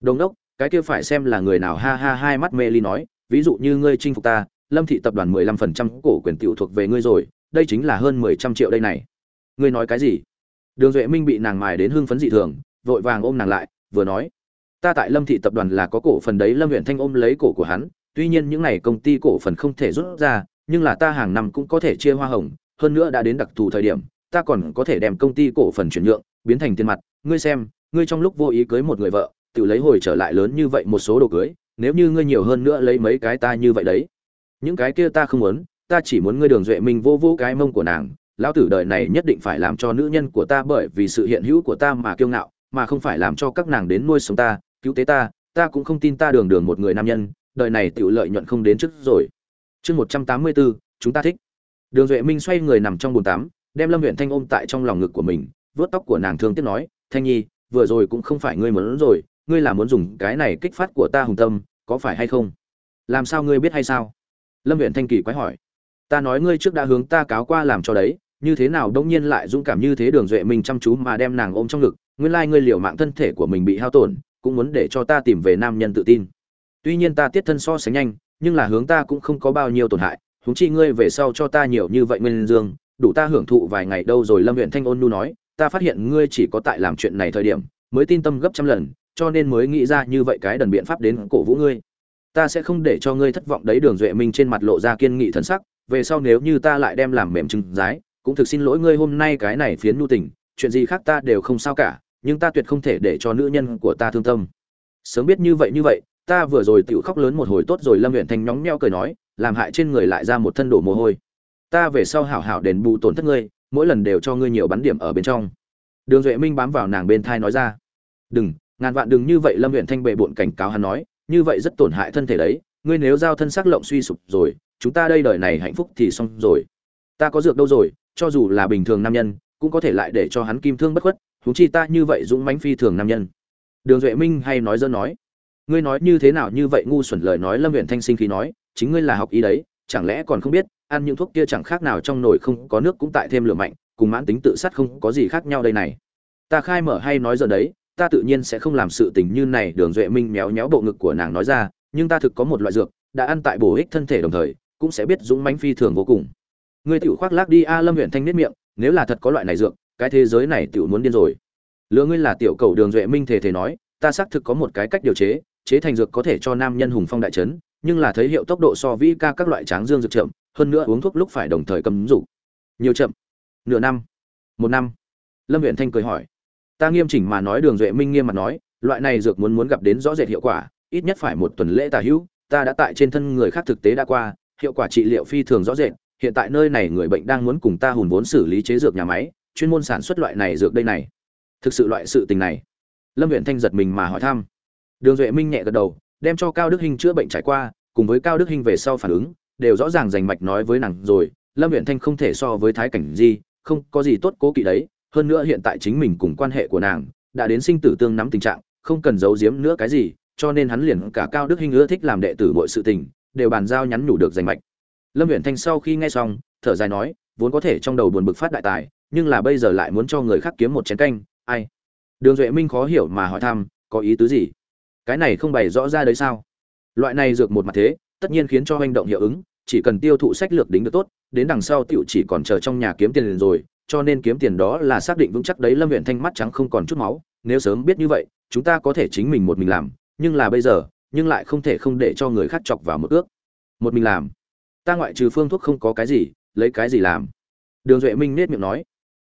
đồng đốc, cái kia phải xem là người nào ha ha hai mắt mê ly nói, ví dụ như ngươi chinh phục ta, lâm thị tập đoàn mười lăm phần trăm cổ quyền tiểu thuộc về ngươi rồi, đây chính là hơn mười trăm triệu đây này. Ngươi nói cái gì? Đường duệ minh bị nàng mài đến hưng phấn dị thường, vội vàng ôm nàng lại, vừa nói, ta tại lâm thị tập đoàn là có cổ phần đấy, lâm huyện thanh ôm lấy cổ của hắn, tuy nhiên những n à y công ty cổ phần không thể rút ra, nhưng là ta hàng năm cũng có thể chia hoa hồng, hơn nữa đã đến đặc thù thời điểm, ta còn có thể đem công ty cổ phần chuyển nhượng, biến thành tiền mặt. Ngươi xem, ngươi trong lúc vô ý cưới một người vợ tự lấy hồi trở lại lớn như vậy một số đồ cưới, nếu như ngươi nhiều hơn nữa lấy mấy cái ta như vậy đấy. Những cái kia ta không muốn, ta chỉ muốn ngươi đường duệ minh vô vô cái mông của nàng. Lão tử đời này nhất định phải làm cho nữ nhân của ta bởi vì sự hiện hữu của ta mà kiêu ngạo, mà không phải làm cho các nàng đến nuôi sống ta, cứu tế ta. Ta cũng không tin ta đường đường một người nam nhân, đời này tự lợi nhuận không đến trước rồi. Chương một trăm tám mươi bốn, chúng ta thích. Đường duệ minh xoay người nằm trong bồn tắm, đem lâm huyện thanh ôm tại trong lòng ngực của mình vớt tóc của nàng thương tiếc nói, thanh nhi, vừa rồi cũng không phải ngươi muốn rồi ngươi là muốn dùng cái này kích phát của ta hùng tâm, có phải hay không? Làm sao ngươi biết hay sao? Lâm huyện thanh kỳ quái hỏi. Ta nói ngươi trước đã hướng ta cáo qua làm cho đấy, như thế nào đông nhiên lại dũng cảm như thế đường duệ mình chăm chú mà đem nàng ôm trong ngực, nguyên lai ngươi liều mạng thân thể của mình bị hao tổn, cũng muốn để cho ta tìm về nam nhân tự tin. Tuy nhiên ta tiết thân so sánh nhanh, nhưng là hướng ta cũng không có bao nhiêu tổn hại, huống chi ngươi về sau cho ta nhiều như vậy nguyên dương, đủ ta hưởng thụ vài ngày đâu rồi lâm huyện thanh ôn nu nói, ta phát hiện ngươi chỉ có tại làm chuyện này thời điểm, mới tin tâm gấp trăm lần cho nên mới nghĩ ra như vậy cái đần biện pháp đến cổ vũ ngươi. Ta sẽ không để cho ngươi thất vọng đấy, đường duệ minh trên mặt lộ ra kiên nghị thần sắc, về sau nếu như ta lại đem làm mềm trứng rái, cũng thực xin lỗi ngươi hôm nay cái này phiến nhu tình, chuyện gì khác ta đều không sao cả, nhưng ta tuyệt không thể để cho nữ nhân của ta thương tâm. Sớm biết như vậy như vậy, ta vừa rồi tựu khóc lớn một hồi tốt rồi, lâm huyện thanh nhóng nheo cười nói, làm hại trên người lại ra một thân đổ mồ hôi. Ta về sau hảo hảo đền bù tổn thất ngươi, mỗi lần đều cho ngươi nhiều bắn điểm ở bên trong. Đường duệ minh bám vào nàng bên thai nói ra, đừng ngàn vạn đừng như vậy lâm huyện thanh bệ bộn cảnh cáo hắn nói, như vậy rất tổn hại thân thể đấy, ngươi nếu giao thân xác lộng suy sụp rồi, chúng ta đây đời này hạnh phúc thì xong rồi. Ta có dược đâu rồi, cho dù là bình thường nam nhân, cũng có thể lại để cho hắn kim thương bất khuất, huống chi ta như vậy dũng mãnh phi thường nam nhân. Đường duệ minh hay nói dân nói, ngươi nói như thế nào như vậy ngu xuẩn lời nói lâm huyện thanh sinh khí nói, chính ngươi là học ý đấy, chẳng lẽ còn không biết, ăn những thuốc kia chẳng khác nào trong nồi không có nước cũng tại thêm lửa mạnh, cùng mãn tính tự sát không có gì khác nhau đây này. Ta khai mở hay nói giờ đấy ta tự nhiên sẽ không làm sự tình như này, đường duệ minh méo méo bộ ngực của nàng nói ra, nhưng ta thực có một loại dược, đã ăn tại bổ ích thân thể đồng thời, cũng sẽ biết dũng mãnh phi thường vô cùng. Ngươi tiểu khoác lác đi a lâm huyện thanh nết miệng, nếu là thật có loại này dược, cái thế giới này tiểu muốn điên rồi. Lứa ngươi là tiểu cầu đường duệ minh thể thể nói, ta xác thực có một cái cách điều chế chế thành dược có thể cho nam nhân hùng phong đại trấn nhưng là thấy hiệu tốc độ so vĩ ca các loại tráng dương dược chậm, hơn nữa uống thuốc lúc phải đồng thời cấm dục nhiều chậm. Nửa năm. Một năm. Lâm huyện thanh cười hỏi ta nghiêm chỉnh mà nói đường duệ minh nghiêm mặt nói, loại này dược muốn muốn gặp đến rõ rệt hiệu quả, ít nhất phải một tuần lễ tà hữu, ta đã tại trên thân người khác thực tế đã qua, hiệu quả trị liệu phi thường rõ rệt, hiện tại nơi này người bệnh đang muốn cùng ta hùn vốn xử lý chế dược nhà máy, chuyên môn sản xuất loại này dược đây này. Thực sự loại sự tình này. Lâm huyện thanh giật mình mà hỏi thăm. Đường duệ minh nhẹ gật đầu, đem cho cao đức hinh chữa bệnh trải qua, cùng với cao đức hinh về sau phản ứng, đều rõ ràng rành mạch nói với nàng rồi, lâm huyện thanh không thể so với thái cảnh di, không có gì tốt cố kỵ đấy hơn nữa hiện tại chính mình cùng quan hệ của nàng đã đến sinh tử tương nắm tình trạng, không cần giấu giếm nữa cái gì, cho nên hắn liền cả cao đức hinh ưa thích làm đệ tử mọi sự tình, đều bàn giao nhắn nhủ được rành mạch. Lâm huyện thanh sau khi nghe xong, thở dài nói, vốn có thể trong đầu buồn bực phát đại tài, nhưng là bây giờ lại muốn cho người khác kiếm một chén canh, ai? Đường duệ minh khó hiểu mà hỏi thăm, có ý tứ gì? Cái này không bày rõ ra đấy sao? Loại này dược một mặt thế, tất nhiên khiến cho hành động hiệu ứng, chỉ cần tiêu thụ sách lược đính được tốt, đến đằng sau tiểu chỉ còn chờ trong nhà kiếm tiền rồi cho nên kiếm tiền đó là xác định vững chắc đấy, lâm huyện thanh mắt trắng không còn chút máu. Nếu sớm biết như vậy, chúng ta có thể chính mình một mình làm, nhưng là bây giờ, nhưng lại không thể không để cho người khác chọc vào một ước. Một mình làm. Ta ngoại trừ phương thuốc không có cái gì, lấy cái gì làm? Đường duệ minh nết miệng nói.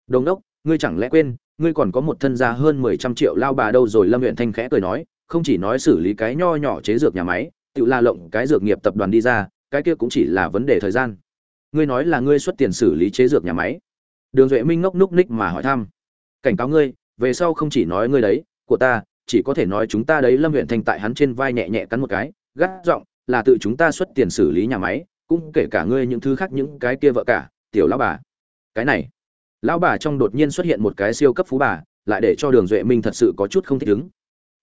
Đồng đốc, ngươi chẳng lẽ quên, ngươi còn có một thân gia hơn mười trăm triệu lao bà đâu rồi? Lâm huyện thanh khẽ cười nói, không chỉ nói xử lý cái nho nhỏ chế dược nhà máy, tự la lộng cái dược nghiệp tập đoàn đi ra, cái kia cũng chỉ là vấn đề thời gian. Ngươi nói là ngươi xuất tiền xử lý chế dược nhà máy đường duệ minh ngốc núc ních mà hỏi thăm. Cảnh cáo ngươi, về sau không chỉ nói ngươi đấy, của ta, chỉ có thể nói chúng ta đấy lâm huyện thanh tại hắn trên vai nhẹ nhẹ cắn một cái, gắt giọng, là tự chúng ta xuất tiền xử lý nhà máy, cũng kể cả ngươi những thứ khác những cái kia vợ cả, tiểu lão bà. Cái này, lão bà trong đột nhiên xuất hiện một cái siêu cấp phú bà, lại để cho đường duệ minh thật sự có chút không thích ứng.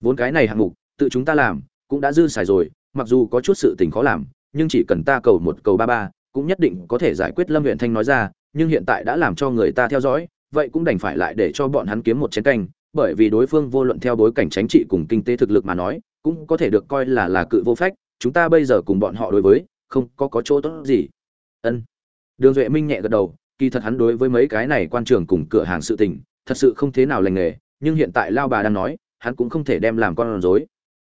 Vốn cái này hạng mục, tự chúng ta làm, cũng đã dư xài rồi, mặc dù có chút sự tình khó làm, nhưng chỉ cần ta cầu một, cầu ba ba, cũng nhất định có thể giải quyết lâm huyện thanh nói ra nhưng hiện tại đã làm cho người ta theo dõi, vậy cũng đành phải lại để cho bọn hắn kiếm một chén canh, bởi vì đối phương vô luận theo bối cảnh chính trị cùng kinh tế thực lực mà nói, cũng có thể được coi là là cự vô phách, chúng ta bây giờ cùng bọn họ đối với, không có có chỗ tốt gì. Ân. Đường duệ minh nhẹ gật đầu, kỳ thật hắn đối với mấy cái này quan trường cùng cửa hàng sự tình, thật sự không thế nào lành nghề, nhưng hiện tại lao bà đang nói, hắn cũng không thể đem làm con rối.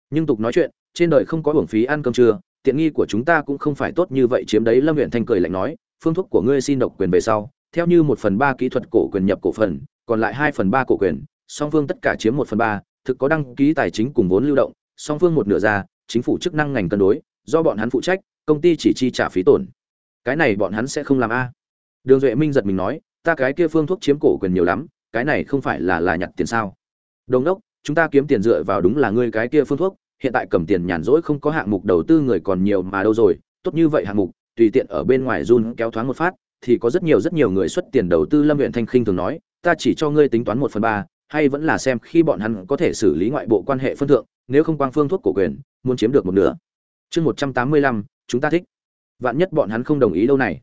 Nhưng tục nói chuyện, trên đời không có hưởng phí ăn cơm trưa, tiện nghi của chúng ta cũng không phải tốt như vậy, chiếm đấy lâm Uyển thanh cười lạnh nói phương thuốc của ngươi xin độc quyền về sau, theo như một phần ba kỹ thuật cổ quyền nhập cổ phần, còn lại hai phần ba cổ quyền, song phương tất cả chiếm một phần ba, thực có đăng ký tài chính cùng vốn lưu động, song phương một nửa ra, chính phủ chức năng ngành cân đối, do bọn hắn phụ trách, công ty chỉ chi trả phí tổn. Cái này bọn hắn sẽ không làm a. Đường duệ minh giật mình nói, ta cái kia phương thuốc chiếm cổ quyền nhiều lắm, cái này không phải là là nhặt tiền sao? Đồng đốc, chúng ta kiếm tiền dựa vào đúng là ngươi cái kia phương thuốc, hiện tại cầm tiền nhàn rỗi không có hạng mục đầu tư người còn nhiều mà đâu rồi, tốt như vậy hạng mục tùy tiện ở bên ngoài run kéo thoáng một phát, thì có rất nhiều rất nhiều người xuất tiền đầu tư lâm huyện thanh khinh thường nói, ta chỉ cho ngươi tính toán một phần ba, hay vẫn là xem khi bọn hắn có thể xử lý ngoại bộ quan hệ phân thượng, nếu không quang phương thuốc cổ quyền, muốn chiếm được một nửa. Chương một trăm tám mươi lăm, chúng ta thích. Vạn nhất bọn hắn không đồng ý đâu này.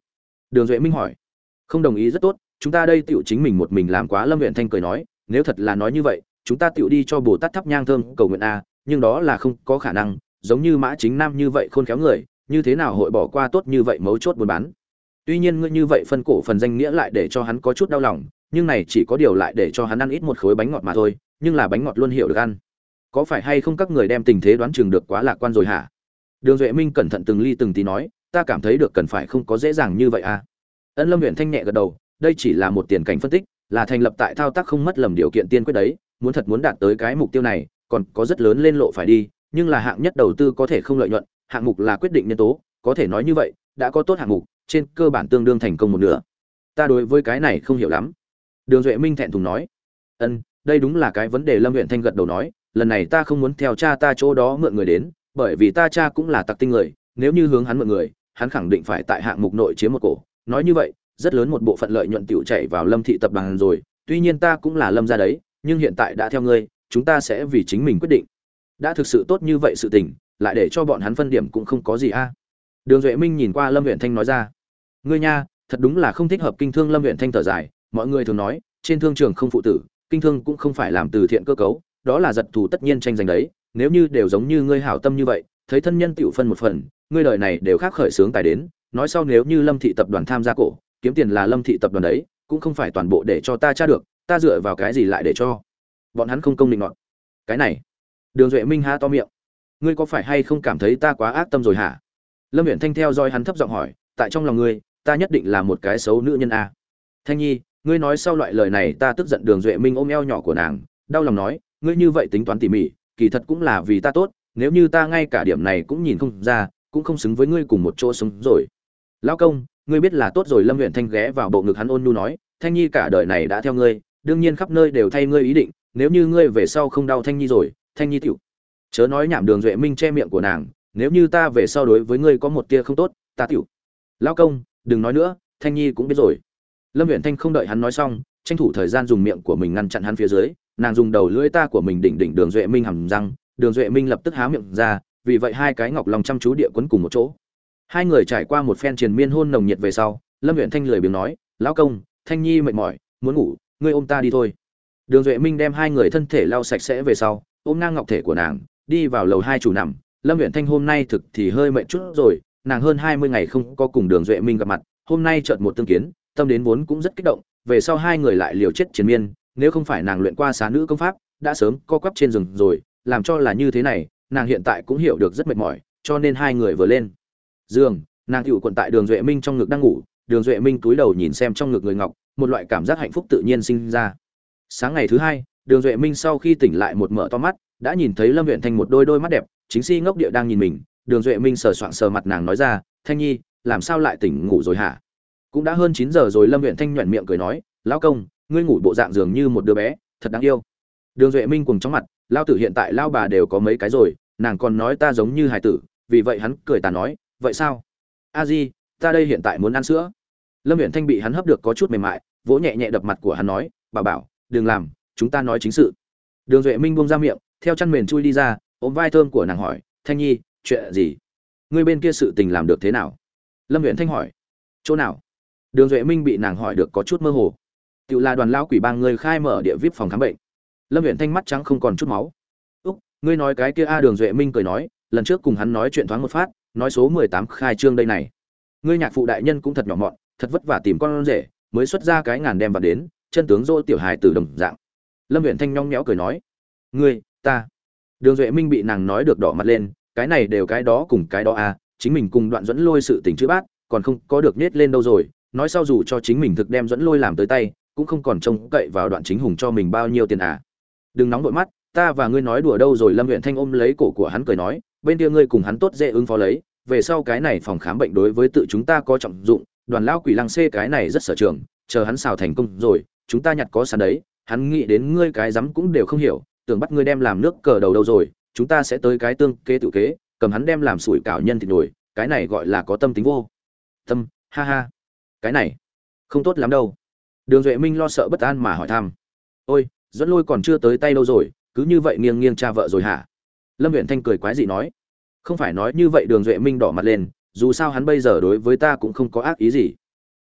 Đường duệ minh hỏi. Không đồng ý rất tốt, chúng ta đây tựu chính mình một mình làm quá. Lâm huyện thanh cười nói, nếu thật là nói như vậy, chúng ta tựu đi cho bồ tát thắp nhang thơm cầu nguyện a, nhưng đó là không có khả năng, giống như mã chính nam như vậy khôn khéo người như thế nào hội bỏ qua tốt như vậy mấu chốt buôn bán? Tuy nhiên ngươi như vậy phân cổ phần danh nghĩa lại để cho hắn có chút đau lòng, nhưng này chỉ có điều lại để cho hắn ăn ít một khối bánh ngọt mà thôi, nhưng là bánh ngọt luôn hiểu được ăn. Có phải hay không các người đem tình thế đoán chừng được quá lạc quan rồi hả? Đường duệ minh cẩn thận từng ly từng tí nói, ta cảm thấy được cần phải không có dễ dàng như vậy à? Ân lâm huyện thanh nhẹ gật đầu, đây chỉ là một tiền cảnh phân tích, là thành lập tại thao tác không mất lầm điều kiện tiên quyết đấy, muốn thật muốn đạt tới cái mục tiêu này, còn có rất lớn lên lộ phải đi, nhưng là hạng nhất đầu tư có thể không lợi nhuận hạng mục là quyết định nhân tố, có thể nói như vậy, đã có tốt hạng mục, trên cơ bản tương đương thành công một nửa. Ta đối với cái này không hiểu lắm. Đường duệ minh thẹn thùng nói. Ân, đây đúng là cái vấn đề lâm huyện thanh gật đầu nói, lần này ta không muốn theo cha ta chỗ đó mượn người đến, bởi vì ta cha cũng là tặc tinh người, nếu như hướng hắn mượn người, hắn khẳng định phải tại hạng mục nội chiếm một cổ. Nói như vậy, rất lớn một bộ phận lợi nhuận tiểu chảy vào lâm thị tập đoàn rồi, tuy nhiên ta cũng là lâm ra đấy, nhưng hiện tại đã theo ngươi, chúng ta sẽ vì chính mình quyết định đã thực sự tốt như vậy sự tình, lại để cho bọn hắn phân điểm cũng không có gì a. Đường duệ minh nhìn qua lâm huyện thanh nói ra. Ngươi nha, thật đúng là không thích hợp kinh thương lâm huyện thanh thở dài, mọi người thường nói, trên thương trường không phụ tử, kinh thương cũng không phải làm từ thiện cơ cấu, đó là giật thù tất nhiên tranh giành đấy, nếu như đều giống như ngươi hảo tâm như vậy, thấy thân nhân tiểu phân một phần, ngươi đời này đều khác khởi sướng tài đến, nói sau nếu như lâm thị tập đoàn tham gia cổ, kiếm tiền là lâm thị tập đoàn đấy, cũng không phải toàn bộ để cho ta tra được, ta dựa vào cái gì lại để cho? Bọn hắn không công định ngọn cái này đường duệ minh há to miệng. Ngươi có phải hay không cảm thấy ta quá ác tâm rồi hả? Lâm huyện thanh theo dõi hắn thấp giọng hỏi, tại trong lòng ngươi, ta nhất định là một cái xấu nữ nhân a. Thanh nhi, ngươi nói sau loại lời này ta tức giận đường duệ minh ôm eo nhỏ của nàng, đau lòng nói, ngươi như vậy tính toán tỉ mỉ, kỳ thật cũng là vì ta tốt, nếu như ta ngay cả điểm này cũng nhìn không ra, cũng không xứng với ngươi cùng một chỗ sống rồi. Lão công, ngươi biết là tốt rồi, lâm huyện thanh ghé vào bộ ngực hắn ôn nhu nói, thanh nhi cả đời này đã theo ngươi, đương nhiên khắp nơi đều thay ngươi ý định, nếu như ngươi về sau không đau thanh nhi rồi thanh nhi tiểu. Chớ nói nhảm đường duệ minh che miệng của nàng, nếu như ta về sau đối với ngươi có một tia không tốt, ta tiểu. Lão công, đừng nói nữa, thanh nhi cũng biết rồi. Lâm huyện thanh không đợi hắn nói xong, tranh thủ thời gian dùng miệng của mình ngăn chặn hắn phía dưới, nàng dùng đầu lưỡi ta của mình đỉnh đỉnh đường duệ minh hầm răng, đường duệ minh lập tức há miệng ra, vì vậy hai cái ngọc lòng chăm chú địa quấn cùng một chỗ. Hai người trải qua một phen triền miên hôn nồng nhiệt về sau, lâm huyện thanh lười biếng nói, lão công, thanh nhi mệt mỏi, muốn ngủ, ngươi ôm ta đi thôi. Đường duệ minh đem hai người thân thể lau sạch sẽ về sau ôm ngang ngọc thể của nàng, đi vào lầu hai chủ nằm. Lâm huyện thanh hôm nay thực thì hơi mệt chút rồi, nàng hơn hai mươi ngày không có cùng đường duệ minh gặp mặt, hôm nay chợt một tương kiến, tâm đến vốn cũng rất kích động, về sau hai người lại liều chết chiến miên, nếu không phải nàng luyện qua xá nữ công pháp, đã sớm co quắp trên rừng rồi, làm cho là như thế này, nàng hiện tại cũng hiểu được rất mệt mỏi, cho nên hai người vừa lên. Giường, nàng cựu quận tại đường duệ minh trong ngực đang ngủ, đường duệ minh túi đầu nhìn xem trong ngực người ngọc, một loại cảm giác hạnh phúc tự nhiên sinh ra. Sáng ngày thứ hai đường duệ minh sau khi tỉnh lại một mở to mắt, đã nhìn thấy lâm huyện thanh một đôi đôi mắt đẹp, chính si ngốc địa đang nhìn mình. Đường duệ minh sờ soạng sờ mặt nàng nói ra, thanh nhi, làm sao lại tỉnh ngủ rồi hả? Cũng đã hơn chín giờ rồi, lâm huyện thanh nhuận miệng cười nói, lão công, ngươi ngủ bộ dạng dường như một đứa bé, thật đáng yêu. Đường duệ minh cùng chóng mặt lao tử hiện tại lao bà đều có mấy cái rồi, nàng còn nói ta giống như hải tử, vì vậy hắn cười tà nói, vậy sao? A di, ta đây hiện tại muốn ăn sữa. Lâm huyện thanh bị hắn hấp được có chút mềm mại, vỗ nhẹ nhẹ đập mặt của hắn nói, bà bảo, đừng làm chúng ta nói chính sự. Đường duệ minh buông ra miệng, theo chăn mền chui đi ra, ôm vai thơm của nàng hỏi, thanh nhi, chuyện gì? Ngươi bên kia sự tình làm được thế nào? Lâm huyện thanh hỏi, chỗ nào? Đường duệ minh bị nàng hỏi được có chút mơ hồ. Tự là đoàn lao quỷ bang người khai mở địa vip phòng khám bệnh. Lâm huyện thanh mắt trắng không còn chút máu. Úc, ngươi nói cái kia a, đường duệ minh cười nói, lần trước cùng hắn nói chuyện thoáng một phát, nói số mười tám khai trương đây này. Ngươi nhạc phụ đại nhân cũng thật nhỏ mọn, thật vất vả tìm con rể, mới xuất ra cái ngàn đem vào đến, chân tướng dỗ tiểu hài từ đồng dạng lâm huyện thanh nhong nhéo cười nói, ngươi, ta. Đường duệ minh bị nàng nói được đỏ mặt lên, cái này đều cái đó cùng cái đó à chính mình cùng đoạn dẫn lôi sự tình chữ bát, còn không có được nết lên đâu rồi, nói sau dù cho chính mình thực đem dẫn lôi làm tới tay, cũng không còn trông cậy vào đoạn chính hùng cho mình bao nhiêu tiền à. Đừng nóng vội mắt, ta và ngươi nói đùa đâu rồi, lâm huyện thanh ôm lấy cổ của hắn cười nói, bên kia ngươi cùng hắn tốt dễ ứng phó lấy, về sau cái này phòng khám bệnh đối với tự chúng ta có trọng dụng, đoàn Lão quỷ lăng xê cái này rất sở trường, chờ hắn xào thành công rồi, chúng ta nhặt có sàn đấy hắn nghĩ đến ngươi cái rắm cũng đều không hiểu, tưởng bắt ngươi đem làm nước cờ đầu đâu rồi, chúng ta sẽ tới cái tương kế tự kế, cầm hắn đem làm sủi cảo nhân thịt nổi cái này gọi là có tâm tính vô. Tâm, ha ha. Cái này, không tốt lắm đâu. Đường duệ minh lo sợ bất an mà hỏi thăm. Ôi, dẫn lôi còn chưa tới tay đâu rồi, cứ như vậy nghiêng nghiêng cha vợ rồi hả? Lâm Uyển thanh cười quái dị nói. Không phải nói như vậy đường duệ minh đỏ mặt lên, dù sao hắn bây giờ đối với ta cũng không có ác ý gì.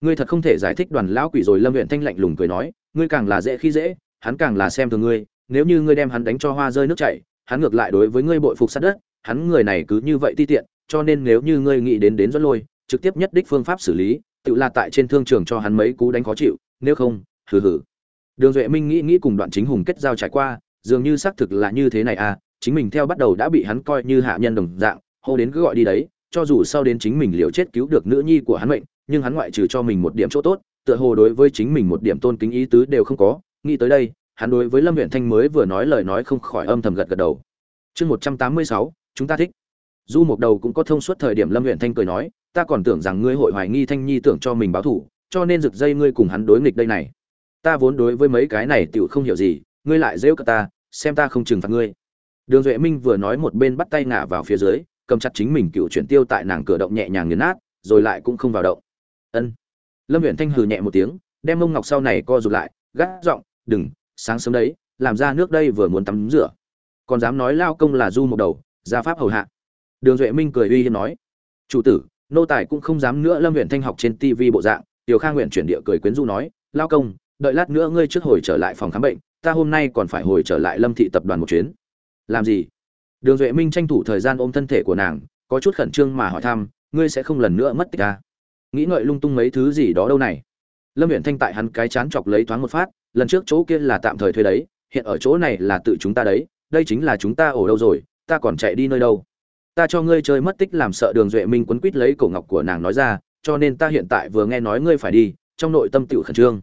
Ngươi thật không thể giải thích đoàn lão quỷ rồi, lâm Uyển thanh lạnh lùng cười nói ngươi càng là dễ khi dễ, hắn càng là xem thường ngươi, nếu như ngươi đem hắn đánh cho hoa rơi nước chảy, hắn ngược lại đối với ngươi bội phục sát đất, hắn người này cứ như vậy ti tiện, cho nên nếu như ngươi nghĩ đến đến dẫn lôi, trực tiếp nhất đích phương pháp xử lý, tự là tại trên thương trường cho hắn mấy cú đánh khó chịu, nếu không, hừ hừ. Đường duệ minh nghĩ nghĩ cùng đoạn chính hùng kết giao trải qua, dường như xác thực là như thế này à chính mình theo bắt đầu đã bị hắn coi như hạ nhân đồng dạng, hô đến cứ gọi đi đấy, cho dù sau đến chính mình liều chết cứu được nữ nhi của hắn mệnh, nhưng hắn ngoại trừ cho mình một điểm chỗ tốt tựa hồ đối với chính mình một điểm tôn kính ý tứ đều không có. Nghĩ tới đây, hắn đối với lâm huyện thanh mới vừa nói lời nói không khỏi âm thầm gật gật đầu. Chương một trăm tám mươi sáu, chúng ta thích. Du một đầu cũng có thông suốt thời điểm lâm huyện thanh cười nói, ta còn tưởng rằng ngươi hội hoài nghi thanh nhi tưởng cho mình báo thủ cho nên rực dây ngươi cùng hắn đối nghịch đây này. Ta vốn đối với mấy cái này tựu không hiểu gì, ngươi lại rêu cả ta, xem ta không trừng phạt ngươi. Đường duệ minh vừa nói một bên bắt tay ngả vào phía dưới, cầm chặt chính mình cựu chuyển tiêu tại nàng cửa động nhẹ nhàng nghiền nát, rồi lại cũng không vào động. Ân lâm huyện thanh hừ nhẹ một tiếng, đem mông ngọc sau này co rụt lại gác giọng, đừng, sáng sớm đấy, làm ra nước đây vừa muốn tắm rửa. Còn dám nói lao công là du một đầu, gia pháp hầu hạ. Đường duệ minh cười uy hiếp nói, chủ tử, nô tài cũng không dám nữa lâm huyện thanh học trên tv bộ dạng. Tiểu khang nguyện chuyển địa cười quyến du nói, lao công, đợi lát nữa ngươi trước hồi trở lại phòng khám bệnh, ta hôm nay còn phải hồi trở lại lâm thị tập đoàn một chuyến. Làm gì? Đường duệ minh tranh thủ thời gian ôm thân thể của nàng, có chút khẩn trương mà hỏi thăm, ngươi sẽ không lần nữa mất tích à? Nghĩ ngợi lung tung mấy thứ gì đó đâu này. Lâm huyện thanh tại hắn cái chán chọc lấy thoáng một phát, lần trước chỗ kia là tạm thời thuê đấy, hiện ở chỗ này là tự chúng ta đấy, đây chính là chúng ta ở đâu rồi, ta còn chạy đi nơi đâu. Ta cho ngươi chơi mất tích làm sợ đường duệ minh quấn quít lấy cổ ngọc của nàng nói ra, cho nên ta hiện tại vừa nghe nói ngươi phải đi, trong nội tâm tựu khẩn trương.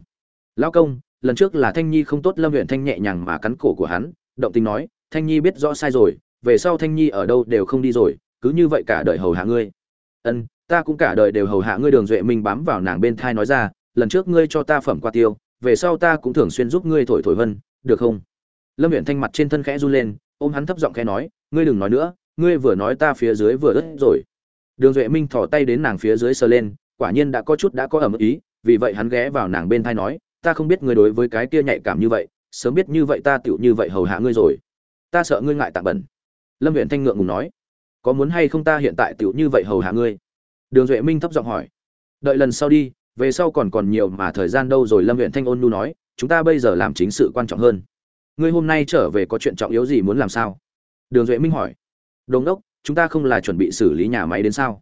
Lao công, lần trước là thanh nhi không tốt, lâm huyện thanh nhẹ nhàng mà cắn cổ của hắn, động tình nói, thanh nhi biết rõ sai rồi, về sau thanh nhi ở đâu đều không đi rồi, cứ như vậy cả đời hầu hạ ngươi. Ân ta cũng cả đời đều hầu hạ ngươi đường duệ minh bám vào nàng bên thai nói ra, lần trước ngươi cho ta phẩm qua tiêu, về sau ta cũng thường xuyên giúp ngươi thổi thổi vân, được không? Lâm huyện thanh mặt trên thân khẽ run lên, ôm hắn thấp giọng khẽ nói, ngươi đừng nói nữa, ngươi vừa nói ta phía dưới vừa đất rồi. Đường duệ minh thỏ tay đến nàng phía dưới sờ lên, quả nhiên đã có chút đã có ẩm ý, vì vậy hắn ghé vào nàng bên thai nói, ta không biết ngươi đối với cái kia nhạy cảm như vậy, sớm biết như vậy ta tựu như vậy hầu hạ ngươi rồi. Ta sợ ngươi ngại tạm bẩn. Lâm huyện thanh ngượng ngùng nói, có muốn hay không ta hiện tại tựu như vậy hầu hạ ngươi? Đường duệ minh thấp giọng hỏi. Đợi lần sau đi, về sau còn còn nhiều mà thời gian đâu rồi, lâm huyện thanh ôn nu nói, chúng ta bây giờ làm chính sự quan trọng hơn. Ngươi hôm nay trở về có chuyện trọng yếu gì muốn làm sao? Đường duệ minh hỏi. Đồn đốc, chúng ta không là chuẩn bị xử lý nhà máy đến sao?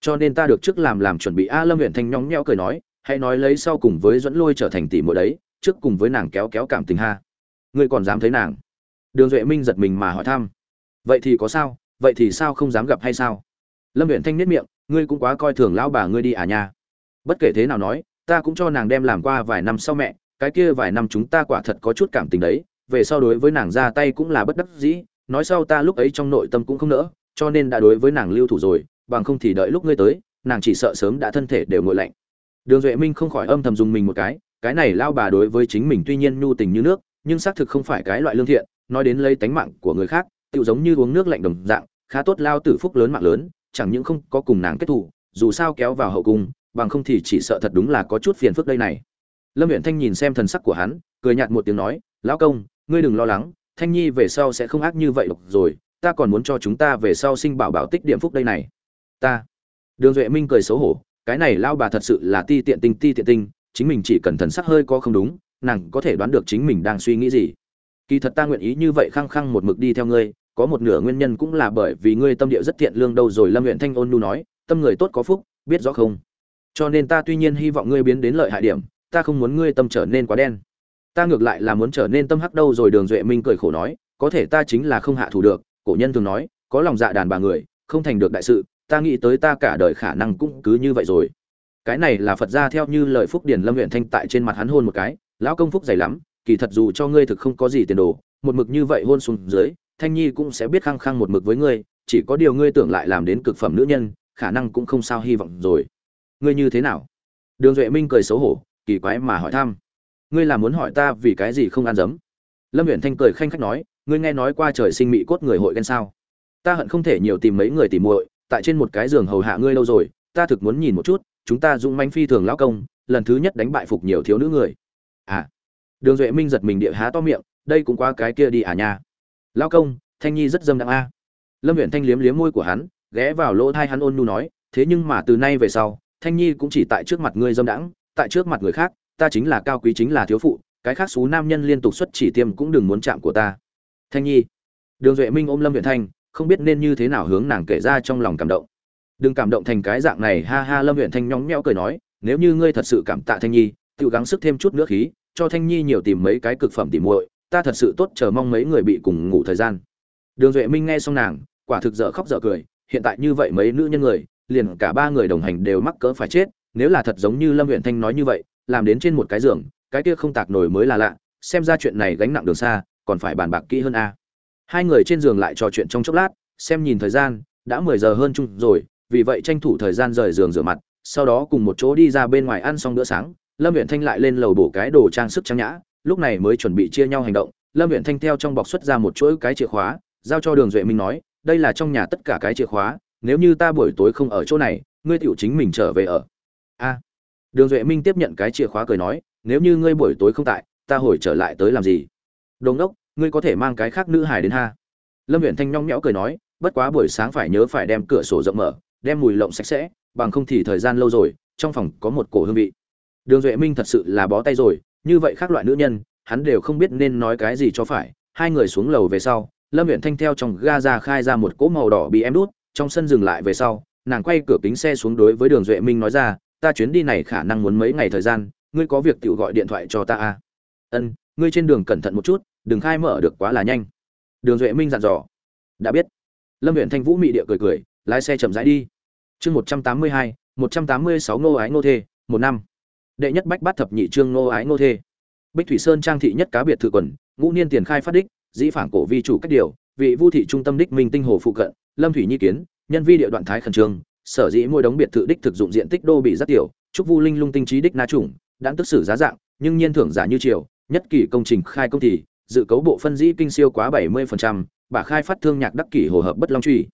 Cho nên ta được trước làm làm chuẩn bị. A, lâm huyện thanh nhóng nhẽo cười nói, hãy nói lấy sau cùng với dẫn lôi trở thành tỷ muội đấy, trước cùng với nàng kéo kéo cảm tình ha. Ngươi còn dám thấy nàng? Đường duệ minh giật mình mà hỏi thăm. Vậy thì có sao? Vậy thì sao không dám gặp hay sao? Lâm huyện thanh nết miệng ngươi cũng quá coi thường lão bà ngươi đi à nha. Bất kể thế nào nói, ta cũng cho nàng đem làm qua vài năm sau mẹ, cái kia vài năm chúng ta quả thật có chút cảm tình đấy, về sau đối với nàng ra tay cũng là bất đắc dĩ, nói sau ta lúc ấy trong nội tâm cũng không nỡ, cho nên đã đối với nàng lưu thủ rồi, bằng không thì đợi lúc ngươi tới, nàng chỉ sợ sớm đã thân thể đều nguội lạnh. Đường duệ minh không khỏi âm thầm dùng mình một cái cái này lao bà đối với chính mình tuy nhiên nhu tình như nước, nhưng xác thực không phải cái loại lương thiện, nói đến lấy tánh mạng của người khác tự giống như uống nước lạnh đồng dạng, khá tốt lao tử phúc lớn mạng lớn chẳng những không có cùng nàng kết thù, dù sao kéo vào hậu cung, bằng không thì chỉ sợ thật đúng là có chút phiền phức đây này. Lâm huyện thanh nhìn xem thần sắc của hắn, cười nhạt một tiếng nói, lão công, ngươi đừng lo lắng, thanh nhi về sau sẽ không ác như vậy độc rồi, ta còn muốn cho chúng ta về sau sinh bảo bảo tích điểm phúc đây này. Ta. Đường duệ minh cười xấu hổ, cái này lao bà thật sự là ti tiện tinh, ti tiện tinh, chính mình chỉ cần thần sắc hơi có không đúng, nàng có thể đoán được chính mình đang suy nghĩ gì. Kỳ thật ta nguyện ý như vậy khăng khăng một mực đi theo ngươi có một nửa nguyên nhân cũng là bởi vì ngươi tâm địa rất thiện lương đâu rồi, lâm huyện thanh ôn nu nói, tâm người tốt có phúc, biết rõ không? Cho nên ta tuy nhiên hy vọng ngươi biến đến lợi hại điểm, ta không muốn ngươi tâm trở nên quá đen. Ta ngược lại là muốn trở nên tâm hắc đâu rồi, đường duệ minh cười khổ nói, có thể ta chính là không hạ thủ được, cổ nhân thường nói, có lòng dạ đàn bà người, không thành được đại sự, ta nghĩ tới ta cả đời khả năng cũng cứ như vậy rồi. Cái này là phật gia theo như lời phúc điển lâm huyện thanh tại trên mặt hắn hôn một cái, lão công phúc dày lắm, kỳ thật dù cho ngươi thực không có gì tiền đồ, một mực như vậy hôn xuống dưới thanh nhi cũng sẽ biết khăng khăng một mực với ngươi, chỉ có điều ngươi tưởng lại làm đến cực phẩm nữ nhân, khả năng cũng không sao hy vọng rồi. Ngươi như thế nào? Đường duệ minh cười xấu hổ, kỳ quái mà hỏi thăm. Ngươi là muốn hỏi ta vì cái gì không ăn dấm? Lâm huyện thanh cười khanh khách nói, ngươi nghe nói qua trời sinh mỹ cốt người hội ghen sao? Ta hận không thể nhiều tìm mấy người tìm muội, tại trên một cái giường hầu hạ ngươi lâu rồi, ta thực muốn nhìn một chút, chúng ta dũng manh phi thường lão công, lần thứ nhất đánh bại phục nhiều thiếu nữ người. À. Đường duệ minh giật mình địa há to miệng, đây cũng qua cái kia đi à nha lão công, thanh nhi rất dâm đặng a. Lâm huyện thanh liếm liếm môi của hắn, ghé vào lỗ thai hắn ôn nu nói, thế nhưng mà từ nay về sau, thanh nhi cũng chỉ tại trước mặt ngươi dâm đãng, tại trước mặt người khác, ta chính là cao quý chính là thiếu phụ, cái khác xú nam nhân liên tục xuất chỉ tiêm cũng đừng muốn chạm của ta. Thanh nhi, đường duệ minh ôm lâm huyện thanh, không biết nên như thế nào hướng nàng kể ra trong lòng cảm động. Đừng cảm động thành cái dạng này, ha ha, lâm huyện thanh nhóng nhẽo cười nói, nếu như ngươi thật sự cảm tạ thanh nhi, tự gắng sức thêm chút nữa khí, cho thanh nhi nhiều tìm mấy cái cực phẩm tìm muội ta thật sự tốt chờ mong mấy người bị cùng ngủ thời gian. Đường duệ minh nghe xong nàng, quả thực dở khóc dở cười, hiện tại như vậy mấy nữ nhân người, liền cả ba người đồng hành đều mắc cỡ phải chết, nếu là thật giống như lâm huyện thanh nói như vậy, làm đến trên một cái giường, cái kia không tạc nổi mới là lạ, xem ra chuyện này gánh nặng đường xa, còn phải bàn bạc kỹ hơn a. Hai người trên giường lại trò chuyện trong chốc lát, xem nhìn thời gian, đã mười giờ hơn chung rồi, vì vậy tranh thủ thời gian rời giường rửa mặt, sau đó cùng một chỗ đi ra bên ngoài ăn xong bữa sáng, lâm huyện thanh lại lên lầu bổ cái đồ trang sức trang nhã lúc này mới chuẩn bị chia nhau hành động, lâm huyện thanh theo trong bọc xuất ra một chuỗi cái chìa khóa, giao cho đường duệ minh nói, đây là trong nhà tất cả cái chìa khóa, nếu như ta buổi tối không ở chỗ này, ngươi tựu chính mình trở về ở. A. Đường duệ minh tiếp nhận cái chìa khóa cười nói, nếu như ngươi buổi tối không tại, ta hồi trở lại tới làm gì? Đồ ngốc, ngươi có thể mang cái khác nữ hài đến ha. Lâm huyện thanh nhong nhẽo cười nói, bất quá buổi sáng phải nhớ phải đem cửa sổ rộng mở, đem mùi lộng sạch sẽ, bằng không thì thời gian lâu rồi, trong phòng có một cổ hương vị. Đường duệ minh thật sự là bó tay rồi như vậy khác loại nữ nhân, hắn đều không biết nên nói cái gì cho phải. Hai người xuống lầu về sau, lâm huyện thanh theo trong ga ra khai ra một cỗ màu đỏ bị em đút, trong sân dừng lại về sau, nàng quay cửa kính xe xuống đối với đường duệ minh nói ra, ta chuyến đi này khả năng muốn mấy ngày thời gian, ngươi có việc tự gọi điện thoại cho ta à? ân, ngươi trên đường cẩn thận một chút, đừng khai mở được quá là nhanh. Đường duệ minh dặn dò. Đã biết. Lâm huyện thanh vũ mị địa cười cười, lái xe chậm rãi đi. Chương một trăm tám mươi hai, một trăm tám mươi sáu ngô ái ngô thê, một năm đệ nhất bách bát thập nhị trương nô ái nô thê. Bích thủy sơn trang thị nhất cá biệt thự quần ngũ niên tiền khai phát đích dĩ phản cổ vi chủ cách điều vị vu thị trung tâm đích minh tinh hồ phụ cận lâm thủy nhi kiến nhân vi địa đoạn thái khẩn trương sở dĩ môi đống biệt thự đích thực dụng diện tích đô bị rất tiểu chúc vu linh lung tinh trí đích na trùng đáng tức xử giá dạng nhưng nhiên thưởng giả như triều nhất kỳ công trình khai công thì dự cấu bộ phân dĩ kinh siêu quá 70%, bà khai phát thương nhạc đắc kỷ hồ hợp bất long truy.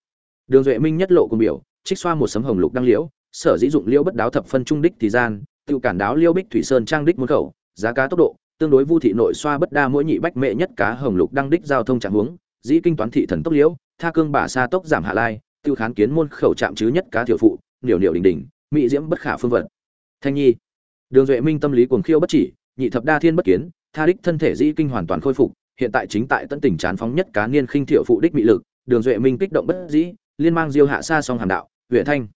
Đường duệ minh nhất lộ cùng biểu trích xoa một sấm hồng lục đăng liễu sở dĩ dụng liễu bất đáo thập phân trung đích thì gian tự cản đáo liêu bích thủy sơn trang đích muốn khẩu, giá cá tốc độ, tương đối vu thị nội xoa bất đa mỗi nhị bách mệ nhất cá hồng lục đăng đích giao thông trạng huống, dĩ kinh toán thị thần tốc liễu, tha cương bả xa tốc giảm hạ lai tiêu khán kiến môn khẩu chạm chứ nhất cá tiểu phụ, niểu niểu đình đình, mỹ diễm bất khả phương vật thanh nhi. Đường duệ minh tâm lý cuồng khiêu bất chỉ, nhị thập đa thiên bất kiến, tha đích thân thể dĩ kinh hoàn toàn khôi phục, hiện tại chính tại tận tình chán phóng nhất cá niên khinh thiểu phụ đích mỹ lực, đường duệ minh kích động bất dĩ, liên mang diêu hạ xa song hàm đạo huyện thanh.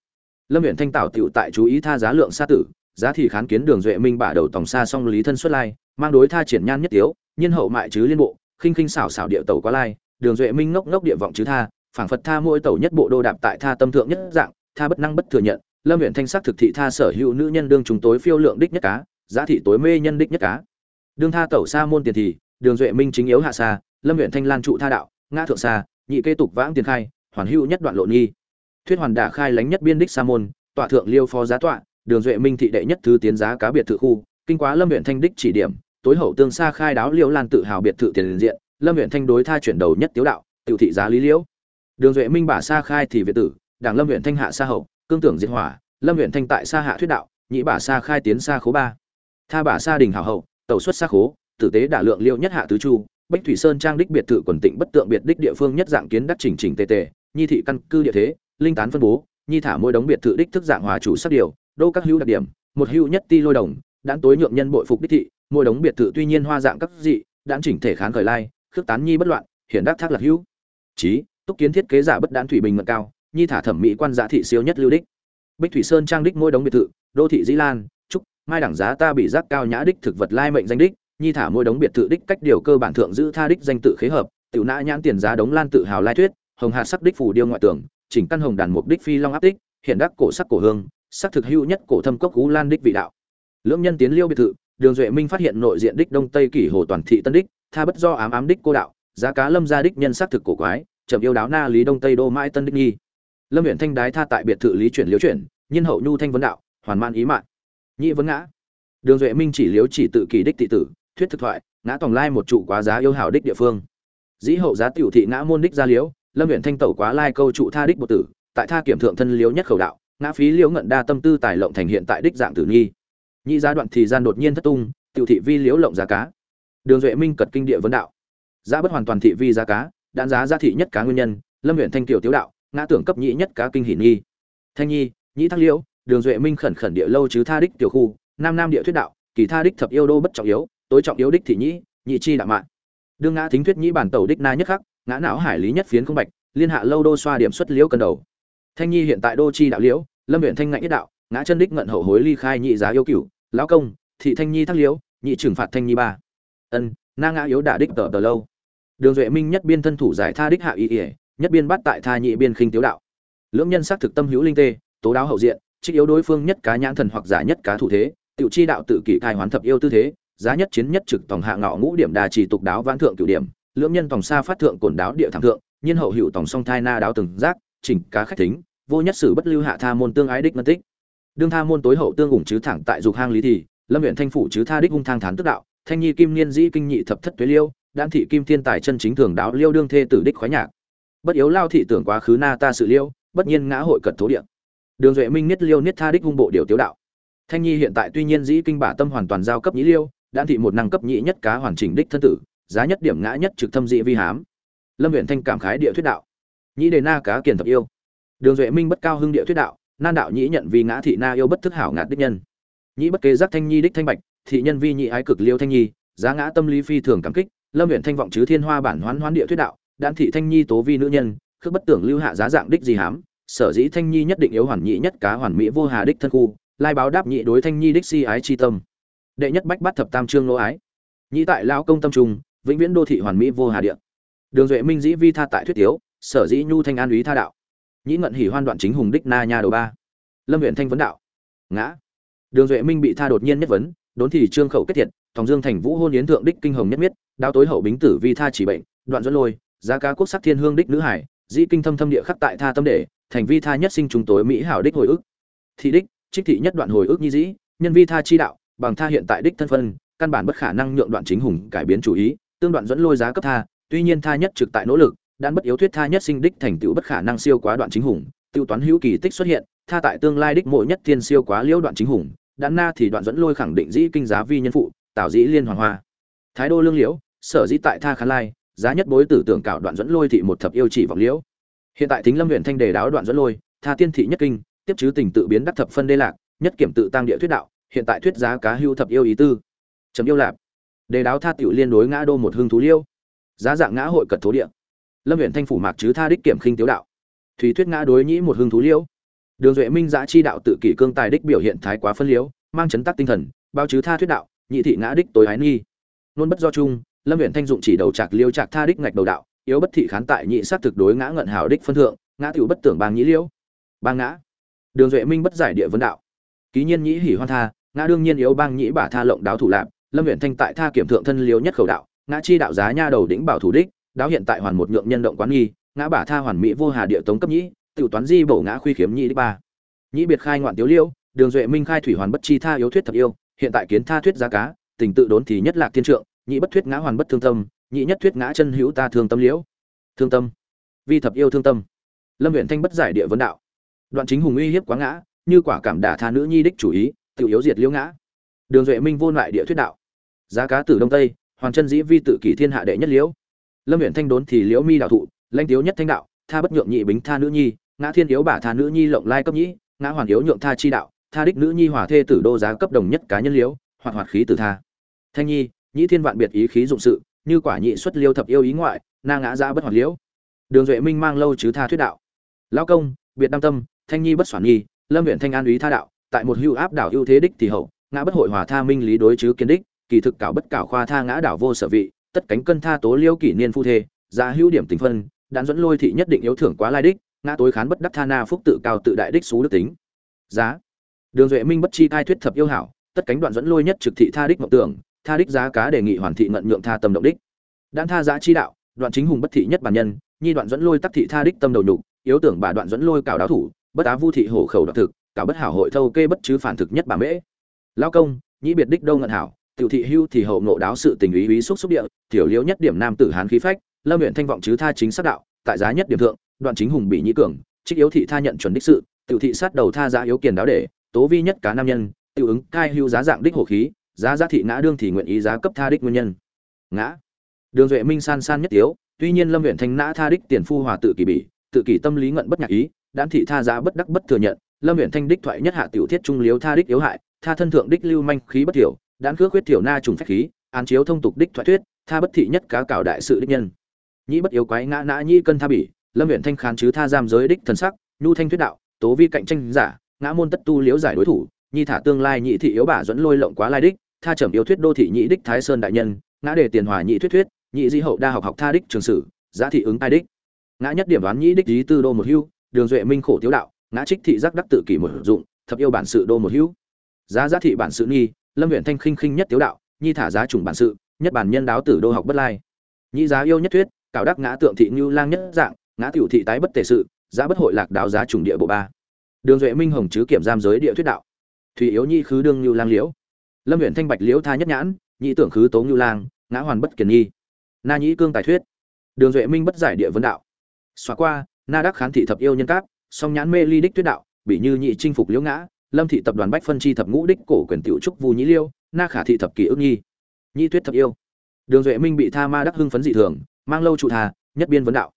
Lâm huyện thanh tảo tiểu tại chú ý tha giá lượng xa tử giá thì khán kiến đường duệ minh bả đầu tổng xa song lý thân xuất lai, mang đối tha triển nhan nhất tiếu nhân hậu mại chứ liên bộ, khinh khinh xảo xảo địa tàu quá lai, đường duệ minh ngốc ngốc địa vọng chứ tha, phảng phật tha mỗi tàu nhất bộ đô đạp tại tha tâm thượng nhất dạng, tha bất năng bất thừa nhận, lâm huyện thanh sắc thực thị tha sở hữu nữ nhân đương chúng tối phiêu lượng đích nhất cá, giá thị tối mê nhân đích nhất cá. đương tha tẩu xa môn tiền thì, đường duệ minh chính yếu hạ xa, lâm huyện thanh lan trụ tha đạo, ngã thượng xa, nhị kê tục vãng tiền khai, hoàn hữu nhất đoạn lộ nghi thuyết hoàn đả khai lánh nhất biên đích sa môn, tọa thượng liêu phó giá tọa đường duệ minh thị đệ nhất thứ tiến giá cá biệt thự khu, kinh quá lâm huyện thanh đích chỉ điểm, tối hậu tương xa khai đáo liễu lan tự hào biệt thự tiền diện, lâm huyện thanh đối tha chuyển đầu nhất tiếu đạo, tiểu thị giá lý liễu. Đường duệ minh bả xa khai thì việt tử, đảng lâm huyện thanh hạ xa hậu, cương tưởng diệt hỏa, lâm huyện thanh tại xa hạ thuyết đạo, nhị bả xa khai tiến xa khố ba. Tha bả xa đình hảo hậu, tẩu xuất xa khố, tử tế đả lượng liễu nhất hạ tứ chu, bách thủy sơn trang đích biệt thự quần tịnh bất tượng biệt đích địa phương nhất dạng kiến đắc chỉnh chỉnh tề tề, nhi thị căn cư địa thế, linh tán phân bố, nhi thả mỗi đống biệt thự đích thức dạng hòa chủ sắc điều đô các hữu đặc điểm, một hữu nhất ti lôi đồng đãn tối nhượng nhân bội phục đích thị, mỗi đống biệt thự tuy nhiên hoa dạng các dị đãn chỉnh thể kháng khởi lai, khước tán nhi bất loạn, hiển đắc thác lạc hữu. Chí, túc kiến thiết kế giả bất đán thủy bình ngận cao, nhi thả thẩm mỹ quan giả thị siêu nhất lưu đích. Bích thủy sơn trang đích ngôi đống biệt thự, đô thị dĩ lan, trúc, mai đẳng giá ta bị giác cao nhã đích thực vật lai mệnh danh đích, nhi thả mỗi đống biệt thự đích cách điều cơ bản thượng giữ tha đích danh tự khế hợp, tiểu nã nhãn tiền giá đống lan tự hào lai thuyết, hồng hạt sắc đích phủ điêu ngoại tưởng, chỉnh căn hồng đàn mục đích phi long áp đích, hiện đắc cổ sắc cổ hương sắc thực hữu nhất cổ thâm cốc cú lan đích vị đạo. Lưỡng nhân tiến liêu biệt thự, đường duệ minh phát hiện nội diện đích đông tây kỷ hồ toàn thị tân đích, tha bất do ám ám đích cô đạo, giá cá lâm gia đích nhân sắc thực cổ quái, chậm yêu đáo na lý đông tây đô mãi tân đích nhi lâm huyện thanh đái tha tại biệt thự lý chuyển liếu chuyển nhân hậu nhu thanh vấn đạo, hoàn man ý mạng nhị vấn ngã. Đường duệ minh chỉ liếu chỉ tự kỳ đích tị tử, thuyết thực thoại, ngã tòng lai một trụ quá giá yêu hảo đích địa phương. Dĩ hậu giá tiểu thị ngã môn đích gia liếu, lâm huyện thanh tẩu quá lai câu trụ tha đích bộ tử, tại tha kiểm thượng thân liếu nhất khẩu đạo ngã phí liễu ngận đa tâm tư tài lộng thành hiện tại đích dạng tử nghi. Nhị giá đoạn thì gian đột nhiên thất tung, tiểu thị vi liễu lộng giá cá. Đường duệ minh cật kinh địa vấn đạo. Giá bất hoàn toàn thị vi giá cá, đạn giá giá thị nhất cá nguyên nhân, lâm huyện thanh tiểu tiếu đạo, ngã tưởng cấp nhị nhất cá kinh hỉ nghi. Thanh nhi, nhị thăng liễu, đường duệ minh khẩn khẩn địa lâu chứ tha đích tiểu khu, nam nam địa thuyết đạo, kỳ tha đích thập yêu đô bất trọng yếu, tối trọng yếu đích thị nhĩ, nhị chi đạo mạng đương ngã thính thuyết nhĩ bản tẩu đích na nhất khắc, ngã não hải lý nhất phiến không bạch, liên hạ lâu đô xoa điểm xuất liễu cân đầu thanh nhi hiện tại đô chi đạo liễu, lâm huyện thanh ngạnh nhất đạo, ngã chân đích ngận hậu hối ly khai nhị giá yêu cửu, lão công, thị thanh nhi thác liễu, nhị trừng phạt thanh nhi ba. Ân, na ngã yếu đả đích tờ tờ lâu. Đường duệ minh nhất biên thân thủ giải tha đích hạ y ỉa nhất biên bắt tại tha nhị biên khinh tiếu đạo. Lưỡng nhân xác thực tâm hữu linh tê, tố đáo hậu diện, trích yếu đối phương nhất cá nhãn thần hoặc giả nhất cá thủ thế, tiểu chi đạo tự kỷ khai hoán thập yêu tư thế, giá nhất chiến nhất trực tổng hạ ngọ ngũ điểm đà chỉ tục đáo vãn thượng cửu điểm, lưỡng nhân tổng xa phát thượng cổn đáo địa thẳng thượng, nhiên hậu hữu tổng song thai na đáo từng giác, chỉnh cá khách tính vô nhất sử bất lưu hạ tha môn tương ái đích ngân tích. Đương tha môn tối hậu tương ủng chứ thẳng tại dục hang lý thì, lâm huyện thanh phủ chứ tha đích hung thang thán tức đạo, thanh nhi kim niên dĩ kinh nhị thập thất tuế liêu, đan thị kim thiên tài chân chính thường đáo liêu đương thê tử đích khoái nhạc. Bất yếu lao thị tưởng quá khứ na ta sự liêu, bất nhiên ngã hội cật thố địa. Đường duệ minh niết liêu niết tha đích hung bộ điều tiếu đạo. Thanh nhi hiện tại tuy nhiên dĩ kinh bả tâm hoàn toàn giao cấp nhĩ liêu, đan thị một năng cấp nhị nhất cá hoàn chỉnh đích thân tử, giá nhất điểm ngã nhất trực thâm dị vi hám. Lâm huyện thanh cảm khái địa thuyết đạo. Nhĩ đề na cá kiền thập yêu đường duệ minh bất cao hưng địa thuyết đạo, nan đạo nhĩ nhận vì ngã thị na yêu bất thức hảo ngạt đích nhân. Nhĩ bất kế giác thanh nhi đích thanh bạch, thị nhân vi nhị ái cực liêu thanh nhi, giá ngã tâm lý phi thường cảm kích. Lâm huyện thanh vọng chứ thiên hoa bản hoán hoán địa thuyết đạo, đan thị thanh nhi tố vi nữ nhân, khước bất tưởng lưu hạ giá dạng đích gì hám, sở dĩ thanh nhi nhất định yếu hoàn nhị nhất cá hoàn mỹ vô hà đích thân khu, lai báo đáp nhị đối thanh nhi đích si ái chi tâm. Đệ nhất bách bắt thập tam trương lỗ ái. Nhị tại lão công tâm trung, vĩnh viễn đô thị hoàn mỹ vô hà địa. Đường duệ minh dĩ vi tha tại thuyết tiếu, sở dĩ nhu thanh an úy tha đạo nhĩ ngận hỉ hoan đoạn chính hùng đích na nha đầu ba. Lâm huyện thanh vấn đạo. Ngã. Đường duệ minh bị tha đột nhiên nhất vấn, đốn thì trương khẩu kết thiệt thòng dương thành vũ hôn yến thượng đích kinh hồng nhất miết, đao tối hậu bính tử vi tha chỉ bệnh, đoạn dẫn lôi, giá cá quốc sắc thiên hương đích nữ hải, dĩ kinh thâm thâm địa khắc tại tha tâm để, thành vi tha nhất sinh chúng tối mỹ hảo đích hồi ức. Thị đích, trích thị nhất đoạn hồi ức nhi dĩ, nhân vi tha chi đạo, bằng tha hiện tại đích thân phân, căn bản bất khả năng nhượng đoạn chính hùng cải biến chủ ý, tương đoạn dẫn lôi giá cấp tha, tuy nhiên tha nhất trực tại nỗ lực đan bất yếu thuyết tha nhất sinh đích thành tựu bất khả năng siêu quá đoạn chính hùng tiêu toán hữu kỳ tích xuất hiện, tha tại tương lai đích mỗi nhất thiên siêu quá liễu đoạn chính hùng, đan na thì đoạn dẫn lôi khẳng định dĩ kinh giá vi nhân phụ, tạo dĩ liên hoàng hoa. Thái đô lương liễu, sở dĩ tại tha khán lai, giá nhất bối tử tưởng cạo đoạn dẫn lôi thị một thập yêu chỉ vọng liễu. Hiện tại thính lâm huyện thanh đề đáo đoạn dẫn lôi, tha tiên thị nhất kinh, tiếp chứ tình tự biến đắc thập phân đê lạc, nhất kiểm tự tăng địa thuyết đạo, hiện tại thuyết giá cá hưu thập yêu ý tư. Chấm yêu lạp. Đề đáo tha tiểu liên đối ngã đô một hương thú liêu. Giá dạng ngã hội cật thố địa lâm huyện thanh phủ mạc chứ tha đích kiểm khinh tiếu đạo. Thủy thuyết ngã đối nhĩ một hương thú liễu đường duệ minh giã chi đạo tự kỷ cương tài đích biểu hiện thái quá phân liếu mang chấn tác tinh thần bao chứ tha thuyết đạo, nhị thị ngã đích tối ái nghi. Nôn bất do chung, lâm huyện thanh dụng chỉ đầu trạc liêu trạc tha đích ngạch đầu đạo, yếu bất thị khán tại nhị sát thực đối ngã ngận hảo đích phân thượng, ngã tiểu bất tưởng bang nhĩ liễu bang ngã. Đường duệ minh bất giải địa vấn đạo. Ký nhiên nhĩ hỉ hoan tha, ngã đương nhiên yếu bang nhĩ bả tha lộng đáo thủ lạp, lâm huyện thanh tại tha kiểm thượng thân liếu nhất khẩu đạo, ngã chi đạo giá nha đầu đỉnh bảo thủ đích đáo hiện tại hoàn một nhượng nhân động quán nghi, ngã bả tha hoàn mỹ vô hà địa tống cấp nhĩ, tiểu toán di bổ ngã khuy khiếm nhĩ đích ba. Nhĩ biệt khai ngoạn tiếu liêu, đường duệ minh khai thủy hoàn bất chi tha yếu thuyết thật yêu, hiện tại kiến tha thuyết giá cá, tình tự đốn thì nhất lạc thiên trượng, nhĩ bất thuyết ngã hoàn bất thương tâm, nhĩ nhất thuyết ngã chân hữu ta thương tâm liễu. Thương tâm. Vi thập yêu thương tâm. Lâm huyện thanh bất giải địa vấn đạo. Đoạn chính hùng uy hiếp quá ngã, như quả cảm đả tha nữ nhi đích chủ ý tự yếu diệt liễu ngã. Đường duệ minh vô lại địa thuyết đạo. Giá cá tử đông tây, hoàn chân dĩ vi tự kỷ thiên hạ đệ nhất liễu lâm huyện thanh đốn thì liễu mi đạo thụ lanh tiếu nhất thanh đạo, tha bất nhượng nhị bính tha nữ nhi, ngã thiên yếu bả tha nữ nhi lộng lai cấp nhĩ, ngã hoàn yếu nhượng tha chi đạo, tha đích nữ nhi hòa thê tử đô giá cấp đồng nhất cá nhân liễu, hoạt hoạt khí tử tha. Thanh nhi, nhĩ thiên vạn biệt ý khí dụng sự, như quả nhị xuất liêu thập yêu ý ngoại, na ngã ra bất hoạt liễu. Đường duệ minh mang lâu chứ tha thuyết đạo. Lão công, biệt đam tâm, thanh nhi bất soản nhi lâm huyện thanh an ý tha đạo, tại một hưu áp đảo ưu thế đích thì hậu, ngã bất hội hòa tha minh lý đối chứ kiến đích, kỳ thực cảo bất cảo khoa tha ngã đảo vô sở vị tất cánh cân tha tố liêu kỷ niên phu thê, giá hữu điểm tình phân đạn dẫn lôi thị nhất định yếu thưởng quá lai đích, ngã tối khán bất đắc tha na phúc tự cao tự đại đích xú đức tính. Giá. Đường duệ minh bất chi thai thuyết thập yêu hảo, tất cánh đoạn dẫn lôi nhất trực thị tha đích mộng tưởng, tha đích giá cá đề nghị hoàn thị ngận nhượng tha tâm động đích. Đan tha giá chi đạo, đoạn chính hùng bất thị nhất bản nhân, nhi đoạn dẫn lôi tắc thị tha đích tâm đầu nhục, yếu tưởng bà đoạn dẫn lôi cảo đáo thủ, bất á vu thị hổ khẩu đoạn thực, cảo bất hảo hội thâu kê bất chứ phản thực nhất bà mễ. Lao công, nhĩ biệt đích đâu ngận hảo tiểu thị hưu thì hậu nộ đáo sự tình ý ý xúc xúc địa tiểu liễu nhất điểm nam tử hán khí phách lâm huyện thanh vọng chứ tha chính sát đạo tại giá nhất điểm thượng đoạn chính hùng bị nhĩ cường trích yếu thị tha nhận chuẩn đích sự tiểu thị sát đầu tha giá yếu kiền đáo để tố vi nhất cá nam nhân tiểu ứng cai hưu giá dạng đích hổ khí giá giá thị ngã đương thì nguyện ý giá cấp tha đích nguyên nhân ngã đường duệ minh san san nhất yếu, tuy nhiên lâm huyện thanh nã tha đích tiền phu hòa tự kỳ bỉ tự kỷ tâm lý ngận bất nhạc ý đan thị tha giá bất đắc bất thừa nhận lâm huyện thanh đích thoại nhất hạ tiểu thiết trung liếu tha đích yếu hại tha thân thượng đích lưu manh khí bất thiểu đan khước huyết tiểu na trùng phách khí, án chiếu thông tục đích thoại thuyết, tha bất thị nhất cá cảo đại sự đích nhân. Nhĩ bất yếu quái ngã nã nhĩ cân tha bỉ, lâm huyện thanh khán chứ tha giam giới đích thần sắc, nhu thanh thuyết đạo, tố vi cạnh tranh giả, ngã môn tất tu liễu giải đối thủ, nhi thả tương lai nhị thị yếu bà dẫn lôi lộng quá lai đích, tha trầm yếu thuyết đô thị nhị đích thái sơn đại nhân, ngã đề tiền hòa nhị thuyết thuyết nhị di hậu đa học học tha đích trường sử, giá thị ứng tai đích. Ngã nhất điểm đoán nhị đích lý tư đô một hưu, đường duệ minh khổ thiếu đạo, ngã trích thị giác đắc tự kỷ một dụng, thập yêu bản sự đô một hưu. Giá giá thị bản sự nghi lâm huyện thanh khinh khinh nhất tiếu đạo, nhi thả giá trùng bản sự, nhất bản nhân đáo tử đô học bất lai. Nhi giá yêu nhất thuyết, cảo đắc ngã tượng thị như lang nhất dạng, ngã tiểu thị tái bất tề sự, giá bất hội lạc đáo giá trùng địa bộ ba. Đường duệ minh hồng chứ kiểm giam giới địa thuyết đạo. Thủy yếu nhi khứ đương như lang liễu. Lâm huyện thanh bạch liễu tha nhất nhãn, nhị tưởng khứ tố như lang, ngã hoàn bất kiền nhi. Na nhĩ cương tài thuyết. Đường duệ minh bất giải địa vấn đạo. Xóa qua, na đắc khán thị thập yêu nhân cáp song nhãn mê ly đích thuyết đạo, bị như nhị chinh phục liễu ngã lâm thị tập đoàn bách phân chi thập ngũ đích cổ quyền tiểu trúc vu nhĩ liêu, na khả thị thập kỷ ước nhi nhị tuyết thập yêu. Đường duệ minh bị tha ma đắc hưng phấn dị thường, mang lâu trụ thà nhất biên vấn đạo.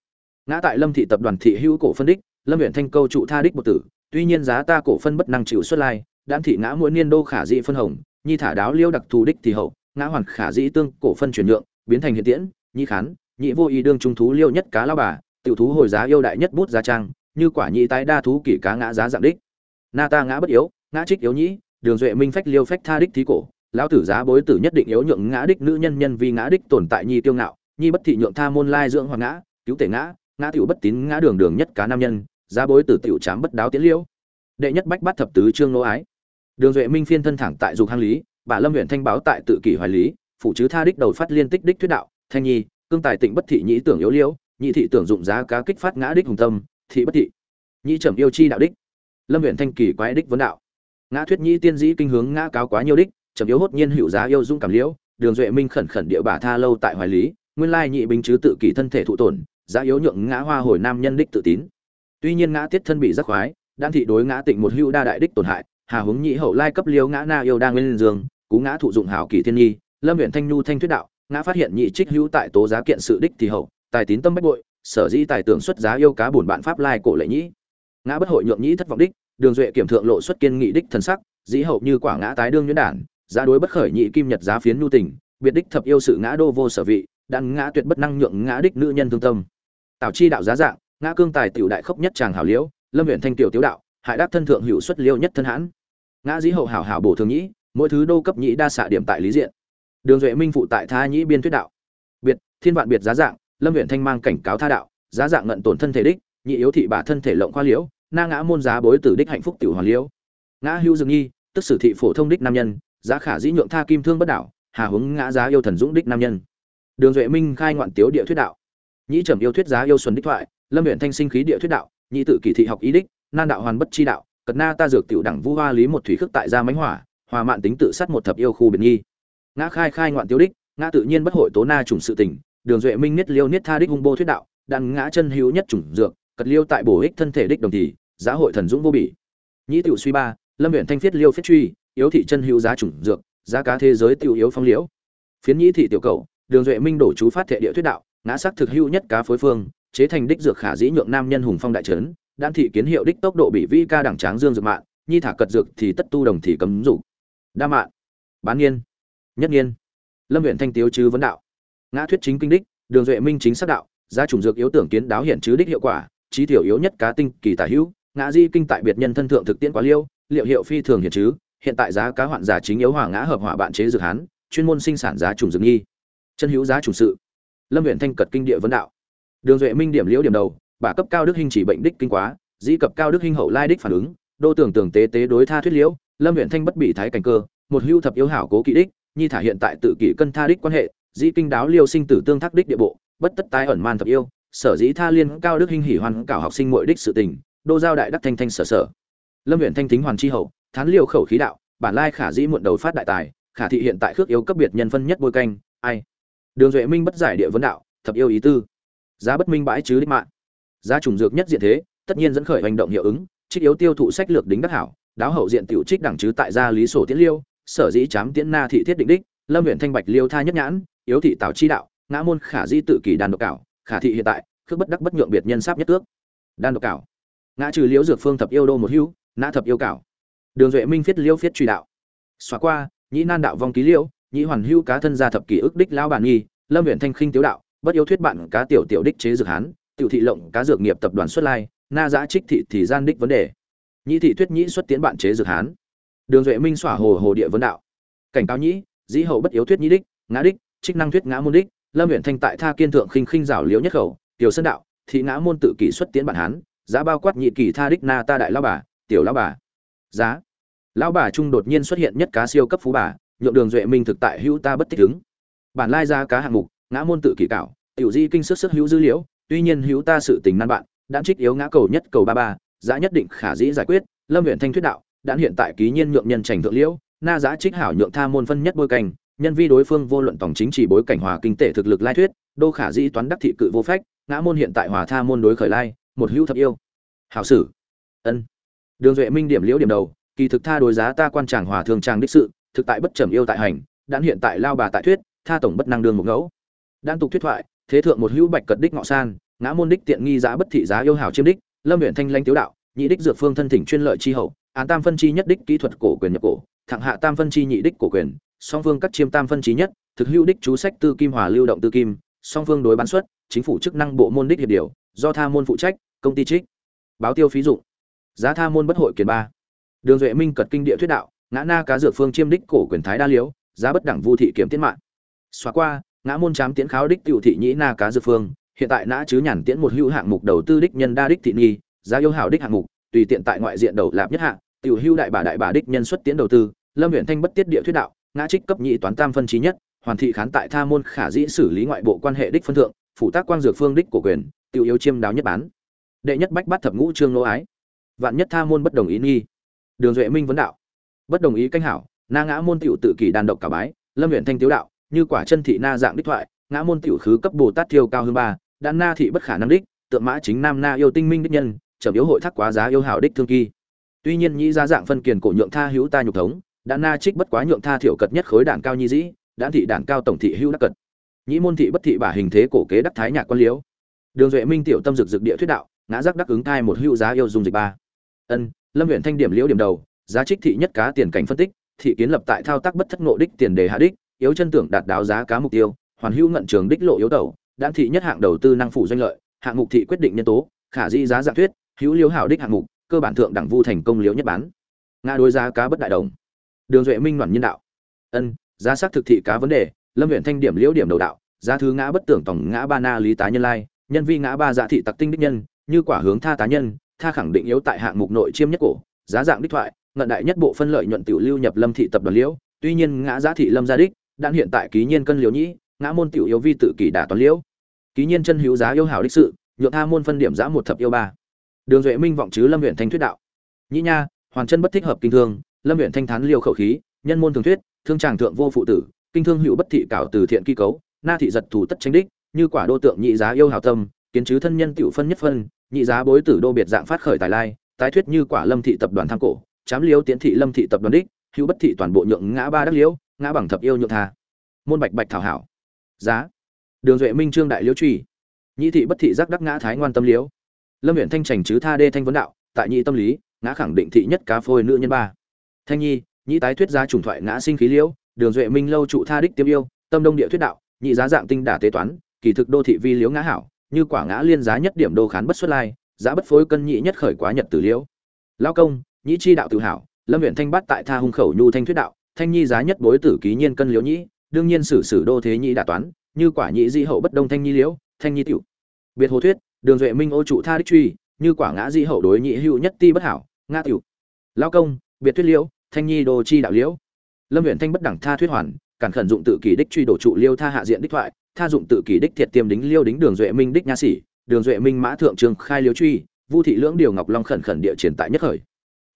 Ngã tại lâm thị tập đoàn thị hữu cổ phân đích, lâm huyện thanh câu trụ tha đích một tử, tuy nhiên giá ta cổ phân bất năng chịu xuất lai đan thị ngã mỗi niên đô khả dị phân hồng, nhi thả đáo liêu đặc thù đích thì hậu, ngã hoàn khả dĩ tương cổ phân chuyển nhượng, biến thành hiện tiễn nhị khán, nhị vô ý đương trung thú liêu nhất cá lao bà, tiểu thú hồi giá yêu đại nhất bút giá trang, như quả nhị tái đa thú kỷ cá ngã giá dạng đích na ta ngã bất yếu, ngã trích yếu nhĩ, đường duệ minh phách liêu phách tha đích thí cổ, lão tử giá bối tử nhất định yếu nhượng ngã đích nữ nhân nhân vì ngã đích tồn tại nhi tiêu ngạo, nhi bất thị nhượng tha môn lai dưỡng hoặc ngã, cứu tể ngã ngã tiểu bất tín ngã đường đường nhất cá nam nhân, giá bối tử tiểu chám bất đáo tiến liễu đệ nhất bách bắt thập tứ trương nô ái. Đường duệ minh phiên thân thẳng tại dục hang lý, bà lâm huyện thanh báo tại tự kỷ hoài lý phụ chứ tha đích đầu phát liên tích đích thuyết đạo, thanh nhi, cương tài tịnh bất thị nhĩ tưởng yếu liễu nhị thị tưởng dụng giá cá kích phát ngã đích hùng tâm, thị bất thị. Nhị trầm yêu chi đạo đích lâm huyện thanh kỳ quái đích vấn đạo. Ngã thuyết nhĩ tiên dĩ kinh hướng ngã cáo quá nhiều đích trầm yếu hốt nhiên hữu giá yêu dung cảm liễu, đường duệ minh khẩn khẩn địa bà tha lâu tại hoài lý, nguyên lai nhị binh chứ tự kỷ thân thể thụ tổn, giá yếu nhượng ngã hoa hồi nam nhân đích tự tín. Tuy nhiên ngã tiết thân bị rất khoái, đan thị đối ngã tịnh một hữu đa đại đích tổn hại, hà hướng nhị hậu lai cấp liêu ngã na yêu đang lên giường cú ngã thụ dụng hảo kỳ thiên nhi, lâm huyện thanh nhu thanh thuyết đạo, ngã phát hiện nhị trích hữu tại tố giá kiện sự đích thì hậu, tài tín tâm bách bội, sở dĩ tài tưởng xuất giá yêu cá bổn bạn pháp lai cổ lệ nhĩ ngã bất hội nhượng nhĩ thất vọng đích, đường duệ kiểm thượng lộ xuất kiên nghị đích thần sắc, dĩ hậu như quả ngã tái đương nhuyễn đản, giá đối bất khởi nhị kim nhật giá phiến nhu tình, biệt đích thập yêu sự ngã đô vô sở vị, đặng ngã tuyệt bất năng nhượng ngã đích nữ nhân thương tâm. Tào chi đạo giá dạng, ngã cương tài tiểu đại khốc nhất chàng hảo liễu, lâm huyện thanh tiểu tiếu đạo, hại đáp thân thượng hữu xuất liêu nhất thân hãn. Ngã dĩ hậu hảo hảo bổ thường nhĩ, mỗi thứ đô cấp nhĩ đa xạ điểm tại lý diện. Đường duệ minh phụ tại tha nhĩ biên thuyết đạo. Biệt, thiên vạn biệt giá dạng, lâm huyện thanh mang cảnh cáo tha đạo, giá dạng ngận tổn thân thể đích, nhị yếu thị bà thân thể lộng khoa liễu na ngã môn giá bối tử đích hạnh phúc tiểu hoàn liễu ngã hưu dương nhi, tức sử thị phổ thông đích nam nhân, giá khả dĩ nhượng tha kim thương bất đảo, hà hướng ngã giá yêu thần dũng đích nam nhân. Đường duệ minh khai ngoạn tiếu địa thuyết đạo. Nhĩ trầm yêu thuyết giá yêu xuân đích thoại, lâm huyện thanh sinh khí địa thuyết đạo nhị tự kỳ thị học ý đích, nan đạo hoàn bất chi đạo, cật na ta dược tiểu đẳng vu hoa lý một thủy khước tại gia mánh hỏa, hòa mạn tính tự sát một thập yêu khu biệt nghi. Ngã khai khai ngoạn tiếu đích, ngã tự nhiên bất hội tố na trùng sự tình, đường duệ minh niết liêu niết tha đích hung bô thuyết đạo, đặng ngã chân hữu nhất trùng dược cật liêu tại bổ ích thân thể đích đồng thì, giá hội thần dũng vô bỉ. Nhĩ tiểu suy ba, lâm huyện thanh phiết liêu phiết truy, yếu thị chân hữu giá chủng dược, giá cá thế giới tiểu yếu phong liễu. Phiến nhĩ thị tiểu cầu đường duệ minh đổ chú phát thệ địa thuyết đạo, ngã sắc thực hữu nhất cá phối phương, chế thành đích dược khả dĩ nhượng nam nhân hùng phong đại trấn, đan thị kiến hiệu đích tốc độ bị vi ca đẳng tráng dương dược mạng nhi thả cật dược thì tất tu đồng thì cấm dục đa mạng bán nghiên, nhất nghiên, lâm huyện thanh tiếu chứ vấn đạo. Ngã thuyết chính kinh đích, đường duệ minh chính xác đạo, giá trùng dược yếu tưởng kiến đáo hiện chứ đích hiệu quả trí tiểu yếu nhất cá tinh kỳ tả hữu, ngã di kinh tại biệt nhân thân thượng thực tiễn quá liêu, liệu hiệu phi thường hiện chứ, hiện tại giá cá hoạn giả chính yếu hỏa ngã hợp hỏa bạn chế dược hán, chuyên môn sinh sản giá trùng dược nghi. Chân hữu giá trùng sự. Lâm huyện thanh cật kinh địa vấn đạo. Đường duệ minh điểm liễu điểm đầu, bà cấp cao đức hình chỉ bệnh đích kinh quá, dĩ cập cao đức hình hậu lai đích phản ứng, đô tưởng tưởng tế tế đối tha thuyết liễu, lâm huyện thanh bất bị thái cảnh cơ, một hưu thập yếu hảo cố kỵ đích, nhi thả hiện tại tự kỷ cân tha đích quan hệ, dĩ kinh đáo liêu sinh tử tương thác đích địa bộ, bất tất tái ẩn man thập yêu sở dĩ tha liên cao đức hinh hỉ hoàn cảo học sinh muội đích sự tình, đô giao đại đắc thanh thanh sở sở. Lâm huyện thanh thính hoàn chi hậu, thán liều khẩu khí đạo, bản lai khả dĩ muộn đầu phát đại tài, khả thị hiện tại khước yếu cấp biệt nhân phân nhất bôi canh, ai? Đường duệ minh bất giải địa vấn đạo, thập yêu ý tư. Giá bất minh bãi chứ đích mạng. Giá trùng dược nhất diện thế, tất nhiên dẫn khởi hành động hiệu ứng, trích yếu tiêu thụ sách lược đính đắc hảo, đáo hậu diện tiểu trích đẳng chứ tại gia lý sổ tiễn liêu, sở dĩ chám tiễn na thị thiết định đích, lâm huyện thanh bạch liêu tha nhất nhãn, yếu thị tảo chi đạo, ngã môn khả di tự kỷ đàn độc cảo khả thị hiện tại, khước bất đắc bất nhượng biệt nhân sáp nhất cước đan độc cảo. Ngã trừ liễu dược phương thập yêu đô một hữu nã thập yêu cảo. Đường duệ minh phiết liễu phiết truy đạo. Xóa qua, nhĩ nan đạo vong ký liễu, nhĩ hoàn hữu cá thân gia thập kỷ ức đích lão bản nghi, lâm huyện thanh khinh tiếu đạo, bất yêu thuyết bạn cá tiểu tiểu đích chế dược hán, tiểu thị lộng cá dược nghiệp tập đoàn xuất lai, na giã trích thị thì gian đích vấn đề. Nhĩ thị thuyết nhĩ xuất tiến bạn chế dược hán. Đường duệ minh xỏa hồ hồ địa vấn đạo. Cảnh cáo nhĩ, dĩ hậu bất yếu thuyết nhĩ đích, ngã đích, trích năng thuyết ngã môn đích lâm huyện thanh tại tha kiên thượng khinh khinh rảo liễu nhất khẩu, tiểu sân đạo, thị ngã môn tự kỷ xuất tiến bản hán, giá bao quát nhị kỳ tha đích na ta đại lao bà, tiểu lao bà. Giá? Lão bà trung đột nhiên xuất hiện nhất cá siêu cấp phú bà, nhượng đường duệ minh thực tại hữu ta bất thích ứng. Bản lai ra cá hạng mục, ngã môn tự kỷ cảo tiểu di kinh sức sức hữu dữ liễu, tuy nhiên hữu ta sự tình nan bạn, đã trích yếu ngã cầu nhất cầu ba ba, giá nhất định khả dĩ giải quyết. Lâm huyện thanh thuyết đạo đã hiện tại ký nhiên nhượng nhân trành thượng liễu, na giá trích hảo nhượng tha môn phân nhất bôi cành nhân vi đối phương vô luận tổng chính trị bối cảnh hòa kinh tế thực lực lai thuyết, đô khả dĩ toán đắc thị cự vô phách, ngã môn hiện tại hòa tha môn đối khởi lai, một hữu thập yêu. Hảo sử. Ân. Đường duệ minh điểm liễu điểm đầu, kỳ thực tha đối giá ta quan tràng hòa thường chàng đích sự, thực tại bất trầm yêu tại hành đan hiện tại lao bà tại thuyết, tha tổng bất năng đương một ngẫu. Đan tục thuyết thoại, thế thượng một hữu bạch cật đích ngọ san, ngã môn đích tiện nghi giá bất thị giá yêu hảo chiêm đích, lâm huyện thanh lanh tiếu đạo, nhị đích dược phương thân thỉnh chuyên lợi chi hậu án tam phân chi nhất đích kỹ thuật cổ quyền nhập cổ, thẳng hạ tam phân chi nhị đích cổ quyền, song phương cắt chiêm tam phân chi nhất, thực hữu đích chú sách tư kim hòa lưu động tư kim, song phương đối bán xuất, chính phủ chức năng bộ môn đích hiệp điều, do tha môn phụ trách, công ty trích. Báo tiêu phí dụng. Giá tha môn bất hội kiền ba. Đường duệ minh cật kinh địa thuyết đạo, ngã na cá dược phương chiêm đích cổ quyền thái đa liếu, giá bất đẳng vu thị kiểm tiễn mạng. Xóa qua, ngã môn chám tiễn kháo đích tiểu thị nhĩ na cá dược phương, hiện tại nã chứ nhàn tiễn một hữu hạng mục đầu tư đích nhân đa đích thị nghi, giá yêu hảo đích hạng mục tùy tiện tại ngoại diện đầu lạp nhất hạng tiểu hưu đại bà đại bà đích nhân xuất tiến đầu tư, lâm huyện thanh bất tiết địa thuyết đạo, ngã trích cấp nhị toán tam phân trí nhất, hoàn thị khán tại tha môn khả dĩ xử lý ngoại bộ quan hệ đích phân thượng phụ tác quang dược phương đích của quyền, tiểu yếu chiêm đáo nhất bán. Đệ nhất bách bát thập ngũ trương nô ái. Vạn nhất tha môn bất đồng ý nghi. Đường duệ minh vấn đạo. Bất đồng ý canh hảo, na ngã môn tiểu tự kỷ đàn độc cả bái, lâm huyện thanh tiếu đạo, như quả chân thị na dạng đích thoại, ngã môn tiểu khứ cấp bồ tát thiêu cao hơn ba đã na thị bất khả năng đích, tượng mã chính nam na yêu tinh minh đích nhân trầm yếu hội thác quá giá yêu hảo đích thương kỳ. Tuy nhiên nhĩ giá dạng phân kiền cổ nhượng tha hữu ta nhục thống, đã na trích bất quá nhượng tha thiểu cật nhất khối đảng cao nhi dĩ, đã thị đảng cao tổng thị hữu đắc cật. Nhĩ môn thị bất thị bả hình thế cổ kế đắc thái nhạc quan liếu đường duệ minh tiểu tâm dực dực địa thuyết đạo, ngã giác đắc ứng thai một hữu giá yêu dùng dịch ba. Ân, lâm huyện thanh điểm liễu điểm đầu, giá trích thị nhất cá tiền cảnh phân tích, thị kiến lập tại thao tác bất thất ngộ đích tiền đề hạ đích, yếu chân tưởng đạt đáo giá cá mục tiêu, hoàn hữu ngận trường đích lộ yếu tẩu đã thị nhất hạng đầu tư năng phủ doanh lợi, hạng mục thị quyết định nhân tố, khả di giá dạng thuyết hữu liếu hảo đích hạng mục, cơ bản thượng đẳng vu thành công liếu nhất bán. Ngã đối giá cá bất đại đồng. Đường duệ minh đoàn nhân đạo. Ân, giá xác thực thị cá vấn đề, lâm huyện thanh điểm liễu điểm đầu đạo, giá thứ ngã bất tưởng tổng ngã ba na lý tá nhân lai, nhân vi ngã ba dạ thị tặc tinh đích nhân, như quả hướng tha tá nhân, tha khẳng định yếu tại hạng mục nội chiêm nhất cổ, giá dạng đích thoại, ngận đại nhất bộ phân lợi nhuận tiểu lưu nhập lâm thị tập đoàn liễu, tuy nhiên ngã giá thị lâm gia đích đang hiện tại ký nhiên cân liễu nhĩ, ngã môn tiểu yếu vi tự kỷ đả toán liễu. Ký nhiên chân hữu giá yêu hảo đích sự, nhượng tha môn phân điểm giá một thập yêu ba đường duệ minh vọng chứ lâm huyện thanh thuyết đạo. Nhĩ nha, hoàn chân bất thích hợp kinh thương, lâm huyện thanh thán liêu khẩu khí, nhân môn thường thuyết, thương tràng thượng vô phụ tử, kinh thương hữu bất thị cảo từ thiện kỳ cấu, na thị giật thủ tất tranh đích, như quả đô tượng nhị giá yêu hảo tâm, kiến chứ thân nhân tiểu phân nhất phân, nhị giá bối tử đô biệt dạng phát khởi tài lai, tái thuyết như quả lâm thị tập đoàn tham cổ, chám liêu tiến thị lâm thị tập đoàn đích, hữu bất thị toàn bộ nhượng ngã ba đắc liễu, ngã bằng thập yêu nhượng tha. Môn bạch bạch thảo hảo. Giá. Đường duệ minh trương đại liễu truy. Nhị thị bất thị giác đắc ngã thái ngoan tâm liễu lâm huyện thanh trành chứ tha đê thanh vấn đạo, tại nhị tâm lý, ngã khẳng định thị nhất cá phôi nữ nhân ba. Thanh nhi, nhị tái thuyết giá trùng thoại ngã sinh khí liễu, đường duệ minh lâu trụ tha đích tiêm yêu, tâm đông địa thuyết đạo, nhị giá dạng tinh đả tế toán, kỳ thực đô thị vi liếu ngã hảo, như quả ngã liên giá nhất điểm đô khán bất xuất lai, giá bất phối cân nhị nhất khởi quá nhật tử liễu. Lao công nhĩ chi đạo tự hảo, lâm huyện thanh bắt tại tha hung khẩu nhu thanh thuyết đạo, thanh nhi giá nhất bối tử ký nhiên cân liễu nhĩ đương nhiên sử sử đô thế nhị đả toán, như quả nhị di hậu bất đông thanh nhi liễu, thanh nhi tiểu. Biệt hồ thuyết đường duệ minh ô trụ tha đích truy, như quả ngã di hậu đối nhị hữu nhất ti bất hảo, ngã tiểu. Lao công, biệt thuyết liễu, thanh nhi đồ chi đạo liễu. Lâm huyện thanh bất đẳng tha thuyết hoàn, cản khẩn dụng tự kỷ đích truy đổ trụ liêu tha hạ diện đích thoại, tha dụng tự kỷ đích thiệt tiêm đính liêu đính đường duệ minh đích nha sĩ, đường duệ minh mã thượng trường khai liêu truy, vu thị lưỡng điều ngọc long khẩn khẩn địa triển tại nhất khởi.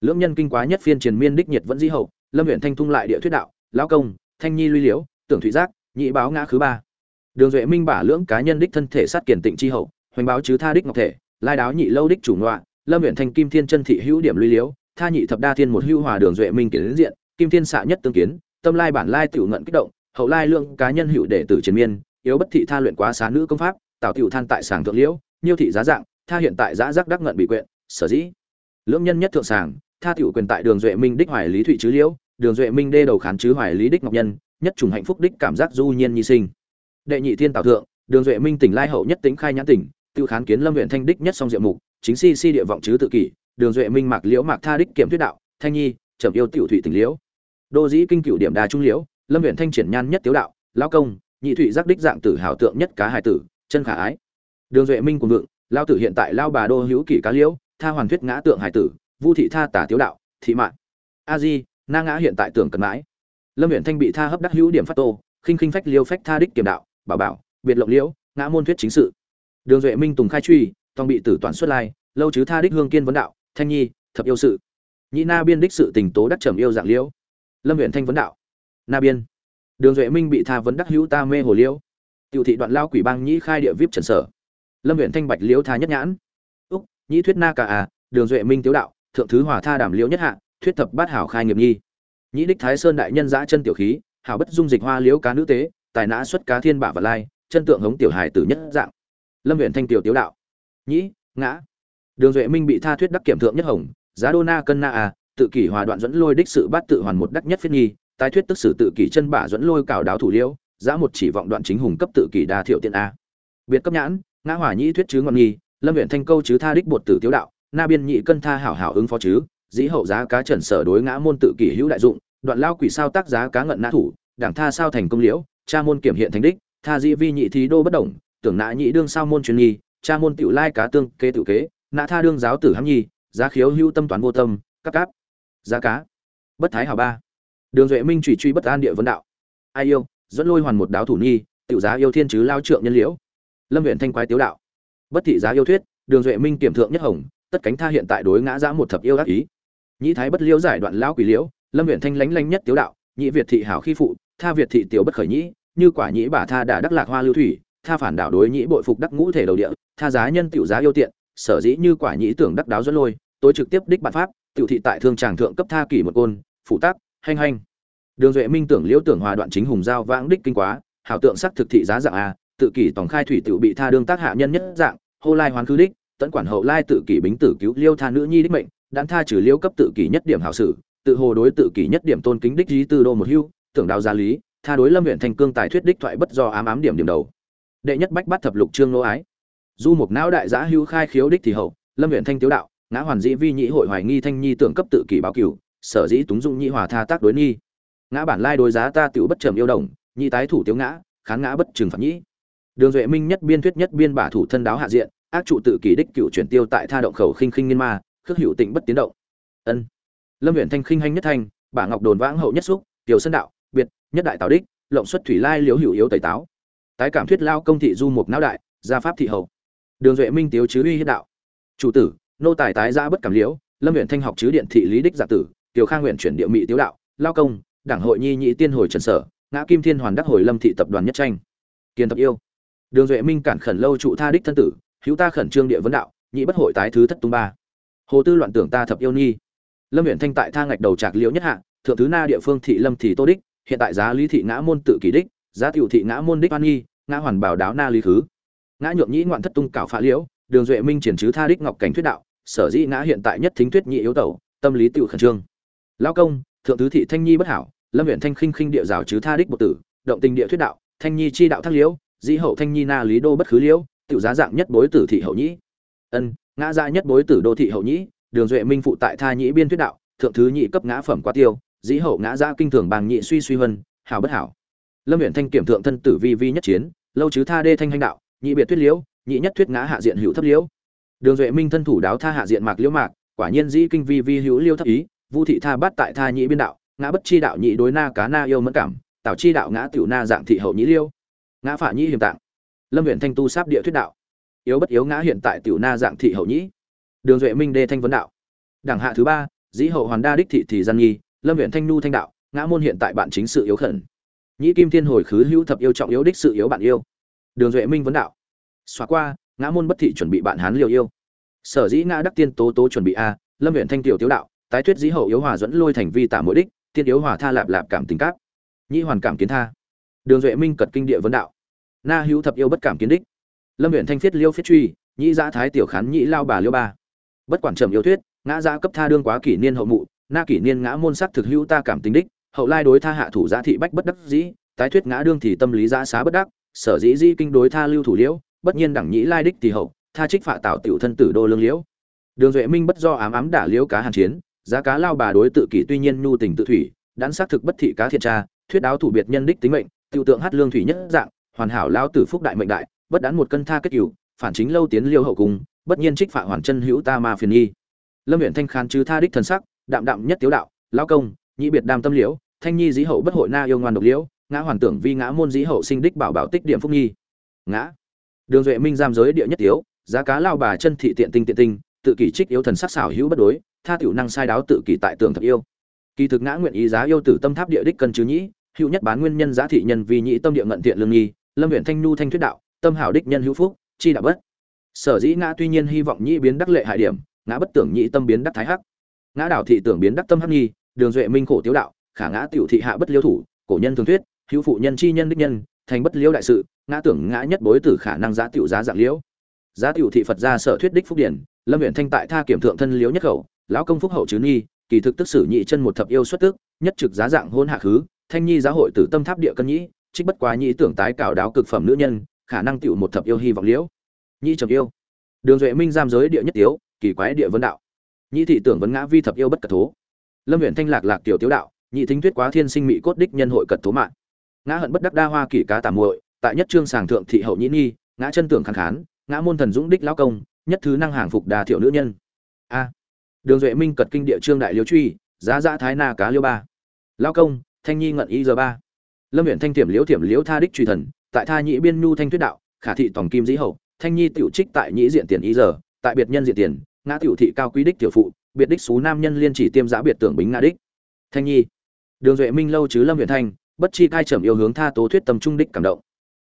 Lưỡng nhân kinh quá nhất phiên triền miên đích nhiệt vẫn di hậu, lâm huyện thanh thung lại địa thuyết đạo, lão công, thanh nhi luy liễu, tưởng thủy giác, nhị báo ngã khứ ba. Đường duệ minh bả lưỡng cá nhân đích thân thể sát kiển tịnh chi hậu hoành báo chứ tha đích ngọc thể lai đáo nhị lâu đích chủ ngoạ lâm huyện thanh kim thiên chân thị hữu điểm luy liếu, tha nhị thập đa thiên một hữu hòa đường duệ minh kiến diện kim thiên xạ nhất tương kiến tâm lai bản lai tiểu ngận kích động hậu lai lượng cá nhân hữu đệ tử triền miên yếu bất thị tha luyện quá xá nữ công pháp tạo tiểu than tại sàng thượng liễu nhiêu thị giá dạng tha hiện tại giá giác đắc ngận bị quyện sở dĩ. Lưỡng nhân nhất thượng sàng tha tiểu quyền tại đường duệ minh đích hoài lý thụy chứ liễu đường duệ minh đê đầu khán chứ hoài lý đích ngọc nhân nhất trùng hạnh phúc đích cảm giác du nhiên nhi sinh. Đệ nhị thiên tạo thượng đường duệ minh tỉnh lai hậu nhất tính khai nhãn tỉnh tiêu khán kiến lâm huyện thanh đích nhất song diệu mục, chính si si địa vọng chứ tự kỷ, đường duệ minh mạc liễu mạc tha đích kiểm thuyết đạo, thanh nhi, trầm yêu tiểu thủy tình liễu. Đô dĩ kinh cửu điểm đà trung liễu, lâm huyện thanh triển nhan nhất tiếu đạo, lão công, nhị thủy giác đích dạng tử hảo tượng nhất cá hải tử, chân khả ái. Đường duệ minh cùng vượng lao tử hiện tại lao bà đô hữu kỷ cá liễu, tha hoàn thuyết ngã tượng hải tử, vu thị tha tả tiếu đạo, thị mạng a di, na ngã hiện tại tưởng cần mãi. Lâm huyện thanh bị tha hấp đắc hữu điểm phát tô, khinh khinh phách liêu phách tha đích kiểm đạo, bảo bảo, biệt lộng liễu, ngã môn thuyết chính sự đường duệ minh tùng khai truy, tòng bị tử toàn xuất lai, lâu chứ tha đích hương kiên vấn đạo, thanh nhi, thập yêu sự. Nhị na biên đích sự tình tố đắc trầm yêu dạng liễu. Lâm huyện thanh vấn đạo. Na biên. Đường duệ minh bị tha vấn đắc hữu ta mê hồ liễu. Tiểu thị đoạn lao quỷ bang nhĩ khai địa vip trần sở. Lâm huyện thanh bạch liễu tha nhất nhãn. Úc, nhĩ thuyết na cả à đường duệ minh tiếu đạo, thượng thứ hòa tha đảm liễu nhất hạ, thuyết thập bát hảo khai nghiệp nhi. Nhĩ đích thái sơn đại nhân giã chân tiểu khí, hảo bất dung dịch hoa liễu cá nữ tế, tài nã xuất cá thiên bạ và lai, chân tượng hống tiểu hài tử nhất dạng lâm huyện thanh tiểu tiếu đạo. Nhĩ, ngã. Đường duệ minh bị tha thuyết đắc kiểm thượng nhất hồng, giá đô na cân na à tự kỷ hòa đoạn dẫn lôi đích sự bát tự hoàn một đắc nhất phiết nghi tái thuyết tức sử tự kỷ chân bả dẫn lôi cào đáo thủ liễu, giá một chỉ vọng đoạn chính hùng cấp tự kỷ đa thiệu tiện a. Biệt cấp nhãn, ngã hỏa nhĩ thuyết chứ ngọn nghi lâm huyện thanh câu chứ tha đích bột tử tiếu đạo, na biên nhị cân tha hảo hảo ứng phó chứ, dĩ hậu giá cá trần sở đối ngã môn tự kỷ hữu đại dụng, đoạn lao quỷ sao tác giá cá ngận nã thủ, đảng tha sao thành công liễu, cha môn kiểm hiện thành đích, tha dĩ vi nhị thí đô bất động tưởng nã nhị đương sao môn truyền nghi cha môn tiểu lai cá tương kế tiểu kế, nã tha đương giáo tử hám nhi, giá khiếu hữu tâm toán vô tâm cắp cáp, giá cá. Bất thái hảo ba. Đường duệ minh truy truy bất an địa vấn đạo. Ai yêu, dẫn lôi hoàn một đáo thủ nhi, tiểu giá yêu thiên chứ lao trượng nhân liễu. Lâm huyện thanh quái tiếu đạo. Bất thị giá yêu thuyết, đường duệ minh kiểm thượng nhất hồng, tất cánh tha hiện tại đối ngã giã một thập yêu đắc ý. Nhĩ thái bất liễu giải đoạn lao quỷ liễu, lâm huyện thanh lánh lánh nhất tiếu đạo nhị việt thị hảo khi phụ, tha việt thị tiểu bất khởi nhĩ, như quả nhĩ bà tha đã đắc lạc hoa lưu thủy tha phản đảo đối nhĩ bội phục đắc ngũ thể đầu địa, tha giá nhân tiểu giá yêu tiện, sở dĩ như quả nhĩ tưởng đắc đáo dẫn lôi tối trực tiếp đích bản pháp, tiểu thị tại thương tràng thượng cấp tha kỷ một côn, phụ tác hành hành đường duệ minh tưởng liễu tưởng hòa đoạn chính hùng giao vãng đích kinh quá, hảo tượng sắc thực thị giá dạng a, tự kỷ tổng khai thủy tiểu bị tha đương tác hạ nhân nhất dạng, hô lai hoán khứ đích tấn quản hậu lai tự kỷ bính tử cứu liêu tha nữ nhi đích mệnh đan tha trừ liêu cấp tự kỷ nhất điểm hảo sử, tự hồ đối tự kỷ nhất điểm tôn kính đích lý tư đô một hưu, tưởng đào gia lý, tha đối lâm huyện thành cương tài thuyết đích thoại bất do ám ám điểm điểm đầu đệ nhất bách bắt thập lục trương nô ái. Du mục não đại giã hưu khai khiếu đích thì hậu, lâm huyện thanh tiếu đạo, ngã hoàn dĩ vi nhị hội hoài nghi thanh nhi tưởng cấp tự kỷ báo cửu, sở dĩ túng dụng nhị hòa tha tác đối nghi. Ngã bản lai đối giá ta tiểu bất trầm yêu đồng nhị tái thủ tiếu ngã kháng ngã bất trừng phạt nhĩ. Đường duệ minh nhất biên thuyết nhất biên bả thủ thân đáo hạ diện, ác trụ tự kỷ đích cựu chuyển tiêu tại tha động khẩu khinh khinh nghiên ma, khước hữu tịnh bất tiến động. Ân. Lâm huyện thanh khinh hanh nhất thanh, bả ngọc đồn vãng hậu nhất xúc, tiểu sân đạo, biệt, nhất đại tào đích, lộng xuất thủy lai liếu hữu yếu tẩy táo tái cảm thuyết lao công thị du mục não đại, gia pháp thị hậu. Đường duệ minh tiếu chứ uy hiến đạo. Chủ tử, nô tài tái ra bất cảm liễu, lâm huyện thanh học chứ điện thị lý đích giả tử, tiểu khang nguyện chuyển địa mỹ tiếu đạo, lao công, đảng hội nhi nhị tiên hồi trần sở, ngã kim thiên hoàn đắc hồi lâm thị tập đoàn nhất tranh. Kiên tập yêu. Đường duệ minh cản khẩn lâu trụ tha đích thân tử, hữu ta khẩn trương địa vấn đạo, nhị bất hội tái thứ thất tung ba. Hồ tư loạn tưởng ta thập yêu nhi. Lâm huyện thanh tại tha ngạch đầu trạc liễu nhất hạ, thượng thứ na địa phương thị lâm thị tô đích, hiện tại giá lý thị ngã môn tự kỷ đích giá tiểu thị ngã môn đích an nghi, ngã hoàn bảo đáo na lý khứ. Ngã nhượng nhĩ ngoạn thất tung cảo phá liễu, đường duệ minh triển chứ tha đích ngọc cảnh thuyết đạo, sở dĩ ngã hiện tại nhất thính thuyết nhị yếu tẩu, tâm lý tiểu khẩn trương. Lão công, thượng thứ thị thanh nhi bất hảo, lâm huyện thanh khinh khinh địa rào chứ tha đích bộ tử, động tình địa thuyết đạo, thanh nhi chi đạo thác liễu, dĩ hậu thanh nhi na lý đô bất khứ liễu, tiểu giá dạng nhất bối tử thị hậu nhĩ. Ân, ngã gia nhất bối tử đô thị hậu nhĩ, đường duệ minh phụ tại tha nhĩ biên thuyết đạo, thượng thứ nhị cấp ngã phẩm quá tiêu, dĩ hậu ngã dạ kinh thường bằng nhị suy suy vân hảo bất hảo lâm huyện thanh kiểm thượng thân tử vi vi nhất chiến, lâu chứ tha đê thanh hành đạo, nhị biệt thuyết liễu, nhị nhất thuyết ngã hạ diện hữu thấp liễu. Đường duệ minh thân thủ đáo tha hạ diện mạc liễu mạc, quả nhiên dĩ kinh vi vi hữu liêu thấp ý, vu thị tha bắt tại tha nhị biên đạo, ngã bất chi đạo nhị đối na cá na yêu mẫn cảm, tảo chi đạo ngã tiểu na dạng thị hậu nhị liêu. Ngã phả nhị hiểm tạng. Lâm huyện thanh tu sáp địa thuyết đạo. Yếu bất yếu ngã hiện tại tiểu na dạng thị hậu nhĩ đường duệ minh đê thanh vấn đạo. Đẳng hạ thứ ba, dĩ hậu hoàn đa đích thị thì gian nhi, lâm huyện thanh nu thanh đạo, ngã môn hiện tại bạn chính sự yếu khẩn nhĩ kim thiên hồi khứ hữu thập yêu trọng yếu đích sự yếu bạn yêu. Đường duệ minh vấn đạo. Xóa qua, ngã môn bất thị chuẩn bị bạn hán liều yêu. Sở dĩ ngã đắc tiên tố tố chuẩn bị a, lâm huyện thanh tiểu tiếu đạo, tái thuyết dĩ hậu yếu hòa dẫn lôi thành vi tả mỗi đích, tiên yếu hòa tha lạp lạp cảm tình cáp nhĩ hoàn cảm kiến tha. Đường duệ minh cật kinh địa vấn đạo. Na hữu thập yêu bất cảm kiến đích. Lâm huyện thanh thiết liêu phiết truy, nhĩ giã thái tiểu khán nhĩ lao bà liêu ba. Bất quản trầm yêu thuyết, ngã giã cấp tha đương quá kỷ niên hậu mụ, na kỷ niên ngã môn sắc thực hữu ta cảm tính đích hậu lai đối tha hạ thủ giã thị bách bất đắc dĩ, tái thuyết ngã đương thì tâm lý giã xá bất đắc, sở dĩ di kinh đối tha lưu thủ liễu, bất nhiên đẳng nhĩ lai đích thì hậu, tha trích phạ tạo tiểu thân tử đô lương liễu. Đường duệ minh bất do ám ám đả liễu cá hàn chiến, giá cá lao bà đối tự kỷ tuy nhiên nhu tình tự thủy đắn xác thực bất thị cá thiện tra, thuyết đáo thủ biệt nhân đích tính mệnh tiểu tượng hát lương thủy nhất dạng, hoàn hảo lao tử phúc đại mệnh đại, bất đán một cân tha kết cửu, phản chính lâu tiến liêu hậu cung, bất nhiên trích phạ hoàn chân hữu ta ma phiền nhi lâm huyện thanh khán chứ tha đích thần sắc, đạm đạm nhất tiếu đạo, lao công nhị biệt đam tâm liễu thanh nhi dĩ hậu bất hội na yêu ngoan độc liễu ngã hoàn tưởng vi ngã môn dĩ hậu sinh đích bảo bảo tích điểm phúc nhi ngã. Đường duệ minh giam giới địa nhất yếu, giá cá lao bà chân thị tiện tinh tiện tinh tự kỷ trích yếu thần sắc xảo hữu bất đối tha tiểu năng sai đáo tự kỷ tại tường thật yêu. Kỳ thực ngã nguyện ý giá yêu tử tâm tháp địa đích cân chứ nhĩ hữu nhất bán nguyên nhân giá thị nhân vì nhĩ tâm địa ngận thiện lương nghi lâm huyện thanh nhu thanh thuyết đạo tâm hảo đích nhân hữu phúc chi đạo bất. Sở dĩ ngã tuy nhiên hy vọng nhĩ biến đắc lệ hại điểm ngã bất tưởng nhĩ tâm biến đắc thái hắc. Ngã đảo thị tưởng biến đắc tâm hắc nghi đường duệ minh khổ tiếu đạo khả ngã tiểu thị hạ bất liêu thủ, cổ nhân thường thuyết, hữu phụ nhân chi nhân đích nhân, thành bất liêu đại sự, ngã tưởng ngã nhất bối tử khả năng giá tiểu giá dạng liễu. Giá tiểu thị phật gia sở thuyết đích phúc điển, lâm huyện thanh tại tha kiểm thượng thân liễu nhất khẩu lão công phúc hậu chứ nghi, kỳ thực tức sử nhị chân một thập yêu xuất tức, nhất trực giá dạng hôn hạ khứ, thanh nhi giá hội tử tâm tháp địa cân nhĩ, trích bất quá nhĩ tưởng tái cảo đáo cực phẩm nữ nhân, khả năng tiểu một thập yêu hy vọng liễu. Nhĩ trầm yêu. Đường duệ minh giam giới địa nhất tiếu, kỳ quái địa vấn đạo. Nhĩ thị tưởng vấn ngã vi thập yêu bất cật thố. Lâm huyện thanh lạc lạc tiểu tiếu đạo nhị thính thuyết quá thiên sinh mỹ cốt đích nhân hội cật thố mạng. Ngã hận bất đắc đa hoa kỷ cá tạm muội, tại nhất trương sàng thượng thị hậu nhĩ nghi ngã chân tưởng kháng khán, ngã môn thần dũng đích lão công, nhất thứ năng hàng phục đà thiệu nữ nhân. A. Đường duệ minh cật kinh địa trương đại liêu truy, giá giá thái na cá liêu ba. Lão công, thanh nhi ngận y giờ ba. Lâm huyện thanh tiềm liễu tiềm liễu tha đích truy thần, tại tha nhĩ biên nhu thanh thuyết đạo, khả thị tổng kim dĩ hậu, thanh nhi tiểu trích tại nhĩ diện tiền y giờ, tại biệt nhân diện tiền, ngã tiểu thị cao quý đích tiểu phụ, biệt đích xú nam nhân liên chỉ tiêm giã biệt tưởng bính ngã đích. Thanh nhi đường duệ minh lâu chứ lâm huyện thanh, bất chi cai trầm yêu hướng tha tố thuyết tâm trung đích cảm động.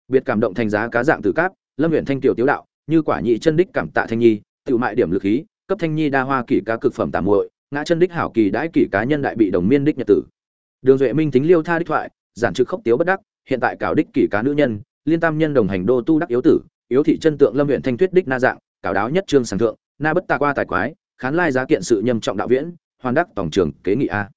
Biệt cảm động thành giá cá dạng từ cáp, lâm huyện thanh tiểu tiếu đạo, như quả nhị chân đích cảm tạ thanh nhi tự mại điểm lực khí, cấp thanh nhi đa hoa kỷ cá cực phẩm tạm muội, ngã chân đích hảo kỳ đãi kỷ cá nhân đại bị đồng miên đích nhật tử. Đường duệ minh tính liêu tha đích thoại, giản trực khốc tiếu bất đắc, hiện tại cảo đích kỷ cá nữ nhân, liên tam nhân đồng hành đô tu đắc yếu tử, yếu thị chân tượng lâm huyện thanh tuyết đích na dạng, cảo đáo nhất trương sàng thượng, na bất tạ qua tài quái, khán lai giá kiện sự nhâm trọng đạo viễn, hoàn đắc tổng trường kế nghị a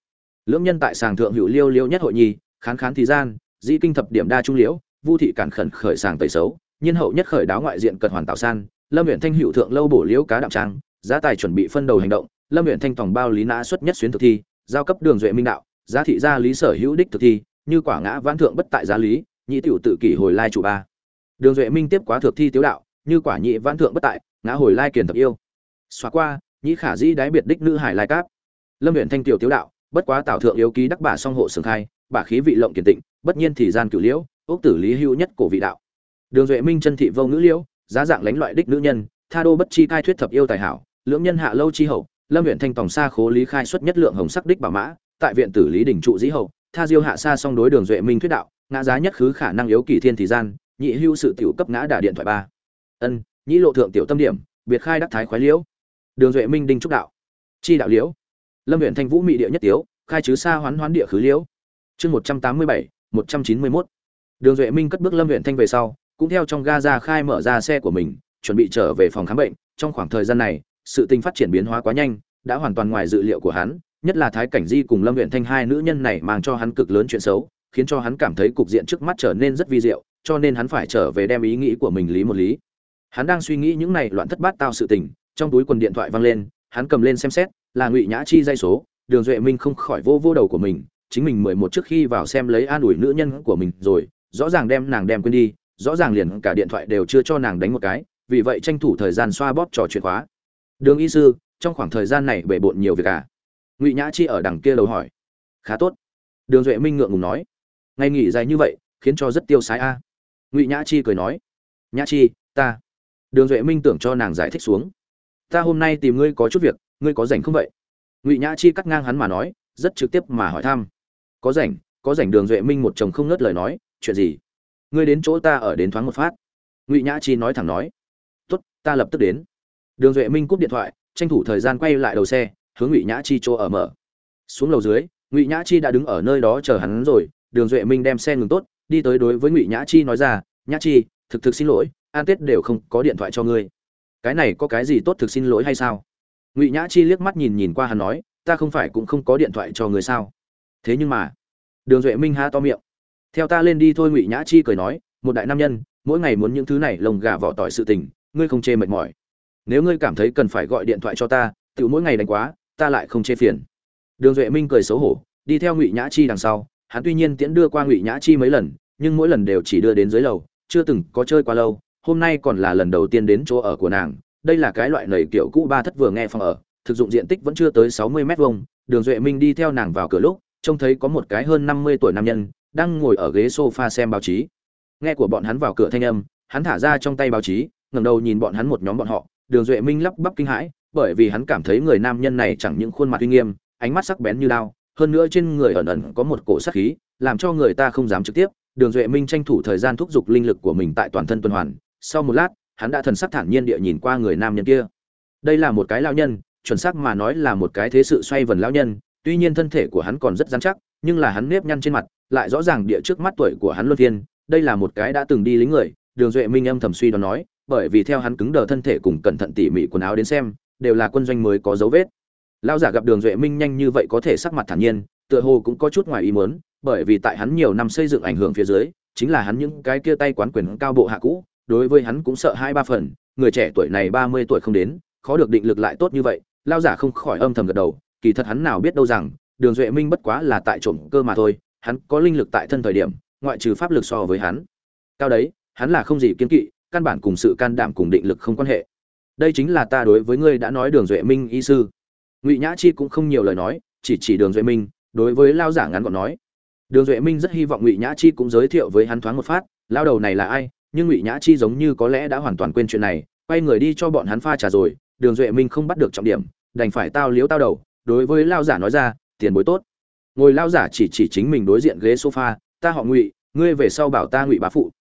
lưỡng nhân tại sàng thượng hữu liêu liêu nhất hội nhi, khán khán thì gian, dĩ kinh thập điểm đa trung liễu, vu thị cản khẩn khởi sàng tẩy xấu, nhiên hậu nhất khởi đáo ngoại diện cật hoàn tạo san, lâm huyện thanh hữu thượng lâu bổ liễu cá đạm trang, giá tài chuẩn bị phân đầu hành động, lâm huyện thanh tòng bao lý nã xuất nhất xuyến thực thi, giao cấp đường duệ minh đạo, giá thị gia lý sở hữu đích thực thi, như quả ngã vãn thượng bất tại giá lý, nhị tiểu tự kỷ hồi lai chủ ba. Đường duệ minh tiếp quá thực thi tiếu đạo, như quả nhị vãn thượng bất tại, ngã hồi lai kiền thập yêu. Xóa qua, nhị khả dĩ đái biệt đích nữ hải lai cáp. Lâm huyện thanh tiểu tiếu đạo bất quá tạo thượng yếu ký đắc bà song hộ sừng khai, bà khí vị lộng kiển tịnh, bất nhiên thì gian cửu liễu, ốc tử lý hữu nhất cổ vị đạo. Đường duệ minh chân thị vô ngữ liễu, giá dạng lánh loại đích nữ nhân, tha đô bất chi cai thuyết thập yêu tài hảo, lưỡng nhân hạ lâu chi hậu, lâm huyện thanh tòng xa khố lý khai xuất nhất lượng hồng sắc đích bảo mã, tại viện tử lý đình trụ dĩ hậu, tha diêu hạ xa song đối đường duệ minh thuyết đạo, ngã giá nhất khứ khả năng yếu kỳ thiên thì gian, nhị hưu sự tiểu cấp ngã đả điện thoại ba. Ân nhị lộ thượng tiểu tâm điểm, biệt khai đắc thái khoái liễu. Đường duệ minh đinh trúc đạo. Chi đạo liễu lâm huyện thanh vũ Mị địa nhất tiếu, khai chứ xa hoán hoán địa khứ liễu. Chương một trăm tám mươi bảy, một trăm chín mươi mốt. Đường duệ minh cất bước lâm huyện thanh về sau, cũng theo trong ga ra khai mở ra xe của mình, chuẩn bị trở về phòng khám bệnh. Trong khoảng thời gian này, sự tình phát triển biến hóa quá nhanh, đã hoàn toàn ngoài dự liệu của hắn, nhất là thái cảnh di cùng lâm huyện thanh hai nữ nhân này mang cho hắn cực lớn chuyện xấu, khiến cho hắn cảm thấy cục diện trước mắt trở nên rất vi diệu, cho nên hắn phải trở về đem ý nghĩ của mình lý một lý. Hắn đang suy nghĩ những này loạn thất bát tao sự tình, trong túi quần điện thoại văng lên, hắn cầm lên xem xét là ngụy nhã chi dây số, đường duệ minh không khỏi vô vô đầu của mình, chính mình mười một trước khi vào xem lấy an ủi nữ nhân của mình rồi, rõ ràng đem nàng đem quên đi, rõ ràng liền cả điện thoại đều chưa cho nàng đánh một cái, vì vậy tranh thủ thời gian xoa bóp trò chuyện khóa. Đường y sư, trong khoảng thời gian này bể bộn nhiều việc à? Ngụy nhã chi ở đằng kia đầu hỏi. Khá tốt. Đường duệ minh ngượng ngùng nói. Ngày nghỉ dài như vậy, khiến cho rất tiêu sái a. Ngụy nhã chi cười nói. Nhã chi, ta. Đường duệ minh tưởng cho nàng giải thích xuống. Ta hôm nay tìm ngươi có chút việc ngươi có rảnh không vậy? Ngụy nhã chi cắt ngang hắn mà nói, rất trực tiếp mà hỏi thăm. Có rảnh có rảnh đường duệ minh một chồng không ngớt lời nói, chuyện gì? Ngươi đến chỗ ta ở đến thoáng một phát. Ngụy nhã chi nói thẳng nói. Tốt, ta lập tức đến. Đường duệ minh cúp điện thoại, tranh thủ thời gian quay lại đầu xe, hướng ngụy nhã chi chỗ ở mở. Xuống lầu dưới, ngụy nhã chi đã đứng ở nơi đó chờ hắn rồi, đường duệ minh đem xe ngừng tốt, đi tới đối với ngụy nhã chi nói ra, nhã chi, thực thực xin lỗi an tết đều không có điện thoại cho ngươi. Cái này có cái gì tốt thực xin lỗi hay sao? Ngụy nhã chi liếc mắt nhìn nhìn qua hắn nói, ta không phải cũng không có điện thoại cho người sao? Thế nhưng mà. Đường duệ minh ha to miệng. Theo ta lên đi thôi, ngụy nhã chi cười nói, một đại nam nhân, mỗi ngày muốn những thứ này lồng gà vỏ tỏi sự tình, ngươi không chê mệt mỏi. Nếu ngươi cảm thấy cần phải gọi điện thoại cho ta tự mỗi ngày đánh quá, ta lại không chê phiền. Đường duệ minh cười xấu hổ, đi theo ngụy nhã chi đằng sau, hắn tuy nhiên tiễn đưa qua ngụy nhã chi mấy lần, nhưng mỗi lần đều chỉ đưa đến dưới lầu, chưa từng có chơi qua lâu, hôm nay còn là lần đầu tiên đến chỗ ở của nàng đây là cái loại nầy kiểu cũ ba thất vừa nghe phòng ở, thực dụng diện tích vẫn chưa tới sáu mươi mét vuông. Đường duệ minh đi theo nàng vào cửa lúc, trông thấy có một cái hơn năm mươi tuổi nam nhân đang ngồi ở ghế sofa xem báo chí. Nghe của bọn hắn vào cửa thanh âm, hắn thả ra trong tay báo chí, ngẩng đầu nhìn bọn hắn một nhóm bọn họ. Đường duệ minh lắp bắp kinh hãi, bởi vì hắn cảm thấy người nam nhân này chẳng những khuôn mặt uy nghiêm, ánh mắt sắc bén như đao, hơn nữa trên người ẩn ẩn có một cổ sát khí, làm cho người ta không dám trực tiếp. Đường duệ minh tranh thủ thời gian thúc giục linh lực của mình tại toàn thân tuần hoàn. Sau một lát hắn đã thần sắc thản nhiên địa nhìn qua người nam nhân kia. Đây là một cái lão nhân, chuẩn xác mà nói là một cái thế sự xoay vần lão nhân, tuy nhiên thân thể của hắn còn rất dán chắc, nhưng là hắn nếp nhăn trên mặt, lại rõ ràng địa trước mắt tuổi của hắn luân phiên, đây là một cái đã từng đi lính người, đường duệ minh âm thầm suy đoán nói, bởi vì theo hắn cứng đờ thân thể cùng cẩn thận tỉ mỉ quần áo đến xem, đều là quân doanh mới có dấu vết. Lão giả gặp đường duệ minh nhanh như vậy có thể sắc mặt thản nhiên, tựa hồ cũng có chút ngoài ý muốn, bởi vì tại hắn nhiều năm xây dựng ảnh hưởng phía dưới, chính là hắn những cái kia tay quán quyền cao bộ hạ cũ đối với hắn cũng sợ hai ba phần, người trẻ tuổi này ba mươi tuổi không đến, khó được định lực lại tốt như vậy, lao giả không khỏi âm thầm gật đầu, kỳ thật hắn nào biết đâu rằng, đường duệ minh bất quá là tại trộm cơ mà thôi, hắn có linh lực tại thân thời điểm, ngoại trừ pháp lực so với hắn. Cao đấy, hắn là không gì kiên kỵ, căn bản cùng sự can đảm cùng định lực không quan hệ. Đây chính là ta đối với ngươi đã nói đường duệ minh y sư. Ngụy nhã chi cũng không nhiều lời nói, chỉ chỉ đường duệ minh, đối với lao giả ngắn gọn nói. Đường duệ minh rất hy vọng ngụy nhã chi cũng giới thiệu với hắn thoáng một phát, lao đầu này là ai nhưng ngụy nhã chi giống như có lẽ đã hoàn toàn quên chuyện này, quay người đi cho bọn hắn pha trà rồi, đường duệ minh không bắt được trọng điểm, đành phải tao liếu tao đầu, đối với lao giả nói ra, tiền bối tốt. Ngồi lao giả chỉ chỉ chính mình đối diện ghế sofa, ta họ ngụy, ngươi về sau bảo ta ngụy bá phụ.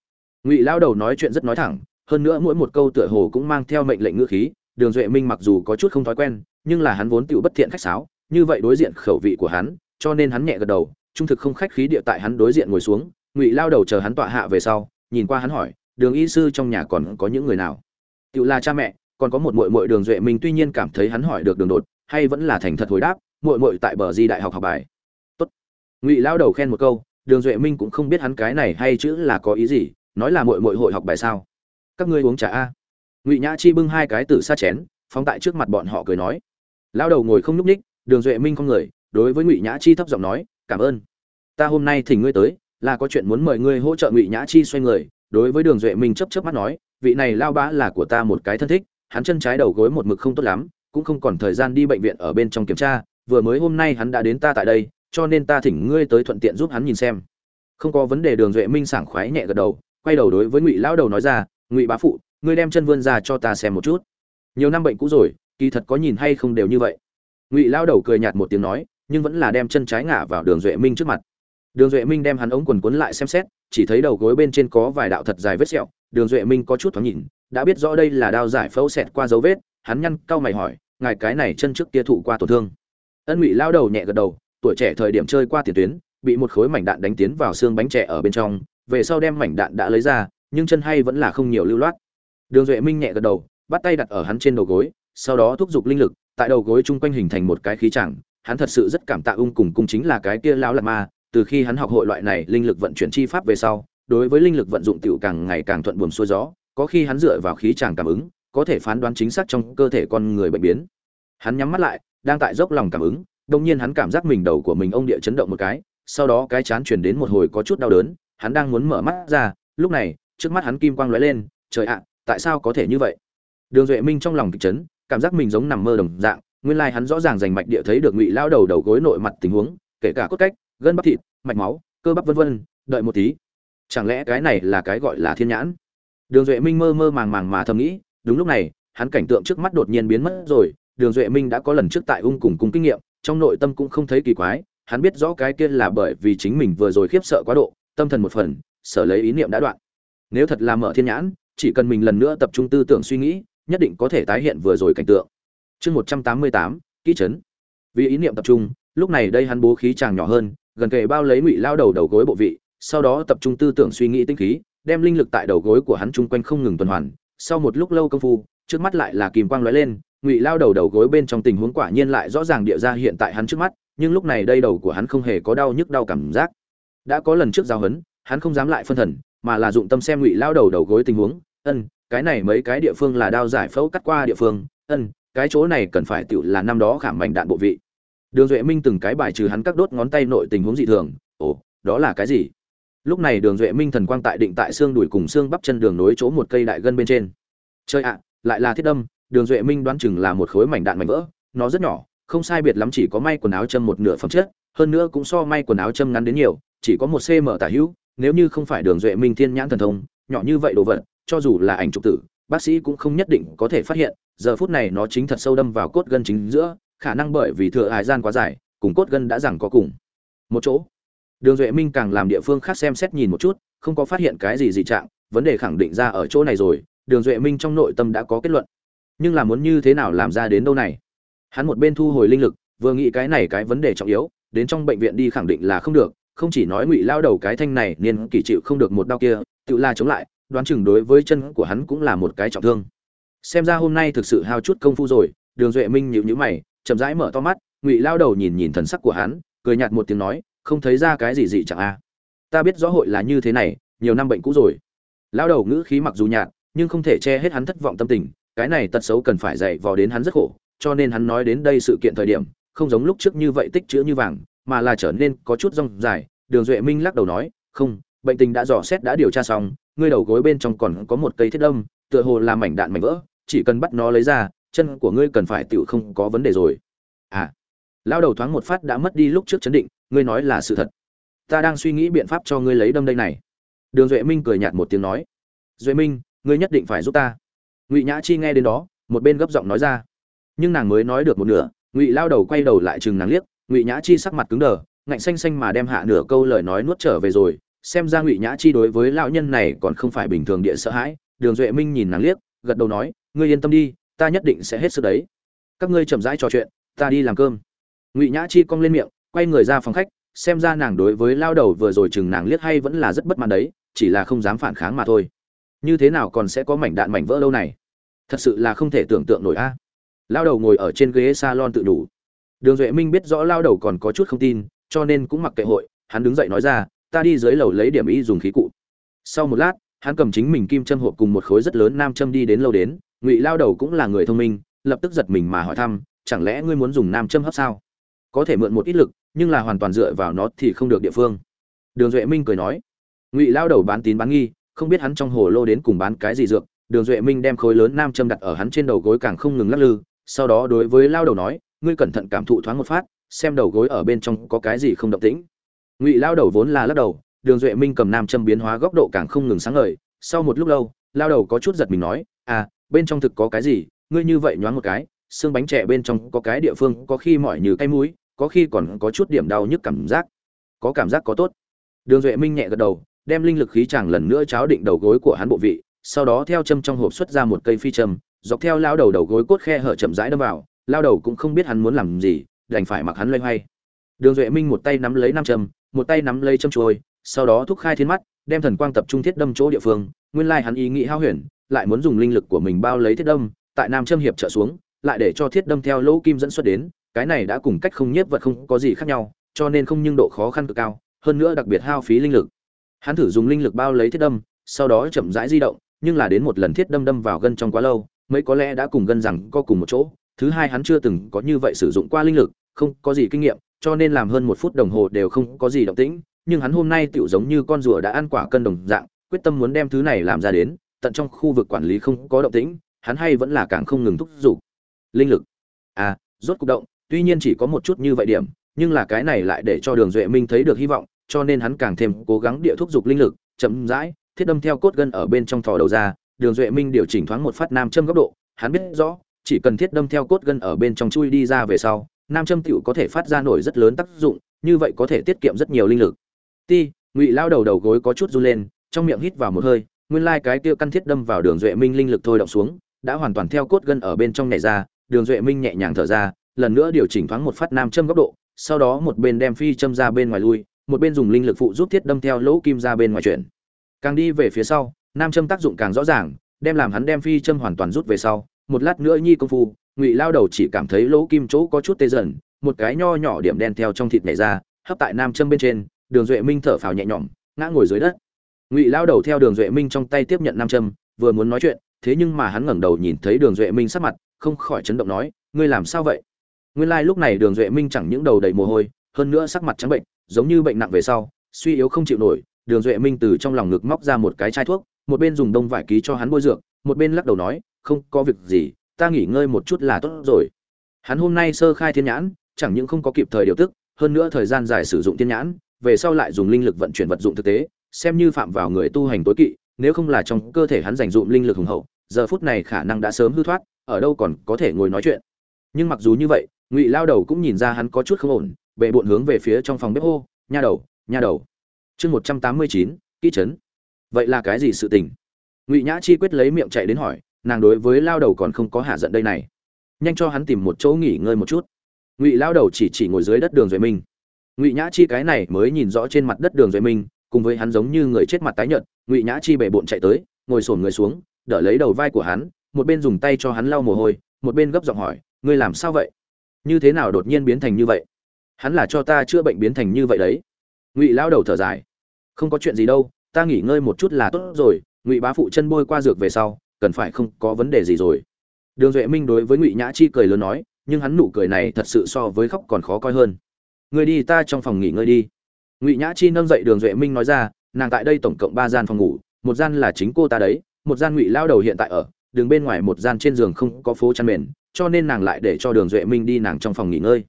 Ngụy lao đầu nói chuyện rất nói thẳng, hơn nữa mỗi một câu tựa hồ cũng mang theo mệnh lệnh ngữ khí, đường duệ minh mặc dù có chút không thói quen, nhưng là hắn vốn tựu bất thiện khách sáo, như vậy đối diện khẩu vị của hắn, cho nên hắn nhẹ gật đầu, trung thực không khách khí địa tại hắn đối diện ngồi xuống, ngụy lao đầu chờ hắn tọa hạ về sau, nhìn qua hắn hỏi đường y sư trong nhà còn có những người nào? Tự là cha mẹ, còn có một muội muội đường duệ minh tuy nhiên cảm thấy hắn hỏi được đường đột, hay vẫn là thành thật hồi đáp, muội muội tại bờ di đại học học bài. Tốt. Ngụy lao đầu khen một câu, đường duệ minh cũng không biết hắn cái này hay chữ là có ý gì, nói là muội muội hội học bài sao? Các ngươi uống trà a. Ngụy nhã chi bưng hai cái tử sa chén, phóng tại trước mặt bọn họ cười nói. Lao đầu ngồi không nhúc ních đường duệ minh không người, đối với ngụy nhã chi thấp giọng nói, cảm ơn. Ta hôm nay thỉnh ngươi tới, là có chuyện muốn mời ngươi hỗ trợ ngụy nhã chi xoay người đối với đường duệ minh chấp chấp mắt nói, vị này lao bá là của ta một cái thân thích, hắn chân trái đầu gối một mực không tốt lắm, cũng không còn thời gian đi bệnh viện ở bên trong kiểm tra, vừa mới hôm nay hắn đã đến ta tại đây, cho nên ta thỉnh ngươi tới thuận tiện giúp hắn nhìn xem. Không có vấn đề, đường duệ minh sảng khoái nhẹ gật đầu, quay đầu đối với ngụy lão đầu nói ra, ngụy bá phụ, ngươi đem chân vươn ra cho ta xem một chút. Nhiều năm bệnh cũ rồi, kỳ thật có nhìn hay không đều như vậy. Ngụy lão đầu cười nhạt một tiếng nói, nhưng vẫn là đem chân trái ngả vào đường duệ minh trước mặt đường duệ minh đem hắn ống quần cuốn lại xem xét, chỉ thấy đầu gối bên trên có vài đạo thật dài vết sẹo. Đường duệ minh có chút thoáng nhìn, đã biết rõ đây là đao giải phẫu xẹt qua dấu vết, hắn nhăn cau mày hỏi, ngài cái này chân trước kia thụ qua tổn thương? Ân ngụy lao đầu nhẹ gật đầu, tuổi trẻ thời điểm chơi qua tiền tuyến, bị một khối mảnh đạn đánh tiến vào xương bánh trẻ ở bên trong, về sau đem mảnh đạn đã lấy ra, nhưng chân hay vẫn là không nhiều lưu loát. Đường duệ minh nhẹ gật đầu, bắt tay đặt ở hắn trên đầu gối, sau đó thúc giục linh lực, tại đầu gối chung quanh hình thành một cái khí chẳng hắn thật sự rất cảm tạ ung cùng cung chính là cái kia lão lạt ma từ khi hắn học hội loại này linh lực vận chuyển chi pháp về sau, đối với linh lực vận dụng tiểu càng ngày càng thuận buồm xuôi gió, có khi hắn dựa vào khí chàng cảm ứng, có thể phán đoán chính xác trong cơ thể con người bệnh biến. Hắn nhắm mắt lại, đang tại dốc lòng cảm ứng, đột nhiên hắn cảm giác mình đầu của mình ông địa chấn động một cái, sau đó cái chán truyền đến một hồi có chút đau đớn, hắn đang muốn mở mắt ra, lúc này, trước mắt hắn kim quang lóe lên, trời ạ, tại sao có thể như vậy? Đường duệ minh trong lòng kịch chấn, cảm giác mình giống nằm mơ đồng dạng, nguyên lai hắn rõ ràng rành mạch địa thấy được ngụy lão đầu đầu gối nội mặt tình huống, kể cả cốt cách gân bắp thịt, mạch máu, cơ bắp vân vân, đợi một tí. Chẳng lẽ cái này là cái gọi là thiên nhãn? Đường duệ minh mơ mơ màng màng mà thầm nghĩ, đúng lúc này, hắn cảnh tượng trước mắt đột nhiên biến mất rồi. Đường duệ minh đã có lần trước tại ung cùng cung kinh nghiệm, trong nội tâm cũng không thấy kỳ quái. Hắn biết rõ cái kia là bởi vì chính mình vừa rồi khiếp sợ quá độ, tâm thần một phần sở lấy ý niệm đã đoạn. Nếu thật là mở thiên nhãn, chỉ cần mình lần nữa tập trung tư tưởng suy nghĩ, nhất định có thể tái hiện vừa rồi cảnh tượng. Chương một trăm tám mươi tám, kỹ chấn. Vì ý niệm tập trung, lúc này đây hắn bố khí chàng nhỏ hơn gần kề bao lấy ngụy lao đầu đầu gối bộ vị, sau đó tập trung tư tưởng suy nghĩ tinh khí, đem linh lực tại đầu gối của hắn chung quanh không ngừng tuần hoàn. Sau một lúc lâu công phu, trước mắt lại là kìm quang lóe lên, ngụy lao đầu đầu gối bên trong tình huống quả nhiên lại rõ ràng địa ra hiện tại hắn trước mắt, nhưng lúc này đây đầu của hắn không hề có đau nhức đau cảm giác. Đã có lần trước giao hấn, hắn không dám lại phân thần, mà là dụng tâm xem ngụy lao đầu đầu gối tình huống. Ân, cái này mấy cái địa phương là đao giải phẫu cắt qua địa phương. Ân, cái chỗ này cần phải tựu là năm đó khảm mảnh đạn bộ vị đường duệ minh từng cái bài trừ hắn các đốt ngón tay nội tình huống dị thường. Ồ, đó là cái gì? Lúc này đường duệ minh thần quang tại định tại xương đùi cùng xương bắp chân đường nối chỗ một cây đại gân bên trên. Chơi ạ, lại là thiết đâm. Đường duệ minh đoán chừng là một khối mảnh đạn mảnh vỡ. Nó rất nhỏ, không sai biệt lắm chỉ có may quần áo châm một nửa phẩm chất, hơn nữa cũng so may quần áo châm ngắn đến nhiều, chỉ có một cm tả hữu. Nếu như không phải đường duệ minh thiên nhãn thần thông, nhỏ như vậy đồ vật, cho dù là ảnh trục tử, bác sĩ cũng không nhất định có thể phát hiện. Giờ phút này nó chính thật sâu đâm vào cốt gân chính giữa khả năng bởi vì thừa hải gian quá dài, cùng cốt gân đã rằng có cùng. Một chỗ. Đường duệ minh càng làm địa phương khác xem xét nhìn một chút, không có phát hiện cái gì dị trạng, vấn đề khẳng định ra ở chỗ này rồi, đường duệ minh trong nội tâm đã có kết luận. Nhưng là muốn như thế nào làm ra đến đâu này? Hắn một bên thu hồi linh lực, vừa nghĩ cái này cái vấn đề trọng yếu, đến trong bệnh viện đi khẳng định là không được, không chỉ nói ngụy lao đầu cái thanh này niên kỳ chịu không được một đau kia, tự la chống lại, đoán chừng đối với chân của hắn cũng là một cái trọng thương. Xem ra hôm nay thực sự hao chút công phu rồi, đường duệ minh nhịu nhữ mày chậm rãi mở to mắt, ngụy lao đầu nhìn nhìn thần sắc của hắn, cười nhạt một tiếng nói, không thấy ra cái gì gì chẳng a ta biết rõ hội là như thế này, nhiều năm bệnh cũ rồi. Lao đầu ngữ khí mặc dù nhạt, nhưng không thể che hết hắn thất vọng tâm tình, cái này tật xấu cần phải dạy vò đến hắn rất khổ, cho nên hắn nói đến đây sự kiện thời điểm, không giống lúc trước như vậy tích chữ như vàng, mà là trở nên có chút rong dài. Đường duệ minh lắc đầu nói, không, bệnh tình đã dò xét đã điều tra xong, ngươi đầu gối bên trong còn có một cây thiết đâm, tựa hồ là mảnh đạn mảnh vỡ, chỉ cần bắt nó lấy ra chân của ngươi cần phải tựu không có vấn đề rồi. À lao đầu thoáng một phát đã mất đi lúc trước chấn định, ngươi nói là sự thật. Ta đang suy nghĩ biện pháp cho ngươi lấy đâm đây này. Đường duệ minh cười nhạt một tiếng nói. Duệ minh, ngươi nhất định phải giúp ta. Ngụy nhã chi nghe đến đó, một bên gấp giọng nói ra. Nhưng nàng mới nói được một nửa, ngụy lao đầu quay đầu lại chừng nàng liếc, ngụy nhã chi sắc mặt cứng đờ, ngạnh xanh xanh mà đem hạ nửa câu lời nói nuốt trở về rồi. Xem ra ngụy nhã chi đối với lão nhân này còn không phải bình thường địa sợ hãi. Đường duệ minh nhìn nàng liếc, gật đầu nói, ngươi yên tâm đi ta nhất định sẽ hết sức đấy. Các ngươi chậm rãi trò chuyện, ta đi làm cơm. Ngụy nhã chi cong lên miệng, quay người ra phòng khách, xem ra nàng đối với lao đầu vừa rồi chừng nàng liếc hay vẫn là rất bất mãn đấy, chỉ là không dám phản kháng mà thôi. Như thế nào còn sẽ có mảnh đạn mảnh vỡ lâu này? Thật sự là không thể tưởng tượng nổi a. Lao đầu ngồi ở trên ghế salon tự đủ. Đường duệ minh biết rõ lao đầu còn có chút không tin, cho nên cũng mặc kệ hội, hắn đứng dậy nói ra, ta đi dưới lầu lấy điểm ý dùng khí cụ. Sau một lát, hắn cầm chính mình kim châm hộp cùng một khối rất lớn nam châm đi đến lâu đến ngụy lao đầu cũng là người thông minh, lập tức giật mình mà hỏi thăm, chẳng lẽ ngươi muốn dùng nam châm hấp sao? Có thể mượn một ít lực, nhưng là hoàn toàn dựa vào nó thì không được địa phương. Đường duệ minh cười nói. Ngụy lao đầu bán tín bán nghi, không biết hắn trong hồ lô đến cùng bán cái gì dược, đường duệ minh đem khối lớn nam châm đặt ở hắn trên đầu gối càng không ngừng lắc lư, sau đó đối với lao đầu nói, ngươi cẩn thận cảm thụ thoáng một phát, xem đầu gối ở bên trong có cái gì không động tĩnh. Ngụy lao đầu vốn là lắc đầu, đường duệ minh cầm nam châm biến hóa góc độ càng không ngừng sáng ngời, sau một lúc lâu, lao đầu có chút giật mình nói à bên trong thực có cái gì, ngươi như vậy nhoáng một cái, xương bánh trẻ bên trong có cái địa phương có khi mỏi như cái mũi, có khi còn có chút điểm đau nhức cảm giác. Có cảm giác có tốt. Đường duệ minh nhẹ gật đầu, đem linh lực khí chàng lần nữa cháo định đầu gối của hắn bộ vị, sau đó theo châm trong hộp xuất ra một cây phi châm, dọc theo lao đầu đầu gối cốt khe hở chậm rãi đâm vào, lao đầu cũng không biết hắn muốn làm gì, đành phải mặc hắn loay hoay. Đường duệ minh một tay nắm lấy nam châm, một tay nắm lấy châm trôi sau đó thúc khai thiên mắt, đem thần quang tập trung thiết đâm chỗ địa phương, nguyên lai hắn ý nghĩ hao huyền lại muốn dùng linh lực của mình bao lấy thiết đâm, tại nam châm hiệp trợ xuống, lại để cho thiết đâm theo lỗ kim dẫn xuất đến, cái này đã cùng cách không nhiếp vật không có gì khác nhau, cho nên không nhưng độ khó khăn cực cao, hơn nữa đặc biệt hao phí linh lực. Hắn thử dùng linh lực bao lấy thiết đâm, sau đó chậm rãi di động, nhưng là đến một lần thiết đâm đâm vào gân trong quá lâu, mấy có lẽ đã cùng gân rằng có cùng một chỗ. Thứ hai hắn chưa từng có như vậy sử dụng qua linh lực, không có gì kinh nghiệm, cho nên làm hơn một phút đồng hồ đều không có gì động tĩnh, nhưng hắn hôm nay tựu giống như con rùa đã ăn quả cân đồng dạng, quyết tâm muốn đem thứ này làm ra đến tận trong khu vực quản lý không có động tĩnh, hắn hay vẫn là càng không ngừng thúc giục. Linh lực. À rốt cục động, tuy nhiên chỉ có một chút như vậy điểm, nhưng là cái này lại để cho đường duệ minh thấy được hy vọng, cho nên hắn càng thêm cố gắng địa thúc giục linh lực, chậm rãi, thiết đâm theo cốt gân ở bên trong thò đầu ra, đường duệ minh điều chỉnh thoáng một phát nam châm góc độ, hắn biết rõ, chỉ cần thiết đâm theo cốt gân ở bên trong chui đi ra về sau, nam châm tiểu có thể phát ra nổi rất lớn tác dụng, như vậy có thể tiết kiệm rất nhiều linh lực. Ti, ngụy lao đầu đầu gối có chút run lên, trong miệng hít vào một hơi nguyên lai cái kia căn thiết đâm vào đường duệ minh linh lực thôi động xuống, đã hoàn toàn theo cốt gân ở bên trong nhảy ra, đường duệ minh nhẹ nhàng thở ra, lần nữa điều chỉnh thoáng một phát nam châm góc độ, sau đó một bên đem phi châm ra bên ngoài lui, một bên dùng linh lực phụ giúp thiết đâm theo lỗ kim ra bên ngoài chuyển. Càng đi về phía sau, nam châm tác dụng càng rõ ràng, đem làm hắn đem phi châm hoàn toàn rút về sau, một lát nữa nhi công phu, ngụy lao đầu chỉ cảm thấy lỗ kim chỗ có chút tê dần, một cái nho nhỏ điểm đen theo trong thịt nhảy ra, hấp tại nam châm bên trên, đường duệ minh thở phào nhẹ nhõm, ngã ngồi dưới đất ngụy lao đầu theo đường duệ minh trong tay tiếp nhận nam châm, vừa muốn nói chuyện, thế nhưng mà hắn ngẩng đầu nhìn thấy đường duệ minh sắc mặt, không khỏi chấn động nói, ngươi làm sao vậy? Nguyên lai lúc này đường duệ minh chẳng những đầu đầy mồ hôi, hơn nữa sắc mặt trắng bệnh, giống như bệnh nặng về sau, suy yếu không chịu nổi, đường duệ minh từ trong lòng ngực móc ra một cái chai thuốc, một bên dùng đông vải ký cho hắn bôi dược, một bên lắc đầu nói, không có việc gì, ta nghỉ ngơi một chút là tốt rồi. Hắn hôm nay sơ khai thiên nhãn, chẳng những không có kịp thời điều tức, hơn nữa thời gian dài sử dụng thiên nhãn, về sau lại dùng linh lực vận chuyển vật dụng thực tế xem như phạm vào người tu hành tối kỵ, nếu không là trong cơ thể hắn dành dụm linh lực hùng hậu, giờ phút này khả năng đã sớm hư thoát, ở đâu còn có thể ngồi nói chuyện. Nhưng mặc dù như vậy, ngụy lao đầu cũng nhìn ra hắn có chút không ổn, bệ bộn hướng về phía trong phòng bếp hô, nha đầu nha đầu. Chương một trăm tám mươi chín, kỹ trấn vậy là cái gì sự tình? Ngụy nhã chi quyết lấy miệng chạy đến hỏi, nàng đối với lao đầu còn không có hạ giận đây này. Nhanh cho hắn tìm một chỗ nghỉ ngơi một chút. Ngụy lao đầu chỉ chỉ ngồi dưới đất đường duệ minh. Ngụy nhã chi cái này mới nhìn rõ trên mặt đất đường duệ minh cùng với hắn giống như người chết mặt tái nhợt, ngụy nhã chi bệ bộn chạy tới, ngồi xổm người xuống, đỡ lấy đầu vai của hắn, một bên dùng tay cho hắn lau mồ hôi, một bên gấp giọng hỏi, ngươi làm sao vậy? Như thế nào đột nhiên biến thành như vậy? Hắn là cho ta chữa bệnh biến thành như vậy đấy. Ngụy Lão đầu thở dài, không có chuyện gì đâu, ta nghỉ ngơi một chút là tốt rồi, ngụy bá phụ chân bôi qua dược về sau, cần phải không có vấn đề gì rồi. Đường duệ minh đối với ngụy nhã chi cười lớn nói, nhưng hắn nụ cười này thật sự so với khóc còn khó coi hơn. Ngươi đi, ta trong phòng nghỉ ngơi đi ngụy nhã chi nâng dậy đường duệ minh nói ra, nàng tại đây tổng cộng ba gian phòng ngủ, một gian là chính cô ta đấy, một gian ngụy lao đầu hiện tại ở, đường bên ngoài một gian trên giường không có phố chăn mền, cho nên nàng lại để cho đường duệ minh đi nàng trong phòng nghỉ ngơi.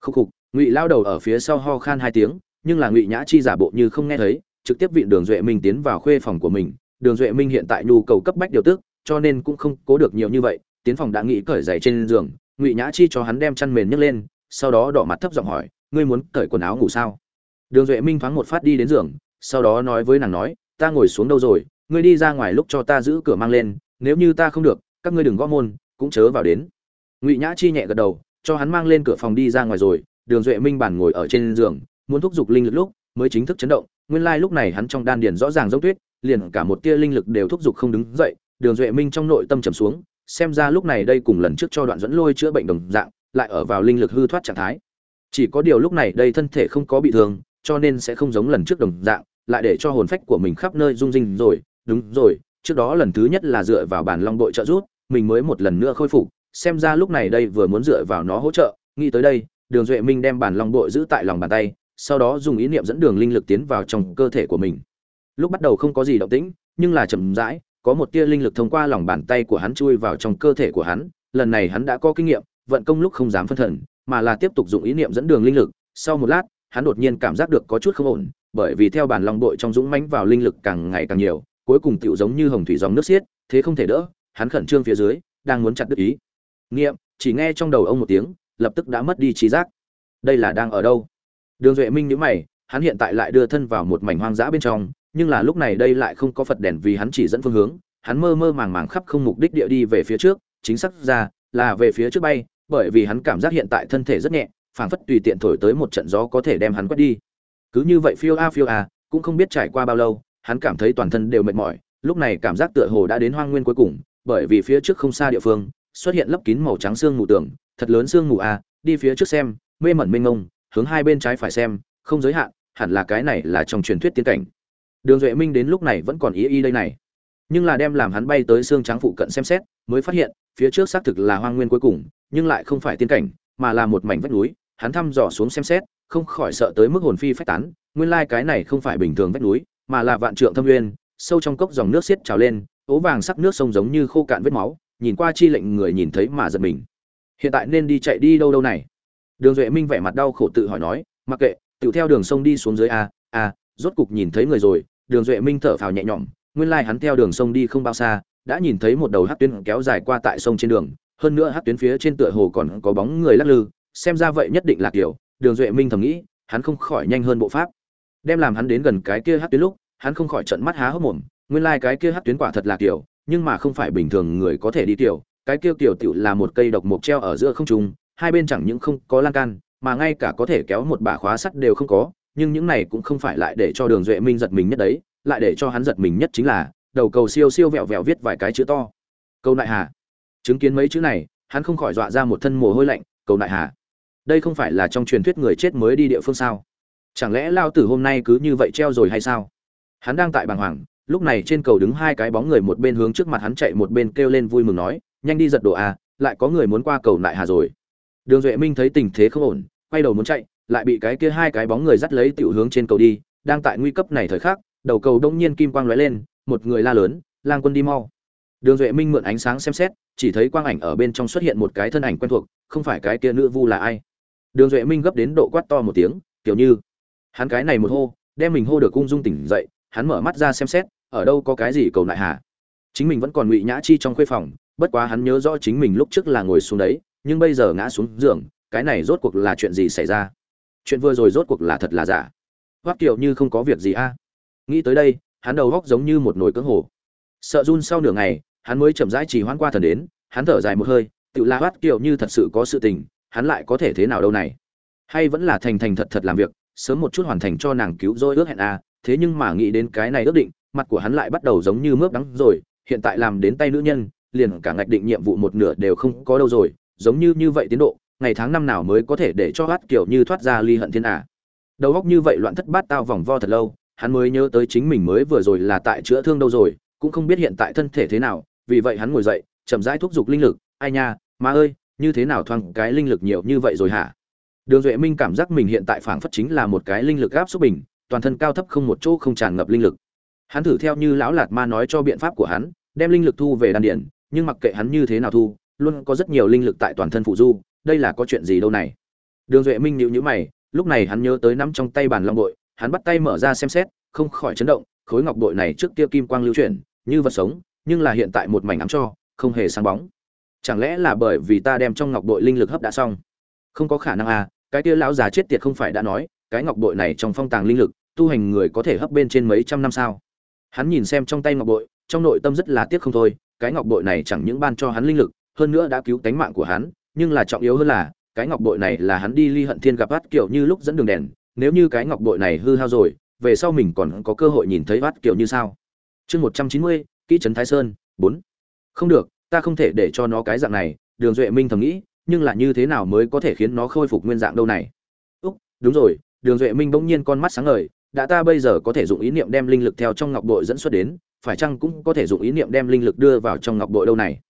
Khúc khục, ngụy lao đầu ở phía sau ho khan hai tiếng, nhưng là ngụy nhã chi giả bộ như không nghe thấy, trực tiếp viện đường duệ minh tiến vào khuê phòng của mình. Đường duệ minh hiện tại nhu cầu cấp bách điều tức cho nên cũng không cố được nhiều như vậy, tiến phòng đã nghĩ cởi giày trên giường. Ngụy nhã chi cho hắn đem chăn mền nhấc lên, sau đó đỏ mặt thấp giọng hỏi, ngươi muốn cởi quần áo ngủ sao? Đường duệ minh thoáng một phát đi đến giường, sau đó nói với nàng nói, ta ngồi xuống đâu rồi? Ngươi đi ra ngoài lúc cho ta giữ cửa mang lên, nếu như ta không được, các ngươi đừng gõ môn, cũng chớ vào đến. Ngụy nhã chi nhẹ gật đầu, cho hắn mang lên cửa phòng đi ra ngoài rồi. Đường duệ minh bản ngồi ở trên giường, muốn thúc giục linh lực lúc, mới chính thức chấn động. Nguyên lai lúc này hắn trong đan điền rõ ràng giống tuyết, liền cả một tia linh lực đều thúc giục không đứng dậy. Đường duệ minh trong nội tâm trầm xuống, xem ra lúc này đây cùng lần trước cho đoạn dẫn lôi chữa bệnh đồng dạng, lại ở vào linh lực hư thoát trạng thái. Chỉ có điều lúc này đây thân thể không có bị thương cho nên sẽ không giống lần trước đồng dạng, lại để cho hồn phách của mình khắp nơi rung rinh rồi. Đúng rồi, trước đó lần thứ nhất là dựa vào bản long đội trợ giúp, mình mới một lần nữa khôi phục. Xem ra lúc này đây vừa muốn dựa vào nó hỗ trợ. Nghĩ tới đây, đường duệ minh đem bản long đội giữ tại lòng bàn tay, sau đó dùng ý niệm dẫn đường linh lực tiến vào trong cơ thể của mình. Lúc bắt đầu không có gì động tĩnh, nhưng là chậm rãi, có một tia linh lực thông qua lòng bàn tay của hắn chui vào trong cơ thể của hắn. Lần này hắn đã có kinh nghiệm, vận công lúc không dám phân thần, mà là tiếp tục dùng ý niệm dẫn đường linh lực. Sau một lát hắn đột nhiên cảm giác được có chút không ổn, bởi vì theo bản long bội trong dũng mãnh vào linh lực càng ngày càng nhiều, cuối cùng tựu giống như hồng thủy dòng nước xiết, thế không thể đỡ, hắn khẩn trương phía dưới, đang muốn chặt đứt ý. Nghiệm, chỉ nghe trong đầu ông một tiếng, lập tức đã mất đi trí giác. Đây là đang ở đâu? Đường duệ minh nhíu mày, hắn hiện tại lại đưa thân vào một mảnh hoang dã bên trong, nhưng là lúc này đây lại không có phật đèn vì hắn chỉ dẫn phương hướng, hắn mơ mơ màng màng khắp không mục đích địa đi về phía trước, chính xác ra là về phía trước bay, bởi vì hắn cảm giác hiện tại thân thể rất nhẹ phảng phất tùy tiện thổi tới một trận gió có thể đem hắn quét đi. Cứ như vậy phiêu a phiêu a, cũng không biết trải qua bao lâu, hắn cảm thấy toàn thân đều mệt mỏi, lúc này cảm giác tựa hồ đã đến hoang nguyên cuối cùng, bởi vì phía trước không xa địa phương, xuất hiện lấp kín màu trắng xương mù tường, thật lớn xương mù a, đi phía trước xem, mê mẩn mênh mông, hướng hai bên trái phải xem, không giới hạn, hẳn là cái này là trong truyền thuyết tiên cảnh. Đường duệ minh đến lúc này vẫn còn ý y đây này. Nhưng là đem làm hắn bay tới xương trắng phụ cận xem xét, mới phát hiện, phía trước xác thực là hoang nguyên cuối cùng, nhưng lại không phải tiên cảnh, mà là một mảnh vách núi hắn thăm dò xuống xem xét, không khỏi sợ tới mức hồn phi phách tán, nguyên lai cái này không phải bình thường vách núi, mà là vạn trượng thâm nguyên, sâu trong cốc dòng nước xiết trào lên, ố vàng sắc nước sông giống như khô cạn vết máu, nhìn qua chi lệnh người nhìn thấy mà giật mình. Hiện tại nên đi chạy đi đâu đâu này? Đường duệ minh vẻ mặt đau khổ tự hỏi nói, mặc kệ tự theo đường sông đi xuống dưới a a, rốt cục nhìn thấy người rồi, đường duệ minh thở phào nhẹ nhõm, nguyên lai hắn theo đường sông đi không bao xa, đã nhìn thấy một đầu hát tuyến kéo dài qua tại sông trên đường, hơn nữa hát tuyến phía trên tựa hồ còn có bóng người lắc lư xem ra vậy nhất định là kiểu, đường duệ minh thầm nghĩ, hắn không khỏi nhanh hơn bộ pháp. Đem làm hắn đến gần cái kia hát tuyến lúc, hắn không khỏi trận mắt há hốc mồm, nguyên lai cái kia hát tuyến quả thật là kiểu, nhưng mà không phải bình thường người có thể đi tiểu cái kia tiểu tiểu là một cây độc mộc treo ở giữa không trung, hai bên chẳng những không có lan can, mà ngay cả có thể kéo một bả khóa sắt đều không có, nhưng những này cũng không phải lại để cho đường duệ minh giật mình nhất đấy, lại để cho hắn giật mình nhất chính là, đầu cầu siêu siêu vẹo vẹo viết vài cái chữ to. Câu nại hà. Chứng kiến mấy chữ này, hắn không khỏi dọa ra một thân mồ hôi lạnh, cầu nại hà đây không phải là trong truyền thuyết người chết mới đi địa phương sao? Chẳng lẽ lao tử hôm nay cứ như vậy treo rồi hay sao? Hắn đang tại bàng hoàng, lúc này trên cầu đứng hai cái bóng người một bên hướng trước mặt hắn chạy một bên kêu lên vui mừng nói, nhanh đi giật đồ à lại có người muốn qua cầu lại hà rồi. Đường duệ minh thấy tình thế không ổn, quay đầu muốn chạy, lại bị cái kia hai cái bóng người dắt lấy tiểu hướng trên cầu đi, đang tại nguy cấp này thời khắc, đầu cầu đông nhiên kim quang lóe lên, một người la lớn, lang quân đi mau. Đường duệ minh mượn ánh sáng xem xét, chỉ thấy quang ảnh ở bên trong xuất hiện một cái thân ảnh quen thuộc, không phải cái kia nữ vu là ai đường duệ minh gấp đến độ quát to một tiếng, kiểu như, hắn cái này một hô, đem mình hô được cung dung tỉnh dậy, hắn mở mắt ra xem xét, ở đâu có cái gì cầu nại hả? chính mình vẫn còn ngụy nhã chi trong khuê phòng, bất quá hắn nhớ rõ chính mình lúc trước là ngồi xuống đấy, nhưng bây giờ ngã xuống giường, cái này rốt cuộc là chuyện gì xảy ra? Chuyện vừa rồi rốt cuộc là thật là giả? Hoắc kiều như không có việc gì a. Nghĩ tới đây, hắn đầu góc giống như một nồi cưỡng hồ. Sợ run sau nửa ngày, hắn mới chậm rãi chỉ hoãn qua thần đến, hắn thở dài một hơi, tự la hoắc kiều như thật sự có sự tình hắn lại có thể thế nào đâu này hay vẫn là thành thành thật thật làm việc, sớm một chút hoàn thành cho nàng cứu rỗi ước hẹn a thế nhưng mà nghĩ đến cái này ước định, mặt của hắn lại bắt đầu giống như mướp đắng rồi, hiện tại làm đến tay nữ nhân, liền cả ngạch định nhiệm vụ một nửa đều không có đâu rồi, giống như như vậy tiến độ, ngày tháng năm nào mới có thể để cho hát kiểu như thoát ra ly hận thiên à. đầu óc như vậy loạn thất bát tao vòng vo thật lâu, hắn mới nhớ tới chính mình mới vừa rồi là tại chữa thương đâu rồi, cũng không biết hiện tại thân thể thế nào, vì vậy hắn ngồi dậy, chậm rãi thúc giục linh lực, ai nha má ơi như thế nào thoang cái linh lực nhiều như vậy rồi hả? Đường duệ minh cảm giác mình hiện tại phảng phất chính là một cái linh lực gáp xúc bình, toàn thân cao thấp không một chỗ không tràn ngập linh lực. Hắn thử theo như lão lạt ma nói cho biện pháp của hắn, đem linh lực thu về đan điển nhưng mặc kệ hắn như thế nào thu, luôn có rất nhiều linh lực tại toàn thân phụ du, đây là có chuyện gì đâu này? Đường duệ minh nhịu nhữ mày, lúc này hắn nhớ tới nắm trong tay bàn long bội, hắn bắt tay mở ra xem xét, không khỏi chấn động, khối ngọc bội này trước kia kim quang lưu chuyển, như vật sống, nhưng là hiện tại một mảnh ám cho, không hề sáng bóng chẳng lẽ là bởi vì ta đem trong ngọc bội linh lực hấp đã xong? Không có khả năng à cái kia lão già chết tiệt không phải đã nói, cái ngọc bội này trong phong tàng linh lực, tu hành người có thể hấp bên trên mấy trăm năm sao? Hắn nhìn xem trong tay ngọc bội, trong nội tâm rất là tiếc không thôi, cái ngọc bội này chẳng những ban cho hắn linh lực, hơn nữa đã cứu tánh mạng của hắn, nhưng là trọng yếu hơn là, cái ngọc bội này là hắn đi ly hận thiên gặp bắt kiểu như lúc dẫn đường đèn, nếu như cái ngọc bội này hư hao rồi, về sau mình còn có cơ hội nhìn thấy bắt kiểu như sao? Chương một trăm chín mươi, kỹ trấn thái sơn, bốn. Không được ta không thể để cho nó cái dạng này, đường duệ minh thầm nghĩ, nhưng là như thế nào mới có thể khiến nó khôi phục nguyên dạng đâu này? Úc, đúng rồi, đường duệ minh bỗng nhiên con mắt sáng ngời, đã ta bây giờ có thể dùng ý niệm đem linh lực theo trong ngọc bội dẫn xuất đến, phải chăng cũng có thể dùng ý niệm đem linh lực đưa vào trong ngọc bội đâu này?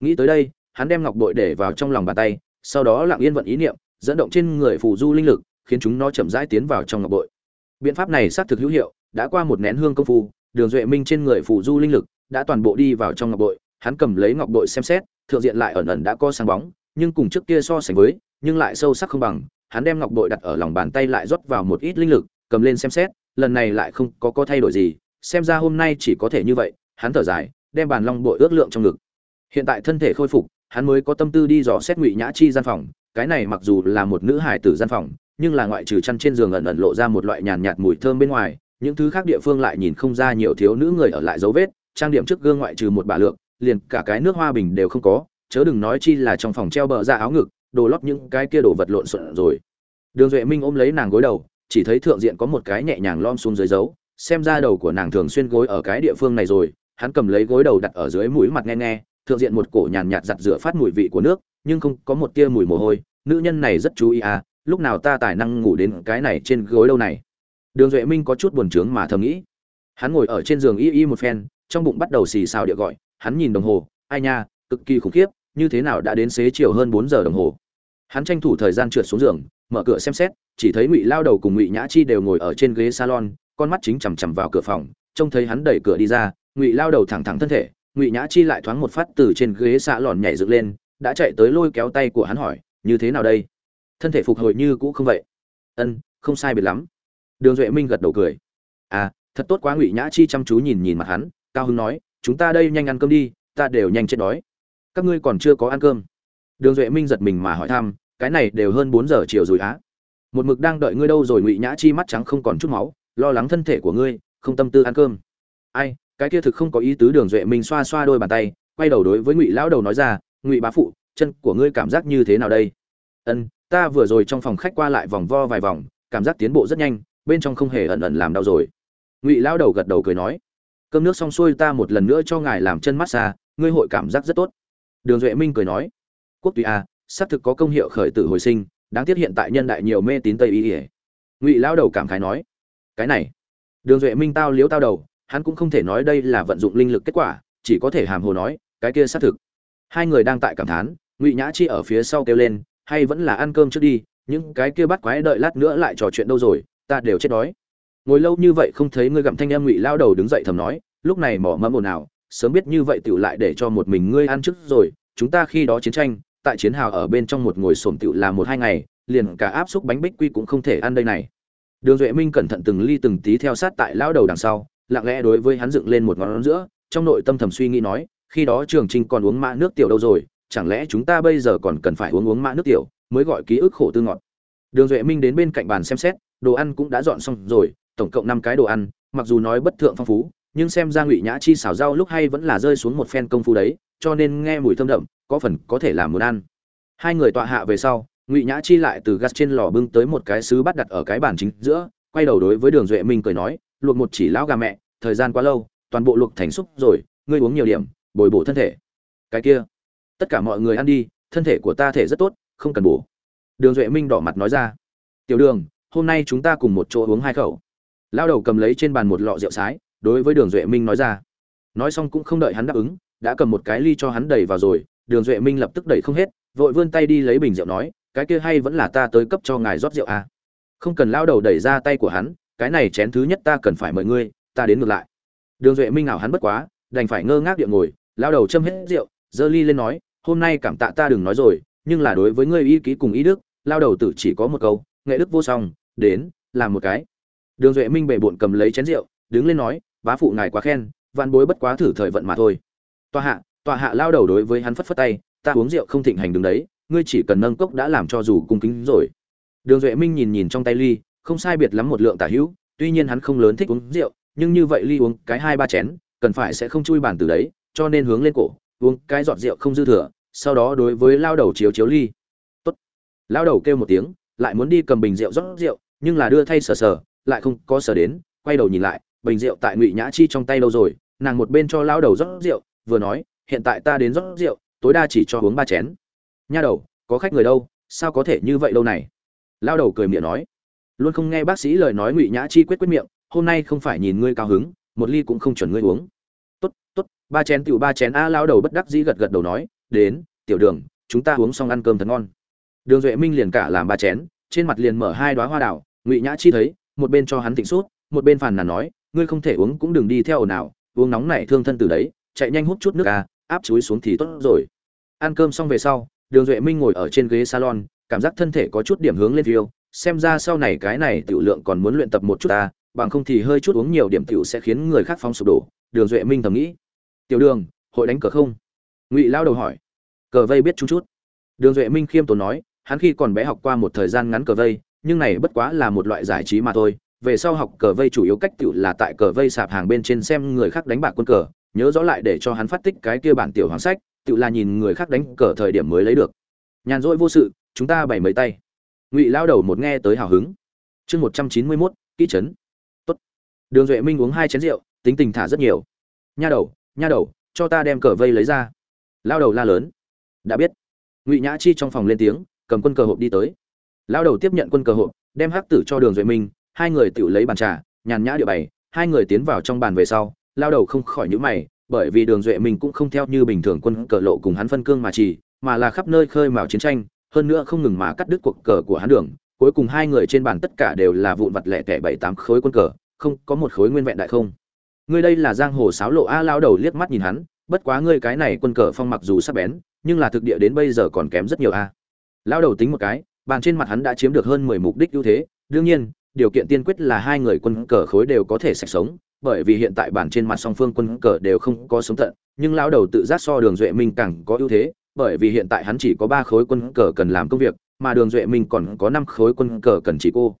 Nghĩ tới đây, hắn đem ngọc bội để vào trong lòng bàn tay, sau đó lặng yên vận ý niệm, dẫn động trên người phù du linh lực, khiến chúng nó chậm rãi tiến vào trong ngọc bội. Biện pháp này xác thực hữu hiệu, đã qua một nén hương công phu, đường duệ minh trên người phù du linh lực đã toàn bộ đi vào trong ngọc bội hắn cầm lấy ngọc bội xem xét, thượng diện lại ẩn ẩn đã có sáng bóng, nhưng cùng trước kia so sánh với, nhưng lại sâu sắc không bằng. Hắn đem ngọc bội đặt ở lòng bàn tay lại rót vào một ít linh lực, cầm lên xem xét, lần này lại không có có thay đổi gì. Xem ra hôm nay chỉ có thể như vậy, hắn thở dài, đem bàn long bội ước lượng trong ngực. Hiện tại thân thể khôi phục, hắn mới có tâm tư đi dò xét ngụy nhã chi gian phòng. Cái này mặc dù là một nữ hải tử gian phòng, nhưng là ngoại trừ chăn trên giường ẩn ẩn lộ ra một loại nhàn nhạt mùi thơm bên ngoài, những thứ khác địa phương lại nhìn không ra nhiều thiếu nữ người ở lại dấu vết. Trang điểm trước gương ngoại trừ một bà lượng liền cả cái nước hoa bình đều không có, chớ đừng nói chi là trong phòng treo bờ ra áo ngực, đồ lót những cái kia đồ vật lộn xộn rồi. Đường duệ minh ôm lấy nàng gối đầu, chỉ thấy thượng diện có một cái nhẹ nhàng lom xuống dưới dấu, xem ra đầu của nàng thường xuyên gối ở cái địa phương này rồi, hắn cầm lấy gối đầu đặt ở dưới mũi mặt nghe nghe, thượng diện một cổ nhàn nhạt giặt rửa phát mùi vị của nước, nhưng không có một tia mùi mồ hôi, nữ nhân này rất chú ý à lúc nào ta tài năng ngủ đến cái này trên gối đâu này? Đường duệ minh có chút buồn chướng mà thầm nghĩ. Hắn ngồi ở trên giường y y một phen, trong bụng bắt đầu xì xào địa gọi hắn nhìn đồng hồ, ai nha, cực kỳ khủng khiếp, như thế nào đã đến xế chiều hơn bốn giờ đồng hồ? Hắn tranh thủ thời gian trượt xuống giường, mở cửa xem xét, chỉ thấy ngụy lao đầu cùng ngụy nhã chi đều ngồi ở trên ghế salon, con mắt chính chằm chằm vào cửa phòng, trông thấy hắn đẩy cửa đi ra, ngụy lao đầu thẳng thẳng thân thể, ngụy nhã chi lại thoáng một phát từ trên ghế xạ lòn nhảy dựng lên, đã chạy tới lôi kéo tay của hắn hỏi, như thế nào đây? Thân thể phục hồi như cũ không vậy? Ân, không sai biệt lắm. Đường duệ minh gật đầu cười. À thật tốt quá. Ngụy nhã chi chăm chú nhìn nhìn mặt hắn, cao hưng nói chúng ta đây nhanh ăn cơm đi, ta đều nhanh chết đói. Các ngươi còn chưa có ăn cơm. Đường duệ minh giật mình mà hỏi thăm, cái này đều hơn bốn giờ chiều rồi á. Một mực đang đợi ngươi đâu rồi, ngụy nhã chi mắt trắng không còn chút máu, lo lắng thân thể của ngươi, không tâm tư ăn cơm. Ai, cái kia thực không có ý tứ, đường duệ minh xoa xoa đôi bàn tay, quay đầu đối với ngụy lão đầu nói ra, ngụy bá phụ, chân của ngươi cảm giác như thế nào đây? Ân, ta vừa rồi trong phòng khách qua lại vòng vo vài vòng, cảm giác tiến bộ rất nhanh, bên trong không hề ẩn ẩn làm đau rồi. Ngụy lão đầu gật đầu cười nói cơm nước xong xuôi ta một lần nữa cho ngài làm chân massage ngươi hội cảm giác rất tốt. Đường duệ minh cười nói, quốc tùy a à, xác thực có công hiệu khởi tử hồi sinh, đáng tiếc hiện tại nhân đại nhiều mê tín tây y ỉa ngụy lão đầu cảm khái nói, cái này. Đường duệ minh tao liếu tao đầu, hắn cũng không thể nói đây là vận dụng linh lực kết quả, chỉ có thể hàm hồ nói, cái kia xác thực. Hai người đang tại cảm thán, ngụy nhã chi ở phía sau kêu lên, hay vẫn là ăn cơm trước đi, những cái kia bắt quái đợi lát nữa lại trò chuyện đâu rồi, ta đều chết đói ngồi lâu như vậy không thấy ngươi gặm thanh em ngụy lao đầu đứng dậy thầm nói, lúc này mỏ mẫm ồn ào, sớm biết như vậy tựu lại để cho một mình ngươi ăn trước rồi, chúng ta khi đó chiến tranh, tại chiến hào ở bên trong một ngồi sổm tựu là một hai ngày, liền cả áp xúc bánh bích quy cũng không thể ăn đây này. Đường duệ minh cẩn thận từng ly từng tí theo sát tại lao đầu đằng sau, lặng lẽ đối với hắn dựng lên một ngón giữa, trong nội tâm thầm suy nghĩ nói, khi đó trường trinh còn uống mã nước tiểu đâu rồi, chẳng lẽ chúng ta bây giờ còn cần phải uống uống mã nước tiểu, mới gọi ký ức khổ tư ngọt. Đường duệ minh đến bên cạnh bàn xem xét, đồ ăn cũng đã dọn xong rồi tổng cộng năm cái đồ ăn, mặc dù nói bất thượng phong phú, nhưng xem ra ngụy nhã chi xào rau lúc hay vẫn là rơi xuống một phen công phu đấy, cho nên nghe mùi thơm đậm, có phần có thể làm muốn ăn. Hai người tọa hạ về sau, ngụy nhã chi lại từ gas trên lò bưng tới một cái sứ bắt đặt ở cái bàn chính giữa, quay đầu đối với đường duệ minh cười nói, luộc một chỉ lão gà mẹ, thời gian quá lâu, toàn bộ luộc thành súp rồi, ngươi uống nhiều điểm, bồi bổ thân thể. Cái kia, tất cả mọi người ăn đi, thân thể của ta thể rất tốt, không cần bổ. Đường duệ minh đỏ mặt nói ra, tiểu đường, hôm nay chúng ta cùng một chỗ uống hai khẩu lao đầu cầm lấy trên bàn một lọ rượu sái, đối với đường duệ minh nói ra. Nói xong cũng không đợi hắn đáp ứng, đã cầm một cái ly cho hắn đẩy vào rồi, đường duệ minh lập tức đẩy không hết, vội vươn tay đi lấy bình rượu nói, cái kia hay vẫn là ta tới cấp cho ngài rót rượu à. không cần lao đầu đẩy ra tay của hắn, cái này chén thứ nhất ta cần phải mời ngươi, ta đến ngược lại. Đường duệ minh ảo hắn bất quá, đành phải ngơ ngác địa ngồi, lao đầu châm hết rượu, giơ ly lên nói, hôm nay cảm tạ ta đừng nói rồi, nhưng là đối với ngươi y ký cùng ý đức, lao đầu tử chỉ có một câu, nghệ đức vô song, đến, làm một cái đường duệ minh bệ bộn cầm lấy chén rượu, đứng lên nói, bá phụ ngài quá khen văn bối bất quá thử thời vận mà thôi. Tòa hạ tòa hạ lao đầu đối với hắn phất phất tay, ta uống rượu không thịnh hành đứng đấy, ngươi chỉ cần nâng cốc đã làm cho dù cung kính rồi. Đường duệ minh nhìn nhìn trong tay ly, không sai biệt lắm một lượng tả hữu, tuy nhiên hắn không lớn thích uống rượu, nhưng như vậy ly uống cái hai ba chén, cần phải sẽ không chui bàn từ đấy, cho nên hướng lên cổ, uống cái giọt rượu không dư thừa, sau đó đối với lao đầu chiếu chiếu ly. Tốt. Lao đầu kêu một tiếng, lại muốn đi cầm bình rượu rót rượu, nhưng là đưa thay sờ sờ lại không có sở đến, quay đầu nhìn lại, bình rượu tại ngụy nhã chi trong tay lâu rồi, nàng một bên cho lao đầu rót rượu, vừa nói, hiện tại ta đến rót rượu, tối đa chỉ cho uống ba chén. Nha đầu, có khách người đâu, sao có thể như vậy lâu này? Lao đầu cười miệng nói. Luôn không nghe bác sĩ lời nói ngụy nhã chi quyết quyết miệng, hôm nay không phải nhìn ngươi cao hứng, một ly cũng không chuẩn ngươi uống. Tốt tốt, ba chén tiểu ba chén a lao đầu bất đắc dĩ gật gật đầu nói, đến, tiểu đường, chúng ta uống xong ăn cơm thật ngon. Đường duệ minh liền cả làm ba chén, trên mặt liền mở hai đoá hoa đảo ngụy nhã chi thấy một bên cho hắn thịnh sút một bên phàn nàn nói, ngươi không thể uống cũng đừng đi theo ồn ào, uống nóng này thương thân từ đấy, chạy nhanh hút chút nước a áp chuối xuống thì tốt rồi. Ăn cơm xong về sau, đường duệ minh ngồi ở trên ghế salon, cảm giác thân thể có chút điểm hướng lên phiêu, xem ra sau này cái này tiểu lượng còn muốn luyện tập một chút ta bằng không thì hơi chút uống nhiều điểm tiểu sẽ khiến người khác phong sụp đổ, đường duệ minh thầm nghĩ. Tiểu đường, hội đánh cờ không? Ngụy lao đầu hỏi. Cờ vây biết chút chút. Đường duệ minh khiêm tốn nói, hắn khi còn bé học qua một thời gian ngắn cờ vây nhưng này bất quá là một loại giải trí mà thôi, về sau học cờ vây chủ yếu cách tiểu là tại cờ vây sạp hàng bên trên xem người khác đánh bạc quân cờ, nhớ rõ lại để cho hắn phát tích cái kia bản tiểu hoàng sách tự là nhìn người khác đánh cờ thời điểm mới lấy được. Nhàn rỗi vô sự, chúng ta bày mấy tay. Ngụy lao đầu một nghe tới hào hứng. Chương một trăm chín mươi mốt, kỹ trấn tốt. Đường duệ minh uống hai chén rượu, tính tình thả rất nhiều. Nha đầu nha đầu, cho ta đem cờ vây lấy ra. Lao đầu la lớn. Đã biết. Ngụy nhã chi trong phòng lên tiếng, cầm quân cờ hộp đi tới lao đầu tiếp nhận quân cờ hộp, đem hắc tử cho đường duệ minh, hai người tự lấy bàn trà, nhàn nhã địa bày, hai người tiến vào trong bàn về sau lao đầu không khỏi nhữ mày, bởi vì đường duệ minh cũng không theo như bình thường quân cờ lộ cùng hắn phân cương mà chỉ, mà là khắp nơi khơi mào chiến tranh, hơn nữa không ngừng mà cắt đứt cuộc cờ của hắn đường, cuối cùng hai người trên bàn tất cả đều là vụn vặt lẻ tẻ bảy tám khối quân cờ, không có một khối nguyên vẹn đại không. Ngươi đây là giang hồ sáo lộ a lao đầu liếc mắt nhìn hắn, bất quá ngươi cái này quân cờ phong mặc dù sắp bén, nhưng là thực địa đến bây giờ còn kém rất nhiều a. Lao đầu tính một cái bàn trên mặt hắn đã chiếm được hơn mười mục đích ưu thế. Đương nhiên, điều kiện tiên quyết là hai người quân cờ khối đều có thể sạch sống, bởi vì hiện tại bàn trên mặt song phương quân cờ đều không có sống tận, nhưng lão đầu tự giác so đường duệ minh càng có ưu thế, bởi vì hiện tại hắn chỉ có ba khối quân cờ cần làm công việc, mà đường duệ minh còn có năm khối quân cờ cần chỉ cô.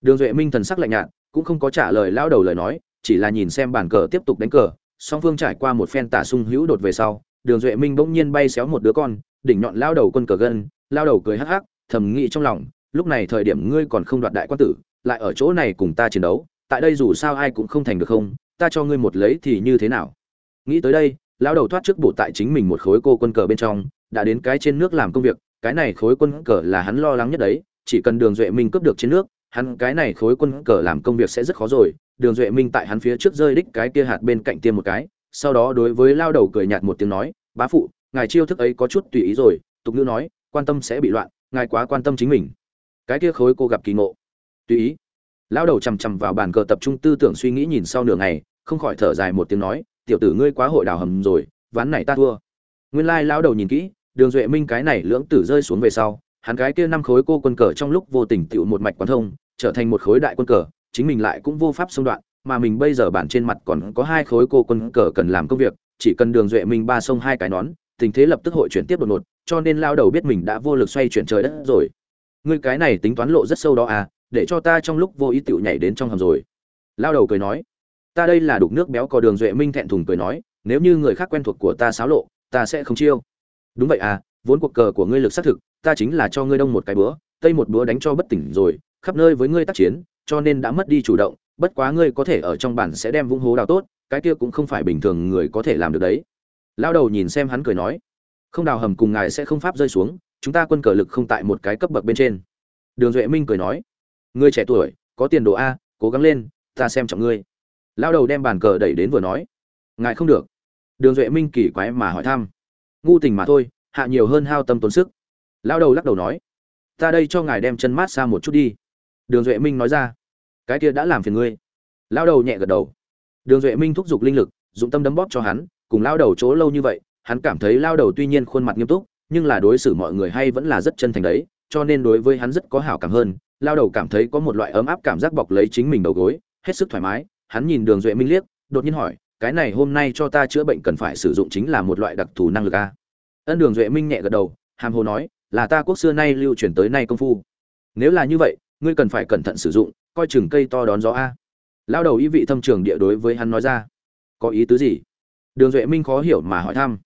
Đường duệ minh thần sắc lạnh nhạt, cũng không có trả lời lão đầu lời nói, chỉ là nhìn xem bàn cờ tiếp tục đánh cờ, song phương trải qua một phen tả sung hữu đột về sau, đường duệ minh bỗng nhiên bay xéo một đứa con, đỉnh nhọn lao đầu quân cờ gân lao đầu cười hắc hắc thầm nghĩ trong lòng, lúc này thời điểm ngươi còn không đoạt đại quan tử, lại ở chỗ này cùng ta chiến đấu, tại đây dù sao ai cũng không thành được không, ta cho ngươi một lấy thì như thế nào? Nghĩ tới đây, Lão đầu thoát trước bổ tại chính mình một khối cô quân cờ bên trong, đã đến cái trên nước làm công việc, cái này khối quân cờ là hắn lo lắng nhất đấy, chỉ cần đường duệ minh cướp được trên nước, hắn cái này khối quân cờ làm công việc sẽ rất khó rồi, đường duệ minh tại hắn phía trước rơi đích cái kia hạt bên cạnh tiêm một cái, sau đó đối với lao đầu cười nhạt một tiếng nói, bá phụ, ngài chiêu thức ấy có chút tùy ý rồi. Tục ngữ nói, quan tâm sẽ bị loạn ngài quá quan tâm chính mình. Cái kia khối cô gặp kỳ ngộ. Tùy ý. Lão đầu chằm chằm vào bàn cờ tập trung tư tưởng suy nghĩ nhìn sau nửa ngày, không khỏi thở dài một tiếng nói, tiểu tử ngươi quá hội đào hầm rồi, ván này ta thua. Nguyên lai lão đầu nhìn kỹ, đường duệ minh cái này lưỡng tử rơi xuống về sau, hắn cái kia năm khối cô quân cờ trong lúc vô tình tựu một mạch quán thông, trở thành một khối đại quân cờ, chính mình lại cũng vô pháp xung đoạn, mà mình bây giờ bản trên mặt còn có hai khối cô quân cờ cần làm công việc, chỉ cần đường duệ minh ba sông hai cái nón, tình thế lập tức hội chuyển tiếp đột ngột cho nên lao đầu biết mình đã vô lực xoay chuyển trời đất rồi. Ngươi cái này tính toán lộ rất sâu đó à để cho ta trong lúc vô ý tựu nhảy đến trong hầm rồi. Lao đầu cười nói, ta đây là đục nước béo có đường duệ minh thẹn thùng cười nói, nếu như người khác quen thuộc của ta xáo lộ, ta sẽ không chiêu. Đúng vậy à vốn cuộc cờ của ngươi lực xác thực, ta chính là cho ngươi đông một cái bữa, tây một bữa đánh cho bất tỉnh rồi, khắp nơi với ngươi tác chiến, cho nên đã mất đi chủ động, bất quá ngươi có thể ở trong bản sẽ đem vung hố đào tốt, cái kia cũng không phải bình thường người có thể làm được đấy. Lao đầu nhìn xem hắn cười nói không đào hầm cùng ngài sẽ không pháp rơi xuống, chúng ta quân cờ lực không tại một cái cấp bậc bên trên. Đường duệ minh cười nói, ngươi trẻ tuổi, có tiền đồ a, cố gắng lên, ta xem trọng ngươi. Lao đầu đem bàn cờ đẩy đến vừa nói, ngài không được. Đường duệ minh kỳ quái mà hỏi thăm, ngu tình mà thôi, hạ nhiều hơn hao tâm tốn sức. Lao đầu lắc đầu nói, ta đây cho ngài đem chân mát xa một chút đi. Đường duệ minh nói ra, cái kia đã làm phiền ngươi. Lao đầu nhẹ gật đầu. Đường duệ minh thúc giục linh lực, dụng tâm đấm bóp cho hắn, cùng lao đầu chỗ lâu như vậy hắn cảm thấy lao đầu tuy nhiên khuôn mặt nghiêm túc, nhưng là đối xử mọi người hay vẫn là rất chân thành đấy, cho nên đối với hắn rất có hảo cảm hơn. Lao đầu cảm thấy có một loại ấm áp cảm giác bọc lấy chính mình đầu gối, hết sức thoải mái. Hắn nhìn đường duệ minh liếc, đột nhiên hỏi, cái này hôm nay cho ta chữa bệnh cần phải sử dụng chính là một loại đặc thù năng lực a ân đường duệ minh nhẹ gật đầu, hàm hồ nói, là ta quốc xưa nay lưu truyền tới nay công phu. Nếu là như vậy, ngươi cần phải cẩn thận sử dụng, coi chừng cây to đón gió a. Lao đầu ý vị thâm trường địa đối với hắn nói ra, có ý tứ gì? Đường duệ minh khó hiểu mà hỏi thăm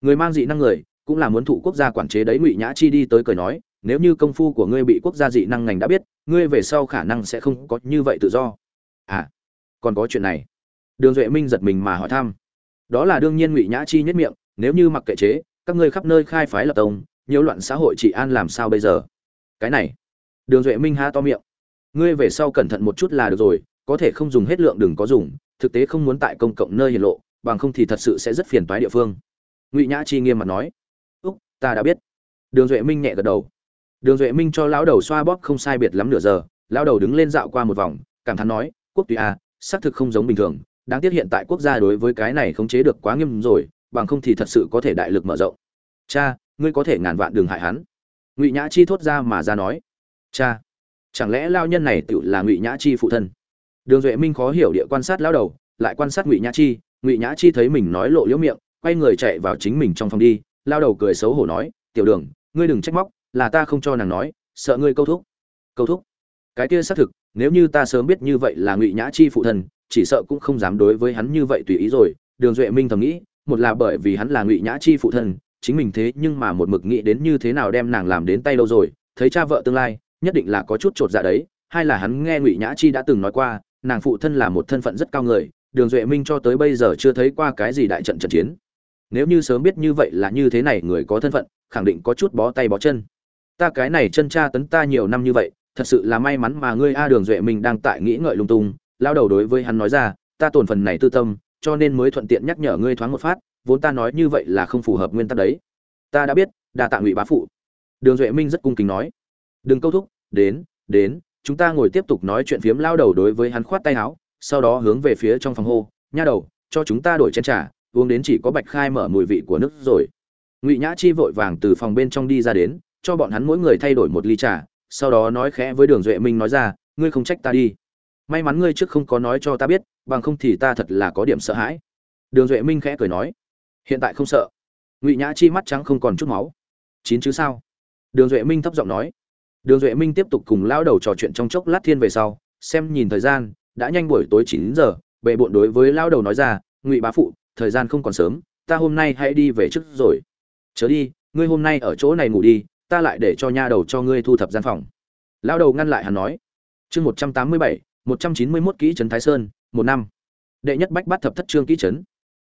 người mang dị năng người, cũng là muốn thụ quốc gia quản chế đấy ngụy nhã chi đi tới cười nói, nếu như công phu của ngươi bị quốc gia dị năng ngành đã biết, ngươi về sau khả năng sẽ không có như vậy tự do. À còn có chuyện này. Đường duệ minh giật mình mà hỏi thăm. Đó là đương nhiên ngụy nhã chi nhất miệng, nếu như mặc kệ chế, các ngươi khắp nơi khai phái lập tông, nhiễu loạn xã hội trị an làm sao bây giờ? Cái này, đường duệ minh ha to miệng. Ngươi về sau cẩn thận một chút là được rồi, có thể không dùng hết lượng đừng có dùng, thực tế không muốn tại công cộng nơi hiển lộ, bằng không thì thật sự sẽ rất phiền toái địa phương ngụy nhã chi nghiêm mặt nói úc ta đã biết. Đường duệ minh nhẹ gật đầu. Đường duệ minh cho lão đầu xoa bóp không sai biệt lắm nửa giờ lão đầu đứng lên dạo qua một vòng cảm thán nói quốc tùy a à, xác thực không giống bình thường đáng tiếc hiện tại quốc gia đối với cái này khống chế được quá nghiêm rồi bằng không thì thật sự có thể đại lực mở rộng. Cha ngươi có thể ngàn vạn đường hại hắn. Ngụy nhã chi thốt ra mà ra nói cha chẳng lẽ lao nhân này tự là ngụy nhã chi phụ thân? Đường duệ minh khó hiểu địa quan sát lao đầu lại quan sát ngụy nhã chi ngụy nhã chi thấy mình nói lộ liễu miệng quay người chạy vào chính mình trong phòng đi, lao đầu cười xấu hổ nói, tiểu đường, ngươi đừng trách móc, là ta không cho nàng nói, sợ ngươi câu thúc. Câu thúc? Cái kia xác thực, nếu như ta sớm biết như vậy là ngụy nhã chi phụ thân chỉ sợ cũng không dám đối với hắn như vậy tùy ý rồi. Đường duệ minh thầm nghĩ, một là bởi vì hắn là ngụy nhã chi phụ thân chính mình thế nhưng mà một mực nghĩ đến như thế nào đem nàng làm đến tay lâu rồi, thấy cha vợ tương lai, nhất định là có chút chột dạ đấy. Hai là hắn nghe ngụy nhã chi đã từng nói qua, nàng phụ thân là một thân phận rất cao người, đường duệ minh cho tới bây giờ chưa thấy qua cái gì đại trận trận chiến nếu như sớm biết như vậy là như thế này, người có thân phận, khẳng định có chút bó tay bó chân. Ta cái này chân cha tấn ta nhiều năm như vậy, thật sự là may mắn mà ngươi a đường duệ minh đang tại nghĩ ngợi lung tung. Lao đầu đối với hắn nói ra, ta tổn phần này tư tâm, cho nên mới thuận tiện nhắc nhở ngươi thoáng một phát, vốn ta nói như vậy là không phù hợp nguyên tắc đấy. Ta đã biết, đa tạ ngụy bá phụ. Đường duệ minh rất cung kính nói. Đừng câu thúc, đến đến, chúng ta ngồi tiếp tục nói chuyện phiếm. Lao đầu đối với hắn khoát tay áo, sau đó hướng về phía trong phòng hô, nha đầu, cho chúng ta đổi chén trà uống đến chỉ có bạch khai mở mùi vị của nước rồi. Ngụy nhã chi vội vàng từ phòng bên trong đi ra đến, cho bọn hắn mỗi người thay đổi một ly trà, sau đó nói khẽ với đường duệ minh nói ra, ngươi không trách ta đi. May mắn ngươi trước không có nói cho ta biết, bằng không thì ta thật là có điểm sợ hãi. Đường duệ minh khẽ cười nói, hiện tại không sợ. Ngụy nhã chi mắt trắng không còn chút máu. Chín chứ sao? Đường duệ minh thấp giọng nói. Đường duệ minh tiếp tục cùng lao đầu trò chuyện trong chốc lát thiên về sau, xem nhìn thời gian, đã nhanh buổi tối chín giờ, bệ bộn đối với lao đầu nói ra, ngụy bá phụ thời gian không còn sớm, ta hôm nay hãy đi về trước rồi. Chớ đi, ngươi hôm nay ở chỗ này ngủ đi, ta lại để cho nha đầu cho ngươi thu thập gian phòng. Lao đầu ngăn lại hắn nói. Chương một trăm tám mươi bảy, một trăm chín mươi mốt kỹ trấn thái sơn, một năm. Đệ nhất bách bắt thập thất trương kỹ trấn.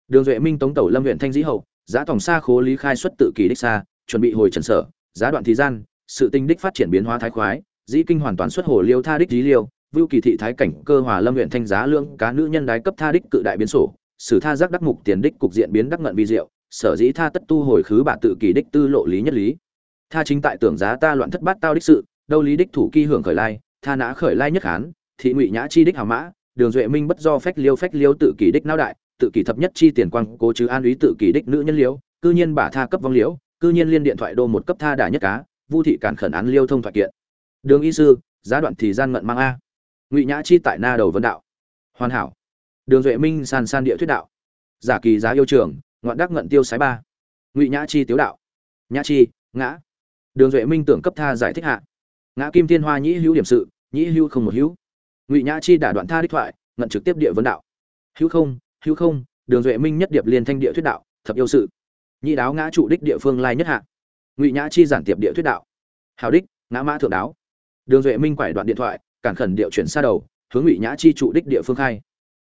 Đường duệ minh tống tẩu lâm huyện thanh dĩ hậu, giá tổng xa khố lý khai xuất tự kỷ đích xa, chuẩn bị hồi trần sở, giá đoạn thời gian, sự tinh đích phát triển biến hóa thái khoái, dĩ kinh hoàn toàn xuất hồ liêu tha đích dí liêu, vưu kỳ thị thái cảnh cơ hòa lâm huyện thanh giá lương cá nữ nhân đái cấp tha đích cự đại biến sổ sử tha giác đắc mục tiền đích cục diện biến đắc ngận vi diệu, sở dĩ tha tất tu hồi khứ bạ tự kỳ đích tư lộ lý nhất lý. Tha chính tại tưởng giá ta loạn thất bát tao đích sự, đâu lý đích thủ kỳ hưởng khởi lai, tha nã khởi lai nhất hán, thị ngụy nhã chi đích hào mã, đường duệ minh bất do phách liêu phách liêu tự kỳ đích não đại, tự kỳ thập nhất chi tiền quang cố chứ an úy tự kỳ đích nữ nhân liễu cư nhiên bà tha cấp vong liễu cư nhiên liên điện thoại đô một cấp tha đả nhất cá, vu thị cản khẩn án liêu thông thoại kiện. Đường y sư, giá đoạn thì gian ngận mang a. Ngụy nhã chi tại na đầu vấn đạo. Hoàn hảo đường duệ minh san san địa thuyết đạo. Giả kỳ giá yêu trường, ngoạn đắc ngận tiêu sái ba. Ngụy nhã chi tiếu đạo. Nhã chi, ngã. Đường duệ minh tưởng cấp tha giải thích hạ. Ngã kim thiên hoa nhĩ hữu điểm sự, nhĩ hữu không một hữu. Ngụy nhã chi đả đoạn tha đích thoại, ngận trực tiếp địa vấn đạo. Hữu không hữu không, đường duệ minh nhất điệp liên thanh địa thuyết đạo, thập yêu sự. Nhị đáo ngã trụ đích địa phương lai nhất hạ. Ngụy nhã chi giản tiệp địa thuyết đạo. Hào đích, ngã mã thượng đáo. Đường duệ minh quải đoạn điện thoại, cản khẩn điệu chuyển xa đầu, hướng ngụy nhã chi trụ đích địa phương khai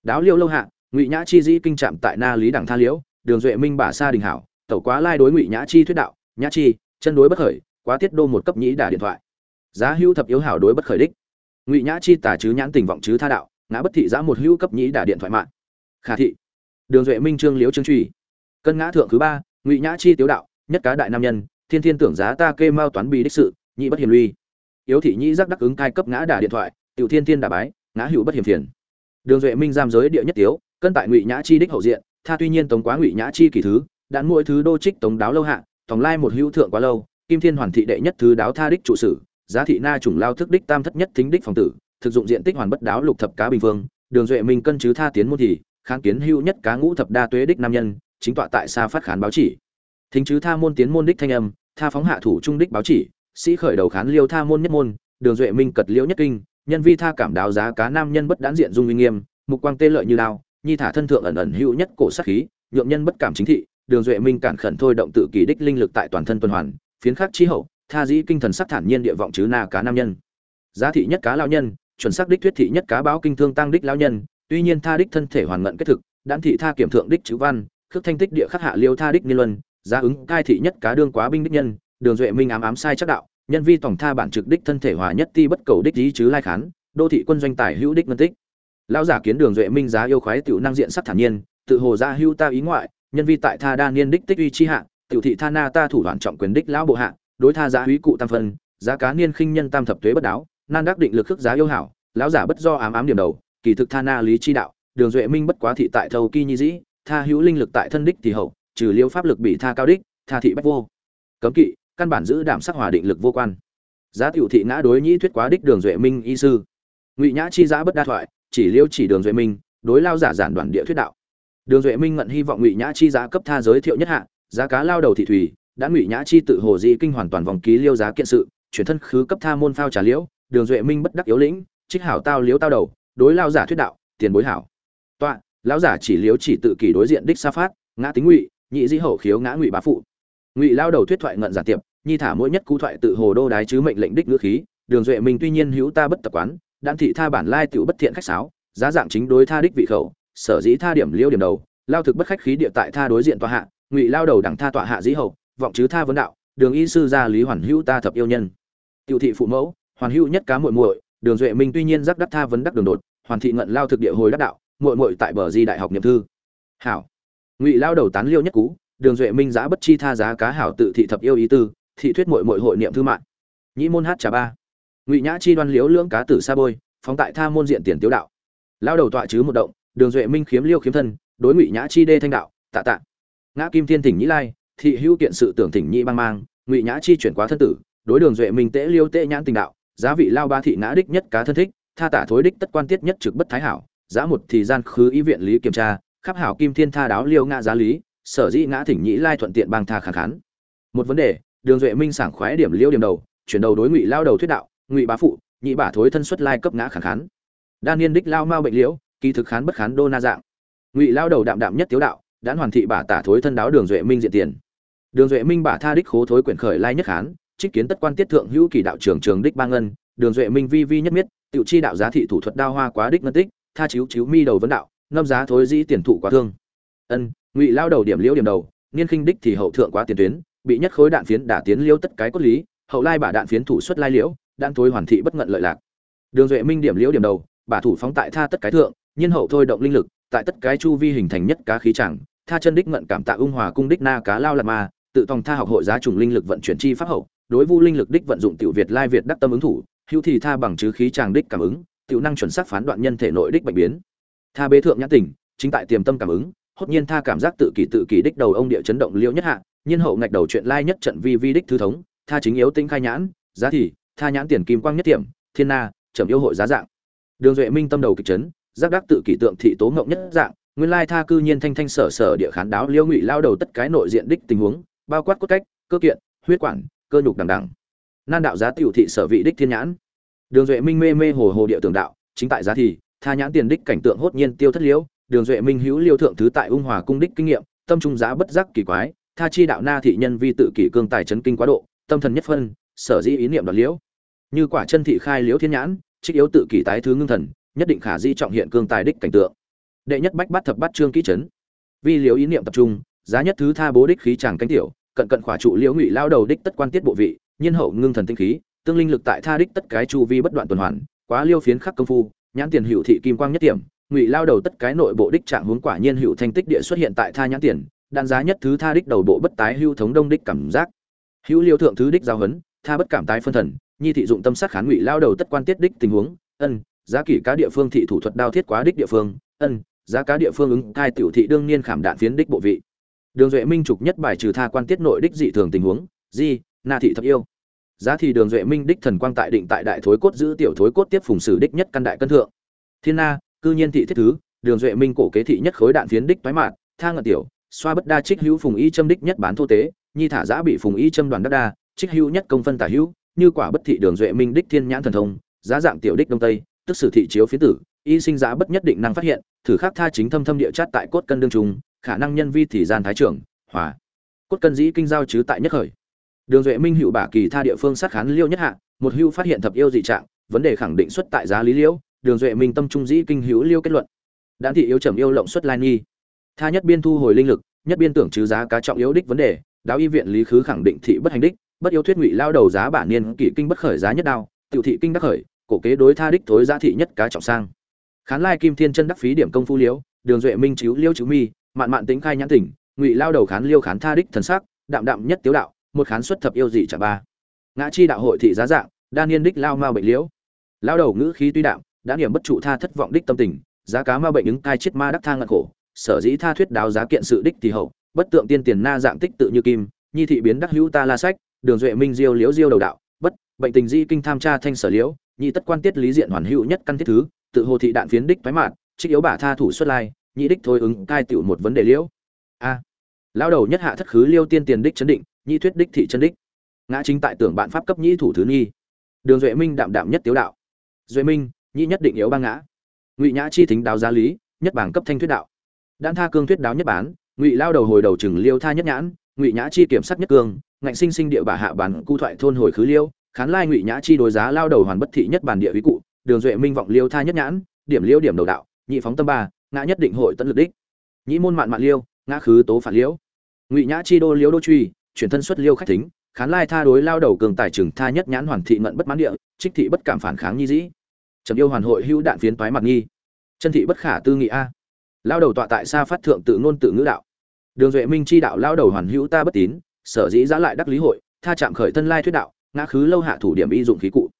đáo liêu lâu hạ, ngụy nhã chi dĩ kinh trạm tại na lý đẳng tha liễu, đường duệ minh bả xa đình hảo, tẩu quá lai đối ngụy nhã chi thuyết đạo, nhã chi, chân đối bất khởi, quá tiết đô một cấp nhĩ đả điện thoại. Giá hữu thập yếu hảo đối bất khởi đích. Ngụy nhã chi tả chứ nhãn tình vọng chứ tha đạo, ngã bất thị giá một hữu cấp nhĩ đả điện thoại mạng. Khả thị. Đường duệ minh trương liễu trương truy. Cân ngã thượng thứ ba, ngụy nhã chi tiếu đạo, nhất cá đại nam nhân, thiên thiên tưởng giá ta kê mao toán bì đích sự nhị bất hiền luy yếu thị nhĩ giác đắc ứng cai cấp ngã đả điện thoại, tiểu thiên thiên đả bái, ngã hữu bất hiểm phiền đường duệ minh giam giới địa nhất tiếu, cân tại ngụy nhã chi đích hậu diện, tha tuy nhiên tống quá ngụy nhã chi kỳ thứ đạn mỗi thứ đô trích tống đáo lâu hạ, tòng lai một hữu thượng quá lâu, kim thiên hoàn thị đệ nhất thứ đáo tha đích trụ sử, giá thị na trùng lao thức đích tam thất nhất thính đích phòng tử, thực dụng diện tích hoàn bất đáo lục thập cá bình phương, đường duệ minh cân chứ tha tiến môn thì, kháng kiến hữu nhất cá ngũ thập đa tuế đích nam nhân, chính tọa tại xa phát khán báo chỉ. Thính chứ tha môn tiến môn đích thanh âm, tha phóng hạ thủ trung đích báo chỉ, sĩ khởi đầu khán liêu tha môn nhất môn, đường duệ minh cật liễu nhất kinh nhân vi tha cảm đáo giá cá nam nhân bất đán diện dung uy nghiêm, mục quang tê lợi như lao nhi thả thân thượng ẩn ẩn hữu nhất cổ sát khí, nhượng nhân bất cảm chính thị, đường duệ minh cản khẩn thôi động tự kỳ đích linh lực tại toàn thân tuần hoàn, phiến khắc chi hậu, tha dĩ kinh thần sắc thản nhiên địa vọng chứ na cá nam nhân. Giá thị nhất cá lao nhân, chuẩn xác đích thuyết thị nhất cá báo kinh thương tăng đích lao nhân, tuy nhiên tha đích thân thể hoàn ngận kết thực đản thị tha kiểm thượng đích chữ văn, khước thanh tích địa khắc hạ liêu tha đích niên luân, giá ứng cai thị nhất cá đương quá binh đích nhân, đường duệ minh ám ám sai chắc đạo nhân vi tổng tha bản trực đích thân thể hòa nhất ti bất cầu đích lý chứ lai khán, đô thị quân doanh tài hữu đích ngân tích. Lão giả kiến đường duệ minh giá yêu khoái tiểu năng diện sắc thản nhiên, tự hồ ra hưu ta ý ngoại, nhân vi tại tha đa niên đích tích uy chi hạ, tiểu thị tha na ta thủ đoạn trọng quyền đích lão bộ hạ, đối tha giá húy cụ tam phân, giá cá niên khinh nhân tam thập tuế bất đáo, nan đắc định lực khước giá yêu hảo, lão giả bất do ám ám điểm đầu, kỳ thực tha na lý chi đạo, đường duệ minh bất quá thị tại thâu kỳ nhi dĩ, tha hữu linh lực tại thân đích thì hậu, trừ liêu pháp lực bị tha cao đích, tha thị bách vô. Cấm kỵ căn bản giữ đảm sắc hòa định lực vô quan. Giá tiểu thị ngã đối nhĩ thuyết quá đích đường duệ minh y sư. Ngụy nhã chi giá bất đa thoại, chỉ liêu chỉ đường duệ minh, đối lao giả giản đoàn địa thuyết đạo. Đường duệ minh ngận hy vọng ngụy nhã chi giá cấp tha giới thiệu nhất hạ, giá cá lao đầu thị thủy, đã ngụy nhã chi tự hồ di kinh hoàn toàn vòng ký liêu giá kiện sự, chuyển thân khứ cấp tha môn phao trà liễu, đường duệ minh bất đắc yếu lĩnh, trích hảo tao liếu tao đầu, đối lao giả thuyết đạo, tiền bối hảo. Tọa, lão giả chỉ liếu chỉ tự kỷ đối diện đích sa phát, ngã tính ngụy, nhị di hậu khiếu ngã ngụy bá phụ ngụy lao đầu thuyết thoại ngận giả tiệp, nhi thả mỗi nhất cú thoại tự hồ đô đái chứ mệnh lệnh đích ngữ khí, đường duệ minh tuy nhiên hữu ta bất tập quán đan thị tha bản lai tiểu bất thiện khách sáo, giá dạng chính đối tha đích vị khẩu, sở dĩ tha điểm liêu điểm đầu, lao thực bất khách khí địa tại tha đối diện tòa hạ, ngụy lao đầu đẳng tha tọa hạ dĩ hậu, vọng chứ tha vấn đạo, đường y sư gia lý hoàn hữu ta thập yêu nhân. Tiểu thị phụ mẫu, hoàn hữu nhất cá muội muội, đường duệ minh tuy nhiên giác đắc tha vấn đắc đường đột, hoàn thị ngận lao thực địa hồi đắc đạo, muội muội tại bờ di đại học nhập thư. Hảo. Ngụy lao đầu tán liêu nhất cú đường duệ minh giã bất chi tha giá cá hảo tự thị thập yêu ý tư, thị thuyết muội muội hội niệm thư mạng. Nhĩ môn hát trà ba. Ngụy nhã chi đoan liếu lưỡng cá tử sa bôi, phóng tại tha môn diện tiền tiếu đạo. Lao đầu tọa chứ một động, đường duệ minh khiếm liêu khiếm thân, đối ngụy nhã chi đê thanh đạo, tạ tạ. Ngã kim thiên thỉnh nhĩ lai, thị hữu kiện sự tưởng thỉnh nhĩ bang mang, ngụy nhã chi chuyển quá thân tử, đối đường duệ minh tễ liêu tễ nhãn tình đạo, giá vị lao ba thị ngã đích nhất cá thân thích, tha tả thối đích tất quan tiết nhất trực bất thái hảo, giá một thì gian khứ ý viện lý kiểm tra, khắp hảo kim thiên tha đáo liêu ngã giá lý sở dĩ ngã thỉnh nhĩ lai thuận tiện bang tha kháng khán. Một vấn đề, đường duệ minh sảng khoái điểm liêu điểm đầu, chuyển đầu đối ngụy lao đầu thuyết đạo, ngụy bá phụ nhị bả thối thân xuất lai cấp ngã kháng khán. Đan niên đích lao mao bệnh liễu, kỳ thực khán bất khán đô na dạng. Ngụy lao đầu đạm đạm nhất tiếu đạo, đã hoàn thị bả tả thối thân đáo đường duệ minh diện tiền. Đường duệ minh bả tha đích khố thối quyển khởi lai nhất khán, trích kiến tất quan tiết thượng hữu kỳ đạo trưởng trường đích ba ngân, đường duệ minh vi vi nhất miết, tiểu chi đạo giá thị thủ thuật đao hoa quá đích ngân tích, tha chiếu chiếu mi đầu vấn đạo, ngâm giá thối dĩ tiền thụ quá thương. Ân ngụy lao đầu điểm liễu điểm đầu, niên khinh đích thì hậu thượng quá tiền tuyến, bị nhất khối đạn phiến đả tiến liễu tất cái cốt lý, hậu lai bả đạn phiến thủ xuất lai liễu, đạn thối hoàn thị bất ngận lợi lạc. Đường duệ minh điểm liễu điểm đầu, bả thủ phóng tại tha tất cái thượng, nhiên hậu thôi động linh lực, tại tất cái chu vi hình thành nhất cá khí chẳng, tha chân đích ngận cảm tạ ung hòa cung đích na cá lao lạt ma, tự tòng tha học hội giá trùng linh lực vận chuyển chi pháp hậu, đối vu linh lực đích vận dụng tiểu việt lai việt đắc tâm ứng thủ, hữu thì tha bằng chứ khí tràng đích cảm ứng, tiểu năng chuẩn xác phán đoạn nhân thể nội đích bệnh biến. Tha bế thượng nhã tỉnh chính tại tiềm tâm cảm ứng hốt nhiên tha cảm giác tự kỷ tự kỷ đích đầu ông địa chấn động liễu nhất hạ, nhiên hậu ngạch đầu chuyện lai nhất trận vi vi đích thư thống, tha chính yếu tinh khai nhãn, giá thì, tha nhãn tiền kim quang nhất tiệm, thiên na trầm yêu hội giá dạng. Đường duệ minh tâm đầu kịch chấn, giác đắc tự kỷ tượng thị tố ngộng nhất dạng, nguyên lai tha cư nhiên thanh thanh sở sở địa khán đáo liêu ngụy lao đầu tất cái nội diện đích tình huống, bao quát cốt cách, cơ kiện, huyết quản, cơ nhục đằng đằng. Nan đạo giá tiểu thị sở vị đích thiên nhãn. Đường duệ minh mê mê hồ hồ địa tường đạo, chính tại giá thì, tha nhãn tiền đích cảnh tượng hốt nhiên tiêu thất liễu đường duệ minh hữu liêu thượng thứ tại ung hòa cung đích kinh nghiệm, tâm trung giá bất giác kỳ quái, tha chi đạo na thị nhân vi tự kỷ cương tài chấn kinh quá độ, tâm thần nhất phân, sở dĩ ý niệm đoạt liễu. Như quả chân thị khai liễu thiên nhãn, trích yếu tự kỷ tái thứ ngưng thần, nhất định khả di trọng hiện cương tài đích cảnh tượng. Đệ nhất bách bắt thập bắt trương kỹ chấn. Vi liễu ý niệm tập trung, giá nhất thứ tha bố đích khí chàng cánh tiểu, cận cận khỏa trụ liễu ngụy lao đầu đích tất quan tiết bộ vị, nhiên hậu ngưng thần tinh khí, tương linh lực tại tha đích tất cái chu vi bất đoạn tuần hoàn, quá liêu phiến khắc công phu, nhãn tiền hữu thị kim quang nhất điểm ngụy lao đầu tất cái nội bộ đích trạng hướng quả nhiên hữu thanh tích địa xuất hiện tại tha nhãn tiền đan giá nhất thứ tha đích đầu bộ bất tái hữu thống đông đích cảm giác. Hữu liêu thượng thứ đích giao hấn, tha bất cảm tái phân thần, nhi thị dụng tâm sát khán ngụy lao đầu tất quan tiết đích tình huống, ân, giá kỷ cá địa phương thị thủ thuật đao thiết quá đích địa phương, ân, giá cá địa phương ứng cai tiểu thị đương nhiên khảm đạn phiến đích bộ vị. Đường duệ minh trục nhất bài trừ tha quan tiết nội đích dị thường tình huống, di, na thị thập yêu. Giá thì đường duệ minh đích thần quang tại định tại đại thối cốt giữ tiểu thối cốt tiếp phùng sử đích nhất căn đại cân thượng. Thiên na cư nhiên thị thiết thứ, đường duệ minh cổ kế thị nhất khối đạn phiến đích toái mạn, tha ngật tiểu, xoa bất đa trích hữu phùng y châm đích nhất bán thô tế, nhi thả giã bị phùng y châm đoàn đất đa, trích hữu nhất công phân tả hữu, như quả bất thị đường duệ minh đích thiên nhãn thần thông, giá dạng tiểu đích đông tây, tức sử thị chiếu phiến tử, y sinh giá bất nhất định năng phát hiện, thử khắc tha chính thâm thâm địa chát tại cốt cân đương trung, khả năng nhân vi thì gian thái trưởng, hòa. Cốt cân dĩ kinh giao chứ tại nhất khởi. Đường duệ minh hữu bả kỳ tha địa phương sát khán liêu nhất hạ, một hữu phát hiện thập yêu dị trạng, vấn đề khẳng định xuất tại giá lý liễu đường duệ minh tâm trung dĩ kinh hữu liêu kết luận. Đan thị yếu trầm yêu lộng xuất lai nghi. Tha nhất biên thu hồi linh lực, nhất biên tưởng trừ giá cá trọng yếu đích vấn đề, đáo y viện lý khứ khẳng định thị bất hành đích, bất yêu thuyết ngụy lao đầu giá bản niên kỷ kinh bất khởi giá nhất đao, tiểu thị kinh đắc khởi, cổ kế đối tha đích thối giá thị nhất cá trọng sang. Khán lai kim thiên chân đắc phí điểm công phu liễu đường duệ minh chiếu liêu chữ mi, mạn mạn tính khai nhãn tỉnh, ngụy lao đầu khán liêu khán tha đích thần sắc, đạm đạm nhất tiếu đạo, một khán xuất thập yêu dị trả ba. Ngã chi đạo hội thị giá dạng, đa niên đích lao mao bệnh liễu lao đầu ngữ khí tuy đạm đã niệm bất trụ tha thất vọng đích tâm tình, giá cá ma bệnh ứng tai chết ma đắc thang ngạn khổ, sở dĩ tha thuyết đáo giá kiện sự đích thì hậu, bất tượng tiên tiền na dạng tích tự như kim, nhi thị biến đắc hữu ta la sách, đường duệ minh diêu liễu diêu đầu đạo, bất, bệnh tình di kinh tham tra thanh sở liễu, nhị tất quan tiết lý diện hoàn hữu nhất căn thiết thứ, tự hồ thị đạn phiến đích thoái mạn, trích yếu bả tha thủ xuất lai, nhị đích thôi ứng cai tiểu một vấn đề liễu. A. Lão đầu nhất hạ thất khứ liêu tiên tiền đích chấn định, nhị thuyết đích thị chân đích. Ngã chính tại tưởng bạn pháp cấp nhị thủ thứ nghi. Đường duệ minh đạm đạm nhất tiếu đạo. Duệ minh nhị nhất định yếu ba ngã. Ngụy nhã chi thính đáo giá lý, nhất bảng cấp thanh thuyết đạo. Đan tha cương thuyết đáo nhất bán, ngụy lao đầu hồi đầu chừng liêu tha nhất nhãn, ngụy nhã chi kiểm sát nhất cương, ngạnh sinh sinh địa bà hạ bản cu thoại thôn hồi khứ liêu, khán lai ngụy nhã chi đối giá lao đầu hoàn bất thị nhất bản địa quý cụ, đường duệ minh vọng liêu tha nhất nhãn, điểm liêu điểm đầu đạo, nhị phóng tâm ba, ngã nhất định hội tận lực đích. Nhĩ môn mạn mạn liêu, ngã khứ tố phản liễu ngụy nhã chi đô liễu đô truy, chuyển thân xuất liêu khách thính, khán lai tha đối lao đầu cường tài trừng tha nhất nhãn hoàn thị ngận bất mãn địa, trích thị bất cảm phản kháng nhi dĩ trầm yêu hoàn hội hữu đạn phiến toái mặt nghi. Chân thị bất khả tư nghị a. Lao đầu tọa tại xa phát thượng tự ngôn tự ngữ đạo. Đường duệ minh chi đạo lao đầu hoàn hữu ta bất tín, sở dĩ giã lại đắc lý hội, tha chạm khởi thân lai thuyết đạo, ngã khứ lâu hạ thủ điểm y dụng khí cụ.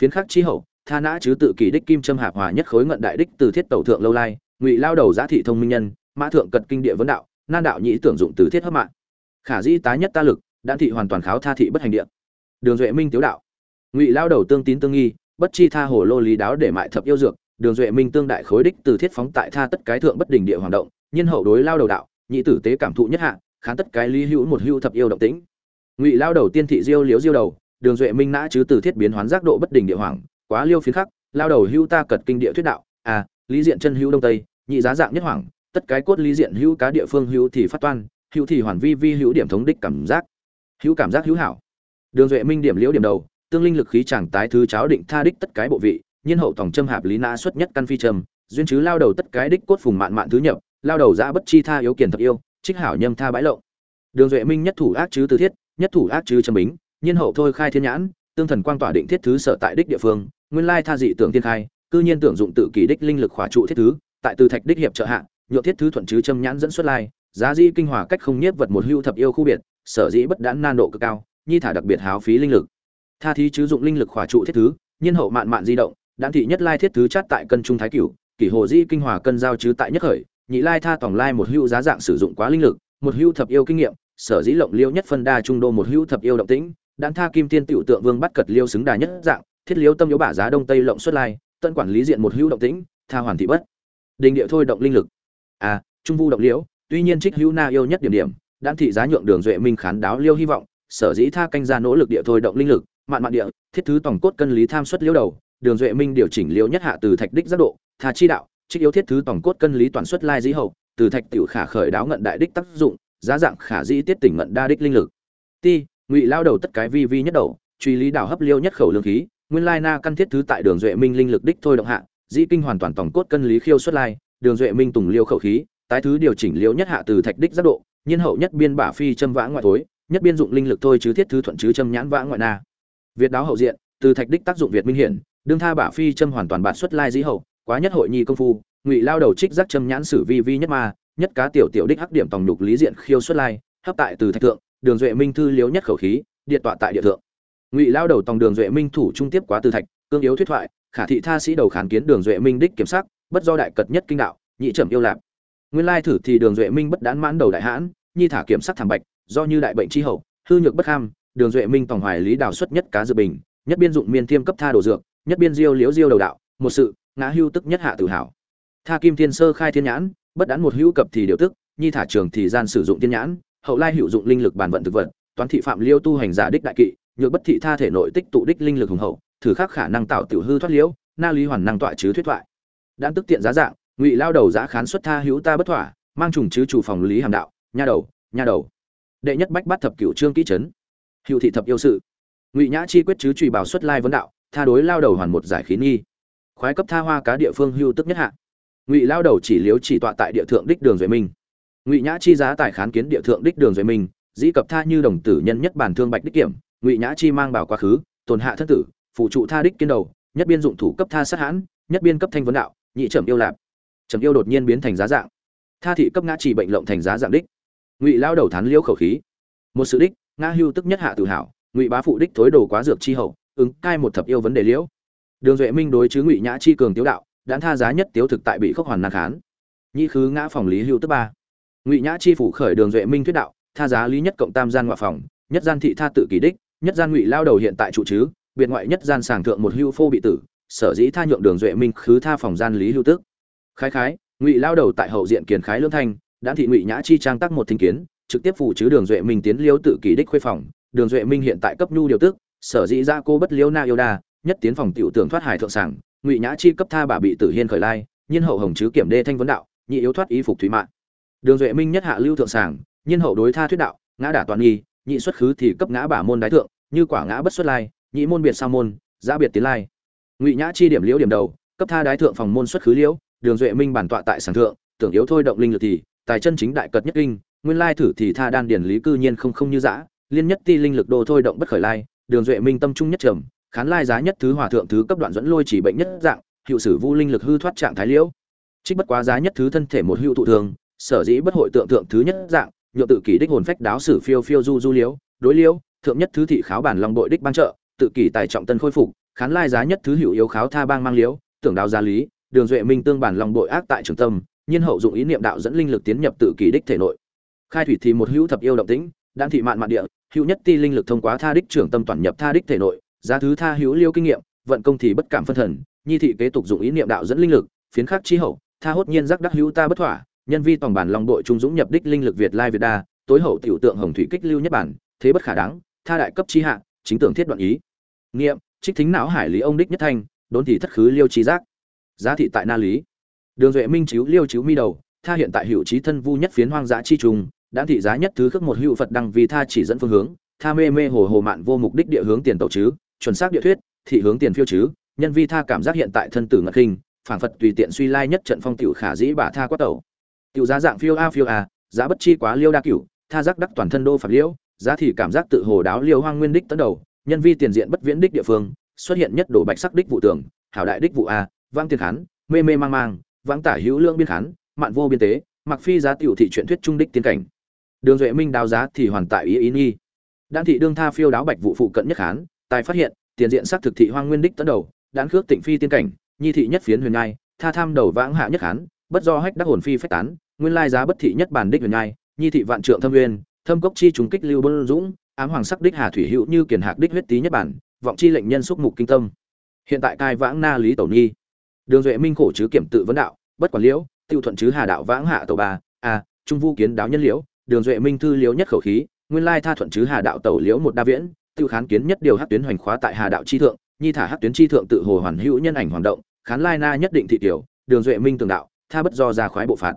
Phiến khắc chi hậu, tha nã chứ tự kỳ đích kim châm hạp hòa nhất khối ngận đại đích từ thiết tẩu thượng lâu lai, ngụy lao đầu giá thị thông minh nhân, mã thượng cật kinh địa vấn đạo, nan đạo nhĩ tưởng dụng từ thiết hấp mạng. Khả dĩ tá nhất ta lực đan thị hoàn toàn kháo tha thị bất hành địa. Đường duệ minh tiếu đạo. Ngụy lao đầu tương tín tương nghi bất chi tha hồ lô lý đáo để mại thập yêu dược, đường duệ minh tương đại khối đích từ thiết phóng tại tha tất cái thượng bất đình địa hoàng động, nhân hậu đối lao đầu đạo, nhị tử tế cảm thụ nhất hạ, khán tất cái lý hữu một hữu thập yêu động tĩnh. Ngụy lao đầu tiên thị diêu liếu diêu đầu, đường duệ minh nã chứ từ thiết biến hoán giác độ bất đình địa hoàng, quá liêu phiến khắc, lao đầu hữu ta cật kinh địa thuyết đạo à lý diện chân hữu đông tây, nhị giá dạng nhất hoàng, tất cái cốt lý diện hữu cá địa phương hữu thì phát toan, hữu thì hoàn vi vi hữu điểm thống đích cảm giác, hữu cảm giác hữu hảo. Đường duệ minh điểm liễu điểm đầu tương linh lực khí chẳng tái thứ cháo định tha đích tất cái bộ vị, nhiên hậu tổng châm hạp lý na xuất nhất căn phi trầm duyên chứ lao đầu tất cái đích cốt phùng mạn mạn thứ nhập, lao đầu ra bất chi tha yếu kiền thật yêu, trích hảo nhâm tha bãi lộng. Đường duệ minh nhất thủ ác chứ từ thiết, nhất thủ ác chứ châm bính, nhiên hậu thôi khai thiên nhãn, tương thần quang tỏa định thiết thứ sở tại đích địa phương, nguyên lai tha dị tưởng thiên khai, cư nhiên tưởng dụng tự kỷ đích linh lực khỏa trụ thiết thứ, tại từ thạch đích hiệp trợ hạ nhựa thiết thứ thuận chứ châm nhãn dẫn xuất lai, giá dĩ kinh hòa cách không nhiếp vật một hưu thập yêu khu biệt, sở dĩ bất đãn nan độ cực cao, nhi thả đặc biệt háo phí linh lực tha thí chứ dụng linh lực khỏa trụ thiết thứ, nhiên hậu mạn mạn di động đạn thị nhất lai thiết thứ chát tại cân trung thái cửu, kỷ hồ di kinh hòa cân giao chứ tại nhất khởi, nhị lai tha tổng lai một hưu giá dạng sử dụng quá linh lực, một hưu thập yêu kinh nghiệm, sở dĩ lộng liêu nhất phân đa trung đô một hưu thập yêu động tĩnh đạn tha kim tiên tiểu tượng vương bắt cật liêu xứng đà nhất dạng, thiết liêu tâm yếu bả giá đông tây lộng xuất lai tân quản lý diện một hưu động tĩnh, tha hoàn thị bất. Đình địa thôi động linh lực. À trung vu động liễu, tuy nhiên trích hữu na yêu nhất điểm điểm đạn thị giá nhượng đường duệ minh khán đáo liêu hy vọng, sở dĩ tha canh ra nỗ lực địa thôi động linh lực mạn mạn địa, thiết thứ tổng cốt cân lý tham suất liêu đầu, đường duệ minh điều chỉnh liêu nhất hạ từ thạch đích giác độ thà chi đạo, trích yếu thiết thứ tổng cốt cân lý toàn suất lai dĩ hậu, từ thạch tiểu khả khởi đáo ngận đại đích tác dụng, giá dạng khả dĩ tiết tỉnh ngận đa đích linh lực. Ti, ngụy lao đầu tất cái vi vi nhất đầu, truy lý đảo hấp liêu nhất khẩu lương khí, nguyên lai na căn thiết thứ tại đường duệ minh linh lực đích thôi động hạ, dĩ kinh hoàn toàn tổng cốt cân lý khiêu xuất lai, đường duệ minh tùng liêu khẩu khí, tái thứ điều chỉnh liêu nhất hạ từ thạch đích giác độ, nhiên hậu nhất biên bả phi châm vã ngoại thối, nhất biên dụng linh lực thôi chứ thiết thứ thuận chứ châm nhãn vã ngoại na việt đáo hậu diện từ thạch đích tác dụng việt minh hiển đương tha bả phi châm hoàn toàn bản xuất lai dĩ hậu quá nhất hội nhi công phu ngụy lao đầu trích giác châm nhãn sử vi vi nhất ma nhất cá tiểu tiểu đích hắc điểm tòng nhục lý diện khiêu xuất lai hấp tại từ thạch thượng đường duệ minh thư liếu nhất khẩu khí điện tọa tại địa thượng. Ngụy lao đầu tòng đường duệ minh thủ trung tiếp quá từ thạch cương yếu thuyết thoại khả thị tha sĩ đầu kháng kiến đường duệ minh đích kiểm sắc, bất do đại cật nhất kinh đạo nhị trầm yêu lạc nguyên lai thử thì đường duệ minh bất đán mãn đầu đại hãn nhi thả kiểm sát thảm bạch do như đại bệnh chi hậu hư nhược bất ham đường duệ minh tòng hoài lý đào xuất nhất cá dự bình, nhất biên dụng miên thiêm cấp tha đồ dược, nhất biên diêu liễu diêu đầu đạo, một sự, ngã hưu tức nhất hạ tự hào tha kim thiên sơ khai thiên nhãn, bất đán một hữu cập thì điều tức, nhi thả trường thì gian sử dụng thiên nhãn, hậu lai hữu dụng linh lực bản vận thực vật, toán thị phạm liêu tu hành giả đích đại kỵ, nhược bất thị tha thể nội tích tụ đích linh lực hùng hậu, thử khắc khả năng tạo tiểu hư thoát liễu, na lý hoàn năng tọa chứ thuyết thoại. Đan tức tiện giá dạng, ngụy lao đầu giã khán xuất tha hữu ta bất thỏa, mang trùng chứ chủ phòng lý hàm đạo, nha đầu nha đầu. Đệ nhất bách bắt thập cửu trương kỹ trấn hữu thị thập yêu sự. Ngụy nhã chi quyết chứ truy bảo xuất lai vấn đạo, tha đối lao đầu hoàn một giải khí nghi. Khoái cấp tha hoa cá địa phương hưu tức nhất hạ. Ngụy lao đầu chỉ liếu chỉ tọa tại địa thượng đích đường duệ minh. Ngụy nhã chi giá tài khán kiến địa thượng đích đường duệ minh, dĩ cập tha như đồng tử nhân nhất bản thương bạch đích kiểm, ngụy nhã chi mang bảo quá khứ, tồn hạ thân tử, phụ trụ tha đích kiên đầu, nhất biên dụng thủ cấp tha sát hãn, nhất biên cấp thanh vấn đạo, nhị trầm yêu lạp. Trầm yêu đột nhiên biến thành giá dạng. Tha thị cấp ngã chỉ bệnh lộng thành giá dạng đích. Ngụy lao đầu thán liễu khẩu khí. Một sự đích ngã hưu tức nhất hạ tự hào ngụy bá phụ đích thối đồ quá dược chi hậu, ứng cai một thập yêu vấn đề liễu. Đường duệ minh đối chứ ngụy nhã chi cường tiếu đạo, đã tha giá nhất tiếu thực tại bị khốc hoàn nạc hán. Nhĩ khứ ngã phòng lý hưu tức ba. Ngụy nhã chi phủ khởi đường duệ minh thuyết đạo, tha giá lý nhất cộng tam gian ngoại phòng, nhất gian thị tha tự kỷ đích, nhất gian ngụy lao đầu hiện tại trụ chứ, biệt ngoại nhất gian sàng thượng một hưu phô bị tử, sở dĩ tha nhượng đường duệ minh khứ tha phòng gian lý hưu tức. Khái khái, ngụy lao đầu tại hậu diện kiền khái lương thanh, đã thị ngụy nhã chi trang tác một thính kiến trực tiếp phụ chứ đường duệ minh tiến liêu tự kỷ đích khuê phòng, đường duệ minh hiện tại cấp nhu điều tức sở dĩ ra cô bất liêu na yêu đa, nhất tiến phòng tiểu tưởng thoát hải thượng sảng, ngụy nhã chi cấp tha bà bị tử hiên khởi lai, nhiên hậu hồng chứ kiểm đê thanh vấn đạo, nhị yếu thoát ý phục thủy mạng. Đường duệ minh nhất hạ lưu thượng sảng, nhiên hậu đối tha thuyết đạo, ngã đả toàn nghi nhị xuất khứ thì cấp ngã bả môn đái thượng, như quả ngã bất xuất lai, nhị môn biệt sa môn, giã biệt tiến lai. Ngụy nhã chi điểm liễu điểm đầu, cấp tha đái thượng phòng môn xuất khứ liễu, đường duệ minh bản tọa tại sàng thượng, tưởng yếu thôi động linh lực thì, tài chân chính đại cật nhất kinh nguyên lai thử thì tha đan điển lý cư nhiên không không như dã, liên nhất ti linh lực đô thôi động bất khởi lai, đường duệ minh tâm trung nhất trầm, khán lai giá nhất thứ hòa thượng thứ cấp đoạn dẫn lôi chỉ bệnh nhất dạng, hiệu sử vu linh lực hư thoát trạng thái liễu. Trích bất quá giá nhất thứ thân thể một hữu thụ thường, sở dĩ bất hội tượng thượng thứ nhất dạng, nhựa tự kỷ đích hồn phách đáo sử phiêu phiêu du du liễu, đối liễu, thượng nhất thứ thị kháo bản long bội đích ban trợ, tự kỷ tài trọng tân khôi phục, khán lai giá nhất thứ hữu yếu kháo tha bang mang liễu, tưởng đào gia lý, đường duệ minh tương bản long bội ác tại trường tâm, nhiên hậu dụng ý niệm đạo dẫn linh lực tiến nhập tự kỷ đích thể nội khai thủy thì một hữu thập yêu động tĩnh, đan thị mạn mạn địa, hữu nhất ti linh lực thông qua tha đích trưởng tâm toàn nhập tha đích thể nội, giá thứ tha hữu liêu kinh nghiệm, vận công thì bất cảm phân thần, nhi thị kế tục dụng ý niệm đạo dẫn linh lực, phiến khắc chi hậu, tha hốt nhiên giác đắc hữu ta bất thỏa, nhân vi tổng bản long đội trung dũng nhập đích linh lực việt lai việt đa, tối hậu tiểu tượng hồng thủy kích lưu nhất bản, thế bất khả đáng, tha đại cấp chi hạ, chính tưởng thiết đoạn ý. Nghiệm, trích thính não hải lý ông đích nhất thanh, đốn thì thất khứ liêu trí giác. Giá thị tại na lý. Đường duệ minh chiếu liêu chiếu mi đầu, tha hiện tại hữu trí thân vu nhất phiến hoang dã chi trùng đã thị giá nhất thứ khước một hữu phật đăng vì tha chỉ dẫn phương hướng tha mê mê hồ hồ mạn vô mục đích địa hướng tiền tàu chứ chuẩn xác địa thuyết thị hướng tiền phiêu chứ nhân vi tha cảm giác hiện tại thân tử ngật hình, phảng phật tùy tiện suy lai nhất trận phong tiểu khả dĩ bà tha quát tẩu. Tiểu giá dạng phiêu a phiêu a giá bất chi quá liêu đa cửu tha giác đắc toàn thân đô phạt liễu giá thì cảm giác tự hồ đáo liêu hoang nguyên đích tấn đầu nhân vi tiền diện bất viễn đích địa phương xuất hiện nhất đổ bạch sắc đích vụ tưởng hảo đại đích vụ a vang tiền khán mê mê mang mang vãng tả hữu lương biên khán mạn vô biên tế mặc phi giá tiểu thị truyện thuyết trung đích tiên cảnh đường duệ minh đáo giá thì hoàn tại ý ý nghi. Đan thị đương tha phiêu đáo bạch vụ phụ cận nhất khán, tài phát hiện, tiền diện sắc thực thị hoang nguyên đích tấn đầu đán khước tịnh phi tiên cảnh, nhi thị nhất phiến huyền nhai, tha tham đầu vãng hạ nhất khán, bất do hách đắc hồn phi phách tán, nguyên lai giá bất thị nhất bản đích huyền nhai, nhi thị vạn trượng thâm nguyên, thâm cốc chi trùng kích lưu bôn dũng, ám hoàng sắc đích hà thủy hữu như kiền hạc đích huyết tý nhất bản, vọng chi lệnh nhân xúc mục kinh tâm. Hiện tại cai vãng na lý tẩu nhi. Đường duệ minh khổ chứ kiểm tự vấn đạo, bất quản liễu, tiêu thuận chứ hà đạo vãng hạ tẩu ba a à, trung vu kiến đáo nhân liễu đường duệ minh thư liễu nhất khẩu khí, nguyên lai tha thuận chứ hà đạo tẩu liễu một đa viễn, tự khán kiến nhất điều hát tuyến hoành khóa tại hà đạo chi thượng, nhi thả hát tuyến chi thượng tự hồ hoàn hữu nhân ảnh hoàng động, khán lai na nhất định thị tiểu, đường duệ minh tường đạo, tha bất do ra khoái bộ phạt.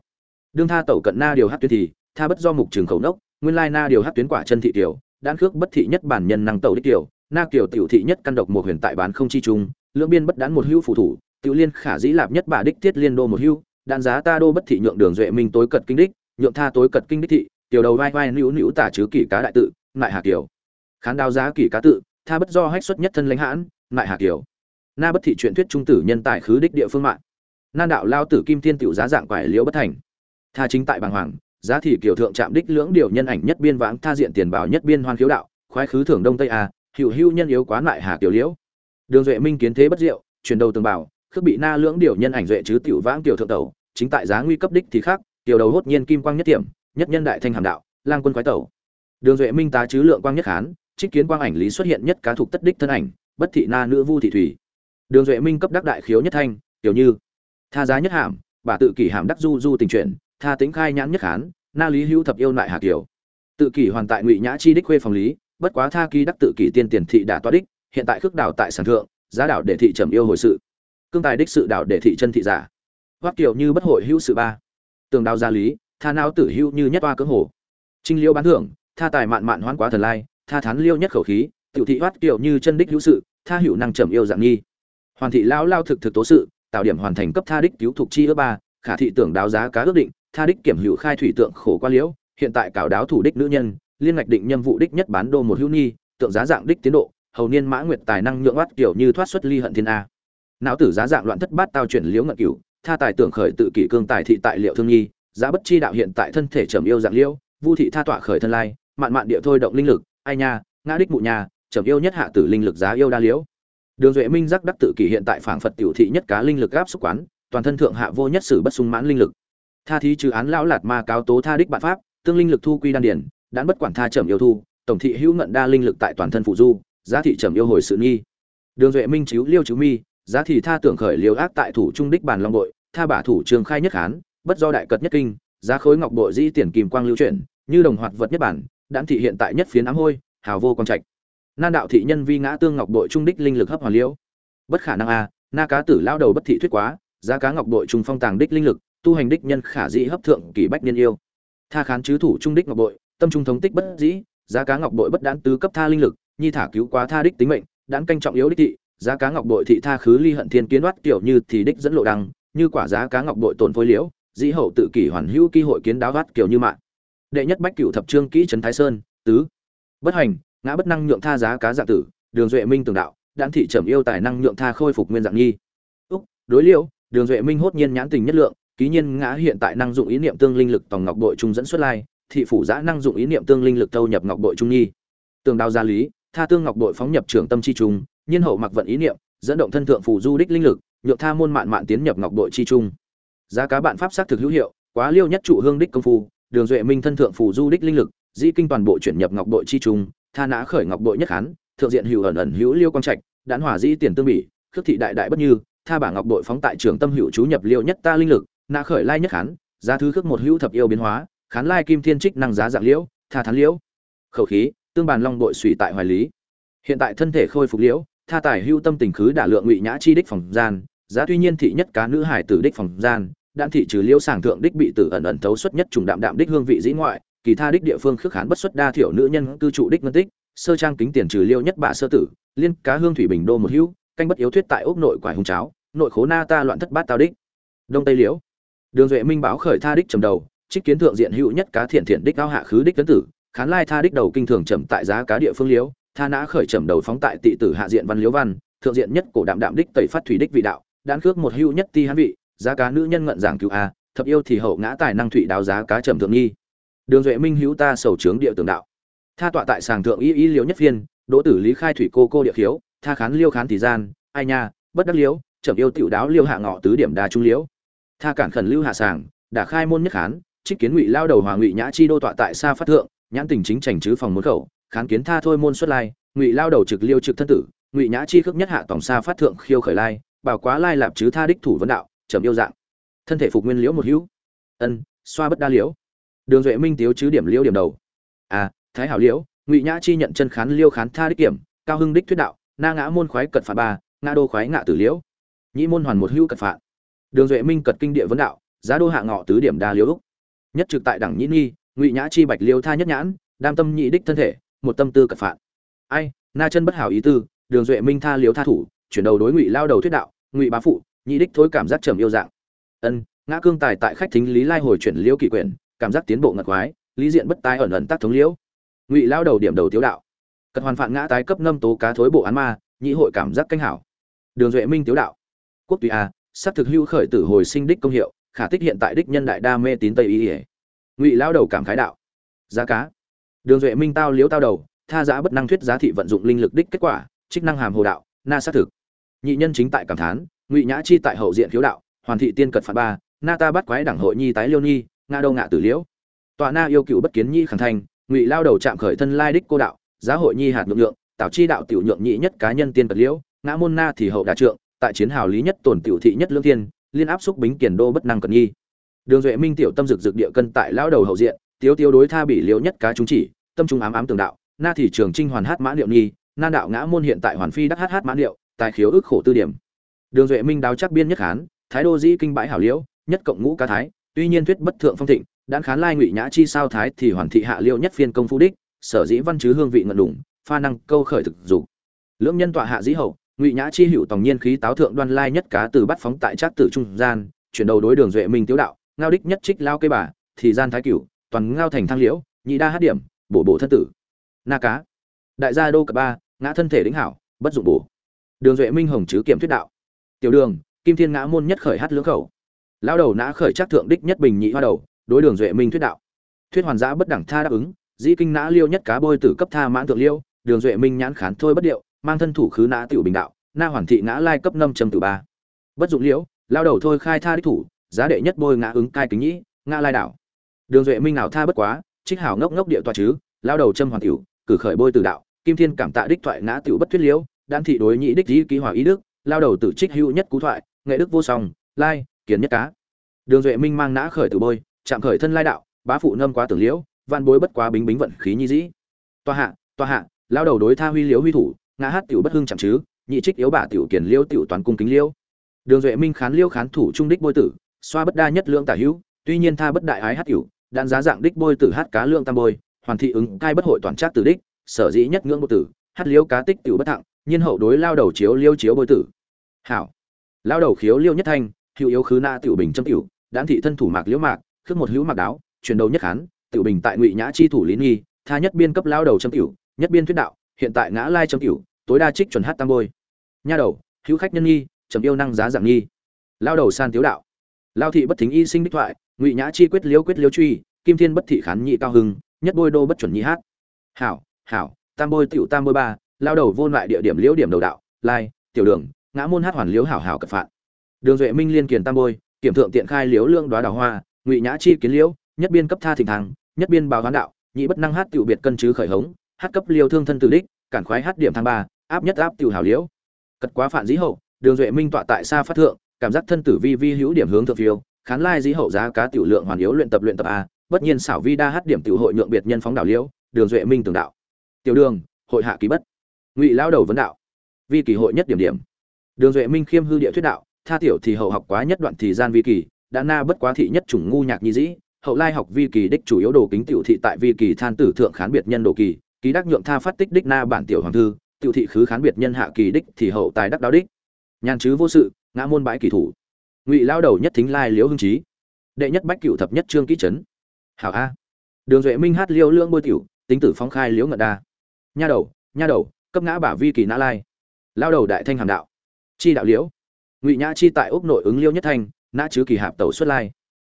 đương tha tẩu cận na điều hát tuyến thì, tha bất do mục trường khẩu nốc, nguyên lai na điều hát tuyến quả chân thị tiểu, đan khước bất thị nhất bản nhân năng tẩu đích tiểu, na kiểu tiểu thị nhất căn độc một huyền tại bán không chi trung, lưỡng biên bất đán một hữu phụ thủ, tiểu liên khả dĩ lạp nhất bà đích tiết liên đô một hữu, đan giá ta đô bất thị nhượng đường duệ minh tối cật kinh đích, nhượng tha tối cật kinh đích thị tiểu đầu vai vai nữu nữu tả chứ kỷ cá đại tự nại hà kiều. Khán đao giá kỷ cá tự, tha bất do hách xuất nhất thân lãnh hãn nại hà kiều. Na bất thị chuyện thuyết trung tử nhân tài khứ đích địa phương mạng. Nan đạo lao tử kim thiên tiểu giá dạng quải liễu bất thành. Tha chính tại bàng hoàng, giá thị kiều thượng trạm đích lưỡng điều nhân ảnh nhất biên vãng, tha diện tiền bảo nhất biên hoan khiếu đạo, khoái khứ thưởng đông tây a, hữu hữu nhân yếu quán lại hà tiểu liễu. Đường duệ minh kiến thế bất diệu, chuyển đầu tường bảo, khước bị na lưỡng điều nhân ảnh duệ chứ tiểu vãng tiểu thượng tẩu, chính tại giá nguy cấp đích thì khác, tiểu đầu hốt nhiên kim quang nhất tiệm nhất nhân đại thanh hàm đạo, lang quân quái tẩu. Đường duệ minh tá chứ lượng quang nhất hán, trích kiến quang ảnh lý xuất hiện nhất cá thuộc tất đích thân ảnh, bất thị na nữ vu thị thủy. Đường duệ minh cấp đắc đại khiếu nhất thanh, tiểu như, tha giá nhất hàm, bà tự kỷ hàm đắc du du tình chuyển tha tính khai nhãn nhất hán, na lý hữu thập yêu lại hà kiều. Tự kỷ hoàn tại ngụy nhã chi đích khuê phòng lý, bất quá tha ký đắc tự kỷ tiên tiền thị đả toa đích, hiện tại khước đảo tại sản thượng, giá đảo để thị trầm yêu hồi sự. Cương tài đích sự đảo để thị chân thị giả. Hoắc kiều như bất hội hữu sự ba. Tường đào gia lý tha não tử hữu như nhất toa cưỡng hồ. Trinh liêu bán thưởng, tha tài mạn mạn hoán quá thần lai, tha thán liêu nhất khẩu khí, tiểu thị hoát kiều như chân đích hữu sự, tha hữu năng trầm yêu dạng nghi. Hoàn thị lão lao thực thực tố sự, tạo điểm hoàn thành cấp tha đích cứu thuộc chi ước ba, khả thị tưởng đáo giá cá ước định, tha đích kiểm hữu khai thủy tượng khổ qua liễu, hiện tại cảo đáo thủ đích nữ nhân, liên ngạch định nhiệm vụ đích nhất bán đô một hữu nhi tượng giá dạng đích tiến độ, hầu niên mã nguyệt tài năng nhượng oát kiểu như thoát xuất ly hận thiên a. Não tử giá dạng loạn thất bát tao chuyển liễu ngận cửu, tha tài tưởng khởi tự kỷ cương tài thị tại liệu thương nhi giá bất chi đạo hiện tại thân thể trầm yêu dạng liễu vu thị tha tọa khởi thân lai, mạn mạn địa thôi động linh lực, ai nha, ngã đích mụ nhà, trầm yêu nhất hạ tử linh lực giá yêu đa liễu. Đường duệ minh giác đắc tự kỷ hiện tại phảng phật tiểu thị nhất cá linh lực áp xúc quán, toàn thân thượng hạ vô nhất sử bất sung mãn linh lực. Tha thí trừ án lão lạt ma cáo tố tha đích bạn pháp, tương linh lực thu quy đan điển đán bất quản tha trầm yêu thu, tổng thị hữu ngận đa linh lực tại toàn thân phụ du, giá thị trầm yêu hồi sự nghi. Đường duệ minh chiếu liêu chiếu mi, giá thị tha tưởng khởi liêu ác tại thủ trung đích bàn long đội, tha bả thủ trường khai nhất án bất do đại cật nhất kinh, giá khối ngọc bội di tiền kìm quang lưu chuyển, như đồng hoạt vật nhất bản đãn thị hiện tại nhất phiến ám hôi, hào vô quang trạch. Nan đạo thị nhân vi ngã tương ngọc bội trung đích linh lực hấp hoàn liễu. Bất khả năng a, na cá tử lao đầu bất thị thuyết quá, giá cá ngọc bội trung phong tàng đích linh lực, tu hành đích nhân khả dĩ hấp thượng kỳ bách niên yêu. Tha khán chứ thủ trung đích ngọc bội, tâm trung thống tích bất dĩ, giá cá ngọc bội bất đãn tứ cấp tha linh lực, nhi thả cứu quá tha đích tính mệnh đãn canh trọng yếu đích thị, giá cá ngọc bội thị tha khứ ly hận thiên kiến đoát tiểu như thì đích dẫn lộ đăng như quả giá cá ngọc bội tổn phối liễu dĩ hậu tự kỷ hoàn hữu ký hội kiến đáo vát kiểu như mạng. Đệ nhất bách cửu thập trương kỹ trấn thái sơn, tứ. Bất hành, ngã bất năng nhượng tha giá cá dạng tử, đường duệ minh tường đạo đan thị trầm yêu tài năng nhượng tha khôi phục nguyên dạng nghi. Úc, đối liễu, đường duệ minh hốt nhiên nhãn tình nhất lượng, ký nhiên ngã hiện tại năng dụng ý niệm tương linh lực tòng ngọc bội trung dẫn xuất lai, thị phủ giã năng dụng ý niệm tương linh lực thâu nhập ngọc bội trung nghi. Tường đao gia lý, tha tương ngọc bội phóng nhập trưởng tâm chi trung, nhiên hậu mặc vận ý niệm, dẫn động thân thượng phủ du đích linh lực, nhượng tha môn mạn mạn tiến nhập ngọc bội chi trung giá cá bạn pháp xác thực hữu hiệu, quá liêu nhất trụ hương đích công phu, đường duệ minh thân thượng phù du đích linh lực, di kinh toàn bộ chuyển nhập ngọc đội chi trung, tha nã khởi ngọc đội nhất hán thượng diện hữu ẩn ẩn hữu liêu quang trạch đán hòa di tiền tương bỉ, khước thị đại đại bất như, tha bả ngọc đội phóng tại trường tâm hữu chú nhập liêu nhất ta linh lực, nã khởi lai nhất hán giá thứ khước một hữu thập yêu biến hóa, khán lai kim thiên trích năng giá dạng liễu, tha thán liễu. Khẩu khí, tương bàn long đội suy tại hoài lý. Hiện tại thân thể khôi phục liễu, tha tài hưu tâm tình khứ đả lượng ngụy nhã chi đích phòng gian giá tuy nhiên thị nhất cá nữ hải tử đích phòng gian, đạn thị trừ liễu sàng thượng đích bị tử ẩn ẩn thấu xuất nhất trùng đạm đạm đích hương vị dĩ ngoại, kỳ tha đích địa phương khước khán bất xuất đa thiểu nữ nhân cư trụ đích ngân tích, sơ trang kính tiền trừ liêu nhất bà sơ tử, liên cá hương thủy bình đô một hữu, canh bất yếu thuyết tại ốc nội quải hùng cháo, nội khố na ta loạn thất bát tao đích. Đông tây liễu. Đường duệ minh báo khởi tha đích trầm đầu, trích kiến thượng diện hữu nhất cá thiện thiện đích cao hạ khứ đích tấn tử, khán lai tha đích đầu kinh thường trầm tại giá cá địa phương liễu, tha nã khởi trầm đầu phóng tại tị tử hạ diện văn liễu văn, thượng diện nhất cổ đạm đạm đích tẩy phát thủy đích vị đạo đan khước một hữu nhất ti hán vị, giá cá nữ nhân ngận giảng cứu a, thập yêu thì hậu ngã tài năng thụy đào giá cá trầm thượng nghi. Đường duệ minh hữu ta sầu trướng địa tường đạo. Tha tọa tại sàng thượng y y liễu nhất phiên, đỗ tử lý khai thủy cô cô địa khiếu, tha khán liêu khán thì gian, ai nha, bất đắc liễu trầm yêu tiểu đáo liêu hạ ngọ tứ điểm đa trung liễu tha cản khẩn lưu hạ sàng đã khai môn nhất khán, trích kiến ngụy lao đầu hòa ngụy nhã chi đô tọa tại xa phát thượng, nhãn tình chính trành chứ phòng môn khẩu, khán kiến tha thôi môn xuất lai, ngụy lao đầu trực liêu trực thân tử, ngụy nhã chi khước nhất hạ tổng xa phát thượng khiêu khởi lai bảo quá lai lạp chứ tha đích thủ vấn đạo, trầm yêu dạng. Thân thể phục nguyên liễu một hữu. Ân, xoa bất đa liễu. Đường duệ minh tiếu chứ điểm liễu điểm đầu. À thái hảo liễu, ngụy nhã chi nhận chân khán liêu khán tha đích kiểm, cao hưng đích thuyết đạo, na ngã môn khoái cật phạt ba, ngã đô khoái ngạ tử liễu. Nhĩ môn hoàn một hữu cật phạt. Đường duệ minh cật kinh địa vấn đạo, giá đô hạ ngọ tứ điểm đa liễu úc. Nhất trực tại đẳng nhĩ nghi ngụy nhã chi bạch liêu tha nhất nhãn, đam tâm nhị đích thân thể, một tâm tư cật phạt. Ai, na chân bất hảo ý tư, đường duệ minh tha liễu tha thủ, chuyển đầu đối ngụy lao đầu thuyết đạo ngụy bá phụ, nhị đích thối cảm giác trầm yêu dạng. Ân, ngã cương tài tại khách thính lý lai hồi chuyển liễu kỷ quyển, cảm giác tiến bộ ngật quái lý diện bất tái ẩn ẩn tác thống liễu. Ngụy lao đầu điểm đầu tiếu đạo. Cật hoàn phạn ngã tái cấp ngâm tố cá thối bộ án ma, nhị hội cảm giác canh hảo. Đường duệ minh tiếu đạo. Quốc tùy a sắc thực hữu khởi tử hồi sinh đích công hiệu, khả tích hiện tại đích nhân đại đa mê tín tây y ỉa ngụy lao đầu cảm khái đạo. Giá cá. Đường duệ minh tao liếu tao đầu, tha giá bất năng thuyết giá thị vận dụng linh lực đích kết quả, chức năng hàm hồ đạo, na xác thực nhị nhân chính tại cảm thán, ngụy nhã chi tại hậu diện khiếu đạo, hoàn thị tiên cật phạt ba, na ta bắt quái đảng hội nhi tái liêu nhi, nga đâu ngạ tử liễu. Tọa na yêu cựu bất kiến nhi khẳng thành, ngụy lao đầu chạm khởi thân lai đích cô đạo, giá hội nhi hạt nhượng nhượng tạo chi đạo tiểu nhượng nhị nhất cá nhân tiên cật liễu, ngã môn na thì hậu đà trượng, tại chiến hào lý nhất tổn tiểu thị nhất lương thiên, liên áp xúc bính kiền đô bất năng cận nhi. Đường duệ minh tiểu tâm dực dực địa cân tại lao đầu hậu diện, tiếu tiêu đối tha bị liễu nhất cá chúng chỉ, tâm trung ám ám tường đạo, na thì trường trinh hoàn hát mã liệu nhi, na đạo ngã môn hiện tại hoàn phi đắc hát hát mã liệu tài khiếu ức khổ tư điểm. Đường duệ minh đáo chắc biên nhất khán, thái đô dĩ kinh bãi hảo liễu, nhất cộng ngũ ca thái, tuy nhiên thuyết bất thượng phong thịnh đan khán lai ngụy nhã chi sao thái thì hoàn thị hạ liêu nhất phiên công phu đích, sở dĩ văn chứ hương vị ngận đủng, pha năng câu khởi thực dục. Lưỡng nhân tọa hạ dĩ hậu, ngụy nhã chi hữu tòng nhiên khí táo thượng đoan lai nhất cá từ bắt phóng tại trác tử trung gian, chuyển đầu đối đường duệ minh tiếu đạo, ngao đích nhất trích lao cây bà, thì gian thái cửu, toàn ngao thành thang liễu, nhị đa hát điểm, bổ bổ thân tử. Na cá. Đại gia đô cả ba, ngã thân thể đính hảo, bất dụng bổ đường duệ minh hồng chứ kiểm thuyết đạo. Tiểu đường, kim thiên ngã môn nhất khởi hát lưỡng khẩu. Lao đầu nã khởi chắc thượng đích nhất bình nhị hoa đầu, đối đường duệ minh thuyết đạo. Thuyết hoàn giã bất đẳng tha đáp ứng, dĩ kinh nã liêu nhất cá bôi tử cấp tha mãn thượng liêu, đường duệ minh nhãn khán thôi bất điệu, mang thân thủ khứ nã tiểu bình đạo, na hoàn thị ngã lai cấp năm trầm tử ba. Bất dụng liễu lao đầu thôi khai tha đích thủ, giá đệ nhất bôi ngã ứng cai kính nhĩ, ngã lai đảo. Đường duệ minh nào tha bất quá, trích hảo ngốc ngốc địa toa chứ lao đầu châm hoàn tiểu, cử khởi bôi tử đạo, kim thiên cảm tạ đích thoại ngã tiểu bất thuyết liễu đan thị đối nhị đích dĩ ký hòa ý đức, lao đầu tử trích hữu nhất cú thoại, nghệ đức vô song, lai, kiến nhất cá. Đường duệ minh mang nã khởi tử bôi, chạm khởi thân lai đạo, bá phụ nâm quá tưởng liễu, văn bối bất quá bính bính vận khí nhi dĩ. Toa hạ toa hạ, lao đầu đối tha huy liễu huy thủ, ngã hát tiểu bất hưng chẳng chứ, nhị trích yếu bả tiểu kiển liễu tiểu toàn cung kính liễu. Đường duệ minh khán liễu khán thủ trung đích bôi tử, xoa bất đa nhất lượng tả hữu, tuy nhiên tha bất đại ái hát tiểu, đan giá dạng đích bôi tử hát cá lượng tam bôi, hoàn thị ứng cai bất hội toàn trác tử đích, sở dĩ nhất ngưỡng bôi tử, hát liễu cá tích tiểu bất thặng nhiên hậu đối lao đầu chiếu liêu chiếu bôi tử. Hảo. Lao đầu khiếu liêu nhất thanh, hữu yếu khứ na tiểu bình châm tiểu đan thị thân thủ mạc liễu mạc, khước một hữu mạc đáo chuyển đầu nhất khán tiểu bình tại ngụy nhã chi thủ lý nghi, tha nhất biên cấp lao đầu châm tiểu, nhất biên thuyết đạo, hiện tại ngã lai trong tiểu, tối đa trích chuẩn hát tam bôi. Nha đầu, hữu khách nhân nghi trầm yêu năng giá giảm nghi. Lao đầu san tiếu đạo. Lao thị bất thính y sinh đích thoại, ngụy nhã chi quyết liêu quyết liêu truy, kim thiên bất thị khán nhị cao hưng, nhất bôi đô bất chuẩn nhị hát. Hảo hảo, tam bôi tiểu tam bôi ba lao đầu vô lại địa điểm liễu điểm đầu đạo, lai, tiểu đường, ngã môn hát hoàn liễu hảo hảo cập phạn. Đường duệ minh liên kiền tam bôi, kiểm thượng tiện khai liễu lương đoá đào hoa, ngụy nhã chi kiến liễu, nhất biên cấp tha thịnh thắng nhất biên báo hoán đạo, nhị bất năng hát tiểu biệt cân chứ khởi hống, hát cấp liêu thương thân tử đích, cản khoái hát điểm tháng ba, áp nhất áp tiểu hảo liễu. Cật quá phản dĩ hậu, đường duệ minh tọa tại xa phát thượng, cảm giác thân tử vi vi hữu điểm hướng thượng phiêu, khán lai dĩ hậu giá cá tiểu lượng hoàn yếu luyện tập luyện tập a, bất nhiên xảo vi đa hát điểm tiểu hội nhượng biệt nhân phóng đảo liễu, đường duệ minh tường đạo. Tiểu đường, hội hạ ký bất ngụy lao đầu vấn đạo, vi kỳ hội nhất điểm điểm. Đường duệ minh khiêm hư địa thuyết đạo, tha tiểu thì hậu học quá nhất đoạn thì gian vi kỳ, đã na bất quá thị nhất chủng ngu nhạc nhi dĩ, hậu lai học vi kỳ đích chủ yếu đồ kính tiểu thị tại vi kỳ than tử thượng khán biệt nhân đồ kỳ, ký đắc nhượng tha phát tích đích na bản tiểu hoàng thư, tiểu thị khứ khán biệt nhân hạ kỳ đích thì hậu tài đắc đáo đích. Nhàn chứ vô sự, ngã môn bãi kỳ thủ. Ngụy lao đầu nhất thính lai liễu hưng trí. Đệ nhất bách cựu thập nhất trương kỹ trấn hảo a. Đường duệ minh hát liêu lương bôi tiểu, tính tử phong khai liễu ngận đa. Nha đầu nha đầu cấp ngã bả vi kỳ nã lai. Lao đầu đại thanh hàm đạo. Chi đạo liễu. Ngụy nhã chi tại úc nội ứng liêu nhất thanh, nã chứ kỳ hạp tẩu xuất lai.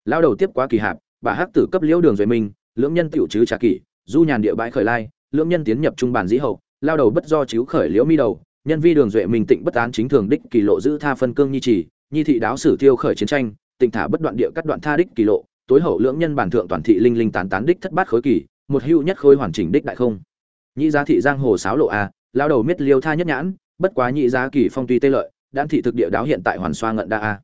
Lao đầu tiếp quá kỳ hạp, bà hắc tử cấp liễu đường duệ minh lưỡng nhân tiểu chứ trà kỷ, du nhàn địa bãi khởi lai, lưỡng nhân tiến nhập trung bản dĩ hậu, lao đầu bất do chiếu khởi liễu mi đầu, nhân vi đường duệ minh tịnh bất án chính thường đích kỳ lộ giữ tha phân cương nhi trì, nhi thị đáo sử tiêu khởi chiến tranh, tịnh thả bất đoạn địa cắt đoạn tha đích kỳ lộ, tối hậu lưỡng nhân bản thượng toàn thị linh linh tán tán đích thất bát khối kỳ, một hữu nhất khối hoàn chỉnh đích đại không. Nhị giá thị giang hồ sáo lộ a lao đầu miết liêu tha nhất nhãn, bất quá nhị giá kỳ phong tuy tê lợi đan thị thực địa đáo hiện tại hoàn xoa ngận đa a.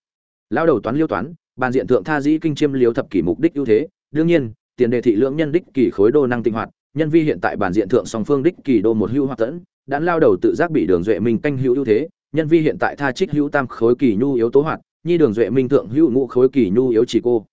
Lao đầu toán liêu toán, bàn diện thượng tha dĩ kinh chiêm liêu thập kỷ mục đích ưu thế, đương nhiên, tiền đề thị lưỡng nhân đích kỳ khối đô năng tinh hoạt, nhân vi hiện tại bản diện thượng song phương đích kỳ đô một hưu hoạt tẫn, đãn lao đầu tự giác bị đường duệ minh canh hữu ưu thế, nhân vi hiện tại tha trích hữu tam khối kỳ nhu yếu tố hoạt, nhi đường duệ minh thượng hữu ngũ khối kỳ nhu yếu chỉ cô.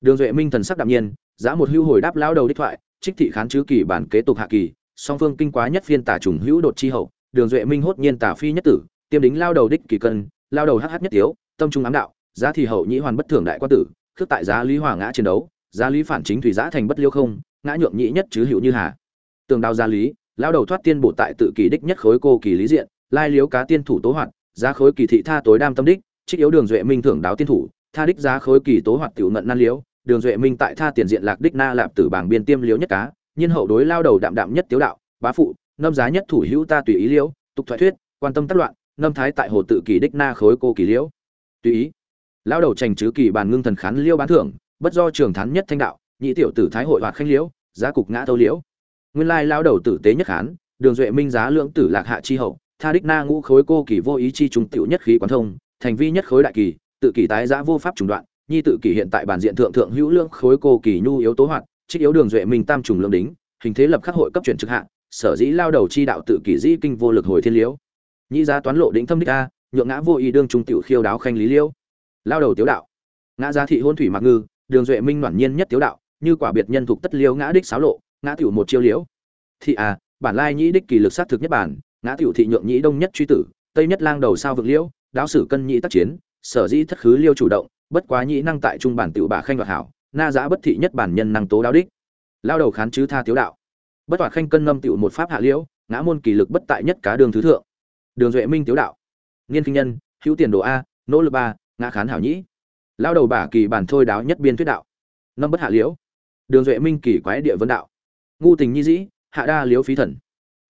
Đường duệ minh thần sắc đạm nhiên, giá một hưu hồi đáp lao đầu đích thoại, trích thị khán chứ kỳ bản kế tục hạ kỳ song phương kinh quá nhất phiên tả trùng hữu đột chi hậu, đường duệ minh hốt nhiên tả phi nhất tử, tiêm đính lao đầu đích kỳ cân, lao đầu hh nhất tiếu, tâm trung ám đạo, giá thì hậu nhĩ hoàn bất thường đại quan tử, khước tại giá lý hòa ngã chiến đấu, giá lý phản chính thủy giã thành bất liêu không, ngã nhượng nhĩ nhất chứ hữu như hà. Tường đao gia lý, lao đầu thoát tiên bộ tại tự kỳ đích nhất khối cô kỳ lý diện, lai liếu cá tiên thủ tố hoạt, giá khối kỳ thị tha tối đam tâm đích, trích yếu đường duệ minh thưởng đáo tiên thủ, tha đích giá khối kỳ tố hoạt tiểu ngận nan liếu, đường duệ minh tại tha tiền diện lạc đích na lạp tử bảng biên tiêm liếu nhất cá nhiên hậu đối lao đầu đạm đạm nhất tiếu đạo, bá phụ, nâm giá nhất thủ hữu ta tùy ý liễu, tục thoại thuyết, quan tâm tất loạn, nâm thái tại hồ tự kỳ đích na khối cô kỳ liễu. Tùy ý. Lao đầu trành chứ kỳ bàn ngưng thần khán liêu bán thưởng, bất do trường thán nhất thanh đạo, nhị tiểu tử thái hội hoạt khanh liễu, giá cục ngã thâu liễu. Nguyên lai lao đầu tử tế nhất khán, đường duệ minh giá lượng tử lạc hạ chi hậu, tha đích na ngũ khối cô kỳ vô ý chi trùng tiểu nhất khí quán thông, thành vi nhất khối đại kỳ tự kỳ tái giã vô pháp trùng đoạn, nhi tự kỳ hiện tại bản diện thượng thượng hữu lượng khối cô kỳ nhu yếu tố hoạt trích yếu đường duệ minh tam trùng lương đính, hình thế lập khắc hội cấp chuyển trực hạ, sở dĩ lao đầu chi đạo tự kỷ dĩ kinh vô lực hồi thiên liễu nhĩ giá toán lộ đỉnh thâm đích a, nhượng ngã vô ý đương trung tiểu khiêu đáo khanh lý liễu lao đầu tiếu đạo. Ngã giá thị hôn thủy mặc ngư, đường duệ minh noản nhiên nhất tiếu đạo, như quả biệt nhân thuộc tất liễu ngã đích xáo lộ, ngã tiểu một chiêu liễu. Thị a, bản lai nhĩ đích kỳ lực sát thực nhất bản, ngã tiểu thị nhượng nhĩ đông nhất truy tử, tây nhất lang đầu sao vực liễu, đáo sử cân nhĩ tác chiến, sở dĩ thất khứ liêu chủ động, bất quá nhĩ năng tại trung bản tiểu bà khanh đoạt hảo na giã bất thị nhất bản nhân năng tố đáo đích. Lao đầu khán chứ tha tiếu đạo. Bất hoạt khanh cân ngâm tựu một pháp hạ liễu, ngã môn kỳ lực bất tại nhất cá đường thứ thượng. Đường duệ minh tiếu đạo. Nghiên kinh nhân, hữu tiền đồ a, nỗ lực ba, ngã khán hảo nhĩ. Lao đầu bả kỳ bản thôi đáo nhất biên thuyết đạo. Ngâm bất hạ liễu. Đường duệ minh kỳ quái địa vân đạo. Ngu tình nhi dĩ, hạ đa liễu phí thần.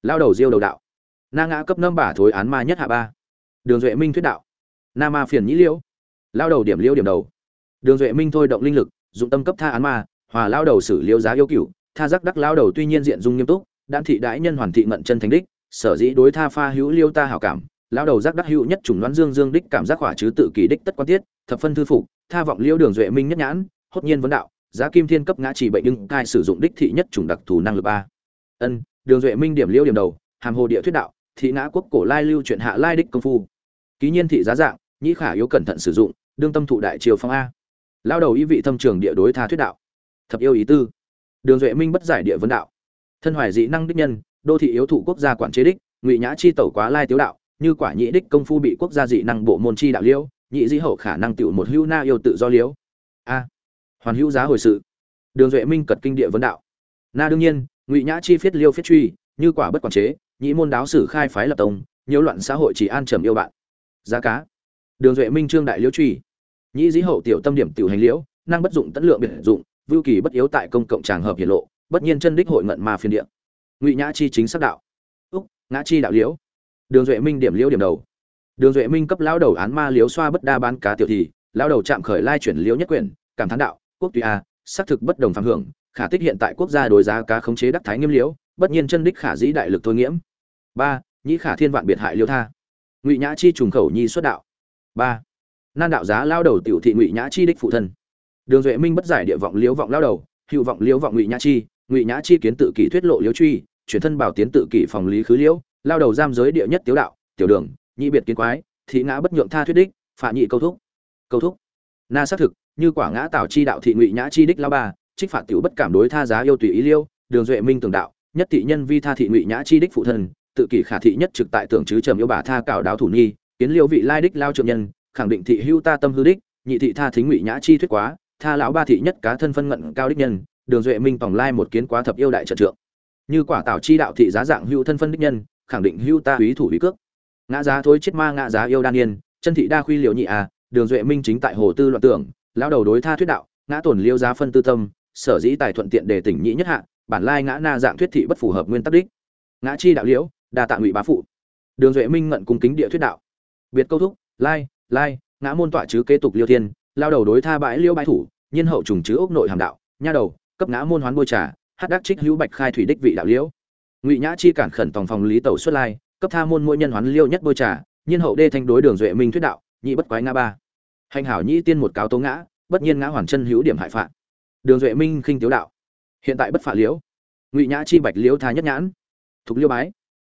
Lao đầu diêu đầu đạo. Na ngã cấp nâm bả thối án ma nhất hạ ba. Đường duệ minh thuyết đạo. Na ma phiền nhĩ liễu. Lao đầu điểm liễu điểm đầu. Đường duệ minh thôi động linh lực dụng tâm cấp tha án ma, hòa lao đầu xử liêu giá yêu cửu, tha giác đắc lao đầu tuy nhiên diện dung nghiêm túc, đan thị đại nhân hoàn thị ngận chân thành đích, sở dĩ đối tha pha hữu liêu ta hảo cảm, lao đầu giác đắc hữu nhất chủng đoán dương dương đích cảm giác hỏa chứ tự kỳ đích tất quan tiết, thập phân thư phục, tha vọng liêu đường duệ minh nhất nhãn, hốt nhiên vấn đạo, giá kim thiên cấp ngã chỉ bệnh nhưng cai sử dụng đích thị nhất chủng đặc thù năng lực ba ân, đường duệ minh điểm liêu điểm đầu, hàm hồ địa thuyết đạo, thị ngã quốc cổ lai lưu chuyện hạ lai đích công phu. Ký nhiên thị giá dạng, nhĩ khả yếu cẩn thận sử dụng, đương tâm thụ đại triều phong a lao đầu ý vị thâm trường địa đối tha thuyết đạo. Thập yêu ý tư. Đường duệ minh bất giải địa vấn đạo. Thân hoài dị năng đích nhân, đô thị yếu thụ quốc gia quản chế đích, ngụy nhã chi tẩu quá lai tiếu đạo, như quả nhị đích công phu bị quốc gia dị năng bộ môn chi đạo liễu, nhị dĩ hậu khả năng tựu một hữu na yêu tự do liễu. A, hoàn hữu giá hồi sự. Đường duệ minh cật kinh địa vấn đạo. Na đương nhiên, ngụy nhã chi phiết liêu phiết truy, như quả bất quản chế, nhị môn đáo sử khai phái lập tông, nhiễu loạn xã hội chỉ an trầm yêu bạn. Giá cá. Đường duệ minh trương đại liễu truy nhĩ dĩ hậu tiểu tâm điểm tiểu hành liễu, năng bất dụng tất lượng biệt dụng, vưu kỳ bất yếu tại công cộng tràng hợp hiển lộ, bất nhiên chân đích hội ngận ma phiên địa. Ngụy nhã chi chính sắc đạo. Úc ngã chi đạo liễu. Đường duệ minh điểm liễu điểm đầu. Đường duệ minh cấp lão đầu án ma liễu xoa bất đa bán cá tiểu thì, lão đầu chạm khởi lai chuyển liễu nhất quyển cảm thán đạo, quốc tùy a, xác thực bất đồng phạm hưởng, khả tích hiện tại quốc gia đối giá cá khống chế đắc thái nghiêm liễu, bất nhiên chân đích khả dĩ đại lực thôi nghiễm. Ba, nhĩ khả thiên vạn biệt hại liêu tha. Ngụy nhã chi trùng khẩu nhi xuất đạo. Ba nan đạo giá lao đầu tiểu thị ngụy nhã chi đích phụ thân. Đường duệ minh bất giải địa vọng liếu vọng lao đầu, hữu vọng liếu vọng ngụy nhã chi, ngụy nhã chi kiến tự kỷ thuyết lộ liếu truy, chuyển thân bảo tiến tự kỷ phòng lý khứ liễu, lao đầu giam giới địa nhất tiếu đạo, tiểu đường, nhị biệt kiến quái, thị ngã bất nhượng tha thuyết đích, phạ nhị câu thúc. Câu thúc. Na xác thực, như quả ngã tảo chi đạo thị ngụy nhã chi đích lao ba, trích phạt tiểu bất cảm đối tha giá yêu tùy ý liêu, đường duệ minh tường đạo, nhất thị nhân vi tha thị ngụy nhã chi đích phụ thân, tự kỷ khả thị nhất trực tại tưởng chứ trầm yêu bà tha cảo đáo thủ nhi, kiến liêu vị lai đích lao trượng nhân khẳng định thị hưu ta tâm hư đích, nhị thị tha thính ngụy nhã chi thuyết quá, tha lão ba thị nhất cá thân phân ngận cao đích nhân, đường duệ minh tổng lai một kiến quá thập yêu đại trận trượng. Như quả tảo chi đạo thị giá dạng hưu thân phân đích nhân, khẳng định hưu ta quý thủ quý cước. Ngã giá thối chết ma ngã giá yêu đan niên, chân thị đa khuy liệu nhị à đường duệ minh chính tại hồ tư loạn tưởng, lão đầu đối tha thuyết đạo, ngã tổn liêu giá phân tư tâm, sở dĩ tài thuận tiện để tỉnh nhị nhất hạ, bản lai ngã na dạng thuyết thị bất phù hợp nguyên tắc đích. Ngã chi đạo liễu, đa tạ ngụy bá phụ. Đường duệ minh ngận cung kính địa thuyết đạo. Biệt câu thúc, lai lai, ngã môn tọa chứ kế tục liêu thiên, lao đầu đối tha bãi liêu bãi thủ, nhiên hậu trùng chứ ốc nội hàm đạo, nha đầu, cấp ngã môn hoán bôi trà, hát đắc trích hữu bạch khai thủy đích vị đạo liễu ngụy nhã chi cản khẩn tòng phòng lý tẩu xuất lai, cấp tha môn mỗi nhân hoán liêu nhất bôi trà, nhiên hậu đê thanh đối đường duệ minh thuyết đạo, nhị bất quái ngã ba. Hành hảo nhĩ tiên một cáo tố ngã, bất nhiên ngã hoàn chân hữu điểm hại phạm đường duệ minh khinh tiếu đạo. Hiện tại bất phạ liễu ngụy nhã chi bạch liễu tha nhất nhãn. Thục liêu bái.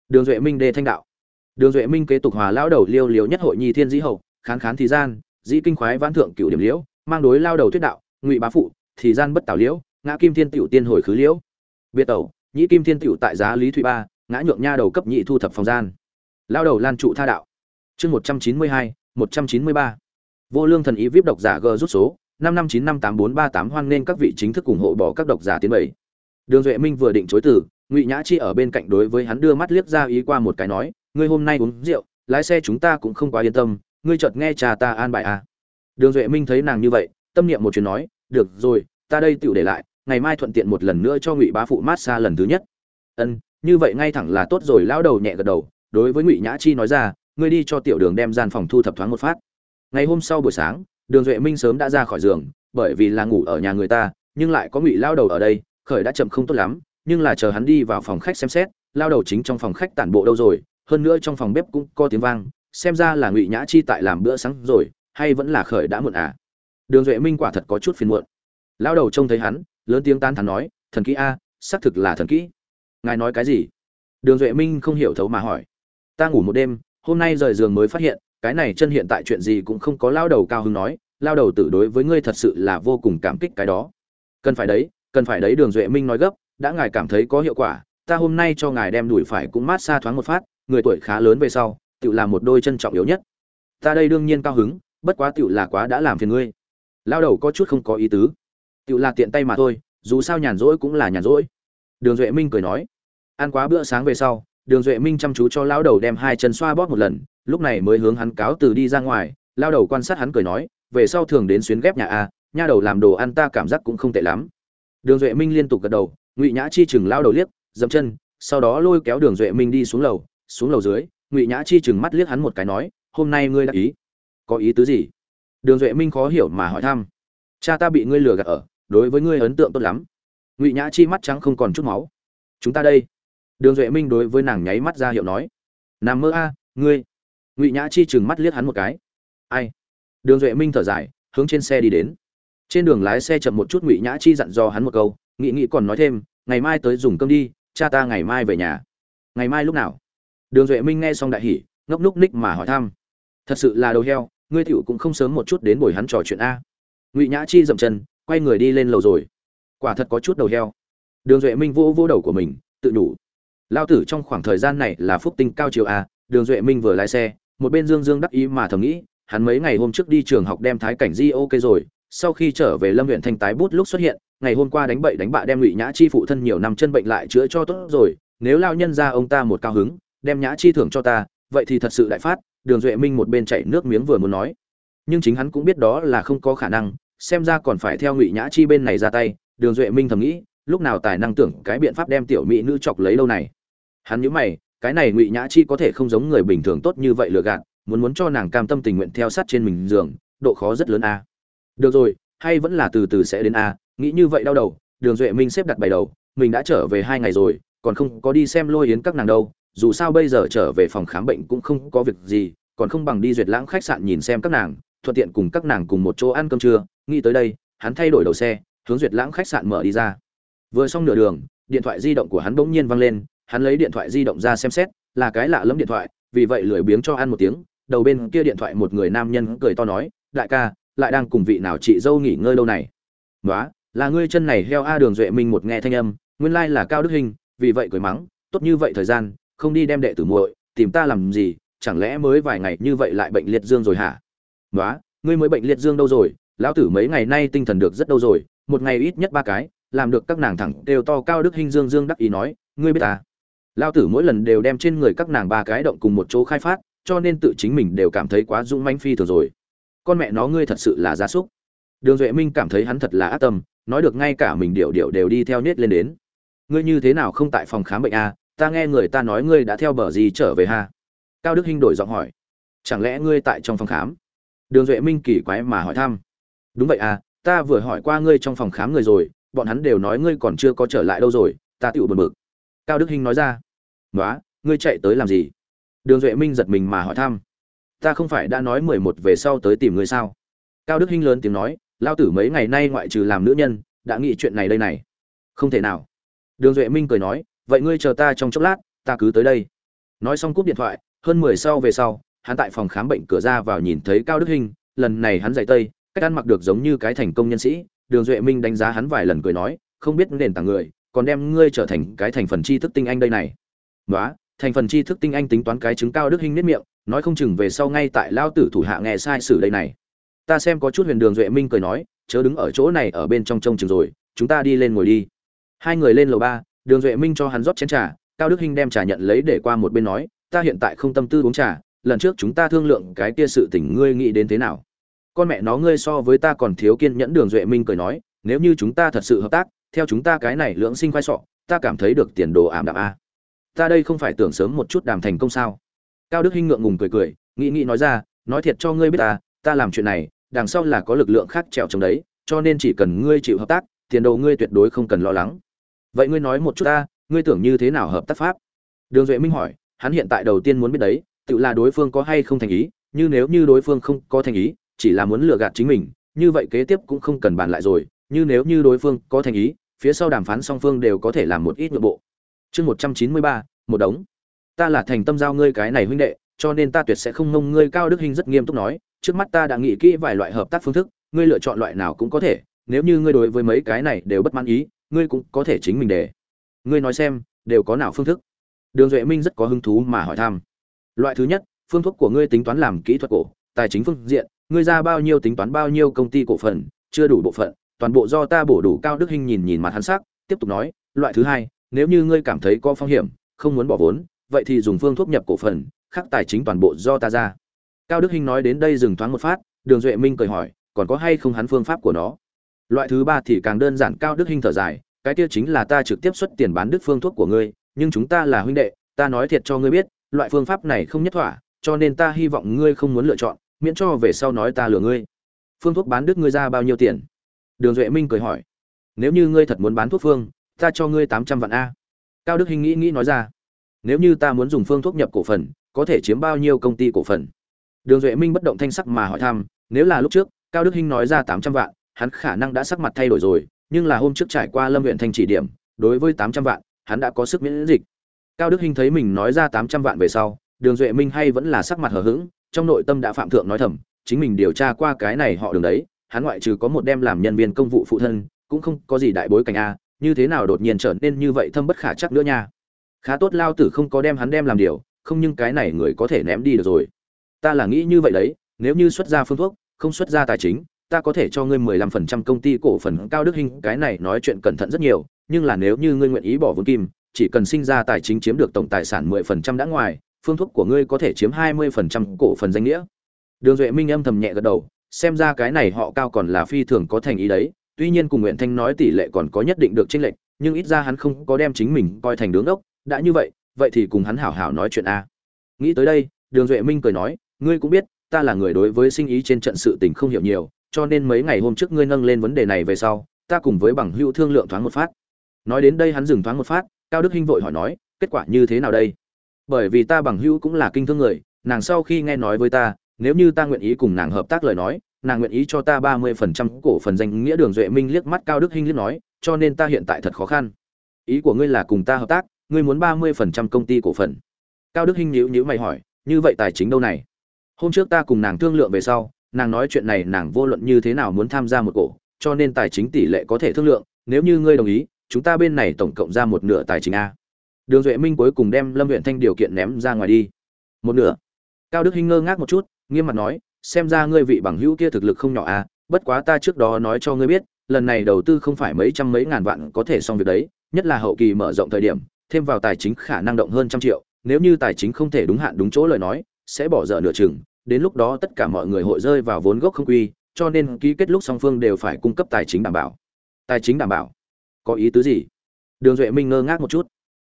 Đường duệ minh đê thanh đạo. Đường duệ minh kế tục hòa lão đầu liêu liêu nhất hội nhi thiên dĩ hậu khán khán thì gian, dĩ kinh khoái vãn thượng cửu điểm liễu, mang đối lao đầu thuyết đạo, ngụy bá phụ, thì gian bất tảo liễu, ngã kim thiên tiểu tiên hồi khứ liễu. Biệt tẩu, nhĩ kim thiên tiểu tại giá lý thụy ba, ngã nhượng nha đầu cấp nhị thu thập phòng gian. Lao đầu lan trụ tha đạo. Chương một trăm chín mươi hai, một trăm chín mươi ba. Vô lương thần ý vip độc giả g rút số, năm năm chín năm tám bốn ba tám hoan nên các vị chính thức ủng hộ bỏ các độc giả tiến bảy. Đường duệ minh vừa định chối từ, ngụy nhã chi ở bên cạnh đối với hắn đưa mắt liếc ra ý qua một cái nói, ngươi hôm nay uống rượu, lái xe chúng ta cũng không quá yên tâm ngươi chợt nghe cha ta an bài à. đường duệ minh thấy nàng như vậy, tâm niệm một chuyến nói, được rồi, ta đây tựu để lại, ngày mai thuận tiện một lần nữa cho ngụy bá phụ mát xa lần thứ nhất. Ân, như vậy ngay thẳng là tốt rồi. Lão đầu nhẹ gật đầu, đối với ngụy nhã chi nói ra, ngươi đi cho tiểu đường đem gian phòng thu thập thoáng một phát. Ngày hôm sau buổi sáng, đường duệ minh sớm đã ra khỏi giường, bởi vì là ngủ ở nhà người ta, nhưng lại có ngụy lao đầu ở đây, khởi đã chậm không tốt lắm, nhưng là chờ hắn đi vào phòng khách xem xét lao đầu chính trong phòng khách tản bộ đâu rồi, hơn nữa trong phòng bếp cũng có tiếng vang xem ra là ngụy nhã chi tại làm bữa sáng rồi, hay vẫn là khởi đã muộn à? Đường duệ minh quả thật có chút phiền muộn. Lao đầu trông thấy hắn, lớn tiếng tan thắn nói, thần kỹ a, xác thực là thần kỹ. Ngài nói cái gì? Đường duệ minh không hiểu thấu mà hỏi. Ta ngủ một đêm, hôm nay rời giường mới phát hiện, cái này chân hiện tại chuyện gì cũng không có lao đầu cao hứng nói lao đầu tử đối với ngươi thật sự là vô cùng cảm kích cái đó. Cần phải đấy, cần phải đấy, đường duệ minh nói gấp, đã ngài cảm thấy có hiệu quả, ta hôm nay cho ngài đem đuổi phải cũng mát xa thoáng một phát, người tuổi khá lớn về sau tự là một đôi chân trọng yếu nhất. Ta đây đương nhiên cao hứng, bất quá tự là quá đã làm phiền ngươi. Lao đầu có chút không có ý tứ. Tự là tiện tay mà thôi, dù sao nhàn rỗi cũng là nhàn rỗi. Đường duệ minh cười nói, ăn quá bữa sáng về sau, đường duệ minh chăm chú cho lao đầu đem hai chân xoa bóp một lần, lúc này mới hướng hắn cáo từ đi ra ngoài. Lao đầu quan sát hắn cười nói, về sau thường đến xuyến ghép nhà a, nha đầu làm đồ ăn ta cảm giác cũng không tệ lắm. Đường duệ minh liên tục gật đầu, ngụy nhã chi chừng lao đầu liếc, dậm chân, sau đó lôi kéo đường duệ minh đi xuống lầu xuống lầu dưới ngụy nhã chi chừng mắt liếc hắn một cái nói hôm nay ngươi đã ý có ý tứ gì đường duệ minh khó hiểu mà hỏi thăm cha ta bị ngươi lừa gạt ở đối với ngươi ấn tượng tốt lắm ngụy nhã chi mắt trắng không còn chút máu chúng ta đây đường duệ minh đối với nàng nháy mắt ra hiệu nói nằm mơ a ngươi ngụy nhã chi chừng mắt liếc hắn một cái ai đường duệ minh thở dài hướng trên xe đi đến trên đường lái xe chậm một chút ngụy nhã chi dặn dò hắn một câu nghị nghị còn nói thêm ngày mai tới dùng cơm đi cha ta ngày mai về nhà ngày mai lúc nào đường duệ minh nghe xong đại hỉ, ngốc núc ních mà hỏi thăm. Thật sự là đầu heo, ngươi tiểu cũng không sớm một chút đến buổi hắn trò chuyện a. Ngụy nhã chi dậm chân, quay người đi lên lầu rồi. Quả thật có chút đầu heo. Đường duệ minh vô vô đầu của mình, tự đủ lao tử trong khoảng thời gian này là phúc tinh cao chiều a, đường duệ minh vừa lái xe, một bên dương dương đắc ý mà thầm nghĩ, hắn mấy ngày hôm trước đi trường học đem thái cảnh di ok rồi, sau khi trở về lâm huyện thanh tái bút lúc xuất hiện, ngày hôm qua đánh bậy đánh bạ đem ngụy nhã chi phụ thân nhiều năm chân bệnh lại chữa cho tốt rồi, nếu lao nhân ra ông ta một cao hứng đem nhã chi thưởng cho ta, vậy thì thật sự đại phát, đường duệ minh một bên chảy nước miếng vừa muốn nói. Nhưng chính hắn cũng biết đó là không có khả năng, xem ra còn phải theo ngụy nhã chi bên này ra tay, đường duệ minh thầm nghĩ, lúc nào tài năng tưởng cái biện pháp đem tiểu mỹ nữ chọc lấy lâu này. Hắn nhớ mày, cái này ngụy nhã chi có thể không giống người bình thường tốt như vậy lừa gạt, muốn muốn cho nàng cam tâm tình nguyện theo sát trên mình giường, độ khó rất lớn a. Được rồi, hay vẫn là từ từ sẽ đến a, nghĩ như vậy đau đầu, đường duệ minh xếp đặt bài đầu, mình đã trở về hai ngày rồi, còn không có đi xem lôi yến các nàng đâu dù sao bây giờ trở về phòng khám bệnh cũng không có việc gì, còn không bằng đi duyệt lãng khách sạn nhìn xem các nàng, thuận tiện cùng các nàng cùng một chỗ ăn cơm trưa. Nghĩ tới đây, hắn thay đổi đầu xe, hướng duyệt lãng khách sạn mở đi ra. Vừa xong nửa đường, điện thoại di động của hắn bỗng nhiên văng lên, hắn lấy điện thoại di động ra xem xét, là cái lạ lẫm điện thoại, vì vậy lười biếng cho ăn một tiếng, đầu bên kia điện thoại một người nam nhân cười to nói, đại ca, lại đang cùng vị nào chị dâu nghỉ ngơi lâu này? Nói là ngươi chân này heo a đường duệ minh một nghe thanh âm, nguyên lai là cao đức hình, vì vậy cười mắng, tốt như vậy thời gian không đi đem đệ tử muội, tìm ta làm gì, chẳng lẽ mới vài ngày như vậy lại bệnh liệt dương rồi hả? Nói ngươi mới bệnh liệt dương đâu rồi? Lão tử mấy ngày nay tinh thần được rất đâu rồi, một ngày ít nhất ba cái, làm được các nàng thẳng đều to cao đức hình dương dương đắc ý nói, ngươi biết ta lão tử mỗi lần đều đem trên người các nàng ba cái động cùng một chỗ khai phát, cho nên tự chính mình đều cảm thấy quá dũng manh phi thường rồi. Con mẹ nó ngươi thật sự là gia súc. Đường duệ minh cảm thấy hắn thật là ác tâm, nói được ngay cả mình điệu điệu đều đi theo nết lên đến. Ngươi như thế nào không tại phòng khám bệnh a à? Ta nghe người ta nói ngươi đã theo bờ gì trở về ha? Cao đức hinh đổi giọng hỏi. Chẳng lẽ ngươi tại trong phòng khám? Đường duệ minh kỳ quái mà hỏi thăm. Đúng vậy à ta vừa hỏi qua ngươi trong phòng khám người rồi, bọn hắn đều nói ngươi còn chưa có trở lại đâu rồi, ta tựu bật bực. Cao đức hinh nói ra. Nói ngươi chạy tới làm gì? Đường duệ minh giật mình mà hỏi thăm. Ta không phải đã nói mười một về sau tới tìm ngươi sao? Cao đức hinh lớn tiếng nói. Lao tử mấy ngày nay ngoại trừ làm nữ nhân, đã nghĩ chuyện này đây này. Không thể nào. Đường duệ minh cười nói vậy ngươi chờ ta trong chốc lát, ta cứ tới đây. Nói xong cúp điện thoại, hơn mười sau về sau, hắn tại phòng khám bệnh cửa ra vào nhìn thấy cao đức hinh, lần này hắn dạy tây, cách ăn mặc được giống như cái thành công nhân sĩ, đường duệ minh đánh giá hắn vài lần cười nói, không biết nền tảng người, còn đem ngươi trở thành cái thành phần tri thức tinh anh đây này. Nói thành phần tri thức tinh anh tính toán cái chứng cao đức hinh nết miệng, nói không chừng về sau ngay tại lao tử thủ hạ nghe sai sử đây này. Ta xem có chút huyền đường duệ minh cười nói, chớ đứng ở chỗ này ở bên trong trông chừng rồi, chúng ta đi lên ngồi đi. Hai người lên lầu ba đường duệ minh cho hắn rót chén trà, cao đức hinh đem trà nhận lấy để qua một bên nói, ta hiện tại không tâm tư uống trà, lần trước chúng ta thương lượng cái kia sự tình ngươi nghĩ đến thế nào? Con mẹ nó ngươi so với ta còn thiếu kiên nhẫn, đường duệ minh cười nói, nếu như chúng ta thật sự hợp tác, theo chúng ta cái này lưỡng sinh khoai sọ, ta cảm thấy được tiền đồ ảm đạm a. Ta đây không phải tưởng sớm một chút đàm thành công sao? Cao đức hinh ngượng ngùng cười cười, nghĩ nghĩ nói ra, nói thiệt cho ngươi biết ta ta làm chuyện này, đằng sau là có lực lượng khác trèo chống đấy, cho nên chỉ cần ngươi chịu hợp tác, tiền đồ ngươi tuyệt đối không cần lo lắng vậy ngươi nói một chút ta, ngươi tưởng như thế nào hợp tác pháp? Đường duệ minh hỏi, hắn hiện tại đầu tiên muốn biết đấy, tự là đối phương có hay không thành ý, như nếu như đối phương không có thành ý, chỉ là muốn lừa gạt chính mình, như vậy kế tiếp cũng không cần bàn lại rồi, như nếu như đối phương có thành ý, phía sau đàm phán song phương đều có thể làm một ít nội bộ. Chương một trăm chín mươi ba, một đống. Ta là thành tâm giao ngươi cái này huynh đệ, cho nên ta tuyệt sẽ không ngông ngươi cao đức hình rất nghiêm túc nói, trước mắt ta đã nghĩ kỹ vài loại hợp tác phương thức, ngươi lựa chọn loại nào cũng có thể, nếu như ngươi đối với mấy cái này đều bất mãn ý ngươi cũng có thể chính mình để. Ngươi nói xem, đều có nào phương thức? Đường duệ minh rất có hứng thú mà hỏi thăm. Loại thứ nhất, phương thuốc của ngươi tính toán làm kỹ thuật cổ, tài chính phương diện, ngươi ra bao nhiêu tính toán bao nhiêu công ty cổ phần, chưa đủ bộ phận, toàn bộ do ta bổ đủ cao đức hình nhìn nhìn mặt hắn sắc, tiếp tục nói, loại thứ hai, nếu như ngươi cảm thấy có phong hiểm, không muốn bỏ vốn, vậy thì dùng phương thuốc nhập cổ phần khác tài chính toàn bộ do ta ra. Cao đức hinh nói đến đây dừng thoáng một phát, đường duệ minh cười hỏi, còn có hay không hắn phương pháp của nó? Loại thứ ba thì càng đơn giản, cao đức hinh thở dài, cái kia chính là ta trực tiếp xuất tiền bán đức phương thuốc của ngươi, nhưng chúng ta là huynh đệ, ta nói thiệt cho ngươi biết, loại phương pháp này không nhất thỏa, cho nên ta hy vọng ngươi không muốn lựa chọn, miễn cho về sau nói ta lừa ngươi. Phương thuốc bán đức ngươi ra bao nhiêu tiền? Đường duệ minh cười hỏi. Nếu như ngươi thật muốn bán thuốc phương, ta cho ngươi tám trăm vạn a. Cao đức hinh nghĩ nghĩ nói ra. Nếu như ta muốn dùng phương thuốc nhập cổ phần, có thể chiếm bao nhiêu công ty cổ phần? Đường duệ minh bất động thanh sắc mà hỏi thăm. Nếu là lúc trước, cao đức hinh nói ra tám trăm vạn hắn khả năng đã sắc mặt thay đổi rồi, nhưng là hôm trước trải qua lâm huyện thành chỉ điểm, đối với tám trăm vạn, hắn đã có sức miễn dịch. Cao đức hinh thấy mình nói ra tám trăm vạn về sau, đường duệ minh hay vẫn là sắc mặt hờ hững, trong nội tâm đã phạm thượng nói thầm, chính mình điều tra qua cái này họ đường đấy, hắn ngoại trừ có một đem làm nhân viên công vụ phụ thân, cũng không có gì đại bối cảnh a, như thế nào đột nhiên trở nên như vậy thâm bất khả chắc nữa nha. Khá tốt lao tử không có đem hắn đem làm điều, không nhưng cái này người có thể ném đi được rồi. Ta là nghĩ như vậy đấy, nếu như xuất ra phương thuốc, không xuất ra tài chính ta có thể cho ngươi mười lăm phần trăm công ty cổ phần cao đức hình cái này nói chuyện cẩn thận rất nhiều nhưng là nếu như ngươi nguyện ý bỏ vốn kim chỉ cần sinh ra tài chính chiếm được tổng tài sản 10% đã ngoài, phương thuốc của ngươi có thể chiếm 20% cổ phần danh nghĩa. Đường Duệ Minh âm thầm nhẹ gật đầu, xem ra cái này họ cao còn là phi thường có thành ý đấy, tuy nhiên cùng Nguyện Thanh nói tỷ lệ còn có nhất định được chênh lệch, nhưng ít ra hắn không có đem chính mình coi thành đứng ốc, đã như vậy, vậy thì cùng hắn hảo hảo nói chuyện a. Nghĩ tới đây, Đường Duệ Minh cười nói, ngươi cũng biết, ta là người đối với sinh ý trên trận sự tình không hiểu nhiều, cho nên mấy ngày hôm trước ngươi nâng lên vấn đề này về sau, ta cùng với bằng hữu thương lượng thoáng một phát. Nói đến đây hắn dừng thoáng một phát, Cao Đức Hinh vội hỏi nói, kết quả như thế nào đây? Bởi vì ta bằng hữu cũng là kinh thương người, nàng sau khi nghe nói với ta, nếu như ta nguyện ý cùng nàng hợp tác lời nói, nàng nguyện ý cho ta ba mươi phần trăm cổ phần danh nghĩa Đường Duệ Minh liếc mắt Cao Đức Hinh liếc nói, cho nên ta hiện tại thật khó khăn. Ý của ngươi là cùng ta hợp tác, ngươi muốn ba mươi phần trăm công ty cổ phần. Cao Đức Hinh nhíu nhíu mày hỏi, như vậy tài chính đâu này? Hôm trước ta cùng nàng thương lượng về sau, nàng nói chuyện này nàng vô luận như thế nào muốn tham gia một cổ, cho nên tài chính tỷ lệ có thể thương lượng, nếu như ngươi đồng ý, chúng ta bên này tổng cộng ra một nửa tài chính a. Đường Duệ Minh cuối cùng đem Lâm Uyển Thanh điều kiện ném ra ngoài đi. Một nửa. Cao Đức Hinh ngơ ngác một chút, nghiêm mặt nói, xem ra ngươi vị bằng hữu kia thực lực không nhỏ a, bất quá ta trước đó nói cho ngươi biết, lần này đầu tư không phải mấy trăm mấy ngàn vạn có thể xong việc đấy, nhất là hậu kỳ mở rộng thời điểm, thêm vào tài chính khả năng động hơn trăm triệu, nếu như tài chính không thể đúng hạn đúng chỗ lời nói, sẽ bỏ dở nửa chừng, đến lúc đó tất cả mọi người hội rơi vào vốn gốc không quy, cho nên ký kết lúc song phương đều phải cung cấp tài chính đảm bảo. Tài chính đảm bảo? Có ý tứ gì? Đường Duệ Minh ngơ ngác một chút.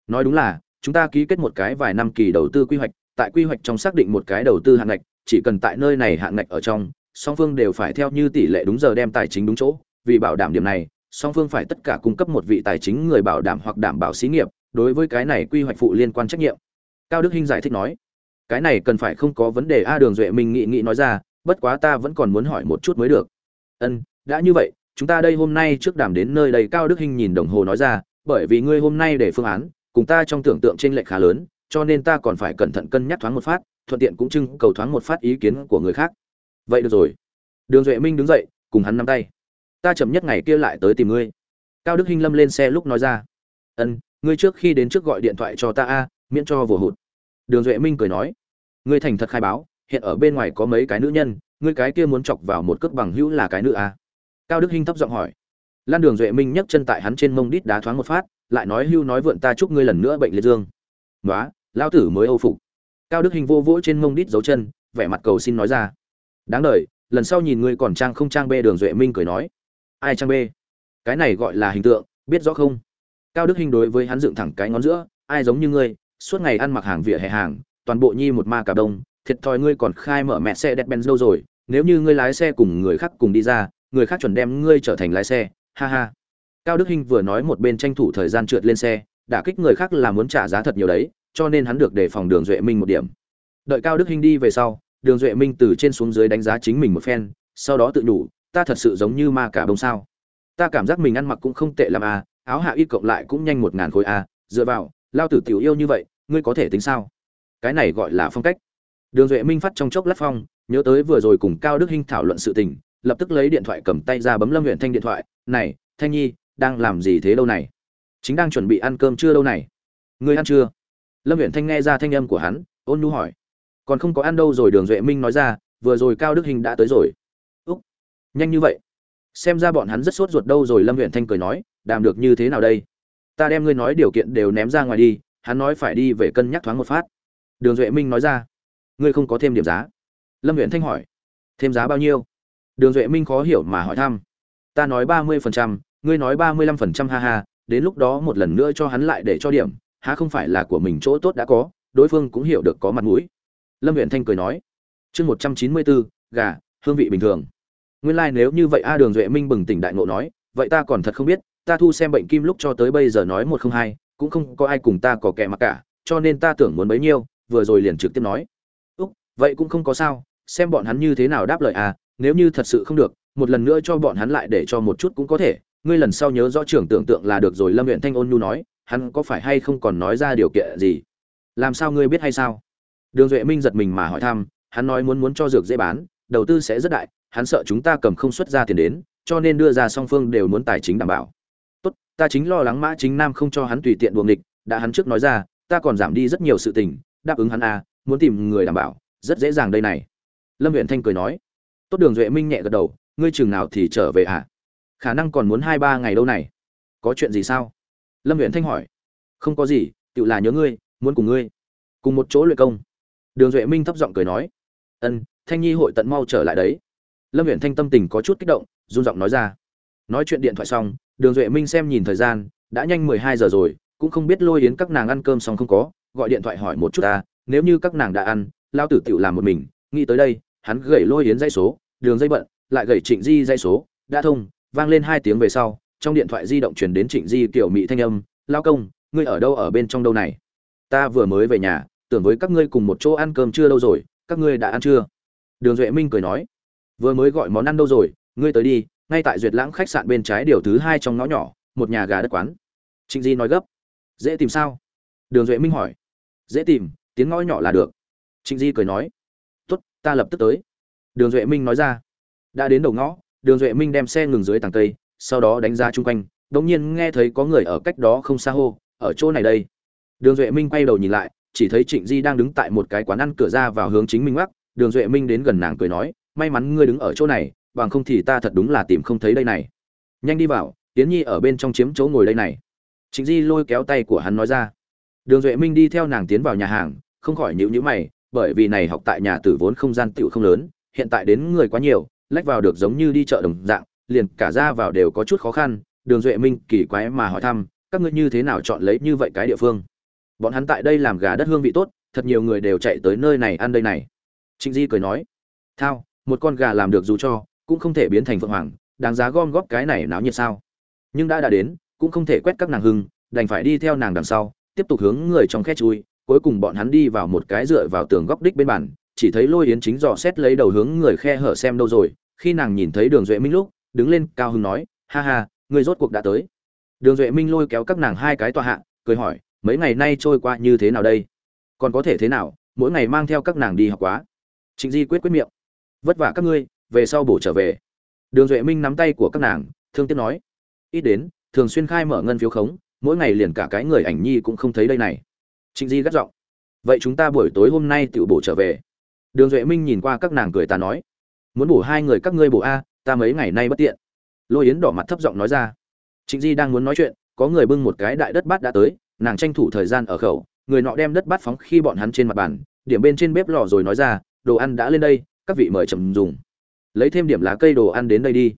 Nói đúng là, chúng ta ký kết một cái vài năm kỳ đầu tư quy hoạch, tại quy hoạch trong xác định một cái đầu tư hạn ngạch, chỉ cần tại nơi này hạn ngạch ở trong, song phương đều phải theo như tỷ lệ đúng giờ đem tài chính đúng chỗ, vì bảo đảm điểm này, song phương phải tất cả cung cấp một vị tài chính người bảo đảm hoặc đảm bảo xí nghiệp, đối với cái này quy hoạch phụ liên quan trách nhiệm. Cao Đức Hinh giải thích nói, cái này cần phải không có vấn đề a Đường Duệ Minh nghĩ nghĩ nói ra, bất quá ta vẫn còn muốn hỏi một chút mới được. Ân, đã như vậy, chúng ta đây hôm nay trước đàm đến nơi đây Cao Đức Hinh nhìn đồng hồ nói ra, bởi vì ngươi hôm nay để phương án, cùng ta trong tưởng tượng trên lệch khá lớn, cho nên ta còn phải cẩn thận cân nhắc thoáng một phát, thuận tiện cũng trưng cầu thoáng một phát ý kiến của người khác. Vậy được rồi. Đường Duệ Minh đứng dậy, cùng hắn nắm tay. Ta chậm nhất ngày kia lại tới tìm ngươi. Cao Đức Hinh lâm lên xe lúc nói ra. Ân, ngươi trước khi đến trước gọi điện thoại cho ta a, miễn cho vừa hụt. Đường Duệ Minh cười nói, ngươi thành thật khai báo, hiện ở bên ngoài có mấy cái nữ nhân, ngươi cái kia muốn chọc vào một cước bằng hữu là cái nữ à? Cao Đức Hinh thấp giọng hỏi. Lan Đường Duệ Minh nhấc chân tại hắn trên mông đít đá thoáng một phát, lại nói hưu nói vượn ta chúc ngươi lần nữa bệnh liệt dương. nói lão tử mới âu phục. Cao Đức Hinh vô vỗ trên mông đít dấu chân, vẻ mặt cầu xin nói ra. Đáng đời, lần sau nhìn ngươi còn trang không trang bê Đường Duệ Minh cười nói. Ai trang bê? Cái này gọi là hình tượng, biết rõ không? Cao Đức Hinh đối với hắn dựng thẳng cái ngón giữa, ai giống như ngươi, suốt ngày ăn mặc hàng vỉa hè hàng, toàn bộ nhi một ma cả đông, thiệt thòi ngươi còn khai mở mẹ xe đẹp Benz đâu rồi, nếu như ngươi lái xe cùng người khác cùng đi ra, người khác chuẩn đem ngươi trở thành lái xe, ha ha. Cao Đức Hinh vừa nói một bên tranh thủ thời gian trượt lên xe, đả kích người khác là muốn trả giá thật nhiều đấy, cho nên hắn được đề phòng Đường Duệ Minh một điểm. Đợi Cao Đức Hinh đi về sau, Đường Duệ Minh từ trên xuống dưới đánh giá chính mình một phen, sau đó tự nhủ, ta thật sự giống như ma cả đông sao? Ta cảm giác mình ăn mặc cũng không tệ lắm à, áo hạ y cộng lại cũng nhanh một ngàn khối à, dựa vào, lao tử tiểu yêu như vậy, ngươi có thể tính sao? Cái này gọi là phong cách. Đường Duệ Minh phát trong chốc lát phong, nhớ tới vừa rồi cùng Cao Đức Hinh thảo luận sự tình, lập tức lấy điện thoại cầm tay ra bấm Lâm huyện Thanh điện thoại, "Này, Thanh Nhi, đang làm gì thế đâu này? Chính đang chuẩn bị ăn cơm trưa đâu này? Ngươi ăn chưa?" Lâm huyện Thanh nghe ra thanh âm của hắn, ôn nhu hỏi. "Còn không có ăn đâu rồi." Đường Duệ Minh nói ra, "Vừa rồi Cao Đức Hinh đã tới rồi." "Úc, nhanh như vậy?" Xem ra bọn hắn rất sốt ruột đâu rồi, Lâm huyện Thanh cười nói, "Đàm được như thế nào đây? Ta đem ngươi nói điều kiện đều ném ra ngoài đi." Hắn nói phải đi về cân nhắc thoáng một phát. Đường Duệ Minh nói ra, "Ngươi không có thêm điểm giá?" Lâm Uyển Thanh hỏi, "Thêm giá bao nhiêu?" Đường Duệ Minh khó hiểu mà hỏi thăm. "Ta nói ba mươi phần trăm, ngươi nói ba mươi lăm phần trăm ha ha, đến lúc đó một lần nữa cho hắn lại để cho điểm, há không phải là của mình chỗ tốt đã có, đối phương cũng hiểu được có mặt mũi." Lâm Uyển Thanh cười nói, "Chương một trăm chín mươi bốn, gà, hương vị bình thường." Nguyên lai like nếu như vậy a Đường Duệ Minh bừng tỉnh đại ngộ nói, "Vậy ta còn thật không biết, ta thu xem bệnh kim lúc cho tới bây giờ nói một không hai, cũng không có ai cùng ta có kẻ mặc cả, cho nên ta tưởng muốn bấy nhiêu, vừa rồi liền trực tiếp nói. Úc vậy cũng không có sao xem bọn hắn như thế nào đáp lời à nếu như thật sự không được một lần nữa cho bọn hắn lại để cho một chút cũng có thể. Ngươi lần sau nhớ rõ trưởng tưởng tượng là được rồi lâm huyện thanh ôn nhu nói hắn có phải hay không còn nói ra điều kiện gì? Làm sao ngươi biết hay sao? Đường duệ minh giật mình mà hỏi thăm hắn nói muốn muốn cho dược dễ bán đầu tư sẽ rất đại hắn sợ chúng ta cầm không xuất ra tiền đến cho nên đưa ra song phương đều muốn tài chính đảm bảo ta chính lo lắng mã chính nam không cho hắn tùy tiện buồng địch đã hắn trước nói ra, ta còn giảm đi rất nhiều sự tình, đáp ứng hắn a muốn tìm người đảm bảo, rất dễ dàng đây này. Lâm huyện thanh cười nói. Tốt đường duệ minh nhẹ gật đầu, ngươi chừng nào thì trở về à? Khả năng còn muốn hai ba ngày đâu này. Có chuyện gì sao? Lâm huyện thanh hỏi. Không có gì, tự là nhớ ngươi, muốn cùng ngươi. Cùng một chỗ luyện công. Đường duệ minh thấp giọng cười nói. Ân, thanh nhi hội tận mau trở lại đấy. Lâm huyện thanh tâm tình có chút kích động, run giọng nói ra nói chuyện điện thoại xong, đường duệ minh xem nhìn thời gian, đã nhanh mười hai giờ rồi, cũng không biết lôi yến các nàng ăn cơm xong không có, gọi điện thoại hỏi một chút ta, nếu như các nàng đã ăn lao tử tiểu làm một mình, nghĩ tới đây, hắn gậy lôi yến dây số, đường dây bận, lại gậy trịnh di dây số, đã thông, vang lên hai tiếng về sau, trong điện thoại di động truyền đến trịnh di kiểu mỹ thanh âm lao công, ngươi ở đâu ở bên trong đâu này? Ta vừa mới về nhà, tưởng với các ngươi cùng một chỗ ăn cơm chưa đâu rồi, các ngươi đã ăn chưa? Đường duệ minh cười nói, vừa mới gọi món ăn đâu rồi, ngươi tới đi ngay tại duyệt lãng khách sạn bên trái điều thứ hai trong ngõ nhỏ, một nhà gà đất quán. Trịnh di nói gấp. Dễ tìm sao? Đường duệ minh hỏi. Dễ tìm tiếng ngõ nhỏ là được. Trịnh di cười nói. Tốt, ta lập tức tới. Đường duệ minh nói ra. Đã đến đầu ngõ, đường duệ minh đem xe ngừng dưới tàng cây, sau đó đánh ra chung quanh. Đ ỗ n g nhiên nghe thấy có người ở cách đó không xa hô, ở chỗ này đây. Đường duệ minh quay đầu nhìn lại, chỉ thấy trịnh di đang đứng tại một cái quán ăn cửa ra vào hướng chính minh mắc đường duệ minh đến gần nàng cười nói, may mắn ngươi đứng ở chỗ này bằng không thì ta thật đúng là tìm không thấy đây này. Nhanh đi vào tiến nhi ở bên trong chiếm chỗ ngồi đây này. Trịnh di lôi kéo tay của hắn nói ra. Đường duệ minh đi theo nàng tiến vào nhà hàng, không khỏi nhịu nhữ mày, bởi vì này học tại nhà tử vốn không gian tựu không lớn, hiện tại đến người quá nhiều, lách vào được giống như đi chợ đồng dạng, liền cả ra vào đều có chút khó khăn. Đường duệ minh kỳ quái mà hỏi thăm, các ngươi như thế nào chọn lấy như vậy cái địa phương? Bọn hắn tại đây làm gà đất hương vị tốt, thật nhiều người đều chạy tới nơi này ăn đây này. Trịnh di cười nói, thao, một con gà làm được dù cho cũng không thể biến thành phượng hoàng, đáng giá gom góp cái này náo nhiệt sao? Nhưng đã đã đến, cũng không thể quét các nàng hưng, đành phải đi theo nàng đằng sau, tiếp tục hướng người trong khe chui, cuối cùng bọn hắn đi vào một cái dựa vào tường góc đích bên bàn, chỉ thấy lôi yến chính dò xét lấy đầu hướng người khe hở xem đâu rồi, khi nàng nhìn thấy đường duệ minh lúc, đứng lên, cao hưng nói, ha ha, người rốt cuộc đã tới. Đường duệ minh lôi kéo các nàng hai cái tòa hạ, cười hỏi, mấy ngày nay trôi qua như thế nào đây? Còn có thể thế nào, mỗi ngày mang theo các nàng đi học quá? Trịnh di quyết quyết miệng, vất vả các ngươi về sau bổ trở về. Đường duệ minh nắm tay của các nàng, thương tiếc nói, ít đến, thường xuyên khai mở ngân phiếu khống, mỗi ngày liền cả cái người ảnh nhi cũng không thấy đây này. Trịnh di gắt giọng, vậy chúng ta buổi tối hôm nay tự bổ trở về. Đường duệ minh nhìn qua các nàng cười ta nói, muốn bổ hai người các ngươi bổ a, ta mấy ngày nay bất tiện. Lôi yến đỏ mặt thấp giọng nói ra, trịnh di đang muốn nói chuyện, có người bưng một cái đại đất bát đã tới, nàng tranh thủ thời gian ở khẩu, người nọ đem đất bát phóng khi bọn hắn trên mặt bàn, điểm bên trên bếp lò rồi nói ra, đồ ăn đã lên đây, các vị mời chậm dùng lấy thêm điểm lá cây đồ ăn đến đây đi.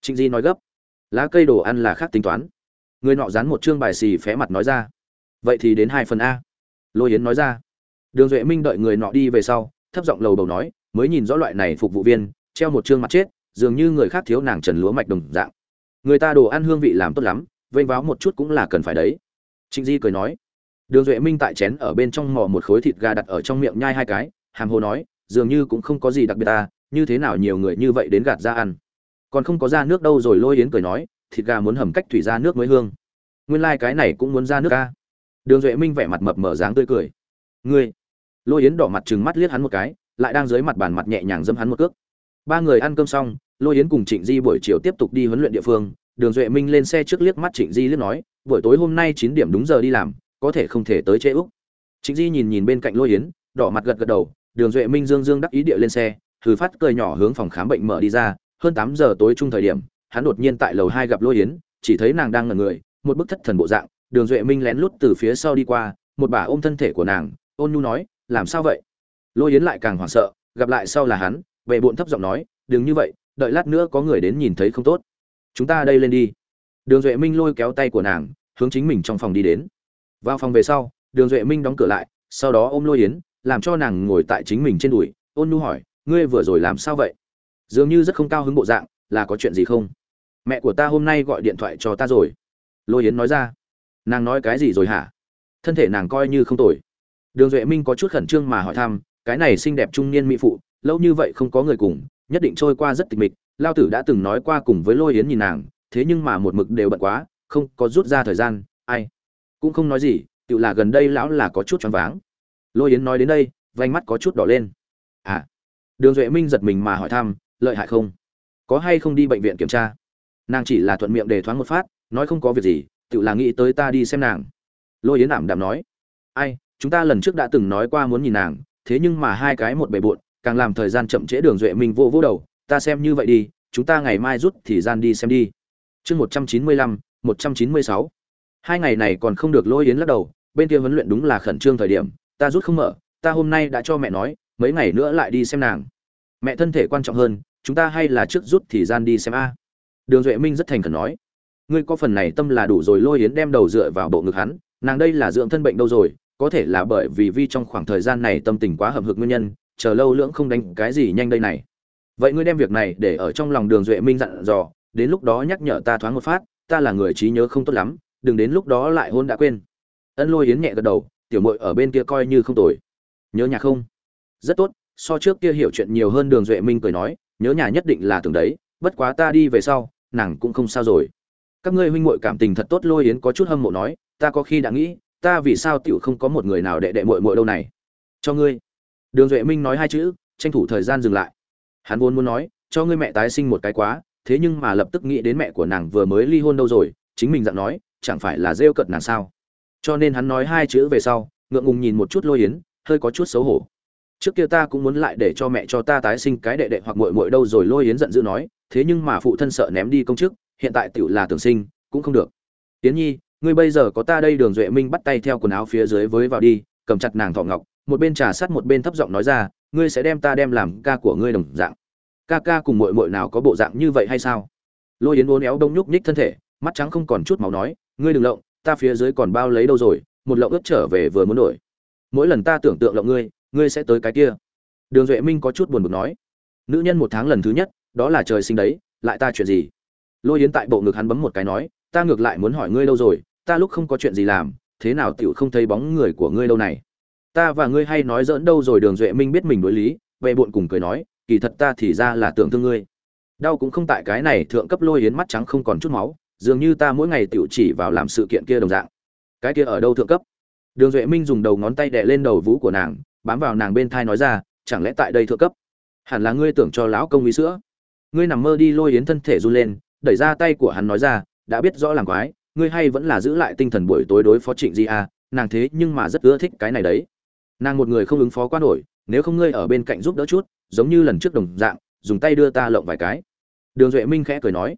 Trịnh di nói gấp. Lá cây đồ ăn là khác tính toán. Người nọ dán một chương bài xì phé mặt nói ra. Vậy thì đến hai phần a. Lôi yến nói ra. Đường duệ minh đợi người nọ đi về sau, thấp giọng lầu đầu nói, mới nhìn rõ loại này phục vụ viên, treo một chương mặt chết, dường như người khác thiếu nàng trần lúa mạch đồng dạng. Người ta đồ ăn hương vị làm tốt lắm, vênh váo một chút cũng là cần phải đấy. Trịnh di cười nói. Đường duệ minh tại chén ở bên trong mò một khối thịt gà đặt ở trong miệng nhai hai cái, hàm hồ nói, dường như cũng không có gì đặc biệt ta như thế nào nhiều người như vậy đến gạt ra ăn? Còn không có ra nước đâu rồi, lôi yến cười nói, thịt gà muốn hầm cách thủy ra nước mới hương. Nguyên lai、like、cái này cũng muốn ra nước ca đường duệ minh vẻ mặt mập mở dáng tươi cười. Ngươi. Lôi yến đỏ mặt trừng mắt liếc hắn một cái, lại đang dưới mặt bàn mặt nhẹ nhàng dâm hắn một cước. Ba người ăn cơm xong, lôi yến cùng trịnh di buổi chiều tiếp tục đi huấn luyện địa phương. Đường duệ minh lên xe trước liếc mắt trịnh di liếc nói, buổi tối hôm nay chín điểm đúng giờ đi làm, có thể không thể tới chế úc. Trịnh di nhìn nhìn bên cạnh lôi yến, đỏ mặt gật gật đầu. Đường duệ minh dương dương đắc ý địa lên xe thử phát cười nhỏ hướng phòng khám bệnh mở đi ra, hơn tám giờ tối chung thời điểm, hắn đột nhiên tại lầu hai gặp lôi yến, chỉ thấy nàng đang ngẩn người, một bức thất thần bộ dạng, đường duệ minh lén lút từ phía sau đi qua, một bà ôm thân thể của nàng, ôn nhu nói, làm sao vậy? Lôi yến lại càng hoảng sợ, gặp lại sau là hắn vệ bộn thấp giọng nói, đừng như vậy, đợi lát nữa có người đến nhìn thấy không tốt. Chúng ta đây lên đi. Đường duệ minh lôi kéo tay của nàng, hướng chính mình trong phòng đi đến. Vào phòng về sau, đường duệ minh đóng cửa lại, sau đó ôm lôi yến, làm cho nàng ngồi tại chính mình trên đùi, ôn nhu hỏi ngươi vừa rồi làm sao vậy? Dường như rất không cao hứng bộ dạng, là có chuyện gì không? Mẹ của ta hôm nay gọi điện thoại cho ta rồi. Lôi yến nói ra. Nàng nói cái gì rồi hả? Thân thể nàng coi như không tồi. Đường duệ minh có chút khẩn trương mà hỏi thăm, cái này xinh đẹp trung niên mỹ phụ, lâu như vậy không có người cùng, nhất định trôi qua rất tịch mịch. Lao tử đã từng nói qua cùng với lôi yến nhìn nàng, thế nhưng mà một mực đều bận quá, không có rút ra thời gian, ai? Cũng không nói gì, tự là gần đây lão là có chút choáng váng. Lôi yến nói đến đây vanh mắt có chút đỏ lên. À đường duệ minh giật mình mà hỏi thăm, lợi hại không? Có hay không đi bệnh viện kiểm tra? Nàng chỉ là thuận miệng đề thoáng một phát, nói không có việc gì, tự là nghĩ tới ta đi xem nàng. Lôi yến ảm đạm nói, ai, chúng ta lần trước đã từng nói qua muốn nhìn nàng, thế nhưng mà hai cái một bề bộn, càng làm thời gian chậm trễ đường duệ minh vô vô đầu, ta xem như vậy đi, chúng ta ngày mai rút thì gian đi xem đi. Chương một trăm chín mươi lăm, một trăm chín mươi sáu. Hai ngày này còn không được lôi yến lắc đầu, bên kia huấn luyện đúng là khẩn trương thời điểm, ta rút không mở, ta hôm nay đã cho mẹ nói mấy ngày nữa lại đi xem nàng. Mẹ thân thể quan trọng hơn, chúng ta hay là trước rút thì gian đi xem a. Đường duệ minh rất thành khẩn nói. Ngươi có phần này tâm là đủ rồi, lôi yến đem đầu dựa vào bộ ngực hắn. Nàng đây là dưỡng thân bệnh đâu rồi, có thể là bởi vì vi trong khoảng thời gian này tâm tình quá hầm hực nguyên nhân, chờ lâu lưỡng không đánh cái gì nhanh đây này. Vậy ngươi đem việc này để ở trong lòng đường duệ minh dặn dò, đến lúc đó nhắc nhở ta thoáng một phát, ta là người trí nhớ không tốt lắm, đừng đến lúc đó lại hôn đã quên. Ân lôi yến nhẹ gật đầu, tiểu mội ở bên kia coi như không tồi. Nhớ nhà không? Rất tốt, so trước kia hiểu chuyện nhiều hơn đường duệ minh cười nói, nhớ nhà nhất định là tưởng đấy, bất quá ta đi về sau, nàng cũng không sao rồi. Các ngươi huynh muội cảm tình thật tốt lôi yến có chút hâm mộ nói, ta có khi đã nghĩ, ta vì sao tiểu không có một người nào đệ đệ muội muội đâu này? Cho ngươi. Đường duệ minh nói hai chữ, tranh thủ thời gian dừng lại. Hắn vốn muốn nói, cho ngươi mẹ tái sinh một cái quá, thế nhưng mà lập tức nghĩ đến mẹ của nàng vừa mới ly hôn đâu rồi, chính mình dặn nói, chẳng phải là rêu cận nàng sao? Cho nên hắn nói hai chữ về sau, ngượng ngùng nhìn một chút lôi yến, hơi có chút xấu hổ trước kia ta cũng muốn lại để cho mẹ cho ta tái sinh cái đệ đệ hoặc muội muội đâu rồi lôi yến giận dữ nói, thế nhưng mà phụ thân sợ ném đi công chức, hiện tại tiểu là tưởng sinh, cũng không được. Yến nhi, ngươi bây giờ có ta đây đường duệ minh bắt tay theo quần áo phía dưới với vào đi, cầm chặt nàng thọ ngọc, một bên trà sát một bên thấp giọng nói ra, ngươi sẽ đem ta đem làm ca của ngươi đồng dạng. Ca ca cùng muội muội nào có bộ dạng như vậy hay sao? Lôi yến uốn éo đông nhúc nhích thân thể, mắt trắng không còn chút máu nói, ngươi đừng lộng, ta phía dưới còn bao lấy đâu rồi, một lộng ướp trở về vừa muốn đổi. Mỗi lần ta tưởng tượng lộng ngươi ngươi sẽ tới cái kia. Đường duệ minh có chút buồn bực nói. Nữ nhân một tháng lần thứ nhất, đó là trời sinh đấy, lại ta chuyện gì? Lôi yến tại bộ ngực hắn bấm một cái nói, ta ngược lại muốn hỏi ngươi lâu rồi, ta lúc không có chuyện gì làm, thế nào tiểu không thấy bóng người của ngươi lâu này? Ta và ngươi hay nói dỡn đâu rồi, đường duệ minh biết mình đối lý về bộn cùng cười nói, kỳ thật ta thì ra là tưởng thương ngươi. Đau cũng không tại cái này, thượng cấp lôi yến mắt trắng không còn chút máu, dường như ta mỗi ngày tiểu chỉ vào làm sự kiện kia đồng dạng. Cái kia ở đâu thượng cấp? Đường duệ minh dùng đầu ngón tay đè lên đầu vú của nàng bám vào nàng bên thai nói ra, chẳng lẽ tại đây thượng cấp? Hẳn là ngươi tưởng cho lão công uy sữa. Ngươi nằm mơ đi lôi yến thân thể run lên, đẩy ra tay của hắn nói ra, đã biết rõ làm quái, ngươi hay vẫn là giữ lại tinh thần buổi tối đối phó trịnh di a, nàng thế nhưng mà rất ưa thích cái này đấy. Nàng một người không ứng phó quá nổi, nếu không ngươi ở bên cạnh giúp đỡ chút, giống như lần trước đồng dạng, dùng tay đưa ta lộng vài cái. Đường duệ minh khẽ cười nói,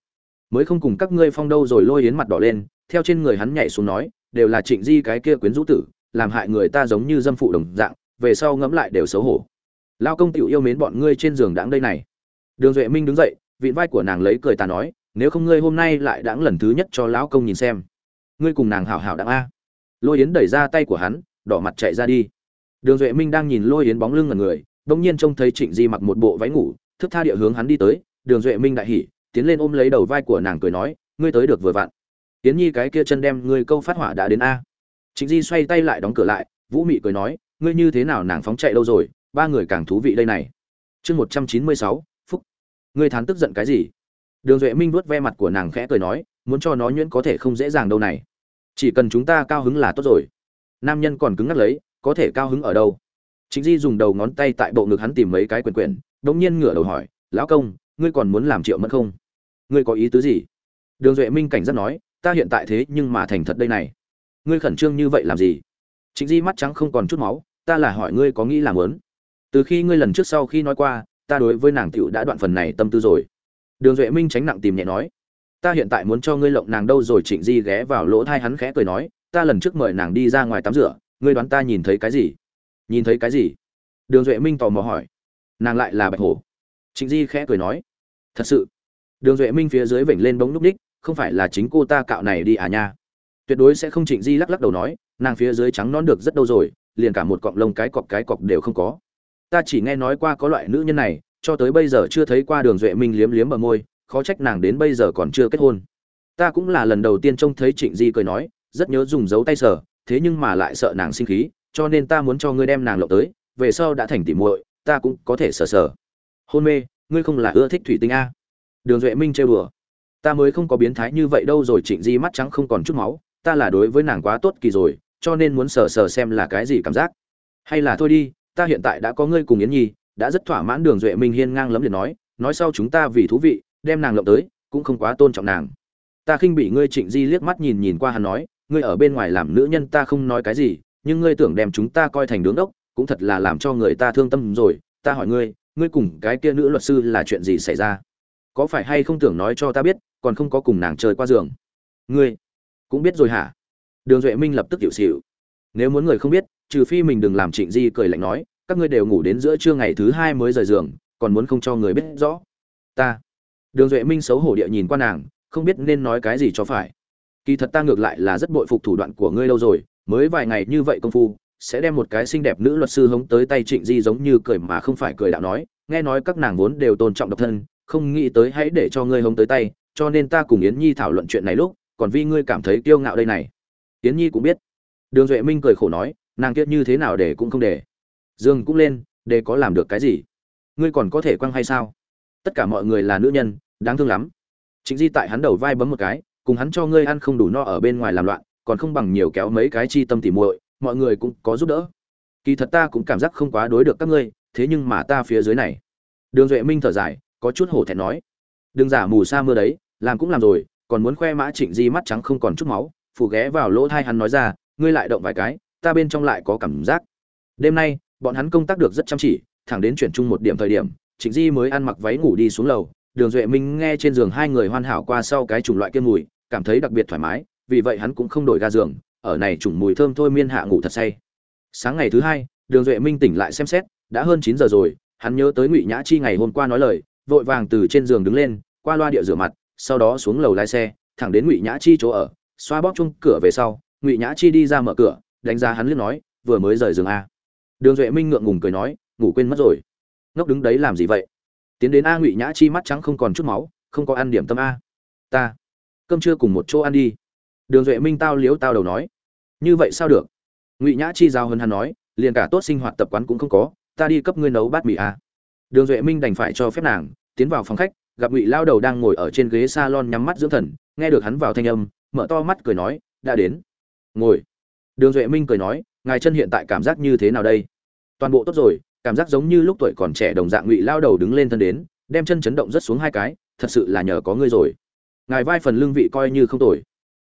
mới không cùng các ngươi phong đâu rồi. Lôi yến mặt đỏ lên, theo trên người hắn nhảy xuống nói, đều là trịnh di cái kia quyến rũ tử, làm hại người ta giống như dâm phụ đồng dạng về sau ngẫm lại đều xấu hổ. Lao công tiểu yêu mến bọn ngươi trên giường đãng đây này. Đường duệ minh đứng dậy, vịn vai của nàng lấy cười ta nói, nếu không ngươi hôm nay lại đãng lần thứ nhất cho lão công nhìn xem. Ngươi cùng nàng hảo hảo đãng a. Lôi yến đẩy ra tay của hắn, đỏ mặt chạy ra đi. Đường duệ minh đang nhìn lôi yến bóng lưng ngần người bỗng nhiên trông thấy trịnh di mặc một bộ váy ngủ, thức tha địa hướng hắn đi tới. Đường duệ minh đại hỉ, tiến lên ôm lấy đầu vai của nàng cười nói, ngươi tới được vừa vặn. Tiến nhi cái kia chân đem ngươi câu phát hỏa đã đến a. Trịnh di xoay tay lại đóng cửa lại, vũ mị cười nói ngươi như thế nào nàng phóng chạy lâu rồi, ba người càng thú vị đây này. Chương một trăm chín mươi sáu, phúc. Ngươi thán tức giận cái gì? Đường duệ minh vuốt ve mặt của nàng khẽ cười nói, muốn cho nó nhuyễn có thể không dễ dàng đâu này. Chỉ cần chúng ta cao hứng là tốt rồi. Nam nhân còn cứng ngắc lấy, có thể cao hứng ở đâu? Chính di dùng đầu ngón tay tại bộ ngực hắn tìm mấy cái quyền quyền đống nhiên ngửa đầu hỏi, lão công, ngươi còn muốn làm triệu mất không? Ngươi có ý tứ gì? Đường duệ minh cảnh giác nói, ta hiện tại thế nhưng mà thành thật đây này. Ngươi khẩn trương như vậy làm gì? Trịnh di mắt trắng không còn chút máu, ta là hỏi ngươi có nghĩ làm muốn. từ khi ngươi lần trước sau khi nói qua, ta đối với nàng tiểu đã đoạn phần này tâm tư rồi. Đường duệ minh tránh nặng tìm nhẹ nói, ta hiện tại muốn cho ngươi lộng nàng đâu rồi? Trịnh di ghé vào lỗ thai hắn khẽ cười nói, ta lần trước mời nàng đi ra ngoài tắm rửa, ngươi đoán ta nhìn thấy cái gì? Nhìn thấy cái gì? Đường duệ minh tò mò hỏi, nàng lại là bạch hổ. Trịnh di khẽ cười nói, thật sự. Đường duệ minh phía dưới vểnh lên bóng núp đích, không phải là chính cô ta cạo này đi à nha. Tuyệt đối sẽ không trịnh di lắc lắc đầu nói nàng phía dưới trắng nón được rất đâu rồi, liền cả một cọng lông cái cọc cái cọc đều không có. Ta chỉ nghe nói qua có loại nữ nhân này, cho tới bây giờ chưa thấy qua đường duệ minh liếm liếm ở môi, khó trách nàng đến bây giờ còn chưa kết hôn. Ta cũng là lần đầu tiên trông thấy trịnh di cười nói, rất nhớ dùng dấu tay sở thế nhưng mà lại sợ nàng sinh khí, cho nên ta muốn cho ngươi đem nàng lộng tới, về sau đã thành tỉ muội, ta cũng có thể sờ sờ. Hôn mê, ngươi không là ưa thích thủy tinh a. Đường duệ minh trêu đùa. Ta mới không có biến thái như vậy đâu rồi, trịnh di mắt trắng không còn chút máu, ta là đối với nàng quá tốt kỳ rồi cho nên muốn sờ sờ xem là cái gì cảm giác. Hay là thôi đi, ta hiện tại đã có ngươi cùng yến nhi, đã rất thỏa mãn đường duệ minh hiên ngang lấm liền nói nói sau chúng ta vì thú vị, đem nàng lộng tới, cũng không quá tôn trọng nàng. Ta khinh bị ngươi trịnh di liếc mắt nhìn nhìn qua hắn nói, ngươi ở bên ngoài làm nữ nhân ta không nói cái gì, nhưng ngươi tưởng đem chúng ta coi thành đứng đốc, cũng thật là làm cho người ta thương tâm rồi. Ta hỏi ngươi ngươi cùng cái kia nữ luật sư là chuyện gì xảy ra? Có phải hay không tưởng nói cho ta biết, còn không có cùng nàng chơi qua giường? Ngươi cũng biết rồi hả? Đường duệ minh lập tức tiểu xỉu. Nếu muốn người không biết, trừ phi mình đừng làm trịnh di cười lạnh nói, các ngươi đều ngủ đến giữa trưa ngày thứ hai mới rời giường, còn muốn không cho người biết rõ. Ta. Đường duệ minh xấu hổ địa nhìn qua nàng, không biết nên nói cái gì cho phải. Kỳ thật ta ngược lại là rất bội phục thủ đoạn của ngươi lâu rồi, mới vài ngày như vậy công phu, sẽ đem một cái xinh đẹp nữ luật sư hống tới tay trịnh di giống như cười mà không phải cười đạo nói, nghe nói các nàng vốn đều tôn trọng độc thân, không nghĩ tới hãy để cho ngươi hống tới tay, cho nên ta cùng yến nhi thảo luận chuyện này lúc, còn vì ngươi cảm thấy kiêu ngạo đây này yến nhi cũng biết. Đường duệ minh cười khổ nói, nàng kiết như thế nào để cũng không để. Dương cũng lên, để có làm được cái gì? Ngươi còn có thể quăng hay sao? Tất cả mọi người là nữ nhân, đáng thương lắm. Chính di tại hắn đầu vai bấm một cái, cùng hắn cho ngươi ăn không đủ no ở bên ngoài làm loạn, còn không bằng nhiều kéo mấy cái chi tâm tỉ muội, mọi người cũng có giúp đỡ. Kỳ thật ta cũng cảm giác không quá đối được các ngươi, thế nhưng mà ta phía dưới này. Đường duệ minh thở dài, có chút hổ thẹn nói. Đừng giả mù sa mưa đấy, làm cũng làm rồi, còn muốn khoe mã trịnh di mắt trắng không còn chút máu phủ ghé vào lỗ thai hắn nói ra, ngươi lại động vài cái, ta bên trong lại có cảm giác. Đêm nay, bọn hắn công tác được rất chăm chỉ, thẳng đến chuyển chung một điểm thời điểm, trịnh di mới ăn mặc váy ngủ đi xuống lầu. Đường duệ minh nghe trên giường hai người hoàn hảo qua sau cái chủng loại kiên mùi, cảm thấy đặc biệt thoải mái, vì vậy hắn cũng không đổi ga giường, ở này chủng mùi thơm thôi miên hạ ngủ thật say. Sáng ngày thứ hai, đường duệ minh tỉnh lại xem xét, đã hơn chín giờ rồi, hắn nhớ tới ngụy nhã chi ngày hôm qua nói lời, vội vàng từ trên giường đứng lên, qua loa địa rửa mặt, sau đó xuống lầu lái xe, thẳng đến ngụy nhã chi chỗ ở xoa bóp chung cửa về sau, ngụy nhã chi đi ra mở cửa, đánh giá hắn liếc nói, vừa mới rời giường a. Đường duệ minh ngượng ngùng cười nói, ngủ quên mất rồi. Ngốc đứng đấy làm gì vậy? Tiến đến a ngụy nhã chi mắt trắng không còn chút máu, không có ăn điểm tâm a. Ta, cơm trưa cùng một chỗ ăn đi. Đường duệ minh tao liếu tao đầu nói, như vậy sao được? Ngụy nhã chi giao hơn hắn nói, liền cả tốt sinh hoạt tập quán cũng không có, ta đi cấp ngươi nấu bát mì a. Đường duệ minh đành phải cho phép nàng, tiến vào phòng khách, gặp ngụy lao đầu đang ngồi ở trên ghế salon nhắm mắt dưỡng thần, nghe được hắn vào thanh âm mở to mắt cười nói, đã đến. Ngồi. Đường duệ minh cười nói, ngài chân hiện tại cảm giác như thế nào đây? Toàn bộ tốt rồi, cảm giác giống như lúc tuổi còn trẻ đồng dạng ngụy lao đầu đứng lên thân đến, đem chân chấn động rất xuống hai cái, thật sự là nhờ có ngươi rồi. Ngài vai phần lưng vị coi như không tồi.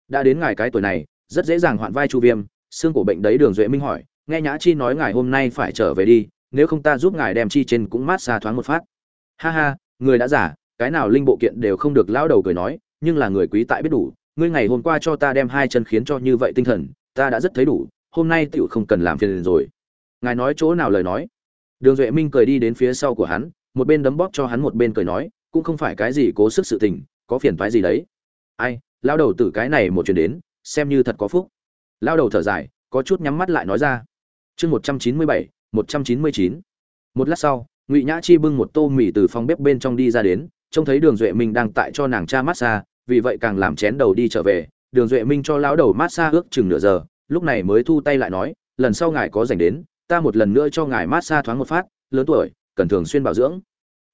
Đã đến ngài cái tuổi này, rất dễ dàng hoạn vai chu viêm. Xương cổ bệnh đấy đường duệ minh hỏi, nghe nhã chi nói ngài hôm nay phải trở về đi, nếu không ta giúp ngài đem chi trên cũng mát xa thoáng một phát. Ha ha, người đã giả, cái nào linh bộ kiện đều không được lao đầu cười nói, nhưng là người quý tại biết đủ ngươi ngày hôm qua cho ta đem hai chân khiến cho như vậy tinh thần, ta đã rất thấy đủ, hôm nay tựu không cần làm phiền rồi. Ngài nói chỗ nào lời nói? Đường duệ minh cười đi đến phía sau của hắn, một bên đấm bóp cho hắn một bên cười nói, cũng không phải cái gì cố sức sự tình, có phiền phái gì đấy? Ai lao đầu tử cái này một chuyện đến, xem như thật có phúc. Lao đầu thở dài, có chút nhắm mắt lại nói ra. Chương một trăm chín mươi bảy, một trăm chín mươi chín. Một lát sau, ngụy nhã chi bưng một tô mì từ phòng bếp bên trong đi ra đến, trông thấy đường duệ minh đang tại cho nàng cha mát xa vì vậy càng làm chén đầu đi trở về, đường duệ minh cho lão đầu massage ước chừng nửa giờ, lúc này mới thu tay lại nói, lần sau ngài có dành đến, ta một lần nữa cho ngài massage thoáng một phát, lớn tuổi, cần thường xuyên bảo dưỡng.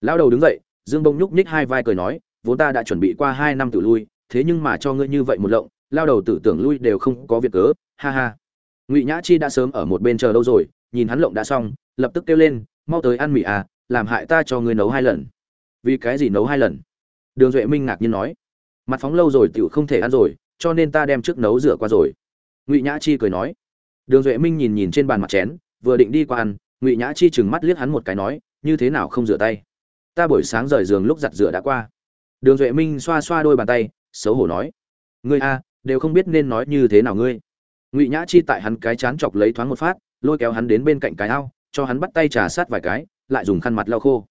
Lão đầu đứng dậy, dương bông nhúc nhích hai vai cười nói, vốn ta đã chuẩn bị qua hai năm tự lui, thế nhưng mà cho ngươi như vậy một lộng lao đầu tử tưởng lui đều không có việc cớ, ha ha. Ngụy nhã chi đã sớm ở một bên chờ đâu rồi, nhìn hắn lộng đã xong, lập tức kêu lên, mau tới ăn mì à làm hại ta cho ngươi nấu hai lần. Vì cái gì nấu hai lần? Đường duệ minh ngạc nhiên nói mặt phóng lâu rồi tiểu không thể ăn rồi, cho nên ta đem trước nấu rửa qua rồi. Ngụy nhã chi cười nói. Đường duệ minh nhìn nhìn trên bàn mặt chén, vừa định đi qua ăn, ngụy nhã chi chừng mắt liếc hắn một cái nói, như thế nào không rửa tay? Ta buổi sáng rời giường lúc giặt rửa đã qua. Đường duệ minh xoa xoa đôi bàn tay, xấu hổ nói. Ngươi a, đều không biết nên nói như thế nào ngươi. Ngụy nhã chi tại hắn cái chán chọc lấy thoáng một phát, lôi kéo hắn đến bên cạnh cái ao, cho hắn bắt tay trà sát vài cái, lại dùng khăn mặt lau khô.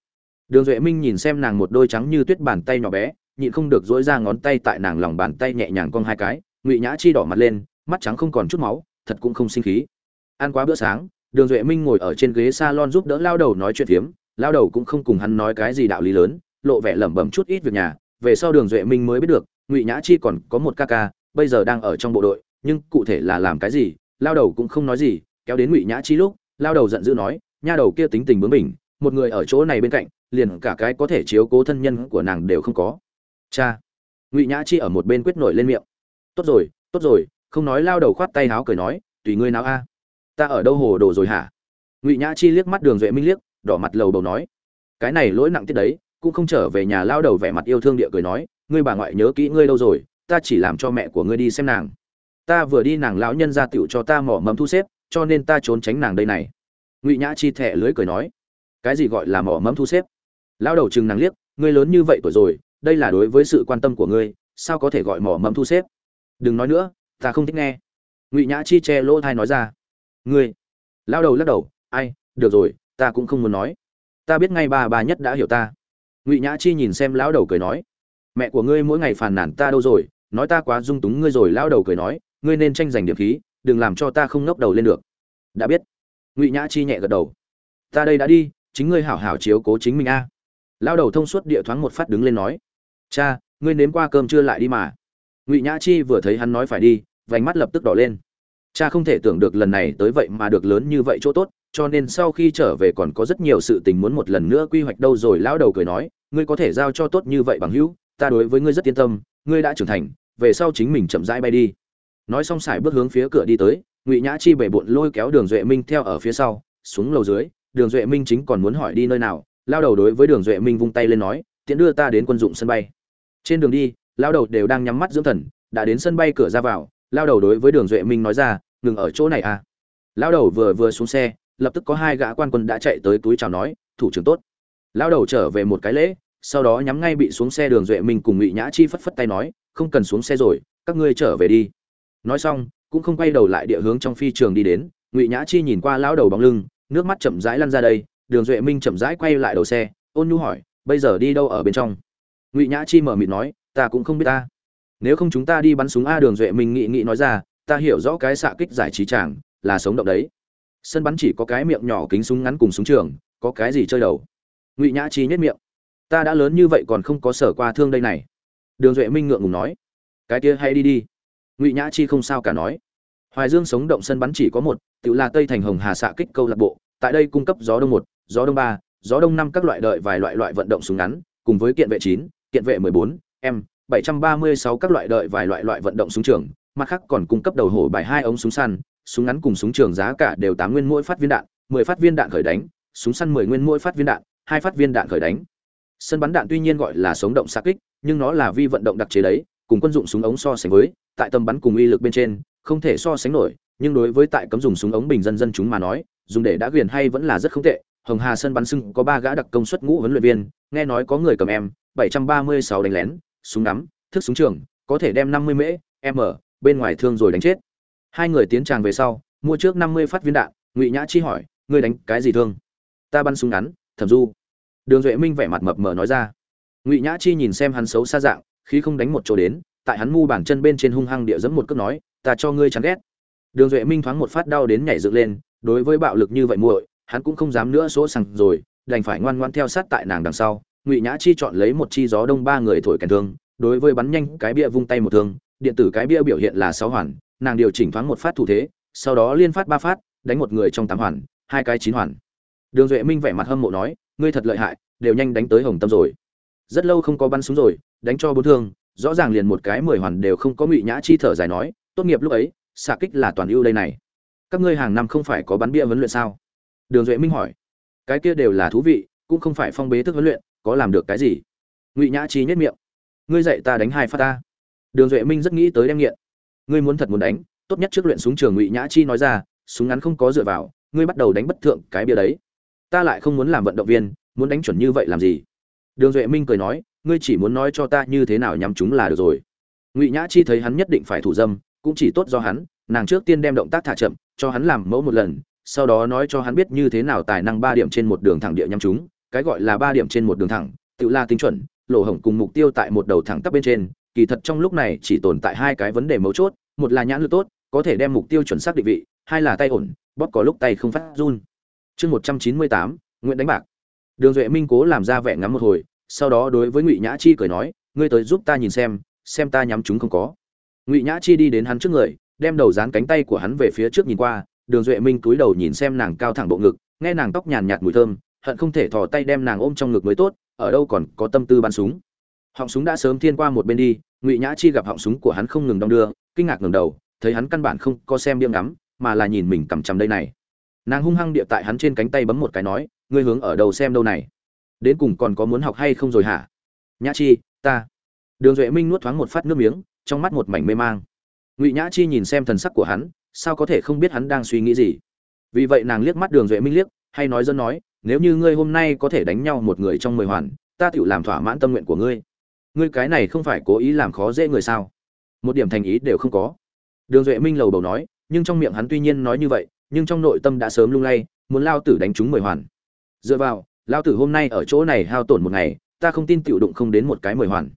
Đường duệ minh nhìn xem nàng một đôi trắng như tuyết bàn tay nhỏ bé nhịn không được dỗi ra ngón tay tại nàng lòng bàn tay nhẹ nhàng cong hai cái, ngụy nhã chi đỏ mặt lên, mắt trắng không còn chút máu, thật cũng không sinh khí. Ăn quá bữa sáng, đường duệ minh ngồi ở trên ghế s a lon giúp đỡ lao đầu nói chuyện phiếm, lao đầu cũng không cùng hắn nói cái gì đạo lý lớn, lộ vẻ lẩm bẩm chút ít việc nhà, về sau đường duệ minh mới biết được, ngụy nhã chi còn có một ca ca, bây giờ đang ở trong bộ đội, nhưng cụ thể là làm cái gì, lao đầu cũng không nói gì, kéo đến ngụy nhã chi lúc, lao đầu giận dữ nói, nha đầu kia tính tình bướng bỉnh, một người ở chỗ này bên cạnh, liền cả cái có thể chiếu cố thân nhân của nàng đều không có cha. Ngụy nhã chi ở một bên quyết nổi lên miệng. Tốt rồi tốt rồi, không nói lao đầu khoát tay háo cười nói, tùy ngươi nào a. Ta ở đâu hồ đồ rồi hả? Ngụy nhã chi liếc mắt đường duệ minh liếc, đỏ mặt lầu đầu nói. Cái này lỗi nặng tiết đấy, cũng không trở về nhà lao đầu vẻ mặt yêu thương địa cười nói, ngươi bà ngoại nhớ kỹ ngươi đâu rồi, ta chỉ làm cho mẹ của ngươi đi xem nàng. Ta vừa đi nàng lão nhân ra tựu cho ta mỏ mẫm thu xếp, cho nên ta trốn tránh nàng đây này. Ngụy nhã chi thẻ lưới cười nói. Cái gì gọi là mỏ mẫm thu xếp? Lao đầu chừng nàng liếc, ngươi lớn như vậy tuổi rồi đây là đối với sự quan tâm của ngươi, sao có thể gọi mỏ mẫm thu xếp? Đừng nói nữa, ta không thích nghe. Ngụy nhã chi che lỗ thai nói ra. Ngươi, lao đầu lắc đầu, ai, được rồi, ta cũng không muốn nói. Ta biết ngay ba bà nhất đã hiểu ta. Ngụy nhã chi nhìn xem lão đầu cười nói. Mẹ của ngươi mỗi ngày phàn nàn ta đâu rồi, nói ta quá dung túng ngươi rồi. Lão đầu cười nói. Ngươi nên tranh giành điểm khí, đừng làm cho ta không ngóc đầu lên được. Đã biết. Ngụy nhã chi nhẹ gật đầu. Ta đây đã đi, chính ngươi hảo hảo chiếu cố chính mình a. Lão đầu thông suốt địa thoáng một phát đứng lên nói cha, ngươi nếm qua cơm chưa lại đi mà. Ngụy nhã chi vừa thấy hắn nói phải đi, vành mắt lập tức đỏ lên. Cha không thể tưởng được lần này tới vậy mà được lớn như vậy chỗ tốt, cho nên sau khi trở về còn có rất nhiều sự tình muốn một lần nữa quy hoạch đâu rồi lão đầu cười nói, ngươi có thể giao cho tốt như vậy bằng hữu, ta đối với ngươi rất yên tâm, ngươi đã trưởng thành, về sau chính mình chậm rãi bay đi. Nói xong sải bước hướng phía cửa đi tới, ngụy nhã chi bể bộn lôi kéo đường duệ minh theo ở phía sau, xuống lầu dưới, đường duệ minh chính còn muốn hỏi đi nơi nào lao đầu đối với đường duệ minh vung tay lên nói, tiện đưa ta đến quân dụng sân bay trên đường đi, lao đầu đều đang nhắm mắt dưỡng thần, đã đến sân bay cửa ra vào, lao đầu đối với đường duệ minh nói ra, ngừng ở chỗ này à. Lao đầu vừa vừa xuống xe, lập tức có hai gã quan quân đã chạy tới túi chào nói, thủ trưởng tốt. Lao đầu trở về một cái lễ, sau đó nhắm ngay bị xuống xe đường duệ minh cùng ngụy nhã chi phất phất tay nói, không cần xuống xe rồi, các ngươi trở về đi. Nói xong, cũng không quay đầu lại địa hướng trong phi trường đi đến, ngụy nhã chi nhìn qua lao đầu bóng lưng, nước mắt chậm rãi lăn ra đây, đường duệ minh chậm rãi quay lại đầu xe, ôn nhu hỏi, bây giờ đi đâu ở bên trong? Ngụy nhã chi mở mịt nói, ta cũng không biết ta. Nếu không chúng ta đi bắn súng a đường duệ minh nghị nghị nói ra, ta hiểu rõ cái xạ kích giải trí chàng là sống động đấy. Sân bắn chỉ có cái miệng nhỏ kính súng ngắn cùng súng trường, có cái gì chơi đầu? Ngụy nhã chi nhất miệng. Ta đã lớn như vậy còn không có sở qua thương đây này. Đường duệ minh ngượng ngùng nói. Cái kia hay đi đi. Ngụy nhã chi không sao cả nói. Hoài dương sống động sân bắn chỉ có một tự là tây thành hồng hà xạ kích câu lạc bộ, tại đây cung cấp gió đông một, gió đông ba, gió đông năm các loại đợi vài loại loại vận động súng ngắn, cùng với kiện vệ chín kiện vệ mười bốn, m, bảy trăm ba mươi sáu các loại đợi vài loại loại vận động súng trường, mặt khác còn cung cấp đầu hổ bài hai ống súng săn, súng ngắn cùng súng trường giá cả đều tám nguyên mỗi phát viên đạn, mười phát viên đạn khởi đánh, súng săn mười nguyên mỗi phát viên đạn, hai phát viên đạn khởi đánh. Sân bắn đạn tuy nhiên gọi là sống động xạ kích, nhưng nó là vi vận động đặc chế đấy, cùng quân dụng súng ống so sánh với, tại tầm bắn cùng uy lực bên trên, không thể so sánh nổi, nhưng đối với tại cấm dùng súng ống bình dân dân chúng mà nói, dùng để đã quyền hay vẫn là rất không tệ hồng hà sân bắn sưng có ba gã đặc công suất ngũ huấn luyện viên, nghe nói có người cầm em 736 đánh lén, súng nắm thức súng trường, có thể đem 50 mễ m bên ngoài thương rồi đánh chết. Hai người tiến tràng về sau, mua trước 50 phát viên đạn, ngụy nhã chi hỏi, ngươi đánh cái gì thương? Ta bắn súng ngắn, thẩm du. Đường duệ minh vẻ mặt mập mờ nói ra. Ngụy nhã chi nhìn xem hắn xấu xa dạng khi không đánh một chỗ đến, tại hắn mu bàn chân bên trên hung hăng địa dẫm một cước nói, ta cho ngươi chán ghét. Đường duệ minh thoáng một phát đau đến nhảy dựng lên, đối với bạo lực như vậy muội hắn cũng không dám nữa số sằng rồi, đành phải ngoan ngoan theo sát tại nàng đằng sau. Ngụy nhã chi chọn lấy một chi gió đông ba người thổi kèn thương, đối với bắn nhanh cái bia vung tay một thương, điện tử cái bia biểu hiện là sáu hoàn, nàng điều chỉnh thoáng một phát thủ thế, sau đó liên phát ba phát, đánh một người trong tám hoàn, hai cái chín hoàn. Đường duệ minh vẻ mặt hâm mộ nói, ngươi thật lợi hại, đều nhanh đánh tới hồng tâm rồi. Rất lâu không có bắn súng rồi, đánh cho bốn thương, rõ ràng liền một cái mười hoàn đều không có. Ngụy nhã chi thở dài nói, tốt nghiệp lúc ấy, xạ kích là toàn ưu đây này. Các ngươi hàng năm không phải có bắn bia vấn luyện sao? Đường duệ minh hỏi, cái kia đều là thú vị, cũng không phải phong bế thức huấn luyện, có làm được cái gì? Ngụy nhã chi nhất miệng, ngươi dạy ta đánh hai phát ta. Đường duệ minh rất nghĩ tới đem nghiện. Ngươi muốn thật muốn đánh, tốt nhất trước luyện súng trường, ngụy nhã chi nói ra, súng ngắn không có dựa vào, ngươi bắt đầu đánh bất thượng cái bia đấy. Ta lại không muốn làm vận động viên, muốn đánh chuẩn như vậy làm gì? Đường duệ minh cười nói, ngươi chỉ muốn nói cho ta như thế nào nhắm chúng là được rồi. Ngụy nhã chi thấy hắn nhất định phải thủ dâm, cũng chỉ tốt do hắn, nàng trước tiên đem động tác thả chậm, cho hắn làm mẫu một lần sau đó nói cho hắn biết như thế nào tài năng ba điểm trên một đường thẳng địa nhắm chúng, cái gọi là ba điểm trên một đường thẳng, tự la tính chuẩn lỗ hổng cùng mục tiêu tại một đầu thẳng tắp bên trên, kỳ thật trong lúc này chỉ tồn tại hai cái vấn đề mấu chốt, một là nhãn lực tốt, có thể đem mục tiêu chuẩn xác định vị, hai là tay ổn, bóp có lúc tay không phát run. Chương một trăm chín mươi tám nguyễn đánh bạc. Đường duệ minh cố làm ra vẻ ngắm một hồi, sau đó đối với ngụy nhã chi cười nói, ngươi tới giúp ta nhìn xem xem ta nhắm chúng không có. Ngụy nhã chi đi đến hắn trước người, đem đầu dán cánh tay của hắn về phía trước nhìn qua đường duệ minh cúi đầu nhìn xem nàng cao thẳng bộ ngực, nghe nàng tóc nhàn nhạt mùi thơm, hận không thể thò tay đem nàng ôm trong ngực mới tốt, ở đâu còn có tâm tư bắn súng. Họng súng đã sớm thiên qua một bên đi, ngụy nhã chi gặp họng súng của hắn không ngừng đong đưa, kinh ngạc ngừng đầu, thấy hắn căn bản không có xem điêm ngắm, mà là nhìn mình cầm chằm đây này. Nàng hung hăng địa tại hắn trên cánh tay bấm một cái nói, ngươi hướng ở đầu xem đâu này? Đến cùng còn có muốn học hay không rồi hả? Nhã chi, ta. Đường duệ minh nuốt thoáng một phát nước miếng, trong mắt một mảnh mê mang. Ngụy nhã chi nhìn xem thần sắc của hắn sao có thể không biết hắn đang suy nghĩ gì? Vì vậy nàng liếc mắt đường duệ minh liếc, hay nói dân nói, nếu như ngươi hôm nay có thể đánh nhau một người trong mười hoàn, ta tự làm thỏa mãn tâm nguyện của ngươi. Ngươi cái này không phải cố ý làm khó dễ người sao? Một điểm thành ý đều không có. Đường duệ minh lầu bầu nói, nhưng trong miệng hắn tuy nhiên nói như vậy, nhưng trong nội tâm đã sớm lung lay, muốn lao tử đánh trúng mười hoàn. Dựa vào, lao tử hôm nay ở chỗ này hao tổn một ngày, ta không tin tiểu đụng không đến một cái mười hoàn.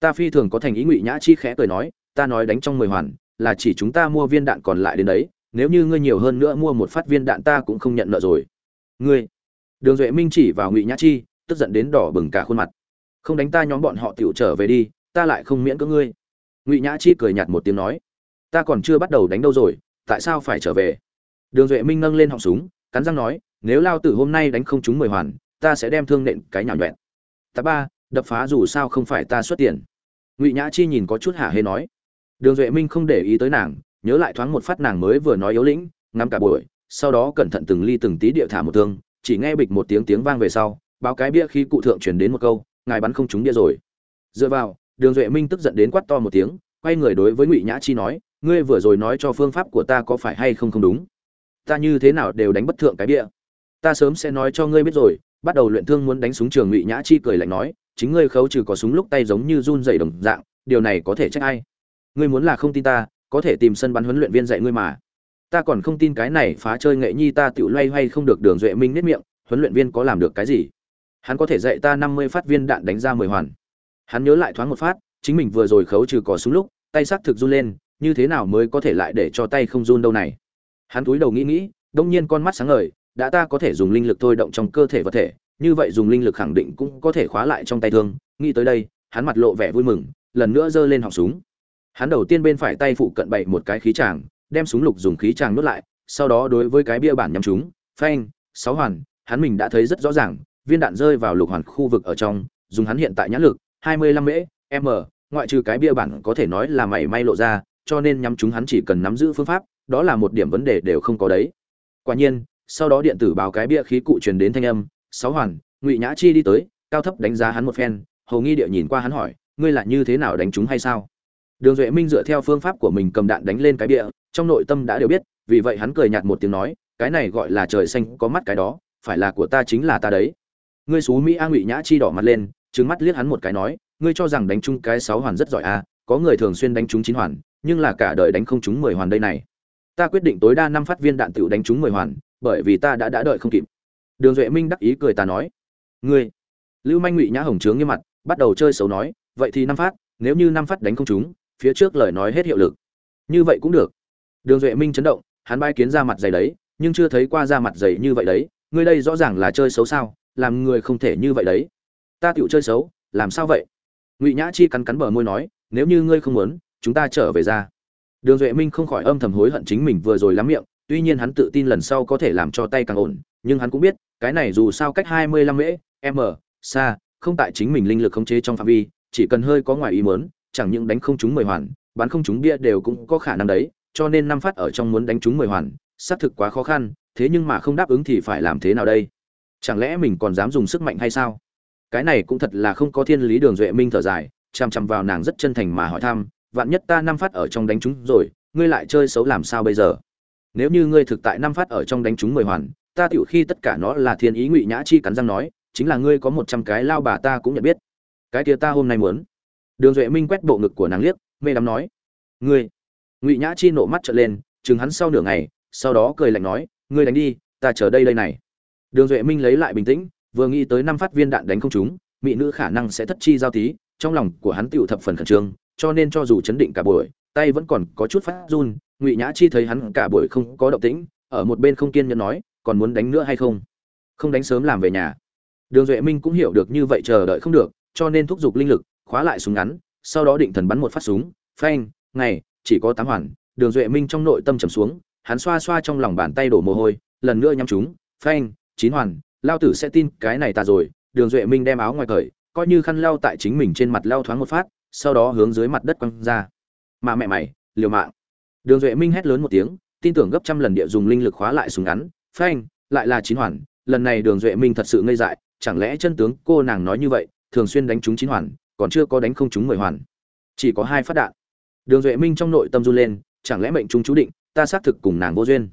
Ta phi thường có thành ý ngụy nhã chi khẽ cười nói, ta nói đánh trong mười hoàn là chỉ chúng ta mua viên đạn còn lại đến đấy, nếu như ngươi nhiều hơn nữa mua một phát viên đạn ta cũng không nhận nợ rồi. Ngươi. Đường duệ minh chỉ vào ngụy nhã chi, tức giận đến đỏ bừng cả khuôn mặt. Không đánh ta nhóm bọn họ tiểu trở về đi, ta lại không miễn cưỡng ngươi. Ngụy nhã chi cười nhạt một tiếng nói. Ta còn chưa bắt đầu đánh đâu rồi, tại sao phải trở về? Đường duệ minh nâng lên họng súng, cắn răng nói, nếu lao tử hôm nay đánh không trúng mười hoàn, ta sẽ đem thương nện cái nhào nhuẹn ta ba, đập phá dù sao không phải ta xuất tiền. Ngụy nhã chi nhìn có chút hả hê nói đường duệ minh không để ý tới nàng, nhớ lại thoáng một phát nàng mới vừa nói yếu lĩnh, ngắm cả buổi, sau đó cẩn thận từng ly từng tí địa thả một thương, chỉ nghe bịch một tiếng tiếng vang về sau, báo cái bia khi cụ thượng truyền đến một câu, ngài bắn không trúng bia rồi. Dựa vào, đường duệ minh tức giận đến quát to một tiếng, quay người đối với ngụy nhã chi nói, ngươi vừa rồi nói cho phương pháp của ta có phải hay không không đúng? Ta như thế nào đều đánh bất thượng cái bia. Ta sớm sẽ nói cho ngươi biết rồi. Bắt đầu luyện thương muốn đánh súng trường, ngụy nhã chi cười lạnh nói, chính ngươi khấu trừ có súng lúc tay giống như run dày đồng dạng, điều này có thể trách ai? Ngươi muốn là không tin ta, có thể tìm sân bắn huấn luyện viên dạy ngươi mà. Ta còn không tin cái này phá chơi nghệ nhi ta tự loay hoay không được đường duệ minh nết miệng, huấn luyện viên có làm được cái gì? Hắn có thể dạy ta năm mươi phát viên đạn đánh ra mười hoàn. Hắn nhớ lại thoáng một phát, chính mình vừa rồi khấu trừ cỏ súng lúc, tay xác thực run lên, như thế nào mới có thể lại để cho tay không run đâu này? Hắn túi đầu nghĩ nghĩ, đông nhiên con mắt sáng ngời, đã ta có thể dùng linh lực thôi động trong cơ thể vật thể, như vậy dùng linh lực khẳng định cũng có thể khóa lại trong tay thương. Nghĩ tới đây, hắn mặt lộ vẻ vui mừng, lần nữa giơ lên họng súng hắn đầu tiên bên phải tay phụ cận bậy một cái khí tràng, đem súng lục dùng khí tràng nuốt lại, sau đó đối với cái bia bản nhắm chúng, phanh, sáu hoàn, hắn mình đã thấy rất rõ ràng, viên đạn rơi vào lục hoàn khu vực ở trong, dùng hắn hiện tại nhãn lực, hai mươi lăm mễ, m, ngoại trừ cái bia bản có thể nói là mảy may lộ ra, cho nên nhắm chúng hắn chỉ cần nắm giữ phương pháp, đó là một điểm vấn đề đều không có đấy. Quả nhiên, sau đó điện tử báo cái bia khí cụ truyền đến thanh âm, sáu hoàn, ngụy nhã chi đi tới, cao thấp đánh giá hắn một phen hầu nghi địa nhìn qua hắn hỏi, ngươi là như thế nào đánh chúng hay sao? Đường duệ minh dựa theo phương pháp của mình cầm đạn đánh lên cái bia trong nội tâm đã đều biết, vì vậy hắn cười nhạt một tiếng nói, cái này gọi là trời xanh có mắt cái đó, phải là của ta chính là ta đấy. Ngươi xú mỹ a ngụy nhã chi đỏ mặt lên, trừng mắt liếc hắn một cái nói, ngươi cho rằng đánh chung cái sáu hoàn rất giỏi à? có người thường xuyên đánh trúng chín hoàn, nhưng là cả đời đánh không trúng mười hoàn đây này. Ta quyết định tối đa năm phát viên đạn tiểu đánh trúng mười hoàn, bởi vì ta đã đã đợi không kịp. Đường duệ minh đắc ý cười ta nói, ngươi. Lưu manh ngụy nhã hồng trướng như mặt, bắt đầu chơi xấu nói, vậy thì năm phát, nếu như năm phát đánh không trúng phía trước lời nói hết hiệu lực. Như vậy cũng được. Đường duệ minh chấn động, hắn bay kiến ra mặt dày đấy, nhưng chưa thấy qua ra mặt dày như vậy đấy. Ngươi đây rõ ràng là chơi xấu sao? Làm người không thể như vậy đấy. Ta tựu chơi xấu, làm sao vậy? Ngụy nhã chi cắn cắn bờ môi nói, nếu như ngươi không muốn, chúng ta trở về ra. Đường duệ minh không khỏi âm thầm hối hận chính mình vừa rồi lắm miệng, tuy nhiên hắn tự tin lần sau có thể làm cho tay càng ổn, nhưng hắn cũng biết, cái này dù sao cách hai mươi lăm mễ m xa, không tại chính mình linh lực khống chế trong phạm vi, chỉ cần hơi có ngoài ý mớn chẳng những đánh không trúng mười hoàn bắn không trúng bia đều cũng có khả năng đấy, cho nên năm phát ở trong muốn đánh trúng mười hoàn, xác thực quá khó khăn, thế nhưng mà không đáp ứng thì phải làm thế nào đây? Chẳng lẽ mình còn dám dùng sức mạnh hay sao? Cái này cũng thật là không có thiên lý đường duệ minh thở dài chằm chằm vào nàng rất chân thành mà hỏi thăm, vạn nhất ta năm phát ở trong đánh chúng rồi, ngươi lại chơi xấu làm sao bây giờ? Nếu như ngươi thực tại năm phát ở trong đánh chúng mười hoàn, ta tựu khi tất cả nó là thiên ý ngụy nhã chi cắn răng nói, chính là ngươi có một trăm cái lao bà ta cũng nhận biết. Cái kia ta hôm nay muốn đường duệ minh quét bộ ngực của nàng liếc mê đắm nói ngươi. Ngụy nhã chi nộ mắt trở lên chừng hắn sau nửa ngày sau đó cười lạnh nói ngươi đánh đi ta chờ đây đây này. Đường duệ minh lấy lại bình tĩnh vừa nghĩ tới năm phát viên đạn đánh không chúng, mỹ nữ khả năng sẽ thất chi giao tí trong lòng của hắn tựu thập phần khẩn trương cho nên cho dù chấn định cả buổi tay vẫn còn có chút phát run ngụy nhã chi thấy hắn cả buổi không có động tĩnh ở một bên không kiên nhẫn nói còn muốn đánh nữa hay không? Không đánh sớm làm về nhà. Đường duệ minh cũng hiểu được như vậy chờ đợi không được cho nên thúc giục linh lực khóa lại súng ngắn, sau đó định thần bắn một phát súng, phanh, ngày, chỉ có tám hoàn, đường duệ minh trong nội tâm trầm xuống, hắn xoa xoa trong lòng bàn tay đổ mồ hôi, lần nữa nhắm chúng, phanh, chín hoàn, lao tử sẽ tin cái này ta rồi, đường duệ minh đem áo ngoài cởi, coi như khăn lau tại chính mình trên mặt lau thoáng một phát, sau đó hướng dưới mặt đất quăng ra. Mà mẹ mày, liều mạng. Đường duệ minh hét lớn một tiếng, tin tưởng gấp trăm lần địa dùng linh lực khóa lại súng ngắn, phanh, lại là chín hoàn, lần này đường duệ minh thật sự ngây dại, chẳng lẽ chân tướng cô nàng nói như vậy, thường xuyên đánh trúng chín hoàn còn chưa có đánh không trúng mười hoàn. Chỉ có hai phát đạn. Đường duệ minh trong nội tâm run lên, chẳng lẽ mệnh chúng chú định, ta xác thực cùng nàng vô duyên.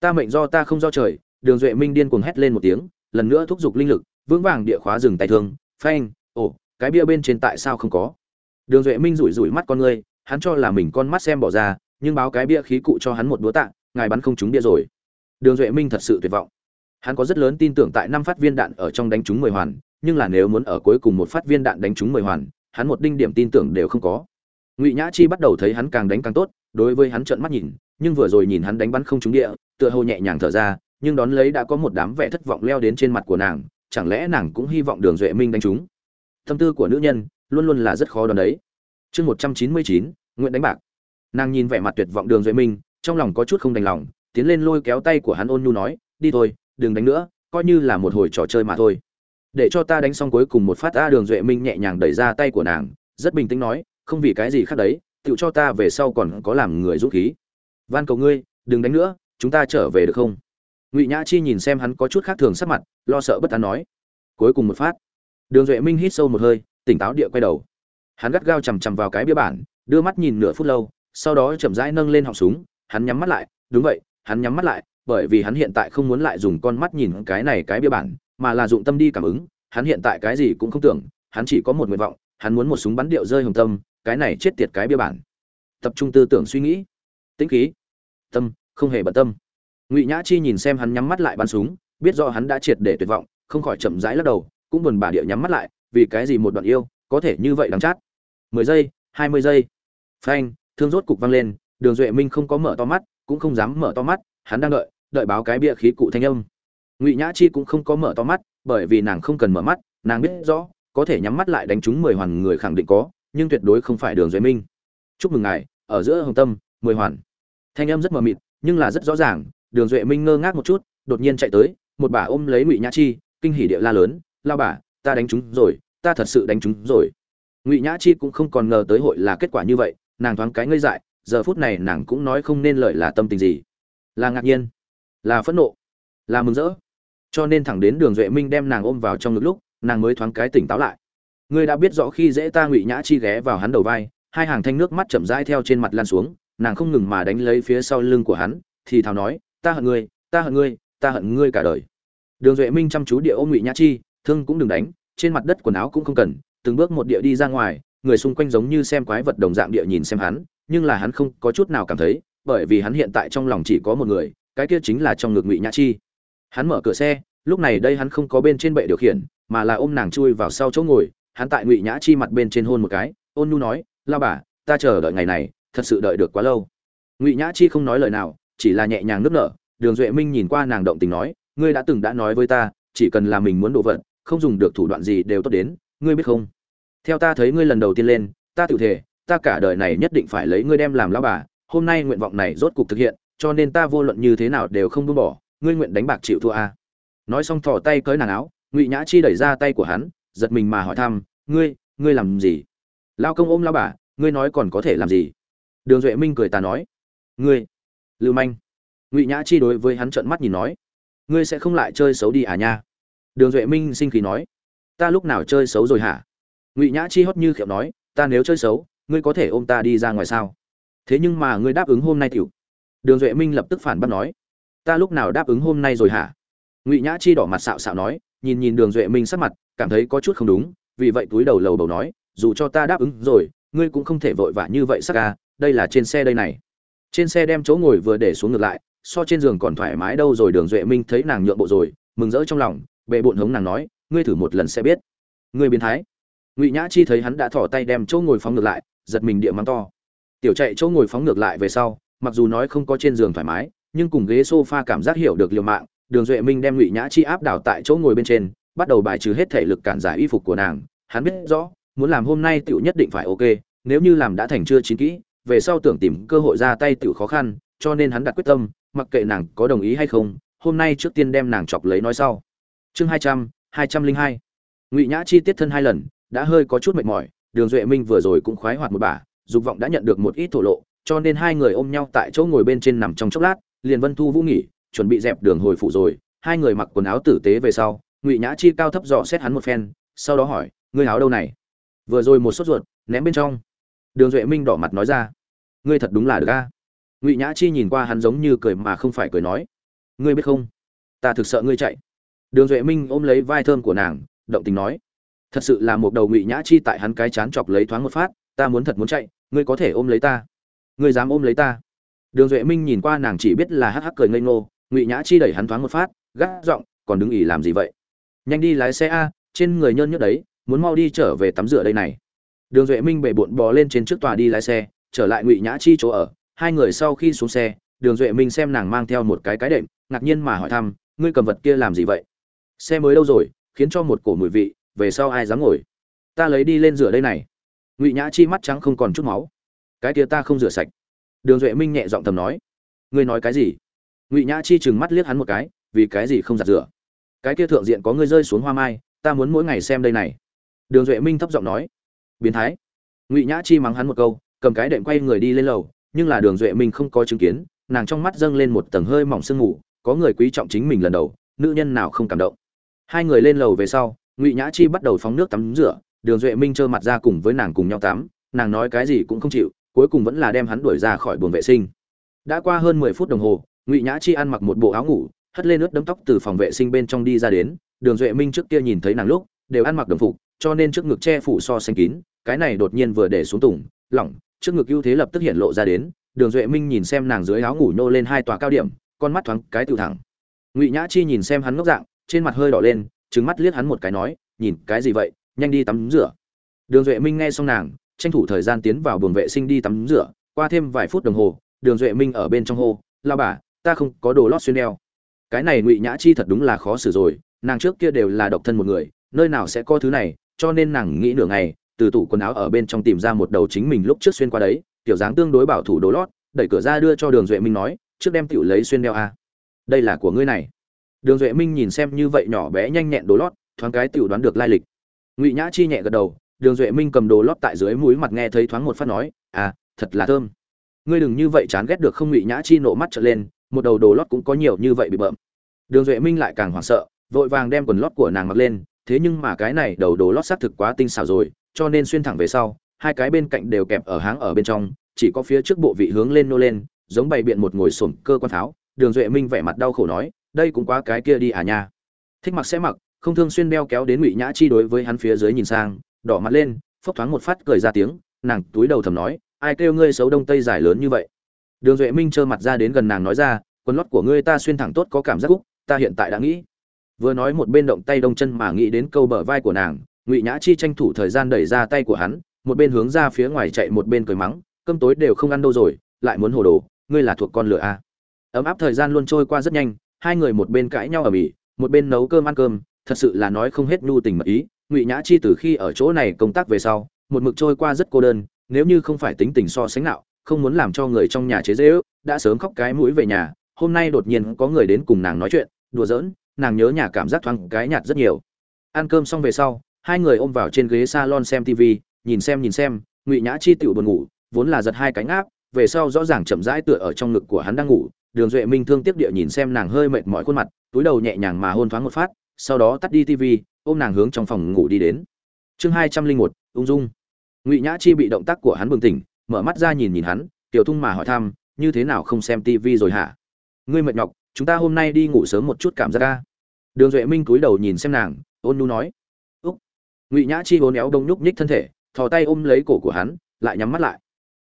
Ta mệnh do ta không do trời, đường duệ minh điên cuồng hét lên một tiếng, lần nữa thúc giục linh lực, vững vàng địa khóa dừng tay thương, phanh, ồ, cái bia bên trên tại sao không có? Đường duệ minh rủi rủi mắt con ngươi, hắn cho là mình con mắt xem bỏ ra, nhưng báo cái bia khí cụ cho hắn một búa tạ, ngài bắn không trúng bia rồi. Đường duệ minh thật sự tuyệt vọng hắn có rất lớn tin tưởng tại năm phát viên đạn ở trong đánh trúng mười hoàn, nhưng là nếu muốn ở cuối cùng một phát viên đạn đánh trúng mười hoàn, hắn một đinh điểm tin tưởng đều không có. Ngụy nhã chi bắt đầu thấy hắn càng đánh càng tốt, đối với hắn trợn mắt nhìn, nhưng vừa rồi nhìn hắn đánh bắn không trúng địa, tựa hồ nhẹ nhàng thở ra, nhưng đón lấy đã có một đám vẻ thất vọng leo đến trên mặt của nàng, chẳng lẽ nàng cũng hy vọng đường duệ minh đánh trúng? Tâm tư của nữ nhân luôn luôn là rất khó đón đấy. Chương một trăm chín mươi chín, nguyện đánh bạc. Nàng nhìn vẻ mặt tuyệt vọng đường duệ minh, trong lòng có chút không đành lòng, tiến lên lôi kéo tay của hắn ôn nhu nói, đi thôi đừng đánh nữa, coi như là một hồi trò chơi mà thôi. Để cho ta đánh xong cuối cùng một phát a đường duệ minh nhẹ nhàng đẩy ra tay của nàng, rất bình tĩnh nói, không vì cái gì khác đấy tựu cho ta về sau còn có làm người rút khí. Van cầu ngươi, đừng đánh nữa, chúng ta trở về được không? Ngụy nhã chi nhìn xem hắn có chút khác thường sắc mặt, lo sợ bất an nói. Cuối cùng một phát. Đường duệ minh hít sâu một hơi, tỉnh táo địa quay đầu. Hắn gắt gao chằm chằm vào cái bia bản, đưa mắt nhìn nửa phút lâu, sau đó chậm rãi nâng lên họng súng, hắn nhắm mắt lại, đúng vậy, hắn nhắm mắt lại bởi vì hắn hiện tại không muốn lại dùng con mắt nhìn cái này cái bia bản, mà là dụng tâm đi cảm ứng, hắn hiện tại cái gì cũng không tưởng, hắn chỉ có một nguyện vọng, hắn muốn một súng bắn điệu rơi hồng tâm, cái này chết tiệt cái bia bản. Tập trung tư tưởng suy nghĩ. Tĩnh khí. Tâm, không hề bận tâm. Ngụy nhã chi nhìn xem hắn nhắm mắt lại bắn súng, biết do hắn đã triệt để tuyệt vọng, không khỏi chậm rãi lắc đầu, cũng buồn bà điệu nhắm mắt lại, vì cái gì một đoạn yêu, có thể như vậy đáng chát? Mười giây, hai mươi giây. Phanh, thương rốt cục văng lên, đường duệ minh không có mở to mắt, cũng không dám mở to mắt hắn đang đợi đợi báo cái bia khí cụ thanh âm. Ngụy nhã chi cũng không có mở to mắt, bởi vì nàng không cần mở mắt, nàng biết rõ, có thể nhắm mắt lại đánh trúng mười hoàn người khẳng định có, nhưng tuyệt đối không phải đường duệ minh. Chúc mừng ngài, ở giữa hồng tâm, mười hoàn. Thanh âm rất mờ mịt, nhưng là rất rõ ràng, đường duệ minh ngơ ngác một chút, đột nhiên chạy tới, một bà ôm lấy ngụy nhã chi, kinh hỉ địa la lớn, lao bà, ta đánh trúng rồi, ta thật sự đánh trúng rồi. Ngụy nhã chi cũng không còn ngờ tới hội là kết quả như vậy, nàng thoáng cái ngây dại, giờ phút này nàng cũng nói không nên lời là tâm tình gì là ngạc nhiên, là phẫn nộ, là mừng rỡ. Cho nên thẳng đến đường duệ minh đem nàng ôm vào trong ngực lúc, nàng mới thoáng cái tỉnh táo lại. Ngươi đã biết rõ khi dễ ta ngụy nhã chi ghé vào hắn đầu vai, hai hàng thanh nước mắt chậm rãi theo trên mặt lan xuống, nàng không ngừng mà đánh lấy phía sau lưng của hắn, thì thào nói, ta hận ngươi, ta hận ngươi, ta hận ngươi cả đời. Đường duệ minh chăm chú địa ôm ngụy nhã chi, thương cũng đừng đánh, trên mặt đất quần áo cũng không cần, từng bước một địa đi ra ngoài, người xung quanh giống như xem quái vật đồng dạng địa nhìn xem hắn, nhưng là hắn không có chút nào cảm thấy bởi vì hắn hiện tại trong lòng chỉ có một người, cái kia chính là trong ngực ngụy nhã chi. Hắn mở cửa xe, lúc này đây hắn không có bên trên bệ điều khiển, mà là ôm nàng chui vào sau chỗ ngồi, hắn tại ngụy nhã chi mặt bên trên hôn một cái, ôn nhu nói lao bà, ta chờ đợi ngày này, thật sự đợi được quá lâu. Ngụy nhã chi không nói lời nào, chỉ là nhẹ nhàng nức nở, đường duệ minh nhìn qua nàng động tình nói, ngươi đã từng đã nói với ta, chỉ cần là mình muốn đồ vật, không dùng được thủ đoạn gì đều tốt đến, ngươi biết không? Theo ta thấy ngươi lần đầu tiên lên, ta tự thể, ta cả đời này nhất định phải lấy ngươi đem làm lão bà hôm nay nguyện vọng này rốt cục thực hiện, cho nên ta vô luận như thế nào đều không buông bỏ, ngươi nguyện đánh bạc chịu thua à. nói xong thò tay cởi nàng áo, ngụy nhã chi đẩy ra tay của hắn, giật mình mà hỏi thăm, ngươi ngươi làm gì? Lao công ôm lao bà, ngươi nói còn có thể làm gì? Đường duệ minh cười ta nói, ngươi, lưu manh. Ngụy nhã chi đối với hắn trợn mắt nhìn nói, ngươi sẽ không lại chơi xấu đi à nha? Đường duệ minh sinh khí nói, ta lúc nào chơi xấu rồi hả? Ngụy nhã chi hót như khiệu nói, ta nếu chơi xấu, ngươi có thể ôm ta đi ra ngoài sao? Thế nhưng mà ngươi đáp ứng hôm nay tiểu. Đường duệ minh lập tức phản bác nói. Ta lúc nào đáp ứng hôm nay rồi hả? Ngụy nhã chi đỏ mặt xạo xạo nói, nhìn nhìn đường duệ minh sắc mặt, cảm thấy có chút không đúng, vì vậy túi đầu lầu đầu nói, dù cho ta đáp ứng rồi, ngươi cũng không thể vội vã như vậy sắc ca, đây là trên xe đây này. Trên xe đem chỗ ngồi vừa để xuống ngược lại, so trên giường còn thoải mái đâu rồi, đường duệ minh thấy nàng nhượng bộ rồi, mừng rỡ trong lòng bệ bộn hống nàng nói, ngươi thử một lần sẽ biết. Ngươi biến thái. Ngụy nhã chi thấy hắn đã thỏ tay đem chỗ ngồi phóng ngược lại, giật mình địa mắng to tiểu chạy chỗ ngồi phóng ngược lại về sau, mặc dù nói không có trên giường thoải mái, nhưng cùng ghế sofa cảm giác hiểu được liều mạng, đường duệ minh đem ngụy nhã chi áp đảo tại chỗ ngồi bên trên, bắt đầu bài trừ hết thể lực cản giải y phục của nàng. Hắn biết rõ, muốn làm hôm nay tiểu nhất định phải ok, nếu như làm đã thành chưa chín kỹ, về sau tưởng tìm cơ hội ra tay tiểu khó khăn, cho nên hắn đặt quyết tâm, mặc kệ nàng có đồng ý hay không, hôm nay trước tiên đem nàng chọc lấy nói sau. Chương hai trăm hai trăm linh hai. Ngụy nhã chi tiết thân hai lần, đã hơi có chút mệt mỏi, đường duệ minh vừa rồi cũng khoái hoạt một bà dục vọng đã nhận được một ít thổ lộ, cho nên hai người ôm nhau tại chỗ ngồi bên trên nằm trong chốc lát, liền vân thu vũ nghỉ, chuẩn bị dẹp đường hồi phụ rồi. Hai người mặc quần áo tử tế về sau, ngụy nhã chi cao thấp dò xét hắn một phen, sau đó hỏi, ngươi áo đâu này? Vừa rồi một sốt ruột, ném bên trong. Đường duệ minh đỏ mặt nói ra, ngươi thật đúng là được a. Ngụy nhã chi nhìn qua hắn giống như cười mà không phải cười nói, ngươi biết không? Ta thực sợ ngươi chạy. Đường duệ minh ôm lấy vai thơm của nàng, động tình nói thật sự là một đầu ngụy nhã chi tại hắn cái chán chọc lấy thoáng một phát, ta muốn thật muốn chạy, ngươi có thể ôm lấy ta. Ngươi dám ôm lấy ta. Đường duệ minh nhìn qua nàng chỉ biết là hắc hắc cười ngây ngô, ngụy nhã chi đẩy hắn thoáng một phát, gắt giọng, còn đứng ỉ làm gì vậy? Nhanh đi lái xe a, trên người nhơn nhớt đấy, muốn mau đi trở về tắm rửa đây này. Đường duệ minh bể bộn bò lên trên trước tòa đi lái xe, trở lại ngụy nhã chi chỗ ở. Hai người sau khi xuống xe, đường duệ minh xem nàng mang theo một cái cái đệm, ngạc nhiên mà hỏi thăm, ngươi cầm vật kia làm gì vậy? Xe mới đâu rồi, khiến cho một cổ mùi vị về sau ai dám ngồi? Ta lấy đi lên rửa đây này. Ngụy nhã chi mắt trắng không còn chút máu. Cái kia ta không rửa sạch. Đường duệ minh nhẹ giọng tầm nói. Ngươi nói cái gì? Ngụy nhã chi chừng mắt liếc hắn một cái, vì cái gì không giặt rửa? Cái kia thượng diện có ngươi rơi xuống hoa mai, ta muốn mỗi ngày xem đây này. Đường duệ minh thấp giọng nói. Biến thái. Ngụy nhã chi mắng hắn một câu, cầm cái đệm quay người đi lên lầu, nhưng là đường duệ minh không có chứng kiến, nàng trong mắt dâng lên một tầng hơi mỏng sương mù, có người quý trọng chính mình lần đầu, nữ nhân nào không cảm động. Hai người lên lầu về sau ngụy nhã chi bắt đầu phóng nước tắm rửa đường duệ minh trơ mặt ra cùng với nàng cùng nhau tắm nàng nói cái gì cũng không chịu cuối cùng vẫn là đem hắn đuổi ra khỏi buồng vệ sinh đã qua hơn mười phút đồng hồ ngụy nhã chi ăn mặc một bộ áo ngủ hất lên ướt đấm tóc từ phòng vệ sinh bên trong đi ra đến đường duệ minh trước kia nhìn thấy nàng lúc đều ăn mặc đồng phục cho nên trước ngực che phủ so xanh kín cái này đột nhiên vừa để xuống tùng lỏng trước ngực ưu thế lập tức hiện lộ ra đến đường duệ minh nhìn xem nàng dưới áo ngủ nhô lên hai tòa cao điểm con mắt thoáng cái tự thẳng ngụy nhã chi nhìn xem hắn ngốc dạng trên mặt hơi đỏ lên trừng mắt liếc hắn một cái nói, nhìn, cái gì vậy? Nhanh đi tắm rửa. Đường duệ minh nghe xong nàng, tranh thủ thời gian tiến vào buồng vệ sinh đi tắm rửa, qua thêm vài phút đồng hồ, đường duệ minh ở bên trong hô lao bà, ta không có đồ lót xuyên đeo cái này ngụy nhã chi thật đúng là khó xử rồi, nàng trước kia đều là độc thân một người, nơi nào sẽ có thứ này, cho nên nàng nghĩ nửa ngày, từ tủ quần áo ở bên trong tìm ra một đầu chính mình lúc trước xuyên qua đấy, kiểu dáng tương đối bảo thủ đồ lót, đẩy cửa ra đưa cho đường duệ minh nói, trước đem tiểu lấy xuyên đeo a à. đây là của ngươi này đường duệ minh nhìn xem như vậy nhỏ bé nhanh nhẹn đồ lót, thoáng cái tiểu đoán được lai lịch. Ngụy nhã chi nhẹ gật đầu, đường duệ minh cầm đồ lót tại dưới mũi mặt nghe thấy thoáng một phát nói à thật là thơm. Ngươi đừng như vậy chán ghét được không? Ngụy nhã chi nộ mắt trở lên, một đầu đồ lót cũng có nhiều như vậy bị bợm. Đường duệ minh lại càng hoảng sợ, vội vàng đem quần lót của nàng mặc lên, thế nhưng mà cái này đầu đồ lót xác thực quá tinh xảo rồi, cho nên xuyên thẳng về sau, hai cái bên cạnh đều kẹp ở háng ở bên trong, chỉ có phía trước bộ vị hướng lên nô lên, giống bày biện một ngồi sổm cơ quan tháo. Đường duệ minh vẻ mặt đau khổ nói đây cũng quá cái kia đi à nha. Thích mặc sẽ mặc, không thương xuyên đeo kéo đến ngụy nhã chi đối với hắn phía dưới nhìn sang, đỏ mặt lên, phốc thoáng một phát cười ra tiếng, nàng túi đầu thầm nói, ai kêu ngươi xấu đông tây dài lớn như vậy? Đường duệ minh trơ mặt ra đến gần nàng nói ra, quần lót của ngươi ta xuyên thẳng tốt có cảm giác cúc ta hiện tại đã nghĩ. Vừa nói một bên động tay đông chân mà nghĩ đến câu bờ vai của nàng, ngụy nhã chi tranh thủ thời gian đẩy ra tay của hắn, một bên hướng ra phía ngoài chạy một bên cười mắng, cơm tối đều không ăn đâu rồi, lại muốn hồ đồ, ngươi là thuộc con lửa a à. ấm áp thời gian luôn trôi qua rất nhanh hai người một bên cãi nhau ở bỉ, một bên nấu cơm ăn cơm, thật sự là nói không hết nhu tình mật ý, ngụy nhã chi từ khi ở chỗ này công tác về sau, một mực trôi qua rất cô đơn, nếu như không phải tính tình so sánh nào không muốn làm cho người trong nhà chế dễ ước đã sớm khóc cái mũi về nhà, hôm nay đột nhiên có người đến cùng nàng nói chuyện, đùa giỡn, nàng nhớ nhà cảm giác thoáng cái nhạt rất nhiều. Ăn cơm xong về sau, hai người ôm vào trên ghế salon xem tv nhìn xem nhìn xem, ngụy nhã chi tựu buồn ngủ, vốn là giật hai cánh áp về sau rõ ràng chậm rãi tựa ở trong ngực của hắn đang ngủ đường duệ minh thương tiếc địa nhìn xem nàng hơi mệt mỏi khuôn mặt, túi đầu nhẹ nhàng mà hôn thoáng một phát, sau đó tắt đi tv ôm nàng hướng trong phòng ngủ đi đến. Chương hai trăm linh một, ung dung. Ngụy nhã chi bị động tác của hắn bừng tỉnh, mở mắt ra nhìn nhìn hắn, tiểu thung mà hỏi thăm, như thế nào không xem tv rồi hả? Ngươi mệt nhọc, chúng ta hôm nay đi ngủ sớm một chút cảm giác ca đường duệ minh cúi đầu nhìn xem nàng, ôn nu nói. Úc. Ngụy nhã chi hôn éo đông nhúc nhích thân thể, thò tay ôm lấy cổ của hắn, lại nhắm mắt lại.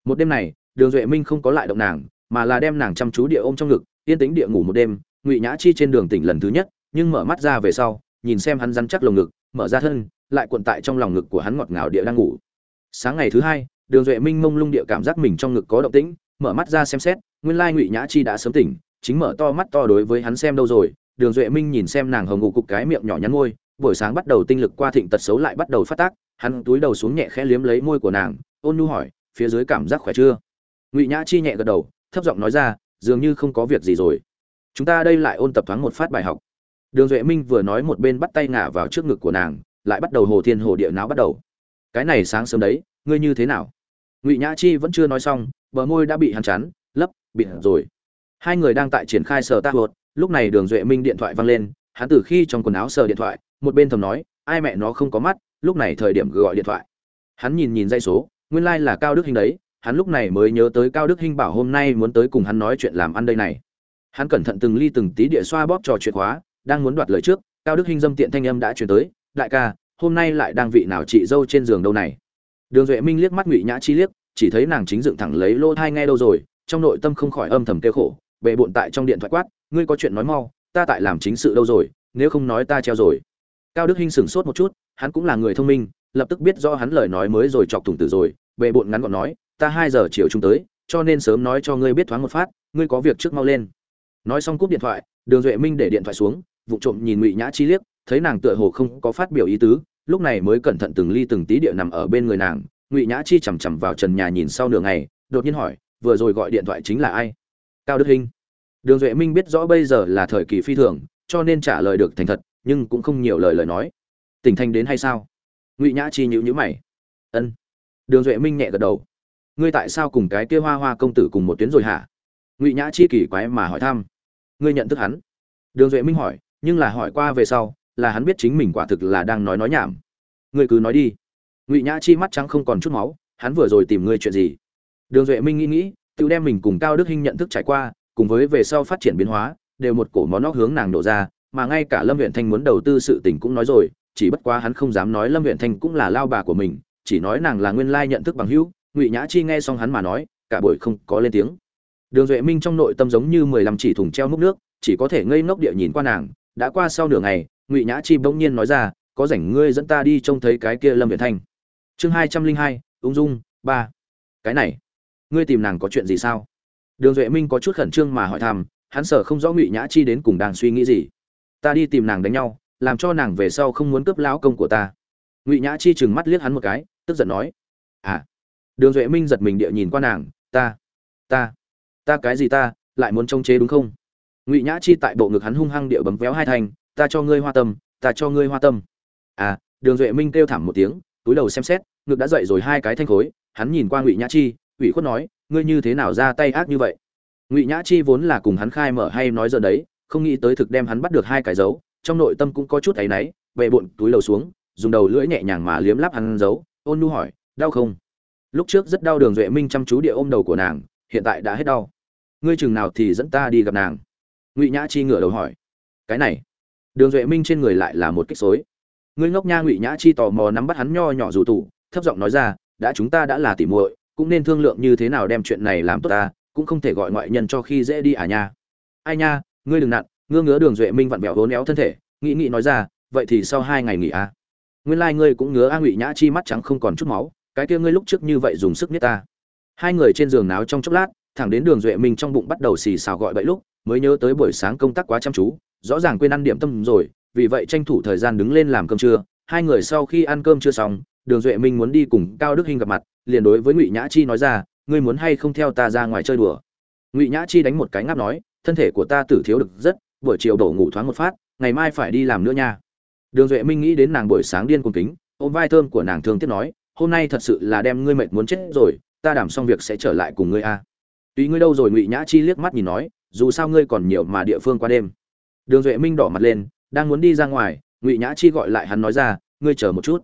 Một đêm này, đường duệ minh không có lại động nàng mà là đem nàng chăm chú địa ôm trong ngực, yên tĩnh địa ngủ một đêm, ngụy nhã chi trên đường tỉnh lần thứ nhất, nhưng mở mắt ra về sau, nhìn xem hắn rắn chắc lồng ngực, mở ra thân, lại cuộn tại trong lòng ngực của hắn ngọt ngào địa đang ngủ. Sáng ngày thứ hai, đường duệ minh mông lung địa cảm giác mình trong ngực có động tĩnh, mở mắt ra xem xét, nguyên lai ngụy nhã chi đã sớm tỉnh, chính mở to mắt to đối với hắn xem đâu rồi. Đường duệ minh nhìn xem nàng hồng ngụ cục cái miệng nhỏ nhắn môi, buổi sáng bắt đầu tinh lực qua thịnh tật xấu lại bắt đầu phát tác, hắn túi đầu xuống nhẹ khẽ liếm lấy môi của nàng, ôn nhu hỏi, phía dưới cảm giác khỏe chưa? Ngụy nhã chi nhẹ gật đầu thấp giọng nói ra, dường như không có việc gì rồi. Chúng ta đây lại ôn tập thoáng một phát bài học. Đường duệ minh vừa nói một bên bắt tay ngả vào trước ngực của nàng, lại bắt đầu hồ thiên hồ địa não bắt đầu. Cái này sáng sớm đấy, ngươi như thế nào? Ngụy nhã chi vẫn chưa nói xong, bờ môi đã bị hắn chắn lấp, bịt rồi. Hai người đang tại triển khai sờ ta hột lúc này đường duệ minh điện thoại văng lên, hắn từ khi trong quần áo sờ điện thoại, một bên thầm nói, ai mẹ nó không có mắt, lúc này thời điểm gọi điện thoại. Hắn nhìn nhìn dây số, nguyên lai、like、là cao đức hình đấy hắn lúc này mới nhớ tới cao đức hinh bảo hôm nay muốn tới cùng hắn nói chuyện làm ăn đây này. Hắn cẩn thận từng ly từng tí địa xoa bóp trò chuyện khóa đang muốn đoạt lời trước, cao đức hinh dâm tiện thanh âm đã chuyển tới, đại ca, hôm nay lại đang vị nào chị dâu trên giường đâu này? Đường duệ minh liếc mắt ngụy nhã chi liếc, chỉ thấy nàng chính dựng thẳng lấy lỗ thai nghe đâu rồi, trong nội tâm không khỏi âm thầm kêu khổ bệ bộn tại trong điện thoại quát, ngươi có chuyện nói mau, ta tại làm chính sự đâu rồi, nếu không nói ta treo rồi. Cao đức hinh sửng sốt một chút, hắn cũng là người thông minh, lập tức biết do hắn lời nói mới rồi chọc thủng tử rồi bệ bộn ngắn gọn nói ta hai giờ chiều chúng tới, cho nên sớm nói cho ngươi biết thoáng một phát, ngươi có việc trước mau lên. Nói xong cúp điện thoại, đường duệ minh để điện thoại xuống, vụ trộm nhìn ngụy nhã chi liếc, thấy nàng tựa hồ không có phát biểu ý tứ, lúc này mới cẩn thận từng ly từng tí địa nằm ở bên người nàng. Ngụy nhã chi chằm chằm vào trần nhà nhìn sau nửa ngày, đột nhiên hỏi, vừa rồi gọi điện thoại chính là ai? Cao đức hinh. Đường duệ minh biết rõ bây giờ là thời kỳ phi thường, cho nên trả lời được thành thật, nhưng cũng không nhiều lời lời nói. Tỉnh thành đến hay sao? Ngụy nhã chi nhữ nhữ mày. Ân. Đường duệ minh nhẹ gật đầu ngươi tại sao cùng cái kia hoa hoa công tử cùng một tuyến rồi hả? Ngụy nhã chi kỳ quái mà hỏi thăm. Ngươi nhận thức hắn? Đường duệ minh hỏi, nhưng là hỏi qua về sau, là hắn biết chính mình quả thực là đang nói nói nhảm. Ngươi cứ nói đi. Ngụy nhã chi mắt trắng không còn chút máu, hắn vừa rồi tìm ngươi chuyện gì? Đường duệ minh nghĩ nghĩ, tự đem mình cùng cao đức hinh nhận thức trải qua, cùng với về sau phát triển biến hóa, đều một cổ món nóc hướng nàng đổ ra, mà ngay cả lâm huyện thanh muốn đầu tư sự tình cũng nói rồi, chỉ bất quá hắn không dám nói lâm huyện thanh cũng là lao bà của mình, chỉ nói nàng là nguyên lai nhận thức bằng hữu ngụy nhã chi nghe xong hắn mà nói, cả buổi không có lên tiếng. Đường duệ minh trong nội tâm giống như mười lăm chỉ thùng treo múc nước, chỉ có thể ngây ngốc địa nhìn qua nàng. Đã qua sau nửa ngày, ngụy nhã chi bỗng nhiên nói ra, có rảnh ngươi dẫn ta đi trông thấy cái kia lâm việt thanh. Chương hai trăm linh hai, ung dung, ba. Cái này, ngươi tìm nàng có chuyện gì sao? Đường duệ minh có chút khẩn trương mà hỏi thăm, hắn sợ không rõ ngụy nhã chi đến cùng đang suy nghĩ gì. Ta đi tìm nàng đánh nhau, làm cho nàng về sau không muốn cướp lão công của ta. Ngụy nhã chi chừng mắt liếc hắn một cái, tức giận nói à đường duệ minh giật mình địa nhìn qua nàng, ta ta ta cái gì ta, lại muốn trông chế đúng không? Ngụy nhã chi tại bộ ngực hắn hung hăng địa bấm véo hai thành ta cho ngươi hoa tâm, ta cho ngươi hoa tâm. À đường duệ minh kêu thảm một tiếng, túi đầu xem xét, ngực đã dậy rồi hai cái thanh khối, hắn nhìn qua ngụy nhã chi, ủy khuất nói, ngươi như thế nào ra tay ác như vậy? Ngụy nhã chi vốn là cùng hắn khai mở hay nói giờ đấy, không nghĩ tới thực đem hắn bắt được hai cái dấu, trong nội tâm cũng có chút áy náy vệ bụng túi đầu xuống, dùng đầu lưỡi nhẹ nhàng mà liếm lắp hắn dấu, ôn nu hỏi, đau không? Lúc trước rất đau đường duệ minh chăm chú địa ôm đầu của nàng, hiện tại đã hết đau. Ngươi chừng nào thì dẫn ta đi gặp nàng? Ngụy nhã chi ngửa đầu hỏi. Cái này, đường duệ minh trên người lại là một kích xối. Ngươi ngốc nha ngụy nhã chi tò mò nắm bắt hắn nho nhỏ rủ tủ, thấp giọng nói ra, đã chúng ta đã là tỉ muội, cũng nên thương lượng như thế nào đem chuyện này làm tốt ta, cũng không thể gọi ngoại nhân cho khi dễ đi à nha. Ai nha, ngươi đừng nặn ngơ ngứa đường duệ minh vặn vẹo hố néo thân thể, nghĩ nghĩ nói ra, vậy thì sau hai ngày nghỉ à? Nguyên lai、like、ngươi cũng ngứa a ngụy nhã chi mắt trắng không còn chút máu cái kia ngươi lúc trước như vậy dùng sức nhất ta. Hai người trên giường náo trong chốc lát, thẳng đến đường duệ minh trong bụng bắt đầu xì xào gọi bậy lúc, mới nhớ tới buổi sáng công tác quá chăm chú, rõ ràng quên ăn điểm tâm rồi, vì vậy tranh thủ thời gian đứng lên làm cơm trưa. Hai người sau khi ăn cơm chưa xong, đường duệ minh muốn đi cùng cao đức hình gặp mặt, liền đối với ngụy nhã chi nói ra, ngươi muốn hay không theo ta ra ngoài chơi đùa? Ngụy nhã chi đánh một cái ngáp nói, thân thể của ta tử thiếu được rất, buổi chiều đổ ngủ thoáng một phát, ngày mai phải đi làm nữa nha. Đường duệ minh nghĩ đến nàng buổi sáng điên cuồng kính, ôm vai thơm của nàng thương tiếc nói hôm nay thật sự là đem ngươi mệt muốn chết rồi, ta đảm xong việc sẽ trở lại cùng ngươi a. Tùy ngươi đâu rồi, ngụy nhã chi liếc mắt nhìn nói, dù sao ngươi còn nhiều mà địa phương qua đêm. Đường duệ minh đỏ mặt lên, đang muốn đi ra ngoài, ngụy nhã chi gọi lại hắn nói ra, ngươi chờ một chút.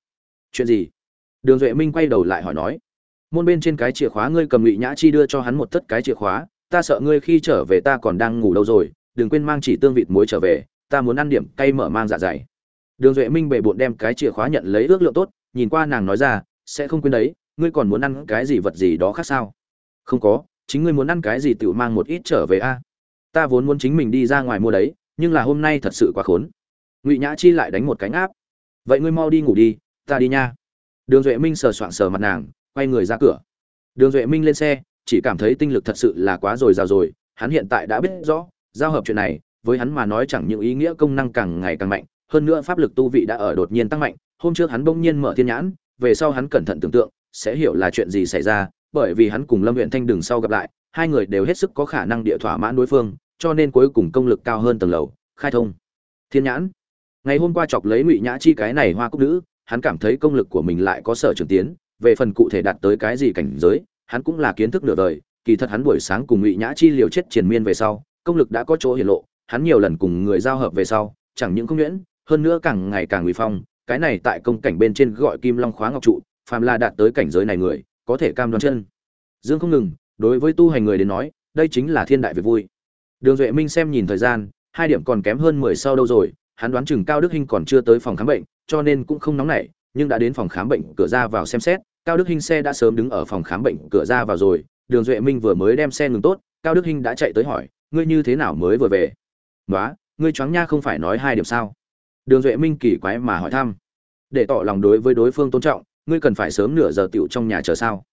Chuyện gì? Đường duệ minh quay đầu lại hỏi nói, môn bên trên cái chìa khóa ngươi cầm ngụy nhã chi đưa cho hắn một tất cái chìa khóa, ta sợ ngươi khi trở về ta còn đang ngủ đâu rồi, đừng quên mang chỉ tương vịt muối trở về, ta muốn ăn điểm cay mở mang dạ dày. Đường duệ minh bệ bộn đem cái chìa khóa nhận lấy ước lượng tốt, nhìn qua nàng nói ra sẽ không quên đấy, ngươi còn muốn ăn cái gì vật gì đó khác sao? Không có, chính ngươi muốn ăn cái gì tự mang một ít trở về a. Ta vốn muốn chính mình đi ra ngoài mua đấy, nhưng là hôm nay thật sự quá khốn. Ngụy nhã chi lại đánh một cánh áp vậy ngươi mau đi ngủ đi, ta đi nha. Đường duệ minh sờ soạng sờ mặt nàng, quay người ra cửa. Đường duệ minh lên xe, chỉ cảm thấy tinh lực thật sự là quá rồi rào rồi, hắn hiện tại đã biết rõ, giao hợp chuyện này, với hắn mà nói chẳng những ý nghĩa công năng càng ngày càng mạnh, hơn nữa pháp lực tu vị đã ở đột nhiên tăng mạnh, hôm trước hắn bỗng nhiên mở thiên nhãn về sau hắn cẩn thận tưởng tượng, sẽ hiểu là chuyện gì xảy ra, bởi vì hắn cùng lâm huyện thanh đường sau gặp lại, hai người đều hết sức có khả năng địa thỏa mãn đối phương, cho nên cuối cùng công lực cao hơn tầng lầu, khai thông. Thiên nhãn. Ngày hôm qua chọc lấy ngụy nhã chi cái này hoa cúc nữ, hắn cảm thấy công lực của mình lại có sở trường tiến, về phần cụ thể đạt tới cái gì cảnh giới, hắn cũng là kiến thức nửa đời, kỳ thật hắn buổi sáng cùng ngụy nhã chi liều chết triền miên về sau, công lực đã có chỗ hiển lộ, hắn nhiều lần cùng người giao hợp về sau, chẳng những không nhuyễn, hơn nữa càng ngày càng uy phong cái này tại công cảnh bên trên gọi kim long khóa ngọc trụ, phàm là đạt tới cảnh giới này người, có thể cam đoan chân. Dương không ngừng, đối với tu hành người đến nói, đây chính là thiên đại việc vui. Đường duệ minh xem nhìn thời gian, hai điểm còn kém hơn mười sau đâu rồi, hắn đoán chừng cao đức hinh còn chưa tới phòng khám bệnh, cho nên cũng không nóng nảy, nhưng đã đến phòng khám bệnh cửa ra vào xem xét, cao đức hinh xe đã sớm đứng ở phòng khám bệnh cửa ra vào rồi, đường duệ minh vừa mới đem xe ngừng tốt, cao đức hinh đã chạy tới hỏi, ngươi như thế nào mới vừa về? Nói ngươi choáng nha không phải nói hai điểm sao? Đường duệ minh kỳ quái mà hỏi thăm. Để tỏ lòng đối với đối phương tôn trọng, ngươi cần phải sớm nửa giờ tựu trong nhà chờ sao?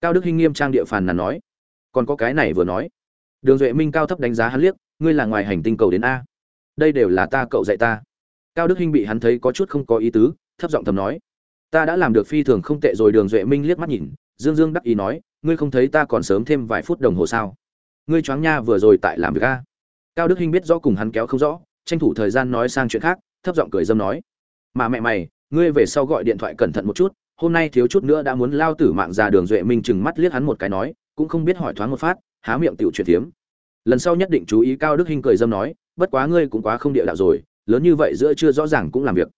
Cao đức hinh nghiêm trang địa phàn nàn nói. Còn có cái này vừa nói. Đường duệ minh cao thấp đánh giá hắn liếc, ngươi là ngoài hành tinh cầu đến a. Đây đều là ta, cậu dạy ta. Cao đức hinh bị hắn thấy có chút không có ý tứ, thấp giọng thầm nói. Ta đã làm được phi thường không tệ rồi, đường duệ minh liếc mắt nhìn, dương dương đắc ý nói, ngươi không thấy ta còn sớm thêm vài phút đồng hồ sao? Ngươi choáng nha vừa rồi tại làm việc a. Cao đức hinh biết rõ cùng hắn kéo không rõ, tranh thủ thời gian nói sang chuyện khác thấp giọng cười dâm nói. Mà mẹ mày, ngươi về sau gọi điện thoại cẩn thận một chút, hôm nay thiếu chút nữa đã muốn lao tử mạng ra đường duệ minh chừng mắt liếc hắn một cái nói, cũng không biết hỏi thoáng một phát, há miệng tiểu chuyển tiếm lần sau nhất định chú ý cao đức hinh cười dâm nói, bất quá ngươi cũng quá không địa đạo rồi, lớn như vậy giữa chưa rõ ràng cũng làm việc.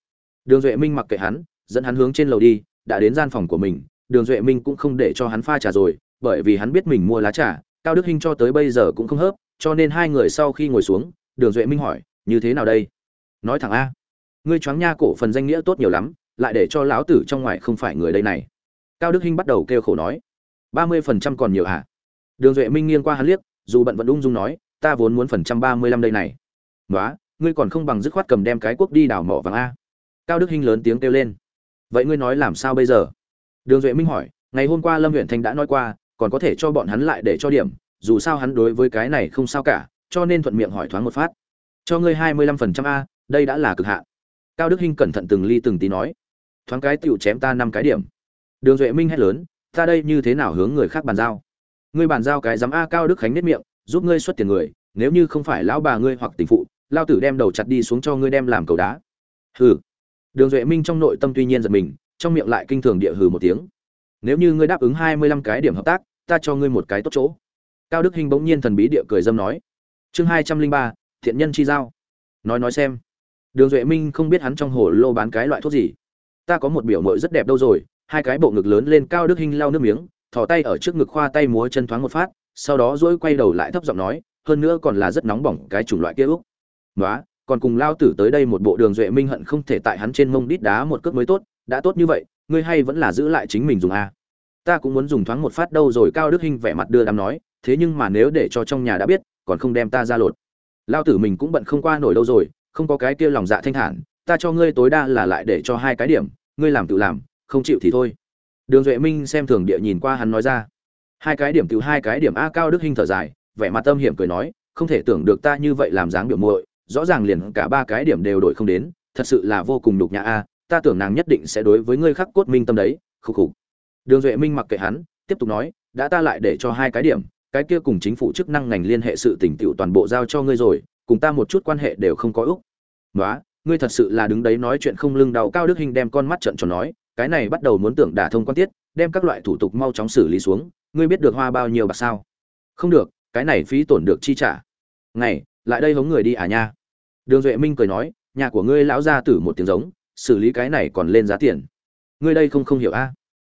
Đường duệ minh mặc kệ hắn, dẫn hắn hướng trên lầu đi, đã đến gian phòng của mình, đường duệ minh cũng không để cho hắn pha trà rồi, bởi vì hắn biết mình mua lá trà, cao đức hinh cho tới bây giờ cũng không hớp, cho nên hai người sau khi ngồi xuống, đường duệ minh hỏi, như thế nào đây? Nói thẳng a, ngươi choáng nha cổ phần danh nghĩa tốt nhiều lắm, lại để cho lão tử trong ngoài không phải người đây này. Cao đức hinh bắt đầu kêu khổ nói, ba mươi phần trăm còn nhiều hả? Đường duệ minh nghiêng qua hắn liếc, dù bận vẫn ung dung nói, ta vốn muốn phần trăm ba mươi lăm đây này. Nói ngươi còn không bằng dứt khoát cầm đem cái quốc đi đào mỏ vàng a. Cao đức hinh lớn tiếng kêu lên, vậy ngươi nói làm sao bây giờ? Đường duệ minh hỏi, ngày hôm qua lâm huyện thanh đã nói qua, còn có thể cho bọn hắn lại để cho điểm, dù sao hắn đối với cái này không sao cả, cho nên thuận miệng hỏi thoáng một phát. Cho ngươi hai mươi lăm phần trăm a đây đã là cực hạn. Cao đức hinh cẩn thận từng ly từng tí nói, thoáng cái tựu chém ta năm cái điểm. Đường duệ minh hét lớn, ta đây như thế nào hướng người khác bàn giao? Ngươi bàn giao cái dám a cao đức khánh nết miệng, giúp ngươi xuất tiền người, nếu như không phải lão bà ngươi hoặc tình phụ, lao tử đem đầu chặt đi xuống cho ngươi đem làm cầu đá. Hừ. Đường duệ minh trong nội tâm tuy nhiên giật mình, trong miệng lại kinh thường địa hừ một tiếng. Nếu như ngươi đáp ứng hai mươi lăm cái điểm hợp tác, ta cho ngươi một cái tốt chỗ. Cao đức hinh bỗng nhiên thần bí địa cười dâm nói, chương hai trăm linh ba, thiện nhân chi giao. Nói nói xem đường duệ minh không biết hắn trong hồ lô bán cái loại thuốc gì. Ta có một biểu mội rất đẹp đâu rồi, hai cái bộ ngực lớn lên cao đức hinh lau nước miếng, thò tay ở trước ngực khoa tay múa chân thoáng một phát, sau đó dỗi quay đầu lại thấp giọng nói, hơn nữa còn là rất nóng bỏng cái chủng loại kia úc nói còn cùng lao tử tới đây một bộ đường duệ minh hận không thể tại hắn trên mông đít đá một cước mới tốt, đã tốt như vậy, ngươi hay vẫn là giữ lại chính mình dùng a. Ta cũng muốn dùng thoáng một phát đâu rồi, cao đức hinh vẻ mặt đưa đám nói, thế nhưng mà nếu để cho trong nhà đã biết, còn không đem ta ra lột. Lao tử mình cũng bận không qua nổi đâu rồi không có cái kia lòng dạ thanh thản, ta cho ngươi tối đa là lại để cho hai cái điểm, ngươi làm tự làm, không chịu thì thôi. Đường duệ minh xem thường địa nhìn qua hắn nói ra. Hai cái điểm tự, hai cái điểm a cao đức hinh thở dài, vẻ mặt tâm hiểm cười nói, không thể tưởng được ta như vậy làm dáng biểu muội, rõ ràng liền cả ba cái điểm đều đổi không đến, thật sự là vô cùng nhục nhã a, ta tưởng nàng nhất định sẽ đối với ngươi khắc cốt minh tâm đấy, khục khục. Đường duệ minh mặc kệ hắn, tiếp tục nói, đã ta lại để cho hai cái điểm, cái kia cùng chính phủ chức năng ngành liên hệ sự tỉnh tiểu toàn bộ giao cho ngươi rồi, cùng ta một chút quan hệ đều không có úc. "Nóa, ngươi thật sự là đứng đấy nói chuyện không lưng đầu cao đức hình đem con mắt trợn tròn nói cái này bắt đầu muốn tưởng đả thông quan tiết đem các loại thủ tục mau chóng xử lý xuống ngươi biết được hoa bao nhiêu bạc sao? Không được cái này phí tổn được chi trả. Ngày lại đây hống người đi à nha. Đường duệ minh cười nói nhà của ngươi lão gia tử một tiếng giống xử lý cái này còn lên giá tiền. Ngươi đây không không hiểu a?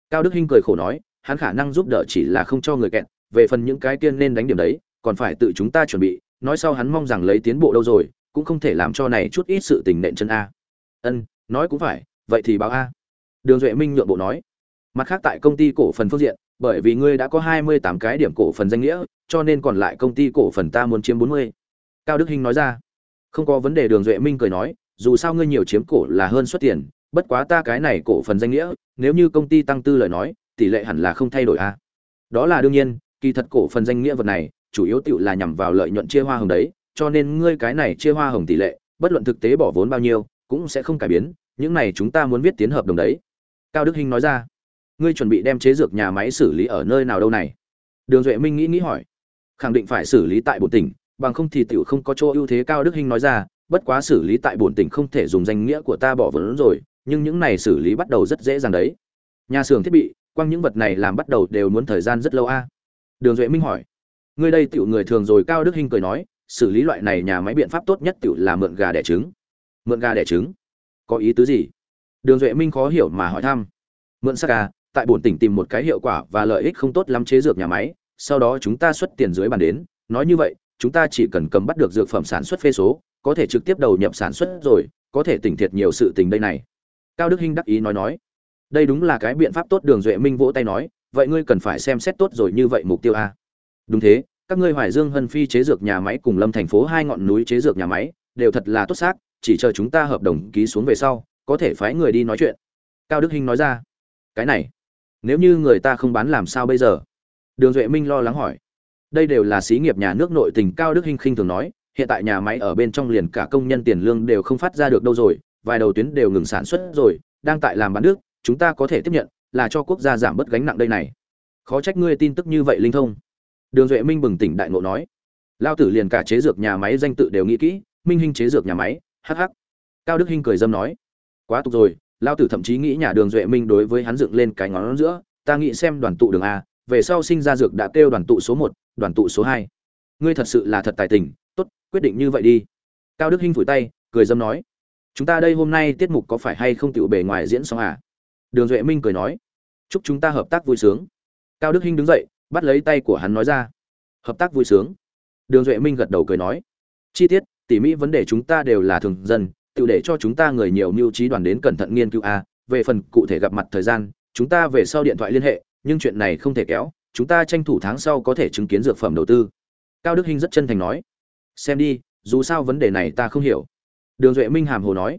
Cao đức hinh cười khổ nói hắn khả năng giúp đỡ chỉ là không cho người kẹt về phần những cái tiên nên đánh điểm đấy còn phải tự chúng ta chuẩn bị nói sau hắn mong rằng lấy tiến bộ đâu rồi cũng không thể làm cho này chút ít sự tình nện chân a. Ân, nói cũng phải, vậy thì báo a. Đường duệ minh nhượng bộ nói. Mặt khác tại công ty cổ phần phương diện, bởi vì ngươi đã có hai mươi tám cái điểm cổ phần danh nghĩa, cho nên còn lại công ty cổ phần ta muốn chiếm bốn mươi. Cao đức hinh nói ra. Không có vấn đề, đường duệ minh cười nói, dù sao ngươi nhiều chiếm cổ là hơn xuất tiền, bất quá ta cái này cổ phần danh nghĩa, nếu như công ty tăng tư lời nói, tỷ lệ hẳn là không thay đổi a. Đó là đương nhiên, kỳ thật cổ phần danh nghĩa vật này, chủ yếu tựu là nhằm vào lợi nhuận chia hoa hồng đấy cho nên ngươi cái này chia hoa hồng tỷ lệ, bất luận thực tế bỏ vốn bao nhiêu, cũng sẽ không cải biến, những này chúng ta muốn viết tiến hợp đồng đấy. Cao đức hinh nói ra. Ngươi chuẩn bị đem chế dược nhà máy xử lý ở nơi nào đâu này? Đường duệ minh nghĩ nghĩ hỏi. Khẳng định phải xử lý tại bộ tỉnh, bằng không thì tiểu không có chỗ ưu thế. Cao đức hinh nói ra. Bất quá xử lý tại bộ tỉnh không thể dùng danh nghĩa của ta bỏ vốn rồi, nhưng những này xử lý bắt đầu rất dễ dàng đấy. Nhà xưởng thiết bị quang những vật này làm bắt đầu đều muốn thời gian rất lâu a. Đường duệ minh hỏi. Ngươi đây tiểu người thường rồi. Cao đức hinh cười nói xử lý loại này nhà máy biện pháp tốt nhất tiểu là mượn gà đẻ trứng. Mượn gà đẻ trứng? Có ý tứ gì? Đường duệ minh khó hiểu mà hỏi thăm. Mượn xác gà, tại bổn tỉnh tìm một cái hiệu quả và lợi ích không tốt lắm chế dược nhà máy, sau đó chúng ta xuất tiền dưới bàn đến. Nói như vậy, chúng ta chỉ cần cầm bắt được dược phẩm sản xuất phê số, có thể trực tiếp đầu nhập sản xuất rồi, có thể tỉnh thiệt nhiều sự tình đây này. Cao đức hinh đắc ý nói nói. Đây đúng là cái biện pháp tốt, đường duệ minh vỗ tay nói. Vậy ngươi cần phải xem xét tốt rồi như vậy mục tiêu a. Đúng thế các ngươi hoài dương hân phi chế dược nhà máy cùng lâm thành phố hai ngọn núi chế dược nhà máy, đều thật là tốt xác, chỉ chờ chúng ta hợp đồng ký xuống về sau, có thể phái người đi nói chuyện. Cao đức hinh nói ra. Cái này, nếu như người ta không bán làm sao bây giờ? Đường duệ minh lo lắng hỏi. Đây đều là xí nghiệp nhà nước nội tình, cao đức hinh khinh thường nói. Hiện tại nhà máy ở bên trong liền cả công nhân tiền lương đều không phát ra được đâu rồi, vài đầu tuyến đều ngừng sản xuất rồi, đang tại làm bán nước, chúng ta có thể tiếp nhận, là cho quốc gia giảm bớt gánh nặng đây này. Khó trách ngươi tin tức như vậy linh thông đường duệ minh bừng tỉnh đại ngộ nói. Lao tử liền cả chế dược nhà máy danh tự đều nghĩ kỹ, minh hinh chế dược nhà máy hh cao đức hinh cười dâm nói. Quá tục rồi, lao tử thậm chí nghĩ nhà đường duệ minh đối với hắn dựng lên cái ngón giữa, ta nghĩ xem đoàn tụ đường a, về sau sinh ra dược đã kêu đoàn tụ số một, đoàn tụ số hai. Ngươi thật sự là thật tài tình, tốt, quyết định như vậy đi. Cao đức hinh phủi tay, cười dâm nói. Chúng ta đây hôm nay tiết mục có phải hay không tựu bề ngoài diễn xong à? Đường duệ minh cười nói. Chúc chúng ta hợp tác vui sướng. Cao đức hinh đứng dậy bắt lấy tay của hắn nói ra. Hợp tác vui sướng. Đường duệ minh gật đầu cười nói. Chi tiết, tỉ mỹ vấn đề chúng ta đều là thường dân, tự để cho chúng ta người nhiều mưu trí đoàn đến cẩn thận nghiên cứu. A về phần cụ thể gặp mặt thời gian, chúng ta về sau điện thoại liên hệ, nhưng chuyện này không thể kéo, chúng ta tranh thủ tháng sau có thể chứng kiến dược phẩm đầu tư. Cao đức hinh rất chân thành nói. Xem đi, dù sao vấn đề này ta không hiểu. Đường duệ minh hàm hồ nói.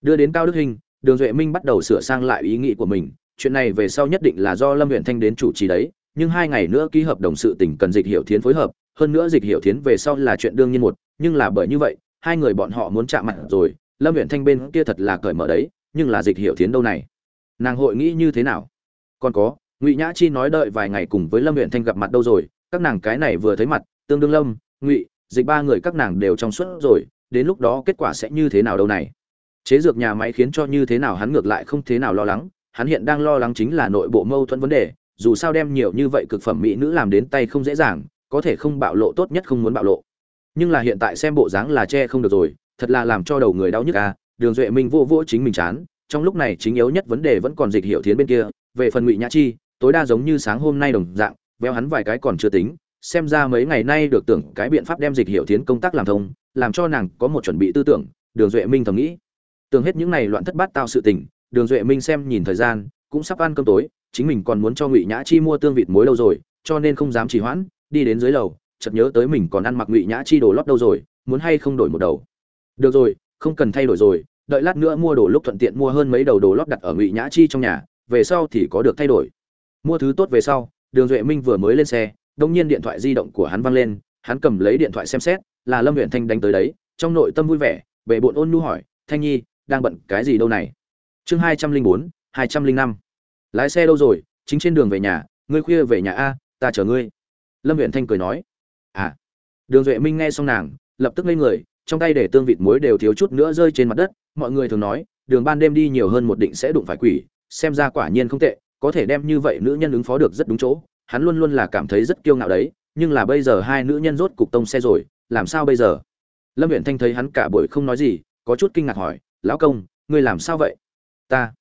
Đưa đến cao đức hinh, đường duệ minh bắt đầu sửa sang lại ý nghĩ của mình, chuyện này về sau nhất định là do lâm huyện thanh đến chủ trì đấy nhưng hai ngày nữa ký hợp đồng sự tình cần dịch hiệu thiến phối hợp, hơn nữa dịch hiệu thiến về sau là chuyện đương nhiên một, nhưng là bởi như vậy, hai người bọn họ muốn chạm mặt rồi, lâm huyện thanh bên kia thật là cởi mở đấy, nhưng là dịch hiệu thiến đâu này? Nàng hội nghĩ như thế nào? Còn có, ngụy nhã chi nói đợi vài ngày cùng với lâm huyện thanh gặp mặt đâu rồi, các nàng cái này vừa thấy mặt, tương đương lâm, ngụy, dịch ba người các nàng đều trong suốt rồi, đến lúc đó kết quả sẽ như thế nào đâu này? Chế dược nhà máy khiến cho như thế nào hắn ngược lại không thế nào lo lắng, hắn hiện đang lo lắng chính là nội bộ mâu thuẫn vấn đề dù sao đem nhiều như vậy cực phẩm mỹ nữ làm đến tay không dễ dàng có thể không bạo lộ tốt nhất không muốn bạo lộ. Nhưng là hiện tại xem bộ dáng là che không được rồi thật là làm cho đầu người đau nhức a, đường duệ minh vô vỗ chính mình chán trong lúc này chính yếu nhất vấn đề vẫn còn dịch hiệu thiến bên kia về phần ngụy nhã chi tối đa giống như sáng hôm nay đồng dạng véo hắn vài cái còn chưa tính xem ra mấy ngày nay được tưởng cái biện pháp đem dịch hiệu thiến công tác làm thông làm cho nàng có một chuẩn bị tư tưởng đường duệ minh thầm nghĩ. Tưởng hết những này loạn thất bát tạo sự tình đường duệ minh xem nhìn thời gian cũng sắp ăn cơm tối chính mình còn muốn cho ngụy nhã chi mua tương vịt muối lâu rồi, cho nên không dám trì hoãn, đi đến dưới lầu, chợt nhớ tới mình còn ăn mặc ngụy nhã chi đồ lót đâu rồi, muốn hay không đổi một đầu. Được rồi, không cần thay đổi rồi, đợi lát nữa mua đồ lúc thuận tiện mua hơn mấy đầu đồ lót đặt ở ngụy nhã chi trong nhà, về sau thì có được thay đổi. Mua thứ tốt về sau, đường duệ minh vừa mới lên xe đông nhiên điện thoại di động của hắn văng lên, hắn cầm lấy điện thoại xem xét, là lâm huyện thanh đánh tới đấy, trong nội tâm vui vẻ bệ bộn ôn nu hỏi, thanh nhi, đang bận cái gì đâu này? Chương hai trăm linh bốn, hai trăm linh năm lái xe đâu rồi, chính trên đường về nhà, ngươi khuya về nhà a, ta chờ ngươi. Lâm huyện thanh cười nói. À. Đường duệ minh nghe xong nàng, lập tức lên người, trong tay để tương vịt muối đều thiếu chút nữa rơi trên mặt đất. Mọi người thường nói, đường ban đêm đi nhiều hơn một định sẽ đụng phải quỷ, xem ra quả nhiên không tệ, có thể đem như vậy nữ nhân ứng phó được rất đúng chỗ. Hắn luôn luôn là cảm thấy rất kiêu ngạo đấy, nhưng là bây giờ hai nữ nhân rốt cục tông xe rồi, làm sao bây giờ? Lâm huyện thanh thấy hắn cả buổi không nói gì, có chút kinh ngạc hỏi, lão công, ngươi làm sao vậy? Ta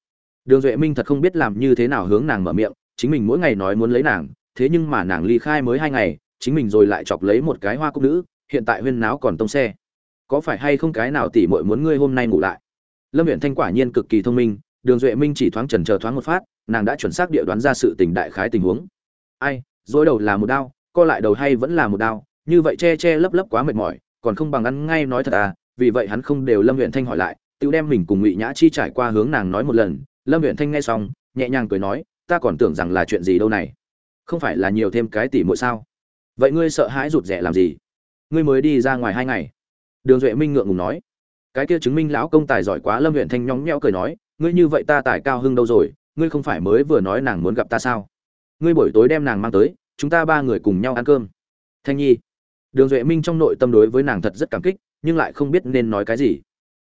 đường duệ minh thật không biết làm như thế nào hướng nàng mở miệng, chính mình mỗi ngày nói muốn lấy nàng, thế nhưng mà nàng ly khai mới hai ngày, chính mình rồi lại chọc lấy một cái hoa cung nữ, hiện tại huyên náo còn tông xe. Có phải hay không cái nào tỉ mội muốn ngươi hôm nay ngủ lại? Lâm huyện thanh quả nhiên cực kỳ thông minh, đường duệ minh chỉ thoáng trần chờ thoáng một phát, nàng đã chuẩn xác địa đoán ra sự tình đại khái tình huống. Ai, dối đầu là một đao, co lại đầu hay vẫn là một đao, như vậy che che lấp lấp quá mệt mỏi, còn không bằng ăn ngay nói thật à vì vậy hắn không đều lâm huyện thanh hỏi lại, tự đem mình cùng ngụy nhã chi trải qua hướng nàng nói một lần lâm huyện thanh nghe xong, nhẹ nhàng cười nói, ta còn tưởng rằng là chuyện gì đâu này. Không phải là nhiều thêm cái tỉ muội sao? Vậy ngươi sợ hãi rụt rẻ làm gì? Ngươi mới đi ra ngoài hai ngày. Đường duệ minh ngượng ngùng nói. Cái kia chứng minh lão công tài giỏi quá, lâm huyện thanh nhóng nhẽo cười nói, ngươi như vậy ta tài cao hưng đâu rồi, ngươi không phải mới vừa nói nàng muốn gặp ta sao? Ngươi buổi tối đem nàng mang tới, chúng ta ba người cùng nhau ăn cơm. Thanh nhi. Đường duệ minh trong nội tâm đối với nàng thật rất cảm kích, nhưng lại không biết nên nói cái gì.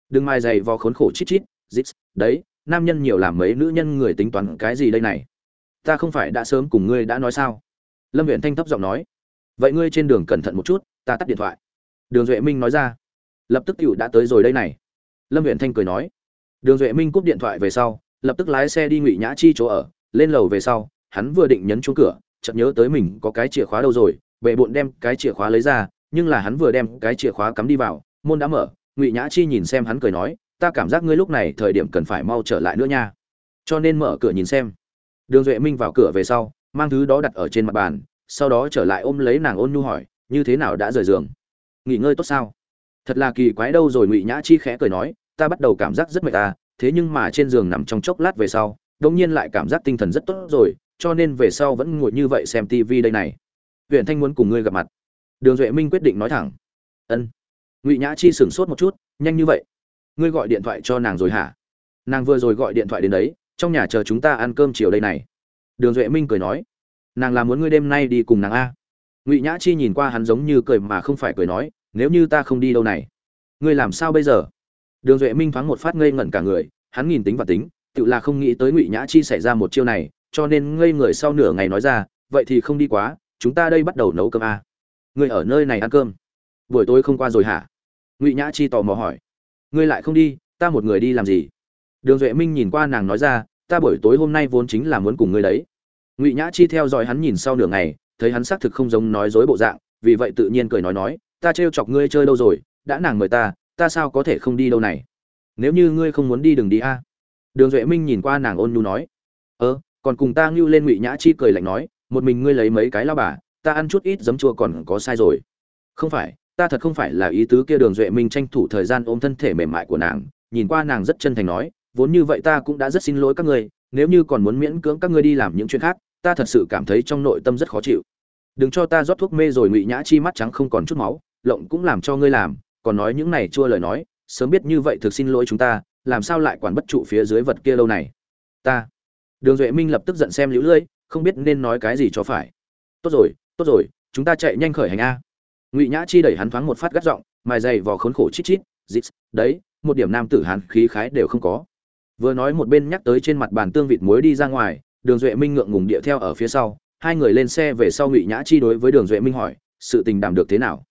Đừng mai dày vò khốn khổ chít chít dít đấy nam nhân nhiều làm mấy nữ nhân người tính toán cái gì đây này? Ta không phải đã sớm cùng ngươi đã nói sao? Lâm viện thanh thấp giọng nói. Vậy ngươi trên đường cẩn thận một chút, ta tắt điện thoại. Đường duệ minh nói ra. Lập tức cựu đã tới rồi đây này. Lâm viện thanh cười nói. Đường duệ minh cúp điện thoại về sau, lập tức lái xe đi ngụy nhã chi chỗ ở. Lên lầu về sau, hắn vừa định nhấn chuông cửa, chợt nhớ tới mình có cái chìa khóa đâu rồi, bệ bộn đem cái chìa khóa lấy ra, nhưng là hắn vừa đem cái chìa khóa cắm đi vào, môn đã mở. Ngụy nhã chi nhìn xem hắn cười nói ta cảm giác ngươi lúc này thời điểm cần phải mau trở lại nữa nha. Cho nên mở cửa nhìn xem. Đường duệ minh vào cửa về sau, mang thứ đó đặt ở trên mặt bàn, sau đó trở lại ôm lấy nàng ôn nhu hỏi, như thế nào đã rời giường? Nghỉ ngơi tốt sao? Thật là kỳ quái đâu rồi, ngụy nhã chi khẽ cười nói, ta bắt đầu cảm giác rất mệt ta thế nhưng mà trên giường nằm trong chốc lát về sau đông nhiên lại cảm giác tinh thần rất tốt rồi, cho nên về sau vẫn ngồi như vậy xem tivi đây này. Huyện thanh muốn cùng ngươi gặp mặt. Đường duệ minh quyết định nói thẳng. Ân. Ngụy nhã chi sửng sốt một chút, nhanh như vậy ngươi gọi điện thoại cho nàng rồi hả? Nàng vừa rồi gọi điện thoại đến đấy, trong nhà chờ chúng ta ăn cơm chiều đây này. Đường duệ minh cười nói, nàng là muốn ngươi đêm nay đi cùng nàng a. Ngụy nhã chi nhìn qua hắn giống như cười mà không phải cười nói, nếu như ta không đi đâu này, ngươi làm sao bây giờ? Đường duệ minh thoáng một phát ngây ngẩn cả người, hắn nhìn tính và tính, tự là không nghĩ tới ngụy nhã chi xảy ra một chiêu này, cho nên ngây người sau nửa ngày nói ra, vậy thì không đi quá, chúng ta đây bắt đầu nấu cơm a. Ngươi ở nơi này ăn cơm. Buổi tối không qua rồi hả? Ngụy nhã chi tò mò hỏi ngươi lại không đi, ta một người đi làm gì? Đường duệ minh nhìn qua nàng nói ra, ta buổi tối hôm nay vốn chính là muốn cùng ngươi đấy. Ngụy nhã chi theo dõi hắn nhìn sau nửa ngày, thấy hắn xác thực không giống nói dối bộ dạng, vì vậy tự nhiên cười nói nói, ta trêu chọc ngươi chơi đâu rồi, đã nàng mời ta ta sao có thể không đi đâu này? Nếu như ngươi không muốn đi đừng đi a. Đường duệ minh nhìn qua nàng ôn nhu nói, ơ, còn cùng ta ngưu lên ngụy nhã chi cười lạnh nói, một mình ngươi lấy mấy cái lao bà, ta ăn chút ít giấm chua còn có sai rồi. Không phải ta thật không phải là ý tứ kia đường duệ minh tranh thủ thời gian ôm thân thể mềm mại của nàng, nhìn qua nàng rất chân thành nói, vốn như vậy ta cũng đã rất xin lỗi các ngươi, nếu như còn muốn miễn cưỡng các ngươi đi làm những chuyện khác, ta thật sự cảm thấy trong nội tâm rất khó chịu. Đừng cho ta rót thuốc mê rồi ngụy nhã chi mắt trắng không còn chút máu, lộng cũng làm cho ngươi làm, còn nói những này chua lời nói, sớm biết như vậy thực xin lỗi chúng ta, làm sao lại quản bất trụ phía dưới vật kia lâu này? Ta. Đường duệ minh lập tức giận xem lũ lưỡi không biết nên nói cái gì cho phải. Tốt rồi tốt rồi, chúng ta chạy nhanh khởi hành a ngụy nhã chi đẩy hắn thoáng một phát gắt giọng, mài dày vò khốn khổ chít chít, dít, đấy, một điểm nam tử hán khí khái đều không có. Vừa nói một bên nhắc tới trên mặt bàn tương vịt muối đi ra ngoài, đường duệ minh ngượng ngùng địa theo ở phía sau, hai người lên xe về sau ngụy nhã chi đối với đường duệ minh hỏi, sự tình đảm được thế nào?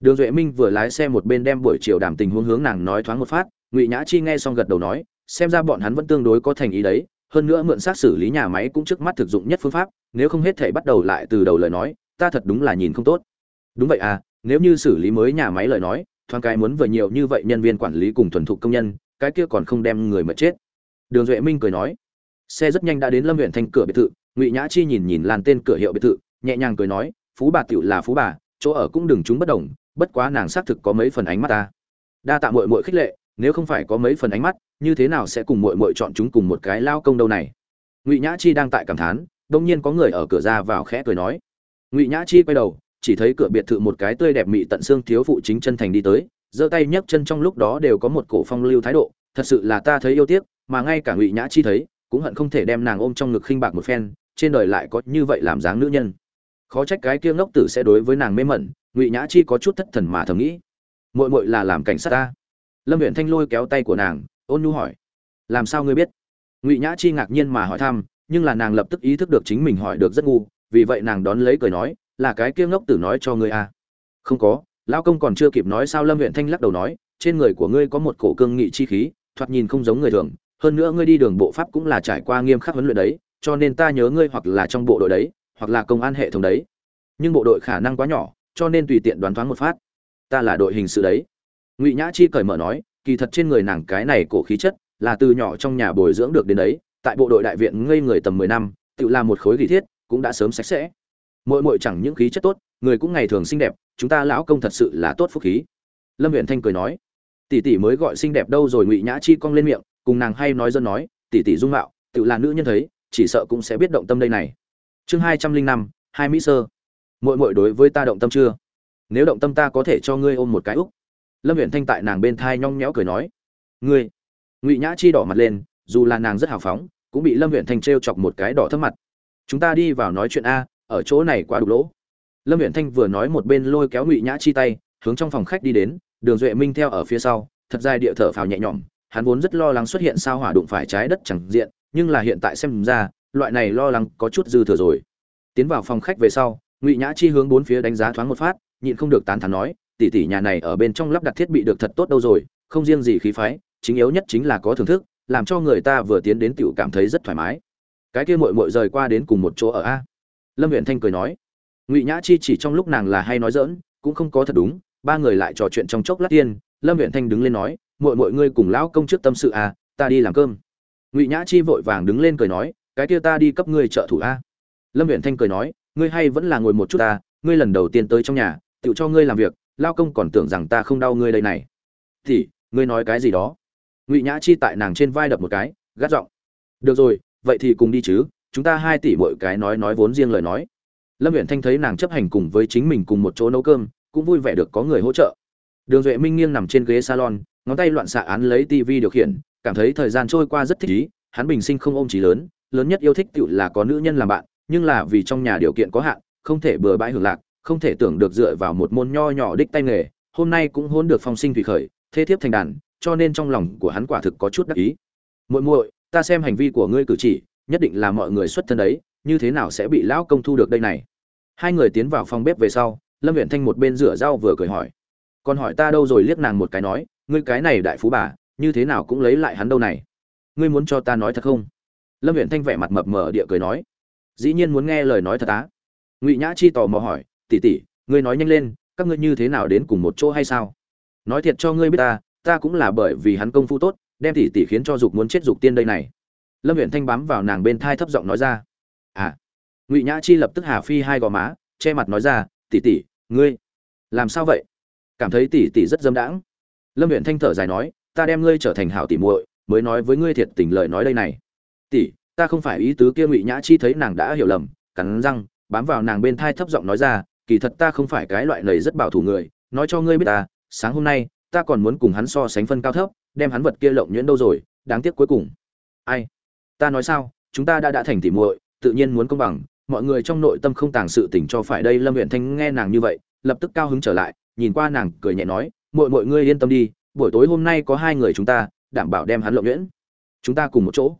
Đường duệ minh vừa lái xe một bên đem buổi chiều đảm tình huống hướng nàng nói thoáng một phát, ngụy nhã chi nghe xong gật đầu nói, xem ra bọn hắn vẫn tương đối có thành ý đấy, hơn nữa mượn xác xử lý nhà máy cũng trước mắt thực dụng nhất phương pháp, nếu không hết thể bắt đầu lại từ đầu lời nói, ta thật đúng là nhìn không tốt đúng vậy à nếu như xử lý mới nhà máy lời nói, thoáng cái muốn vừa nhiều như vậy nhân viên quản lý cùng thuần thục công nhân, cái kia còn không đem người mà chết. Đường duệ minh cười nói, xe rất nhanh đã đến lâm huyện thành cửa biệt thự, ngụy nhã chi nhìn nhìn làn tên cửa hiệu biệt thự, nhẹ nhàng cười nói, phú bà tựu là phú bà, chỗ ở cũng đừng chúng bất đồng, bất quá nàng xác thực có mấy phần ánh mắt ta. Đa tạ mội mội khích lệ, nếu không phải có mấy phần ánh mắt, như thế nào sẽ cùng mội mội chọn chúng cùng một cái lao công đâu này? Ngụy nhã chi đang tại cảm thán đông nhiên có người ở cửa ra vào khẽ cười nói. Ngụy nhã chi quay đầu chỉ thấy cửa biệt thự một cái tươi đẹp mị tận xương thiếu phụ chính chân thành đi tới, giơ tay nhấc chân trong lúc đó đều có một cổ phong lưu thái độ, thật sự là ta thấy yêu tiếc, mà ngay cả ngụy nhã chi thấy, cũng hận không thể đem nàng ôm trong ngực khinh bạc một phen, trên đời lại có như vậy làm dáng nữ nhân. Khó trách cái kia ngốc tử sẽ đối với nàng mê mẩn, ngụy nhã chi có chút thất thần mà thầm nghĩ. Muội muội là làm cảnh sát ta. Lâm huyện thanh lôi kéo tay của nàng, ôn nhu hỏi. Làm sao ngươi biết? Ngụy nhã chi ngạc nhiên mà hỏi thăm, nhưng là nàng lập tức ý thức được chính mình hỏi được rất ngu, vì vậy nàng đón lấy cười nói là cái kia ngốc tử nói cho ngươi à. Không có, lão công còn chưa kịp nói sao lâm huyện thanh lắc đầu nói, trên người của ngươi có một cổ cương nghị chi khí, thoạt nhìn không giống người thường, hơn nữa ngươi đi đường bộ pháp cũng là trải qua nghiêm khắc huấn luyện đấy, cho nên ta nhớ ngươi hoặc là trong bộ đội đấy, hoặc là công an hệ thống đấy. Nhưng bộ đội khả năng quá nhỏ, cho nên tùy tiện đoán thoáng một phát. Ta là đội hình sự đấy. Ngụy nhã chi cởi mở nói, kỳ thật trên người nàng cái này cổ khí chất là từ nhỏ trong nhà bồi dưỡng được đến đấy, tại bộ đội đại viện ngây người tầm mười năm, tự làm một khối gỉ thiết, cũng đã sớm sạch sẽ mỗi mỗi chẳng những khí chất tốt, người cũng ngày thường xinh đẹp, chúng ta lão công thật sự là tốt phúc khí. Lâm Uyển thanh cười nói. Tỷ tỷ mới gọi xinh đẹp đâu rồi, ngụy nhã chi cong lên miệng, cùng nàng hay nói dân nói, tỷ tỷ dung mạo, tự là nữ nhân thấy, chỉ sợ cũng sẽ biết động tâm đây này. Chương hai trăm linh năm, hai mỹ sơ. "Muội muội đối với ta động tâm chưa? Nếu động tâm ta có thể cho ngươi ôm một cái úc. Lâm Uyển thanh tại nàng bên thai nhong nhẽo cười nói. Ngươi? Ngụy nhã chi đỏ mặt lên, dù là nàng rất hào phóng, cũng bị lâm Uyển thanh trêu chọc một cái đỏ thấp mặt. Chúng ta đi vào nói chuyện a ở chỗ này quá đục lỗ. Lâm huyện thanh vừa nói một bên lôi kéo ngụy nhã chi tay, hướng trong phòng khách đi đến, đường duệ minh theo ở phía sau, thật dài địa thở phào nhẹ nhõm, hắn vốn rất lo lắng xuất hiện sao hỏa đụng phải trái đất chẳng diện, nhưng là hiện tại xem ra, loại này lo lắng có chút dư thừa rồi. Tiến vào phòng khách về sau, ngụy nhã chi hướng bốn phía đánh giá thoáng một phát, nhịn không được tán thán nói, tỷ tỷ nhà này ở bên trong lắp đặt thiết bị được thật tốt đâu rồi, không riêng gì khí phái, chính yếu nhất chính là có thưởng thức, làm cho người ta vừa tiến đến tiểu cảm thấy rất thoải mái. Cái kia muội muội rời qua đến cùng một chỗ ở a? Lâm huyện thanh cười nói ngụy nhã chi chỉ trong lúc nàng là hay nói dỡn cũng không có thật đúng ba người lại trò chuyện trong chốc lát tiên lâm huyện thanh đứng lên nói mọi mọi ngươi cùng lão công trước tâm sự à, ta đi làm cơm. Ngụy nhã chi vội vàng đứng lên cười nói cái kia ta đi cấp ngươi trợ thủ a. Lâm huyện thanh cười nói ngươi hay vẫn là ngồi một chút ta ngươi lần đầu tiên tới trong nhà tự cho ngươi làm việc lao công còn tưởng rằng ta không đau ngươi đây này. Thì ngươi nói cái gì đó? Ngụy nhã chi tại nàng trên vai đập một cái gắt giọng được rồi vậy thì cùng đi chứ chúng ta hai tỷ mỗi cái nói nói vốn riêng lời nói. Lâm huyện thanh thấy nàng chấp hành cùng với chính mình cùng một chỗ nấu cơm, cũng vui vẻ được có người hỗ trợ. Đường duệ minh nghiêng nằm trên ghế salon, ngón tay loạn xạ án lấy tv điều khiển, cảm thấy thời gian trôi qua rất thích ý, hắn bình sinh không ôm trí lớn lớn nhất yêu thích tựu là có nữ nhân làm bạn, nhưng là vì trong nhà điều kiện có hạn, không thể bừa bãi hưởng lạc, không thể tưởng được dựa vào một môn nho nhỏ đích tay nghề, hôm nay cũng hôn được phong sinh thủy khởi thế thiếp thành đàn, cho nên trong lòng của hắn quả thực có chút đắc ý. Muội muội, ta xem hành vi của ngươi cử chỉ nhất định là mọi người xuất thân đấy, như thế nào sẽ bị lão công thu được đây này? Hai người tiến vào phòng bếp về sau, lâm viện thanh một bên rửa rau vừa cười hỏi. Còn hỏi ta đâu rồi liếc nàng một cái nói, ngươi cái này đại phú bà, như thế nào cũng lấy lại hắn đâu này? Ngươi muốn cho ta nói thật không? Lâm viện thanh vẻ mặt mập mờ địa cười nói. Dĩ nhiên muốn nghe lời nói thật á. Ngụy nhã chi tò mò hỏi tỉ tỉ ngươi nói nhanh lên, các ngươi như thế nào đến cùng một chỗ hay sao? Nói thiệt cho ngươi biết ta ta cũng là bởi vì hắn công phu tốt, đem tỉ tỉ khiến cho dục muốn chết dục tiên đây này lâm huyện thanh bám vào nàng bên thai thấp giọng nói ra à. Ngụy nhã chi lập tức hà phi hai gò má, che mặt nói ra tỉ tỉ ngươi làm sao vậy? Cảm thấy tỉ tỉ rất dâm đãng. Lâm huyện thanh thở dài nói, ta đem ngươi trở thành hảo tỉ muội, mới nói với ngươi thiệt tình lời nói đây này. Tỉ ta không phải ý tứ kia. Ngụy nhã chi thấy nàng đã hiểu lầm, cắn răng, bám vào nàng bên thai thấp giọng nói ra, kỳ thật ta không phải cái loại lầy rất bảo thủ người, nói cho ngươi biết ta, sáng hôm nay, ta còn muốn cùng hắn so sánh phân cao thấp, đem hắn vật kia lộng nhuyễn đâu rồi, đáng tiếc cuối cùng. Ai? Ta nói sao, chúng ta đã đã thành tỉ muội, tự nhiên muốn công bằng, mọi người trong nội tâm không tàng sự tình cho phải đây, lâm huyện thanh nghe nàng như vậy, lập tức cao hứng trở lại, nhìn qua nàng cười nhẹ nói mọi mọi ngươi yên tâm đi, buổi tối hôm nay có hai người chúng ta, đảm bảo đem hắn lộng nhuyễn. Chúng ta cùng một chỗ.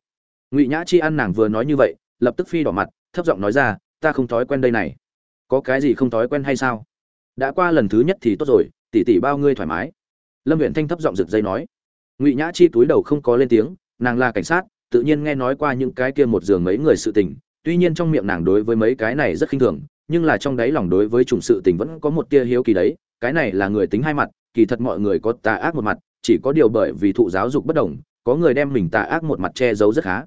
Ngụy nhã chi ăn nàng vừa nói như vậy, lập tức phi đỏ mặt, thấp giọng nói ra, ta không thói quen đây này. Có cái gì không thói quen hay sao? Đã qua lần thứ nhất thì tốt rồi tỉ tỉ bao ngươi thoải mái. Lâm huyện thanh thấp giọng rực dây nói. Ngụy nhã chi túi đầu không có lên tiếng, nàng là cảnh sát tự nhiên nghe nói qua những cái kia một giường mấy người sự tình, tuy nhiên trong miệng nàng đối với mấy cái này rất khinh thường, nhưng là trong đáy lòng đối với chủng sự tình vẫn có một tia hiếu kỳ đấy, cái này là người tính hai mặt, kỳ thật mọi người có tà ác một mặt, chỉ có điều bởi vì thụ giáo dục bất đồng, có người đem mình tà ác một mặt che giấu rất khá.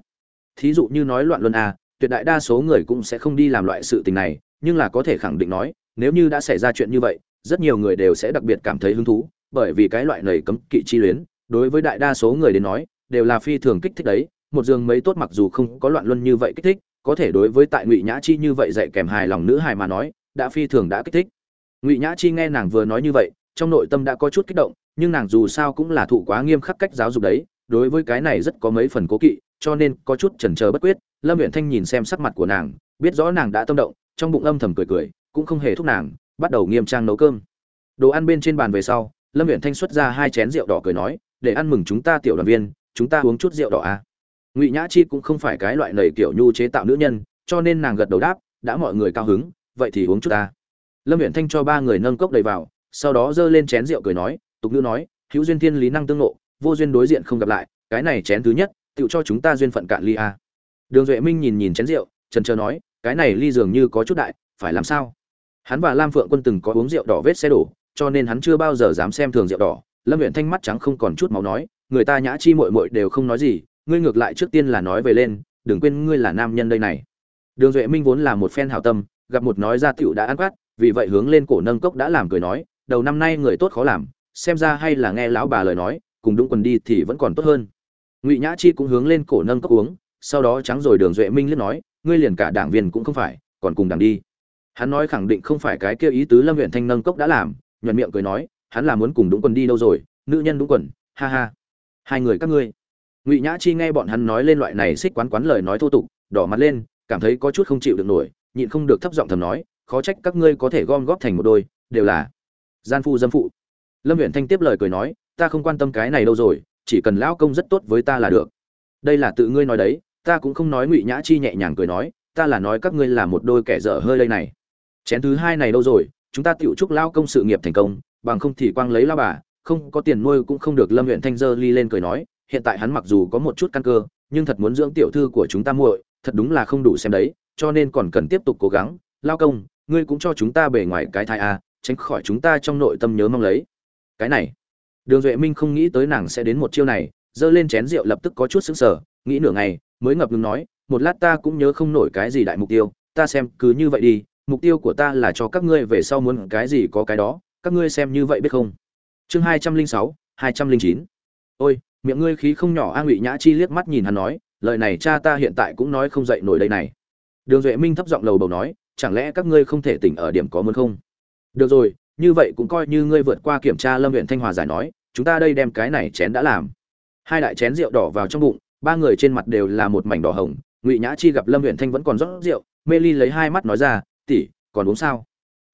Thí dụ như nói loạn luân a, tuyệt đại đa số người cũng sẽ không đi làm loại sự tình này, nhưng là có thể khẳng định nói, nếu như đã xảy ra chuyện như vậy, rất nhiều người đều sẽ đặc biệt cảm thấy hứng thú, bởi vì cái loại này cấm kỵ chi luyến, đối với đại đa số người đến nói, đều là phi thường kích thích đấy một giường mấy tốt mặc dù không có loạn luân như vậy kích thích, có thể đối với tại ngụy nhã chi như vậy dạy kèm hài lòng nữ hài mà nói, đã phi thường đã kích thích ngụy nhã chi nghe nàng vừa nói như vậy, trong nội tâm đã có chút kích động, nhưng nàng dù sao cũng là thụ quá nghiêm khắc cách giáo dục đấy, đối với cái này rất có mấy phần cố kỵ, cho nên có chút chần chờ bất quyết, lâm huyện thanh nhìn xem sắc mặt của nàng, biết rõ nàng đã tâm động, trong bụng âm thầm cười cười, cũng không hề thúc nàng, bắt đầu nghiêm trang nấu cơm đồ ăn bên trên bàn về sau, lâm huyện thanh xuất ra hai chén rượu đỏ cười nói, để ăn mừng chúng ta tiểu đoàn viên, chúng ta uống chút rượu đỏ à ngụy nhã chi cũng không phải cái loại lầy kiểu nhu chế tạo nữ nhân, cho nên nàng gật đầu đáp, đã mọi người cao hứng, vậy thì uống chút ta. Lâm huyện thanh cho ba người nâng cốc đầy vào, sau đó giơ lên chén rượu cười nói, tục nữ nói, hữu duyên thiên lý năng tương nộ vô duyên đối diện không gặp lại, cái này chén thứ nhất tự cho chúng ta duyên phận cạn ly a. Đường duệ minh nhìn nhìn chén rượu, trần trờ nói, cái này ly dường như có chút đại, phải làm sao? Hắn và lam phượng quân từng có uống rượu đỏ vết xe đổ, cho nên hắn chưa bao giờ dám xem thường rượu đỏ. Lâm huyện thanh mắt trắng không còn chút máu nói, người ta nhã chi mội mội đều không nói gì ngươi ngược lại trước tiên là nói về lên, đừng quên ngươi là nam nhân đây này. Đường duệ minh vốn là một phen hảo tâm, gặp một nói ra tiểu đã ăn quát, vì vậy hướng lên cổ nâng cốc đã làm cười nói, đầu năm nay người tốt khó làm, xem ra hay là nghe lão bà lời nói, cùng đúng quần đi thì vẫn còn tốt hơn. Ngụy nhã chi cũng hướng lên cổ nâng cốc uống, sau đó trắng rồi đường duệ minh liếc nói, ngươi liền cả đảng viên cũng không phải, còn cùng đảng đi. Hắn nói khẳng định không phải cái kia ý tứ lâm huyện thanh nâng cốc đã làm, nhuận miệng cười nói, hắn là muốn cùng đúng quần đi đâu rồi, nữ nhân đúng quần, ha ha. Hai người các ngươi ngụy nhã chi nghe bọn hắn nói lên loại này xích quán quán lời nói thô tục, đỏ mặt lên, cảm thấy có chút không chịu được nổi, nhịn không được thấp giọng thầm nói, khó trách các ngươi có thể gom góp thành một đôi, đều là gian phu dâm phụ. Lâm huyện thanh tiếp lời cười nói, ta không quan tâm cái này đâu rồi, chỉ cần lão công rất tốt với ta là được. Đây là tự ngươi nói đấy, ta cũng không nói. Ngụy nhã chi nhẹ nhàng cười nói, ta là nói các ngươi là một đôi kẻ dở hơi đây này. Chén thứ hai này đâu rồi, chúng ta tiểu chúc lao công sự nghiệp thành công, bằng không thì quang lấy lao bà, không có tiền nuôi cũng không được. Lâm huyện thanh dơ ly lên cười nói hiện tại hắn mặc dù có một chút căn cơ, nhưng thật muốn dưỡng tiểu thư của chúng ta muội, thật đúng là không đủ xem đấy, cho nên còn cần tiếp tục cố gắng. Lao công, ngươi cũng cho chúng ta bề ngoài cái thai a tránh khỏi chúng ta trong nội tâm nhớ mong lấy. Cái này, đường duệ minh không nghĩ tới nàng sẽ đến một chiêu này, giơ lên chén rượu lập tức có chút sững sờ, nghĩ nửa ngày, mới ngập ngừng nói, một lát ta cũng nhớ không nổi cái gì đại mục tiêu, ta xem cứ như vậy đi, mục tiêu của ta là cho các ngươi về sau muốn cái gì có cái đó, các ngươi xem như vậy biết không? Chương hai trăm linh sáu, hai trăm linh chín. Ôi miệng ngươi khí không nhỏ, a ngụy nhã chi liếc mắt nhìn hắn nói, lời này cha ta hiện tại cũng nói không dậy nổi đây này. Đường duệ minh thấp giọng lầu bầu nói, chẳng lẽ các ngươi không thể tỉnh ở điểm có muốn không? Được rồi, như vậy cũng coi như ngươi vượt qua kiểm tra lâm huyện thanh hòa giải nói, chúng ta đây đem cái này chén đã làm. Hai đại chén rượu đỏ vào trong bụng, ba người trên mặt đều là một mảnh đỏ hồng, ngụy nhã chi gặp lâm huyện thanh vẫn còn rót rượu, mê ly lấy hai mắt nói ra, tỷ, còn uống sao?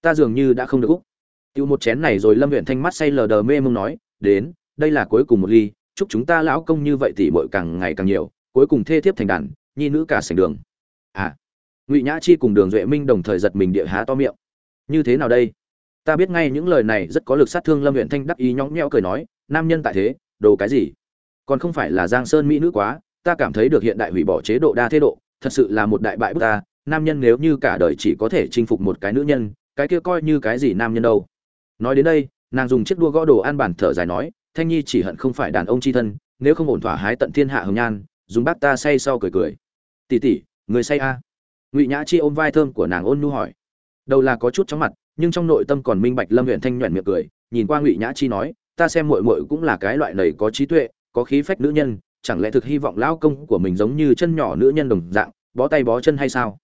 Ta dường như đã không được úc. Tiêu một chén này rồi lâm huyện thanh mắt say lờ đờ mê mông nói, đến, đây là cuối cùng một ly chúc chúng ta lão công như vậy tỷ muội càng ngày càng nhiều, cuối cùng thê thiếp thành đàn, nhi nữ cả sành đường. À ngụy nhã chi cùng đường duệ minh đồng thời giật mình địa há to miệng. Như thế nào đây? Ta biết ngay những lời này rất có lực sát thương lâm huyện thanh đắc ý nhõng nhẽo cười nói, nam nhân tại thế, đồ cái gì? Còn không phải là giang sơn mỹ nữ quá, ta cảm thấy được hiện đại hủy bỏ chế độ đa thế độ, thật sự là một đại bại bức ta, nam nhân nếu như cả đời chỉ có thể chinh phục một cái nữ nhân, cái kia coi như cái gì nam nhân đâu? Nói đến đây, nàng dùng chiếc đua gõ đồ an bản thở dài nói thanh nhi chỉ hận không phải đàn ông c h i thân, nếu không ổn thỏa hái tận thiên hạ hồng nhan, dùng bác ta say sau cười cười. Tỉ tỉ người say a? Ngụy nhã chi ôm vai thơm của nàng ôn nhu hỏi. Đầu là có chút chóng mặt, nhưng trong nội tâm còn minh bạch lâm huyện thanh nhuận miệng cười, nhìn qua ngụy nhã chi nói, ta xem mội mội cũng là cái loại nầy có trí tuệ, có khí phách nữ nhân, chẳng lẽ thực hy vọng lão công của mình giống như chân nhỏ nữ nhân đồng dạng, bó tay bó chân hay sao?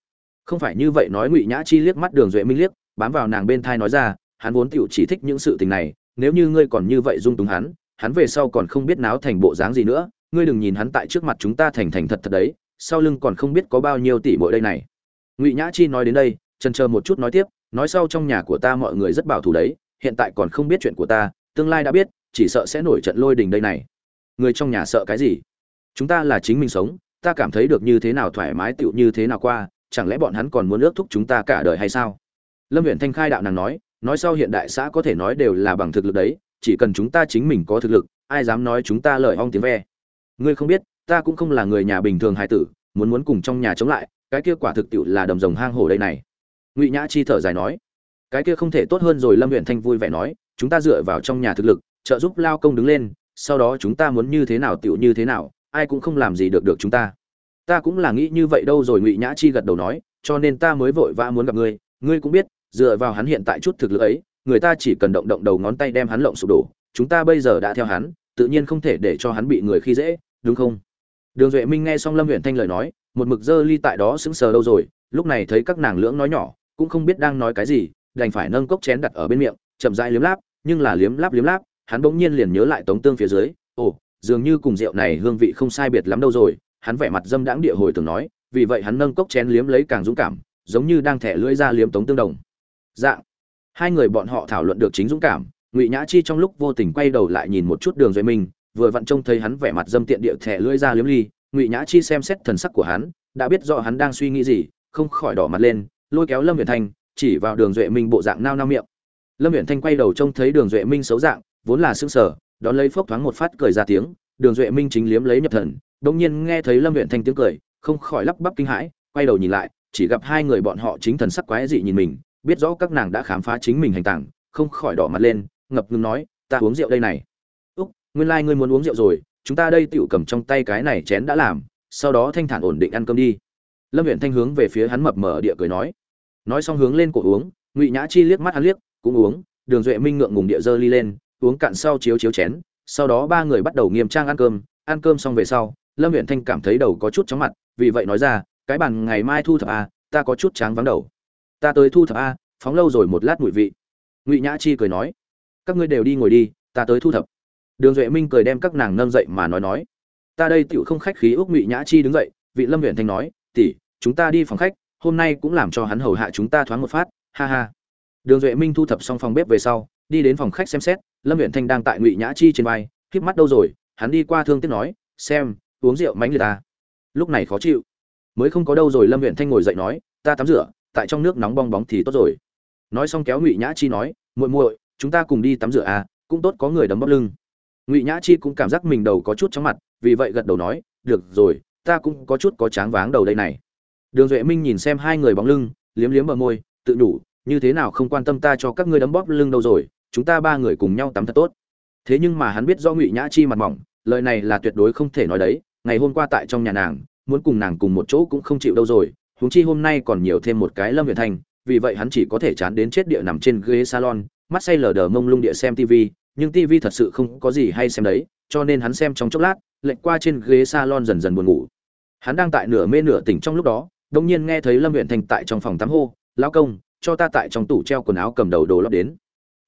Không phải như vậy nói ngụy nhã chi liếc mắt đường duệ minh liếc, bám vào nàng bên thai nói ra, hắn vốn tựu chỉ thích những sự tình này nếu như ngươi còn như vậy dung túng hắn hắn về sau còn không biết náo thành bộ dáng gì nữa, ngươi đừng nhìn hắn tại trước mặt chúng ta thành thành thật thật đấy, sau lưng còn không biết có bao nhiêu tỷ mỗi đây này. Ngụy nhã chi nói đến đây, trần chờ một chút nói tiếp, nói sau trong nhà của ta mọi người rất bảo thủ đấy, hiện tại còn không biết chuyện của ta, tương lai đã biết, chỉ sợ sẽ nổi trận lôi đình đây này. Người trong nhà sợ cái gì? Chúng ta là chính mình sống, ta cảm thấy được như thế nào thoải mái tựu như thế nào qua, chẳng lẽ bọn hắn còn muốn ước thúc chúng ta cả đời hay sao? Lâm huyện thanh khai đạo nàng nói nói sau hiện đại xã có thể nói đều là bằng thực lực đấy, chỉ cần chúng ta chính mình có thực lực, ai dám nói chúng ta lời ong tiếng ve. Ngươi không biết, ta cũng không là người nhà bình thường hài tử, muốn muốn cùng trong nhà chống lại, cái kia quả thực tiệu là đầm rồng hang hổ đây này. Ngụy nhã chi thở dài nói, cái kia không thể tốt hơn rồi, lâm huyện thanh vui vẻ nói, chúng ta dựa vào trong nhà thực lực, trợ giúp lao công đứng lên, sau đó chúng ta muốn như thế nào tiệu như thế nào, ai cũng không làm gì được được chúng ta. Ta cũng là nghĩ như vậy đâu rồi, ngụy nhã chi gật đầu nói, cho nên ta mới vội vã muốn gặp ngươi ngươi cũng biết dựa vào hắn hiện tại chút thực lực ấy, người ta chỉ cần động động đầu ngón tay đem hắn lộng sụp đổ, chúng ta bây giờ đã theo hắn, tự nhiên không thể để cho hắn bị người khi dễ, đúng không? Đường duệ minh nghe xong lâm Uyển thanh lời nói, một mực dơ ly tại đó sững sờ đâu rồi, lúc này thấy các nàng lưỡng nói nhỏ, cũng không biết đang nói cái gì, đành phải nâng cốc chén đặt ở bên miệng, chậm rãi liếm láp, nhưng là liếm láp liếm láp, hắn bỗng nhiên liền nhớ lại tống tương phía dưới, ồ, dường như cùng rượu này hương vị không sai biệt lắm đâu rồi. Hắn vẻ mặt dâm đãng địa hồi tưởng nói, vì vậy hắn nâng cốc chén liếm lấy càng dũng cảm, giống như đang thẻ lưỡi ra liếm tống tương đồng dạng. Hai người bọn họ thảo luận được chính dũng cảm, ngụy nhã chi trong lúc vô tình quay đầu lại nhìn một chút đường duệ minh, vừa vặn trông thấy hắn vẻ mặt dâm tiện địa thẻ lưỡi ra liếm ly, ngụy nhã chi xem xét thần sắc của hắn, đã biết rõ hắn đang suy nghĩ gì, không khỏi đỏ mặt lên, lôi kéo lâm Viễn thanh, chỉ vào đường duệ minh bộ dạng nao nao miệng. Lâm Viễn thanh quay đầu trông thấy đường duệ minh xấu dạng, vốn là xương sở đón lấy phốc thoáng một phát cười ra tiếng, đường duệ minh chính liếm lấy nhập thần đ nhiên nghe thấy lâm Viễn thanh tiếng cười, không khỏi lắp bắp kinh hãi, quay đầu nhìn lại, chỉ gặp hai người bọn họ chính thần sắc quái dị nhìn mình biết rõ các nàng đã khám phá chính mình hành tảng không khỏi đỏ mặt lên, ngập ngừng nói, ta uống rượu đây này. Úc, nguyên lai、like、ngươi muốn uống rượu rồi, chúng ta đây tựu cầm trong tay cái này chén đã làm, sau đó thanh thản ổn định ăn cơm đi. Lâm huyện thanh hướng về phía hắn mập mở địa cười nói. Nói xong hướng lên cổ uống, ngụy nhã chi liếc mắt hắn liếc, cũng uống, đường duệ minh ngượng ngùng địa dơ ly lên, uống cạn sau chiếu chiếu chén, sau đó ba người bắt đầu nghiêm trang ăn cơm ăn cơm xong về sau, lâm huyện thanh cảm thấy đầu có chút chóng mặt, vì vậy nói ra, cái bàn ngày mai thu thập à ta có chút tráng vắng đầu ta tới thu thập a, phóng lâu rồi một lát mùi vị. Ngụy nhã chi cười nói, các ngươi đều đi ngồi đi, ta tới thu thập. Đường duệ minh cười đem các nàng nâng dậy mà nói nói, ta đây tựu không khách khí ước ngụy nhã chi đứng dậy, vị lâm huyện thanh nói, tỷ, chúng ta đi phòng khách, hôm nay cũng làm cho hắn hầu hạ chúng ta thoáng một phát, ha ha. Đường duệ minh thu thập xong phòng bếp về sau, đi đến phòng khách xem xét, lâm huyện thanh đang tại ngụy nhã chi trên vai híp mắt đâu rồi, hắn đi qua thương tiếc nói, xem, uống rượu mánh người ta. Lúc này khó chịu. Mới không có đâu rồi, lâm huyện thanh ngồi dậy nói, ta tắm rửa tại trong nước nóng bong bóng thì tốt rồi. Nói xong kéo ngụy nhã chi nói, muội muội, chúng ta cùng đi tắm rửa à cũng tốt có người đấm bóp lưng. Ngụy nhã chi cũng cảm giác mình đầu có chút chóng mặt, vì vậy gật đầu nói, được rồi, ta cũng có chút có tráng váng đầu đây này. Đường duệ minh nhìn xem hai người bóng lưng, liếm liếm bờ môi, tự đủ, như thế nào không quan tâm ta cho các ngươi đấm bóp lưng đâu rồi, chúng ta ba người cùng nhau tắm thật tốt. Thế nhưng mà hắn biết do ngụy nhã chi mặt mỏng, lời này là tuyệt đối không thể nói đấy, ngày hôm qua tại trong nhà nàng, muốn cùng nàng cùng một chỗ cũng không chịu đâu rồi huống chi hôm nay còn nhiều thêm một cái lâm huyền thanh vì vậy hắn chỉ có thể chán đến chết địa nằm trên ghế salon, mắt say lờ đờ mông lung địa xem tv nhưng tv thật sự không có gì hay xem đấy, cho nên hắn xem trong chốc lát lệnh qua trên ghế salon dần dần buồn ngủ. Hắn đang tại nửa mê nửa tỉnh trong lúc đó đông nhiên nghe thấy lâm huyện thanh tại trong phòng tắm hô, lão công, cho ta tại trong tủ treo quần áo cầm đầu đồ lót đến.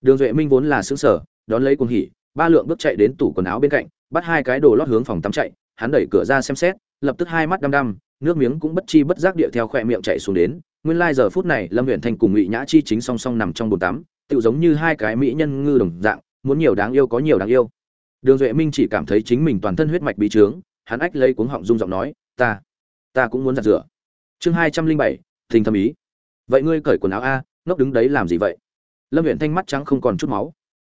Đường duệ minh vốn là xứ sở đón lấy cuồng hỉ, ba lượng bước chạy đến tủ quần áo bên cạnh, bắt hai cái đồ lót hướng phòng tắm chạy, hắn đẩy cửa ra xem xét, lập tức hai mắt đăm đăm nước miếng cũng bất chi bất giác địa theo khỏe miệng chạy xuống đến. Nguyên lai giờ phút này lâm huyện thanh cùng ngụy nhã chi chính song song nằm trong bồn tắm tự giống như hai cái mỹ nhân ngư đồng dạng, muốn nhiều đáng yêu có nhiều đáng yêu. Đường duệ minh chỉ cảm thấy chính mình toàn thân huyết mạch bị trướng, hắn ách lấy cuống họng rung giọng nói, ta ta cũng muốn giặt rửa. Chương hai trăm linh bảy, thình thầm ý. Vậy ngươi cởi quần áo a, ngốc đứng đấy làm gì vậy? Lâm huyện thanh mắt trắng không còn chút máu.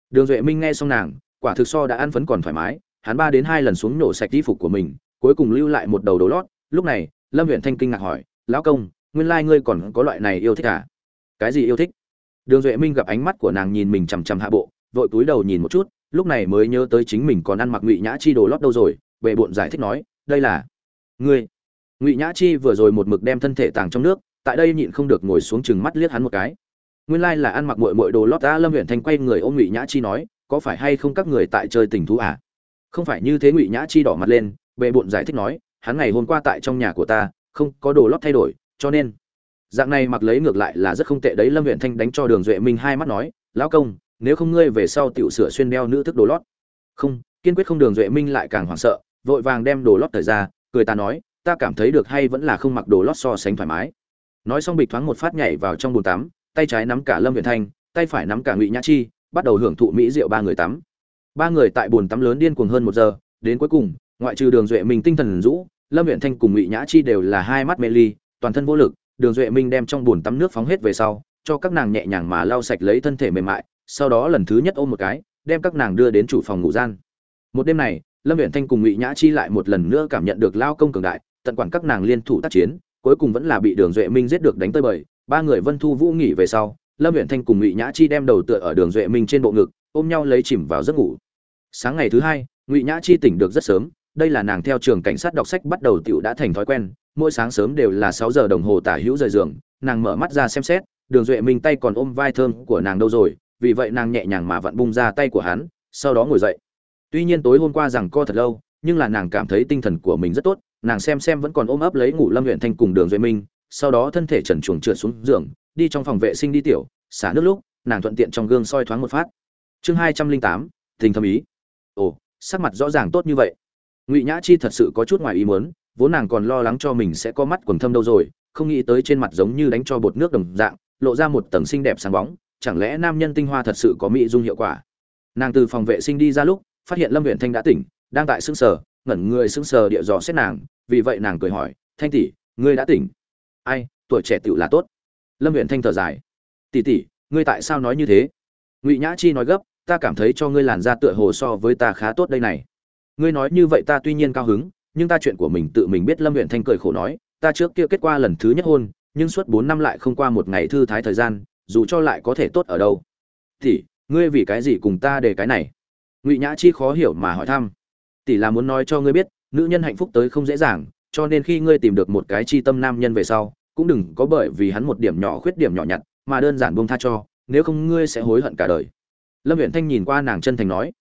Đường duệ minh nghe xong nàng, quả thực so đã ăn phấn còn thoải mái, hắn ba đến hai lần xuống nổ sạch y phục của mình, cuối cùng lưu lại một đầu đồ lót lúc này, lâm huyện thanh kinh ngạc hỏi, lão công, nguyên lai ngươi còn có loại này yêu thích à? Cái gì yêu thích? Đường duệ minh gặp ánh mắt của nàng nhìn mình chằm chằm hạ bộ, vội túi đầu nhìn một chút, lúc này mới nhớ tới chính mình còn ăn mặc ngụy nhã chi đồ lót đâu rồi bệ bộn giải thích nói, đây là ngươi. Ngụy nhã chi vừa rồi một mực đem thân thể tàng trong nước, tại đây nhịn không được ngồi xuống chừng mắt liếc hắn một cái. Nguyên lai là ăn mặc mội mội đồ lót ta lâm huyện thanh quay người ôm ngụy nhã chi nói, có phải hay không các người tại chơi tình thú à? Không phải, như thế ngụy nhã chi đỏ mặt lên bệ bộn giải thích nói hắn ngày hôm qua tại trong nhà của ta, không có đồ lót thay đổi, cho nên, dạng này mặc lấy ngược lại là rất không tệ đấy, lâm huyện thanh đánh cho đường duệ minh hai mắt nói, lão công, nếu không ngươi về sau tiểu sửa xuyên đeo nữ thức đồ lót. Không, kiên quyết không, đường duệ minh lại càng hoảng sợ, vội vàng đem đồ lót thời ra, cười ta nói, ta cảm thấy được hay vẫn là không mặc đồ lót so sánh thoải mái. Nói xong bịch thoáng một phát nhảy vào trong bồn tắm, tay trái nắm cả lâm huyện thanh, tay phải nắm cả ngụy nhã chi, bắt đầu hưởng thụ mỹ rượu ba người tắm. Ba người tại bồn tắm lớn điên cuồng hơn một giờ, đến cuối cùng, ngoại trừ đường duệ minh tinh thần rũ lâm huyện thanh cùng ngụy nhã chi đều là hai mắt mê ly, toàn thân vô lực, đường duệ minh đem trong bồn tắm nước phóng hết về sau, cho các nàng nhẹ nhàng mà lau sạch lấy thân thể mềm mại, sau đó lần thứ nhất ôm một cái, đem các nàng đưa đến chủ phòng ngủ gian. Một đêm này, lâm huyện thanh cùng ngụy nhã chi lại một lần nữa cảm nhận được lao công cường đại, tận quản các nàng liên thủ tác chiến, cuối cùng vẫn là bị đường duệ minh giết được đánh tơi bời. Ba người vân thu vũ nghỉ về sau, lâm huyện thanh cùng ngụy nhã chi đem đầu tựa ở đường duệ minh trên bộ ngực, ôm nhau lấy chìm vào giấc ngủ. Sáng ngày thứ hai, ngụy nhã chi tỉnh được rất sớm đây là nàng theo trường cảnh sát đọc sách bắt đầu tiểu đã thành thói quen, mỗi sáng sớm đều là sáu giờ đồng hồ tả hữu rời giường, nàng mở mắt ra xem xét, đường duệ minh tay còn ôm vai thơm của nàng đâu rồi, vì vậy nàng nhẹ nhàng mà vặn bung ra tay của hắn, sau đó ngồi dậy. Tuy nhiên tối hôm qua rằng co thật lâu, nhưng là nàng cảm thấy tinh thần của mình rất tốt, nàng xem xem vẫn còn ôm ấp lấy ngủ lâm Uyển thanh cùng đường duệ minh sau đó thân thể trần truồng trượt xuống giường, đi trong phòng vệ sinh đi tiểu, xả nước lúc, nàng thuận tiện trong gương soi thoáng một phát. Chương hai trăm linh tám, tình thâm ý. Ồ, sắc mặt rõ ràng tốt như vậy ngụy nhã chi thật sự có chút ngoài ý muốn, vốn nàng còn lo lắng cho mình sẽ có mắt quần thâm đâu rồi, không nghĩ tới trên mặt giống như đánh cho bột nước đồng dạng, lộ ra một tầng xinh đẹp sáng bóng, chẳng lẽ nam nhân tinh hoa thật sự có mỹ dung hiệu quả? Nàng từ phòng vệ sinh đi ra lúc, phát hiện lâm huyện thanh đã tỉnh, đang tại xương sờ, ngẩn người xương sờ địa dò xét nàng, vì vậy nàng cười hỏi, thanh tỷ, ngươi đã tỉnh? Ai, tuổi trẻ tựu là tốt. Lâm huyện thanh thở dài, tỷ tỷ, ngươi tại sao nói như thế? Ngụy nhã chi nói gấp, ta cảm thấy cho ngươi làn da tựa hồ so với ta khá tốt đây này ngươi nói như vậy ta tuy nhiên cao hứng, nhưng ta chuyện của mình tự mình biết lâm huyện thanh cười khổ nói, ta trước kia kết qua lần thứ nhất hôn, nhưng suốt bốn năm lại không qua một ngày thư thái thời gian, dù cho lại có thể tốt ở đâu. Tỷ, ngươi vì cái gì cùng ta để cái này? Ngụy nhã chi khó hiểu mà hỏi thăm. Tỷ là muốn nói cho ngươi biết, nữ nhân hạnh phúc tới không dễ dàng, cho nên khi ngươi tìm được một cái chi tâm nam nhân về sau, cũng đừng có bởi vì hắn một điểm nhỏ, khuyết điểm nhỏ nhặt, mà đơn giản buông tha cho, nếu không ngươi sẽ hối hận cả đời. Lâm huyện thanh nhìn qua nàng chân thành nói.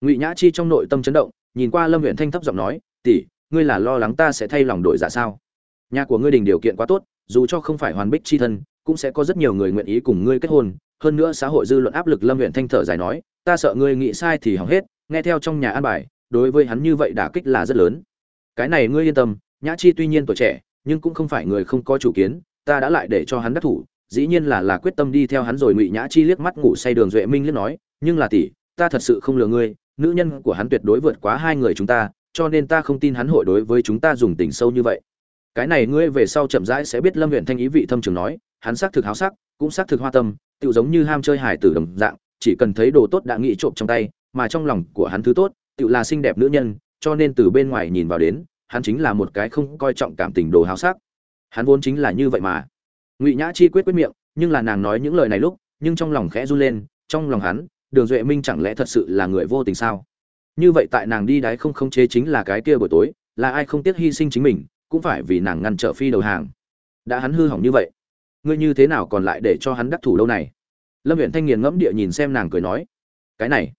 Ngụy nhã chi trong nội tâm chấn động nhìn qua lâm huyện thanh thấp giọng nói, tỷ, ngươi là lo lắng ta sẽ thay lòng đổi dạ sao? Nhà của ngươi đình điều kiện quá tốt, dù cho không phải hoàn bích chi thân, cũng sẽ có rất nhiều người nguyện ý cùng ngươi kết hôn. Hơn nữa xã hội dư luận áp lực lâm huyện thanh thở dài nói, ta sợ ngươi nghĩ sai thì hỏng hết, nghe theo trong nhà an bài, đối với hắn như vậy đả kích là rất lớn. Cái này ngươi yên tâm, nhã chi tuy nhiên tuổi trẻ, nhưng cũng không phải người không có chủ kiến, ta đã lại để cho hắn đắc thủ, dĩ nhiên là là quyết tâm đi theo hắn rồi. Ngụy nhã chi liếc mắt ngủ say đường duệ minh liếc nói, nhưng là tỷ, ta thật sự không lừa ngươi nữ nhân của hắn tuyệt đối vượt quá hai người chúng ta, cho nên ta không tin hắn hội đối với chúng ta dùng tình sâu như vậy. Cái này ngươi về sau chậm rãi sẽ biết lâm huyện thanh ý vị thâm trường nói, hắn xác thực háo sắc, cũng xác thực hoa tâm tự giống như ham chơi hài tử đồng dạng, chỉ cần thấy đồ tốt đã nghĩ trộm trong tay, mà trong lòng của hắn thứ tốt tự là xinh đẹp nữ nhân, cho nên từ bên ngoài nhìn vào đến, hắn chính là một cái không coi trọng cảm tình đồ háo sắc. Hắn vốn chính là như vậy mà. Ngụy nhã chi quyết quyết miệng, nhưng là nàng nói những lời này lúc, nhưng trong lòng khẽ run lên, trong lòng hắn đường duệ minh chẳng lẽ thật sự là người vô tình sao? Như vậy tại nàng đi đáy không khống chế chính là cái kia buổi tối, là ai không tiếc hy sinh chính mình, cũng phải vì nàng ngăn trở phi đầu hàng. Đã hắn hư hỏng như vậy, ngươi như thế nào còn lại để cho hắn đắc thủ đâu này? Lâm huyện thanh nghiền ngẫm địa nhìn xem nàng cười nói, cái này,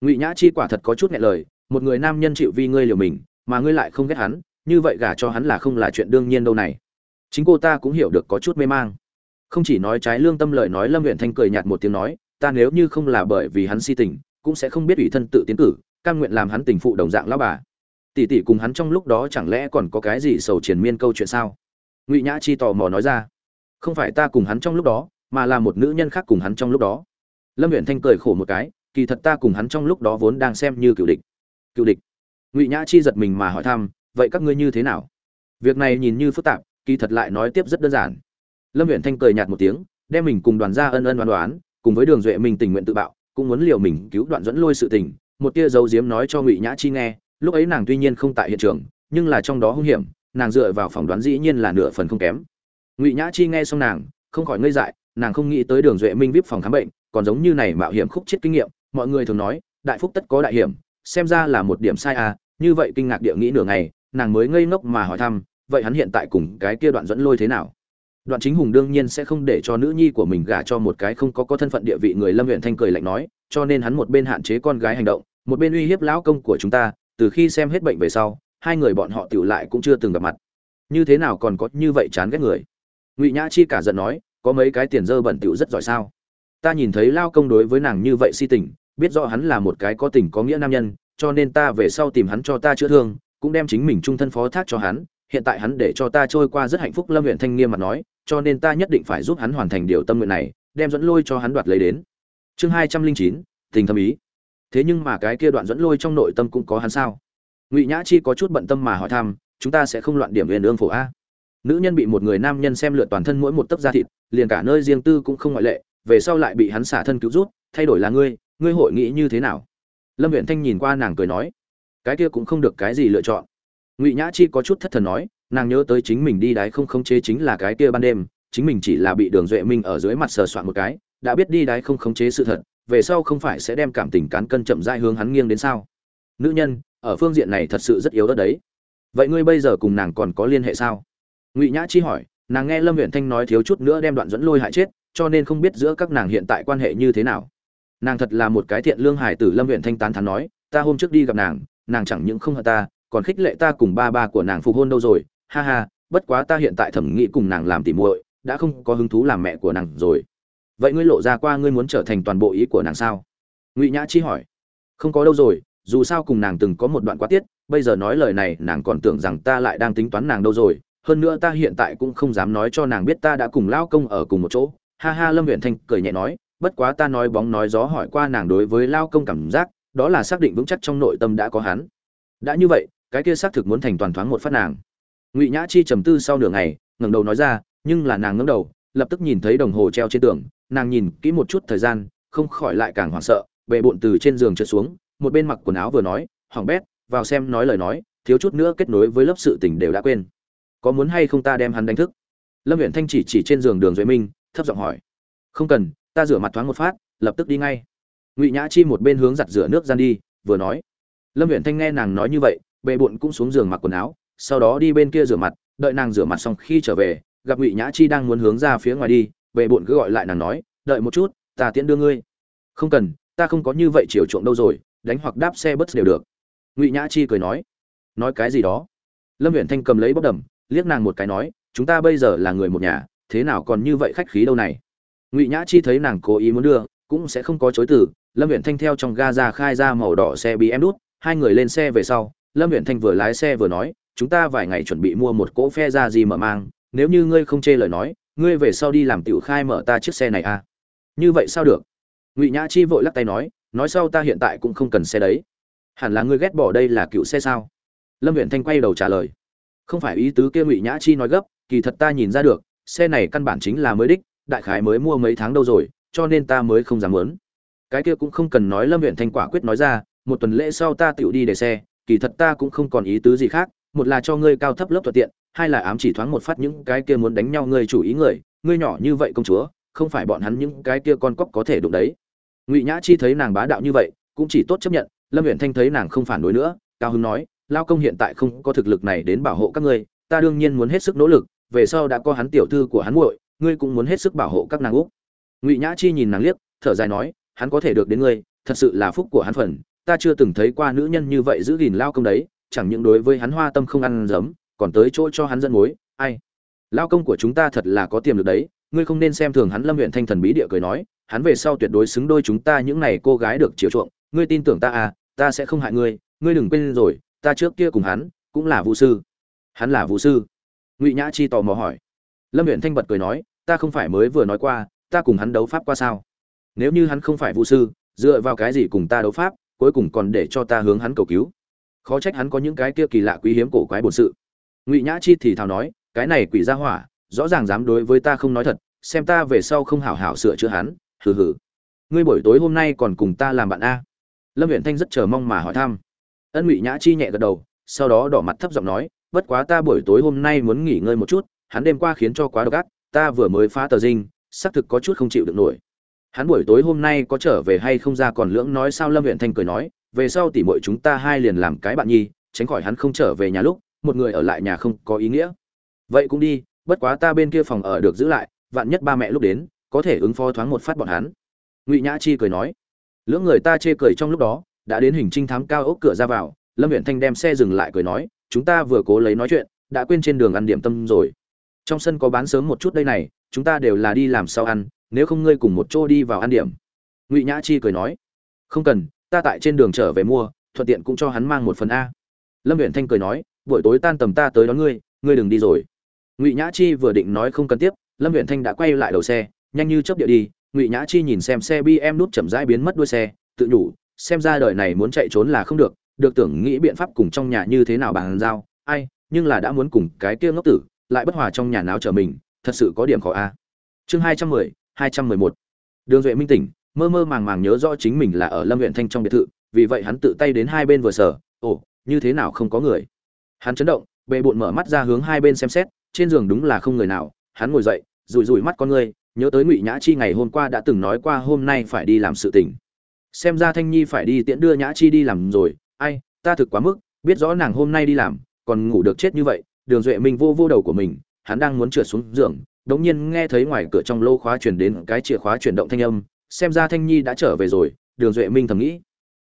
ngụy nhã chi quả thật có chút nghẹn lời, một người nam nhân chịu vì ngươi liều mình, mà ngươi lại không ghét hắn, như vậy gả cho hắn là không là chuyện đương nhiên đâu này. Chính cô ta cũng hiểu được có chút mê mang. Không chỉ nói trái lương tâm lời nói, lâm huyện thanh cười nhạt một tiếng nói ta nếu như không là bởi vì hắn si tình, cũng sẽ không biết ủy thân tự tiến cử căn nguyện làm hắn tình phụ đồng dạng lão bà. Tỷ tỷ cùng hắn trong lúc đó chẳng lẽ còn có cái gì sầu triền miên câu chuyện sao? Ngụy nhã chi tò mò nói ra. Không phải ta cùng hắn trong lúc đó, mà là một nữ nhân khác cùng hắn trong lúc đó. Lâm huyện thanh cười khổ một cái, kỳ thật ta cùng hắn trong lúc đó vốn đang xem như cựu địch. Cựu địch? Ngụy nhã chi giật mình mà hỏi thăm, vậy các ngươi như thế nào? Việc này nhìn như phức tạp, kỳ thật lại nói tiếp rất đơn giản. Lâm huyện thanh cười nhạt một tiếng, đem mình cùng đoàn gia ân ân đoán đoán cùng với đường duệ minh tình nguyện tự bạo, cũng muốn liều mình cứu đoạn dẫn lôi sự tình, một tia dấu diếm nói cho ngụy nhã chi nghe, lúc ấy nàng tuy nhiên không tại hiện trường, nhưng là trong đó hung hiểm, nàng dựa vào phỏng đoán dĩ nhiên là nửa phần không kém. Ngụy nhã chi nghe xong nàng, không khỏi ngây dại, nàng không nghĩ tới đường duệ minh vip phòng khám bệnh, còn giống như này mạo hiểm khúc chết kinh nghiệm, mọi người thường nói, đại phúc tất có đại hiểm, xem ra là một điểm sai à như vậy kinh ngạc địa nghĩ nửa ngày, nàng mới ngây ngốc mà hỏi thăm, vậy hắn hiện tại cùng cái kia đoạn dẫn lôi thế nào? Đoạn chính hùng đương nhiên sẽ không để cho nữ nhi của mình gả cho một cái không có có thân phận địa vị người lâm huyện thanh cười lạnh nói, cho nên hắn một bên hạn chế con gái hành động, một bên uy hiếp lão công của chúng ta, từ khi xem hết bệnh về sau, hai người bọn họ tựu lại cũng chưa từng gặp mặt. Như thế nào còn có như vậy chán ghét người? Ngụy nhã chi cả giận nói, có mấy cái tiền dơ bẩn tựu rất giỏi sao? Ta nhìn thấy lao công đối với nàng như vậy si tình, biết rõ hắn là một cái có tình có nghĩa nam nhân, cho nên ta về sau tìm hắn cho ta chữa thương, cũng đem chính mình trung thân phó thác cho hắn, hiện tại hắn để cho ta trôi qua rất hạnh phúc, lâm huyện thanh nghiêm mặt nói cho nên ta nhất định phải giúp hắn hoàn thành điều tâm nguyện này, đem dẫn lôi cho hắn đoạt lấy đến. Chương hai trăm linh chín, tình thâm ý. Thế nhưng mà cái kia đoạn dẫn lôi trong nội tâm cũng có hắn sao? Ngụy nhã chi có chút bận tâm mà hỏi thăm, chúng ta sẽ không loạn điểm uyên ương phổ a. Nữ nhân bị một người nam nhân xem lượt toàn thân mỗi một tấc da thịt, liền cả nơi riêng tư cũng không ngoại lệ, về sau lại bị hắn xả thân cứu rút, thay đổi là ngươi ngươi hội nghĩ như thế nào? Lâm huyện thanh nhìn qua nàng cười nói, cái kia cũng không được cái gì lựa chọn. Ngụy nhã chi có chút thất thần nói nàng nhớ tới chính mình đi đáy không khống chế chính là cái kia ban đêm, chính mình chỉ là bị đường duệ minh ở dưới mặt sờ soạn một cái, đã biết đi đáy không khống chế sự thật, về sau không phải sẽ đem cảm tình cán cân chậm dai hướng hắn nghiêng đến sao? Nữ nhân, ở phương diện này thật sự rất yếu đất đấy. Vậy ngươi bây giờ cùng nàng còn có liên hệ sao? Ngụy nhã chi hỏi, nàng nghe lâm huyện thanh nói thiếu chút nữa đem đoạn dẫn lôi hại chết, cho nên không biết giữa các nàng hiện tại quan hệ như thế nào. Nàng thật là một cái thiện lương hải tử, lâm huyện thanh tán thắn nói, ta hôm trước đi gặp nàng nàng chẳng những không hận ta, còn khích lệ ta cùng ba ba của nàng phục hôn đâu rồi ha ha, bất quá ta hiện tại thẩm nghĩ cùng nàng làm tỉ muội, đã không có hứng thú làm mẹ của nàng rồi. Vậy ngươi lộ ra qua ngươi muốn trở thành toàn bộ ý của nàng sao? Ngụy nhã chi hỏi. Không có đâu rồi, dù sao cùng nàng từng có một đoạn quá tiết, bây giờ nói lời này nàng còn tưởng rằng ta lại đang tính toán nàng đâu rồi. Hơn nữa ta hiện tại cũng không dám nói cho nàng biết ta đã cùng lao công ở cùng một chỗ. Ha ha, lâm huyện thanh cười nhẹ nói, bất quá ta nói bóng nói gió hỏi qua nàng đối với lao công cảm giác, đó là xác định vững chắc trong nội tâm đã có hắn. Đã như vậy, cái kia xác thực muốn thành toàn thoáng một phát nàng ngụy nhã chi trầm tư sau nửa ngày, ngẩng đầu nói ra, nhưng là nàng ngẩng đầu, lập tức nhìn thấy đồng hồ treo trên tường, nàng nhìn kỹ một chút thời gian, không khỏi lại càng hoảng sợ bệ bộn từ trên giường trượt xuống, một bên mặc quần áo vừa nói hỏng bét, vào xem nói lời nói, thiếu chút nữa kết nối với lớp sự tình đều đã quên. Có muốn hay không ta đem hắn đánh thức? Lâm huyện thanh chỉ chỉ trên giường đường duy minh, thấp giọng hỏi. Không cần, ta rửa mặt thoáng một phát, lập tức đi ngay. Ngụy nhã chi một bên hướng giặt rửa nước gian đi, vừa nói. Lâm huyện thanh nghe nàng nói như vậy bệ bộn cũng xuống giường mặc quần áo sau đó đi bên kia rửa mặt, đợi nàng rửa mặt xong khi trở về, gặp ngụy nhã chi đang muốn hướng ra phía ngoài đi, về bộn cứ gọi lại nàng nói, đợi một chút, ta tiễn đưa ngươi. Không cần, ta không có như vậy chiều chuộng đâu rồi, đánh hoặc đáp xe bất đều được. Ngụy nhã chi cười nói. Nói cái gì đó? Lâm huyện thanh cầm lấy bóc đầm, liếc nàng một cái nói, chúng ta bây giờ là người một nhà, thế nào còn như vậy khách khí đâu này? Ngụy nhã chi thấy nàng cố ý muốn đưa, cũng sẽ không có chối từ, lâm huyện thanh theo trong ga ra khai ra màu đỏ xe bị em đút, hai người lên xe về sau, lâm huyện thanh vừa lái xe vừa nói chúng ta vài ngày chuẩn bị mua một cỗ phe ra gì mở mang, nếu như ngươi không chê lời nói, ngươi về sau đi làm tiểu khai mở ta chiếc xe này à? Như vậy sao được? Ngụy nhã chi vội lắc tay nói nói sau ta hiện tại cũng không cần xe đấy. Hẳn là ngươi ghét bỏ đây là cựu xe sao? Lâm huyện thanh quay đầu trả lời. Không phải ý tứ kia ngụy nhã chi nói gấp, kỳ thật ta nhìn ra được, xe này căn bản chính là mới đích, đại khái mới mua mấy tháng đâu rồi, cho nên ta mới không dám muốn. Cái kia cũng không cần nói, lâm huyện thanh quả quyết nói ra, một tuần lễ sau ta tựu đi để xe, kỳ thật ta cũng không còn ý tứ gì khác một là cho ngươi cao thấp lớp thuận tiện, hai là ám chỉ thoáng một phát những cái kia muốn đánh nhau ngươi chủ ý người, ngươi nhỏ như vậy công chúa, không phải bọn hắn những cái kia con cóc có thể đụng đấy. Ngụy nhã chi thấy nàng bá đạo như vậy, cũng chỉ tốt chấp nhận, lâm huyện thanh thấy nàng không phản đối nữa, cao hưng nói, lao công hiện tại không có thực lực này đến bảo hộ các ngươi, ta đương nhiên muốn hết sức nỗ lực, về sau đã có hắn tiểu thư của hắn muội, ngươi cũng muốn hết sức bảo hộ các nàng úc. Ngụy nhã chi nhìn nàng liếc, thở dài nói, hắn có thể được đến ngươi, thật sự là phúc của hắn phần, ta chưa từng thấy qua nữ nhân như vậy giữ gìn lao công đấy chẳng những đối với hắn hoa tâm không ăn giấm còn tới chỗ cho hắn dẫn mối, ai? Lao công của chúng ta thật là có tiềm lực đấy, ngươi không nên xem thường hắn lâm huyện thanh thần bí địa cười nói, hắn về sau tuyệt đối xứng đôi chúng ta những này cô gái được chiều chuộng, ngươi tin tưởng ta à ta sẽ không hại ngươi ngươi đừng quên rồi, ta trước kia cùng hắn, cũng là vũ sư. Hắn là vũ sư? Ngụy nhã chi tò mò hỏi. Lâm huyện thanh bật cười nói, ta không phải mới vừa nói qua, ta cùng hắn đấu pháp qua sao? Nếu như hắn không phải vũ sư, dựa vào cái gì cùng ta đấu pháp, cuối cùng còn để cho ta hướng hắn cầu cứu? Khó trách hắn có những cái kia kỳ lạ quý hiếm cổ quái bổn sự. Ngụy nhã chi thì thào nói, cái này quỷ ra hỏa, rõ ràng dám đối với ta không nói thật, xem ta về sau không hảo hảo sửa chữa hắn, hừ hừ. Ngươi buổi tối hôm nay còn cùng ta làm bạn a. Lâm huyện thanh rất chờ mong mà hỏi thăm. Ân ngụy nhã chi nhẹ gật đầu, sau đó đỏ mặt thấp giọng nói, bất quá ta buổi tối hôm nay muốn nghỉ ngơi một chút, hắn đêm qua khiến cho quá độc ác, ta vừa mới phá tờ dinh, xác thực có chút không chịu được nổi. Hắn buổi tối hôm nay có trở về hay không ra còn lưỡng nói sao lâm huyện thanh cười nói về sau tỉ mội chúng ta hai liền làm cái bạn nhi, tránh khỏi hắn không trở về nhà lúc, một người ở lại nhà không có ý nghĩa. Vậy cũng đi, bất quá ta bên kia phòng ở được giữ lại, vạn nhất ba mẹ lúc đến, có thể ứng phó thoáng một phát bọn hắn. Ngụy nhã chi cười nói. Lưỡng người ta chê cười trong lúc đó, đã đến hình trinh thám cao ốc cửa ra vào, lâm huyện thanh đem xe dừng lại cười nói, chúng ta vừa cố lấy nói chuyện, đã quên trên đường ăn điểm tâm rồi. Trong sân có bán sớm một chút đây này, chúng ta đều là đi làm sao ăn, nếu không ngươi cùng một chỗ đi vào ăn điểm. Ngụy nhã chi cười nói. Không cần ta tại trên đường trở về mua, thuận tiện cũng cho hắn mang một phần a. Lâm huyện thanh cười nói, buổi tối tan tầm ta tới đón ngươi ngươi đừng đi rồi. Ngụy nhã chi vừa định nói không cần tiếp, lâm huyện thanh đã quay lại đầu xe, nhanh như chớp địa đi, ngụy nhã chi nhìn xem xe bm nút chậm rãi biến mất đuôi xe, tự nhủ, xem ra đời này muốn chạy trốn là không được được tưởng nghĩ biện pháp cùng trong nhà như thế nào bàn giao, ai, nhưng là đã muốn cùng cái kia ngốc tử, lại bất hòa trong nhà náo trở mình, thật sự có điểm khó a. Chương hai trăm mười, hai trăm mười một. Đường duệ minh tỉnh mơ mơ màng màng nhớ rõ chính mình là ở lâm huyện thanh trong biệt thự, vì vậy hắn tự tay đến hai bên vừa sở ồ, như thế nào không có người? Hắn chấn động bệ bộn mở mắt ra hướng hai bên xem xét, trên giường đúng là không người nào, hắn ngồi dậy, rủi rủi mắt con ngươi nhớ tới ngụy nhã chi ngày hôm qua đã từng nói qua hôm nay phải đi làm sự tình. Xem ra thanh nhi phải đi tiễn đưa nhã chi đi làm rồi, ai, ta thực quá mức, biết rõ nàng hôm nay đi làm, còn ngủ được chết như vậy, đường duệ minh vô vô đầu của mình, hắn đang muốn trượt xuống giường, đống nhiên nghe thấy ngoài cửa trong lô khóa chuyển đến cái chìa khóa chuyển động thanh âm xem ra thanh nhi đã trở về rồi, đường duệ minh thầm nghĩ.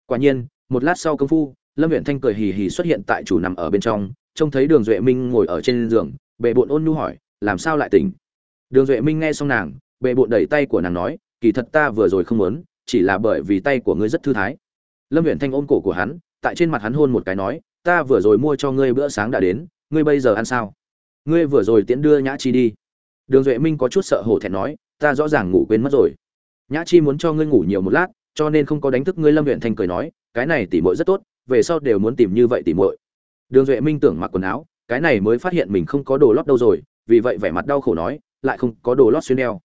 Quả nhiên, một lát sau công phu, lâm huyện thanh cười hì hì xuất hiện tại chủ nằm ở bên trong, trông thấy đường duệ minh ngồi ở trên giường bệ bộn ôn nhu hỏi, làm sao lại tỉnh? Đường duệ minh nghe xong nàng bệ bộn đẩy tay của nàng nói, kỳ thật ta vừa rồi không muốn, chỉ là bởi vì tay của ngươi rất thư thái. Lâm huyện thanh ôm cổ của hắn, tại trên mặt hắn hôn một cái nói, ta vừa rồi mua cho ngươi bữa sáng đã đến, ngươi bây giờ ăn sao? Ngươi vừa rồi tiễn đưa nhã chi đi. Đường duệ minh có chút sợ hổ thẹn nói, ta rõ ràng ngủ quên mất rồi nhã chi muốn cho ngươi ngủ nhiều một lát, cho nên không có đánh thức ngươi lâm huyện thanh cười nói, cái này tỉ mội rất tốt, về sau đều muốn tìm như vậy tỉ mội đường duệ minh tưởng mặc quần áo, cái này mới phát hiện mình không có đồ lót đâu rồi, vì vậy vẻ mặt đau khổ nói, lại không có đồ lót xuyên đeo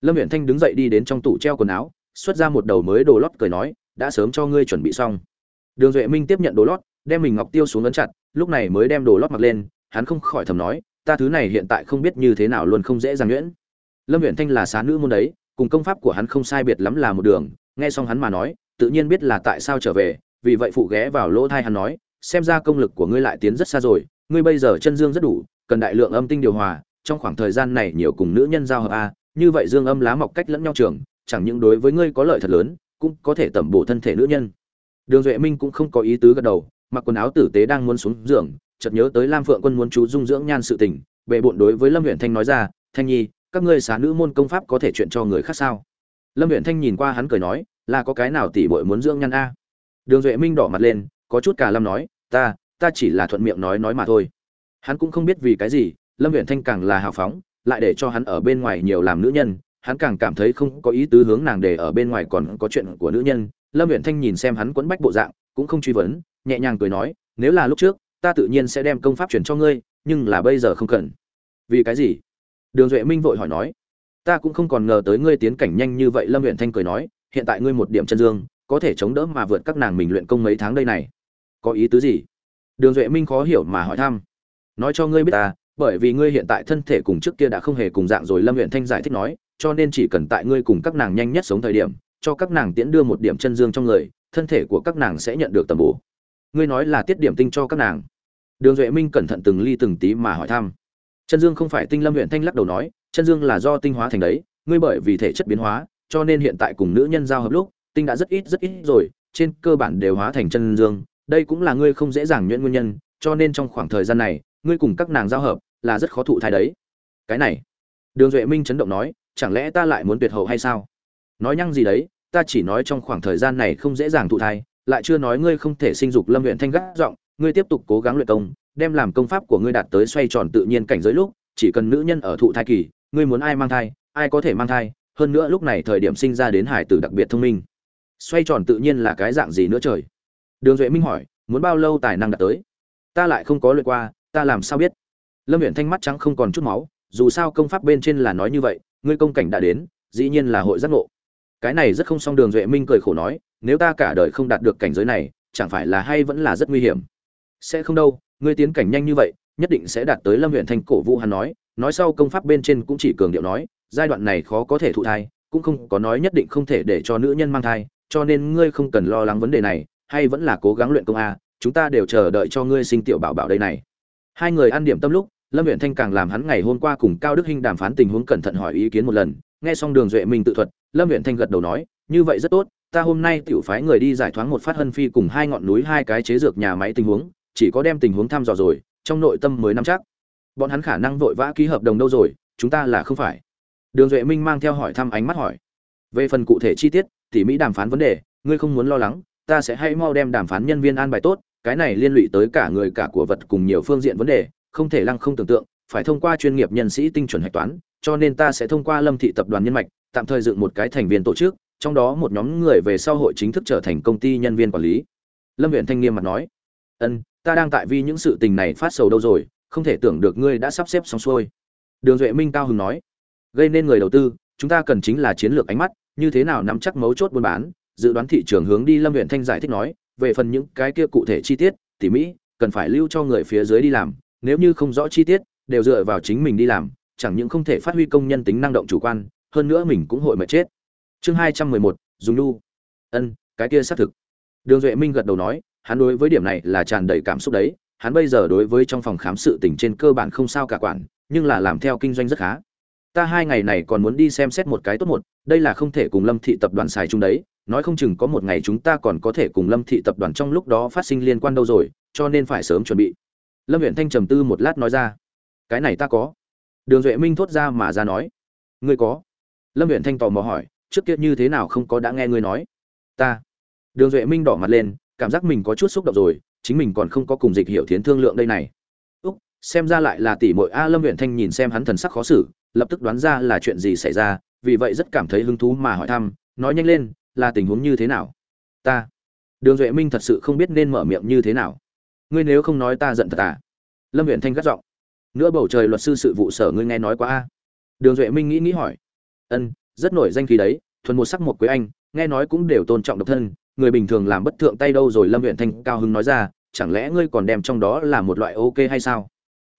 lâm huyện thanh đứng dậy đi đến trong tủ treo quần áo, xuất ra một đầu mới đồ lót cười nói, đã sớm cho ngươi chuẩn bị xong. Đường duệ minh tiếp nhận đồ lót, đem mình ngọc tiêu xuống ấn chặt, lúc này mới đem đồ lót mặc lên, hắn không khỏi thầm nói, ta thứ này hiện tại không biết như thế nào luôn không dễ dàng nhuyễn. Lâm huyện thanh là xá nữ môn đấy cùng công pháp của hắn không sai biệt lắm là một đường, nghe xong hắn mà nói, tự nhiên biết là tại sao trở về, vì vậy phụ ghé vào lỗ thai hắn nói, xem ra công lực của ngươi lại tiến rất xa rồi, ngươi bây giờ chân dương rất đủ, cần đại lượng âm tinh điều hòa, trong khoảng thời gian này nhiều cùng nữ nhân giao hợp a, như vậy dương âm lá mọc cách lẫn nhau trường, chẳng những đối với ngươi có lợi thật lớn, cũng có thể tẩm bổ thân thể nữ nhân. Đường duệ minh cũng không có ý tứ gật đầu, mặc quần áo tử tế đang muốn xuống giường, chợt nhớ tới lam phượng quân muốn chú dung dưỡng nhan sự tình bệ bộn đối với lâm huyện thanh nói ra, thanh nhi các ngươi xá nữ môn công pháp có thể chuyện cho người khác sao? Lâm huyện thanh nhìn qua hắn cười nói, là có cái nào tỷ bội muốn dưỡng nhăn a? Đường duệ minh đỏ mặt lên, có chút cả lâm nói, ta ta chỉ là thuận miệng nói nói mà thôi. Hắn cũng không biết vì cái gì, lâm huyện thanh càng là hào phóng, lại để cho hắn ở bên ngoài nhiều làm nữ nhân, hắn càng cảm thấy không có ý tứ hướng nàng để ở bên ngoài còn có chuyện của nữ nhân. Lâm huyện thanh nhìn xem hắn quẫn bách bộ dạng, cũng không truy vấn, nhẹ nhàng cười nói, nếu là lúc trước, ta tự nhiên sẽ đem công pháp chuyển cho ngươi, nhưng là bây giờ không cần. Vì cái gì? Đường duệ minh vội hỏi nói, ta cũng không còn ngờ tới ngươi tiến cảnh nhanh như vậy. Lâm huyện thanh cười nói, hiện tại ngươi một điểm chân dương, có thể chống đỡ mà vượt các nàng mình luyện công mấy tháng đây này. Có ý tứ gì? Đường duệ minh khó hiểu mà hỏi thăm, nói cho ngươi biết ta, bởi vì ngươi hiện tại thân thể cùng trước kia đã không hề cùng dạng rồi. Lâm huyện thanh giải thích nói, cho nên chỉ cần tại ngươi cùng các nàng nhanh nhất sống thời điểm, cho các nàng tiễn đưa một điểm chân dương trong người, thân thể của các nàng sẽ nhận được tầm bổ. Ngươi nói là tiết điểm tinh cho các nàng. Đường duệ minh cẩn thận từng ly từng tí mà hỏi thăm chân dương không phải tinh lâm huyện thanh lắc đầu nói chân dương là do tinh hóa thành đấy, ngươi bởi vì thể chất biến hóa, cho nên hiện tại cùng nữ nhân giao hợp lúc, tinh đã rất ít rất ít rồi, trên cơ bản đều hóa thành chân dương, đây cũng là ngươi không dễ dàng nhuyễn nguyên nhân, cho nên trong khoảng thời gian này, ngươi cùng các nàng giao hợp là rất khó thụ thai đấy. Cái này, đường duệ minh chấn động nói, chẳng lẽ ta lại muốn tuyệt hậu hay sao? Nói nhăng gì đấy, ta chỉ nói trong khoảng thời gian này không dễ dàng thụ thai, lại chưa nói ngươi không thể sinh dục lâm huyện thanh gác giọng, ngươi tiếp tục cố gắng luyện công đem làm công pháp của ngươi đạt tới xoay tròn tự nhiên cảnh giới lúc, chỉ cần nữ nhân ở thụ thai kỳ, ngươi muốn ai mang thai, ai có thể mang thai, hơn nữa lúc này thời điểm sinh ra đến hải tử đặc biệt thông minh. Xoay tròn tự nhiên là cái dạng gì nữa trời? Đường duệ minh hỏi, muốn bao lâu tài năng đạt tới? Ta lại không có luyện qua, ta làm sao biết? Lâm uyển thanh mắt trắng không còn chút máu, dù sao công pháp bên trên là nói như vậy, ngươi công cảnh đã đến, dĩ nhiên là hội giác ngộ. Cái này rất không xong, đường duệ minh cười khổ nói, nếu ta cả đời không đạt được cảnh giới này, chẳng phải là hay vẫn là rất nguy hiểm? Sẽ không đâu ngươi tiến cảnh nhanh như vậy, nhất định sẽ đạt tới lâm huyện thanh cổ vũ hắn nói nói sau công pháp bên trên cũng chỉ cường điệu nói, giai đoạn này khó có thể thụ thai, cũng không có nói nhất định không thể để cho nữ nhân mang thai, cho nên ngươi không cần lo lắng vấn đề này, hay vẫn là cố gắng luyện công a, chúng ta đều chờ đợi cho ngươi sinh tiểu bảo bảo đây này. Hai người ăn điểm tâm lúc, lâm huyện thanh càng làm hắn ngày hôm qua cùng cao đức hinh đàm phán tình huống cẩn thận hỏi ý kiến một lần, nghe xong đường duệ minh tự thuật, lâm huyện thanh gật đầu nói, như vậy rất tốt, ta hôm nay tiểu phái người đi giải thoáng một phát hân phi cùng hai ngọn núi hai cái chế dược nhà máy tình huống chỉ có đem tình huống thăm dò rồi, trong nội tâm mới nắm chắc. Bọn hắn khả năng vội vã ký hợp đồng đâu rồi, chúng ta là không phải. Đường duệ minh mang theo hỏi thăm ánh mắt hỏi. Về phần cụ thể chi tiết, tỉ mỹ đàm phán vấn đề, ngươi không muốn lo lắng, ta sẽ hãy mau đem đàm phán nhân viên an bài tốt, cái này liên lụy tới cả người cả của vật cùng nhiều phương diện vấn đề, không thể lăng không tưởng tượng, phải thông qua chuyên nghiệp nhân sĩ tinh chuẩn hạch toán, cho nên ta sẽ thông qua lâm thị tập đoàn nhân mạch, tạm thời dựng một cái thành viên tổ chức, trong đó một nhóm người về sau hội chính thức trở thành công ty nhân viên quản lý. Lâm huyện thanh nghiêm mặt nói. Ân ta đang tại vì những sự tình này phát sầu đâu rồi, không thể tưởng được ngươi đã sắp xếp xong xuôi. Đường duệ minh cao hứng nói, gây nên người đầu tư, chúng ta cần chính là chiến lược ánh mắt, như thế nào nắm chắc mấu chốt buôn bán, dự đoán thị trường hướng đi. Lâm huyện thanh giải thích nói, về phần những cái kia cụ thể chi tiết, tỉ mỹ cần phải lưu cho người phía dưới đi làm, nếu như không rõ chi tiết, đều dựa vào chính mình đi làm, chẳng những không thể phát huy công nhân tính năng động chủ quan, hơn nữa mình cũng hội mệt chết. Chương hai trăm mười một, dùng nu. Ân, cái kia xác thực. Đường duệ minh gật đầu nói hắn đối với điểm này là tràn đầy cảm xúc đấy. Hắn bây giờ đối với trong phòng khám sự tình trên cơ bản không sao cả quản, nhưng là làm theo kinh doanh rất khá. Ta hai ngày này còn muốn đi xem xét một cái tốt một, đây là không thể cùng lâm thị tập đoàn xài chung đấy. Nói không chừng có một ngày chúng ta còn có thể cùng lâm thị tập đoàn trong lúc đó phát sinh liên quan đâu rồi, cho nên phải sớm chuẩn bị. Lâm huyện thanh trầm tư một lát nói ra. Cái này ta có. Đường duệ minh thốt ra mà ra nói. Ngươi có. Lâm huyện thanh tò mò hỏi, trước kia như thế nào không có đã nghe ngươi nói? Ta. Đường duệ minh đỏ mặt lên cảm giác mình có chút xúc động rồi, chính mình còn không có cùng dịch hiểu thiến thương lượng đây này. Úc, xem ra lại là tỷ muội a lâm huyện thanh nhìn xem hắn thần sắc khó xử, lập tức đoán ra là chuyện gì xảy ra, vì vậy rất cảm thấy hứng thú mà hỏi thăm, nói nhanh lên, là tình huống như thế nào? Ta, đường duệ minh thật sự không biết nên mở miệng như thế nào. Ngươi nếu không nói ta giận thật à? Lâm huyện thanh gắt giọng. Nữa bầu trời luật sư sự vụ sở ngươi nghe nói quá a. Đường duệ minh nghĩ nghĩ hỏi. Ân, rất nổi danh khí đấy, thuần một sắc một quế anh, nghe nói cũng đều tôn trọng độc thân người bình thường làm bất thượng tay đâu rồi, lâm huyện thanh cao hưng nói ra, chẳng lẽ ngươi còn đem trong đó là một loại ok hay sao?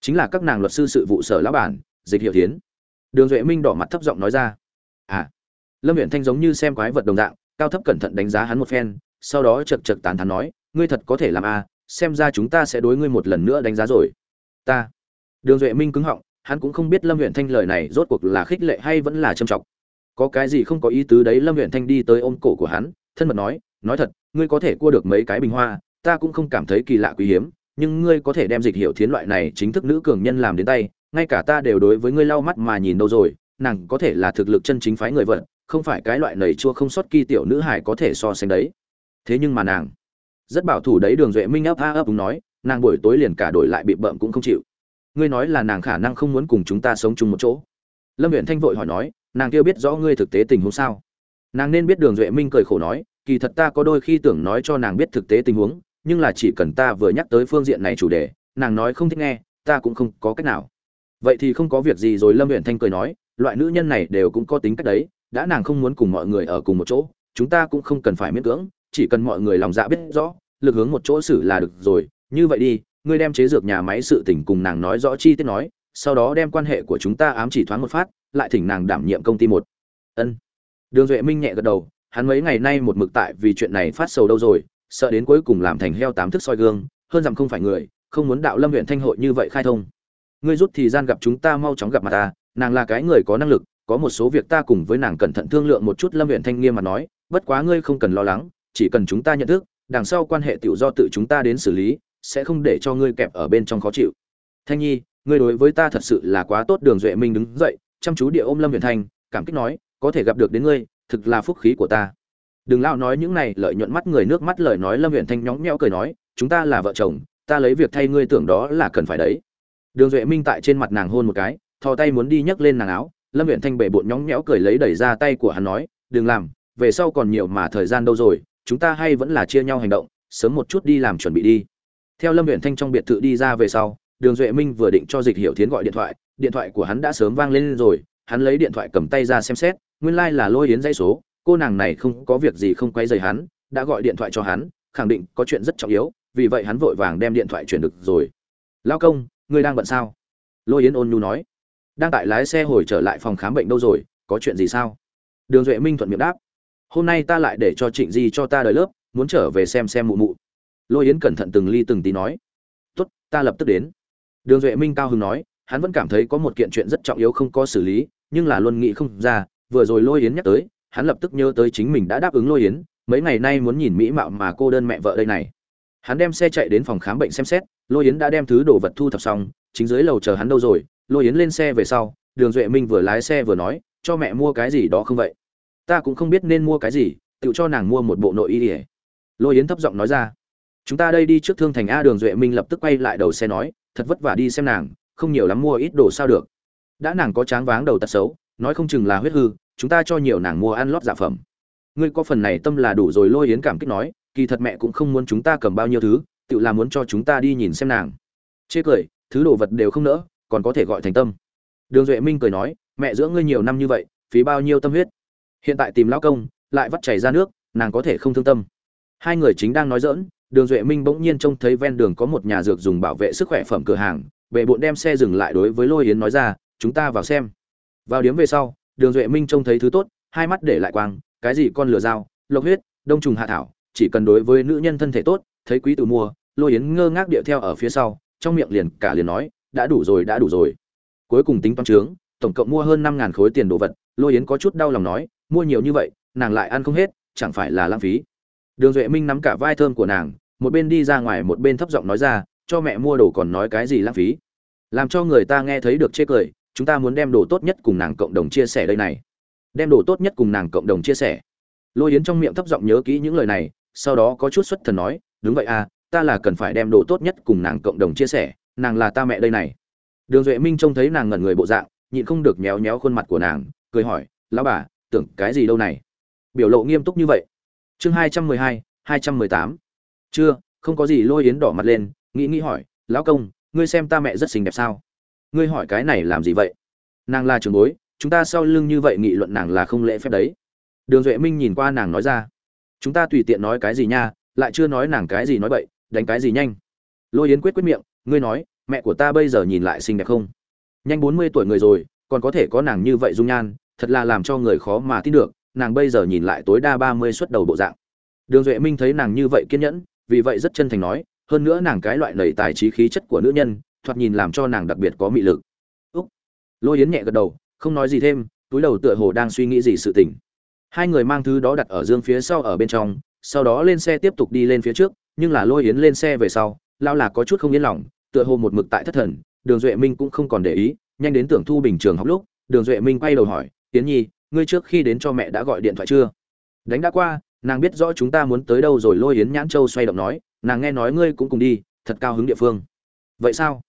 Chính là các nàng luật sư sự vụ sở lão bản, dịch hiệu tiến đường duệ minh đỏ mặt thấp giọng nói ra à. Lâm huyện thanh giống như xem quái vật đồng dạng, cao thấp cẩn thận đánh giá hắn một phen, sau đó chật chật tán thán nói, ngươi thật có thể làm a xem ra chúng ta sẽ đối ngươi một lần nữa đánh giá rồi. Ta. Đường duệ minh cứng họng, hắn cũng không biết lâm huyện thanh lời này rốt cuộc là khích lệ hay vẫn là trầm trọng có cái gì không có ý tứ đấy, lâm huyện thanh đi tới ôm cổ của hắn, thân mật nói nói thật, ngươi có thể cua được mấy cái bình hoa, ta cũng không cảm thấy kỳ lạ quý hiếm, nhưng ngươi có thể đem dịch hiệu thiến loại này chính thức nữ cường nhân làm đến tay, ngay cả ta đều đối với ngươi lau mắt mà nhìn đâu rồi, nàng có thể là thực lực chân chính phái người vận không phải cái loại nầy chua không sót kỳ tiểu nữ hải có thể so sánh đấy. Thế nhưng mà nàng, rất bảo thủ đấy, đường duệ minh ấp a ấp đúng nói, nàng buổi tối liền cả đổi lại bị bợm cũng không chịu. Ngươi nói là nàng khả năng không muốn cùng chúng ta sống chung một chỗ. Lâm huyện thanh vội hỏi nói, nàng kêu biết rõ ngươi thực tế tình huống sao? Nàng nên biết đường duệ minh cười khổ nói kỳ thật ta có đôi khi tưởng nói cho nàng biết thực tế tình huống, nhưng là chỉ cần ta vừa nhắc tới phương diện này chủ đề, nàng nói không thích nghe, ta cũng không có cách nào. Vậy thì không có việc gì rồi, lâm huyện thanh cười nói, loại nữ nhân này đều cũng có tính cách đấy, đã nàng không muốn cùng mọi người ở cùng một chỗ, chúng ta cũng không cần phải miễn cưỡng, chỉ cần mọi người lòng dạ biết rõ, lực hướng một chỗ xử là được rồi, như vậy đi, ngươi đem chế dược nhà máy sự tình cùng nàng nói rõ chi tiết nói, sau đó đem quan hệ của chúng ta ám chỉ thoáng một phát, lại thỉnh nàng đảm nhiệm công ty một. Ân. Đường duệ minh nhẹ gật đầu hắn mấy ngày nay một mực tại vì chuyện này phát sầu đâu rồi, sợ đến cuối cùng làm thành heo tám thức soi gương, hơn rằng không phải người, không muốn đạo lâm huyện thanh hội như vậy khai thông. Ngươi rút thì gian gặp chúng ta mau chóng gặp mặt ta, nàng là cái người có năng lực, có một số việc ta cùng với nàng cẩn thận thương lượng một chút lâm huyện thanh nghiêm mà nói, bất quá ngươi không cần lo lắng, chỉ cần chúng ta nhận thức, đằng sau quan hệ tiểu do tự chúng ta đến xử lý, sẽ không để cho ngươi kẹp ở bên trong khó chịu. Thanh nhi, ngươi đối với ta thật sự là quá tốt, đường duệ minh đứng dậy, chăm chú địa ôm lâm huyện thanh, cảm kích nói, có thể gặp được đến ngươi thực là phúc khí của ta. Đừng lao nói những này, lợi nhuận mắt người nước mắt lời nói, lâm huyện thanh nhõng nhẽo cười nói, chúng ta là vợ chồng, ta lấy việc thay ngươi tưởng đó là cần phải đấy. Đường duệ minh tại trên mặt nàng hôn một cái, thò tay muốn đi nhấc lên nàng áo. Lâm huyện thanh bể bộn nhõng nhẽo cười lấy đẩy ra tay của hắn nói, đừng làm, về sau còn nhiều mà thời gian đâu rồi, chúng ta hay vẫn là chia nhau hành động, sớm một chút đi làm chuẩn bị đi. Theo lâm huyện thanh trong biệt thự đi ra về sau, đường duệ minh vừa định cho dịch hiểu thiến gọi điện thoại điện thoại của hắn đã sớm vang lên rồi, hắn lấy điện thoại cầm tay ra xem xét nguyên lai là lôi yến dây số, cô nàng này không có việc gì không quay dày hắn, đã gọi điện thoại cho hắn, khẳng định có chuyện rất trọng yếu, vì vậy hắn vội vàng đem điện thoại chuyển được rồi. Lao công ngươi đang bận sao? Lôi yến ôn nhu nói. Đang tại lái xe hồi trở lại phòng khám bệnh đâu rồi, có chuyện gì sao? Đường duệ minh thuận miệng đáp. Hôm nay ta lại để cho trịnh di cho ta đợi lớp, muốn trở về xem xem mụ mụ. Lôi yến cẩn thận từng ly từng tí nói. Tốt, ta lập tức đến. Đường duệ minh cao hứng nói, hắn vẫn cảm thấy có một kiện chuyện rất trọng yếu không có xử lý, nhưng là luôn nghĩ không ra vừa rồi lôi yến nhắc tới, hắn lập tức nhớ tới chính mình đã đáp ứng lôi yến, mấy ngày nay muốn nhìn mỹ mạo mà cô đơn mẹ vợ đây này. Hắn đem xe chạy đến phòng khám bệnh xem xét, lôi yến đã đem thứ đồ vật thu thập xong, chính dưới lầu chờ hắn đâu rồi, lôi yến lên xe về sau, đường duệ minh vừa lái xe vừa nói, cho mẹ mua cái gì đó không vậy? Ta cũng không biết nên mua cái gì, tự cho nàng mua một bộ nội y ỉa lôi yến thấp giọng nói ra. Chúng ta đây đi trước thương thành a. Đường duệ minh lập tức quay lại đầu xe nói, thật vất vả đi xem nàng, không nhiều lắm mua ít đồ sao được. Đã nàng có tráng váng đầu tật xấu, nói không chừng là huyết hư chúng ta cho nhiều nàng mua ăn lót dạ phẩm. Ngươi có phần này tâm là đủ rồi, lôi yến cảm kích nói, kỳ thật mẹ cũng không muốn chúng ta cầm bao nhiêu thứ, tự là muốn cho chúng ta đi nhìn xem nàng. Chê cười, thứ đồ vật đều không nỡ, còn có thể gọi thành tâm. Đường duệ minh cười nói, mẹ dưỡng ngươi nhiều năm như vậy, phí bao nhiêu tâm huyết? Hiện tại tìm lão công, lại vắt chảy ra nước, nàng có thể không thương tâm. Hai người chính đang nói dỡn đường duệ minh bỗng nhiên trông thấy ven đường có một nhà dược dùng bảo vệ sức khỏe phẩm cửa hàng, bệ bộn đem xe dừng lại đối với lôi yến nói ra, chúng ta vào xem. Vào điếm về sau đường duệ minh trông thấy thứ tốt, hai mắt để lại quang, cái gì con lửa dao, lộc huyết, đông trùng hạ thảo, chỉ cần đối với nữ nhân thân thể tốt, thấy quý tử mua, lôi yến ngơ ngác điệu theo ở phía sau, trong miệng liền cả liền nói, đã đủ rồi, đã đủ rồi. Cuối cùng tính toán trướng, tổng cộng mua hơn năm ngàn khối tiền đồ vật, lôi yến có chút đau lòng nói, mua nhiều như vậy, nàng lại ăn không hết, chẳng phải là lãng phí? Đường duệ minh nắm cả vai thơm của nàng, một bên đi ra ngoài một bên thấp giọng nói ra, cho mẹ mua đồ còn nói cái gì lãng phí? Làm cho người ta nghe thấy được chê cười chúng ta muốn đem đồ tốt nhất cùng nàng cộng đồng chia sẻ đây này. Đem đồ tốt nhất cùng nàng cộng đồng chia sẻ. Lôi yến trong miệng thấp giọng nhớ kỹ những lời này, sau đó có chút xuất thần nói, đúng vậy à ta là cần phải đem đồ tốt nhất cùng nàng cộng đồng chia sẻ, nàng là ta mẹ đây này. Đường duệ minh trông thấy nàng ngẩn người bộ dạng, nhịn không được méo méo khuôn mặt của nàng, cười hỏi, lão bà, tưởng cái gì đâu này? Biểu lộ nghiêm túc như vậy. Chương hai trăm mười hai hai trăm mười tám. Chưa, không có gì. Lôi yến đỏ mặt lên, nghĩ nghĩ hỏi, lão công, ngươi xem ta mẹ rất xinh đẹp sao? Ngươi hỏi cái này làm gì vậy? Nàng là trường bối, chúng ta sau lưng như vậy nghị luận nàng là không lễ phép đấy. Đường duệ minh nhìn qua nàng nói ra. Chúng ta tùy tiện nói cái gì nha, lại chưa nói nàng cái gì nói bậy, đánh cái gì nhanh. Lôi yến quyết quyết miệng, ngươi nói, mẹ của ta bây giờ nhìn lại xinh đẹp không? Nhanh bốn mươi tuổi người rồi, còn có thể có nàng như vậy dung nhan, thật là làm cho người khó mà tin được, nàng bây giờ nhìn lại tối đa ba mươi suất đầu bộ dạng. Đường duệ minh thấy nàng như vậy kiên nhẫn, vì vậy rất chân thành nói, hơn nữa nàng cái loại lầy tài trí khí chất của nữ nhân thoạt nhìn làm cho nàng đặc biệt có mị lực. Úc. Lôi yến nhẹ gật đầu, không nói gì thêm, túi đầu tựa hồ đang suy nghĩ gì sự tình. Hai người mang thứ đó đặt ở dương phía sau ở bên trong, sau đó lên xe tiếp tục đi lên phía trước, nhưng là lôi yến lên xe về sau lao là có chút không yên lòng, tựa hồ một mực tại thất thần, đường duệ minh cũng không còn để ý, nhanh đến tưởng thu bình trường học lúc, đường duệ minh quay đầu hỏi tiến nhi, ngươi trước khi đến cho mẹ đã gọi điện thoại chưa? Đánh đã qua, nàng biết rõ chúng ta muốn tới đâu rồi, lôi yến nhãn châu xoay động nói, nàng nghe nói ngươi cũng cùng đi, thật cao hứng địa phương. Vậy sao?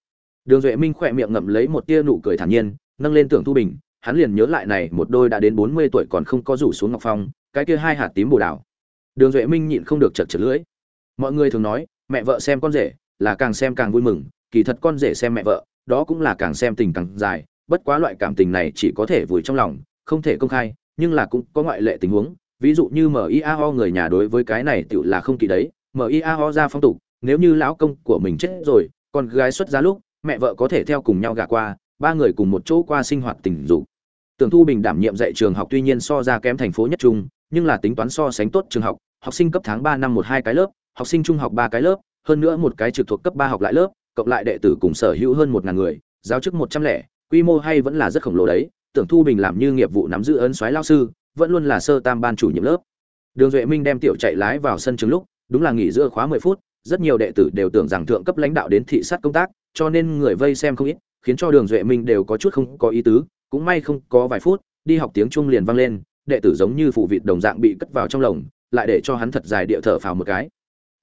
Đường duệ minh khỏe miệng ngậm lấy một tia nụ cười thản nhiên, nâng lên tưởng thu bình, hắn liền nhớ lại này một đôi đã đến bốn mươi tuổi còn không có rủ xuống ngọc phong, cái kia hai hạt tím bồ đào. Đường duệ minh nhịn không được chật chật lưỡi. Mọi người thường nói, mẹ vợ xem con rể là càng xem càng vui mừng, kỳ thật con rể xem mẹ vợ, đó cũng là càng xem tình càng dài, bất quá loại cảm tình này chỉ có thể vùi trong lòng, không thể công khai, nhưng là cũng có ngoại lệ tình huống, ví dụ như miao người nhà đối với cái này tựu là không kỳ đấy miao ra phong tục, nếu như lão công của mình chết rồi, con gái xuất giá lúc mẹ vợ có thể theo cùng nhau gả qua, ba người cùng một chỗ qua sinh hoạt tình dục. Tưởng thu bình đảm nhiệm dạy trường học tuy nhiên so ra kém thành phố nhất trung, nhưng là tính toán so sánh tốt trường học học sinh cấp tháng ba năm một hai cái lớp, học sinh trung học ba cái lớp, hơn nữa một cái trực thuộc cấp ba học lại lớp, cộng lại đệ tử cùng sở hữu hơn một ngàn người, giáo chức một trăm lẻ, quy mô hay vẫn là rất khổng lồ đấy, tưởng thu bình làm như nghiệp vụ nắm giữ ấn soái lao sư, vẫn luôn là sơ tam ban chủ nhiệm lớp. Đường duệ minh đem tiểu chạy lái vào sân trường lúc, đúng là nghỉ giữa khóa mười phút, rất nhiều đệ tử đều tưởng rằng thượng cấp lãnh đạo đến thị sát công tác cho nên người vây xem không ít, khiến cho đường duệ minh đều có chút không có ý tứ, cũng may không có vài phút, đi học tiếng trung liền vang lên, đệ tử giống như phụ vịt đồng dạng bị cất vào trong lồng, lại để cho hắn thật dài địa thở phào một cái.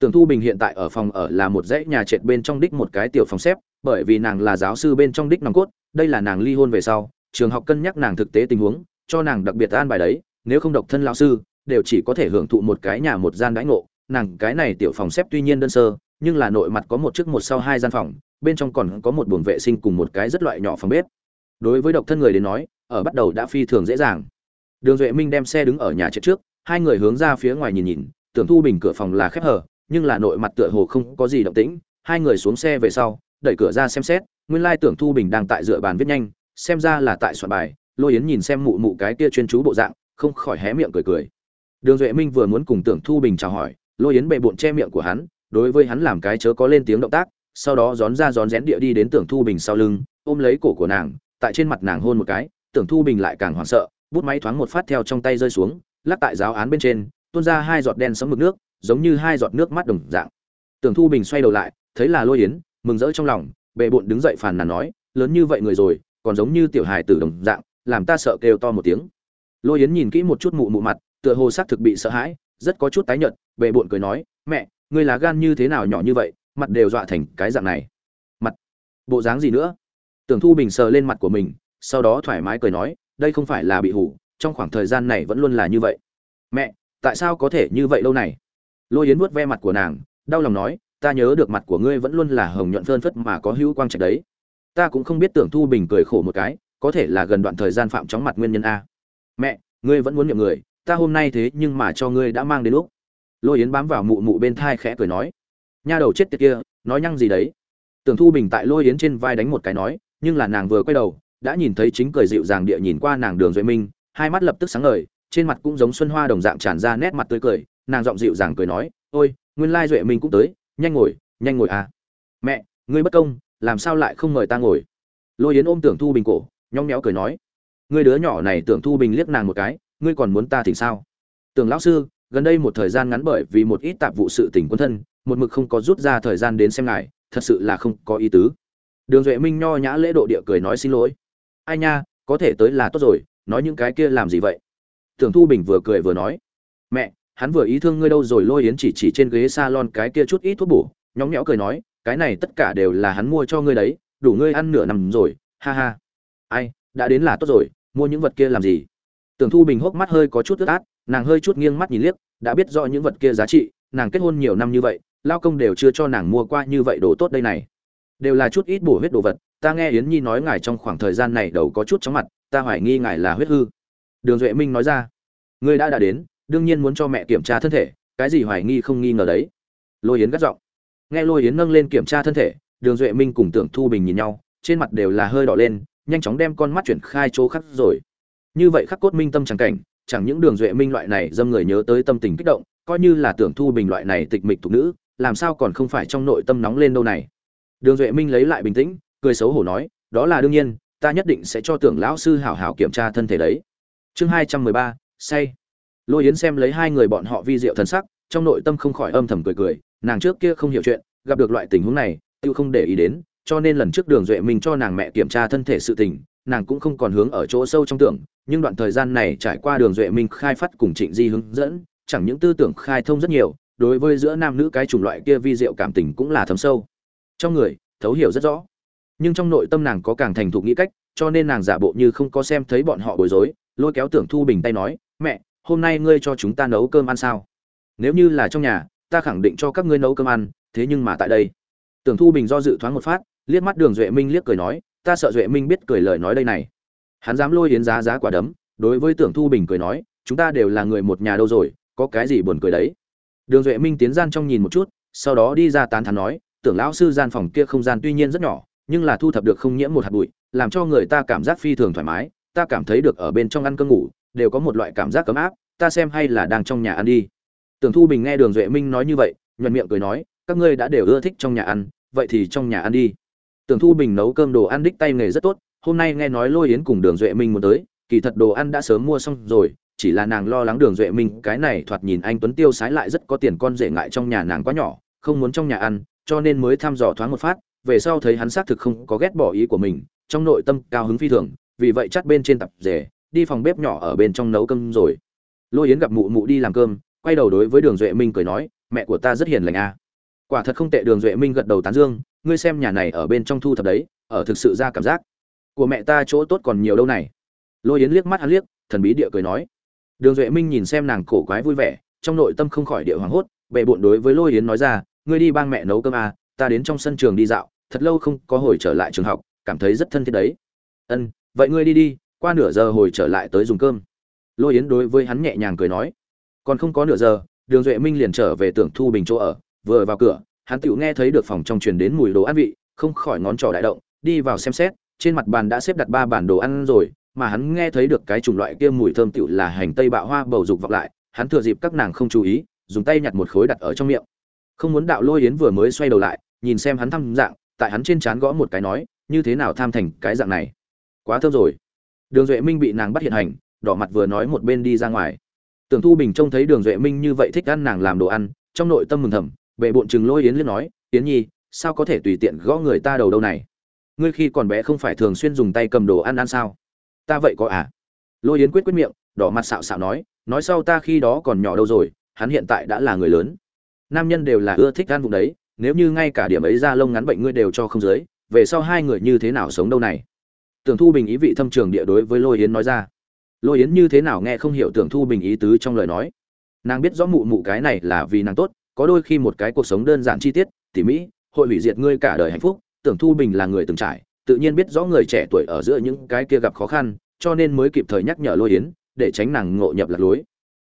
Tưởng thu bình hiện tại ở phòng ở là một dãy nhà trệt bên trong đích một cái tiểu phòng xếp, bởi vì nàng là giáo sư bên trong đích nòng cốt, đây là nàng ly hôn về sau, trường học cân nhắc nàng thực tế tình huống, cho nàng đặc biệt an bài đấy, nếu không độc thân lao sư, đều chỉ có thể hưởng thụ một cái nhà một gian đãi ngộ. Nàng cái này tiểu phòng xếp tuy nhiên đơn sơ, nhưng là nội mặt có một chiếc một sau hai gian phòng bên trong còn có một buồng vệ sinh cùng một cái rất loại nhỏ phòng bếp. Đối với độc thân người đến nói, ở bắt đầu đã phi thường dễ dàng. Đường duệ minh đem xe đứng ở nhà trước trước, hai người hướng ra phía ngoài nhìn nhìn, tưởng thu bình cửa phòng là khép hở nhưng là nội mặt tựa hồ không có gì động tĩnh, hai người xuống xe về sau, đẩy cửa ra xem xét, nguyên lai tưởng thu bình đang tại dựa bàn viết nhanh, xem ra là tại soạn bài, lôi yến nhìn xem mụ mụ cái kia chuyên chú bộ dạng, không khỏi hé miệng cười cười. Đường duệ minh vừa muốn cùng tưởng thu bình chào hỏi, lôi yến bệ bộn che miệng của hắn, đối với hắn làm cái chớ có lên tiếng động tác sau đó rón ra rón rén địa đi đến tưởng thu bình sau lưng, ôm lấy cổ của nàng, tại trên mặt nàng hôn một cái, tưởng thu bình lại càng hoảng sợ, bút máy thoáng một phát theo trong tay rơi xuống, lắc tại giáo án bên trên, tuôn ra hai giọt đen sấm mực nước, giống như hai giọt nước mắt đồng dạng. Tưởng thu bình xoay đầu lại, thấy là lôi yến, mừng rỡ trong lòng bệ bộn đứng dậy phàn nàn nói, lớn như vậy người rồi, còn giống như tiểu hài tử đồng dạng, làm ta sợ kêu to một tiếng. Lôi yến nhìn kỹ một chút mụ mụ mặt, tựa hồ xác thực bị sợ hãi, rất có chút tái nhợt bệ bộn cười nói, mẹ, ngươi là gan như thế nào nhỏ như vậy mặt đều dọa thành cái dạng này. Mặt, bộ dáng gì nữa? Tưởng thu bình sờ lên mặt của mình, sau đó thoải mái cười nói, đây không phải là bị hủ, trong khoảng thời gian này vẫn luôn là như vậy. Mẹ, tại sao có thể như vậy lâu này? Lôi yến vuốt ve mặt của nàng, đau lòng nói, ta nhớ được mặt của ngươi vẫn luôn là hồng nhuận phơn phất mà có hữu quang trạch đấy. Ta cũng không biết tưởng thu bình cười khổ một cái, có thể là gần đoạn thời gian phạm chóng mặt nguyên nhân a. Mẹ, ngươi vẫn muốn nhượng người, ta hôm nay thế nhưng mà cho ngươi đã mang đến lúc. Lôi yến bám vào mụ mụ bên thai khẽ cười nói nha đầu chết tiệt kia, nói nhăng gì đấy? Tưởng thu bình tại lôi yến trên vai đánh một cái nói, nhưng là nàng vừa quay đầu, đã nhìn thấy chính cười dịu dàng địa nhìn qua nàng đường duệ minh, hai mắt lập tức sáng ngời, trên mặt cũng giống xuân hoa đồng dạng tràn ra nét mặt tươi cười, nàng giọng dịu dàng cười nói, ôi, nguyên lai duệ minh cũng tới, nhanh ngồi nhanh ngồi à. Mẹ, ngươi bất công, làm sao lại không mời ta ngồi? Lôi yến ôm tưởng thu bình cổ, nhong méo cười nói, ngươi đứa nhỏ này tưởng thu bình liếc nàng một cái, ngươi còn muốn ta thì sao? Tưởng lão sư, gần đây một thời gian ngắn bởi vì một ít tạp vụ sự tình quân thân một mực không có rút ra thời gian đến xem ngài, thật sự là không có ý tứ. Đường duệ minh nho nhã lễ độ địa cười nói xin lỗi. Ai nha, có thể tới là tốt rồi, nói những cái kia làm gì vậy? Tưởng thu bình vừa cười vừa nói. Mẹ, hắn vừa ý thương ngươi đâu rồi, lôi yến chỉ chỉ trên ghế salon cái kia chút ít thuốc bổ nhóng nhẽo cười nói, cái này tất cả đều là hắn mua cho ngươi đấy, đủ ngươi ăn nửa năm rồi, ha ha. Ai, đã đến là tốt rồi, mua những vật kia làm gì? Tưởng thu bình hốc mắt hơi có chút ướt át, nàng hơi chút nghiêng mắt nhìn liếc, đã biết rõ những vật kia giá trị, nàng kết hôn nhiều năm như vậy lao công đều chưa cho nàng mua qua như vậy đồ tốt đây này. Đều là chút ít bổ huyết đồ vật, ta nghe yến nhi nói ngài trong khoảng thời gian này đầu có chút chóng mặt, ta hoài nghi ngài là huyết hư. Đường duệ minh nói ra, ngươi đã đã đến, đương nhiên muốn cho mẹ kiểm tra thân thể, cái gì hoài nghi không nghi ngờ đấy. Lôi yến gắt giọng. Nghe lôi yến nâng lên kiểm tra thân thể, đường duệ minh cùng tưởng thu bình nhìn nhau, trên mặt đều là hơi đỏ lên, nhanh chóng đem con mắt chuyển khai chỗ khắc rồi. Như vậy khắc cốt minh tâm chẳng cảnh, chẳng những đường duệ minh loại này dâm người nhớ tới tâm tình kích động, coi như là tưởng thu bình loại này tịch mịch thục nữ làm sao còn không phải trong nội tâm nóng lên đâu này? Đường duệ minh lấy lại bình tĩnh, cười xấu hổ nói, đó là đương nhiên, ta nhất định sẽ cho tưởng lão sư hảo hảo kiểm tra thân thể đấy. Chương hai trăm mười ba, say. Lôi yến xem lấy hai người bọn họ vi diệu thần sắc, trong nội tâm không khỏi âm thầm cười cười, nàng trước kia không hiểu chuyện, gặp được loại tình huống này tự không để ý đến, cho nên lần trước đường duệ minh cho nàng mẹ kiểm tra thân thể sự tình, nàng cũng không còn hướng ở chỗ sâu trong tưởng, nhưng đoạn thời gian này trải qua đường duệ minh khai phát cùng trịnh di hướng dẫn, chẳng những tư tưởng khai thông rất nhiều đối với giữa nam nữ cái chủng loại kia vi diệu cảm tình cũng là thấm sâu. Trong người, thấu hiểu rất rõ. Nhưng trong nội tâm nàng có càng thành thục nghĩ cách, cho nên nàng giả bộ như không có xem thấy bọn họ bối rối, lôi kéo tưởng thu bình tay nói, mẹ, hôm nay ngươi cho chúng ta nấu cơm ăn sao? Nếu như là trong nhà, ta khẳng định cho các ngươi nấu cơm ăn, thế nhưng mà tại đây. Tưởng thu bình do dự thoáng một phát, liếc mắt đường duệ minh liếc cười nói, ta sợ duệ minh biết cười lời nói đây này. Hắn dám lôi yến giá giá quả đấm, đối với tưởng thu bình cười nói, chúng ta đều là người một nhà đâu rồi, có cái gì buồn cười đấy? Đường duệ minh tiến gian trong nhìn một chút, sau đó đi ra tán thán nói, tưởng lão sư gian phòng kia không gian tuy nhiên rất nhỏ, nhưng là thu thập được không nhiễm một hạt bụi, làm cho người ta cảm giác phi thường thoải mái, ta cảm thấy được ở bên trong ăn cơm ngủ, đều có một loại cảm giác cấm áp, ta xem hay là đang trong nhà ăn đi. Tưởng thu bình nghe đường duệ minh nói như vậy, nhuận miệng cười nói, các ngươi đã đều ưa thích trong nhà ăn, vậy thì trong nhà ăn đi. Tưởng thu bình nấu cơm đồ ăn đích tay nghề rất tốt, hôm nay nghe nói lôi yến cùng đường duệ minh muốn tới, kỳ thật đồ ăn đã sớm mua xong rồi chỉ là nàng lo lắng đường duệ minh, cái này thoạt nhìn anh tuấn tiêu sái lại rất có tiền con rể ngại trong nhà nàng quá nhỏ, không muốn trong nhà ăn, cho nên mới thăm dò thoáng một phát, về sau thấy hắn xác thực không có ghét bỏ ý của mình, trong nội tâm cao hứng phi thường, vì vậy chắt bên trên tập rể, đi phòng bếp nhỏ ở bên trong nấu cơm rồi lôi yến gặp mụ mụ đi làm cơm, quay đầu đối với đường duệ minh cười nói, mẹ của ta rất hiền lành a à. quả thật không tệ, đường duệ minh gật đầu tán dương, ngươi xem nhà này ở bên trong thu thập đấy, ở thực sự ra cảm giác của mẹ ta chỗ tốt còn nhiều đâu này lôi yến liếc mắt hắn liếc, thần bí địa cười nói đường duệ minh nhìn xem nàng cổ quái vui vẻ trong nội tâm không khỏi địa hoảng hốt bệ bộn đối với lôi yến nói ra ngươi đi bang mẹ nấu cơm à, ta đến trong sân trường đi dạo thật lâu không có hồi trở lại trường học cảm thấy rất thân thiết đấy. Ân vậy ngươi đi đi qua nửa giờ hồi trở lại tới dùng cơm. Lôi yến đối với hắn nhẹ nhàng cười nói. Còn không có nửa giờ đường duệ minh liền trở về tưởng thu bình chỗ ở vừa vào cửa hắn tựu nghe thấy được phòng trong truyền đến mùi đồ ăn vị không khỏi ngón trỏ đại động đi vào xem xét trên mặt bàn đã xếp đặt ba bản đồ ăn rồi mà hắn nghe thấy được cái chủng loại kia mùi thơm tựu là hành tây bạo hoa bầu dục vọng lại, hắn thừa dịp các nàng không chú ý, dùng tay nhặt một khối đặt ở trong miệng. Không muốn đạo lôi yến vừa mới xoay đầu lại, nhìn xem hắn thăm dạng, tại hắn trên trán gõ một cái nói, như thế nào tham thành cái dạng này? Quá thơm rồi. Đường duệ minh bị nàng bắt hiện hành, đỏ mặt vừa nói một bên đi ra ngoài. Tưởng thu bình trông thấy đường duệ minh như vậy thích ăn nàng làm đồ ăn, trong nội tâm mừng thầm, bệ bộn chừng lôi yến liên nói, yến nhi, sao có thể tùy tiện gõ người ta đầu đâu này? Ngươi khi còn bé không phải thường xuyên dùng tay cầm đồ ăn ăn sao? Ta vậy có à? Lôi yến quyết quyết miệng, đỏ mặt xạo xạo nói nói sau ta khi đó còn nhỏ đâu rồi, hắn hiện tại đã là người lớn. Nam nhân đều là ưa thích ăn vùng đấy, nếu như ngay cả điểm ấy ra lông ngắn bệnh ngươi đều cho không dưới, về sau hai người như thế nào sống đâu này? Tưởng thu bình ý vị thâm trường địa đối với lôi yến nói ra. Lôi yến như thế nào nghe không hiểu tưởng thu bình ý tứ trong lời nói. Nàng biết rõ mụ mụ cái này là vì nàng tốt, có đôi khi một cái cuộc sống đơn giản chi tiết, tỉ mỹ hội hủy diệt ngươi cả đời hạnh phúc, tưởng thu bình là người từng trải tự nhiên biết rõ người trẻ tuổi ở giữa những cái kia gặp khó khăn, cho nên mới kịp thời nhắc nhở lôi yến, để tránh nàng ngộ nhập lạc lối.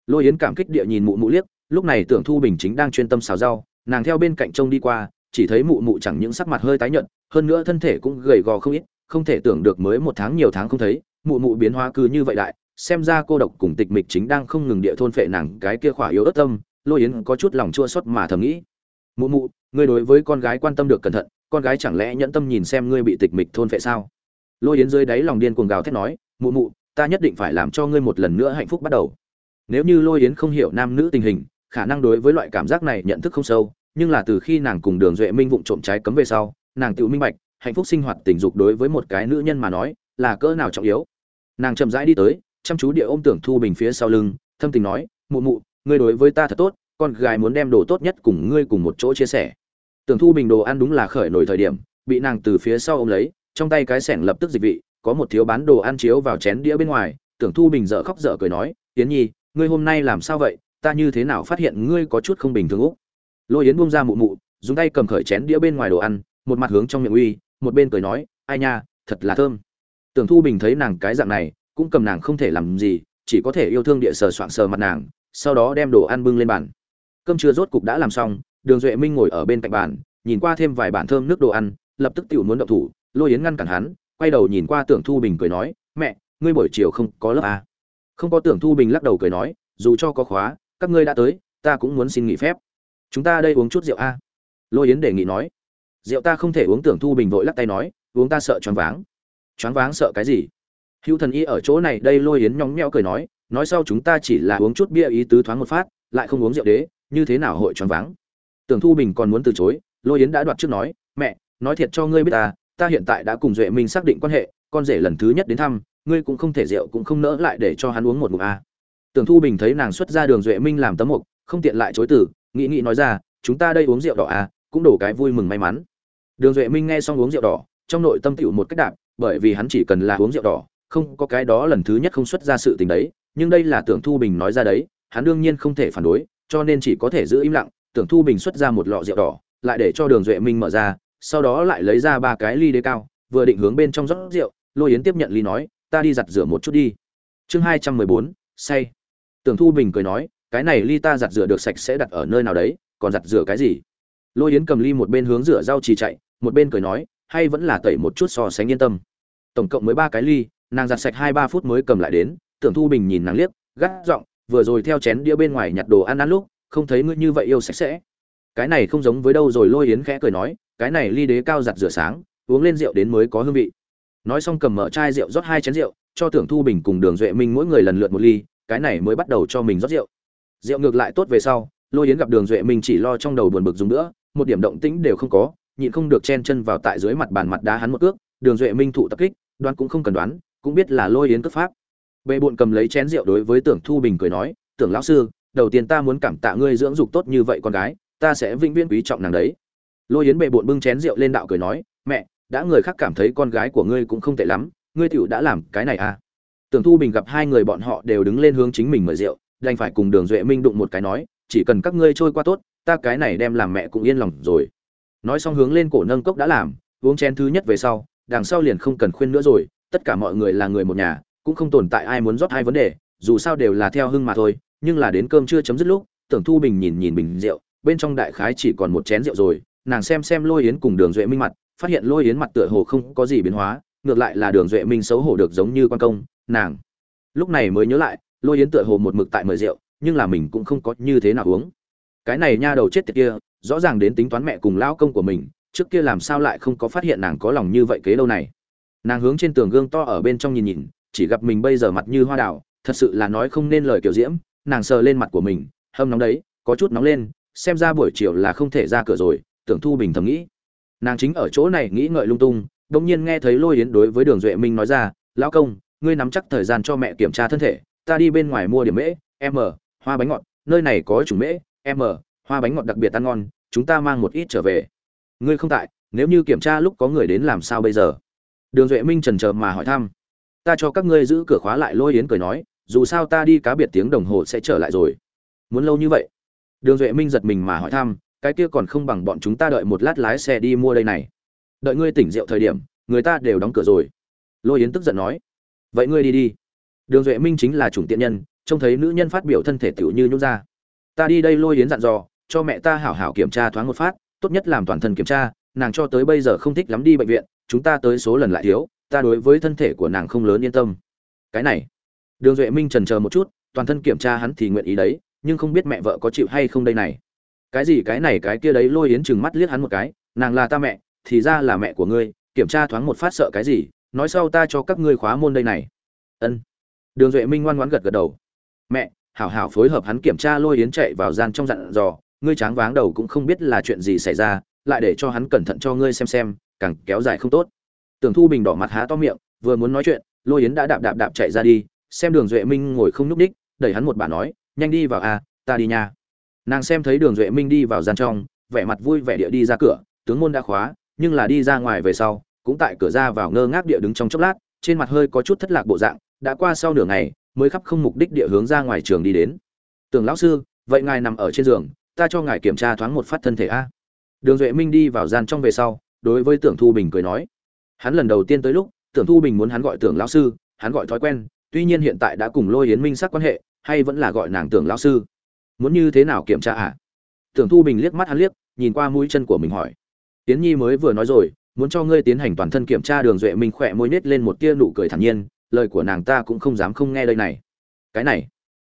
Lôi yến cảm kích địa nhìn mụ mụ liếc, lúc này tưởng thu bình chính đang chuyên tâm xào rau, nàng theo bên cạnh trông đi qua, chỉ thấy mụ mụ chẳng những sắc mặt hơi tái nhợt, hơn nữa thân thể cũng gầy gò không ít, không thể tưởng được mới một tháng nhiều tháng không thấy, mụ mụ biến hóa cứ như vậy đại, xem ra cô độc cùng tịch mịch chính đang không ngừng địa thôn phệ nàng cái kia khỏa yếu ớt tâm, lôi yến có chút lòng chua xót mà thầm nghĩ. Mụ mụ, ngươi đối với con gái quan tâm được cẩn thận con gái chẳng lẽ nhẫn tâm nhìn xem ngươi bị tịch mịch thôn phệ sao? Lôi yến dưới đáy lòng điên cuồng gào thét nói, mụ mụ, ta nhất định phải làm cho ngươi một lần nữa hạnh phúc bắt đầu. Nếu như lôi yến không hiểu nam nữ tình hình, khả năng đối với loại cảm giác này nhận thức không sâu, nhưng là từ khi nàng cùng đường duệ minh vụng trộm trái cấm về sau, nàng tự minh bạch, hạnh phúc sinh hoạt tình dục đối với một cái nữ nhân mà nói, là cỡ nào trọng yếu. Nàng chậm rãi đi tới, chăm chú địa ôm tưởng thu bình phía sau lưng, thâm tình nói, mụ mụ, ngươi đối với ta thật tốt, con gái muốn đem đồ tốt nhất cùng ngươi cùng một chỗ chia sẻ tưởng thu bình đồ ăn đúng là khởi nổi thời điểm, bị nàng từ phía sau ôm lấy, trong tay cái sẻng lập tức dịch vị, có một thiếu bán đồ ăn chiếu vào chén đĩa bên ngoài, tưởng thu bình dở khóc dở cười nói, "Yến nhi, ngươi hôm nay làm sao vậy? Ta như thế nào phát hiện ngươi có chút không bình thường úc? Lôi yến buông ra mụ mụ, dùng tay cầm khởi chén đĩa bên ngoài đồ ăn, một mặt hướng trong miệng uy, một bên cười nói, ai nha, thật là thơm. Tưởng thu bình thấy nàng cái dạng này, cũng cầm nàng không thể làm gì, chỉ có thể yêu thương địa sờ soạng sờ mặt nàng, sau đó đem đồ ăn bưng lên bàn. Cơm trưa rốt cục đã làm xong đường duệ minh ngồi ở bên cạnh bàn, nhìn qua thêm vài bản thơm nước đồ ăn, lập tức tự muốn động thủ, lôi yến ngăn cản hắn, quay đầu nhìn qua tưởng thu bình cười nói, mẹ, ngươi buổi chiều không có lớp à? không có tưởng thu bình lắc đầu cười nói, dù cho có khóa, các ngươi đã tới, ta cũng muốn xin nghỉ phép. Chúng ta đây uống chút rượu a à? lôi yến đề nghị nói. Rượu ta không thể uống, tưởng thu bình vội lắc tay nói, uống ta sợ choáng váng. Choáng váng sợ cái gì? Hữu thần y ở chỗ này đây lôi yến nhóng nhẽo cười nói nói sau chúng ta chỉ là uống chút bia ý tứ thoáng một phát, lại không uống rượu đế, như thế nào hội choáng váng? Tưởng thu bình còn muốn từ chối, lôi yến đã đoạt trước nói, mẹ, nói thiệt cho ngươi biết ta ta hiện tại đã cùng duệ minh xác định quan hệ, con rể lần thứ nhất đến thăm, ngươi cũng không thể rượu cũng không nỡ lại để cho hắn uống một ngụm à. a tưởng thu bình thấy nàng xuất ra đường duệ minh làm tấm mục, không tiện lại chối từ, nghĩ nghĩ nói ra, chúng ta đây uống rượu đỏ a cũng đổ cái vui mừng may mắn. Đường duệ minh nghe xong uống rượu đỏ, trong nội tâm tựu một cách đạp bởi vì hắn chỉ cần là uống rượu đỏ, không có cái đó lần thứ nhất không xuất ra sự tình đấy, nhưng đây là tưởng thu bình nói ra đấy, hắn đương nhiên không thể phản đối, cho nên chỉ có thể giữ im lặng tưởng thu bình xuất ra một lọ rượu đỏ, lại để cho đường duệ minh mở ra, sau đó lại lấy ra ba cái ly đế cao, vừa định hướng bên trong rót rượu, lôi yến tiếp nhận ly nói, ta đi giặt rửa một chút đi. Chương hai trăm mười bốn, say. Tưởng thu bình cười nói, cái này ly ta giặt rửa được sạch sẽ đặt ở nơi nào đấy, còn giặt rửa cái gì? Lôi yến cầm ly một bên hướng rửa rau trì chạy, một bên cười nói, hay vẫn là tẩy một chút so sánh yên tâm. Tổng cộng mới ba cái ly, nàng giặt sạch hai ba phút mới cầm lại đến, tưởng thu bình nhìn nàng liếc, gắt giọng, vừa rồi theo chén đĩa bên ngoài nhặt đồ ăn ăn lúc không thấy ngươi như vậy yêu sạch sẽ. Cái này không giống với đâu rồi, lôi yến khẽ cười nói, cái này ly đế cao giặt rửa sáng, uống lên rượu đến mới có hương vị. Nói xong cầm mở chai rượu rót hai chén rượu, cho tưởng thu bình cùng đường duệ minh mỗi người lần lượt một ly, cái này mới bắt đầu cho mình rót rượu. Rượu ngược lại tốt về sau, lôi yến gặp đường duệ minh chỉ lo trong đầu buồn bực dùng nữa, một điểm động tĩnh đều không có, nhịn không được chen chân vào tại dưới mặt bàn mặt đá hắn một cước, đường duệ minh thụ tập kích, đoán cũng không cần đoán, cũng biết là lôi yến cất pháp. Bệ bộn cầm lấy chén rượu đối với tưởng thu bình cười nói, tưởng lão sư đầu tiên ta muốn cảm tạ ngươi dưỡng dục tốt như vậy con gái, ta sẽ vĩnh viễn quý trọng nàng đấy. Lôi yến bệ bộn bưng chén rượu lên đạo cười nói, mẹ, đã người khác cảm thấy con gái của ngươi cũng không tệ lắm, ngươi tiểu đã làm cái này à? Tưởng thu bình gặp hai người bọn họ đều đứng lên hướng chính mình mời rượu, đành phải cùng đường duệ minh đụng một cái nói, chỉ cần các ngươi trôi qua tốt, ta cái này đem làm mẹ cũng yên lòng rồi. Nói xong hướng lên cổ nâng cốc đã làm, uống chén thứ nhất về sau, đằng sau liền không cần khuyên nữa rồi, tất cả mọi người là người một nhà, cũng không tồn tại ai muốn rót hai vấn đề, dù sao đều là theo hưng mà thôi nhưng là đến cơm chưa chấm dứt lúc, tưởng thu bình nhìn nhìn bình rượu, bên trong đại khái chỉ còn một chén rượu rồi, nàng xem xem lôi yến cùng đường duệ minh mặt, phát hiện lôi yến mặt tựa hồ không có gì biến hóa, ngược lại là đường duệ minh xấu hổ được giống như quan công, nàng. Lúc này mới nhớ lại, lôi yến tựa hồ một mực tại mời rượu, nhưng là mình cũng không có như thế nào uống. Cái này nha đầu chết tiệt kia, rõ ràng đến tính toán mẹ cùng lão công của mình, trước kia làm sao lại không có phát hiện nàng có lòng như vậy kế lâu này. Nàng hướng trên tường gương to ở bên trong nhìn nhìn, chỉ gặp mình bây giờ mặt như hoa đào, thật sự là nói không nên lời kiểu diễm nàng sờ lên mặt của mình, hâm nóng đấy, có chút nóng lên, xem ra buổi chiều là không thể ra cửa rồi, tưởng thu bình thầm nghĩ. Nàng chính ở chỗ này nghĩ ngợi lung tung, đột nhiên nghe thấy lôi yến đối với đường duệ minh nói ra, lão công, ngươi nắm chắc thời gian cho mẹ kiểm tra thân thể, ta đi bên ngoài mua điểm mễ m hoa bánh ngọt, nơi này có chủng mễ m hoa bánh ngọt đặc biệt ăn ngon, chúng ta mang một ít trở về. Ngươi không tại, nếu như kiểm tra lúc có người đến làm sao bây giờ? Đường duệ minh trần trờ mà hỏi thăm. Ta cho các ngươi giữ cửa khóa lại, lôi yến cười nói dù sao ta đi cá biệt tiếng đồng hồ sẽ trở lại rồi. Muốn lâu như vậy? Đường duệ minh giật mình mà hỏi thăm, cái kia còn không bằng bọn chúng ta đợi một lát lái xe đi mua đây này. Đợi ngươi tỉnh rượu thời điểm, người ta đều đóng cửa rồi. Lôi yến tức giận nói. Vậy ngươi đi đi. Đường duệ minh chính là chủng tiện nhân, trông thấy nữ nhân phát biểu thân thể tiểu như nhút ra. Ta đi đây lôi yến dặn dò, cho mẹ ta hảo hảo kiểm tra thoáng một phát, tốt nhất làm toàn thân kiểm tra, nàng cho tới bây giờ không thích lắm đi bệnh viện, chúng ta tới số lần lại thiếu, ta đối với thân thể của nàng không lớn yên tâm. Cái này đường duệ minh trần chờ một chút, toàn thân kiểm tra hắn thì nguyện ý đấy, nhưng không biết mẹ vợ có chịu hay không đây này. Cái gì cái này cái kia đấy, lôi yến chừng mắt liếc hắn một cái, nàng là ta mẹ, thì ra là mẹ của ngươi, kiểm tra thoáng một phát sợ cái gì, nói sau ta cho các ngươi khóa môn đây này. Ân. Đường duệ minh ngoan ngoãn gật gật đầu. Mẹ, hảo hảo phối hợp hắn kiểm tra lôi yến chạy vào gian trong dặn dò, ngươi tráng váng đầu cũng không biết là chuyện gì xảy ra, lại để cho hắn cẩn thận cho ngươi xem xem, càng kéo dài không tốt. Tưởng thu bình đỏ mặt há to miệng, vừa muốn nói chuyện, lôi yến đã đạp đạp đạp chạy ra đi xem đường duệ minh ngồi không nhúc đích đẩy hắn một bà nói, nhanh đi vào à ta đi nha. Nàng xem thấy đường duệ minh đi vào gian trong, vẻ mặt vui vẻ địa đi ra cửa, tướng môn đã khóa, nhưng là đi ra ngoài về sau, cũng tại cửa ra vào ngơ ngác địa đứng trong chốc lát, trên mặt hơi có chút thất lạc bộ dạng, đã qua sau nửa ngày, mới khắp không mục đích địa hướng ra ngoài trường đi đến. Tưởng lão sư, vậy ngài nằm ở trên giường, ta cho ngài kiểm tra thoáng một phát thân thể a. Đường duệ minh đi vào gian trong về sau, đối với tưởng thu bình cười nói. Hắn lần đầu tiên tới lúc, tưởng thu bình muốn hắn gọi tưởng lão sư, hắn gọi thói quen tuy nhiên hiện tại đã cùng lôi yến minh sắc quan hệ, hay vẫn là gọi nàng tưởng lão sư. Muốn như thế nào kiểm tra ạ à? tưởng thu bình liếc mắt hắn liếc, nhìn qua mũi chân của mình hỏi. Tiến nhi mới vừa nói rồi, muốn cho ngươi tiến hành toàn thân kiểm tra đường duệ minh khỏe môi nết lên một tia nụ cười thản nhiên, lời của nàng ta cũng không dám không nghe đây này. Cái này.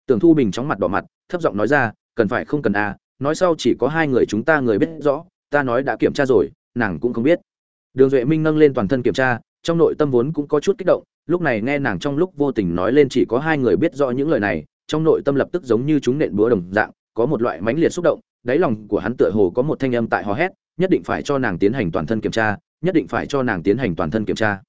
Tưởng thu bình chóng mặt đỏ mặt, thấp giọng nói ra, cần phải không cần à? Nói sau chỉ có hai người chúng ta người biết rõ, ta nói đã kiểm tra rồi, nàng cũng không biết. Đường duệ minh nâng lên toàn thân kiểm tra trong nội tâm vốn cũng có chút kích động, lúc này nghe nàng trong lúc vô tình nói lên chỉ có hai người biết rõ những lời này, trong nội tâm lập tức giống như chúng nện búa đồng dạng, có một loại mãnh liệt xúc động, đáy lòng của hắn tựa hồ có một thanh âm tại hò hét, nhất định phải cho nàng tiến hành toàn thân kiểm tra, nhất định phải cho nàng tiến hành toàn thân kiểm tra.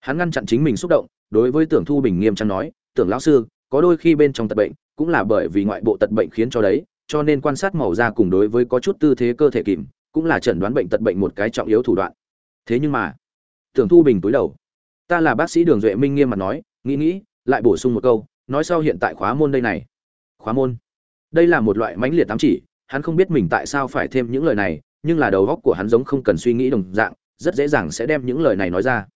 Hắn ngăn chặn chính mình xúc động, đối với tưởng thu bình nghiêm trang nói, tưởng lão sư, có đôi khi bên trong tật bệnh, cũng là bởi vì ngoại bộ tật bệnh khiến cho đấy, cho nên quan sát màu da cùng đối với có chút tư thế cơ thể kìm, cũng là chẩn đoán bệnh tật bệnh một cái trọng yếu thủ đoạn. Thế nhưng mà tưởng thu bình túi đầu. Ta là bác sĩ đường duệ minh nghiêm mặt nói, nghĩ nghĩ, lại bổ sung một câu, nói sau hiện tại khóa môn đây này. Khóa môn? Đây là một loại mãnh liệt tám chỉ, hắn không biết mình tại sao phải thêm những lời này, nhưng là đầu góc của hắn giống không cần suy nghĩ đồng dạng, rất dễ dàng sẽ đem những lời này nói ra.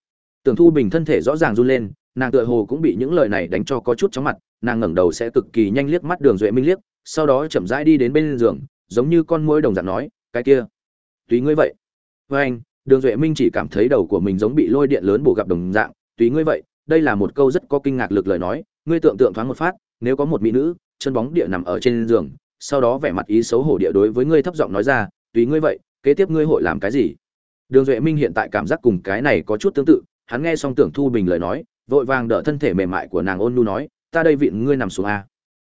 Tưởng thu bình thân thể rõ ràng run lên, nàng tựa hồ cũng bị những lời này đánh cho có chút chóng mặt, nàng ngẩng đầu sẽ cực kỳ nhanh liếc mắt đường duệ minh liếc, sau đó chậm rãi đi đến bên giường, giống như con môi đồng dạng nói, cái kia, tùy ngươi vậy. Với anh đường duệ minh chỉ cảm thấy đầu của mình giống bị lôi điện lớn bổ gặp đồng dạng. Tùy ngươi vậy, đây là một câu rất có kinh ngạc lực lời nói. Ngươi tưởng tượng thoáng một phát, nếu có một mỹ nữ, chân bóng địa nằm ở trên giường, sau đó vẻ mặt ý xấu hổ địa đối với ngươi thấp giọng nói ra, tùy ngươi vậy, kế tiếp ngươi hội làm cái gì? Đường duệ minh hiện tại cảm giác cùng cái này có chút tương tự. Hắn nghe xong tưởng thu bình lời nói, vội vàng đỡ thân thể mềm mại của nàng ôn nhu nói, ta đây vịn ngươi nằm xuống a.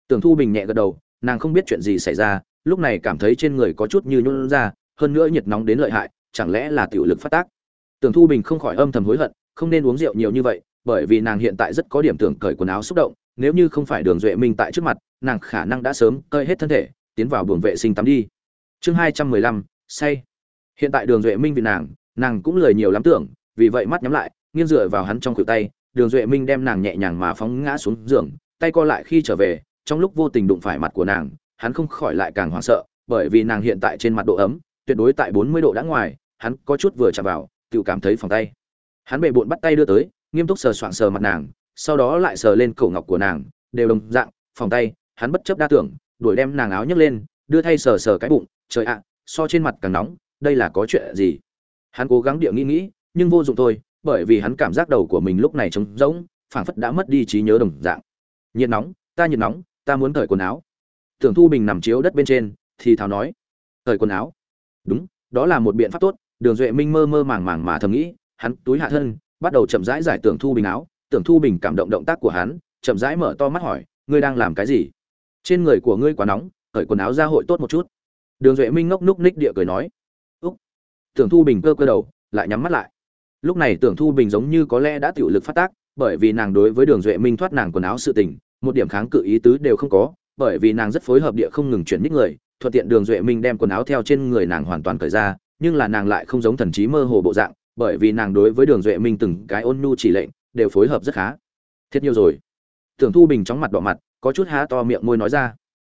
Tưởng thu bình nhẹ gật đầu, nàng không biết chuyện gì xảy ra, lúc này cảm thấy trên người có chút như nhún ra, hơn nữa nhiệt nóng đến lợi hại chẳng lẽ là tiểu lực phát tác? Tưởng thu bình không khỏi âm thầm hối hận, không nên uống rượu nhiều như vậy, bởi vì nàng hiện tại rất có điểm tưởng cởi quần áo xúc động, nếu như không phải đường duệ minh tại trước mặt, nàng khả năng đã sớm cơi hết thân thể, tiến vào buồng vệ sinh tắm đi. Chương hai trăm mười lăm, say. Hiện tại đường duệ minh vì nàng nàng cũng lời nhiều lắm tưởng, vì vậy mắt nhắm lại, nghiêng dựa vào hắn trong khuỷu tay, đường duệ minh đem nàng nhẹ nhàng mà phóng ngã xuống giường, tay co lại khi trở về, trong lúc vô tình đụng phải mặt của nàng, hắn không khỏi lại càng hoảng sợ, bởi vì nàng hiện tại trên mặt độ ấm tuyệt đối tại bốn mươi độ đã ngoài, hắn có chút vừa chạm vào, tự cảm thấy phòng tay. Hắn bệ bội bắt tay đưa tới, nghiêm túc sờ soạng sờ mặt nàng, sau đó lại sờ lên cổ ngọc của nàng, đều đồng dạng phòng tay, hắn bất chấp đa tưởng, đuổi đem nàng áo nhấc lên, đưa thay sờ sờ cái bụng, trời ạ, so trên mặt càng nóng, đây là có chuyện gì? Hắn cố gắng địa nghĩ nghĩ, nhưng vô dụng thôi, bởi vì hắn cảm giác đầu của mình lúc này trống rỗng, phảng phất đã mất đi trí nhớ đồng dạng. Nhiệt nóng, ta nhiệt nóng, ta muốn cởi quần áo. Tưởng thu bình nằm chiếu đất bên trên, thì thào nói, cởi quần áo? Đúng, đó là một biện pháp tốt, đường duệ minh mơ mơ màng màng mà thầm nghĩ, hắn túi hạ thân, bắt đầu chậm rãi giải tưởng thu bình áo, tưởng thu bình cảm động động tác của hắn, chậm rãi mở to mắt hỏi, ngươi đang làm cái gì? Trên người của ngươi quá nóng, cởi quần áo ra hội tốt một chút. Đường duệ minh ngốc núc ních địa cười nói. Úc. Tưởng thu bình cơ cơ đầu, lại nhắm mắt lại. Lúc này tưởng thu bình giống như có lẽ đã tiểu lực phát tác, bởi vì nàng đối với đường duệ minh thoát nàng quần áo sự tình, một điểm kháng cự ý tứ đều không có, bởi vì nàng rất phối hợp địa không ngừng chuyển ních người thuận tiện đường duệ minh đem quần áo theo trên người nàng hoàn toàn cởi ra, nhưng là nàng lại không giống thần trí mơ hồ bộ dạng, bởi vì nàng đối với đường duệ minh từng cái ôn nhu chỉ lệnh đều phối hợp rất khá. Thiết nhiều rồi. Tưởng thu bình chóng mặt đỏ mặt, có chút há to miệng môi nói ra.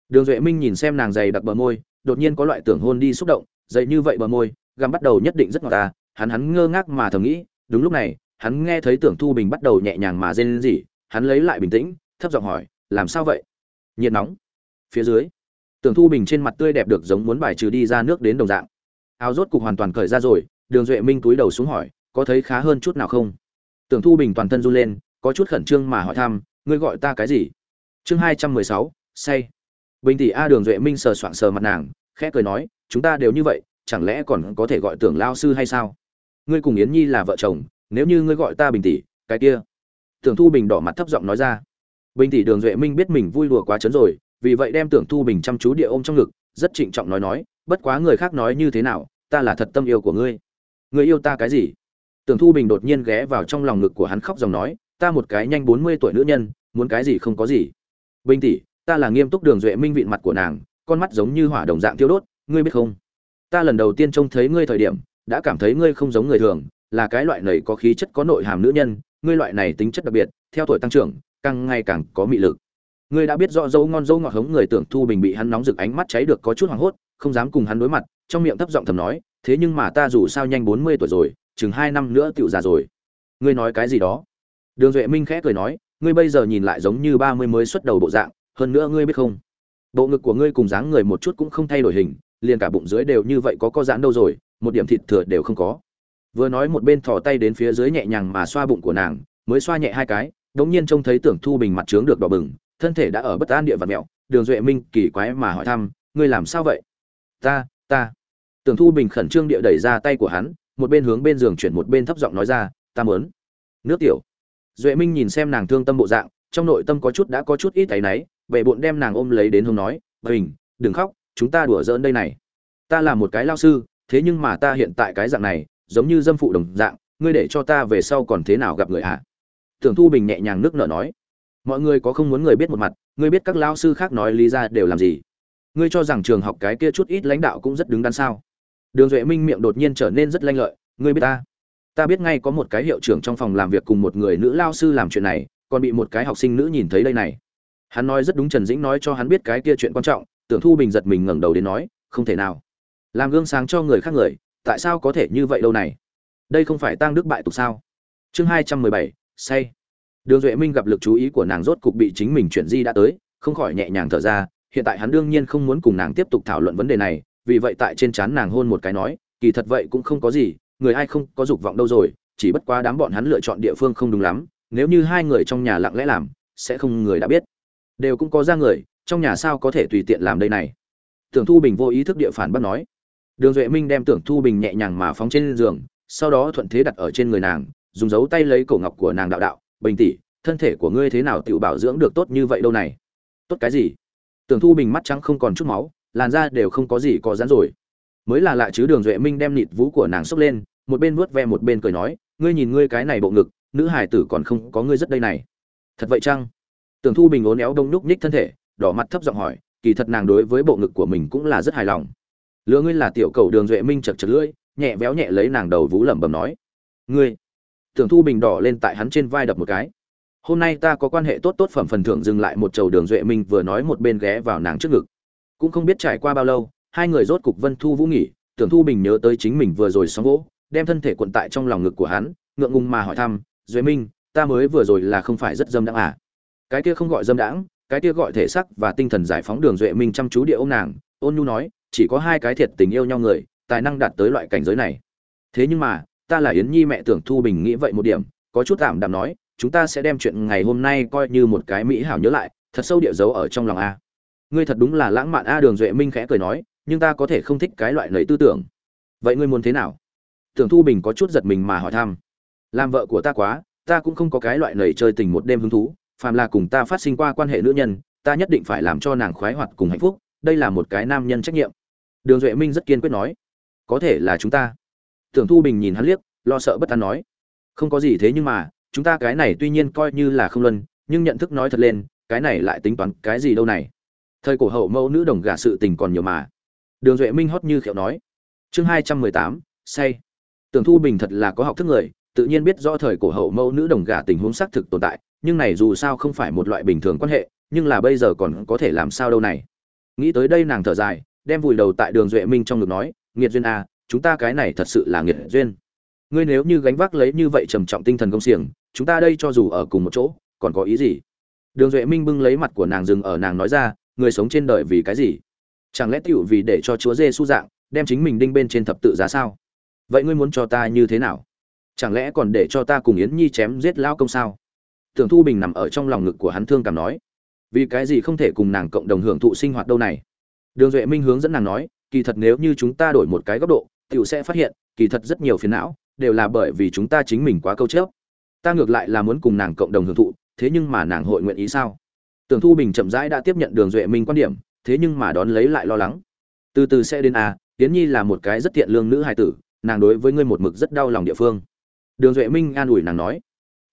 Đường duệ minh nhìn xem nàng dày đặc bờ môi, đột nhiên có loại tưởng hôn đi xúc động, dậy như vậy bờ môi găm bắt đầu nhất định rất ngọt ta hắn hắn ngơ ngác mà thầm nghĩ, đúng lúc này, hắn nghe thấy tưởng thu bình bắt đầu nhẹ nhàng mà rên rỉ, hắn lấy lại bình tĩnh, thấp giọng hỏi, làm sao vậy? Nhiệt nóng. Phía dưới tưởng thu bình trên mặt tươi đẹp được giống muốn bài trừ đi ra nước đến đồng dạng. Áo rốt cục hoàn toàn cởi ra rồi, đường duệ minh túi đầu xuống hỏi, có thấy khá hơn chút nào không? Tưởng thu bình toàn thân run lên, có chút khẩn trương mà hỏi thăm, ngươi gọi ta cái gì? Chương hai trăm mười sáu, say. Bình tỷ a đường duệ minh sờ soạng sờ mặt nàng, khẽ cười nói, chúng ta đều như vậy, chẳng lẽ còn có thể gọi tưởng lao sư hay sao? Ngươi cùng yến nhi là vợ chồng, nếu như ngươi gọi ta bình tỷ, cái kia. Tưởng thu bình đỏ mặt thấp giọng nói ra. Bình tỷ đường duệ minh biết mình vui đùa quá chấn rồi vì vậy đem tưởng thu bình chăm chú địa ôm trong ngực, rất trịnh trọng nói nói, bất quá người khác nói như thế nào, ta là thật tâm yêu của ngươi. Người yêu ta cái gì? Tưởng thu bình đột nhiên ghé vào trong lòng ngực của hắn khóc dòng nói, ta một cái nhanh bốn mươi tuổi nữ nhân, muốn cái gì không có gì. Bình tỷ, ta là nghiêm túc đường duệ minh vịn mặt của nàng, con mắt giống như hỏa đồng dạng tiêu đốt, ngươi biết không? Ta lần đầu tiên trông thấy ngươi thời điểm, đã cảm thấy ngươi không giống người thường, là cái loại này có khí chất có nội hàm nữ nhân, ngươi loại này tính chất đặc biệt, theo tuổi tăng trưởng, càng ngày càng có mị lực ngươi đã biết rõ dấu ngon dấu ngọt hống người tưởng thu bình bị hắn nóng rực ánh mắt cháy được có chút hoảng hốt, không dám cùng hắn đối mặt, trong miệng thấp giọng thầm nói, thế nhưng mà ta dù sao nhanh bốn mươi tuổi rồi, chừng hai năm nữa tiểu già rồi. Ngươi nói cái gì đó? Đường duệ minh khẽ cười nói, ngươi bây giờ nhìn lại giống như ba mươi mới xuất đầu bộ dạng, hơn nữa ngươi biết không? Bộ ngực của ngươi cùng dáng người một chút cũng không thay đổi hình, liền cả bụng dưới đều như vậy có co giãn đâu rồi, một điểm thịt thừa đều không có. Vừa nói một bên thò tay đến phía dưới nhẹ nhàng mà xoa bụng của nàng, mới xoa nhẹ hai cái, đống nhiên trông thấy tưởng thu bình mặt trướng được đỏ bừng thân thể đã ở bất an địa vật mẹo, đường duệ minh kỳ quái mà hỏi thăm, ngươi làm sao vậy? Ta ta. Tưởng thu bình khẩn trương địa đẩy ra tay của hắn, một bên hướng bên giường chuyển một bên thấp giọng nói ra, ta mớn nước tiểu. Duệ minh nhìn xem nàng thương tâm bộ dạng, trong nội tâm có chút đã có chút ít tay náy, bệ bụng đem nàng ôm lấy đến hôm nói, bình, đừng khóc, chúng ta đùa giỡn đây này. Ta là một cái lao sư, thế nhưng mà ta hiện tại cái dạng này, giống như dâm phụ đồng dạng, ngươi để cho ta về sau còn thế nào gặp người ạ à? tưởng thu bình nhẹ nhàng nước nở nói mọi người có không muốn người biết một mặt ngươi biết các lao sư khác nói lý ra đều làm gì? Ngươi cho rằng trường học cái kia chút ít lãnh đạo cũng rất đứng đắn sao? Đường duệ minh miệng đột nhiên trở nên rất lanh lợi, ngươi biết ta? Ta biết ngay có một cái hiệu trưởng trong phòng làm việc cùng một người nữ lao sư làm chuyện này, còn bị một cái học sinh nữ nhìn thấy đây này. Hắn nói rất đúng trần dĩnh nói cho hắn biết cái kia chuyện quan trọng, tưởng thu bình giật mình ngẩng đầu đến nói, không thể nào. Làm gương sáng cho người khác người, tại sao có thể như vậy đâu này? Đây không phải tăng đức bại tục sao? Chương hai trăm mười bảy, say đường duệ minh gặp lực chú ý của nàng rốt cục bị chính mình chuyển di đã tới, không khỏi nhẹ nhàng thở ra, hiện tại hắn đương nhiên không muốn cùng nàng tiếp tục thảo luận vấn đề này, vì vậy tại trên trán nàng hôn một cái nói, kỳ thật vậy cũng không có gì, người ai không có dục vọng đâu rồi, chỉ bất quá đám bọn hắn lựa chọn địa phương không đúng lắm, nếu như hai người trong nhà lặng lẽ làm, sẽ không người đã biết. Đều cũng có ra người, trong nhà sao có thể tùy tiện làm đây này? Tưởng thu bình vô ý thức địa phản bác nói. Đường duệ minh đem tưởng thu bình nhẹ nhàng mà phóng trên giường, sau đó thuận thế đặt ở trên người nàng, dùng dấu tay lấy cổ ngọc của nàng đạo đạo bình tỷ, thân thể của ngươi thế nào tự bảo dưỡng được tốt như vậy đâu này? Tốt cái gì? Tưởng thu bình mắt trắng không còn chút máu, làn da đều không có gì có rắn rồi. Mới là lạ chứ đường duệ minh đem nịt vú của nàng xốc lên, một bên vuốt ve một bên cười nói, ngươi nhìn ngươi cái này bộ ngực, nữ hải tử còn không có ngươi rất đây này. Thật vậy chăng? Tưởng thu bình ốn éo đông núc nhích thân thể, đỏ mặt thấp giọng hỏi, kỳ thật nàng đối với bộ ngực của mình cũng là rất hài lòng. Lứa ngươi là tiểu cầu đường duệ minh chật chật lưỡi, nhẹ véo nhẹ lấy nàng đầu vú lẩm bẩm nói. Ngươi tưởng thu bình đỏ lên tại hắn trên vai đập một cái. Hôm nay ta có quan hệ tốt tốt phẩm phần thưởng dừng lại một chầu đường duệ minh vừa nói một bên ghé vào nàng trước ngực. Cũng không biết trải qua bao lâu, hai người rốt cục vân thu vũ nghỉ, tưởng thu bình nhớ tới chính mình vừa rồi sóng gỗ, đem thân thể cuộn tại trong lòng ngực của hắn, ngượng ngùng mà hỏi thăm, duệ minh, ta mới vừa rồi là không phải rất dâm đãng à? Cái kia không gọi dâm đãng, cái kia gọi thể sắc và tinh thần giải phóng đường duệ minh chăm chú địa ô nàng, ôn nhu nói, chỉ có hai cái thiệt tình yêu nhau người, tài năng đạt tới loại cảnh giới này. Thế nhưng mà ta là yến nhi mẹ tưởng thu bình nghĩ vậy một điểm, có chút tạm đạm nói, chúng ta sẽ đem chuyện ngày hôm nay coi như một cái mỹ hảo nhớ lại, thật sâu địa dấu ở trong lòng a. Ngươi thật đúng là lãng mạn a đường duệ minh khẽ cười nói, nhưng ta có thể không thích cái loại nầy tư tưởng. Vậy ngươi muốn thế nào? Tưởng thu bình có chút giật mình mà hỏi thăm. Làm vợ của ta quá, ta cũng không có cái loại nầy chơi tình một đêm hứng thú, phàm là cùng ta phát sinh qua quan hệ nữ nhân, ta nhất định phải làm cho nàng khoái hoạt cùng hạnh phúc, đây là một cái nam nhân trách nhiệm. Đường duệ minh rất kiên quyết nói, có thể là chúng ta tưởng thu bình nhìn hắn liếc lo sợ bất an nói. Không có gì thế nhưng mà chúng ta cái này tuy nhiên coi như là không luân nhưng nhận thức nói thật lên cái này lại tính toán cái gì đâu này. Thời cổ hậu mẫu nữ đồng gà sự tình còn nhiều mà. Đường duệ minh hót như khiệu nói. Chương hai trăm mười tám say. Tưởng thu bình thật là có học thức người tự nhiên biết rõ thời cổ hậu mẫu nữ đồng gà tình huống xác thực tồn tại nhưng này dù sao không phải một loại bình thường quan hệ nhưng là bây giờ còn có thể làm sao đâu này. Nghĩ tới đây nàng thở dài đem vùi đầu tại đường duệ minh trong ngực nói nghiệt duyên a à, chúng ta cái này thật sự là nghiệt duyên. Ngươi nếu như gánh vác lấy như vậy trầm trọng tinh thần công xiềng, chúng ta đây cho dù ở cùng một chỗ, còn có ý gì? Đường duệ minh bưng lấy mặt của nàng dừng ở nàng nói ra, người sống trên đời vì cái gì? Chẳng lẽ tựu vì để cho chúa dê su dạng, đem chính mình đinh bên trên thập tự giá sao? Vậy ngươi muốn cho ta như thế nào? Chẳng lẽ còn để cho ta cùng yến nhi chém giết lão công sao? Tưởng thu bình nằm ở trong lòng ngực của hắn thương cảm nói, vì cái gì không thể cùng nàng cộng đồng hưởng thụ sinh hoạt đâu này? Đường duệ minh hướng dẫn nàng nói, kỳ thật nếu như chúng ta đổi một cái góc độ tiểu sẽ phát hiện, kỳ thật rất nhiều phiền não, đều là bởi vì chúng ta chính mình quá câu chấp ta ngược lại là muốn cùng nàng cộng đồng hưởng thụ, thế nhưng mà nàng hội nguyện ý sao? Tưởng thu bình chậm rãi đã tiếp nhận đường duệ minh quan điểm, thế nhưng mà đón lấy lại lo lắng. Từ từ sẽ đến à tiến nhi là một cái rất thiện lương nữ hài tử, nàng đối với ngươi một mực rất đau lòng địa phương. Đường duệ minh an ủi nàng nói,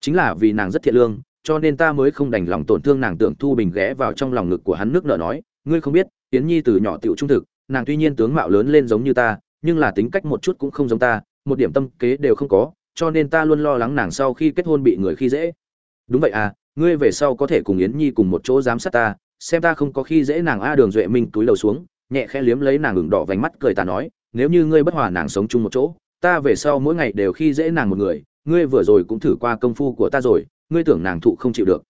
chính là vì nàng rất thiện lương, cho nên ta mới không đành lòng tổn thương nàng tưởng thu bình ghé vào trong lòng ngực của hắn nước nợ nói, ngươi không biết tiến nhi từ nhỏ tựu trung thực, nàng tuy nhiên tướng mạo lớn lên giống như ta nhưng là tính cách một chút cũng không giống ta, một điểm tâm kế đều không có, cho nên ta luôn lo lắng nàng sau khi kết hôn bị người khi dễ. Đúng vậy à ngươi về sau có thể cùng yến nhi cùng một chỗ giám sát ta, xem ta không có khi dễ nàng a đường duệ minh túi đầu xuống, nhẹ khẽ liếm lấy nàng ửng đỏ vành mắt cười ta nói, nếu như ngươi bất hòa nàng sống chung một chỗ, ta về sau mỗi ngày đều khi dễ nàng một người, ngươi vừa rồi cũng thử qua công phu của ta rồi, ngươi tưởng nàng thụ không chịu được.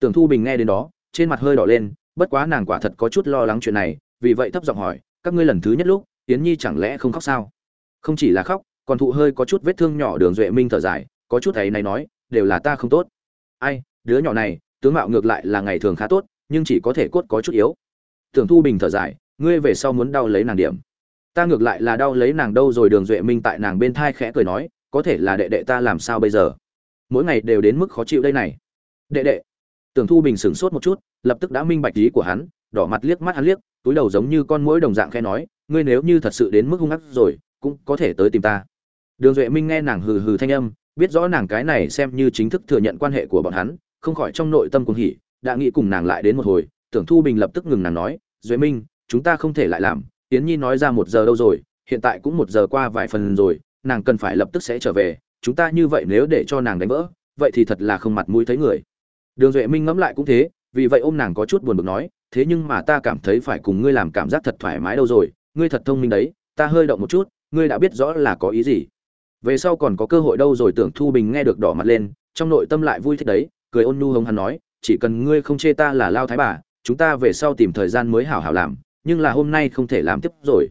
Tưởng thu bình nghe đến đó, trên mặt hơi đỏ lên, bất quá nàng quả thật có chút lo lắng chuyện này, vì vậy thấp giọng hỏi, các ngươi lần thứ nhất lúc yến nhi chẳng lẽ không khóc sao? Không chỉ là khóc, còn thụ hơi có chút vết thương nhỏ đường duệ minh thở dài, có chút ấy này nói, đều là ta không tốt. Ai, đứa nhỏ này, tướng mạo ngược lại là ngày thường khá tốt, nhưng chỉ có thể cốt có chút yếu. Tưởng thu bình thở dài, ngươi về sau muốn đau lấy nàng điểm. Ta ngược lại là đau lấy nàng đâu rồi, đường duệ minh tại nàng bên thai khẽ cười nói, có thể là đệ đệ ta làm sao bây giờ? Mỗi ngày đều đến mức khó chịu đây này. Đệ đệ. Tưởng thu bình sửng sốt một chút, lập tức đã minh bạch ý của hắn, đỏ mặt liếc mắt hắn liếc, túi đầu giống như con mũi đồng dạng khẽ nói ngươi nếu như thật sự đến mức hung ác rồi, cũng có thể tới tìm ta. Đường duệ minh nghe nàng hừ hừ thanh âm, biết rõ nàng cái này xem như chính thức thừa nhận quan hệ của bọn hắn, không khỏi trong nội tâm cuồng hỉ, đã nghĩ cùng nàng lại đến một hồi, tưởng thu bình lập tức ngừng nàng nói, duệ minh, chúng ta không thể lại làm Tiễn nhi nói ra một giờ đâu rồi, hiện tại cũng một giờ qua vài phần rồi, nàng cần phải lập tức sẽ trở về, chúng ta như vậy nếu để cho nàng đánh vỡ, vậy thì thật là không mặt mũi thấy người. Đường duệ minh ngẫm lại cũng thế, vì vậy ôm nàng có chút buồn bực nói, thế nhưng mà ta cảm thấy phải cùng ngươi làm cảm giác thật thoải mái đâu rồi ngươi thật thông minh đấy, ta hơi động một chút, ngươi đã biết rõ là có ý gì. Về sau còn có cơ hội đâu rồi tưởng thu bình nghe được đỏ mặt lên, trong nội tâm lại vui thích đấy, cười ôn nhu hồng hắn nói, chỉ cần ngươi không chê ta là lao thái bà, chúng ta về sau tìm thời gian mới hảo hảo làm, nhưng là hôm nay không thể làm tiếp rồi.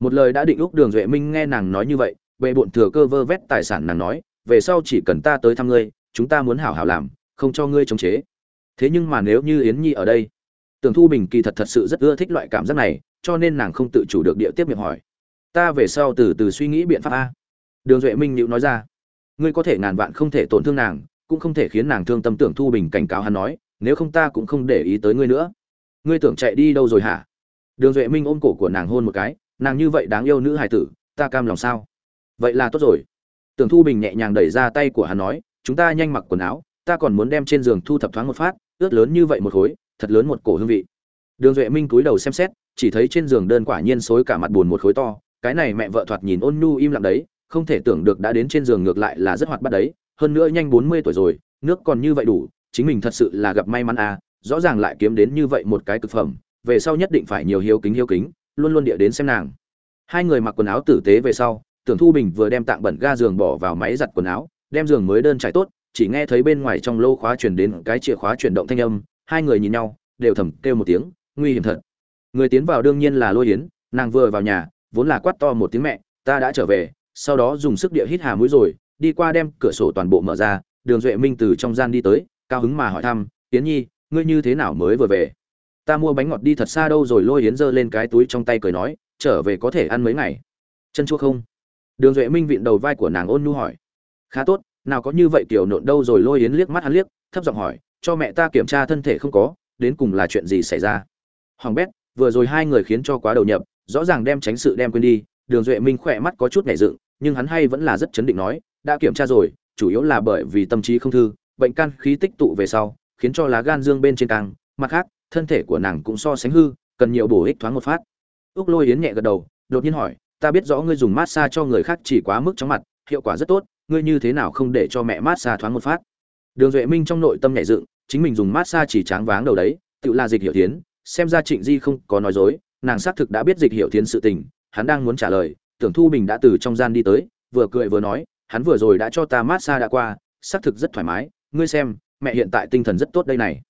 Một lời đã định úc đường duệ minh nghe nàng nói như vậy về bộn thừa cơ vơ vét tài sản nàng nói, về sau chỉ cần ta tới thăm ngươi, chúng ta muốn hảo hảo làm, không cho ngươi chống chế. Thế nhưng mà nếu như yến nhi ở đây, tưởng thu bình kỳ thật thật sự rất ưa thích loại cảm giác này cho nên nàng không tự chủ được địa tiếp miệng hỏi. Ta về sau từ từ suy nghĩ biện pháp a. Đường duệ minh nhịu nói ra. Ngươi có thể ngàn vạn không thể tổn thương nàng, cũng không thể khiến nàng thương tâm tưởng thu bình cảnh cáo hắn nói, nếu không ta cũng không để ý tới ngươi nữa. Ngươi tưởng chạy đi đâu rồi hả? Đường duệ minh ôm cổ của nàng hôn một cái, nàng như vậy đáng yêu nữ hài tử, ta cam lòng sao? Vậy là tốt rồi. Tưởng thu bình nhẹ nhàng đẩy ra tay của hắn nói, chúng ta nhanh mặc quần áo, ta còn muốn đem trên giường thu thập thoáng một phát, ướt lớn như vậy một khối, thật lớn một cổ hương vị. Đường duệ minh cúi đầu xem xét chỉ thấy trên giường đơn quả nhiên xối cả mặt buồn một khối to, cái này mẹ vợ thoạt nhìn ôn nhu im lặng đấy, không thể tưởng được đã đến trên giường ngược lại là rất hoạt bát đấy, hơn nữa nhanh bốn mươi tuổi rồi, nước còn như vậy đủ, chính mình thật sự là gặp may mắn à rõ ràng lại kiếm đến như vậy một cái cực phẩm, về sau nhất định phải nhiều hiếu kính hiếu kính, luôn luôn địa đến xem nàng. Hai người mặc quần áo tử tế về sau, tưởng thu bình vừa đem tạng bẩn ga giường bỏ vào máy giặt quần áo, đem giường mới đơn trải tốt, chỉ nghe thấy bên ngoài trong lô khóa truyền đến cái chìa khóa chuyển động thanh âm, hai người nhìn nhau, đều thầm kêu một tiếng, nguy hiểm thật người tiến vào đương nhiên là lôi yến, nàng vừa vào nhà, vốn là quát to một tiếng mẹ, ta đã trở về. Sau đó dùng sức địa hít hà mũi rồi, đi qua đem cửa sổ toàn bộ mở ra, đường duệ minh từ trong gian đi tới, cao hứng mà hỏi thăm, yến nhi, ngươi như thế nào mới vừa về? Ta mua bánh ngọt đi thật xa đâu rồi. Lôi yến giơ lên cái túi trong tay cười nói, trở về có thể ăn mấy ngày. Chân chua không? Đường duệ minh vịn đầu vai của nàng ôn nhu hỏi. Khá tốt, nào có như vậy kiểu nộn đâu rồi. Lôi yến liếc mắt hắn liếc, thấp giọng hỏi, cho mẹ ta kiểm tra thân thể không có, đến cùng là chuyện gì xảy ra? Hoàng bét vừa rồi hai người khiến cho quá đầu nhập, rõ ràng đem tránh sự đem quên đi, đường duệ minh khỏe mắt có chút nhảy dựng, nhưng hắn hay vẫn là rất chấn định nói, đã kiểm tra rồi, chủ yếu là bởi vì tâm trí không thư, bệnh can khí tích tụ về sau, khiến cho lá gan dương bên trên càng, mặt khác, thân thể của nàng cũng so sánh hư, cần nhiều bổ ích thoáng một phát. Úc lôi yến nhẹ gật đầu, đột nhiên hỏi, ta biết rõ ngươi dùng massage cho người khác chỉ quá mức chóng mặt, hiệu quả rất tốt, ngươi như thế nào không để cho mẹ massage thoáng một phát? Đường duệ minh trong nội tâm nhảy dựng, chính mình dùng massage chỉ tráng váng đầu đấy, tự là dịch hiểu tiến xem ra trịnh di không có nói dối, nàng xác thực đã biết dịch hiểu tiến sự tình, hắn đang muốn trả lời, tưởng thu bình đã từ trong gian đi tới, vừa cười vừa nói, hắn vừa rồi đã cho ta massage đã qua, xác thực rất thoải mái, ngươi xem, mẹ hiện tại tinh thần rất tốt đây này.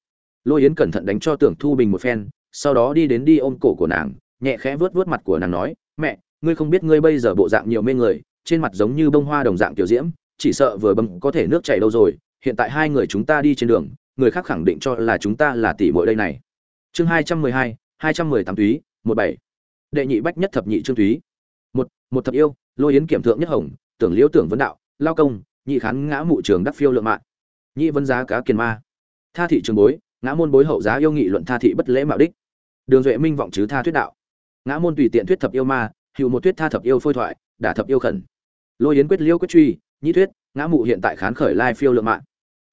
Lôi yến cẩn thận đánh cho tưởng thu bình một phen, sau đó đi đến đi ôm cổ của nàng, nhẹ khẽ vớt vớt mặt của nàng nói, mẹ, ngươi không biết ngươi bây giờ bộ dạng nhiều mê người, trên mặt giống như bông hoa đồng dạng tiểu diễm, chỉ sợ vừa bấm có thể nước chảy đâu rồi, hiện tại hai người chúng ta đi trên đường, người khác khẳng định cho là chúng ta là tỷ muội đây này chương hai trăm mười hai hai trăm mười tám túy một bảy. Đệ nhị bách nhất thập nhị trương túy. Một một thập yêu, lôi yến kiểm thượng nhất hồng, tưởng liễu tưởng vấn đạo, lao công, nhị khán ngã mụ trường đắc phiêu lượng mạng. Nhị vân giá cá kiền ma. Tha thị trường bối, ngã môn bối hậu giá yêu nghị luận tha thị bất lễ mạo đích. Đường duệ minh vọng chứ tha thuyết đạo. Ngã môn tùy tiện thuyết thập yêu ma, hữu một thuyết tha thập yêu phôi thoại, đả thập yêu khẩn. Lôi yến quyết liêu quyết truy, nhị thuyết, ngã mụ hiện tại khán khởi lai phiêu lượng mạng.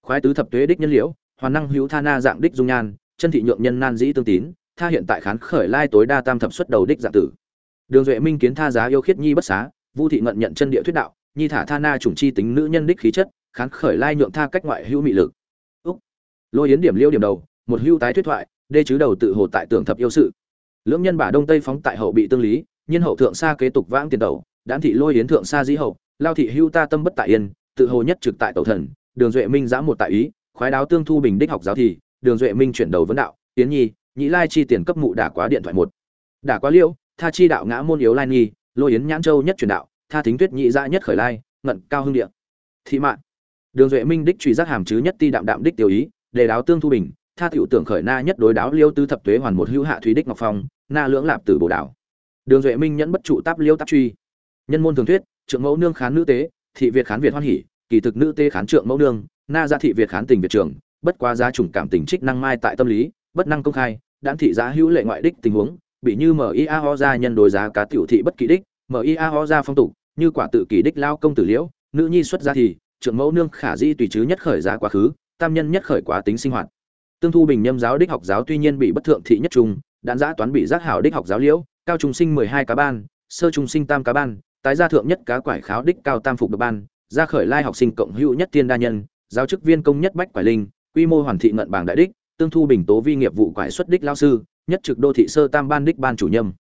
Khoái tứ thập tuế đích nhân liễu, hoàn năng hữu tha na dạng đích dung nhan chân thị nhượng nhân nan dĩ tương tín, tha hiện tại khán khởi lai tối đa tam thập xuất đầu đích dạng tử. Đường duệ minh kiến tha giá yêu khiết nhi bất xá, vu thị ngận nhận chân địa thuyết đạo, nhi thả tha na chủng chi tính nữ nhân đích khí chất, khán khởi lai nhượng tha cách ngoại hữu mị lực. Úc. Lôi yến điểm liêu điểm đầu, một hưu tái thuyết thoại, đê chứ đầu tự hồ tại tưởng thập yêu sự. Lưỡng nhân bả đông tây phóng tại hậu bị tương lý nhân hậu thượng xa kế tục vãng tiền tẩu đãn thị lôi yến thượng xa dĩ hậu, lao thị hưu ta tâm bất tại yên, tự hồ nhất trực tại tẩu thần, đường duệ minh giã một tại ý, khoái đáo tương thu bình đích học giáo thì đường duệ minh chuyển đầu vấn đạo tiến nhi nhĩ lai chi tiền cấp mụ đả quá điện thoại một. Đả quá liêu tha chi đạo ngã môn yếu lai nhi lôi yến nhãn châu nhất truyền đạo tha thính tuyết nhị dã nhất khởi lai ngận cao hưng điện, thị mạng đường duệ minh đích truy giác hàm chứ nhất ti đạm đạm đích tiêu ý đề đáo tương thu bình tha tiểu tưởng khởi na nhất đối đáo liêu tư thập tuế hoàn một hữu hạ thúy đích ngọc phong na lưỡng lạp tử bồ đảo. Đường duệ minh nhẫn bất trụ táp liêu táp truy. Nhân môn thường thuyết trượng mẫu nương khán nữ tế thị việt khán việt hoan hỉ kỳ thực nữ tế khán trượng mẫu nương na gia thị việt khán tình việt trường bất quá giá chủng cảm tình trích năng mai tại tâm lý bất năng công khai đãn thị giá hữu lệ ngoại đích tình huống bị như MIA ho ra nhân đối giá cá tiểu thị bất kỳ đích, MIA ho ra phong tục, như quả tự kỳ đích lao công tử liễu, nữ nhi xuất gia thì, trưởng mẫu nương khả di tùy chứ nhất khởi giá quá khứ, tam nhân nhất khởi quá tính sinh hoạt. Tương thu bình nhâm giáo đích học giáo tuy nhiên bị bất thượng thị nhất trung, đạn giã toán bị giác hảo đích học giáo liễu, cao trung sinh 12 cá ban, sơ trung sinh tam cá ban, tái gia thượng nhất cá quải kháo đích cao tam phục được ban, gia khởi lai học sinh cộng hữu nhất tiên đa nhân, giáo chức viên công nhất bách quải linh, quy mô hoàn thị ngận bảng đại đích, tương thu bình tố vi nghiệp vụ quải xuất đích lao sư, nhất trực đô thị sơ tam ban đích ban chủ nhâm.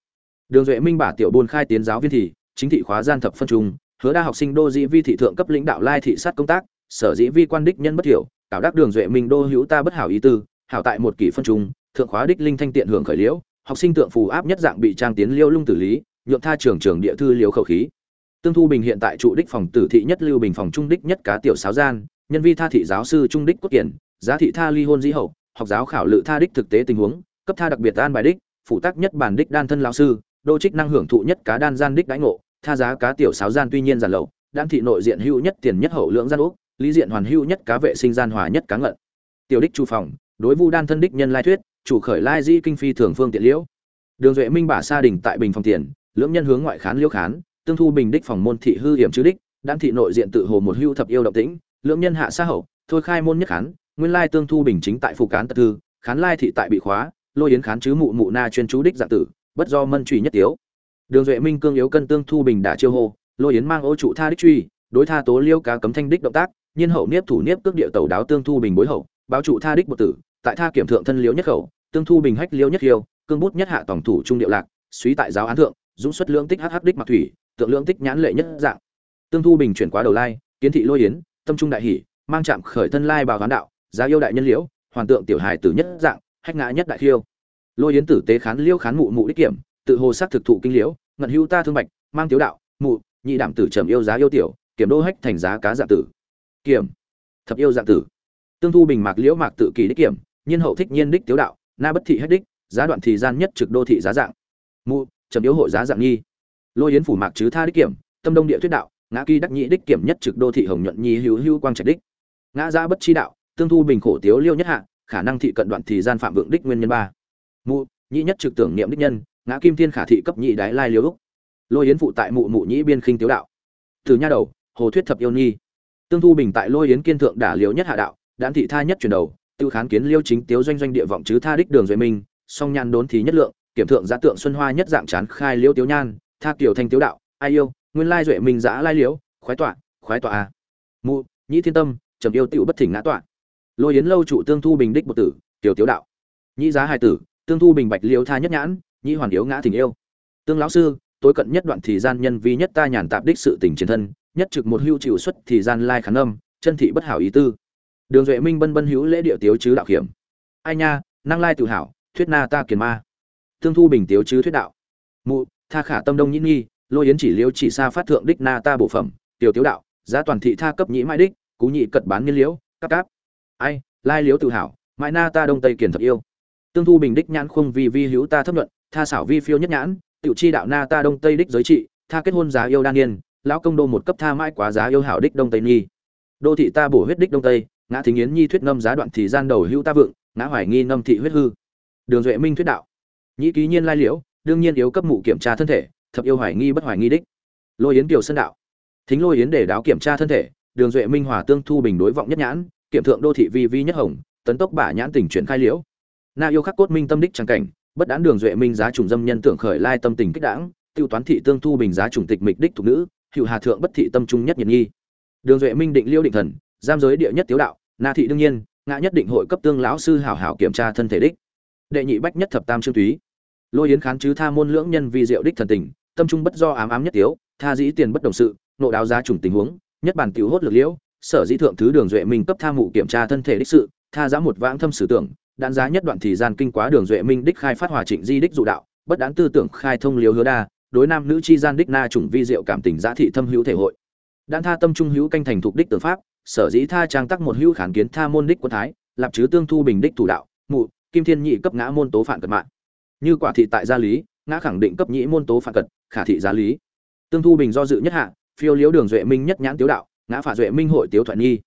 Đường duệ minh bả tiểu buôn khai tiến giáo viên thì chính thị khóa gian thập phân trung hứa đa học sinh đô dĩ vi thị thượng cấp lãnh đạo lai thị sát công tác sở dĩ vi quan đích nhân bất hiểu, tạo đắc đường duệ minh đô hữu ta bất hảo ý tư hảo tại một kỷ phân trung thượng khóa đích linh thanh tiện hưởng khởi liễu học sinh tượng phù áp nhất dạng bị trang tiến liêu lung tử lý nhượng tha trường trường địa thư liễu khẩu khí. Tương thu bình hiện tại trụ đích phòng tử thị nhất lưu bình phòng trung đích nhất cá tiểu sáo gian nhân vi tha thị giáo sư trung đích cốt kiển giá thị tha ly hôn dĩ hậu, học giáo khảo lự tha đích thực tế tình huống, cấp tha đặc biệt an bài đích phụ tác nhất bản đích đan thân lão sư, đô trích năng hưởng thụ nhất cá đan gian đích đãi ngộ, tha giá cá tiểu sáo gian tuy nhiên giản lậu, đan thị nội diện hữu nhất tiền nhất hậu lưỡng gian úc, lý diện hoàn hữu nhất cá vệ sinh gian hòa nhất cá ngận. Tiểu đích chu phòng, đối vu đan thân đích nhân lai thuyết, chủ khởi lai di kinh phi thường phương tiện liễu. Đường duệ minh bả sa đình tại bình phòng tiền, lưỡng nhân hướng ngoại khán liễu khán, tương thu bình đích phòng môn thị hư hiểm chữ đích, đan thị nội diện tự hồ một hưu thập yêu động tĩnh, lưỡng nhân hạ xa hậu, thôi khai môn nhất khán nguyên lai tương thu bình chính tại phụ cán tật thư, khán lai thị tại bị khóa, lôi yến khán chứ mụ mụ na chuyên chú đích dạng tử, bất do mân truy nhất tiếu. Đường duệ minh cương yếu cân tương thu bình đã chiêu hô, lôi yến mang ô trụ tha đích truy, đối tha tố liêu cá cấm thanh đích động tác, nhiên hậu niếp thủ niếp cước địa tàu đáo tương thu bình bối hậu, báo trụ tha đích một tử, tại tha kiểm thượng thân liễu nhất khẩu, tương thu bình hách liễu nhất hiêu cương bút nhất hạ tổng thủ trung điệu lạc, suý tại giáo án thượng, dũng xuất lưỡng tích hh đích mặc thủy, tượng lưỡng tích nhãn lệ nhất dạng. Tương thu bình chuyển quá đầu lai, kiến thị lôi yến, tâm trung đại hỷ, mang chạm khởi thân lai bào gán đạo giá yêu đại nhân liễu, hoàn tượng tiểu hài tử nhất dạng, hách ngã nhất đại khiêu. Lôi yến tử tế khán liêu khán mụ mụ đích kiểm, tự hồ sắc thực thụ kinh liễu, ngận hữu ta thương bạch, mang tiếu đạo, mụ, nhị đảm tử trầm yêu giá yêu tiểu, kiểm đô hách thành giá cá dạng tử. Kiểm, thập yêu dạng tử. Tương thu bình mạc liễu mạc tự kỳ đích kiểm, nhiên hậu thích nhiên đích tiếu đạo, na bất thị hách đích, giá đoạn thì gian nhất trực đô thị giá dạng. Mụ, trầm yêu hội giá dạng nhi lôi yến phủ mạc chứ tha đích kiểm, tâm đông địa thuyết đạo, ngã kỳ đắc nhị đích kiểm nhất trực đô thị hồng nhuận nhi hữu hữu quang trạch đích. Ngã gia bất chi đạo tương thu bình khổ tiếu liêu nhất hạ, khả năng thị cận đoạn thì gian phạm vượng đích nguyên nhân ba. Mụ, nhị nhất trực tưởng niệm đích nhân, ngã kim thiên khả thị cấp nhị đái lai liêu úc. Lôi yến phụ tại mụ mụ nhĩ biên khinh tiếu đạo. Từ nha đầu, hồ thuyết thập yêu nhi. Tương thu bình tại lôi yến kiên thượng đả liêu nhất hạ đạo đạn thị tha nhất chuyển đầu, tự kháng kiến liêu chính tiếu doanh doanh địa vọng chứ tha đích đường duệ minh, song nhan đốn thì nhất lượng, kiểm thượng giá tượng xuân hoa nhất dạng chán khai liêu tiếu nhan, tha kiểu thanh tiếu đạo, ai yêu, nguyên lai duệ minh giã lai liếu khoái tọa khoái tọa a. Mụ, nhĩ thiên tâm, trầm yêu tựu bất thỉnh ngã tọa lôi yến lâu trụ tương thu bình đích bột tử, tiểu tiếu đạo. Nhĩ giá hài tử, tương thu bình bạch liêu tha nhất nhãn, nhĩ hoàn yếu ngã tình yêu. Tương lão sư, tối cận nhất đoạn thì gian nhân vi nhất ta nhàn tạp đích sự tình chiến thân, nhất trực một hưu chịu xuất thì gian lai khán âm, chân thị bất hảo ý tư. Đường duệ minh bân bân hữu lễ địa tiếu chứ đạo hiểm. Ai nha, năng lai tự hảo, thuyết na ta kiền ma. Tương thu bình tiếu chứ thuyết đạo. Mụ, tha khả tâm đông nhĩ nghi lôi yến chỉ liêu chỉ xa phát thượng đích na ta bổ phẩm, tiểu tiếu đạo, giá toàn thị tha cấp nhĩ mãi đích, cú nhị cật bán nghiên liễu, cáp cáp ai, lai liếu tự hảo mãi na ta đông tây kiền thật yêu. Tương thu bình đích nhãn khung vi vi hữu ta thấp luận tha xảo vi phiêu nhất nhãn, tiểu chi đạo na ta đông tây đích giới trị, tha kết hôn giá yêu đan niên lão công đô một cấp tha mãi quá giá yêu hảo đích đông tây nghi đô thị ta bổ huyết đích đông tây, ngã thính yến nhi thuyết ngâm giá đoạn thì gian đầu hữu ta vượng, ngã hoài nghi ngâm thị huyết hư. Đường duệ minh thuyết đạo. Nhĩ ký nhiên lai liễu, đương nhiên yếu cấp mụ kiểm tra thân thể, thập yêu hoài nghi bất hoài nghi đích. Lôi yến kiều sân đạo. Thính lôi yến để đáo kiểm tra thân thể, đường duệ minh hòa tương thu bình đối vọng nhất nhãn kiểm thượng đô thị vi vi nhất hồng, tấn tốc bả nhãn tỉnh chuyển khai liễu. Na yêu khắc cốt minh tâm đích trang cảnh, bất đán đường duệ minh giá trùng dâm nhân tưởng khởi lai tâm tình kích đãng, tiêu toán thị tương thu bình giá trùng tịch mịch đích thục nữ hiệu hà thượng bất thị tâm trung nhất nhiệt nghi. Đường duệ minh định liêu định thần, giam giới địa nhất tiếu đạo, na thị đương nhiên, ngã nhất định hội cấp tương lão sư hảo hảo kiểm tra thân thể đích. Đệ nhị bách nhất thập tam trương túy. Lôi yến khán chứ tha môn lưỡng nhân vi diệu đích thần tình, tâm trung bất do ám ám nhất tiếu, tha dĩ tiền bất đồng sự, nộ đáo giá trùng tình huống, nhất bản tiểu hốt lực liễu sở dĩ thượng thứ đường duệ minh cấp tha mụ kiểm tra thân thể đích sự, tha giá một vãng thâm sử tưởng đạn giá nhất đoạn thì gian kinh quá đường duệ minh đích khai phát hòa trịnh di đích dụ đạo, bất đáng tư tưởng khai thông liếu hứa đa, đối nam nữ chi gian đích na chủng vi diệu cảm tình giá thị thâm hữu thể hội. Đạn tha tâm trung hữu canh thành thuộc đích tưởng pháp, sở dĩ tha trang tắc một hữu khản kiến tha môn đích quân thái, lập chứ tương thu bình đích thủ đạo, mụ, kim thiên nhị cấp ngã môn tố phản cật mạng. Như quả thị tại gia lý, ngã khẳng định cấp nhị môn tố phản cật, khả thị giá lý. Tương thu bình do dự nhất hạ, phiêu liếu đường duệ minh nhất nhãn tiếu đạo ngã phả duệ minh hội tiếu thoại nghi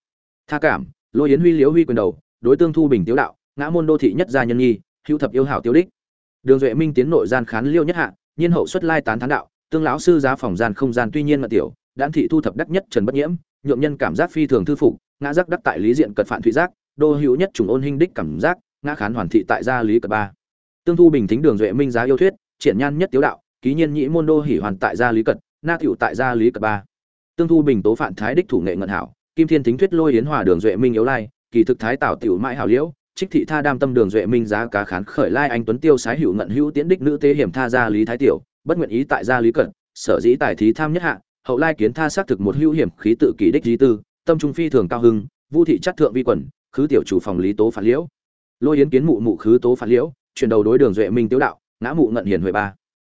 tha cảm, lôi yến huy liếu huy quyền đầu, đối tương thu bình tiếu đạo, ngã môn đô thị nhất gia nhân nghi hữu thập yêu hảo tiêu đích. Đường duệ minh tiến nội gian khán liêu nhất hạ, nhiên hậu xuất lai tán thán đạo, tương lão sư giá phòng gian không gian tuy nhiên mà tiểu đan thị thu thập đắc nhất trần bất nhiễm, nhượng nhân cảm giác phi thường thư phục, ngã giác đắc tại lý diện cật phản thủy giác, đô hữu nhất trùng ôn hình đích cảm giác, ngã khán hoàn thị tại gia lý cật ba. Tương thu bình thính đường duệ minh giá yêu thuyết, triển nhan nhất tiếu đạo, ký nhiên nhĩ môn đô hỉ hoàn tại gia lý cật, na tiểu tại gia lý cật ba tương thu bình tố phản thái đích thủ nghệ ngận hảo, kim thiên thính thuyết lôi yến hòa đường duệ minh yếu lai, kỳ thực thái tảo tiểu mãi hảo liễu, trích thị tha đam tâm đường duệ minh giá cá khán khởi lai anh tuấn tiêu sái hữu ngận hữu tiễn đích nữ tế hiểm tha gia lý thái tiểu, bất nguyện ý tại gia lý cận, sở dĩ tài thí tham nhất hạ, hậu lai kiến tha xác thực một hữu hiểm khí tự kỷ đích lý tư, tâm trung phi thường cao hưng, vu thị chất thượng vi quẩn, khứ tiểu chủ phòng lý tố phản liễu. Lôi yến kiến mụ mụ khứ tố phản liễu, chuyển đầu đối đường duệ minh tiếu đạo, ngã mụ ngận hiền huệ ba.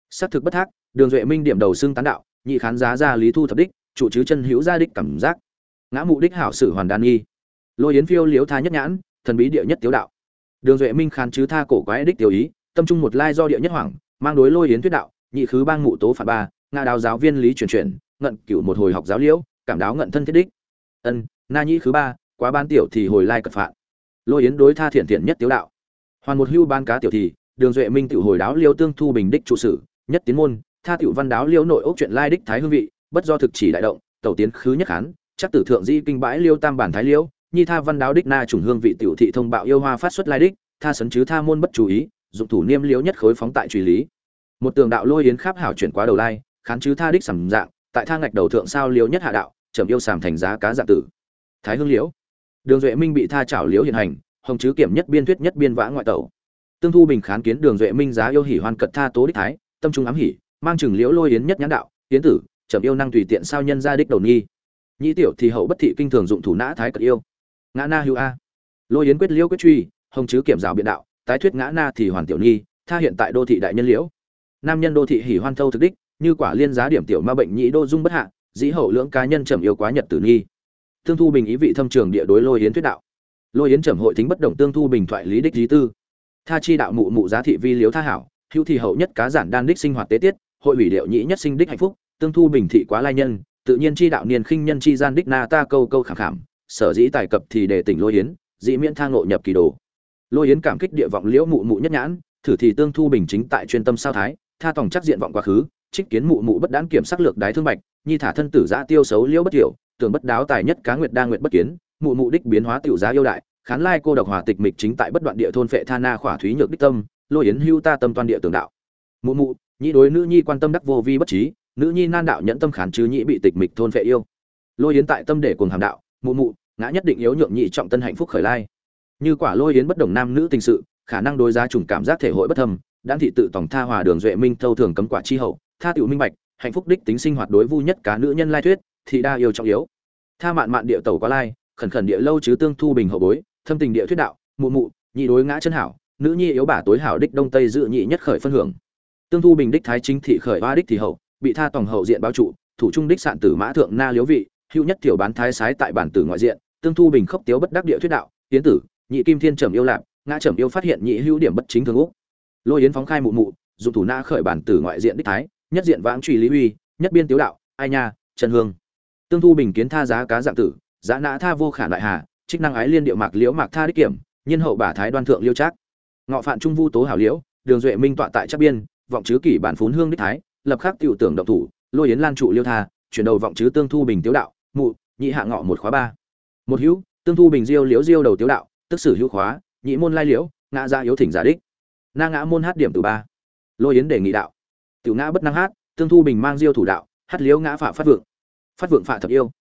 Xác thực bất thác, đường duệ minh điểm đầu xưng tán đạo, nhị khán giá gia lý thu thập đích trụ chứ chân hữu gia đích cảm giác. Ngã mụ đích hảo sử hoàn đan nghi lôi yến phiêu liếu tha nhất nhãn, thần bí địa nhất tiếu đạo. Đường duệ minh khán chứ tha cổ quái đích tiểu ý, tâm trung một lai do địa nhất hoàng mang đối lôi yến thuyết đạo, nhị khứ bang mụ tố phản ba, ngã đào giáo viên lý truyền truyền ngận cửu một hồi học giáo liễu, cảm đáo ngận thân thiết đích. Ân, na nhị khứ ba, quá ban tiểu thì hồi lai cật phạt lôi yến đối tha thiện thiện nhất tiếu đạo. Hoàn một hưu ban cá tiểu thì, đường duệ minh tiểu hồi đáo liêu tương thu bình đích trụ sử, nhất tiến môn, tha tiểu văn đáo liêu nội ốc chuyện lai đích thái hương vị bất do thực chỉ đại động, tẩu tiến khứ nhất hán chắc tử thượng di kinh bãi liêu tam bản thái liêu, nhi tha văn đáo đích na trùng hương vị tiểu thị thông bạo yêu hoa phát xuất lai đích, tha sấn chứ tha môn bất chú ý, dụng thủ niêm liêu nhất khối phóng tại truy lý. Một tường đạo lôi yến khắp hảo chuyển quá đầu lai, khán chứ tha đích sầm dạng, tại tha ngạch đầu thượng sao liêu nhất hạ đạo, trầm yêu sàm thành giá cá dạng tử. Thái hương liễu. Đường duệ minh bị tha chảo liễu hiện hành, hồng chứ kiểm nhất biên thuyết nhất biên vã ngoại tẩu. Tương thu bình khán kiến đường duệ minh giá yêu hỉ hoan cật tha tố đích thái, tâm trung ám hỉ, mang chừng liễu lôi yến nhất nhãn đạo, yến tử trầm yêu năng tùy tiện sao nhân ra đích đầu nghi nhĩ tiểu thì hậu bất thị kinh thường dụng thủ nã thái cật yêu. Ngã na hữu a. Lôi yến quyết liễu quyết truy, hồng chứ kiểm rào biện đạo, tái thuyết ngã na thì hoàn tiểu nhi, tha hiện tại đô thị đại nhân liễu. Nam nhân đô thị hỉ hoan thâu thực đích, như quả liên giá điểm tiểu ma bệnh nhĩ đô dung bất hạ, dĩ hậu lưỡng cá nhân trầm yêu quá nhật tử nghi tương thu bình ý vị thâm trường địa đối lôi yến thuyết đạo. Lôi yến trầm hội tính bất động tương thu bình thoại lý đích lý tư. Tha chi đạo mụ mụ giá thị vi liếu tha hảo, hữu thì hậu nhất cá giản đan đích sinh hoạt tế tiết, hội ủy điệu nhĩ nhất sinh đích hạnh phúc tương thu bình thị quá lai nhân, tự nhiên chi đạo niên khinh nhân chi gian đích na ta câu câu khảm khảm, sở dĩ tài cập thì để tỉnh lôi yến, dĩ miễn thang nội nhập kỳ đồ. Lôi yến cảm kích địa vọng liễu mụ mụ nhất nhãn, thử thì tương thu bình chính tại chuyên tâm sao thái, tha tòng chắc diện vọng quá khứ, trích kiến mụ mụ bất đán kiểm sắc lược đái thương bạch, nhi thả thân tử giã tiêu xấu liễu bất hiểu tưởng bất đáo tài nhất cá nguyệt đa nguyệt bất kiến, mụ mụ đích biến hóa tiểu giá yêu đại, khán lai cô độc hòa tịch mịch chính tại bất đoạn địa thôn phệ tha na khỏa thúy nhược đích tâm, lôi yến hưu ta tâm toàn địa tường đạo. Mụ mụ nhi đối nữ nhi quan tâm đắc vô vi bất trí nữ nhi nan đạo nhẫn tâm khán chứ nhị bị tịch mịch thôn vệ yêu. Lôi yến tại tâm để cuồng hàm đạo, mụ mụ, ngã nhất định yếu nhượng nhị trọng tân hạnh phúc khởi lai. Như quả lôi yến bất đồng nam nữ tình sự, khả năng đối giá trùng cảm giác thể hội bất thâm đan thị tự tổng tha hòa đường duệ minh thâu thường cấm quả chi hậu, tha tiểu minh bạch, hạnh phúc đích tính sinh hoạt đối vu nhất cá nữ nhân lai thuyết, thị đa yêu trọng yếu. Tha mạn mạn địa tẩu quá lai, khẩn khẩn địa lâu chứ tương thu bình hậu bối, thâm tình địa thuyết đạo, mụ mụ, nhị đối ngã chân hảo, nữ nhi yếu bả tối hảo đích đông tây dự nhị nhất khởi phân hưởng. Tương thu bình đích thái chính thị khởi ba đích thì hậu bị tha tổng hậu diện báo trụ, thủ trung đích sạn tử mã thượng na liếu vị, hữu nhất tiểu bán thái sái tại bản tử ngoại diện, tương thu bình khốc tiếu bất đắc địa thuyết đạo tiến tử, nhị kim thiên trầm yêu lạc ngã trầm yêu phát hiện nhị hữu điểm bất chính thường úc. Lôi yến phóng khai mụ mụ, dùng thủ na khởi bản tử ngoại diện đích thái, nhất diện vãng truy lý uy, nhất biên tiếu đạo, ai nha, trần hương. Tương thu bình kiến tha giá cá dạng tử, giá nã tha vô khả đại hà, trích năng ái liên điệu mạc liễu mạc tha đích kiểm nhân hậu bả thái đoan thượng liêu trác. Ngọ phạn trung vu tố hảo liễu, đường duệ minh tọa tại chắc biên, vọng chứ kỷ bản phún hương đích thái lập khắc tiểu tưởng động thủ, lôi yến lan trụ liêu tha, chuyển đầu vọng chứ tương thu bình tiếu đạo, mụ, nhị hạ ngọ một khóa ba. Một hữu, tương thu bình diêu liễu diêu đầu tiếu đạo, tức sử hữu khóa, nhị môn lai liễu, ngã ra yếu thỉnh giả đích. Na ngã môn hát điểm từ ba. Lôi yến đề nghị đạo. Tiểu ngã bất năng hát, tương thu bình mang diêu thủ đạo, hát liễu ngã phạm phát vượng. Phát vượng phạ thập yêu.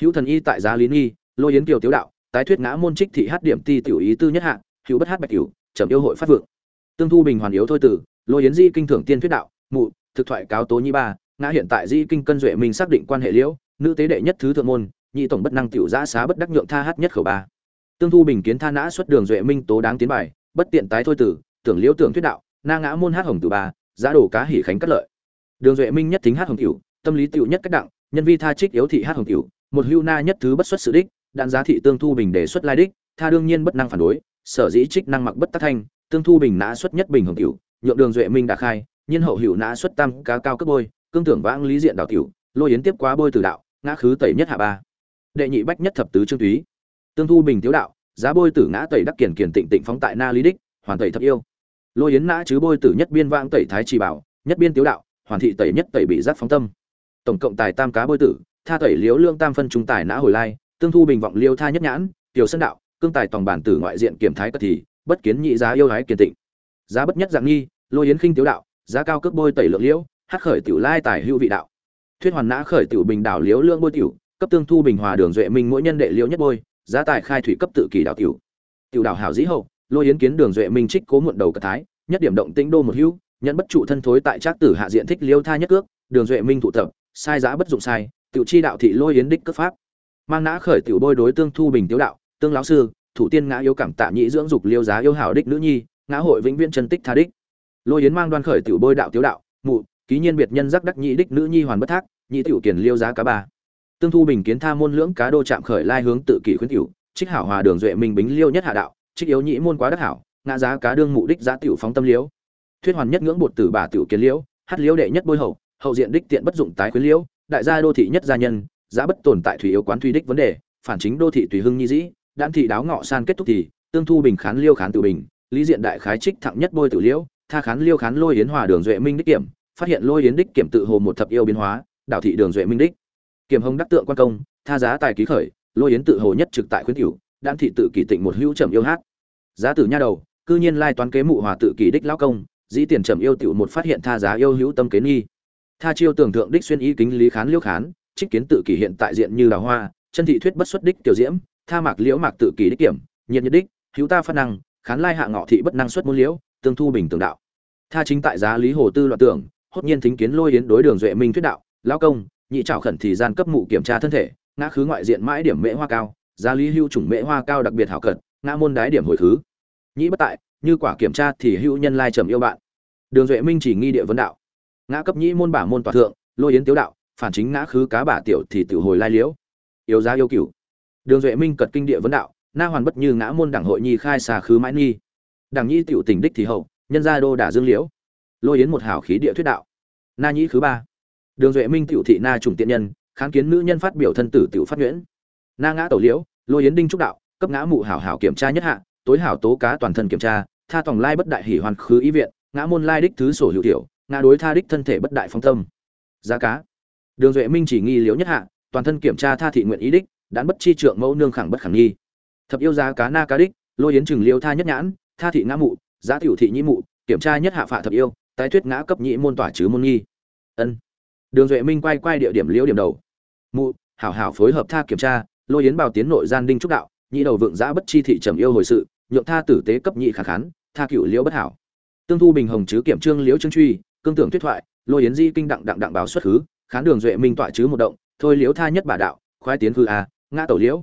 Hữu thần y tại giá lý nghi, lôi yến kiều tiếu đạo, tái thuyết ngã môn trích thị hát điểm ti tiểu ý tư nhất hạ, hữu bất hát bạch cửu trầm yêu hội phát vượng. Tương thu bình hoàn yếu thôi tử, lôi yến di kinh thưởng tiên thuyết đạo, mụ thực thoại cáo tố nhi ba, ngã hiện tại di kinh cân duệ minh xác định quan hệ liễu, nữ tế đệ nhất thứ thượng môn, nhị tổng bất năng tiểu giã xá bất đắc nhượng tha hát nhất khẩu ba. Tương thu bình kiến tha nã xuất đường duệ minh tố đáng tiến bài, bất tiện tái thôi tử, tưởng liễu tưởng thuyết đạo, na ngã môn hát hồng tử ba giá đổ cá hỉ khánh cắt lợi. Đường duệ minh nhất tính hát hồng cửu, tâm lý tiểu nhất cách đặng, nhân vi tha trích yếu thị hát hồng cửu, một hưu na nhất thứ bất xuất sự đích, đạn giá thị tương thu bình đề xuất lai đích, tha đương nhiên bất năng phản đối, sở dĩ trích năng mặc bất tác thanh, tương thu bình nã xuất nhất bình hồng cửu, nhượng đường duệ minh đã khai nhiên hậu hữu nã xuất tam cá cao cấp bôi, cương tưởng vãng lý diện đào tiểu, lôi yến tiếp quá bôi từ đạo, ngã khứ tẩy nhất hạ ba. Đệ nhị bách nhất thập tứ trương túy. Tương thu bình tiếu đạo, giá bôi tử ngã tẩy đắc kiền kiền tịnh tịnh phóng tại na lý đích, hoàn tẩy thập yêu. Lôi yến nã chứ bôi tử nhất biên vãng tẩy thái trì bảo, nhất biên tiếu đạo, hoàn thị tẩy nhất tẩy bị giác phóng tâm. Tổng cộng tài tam cá bôi tử, tha tẩy liếu lương tam phân trung tài nã hồi lai, tương thu bình vọng liêu tha nhất nhãn, tiểu sân đạo, cương tài tòng bản tử ngoại diện kiểm thái cất thì, bất kiến nhị giá yêu hái kiền tịnh. Giá bất nhất dạng nghi, lôi yến khinh tiếu đạo giá cao cước bôi tẩy lượng liễu hát khởi tiểu lai tài hữu vị đạo. Thuyết hoàn nã khởi tiểu bình đảo liễu lương bôi tiểu, cấp tương thu bình hòa đường duệ minh mỗi nhân đệ liễu nhất bôi, giá tài khai thủy cấp tự kỳ đảo tiểu. Tiểu đảo hảo dĩ hậu, lôi yến kiến đường duệ minh trích cố muộn đầu cất thái, nhất điểm động tĩnh đô một hữu nhận bất trụ thân thối tại trác tử hạ diện thích liêu tha nhất cước, đường duệ minh thụ tập, sai giá bất dụng sai, tiểu chi đạo thị lôi yến đích cấp pháp. Mang nã khởi tiểu bôi đối tương thu bình tiếu đạo, tương lão sư, thủ tiên ngã yêu cảm tạ nhị dưỡng dục liêu giá yêu hảo đích nữ nhi, ngã hội vĩnh viễn chân tích tha đích lôi yến mang đoan khởi tiểu bôi đạo tiếu đạo, mụ, ký nhiên biệt nhân giác đắc nhị đích nữ nhi hoàn bất thác, nhị tiểu kiền liêu giá cá ba. Tương thu bình kiến tha môn lưỡng cá đô chạm khởi lai hướng tự kỷ khuyến tiểu, trích hảo hòa đường duệ minh bính liêu nhất hạ đạo, trích yếu nhị môn quá đắc hảo, ngã giá cá đương mụ đích giá tiểu phóng tâm liễu. Thuyết hoàn nhất ngưỡng bột tử bà tiểu kiến liễu, hát liễu đệ nhất bôi hậu hậu diện đích tiện bất dụng tái khuyến liễu, đại gia đô thị nhất gia nhân, giá bất tồn tại thủy yếu quán thủy đích vấn đề, phản chính đô thị tùy hưng nhi dĩ đan thị đáo ngọ san kết thúc thì, tương thu bình khán liêu khán tự bình, lý diện đại khái trích thẳng nhất bôi tự liễu tha khán liêu khán lôi yến hòa đường duệ minh đích kiểm, phát hiện lôi yến đích kiểm tự hồ một thập yêu biến hóa, đảo thị đường duệ minh đích. Kiểm hồng đắc tượng quan công, tha giá tài ký khởi, lôi yến tự hồ nhất trực tại khuyến tiểu đan thị tự kỷ tịnh một hữu trầm yêu hát. Giá tử nha đầu, cư nhiên lai toán kế mụ hòa tự kỷ đích lão công, dĩ tiền trầm yêu tiểu một phát hiện tha giá yêu hữu tâm kế nghi. Tha chiêu tưởng thượng đích xuyên ý kính lý khán liêu khán, trích kiến tự kỷ hiện tại diện như đào hoa, chân thị thuyết bất xuất đích tiểu diễm, tha mạc liễu mạc tự kỷ đích kiểm, nhiệt nhiệt đích, hữu ta phát năng, khán lai hạ ngọ thị bất năng xuất môn liễu, tương thu bình tường đạo tha chính tại giá lý hồ tư loạn tưởng, hốt nhiên thính kiến lôi yến đối đường duệ minh thuyết đạo, lão công, nhị trảo khẩn thì gian cấp mụ kiểm tra thân thể, ngã khứ ngoại diện mãi điểm mễ hoa cao, giá lý hưu chủng mễ hoa cao đặc biệt hảo cận, ngã môn đái điểm hồi khứ. Nhĩ bất tại, như quả kiểm tra thì hữu nhân lai trầm yêu bạn. Đường duệ minh chỉ nghi địa vấn đạo. Ngã cấp nhĩ môn bả môn tòa thượng, lôi yến tiếu đạo, phản chính ngã khứ cá bả tiểu thì tự hồi lai liễu. Yếu giá yêu cửu. Đường duệ minh cật kinh địa vấn đạo, na hoàn bất như ngã môn đảng hội nhi khai xà khứ mãi nghi đảng nhi tiểu tình đích thì hậu nhân gia đô đả dương liễu. Lôi yến một hảo khí địa thuyết đạo. Na nhĩ thứ ba. Đường duệ minh tiểu thị na trùng tiện nhân, kháng kiến nữ nhân phát biểu thân tử tiểu phát nhuyễn. Na ngã tẩu liễu, lôi yến đinh trúc đạo, cấp ngã mụ hảo hảo kiểm tra nhất hạ, tối hảo tố cá toàn thân kiểm tra, tha tòng lai bất đại hỉ hoàn khứ ý viện, ngã môn lai đích thứ sổ hữu tiểu, ngã đối tha đích thân thể bất đại phong tâm. Giá cá. Đường duệ minh chỉ nghi liễu nhất hạ, toàn thân kiểm tra tha thị nguyện ý đích, đán bất chi trượng mẫu nương khẳng bất khẳng nghi. Thập yêu giá cá na cá đích, lôi yến chừng liêu tha nhất nhãn, tha thị ngã mụ giá tiểu thị nhĩ mụ, kiểm tra nhất hạ phạ thập yêu, tái thuyết ngã cấp nhị môn tỏa chứ môn nghi. Ân. Đường duệ minh quay quay địa điểm liễu điểm đầu. Mụ, hảo hảo phối hợp tha kiểm tra, lôi yến bào tiến nội gian đinh trúc đạo nhị đầu vượng giã bất chi thị trầm yêu hồi sự, nhượng tha tử tế cấp nhị khả khán, tha cựu liễu bất hảo. Tương thu bình hồng chứ kiểm trương liễu trương truy, cương tưởng thuyết thoại, lôi yến di kinh đặng đặng đặng báo xuất khứ, khán đường duệ minh tọa chứ một động, thôi liễu tha nhất bà đạo, khoái tiến hư a, ngã tẩu liễu.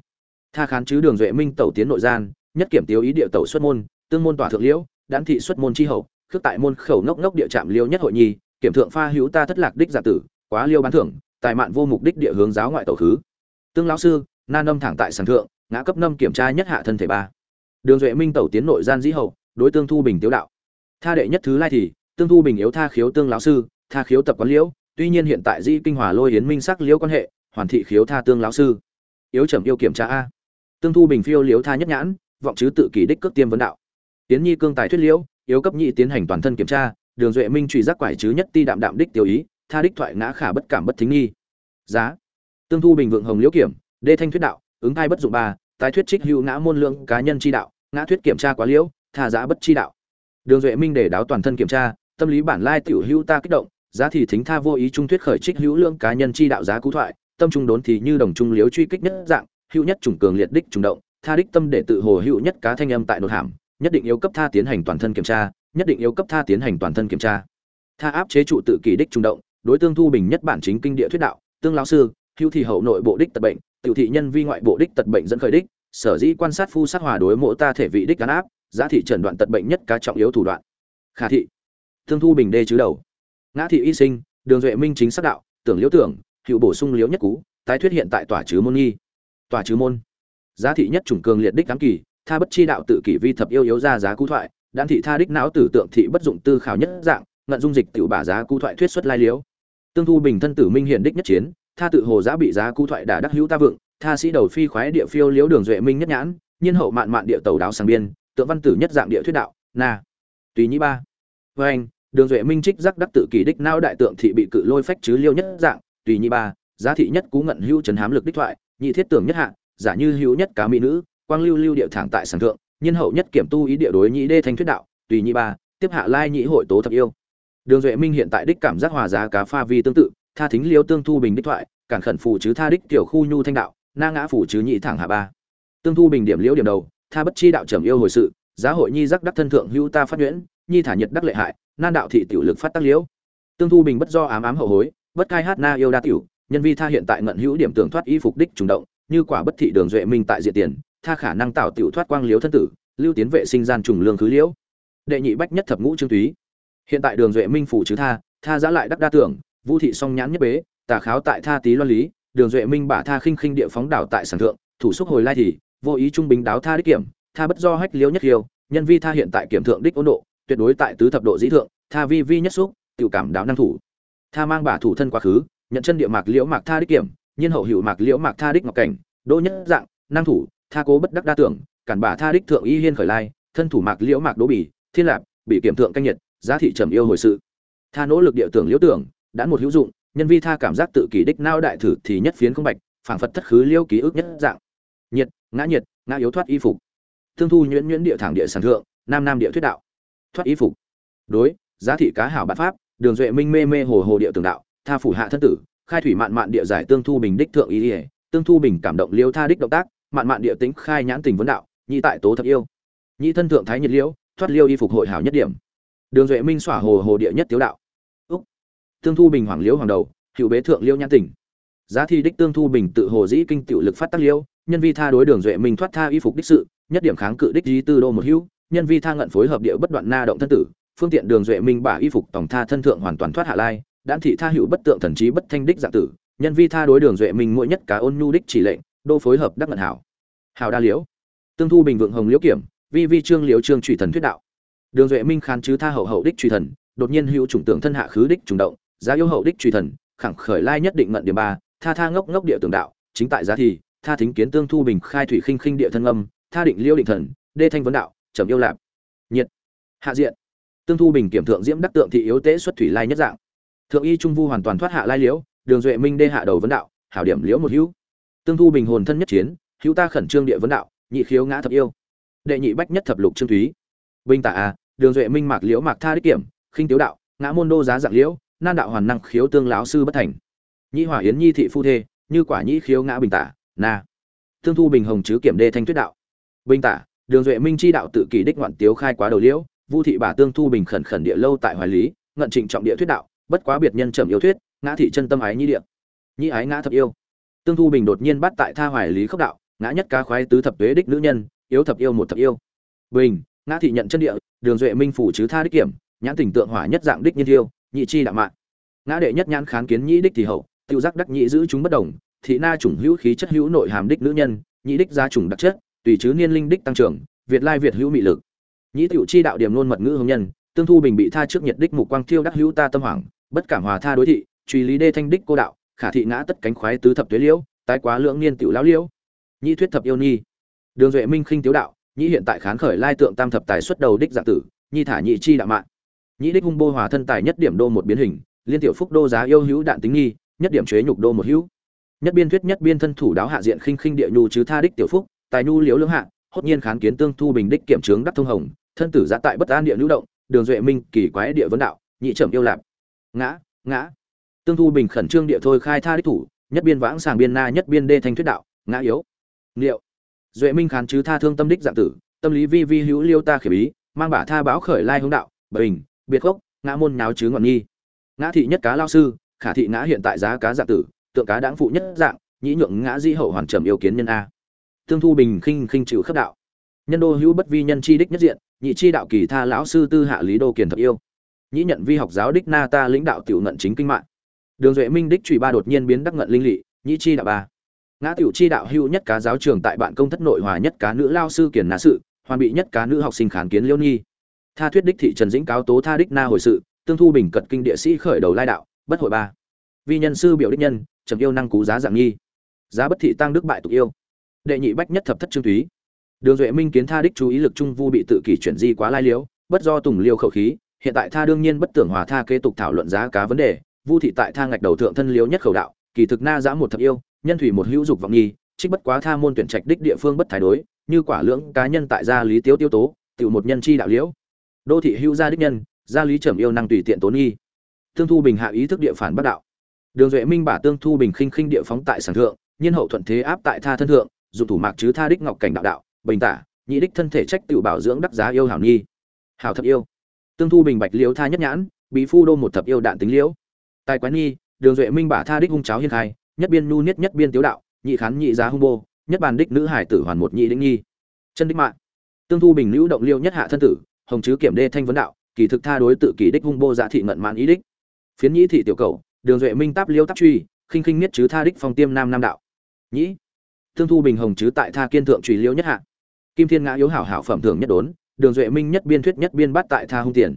Tha khán chứ đường duệ minh tẩu tiến nội gian, nhất kiểm tiêu ý địa tẩu xuất môn, tương môn tỏa thượng liễu đãn thị xuất môn chi hậu, khước tại môn khẩu ngốc ngốc địa trạm liêu nhất hội nhi, kiểm thượng pha hữu ta thất lạc đích giả tử, quá liêu bán thưởng, tài mạn vô mục đích địa hướng giáo ngoại tẩu khứ. Tương lão sư, na nâm thẳng tại sàn thượng, ngã cấp năm kiểm tra nhất hạ thân thể ba. Đường duệ minh tẩu tiến nội gian dĩ hậu, đối tương thu bình tiếu đạo. Tha đệ nhất thứ lai thì, tương thu bình yếu tha khiếu tương lão sư, tha khiếu tập quán liễu tuy nhiên hiện tại di kinh hòa lôi hiến minh sắc liễu quan hệ, hoàn thị khiếu tha tương lão sư. Yếu trầm yêu kiểm tra a. Tương thu bình phiêu liễu tha nhất nhãn, vọng chứ tự kỷ đích cước tiêm vấn đạo tiến nhi cương tài thuyết liễu, yếu cấp nhị tiến hành toàn thân kiểm tra, đường duệ minh truy giác quải chứ nhất ti đạm đạm đích tiêu ý, tha đích thoại ngã khả bất cảm bất thính nghi. Giá. Tương thu bình vượng hồng liễu kiểm, đê thanh thuyết đạo, ứng thai bất dụng ba, tái thuyết trích hữu ngã môn lượng cá nhân chi đạo, ngã thuyết kiểm tra quá liễu, tha giá bất chi đạo. Đường duệ minh để đáo toàn thân kiểm tra, tâm lý bản lai tiểu hữu ta kích động, giá thì thính tha vô ý trung thuyết khởi trích hữu lượng cá nhân chi đạo giá cú thoại, tâm trung đốn thì như đồng trung liếu truy kích nhất dạng, hữu nhất trùng cường liệt đích trùng động, tha đích tâm để tự hồ hữu nhất cá thanh âm tại nội hàm nhất định yếu cấp tha tiến hành toàn thân kiểm tra, nhất định yếu cấp tha tiến hành toàn thân kiểm tra. Tha áp chế trụ tự kỷ đích trung động, đối tương thu bình nhất bản chính kinh địa thuyết đạo, tương lão sư, hữu thì hậu nội bộ đích tật bệnh, tiểu thị nhân vi ngoại bộ đích tật bệnh dẫn khởi đích, sở dĩ quan sát phu sát hòa đối mộ ta thể vị đích gắn áp, giá thị trần đoạn tật bệnh nhất cá trọng yếu thủ đoạn. Khả thị, tương thu bình đê chứ đầu. Ngã thị y sinh, đường duệ minh chính xác đạo, tưởng liễu tưởng, hữu bổ sung liễu nhất cú, tái thuyết hiện tại tòa chứ môn nghi. Tòa chứ môn, giá thị nhất chủng cường liệt đích ám kỳ tha bất chi đạo tự kỷ vi thập yêu yếu ra giá cú thoại, đan thị tha đích não tử tượng thị bất dụng tư khảo nhất dạng, ngận dung dịch tiểu bả giá cú thoại thuyết xuất lai liếu. Tương thu bình thân tử minh hiển đích nhất chiến, tha tự hồ giá bị giá cú thoại đả đắc hữu ta vượng, tha sĩ đầu phi khoái địa phiêu liếu đường duệ minh nhất nhãn, nhiên hậu mạn mạn địa tàu đáo sang biên, tượng văn tử nhất dạng địa thuyết đạo, na. Tùy nhĩ ba. Với anh, đường duệ minh trích giác đắc tự kỷ đích não đại tượng thị bị cự lôi phách chứ liêu nhất dạng, tùy nhĩ ba, giá thị nhất cú ngận hữu trấn hám lực đích thoại, nhị thiết tưởng nhất hạ, giả như hữu nhất cá mỹ nữ quang lưu lưu địa thẳng tại sàng thượng nhân hậu nhất kiểm tu ý địa đối nhị đê thanh thuyết đạo, tùy nhị ba, tiếp hạ lai nhị hội tố thập yêu. Đường duệ minh hiện tại đích cảm giác hòa giá cá pha vi tương tự, tha thính liêu tương thu bình đích thoại, cản khẩn phủ chứ tha đích tiểu khu nhu thanh đạo, na ngã phủ chứ nhị thẳng hạ ba. Tương thu bình điểm liễu điểm đầu, tha bất chi đạo trầm yêu hồi sự, giá hội nhi giác đắc thân thượng hữu ta phát nhuyễn, nhi thả nhiệt đắc lệ hại nan đạo thị tiểu lực phát tác liễu. Tương thu bình bất do ám ám hậu hối, bất cai hát na yêu đa tiểu, nhân vi tha hiện tại ngận hữu điểm tưởng thoát y phục đích trùng động, như quả bất thị đường duệ minh tại diện tiền tha khả năng tạo tiểu thoát quang liếu thân tử, lưu tiến vệ sinh gian trùng lương khứ liễu. Đệ nhị bách nhất thập ngũ trương túy. Hiện tại đường duệ minh phủ chứ tha tha giã lại đắc đa tưởng vũ thị song nhãn nhất bế, tà kháo tại tha tí loan lý, đường duệ minh bả tha khinh khinh địa phóng đảo tại sản thượng, thủ xúc hồi lai thì, vô ý trung bình đáo tha đích kiểm, tha bất do hách liễu nhất hiêu nhân vi tha hiện tại kiểm thượng đích ôn độ, tuyệt đối tại tứ thập độ dĩ thượng, tha vi vi nhất xúc, tiểu cảm đáo năng thủ. Tha mang bả thủ thân quá khứ, nhận chân địa mạc liễu mạc tha đích kiểm, nhiên hậu hữu mạc liễu mạc tha đích ngọc cảnh, đỗ nhất dạng, năng thủ tha cố bất đắc đa tưởng, cản bà tha đích thượng y hiên khởi lai, thân thủ mạc liễu mạc đỗ bỉ thiên lạp bị kiểm thượng canh nhiệt, giá thị trầm yêu hồi sự. Tha nỗ lực địa tưởng liễu tưởng, đã một hữu dụng, nhân vi tha cảm giác tự kỷ đích nao đại thử thì nhất phiến không bạch, phảng phật thất khứ liêu ký ức nhất dạng. Nhiệt, ngã nhiệt, ngã yếu thoát y phục. Thương thu nhuyễn nhuyễn địa thẳng địa sản thượng, nam nam địa thuyết đạo. Thoát y phục. Đối, giá thị cá hảo bản pháp, đường duệ minh mê mê hồ hồ địa tường đạo, tha phủ hạ thân tử, khai thủy mạn mạn địa giải tương thu bình đích thượng ý ỉa tương thu bình cảm động liêu tha đích động tác mạn mạn địa tính khai nhãn tình vấn đạo, nhị tại tố thập yêu. Nhị thân thượng thái nhiệt liễu, thoát liêu y phục hội hảo nhất điểm. Đường duệ minh xỏa hồ hồ địa nhất tiếu đạo. Úc. Tương thu bình hoàng liễu hoàng đầu, hữu bế thượng liêu nhãn tình. Giá thi đích tương thu bình tự hồ dĩ kinh tiểu lực phát tác liêu, nhân vi tha đối đường duệ minh thoát tha y phục đích sự, nhất điểm kháng cự đích di tư đô một hữu, nhân vi tha ngận phối hợp địa bất đoạn na động thân tử, phương tiện đường duệ minh bả y phục tổng tha thân thượng hoàn toàn thoát hạ lai đan thị tha hữu bất tượng thần trí bất thanh đích dạng tử, nhân vi tha đối đường duệ minh mỗi nhất cá ôn nhu đích chỉ lệnh đô phối hợp đắc ngận hảo. Hảo đa liễu. Tương thu bình vượng hồng liễu kiểm, vi vi trương liễu trương trụy thần thuyết đạo. Đường duệ minh khán chứ tha hậu hậu đích truy thần, đột nhiên hữu chủng tưởng thân hạ khứ đích trùng động, giá yêu hậu đích truy thần, khẳng khởi lai nhất định ngận điểm ba, tha tha ngốc ngốc địa tường đạo, chính tại giá thì, tha thính kiến tương thu bình khai thủy khinh khinh địa thân âm, tha định liêu định thần, đê thanh vấn đạo trầm yêu lạp. Nhiệt. Hạ diện. Tương thu bình kiểm thượng diễm đắc tượng thị yếu tế xuất thủy lai nhất dạng. Thượng y trung vu hoàn toàn thoát hạ lai liễu, đường duệ minh đê hạ đầu vấn đạo, hảo điểm liễu một hữu tương thu bình hồn thân nhất chiến, hữu ta khẩn trương địa vấn đạo, nhị khiếu ngã thập yêu. Đệ nhị bách nhất thập lục trương thúy. Binh tả a, đường duệ minh mạc liễu mạc tha đích kiểm, khinh tiếu đạo, ngã môn đô giá dạng liễu, nan đạo hoàn năng khiếu tương lão sư bất thành. Nhị hỏa yến nhi thị phu thê, như quả nhị khiếu ngã bình tả, na. Tương thu bình hồng chứ kiểm đê thanh tuyết đạo. Binh tả, đường duệ minh chi đạo tự kỷ đích ngoạn tiếu khai quá đầu liễu, vu thị bà tương thu bình khẩn khẩn địa lâu tại hoài lý, ngận trịnh trọng địa thuyết đạo, bất quá biệt nhân trầm yêu thuyết, ngã thị chân tâm ái nhi địa. Nhi ái ngã thập yêu tương thu bình đột nhiên bắt tại tha hoài lý khốc đạo, ngã nhất cá khoái tứ thập tuế đích nữ nhân, yếu thập yêu một thập yêu. Bình, ngã thị nhận chân địa, đường duệ minh phủ chứ tha đích kiểm, nhãn tình tượng hỏa nhất dạng đích nhiên thiêu, nhị chi đạo mạng ngã đệ nhất nhãn khán kiến nhĩ đích thì hậu, tiêu giác đắc nhị giữ chúng bất đồng, thị na chủng hữu khí chất hữu nội hàm đích nữ nhân nhị đích gia chủng đặc chất, tùy chứ niên linh đích tăng trưởng, việt lai việt hữu mị lực. Nhĩ tiểu chi đạo điểm luôn mật ngữ hồng nhân, tương thu bình bị tha trước nhiệt đích mục quang thiêu đắc hữu ta tâm hoảng, bất cảm hòa tha đối thị, truy lý đê thanh đích cô đạo khả thị ngã tất cánh khoái tứ thập tuế liễu, tái quá lượng niên tiểu lão liễu. Nhĩ thuyết thập yêu nhi. Đường duệ minh khinh tiếu đạo nhĩ hiện tại khán khởi lai tượng tam thập tài xuất đầu đích dạng tử nhi thả nhị chi đạo mạng. Nhĩ đích hung bô hòa thân tài nhất điểm đô một biến hình, liên tiểu phúc đô giá yêu hữu đạn tính nghi, nhất điểm chế nhục đô một hữu. Nhất biên thuyết nhất biên thân thủ đáo hạ diện khinh khinh địa nhu chứ tha đích tiểu phúc, tài nhu liễu lưỡng hạ, hốt nhiên khán kiến tương thu bình đích kiểm trướng đắc thông hồng, thân tử giá tại bất an địa lưu động, đường duệ minh kỳ quái địa vấn đạo, nhị trầm yêu lạp. Ngã ngã tương thu bình khẩn trương địa thôi khai tha đích thủ, nhất biên vãng sàng biên na, nhất biên đê thanh thuyết đạo, ngã yếu. Liệu duệ minh khán chứ tha thương tâm đích dạng tử, tâm lý vi vi hữu liêu ta khỉ bí mang bả tha báo khởi lai hướng đạo, bình, biệt gốc, ngã môn nháo chứ ngọn nghi. Ngã thị nhất cá lao sư, khả thị ngã hiện tại giá cá dạng tử, tượng cá đáng phụ nhất dạng, nhĩ nhượng ngã di hậu hoàn trầm yêu kiến nhân a. Tương thu bình khinh khinh chịu khắp đạo. Nhân đô hữu bất vi nhân chi đích nhất diện, nhị chi đạo kỳ tha lão sư tư hạ lý đô kiền thật yêu. Nhĩ nhận vi học giáo đích na ta lãnh đạo tiểu ngận chính kinh mạng đường duệ minh đích trụy ba đột nhiên biến đắc ngận linh lị, nhĩ chi đạo ba. Ngã tiểu chi đạo hữu nhất cá giáo trường tại bạn công thất nội hòa nhất cá nữ lao sư kiền nã sự, hoàn bị nhất cá nữ học sinh kháng kiến liêu nhi. Tha thuyết đích thị trần dĩnh cáo tố tha đích na hồi sự, tương thu bình cật kinh địa sĩ khởi đầu lai đạo, bất hội ba. Vi nhân sư biểu đích nhân, trầm yêu năng cú giá dạng nhi. Giá bất thị tăng đức bại tục yêu. Đệ nhị bách nhất thập thất trương thúy đường duệ minh kiến tha đích chú ý lực trung vu bị tự kỷ chuyển di quá lai liễu bất do tùng liêu khẩu khí, hiện tại tha đương nhiên bất tưởng hòa tha kế tục thảo luận giá cá vấn đề vu thị tại tha ngạch đầu thượng thân liếu nhất khẩu đạo, kỳ thực na giã một thập yêu, nhân thủy một hữu dục vọng nghi, trích bất quá tha môn tuyển trạch đích địa phương bất thái đối, như quả lưỡng cá nhân tại gia lý tiêu tiêu tố, tiểu một nhân chi đạo liễu. Đô thị hữu gia đích nhân, gia lý trầm yêu năng tùy tiện tốn nghi. Tương thu bình hạ ý thức địa phản bất đạo. Đường duệ minh bả tương thu bình khinh khinh địa phóng tại sản thượng, nhiên hậu thuận thế áp tại tha thân thượng, dụng thủ mạc chứ tha đích ngọc cảnh đạo đạo, bình tả, nhị đích thân thể trách tự bảo dưỡng đắc giá yêu hảo nghi. Hảo thập yêu. Tương thu bình bạch liễu tha nhất nhãn, bí phu đô một thập yêu đạn tính liễu tài quán nhi đường duệ minh bả tha đích hung cháo hiên khai, nhất biên nu niết nhất biên tiếu đạo, nhị khán nhị giá hung bô, nhất bàn đích nữ hải tử hoàn một nhị đĩnh nhi chân đích mạng. Tương thu bình lưu động liêu nhất hạ thân tử, hồng chứ kiểm đê thanh vấn đạo, kỳ thực tha đối tự kỳ đích hung bô giả thị ngận mạn ý đích. Phiến nhị thị tiểu cầu, đường duệ minh táp liêu táp truy, khinh khinh nhất chứ tha đích phong tiêm nam nam đạo. Nhĩ. Tương thu bình hồng chứ tại tha kiên thượng truy liêu nhất hạ. Kim thiên ngã yếu hảo hảo phẩm thưởng nhất đốn, đường duệ minh nhất biên thuyết nhất biên bắt tại tha hung tiền.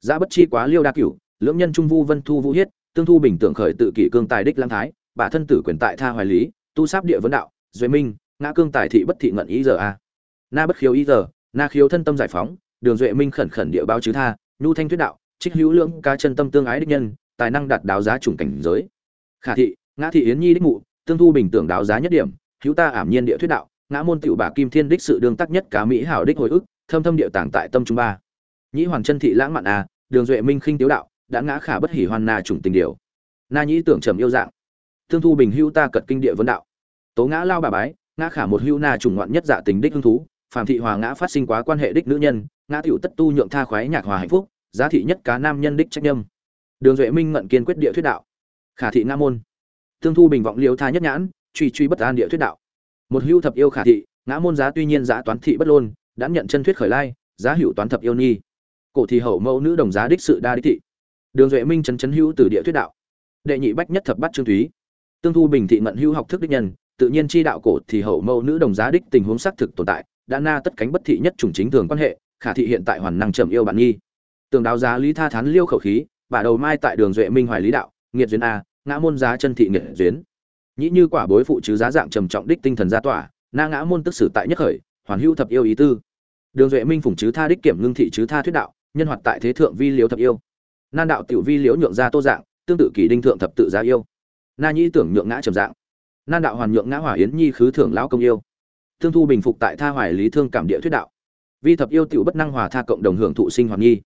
Giá bất chi quá liêu đa cửu, lưỡng nhân trung vu vân thu vũ hiết tương thu bình tưởng khởi tự kỷ cương tài đích lang thái, bà thân tử quyền tại tha hoài lý, tu sáp địa vấn đạo, duệ minh, ngã cương tài thị bất thị ngận ý giờ a. Na bất khiếu ý giờ, na khiếu thân tâm giải phóng, đường duệ minh khẩn khẩn địa báo chứ tha, nhu thanh thuyết đạo, trích hữu lưỡng ca chân tâm tương ái đích nhân, tài năng đạt đáo giá chủng cảnh giới. Khả thị, ngã thị yến nhi đích mụ, tương thu bình tưởng đáo giá nhất điểm, hữu ta ảm nhiên địa thuyết đạo, ngã môn tiểu bà kim thiên đích sự đương tắc nhất cá mỹ hảo đích hồi ức, thâm thâm địa tàng tại tâm trung ba. Nhĩ hoàng chân thị lãng mạn a, đường duệ minh khinh tiếu đạo đã ngã khả bất hỉ hoan na trùng tình điều. Na nhĩ tưởng trầm yêu dạng. Thương thu bình hữu ta cật kinh địa vấn đạo. Tố ngã lao bà bái, ngã khả một hữu na trùng ngoạn nhất dạ tình đích hưng thú. Phàm thị hòa ngã phát sinh quá quan hệ đích nữ nhân, ngã tiểu tất tu nhượng tha khoái nhạc hòa hạnh phúc, giá thị nhất cá nam nhân đích trách nhâm. Đường duệ minh ngận kiên quyết địa thuyết đạo. Khả thị ngã môn. Tương thu bình vọng liêu tha nhất nhãn, truy truy bất an địa thuyết đạo. Một hưu thập yêu khả thị, ngã môn giá tuy nhiên giá toán thị bất lôn, đã nhận chân thuyết khởi lai, giá hữu toán thập yêu nhi cổ thì hậu mẫu nữ đồng giá đích sự đa đích thị đường duệ minh chấn chấn hữu từ địa thuyết đạo. Đệ nhị bách nhất thập bắt trương thúy. Tương thu bình thị ngận hữu học thức đích nhân, tự nhiên chi đạo cổ thì hậu mẫu nữ đồng giá đích tình huống xác thực tồn tại, đã na tất cánh bất thị nhất chủng chính thường quan hệ, khả thị hiện tại hoàn năng trầm yêu bạn nghi. Tường đáo giá lý tha thán liêu khẩu khí, bà đầu mai tại đường duệ minh hoài lý đạo, nghiệt duyên a, ngã môn giá chân thị nghiệt duyên. Nhĩ như quả bối phụ chứ giá dạng trầm trọng đích tinh thần gia tỏa, na ngã môn tức sử tại nhất khởi, hoàn hữu thập yêu ý tư. Đường duệ minh phủng chứ tha đích kiểm ngưng thị chứ tha thuyết đạo, nhân hoạt tại thế thượng vi liếu thập yêu nan đạo tiểu vi liếu nhượng ra tô dạng, tương tự kỳ đinh thượng thập tự giá yêu. Na nhĩ tưởng nhượng ngã trầm dạng. Nan đạo hoàn nhượng ngã hỏa yến nhi khứ thưởng lão công yêu. Thương thu bình phục tại tha hoài lý thương cảm địa thuyết đạo. Vi thập yêu tiểu bất năng hòa tha cộng đồng hưởng thụ sinh hoạt nhi.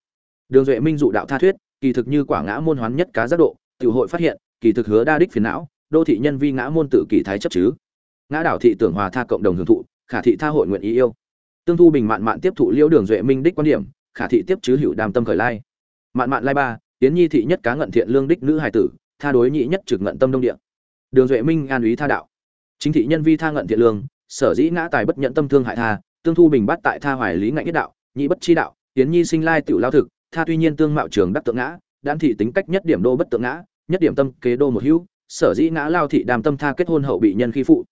Đường duệ minh dụ đạo tha thuyết, kỳ thực như quả ngã môn hoán nhất cá giác độ, tiểu hội phát hiện, kỳ thực hứa đa đích phiền não, đô thị nhân vi ngã môn tự kỳ thái chấp chứ. Ngã đảo thị tưởng hòa tha cộng đồng hưởng thụ, khả thị tha hội nguyện ý yêu. Tương thu bình mạn mạn tiếp thụ liễu đường duệ minh đích quan điểm, khả thị tiếp chứ hữu đàm tâm khởi lai mạn mạn lai ba tiến nhi thị nhất cá ngận thiện lương đích nữ hài tử, tha đối nhị nhất trực ngận tâm đông địa. Đường duệ minh an úy tha đạo. Chính thị nhân vi tha ngận thiện lương, sở dĩ ngã tài bất nhận tâm thương hại tha, tương thu bình bắt tại tha hoài lý ngạnh nhất đạo, nhị bất chi đạo tiến nhi sinh lai tiểu lao thực, tha tuy nhiên tương mạo trường đắc tượng ngã đan thị tính cách nhất điểm đô bất tượng ngã, nhất điểm tâm kế đô một hữu, sở dĩ ngã lao thị đàm tâm tha kết hôn hậu bị nhân khi phụ.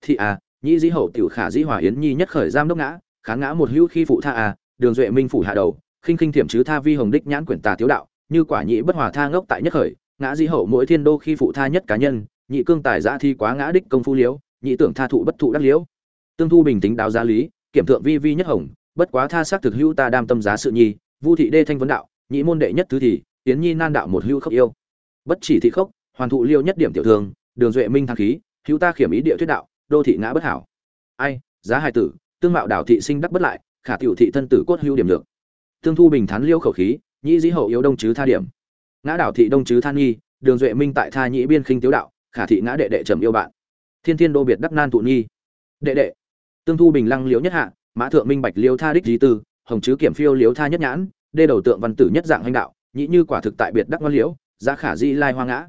Thị à nhị dĩ hậu tiểu khả dĩ hòa yến nhi nhất khởi giam đốc ngã, kháng ngã một hữu khi phụ tha à đường duệ minh phủ hạ đầu khinh khinh thiểm chứ tha vi hồng đích nhãn quyển tà tiếu đạo, như quả nhị bất hòa tha ngốc tại nhất khởi, ngã di hậu mỗi thiên đô khi phụ tha nhất cá nhân, nhị cương tài giã thi quá ngã đích công phu liễu nhị tưởng tha thụ bất thụ đắc liễu tương thu bình tính đáo giá lý, kiểm thượng vi vi nhất hồng, bất quá tha xác thực hữu ta đam tâm giá sự nhi, vu thị đê thanh vấn đạo, nhị môn đệ nhất thứ thì, tiến nhi nan đạo một hữu khốc yêu. Bất chỉ thị khốc, hoàn thụ liêu nhất điểm tiểu thương, đường duệ minh thăng khí, hữu ta khiểm ý địa thuyết đạo, đô thị ngã bất hảo. Ai, giá hai tử, tương mạo đảo thị sinh đắc bất lại, khả tiểu thị thân tử cốt hữu điểm được tương thu bình thán liêu khẩu khí, nhĩ dĩ hậu yếu đông chứ tha điểm. Ngã đảo thị đông chứ than nghi, đường duệ minh tại tha nhĩ biên khinh tiếu đạo, khả thị ngã đệ đệ trầm yêu bạn. Thiên thiên đô biệt đắc nan tụ nhi đệ đệ. Tương thu bình lăng liếu nhất hạ, mã thượng minh bạch liêu tha đích di tư, hồng chứ kiểm phiêu liếu tha nhất nhãn, đê đầu tượng văn tử nhất dạng hành đạo, nhĩ như quả thực tại biệt đắc văn liễu, giá khả di lai hoa ngã.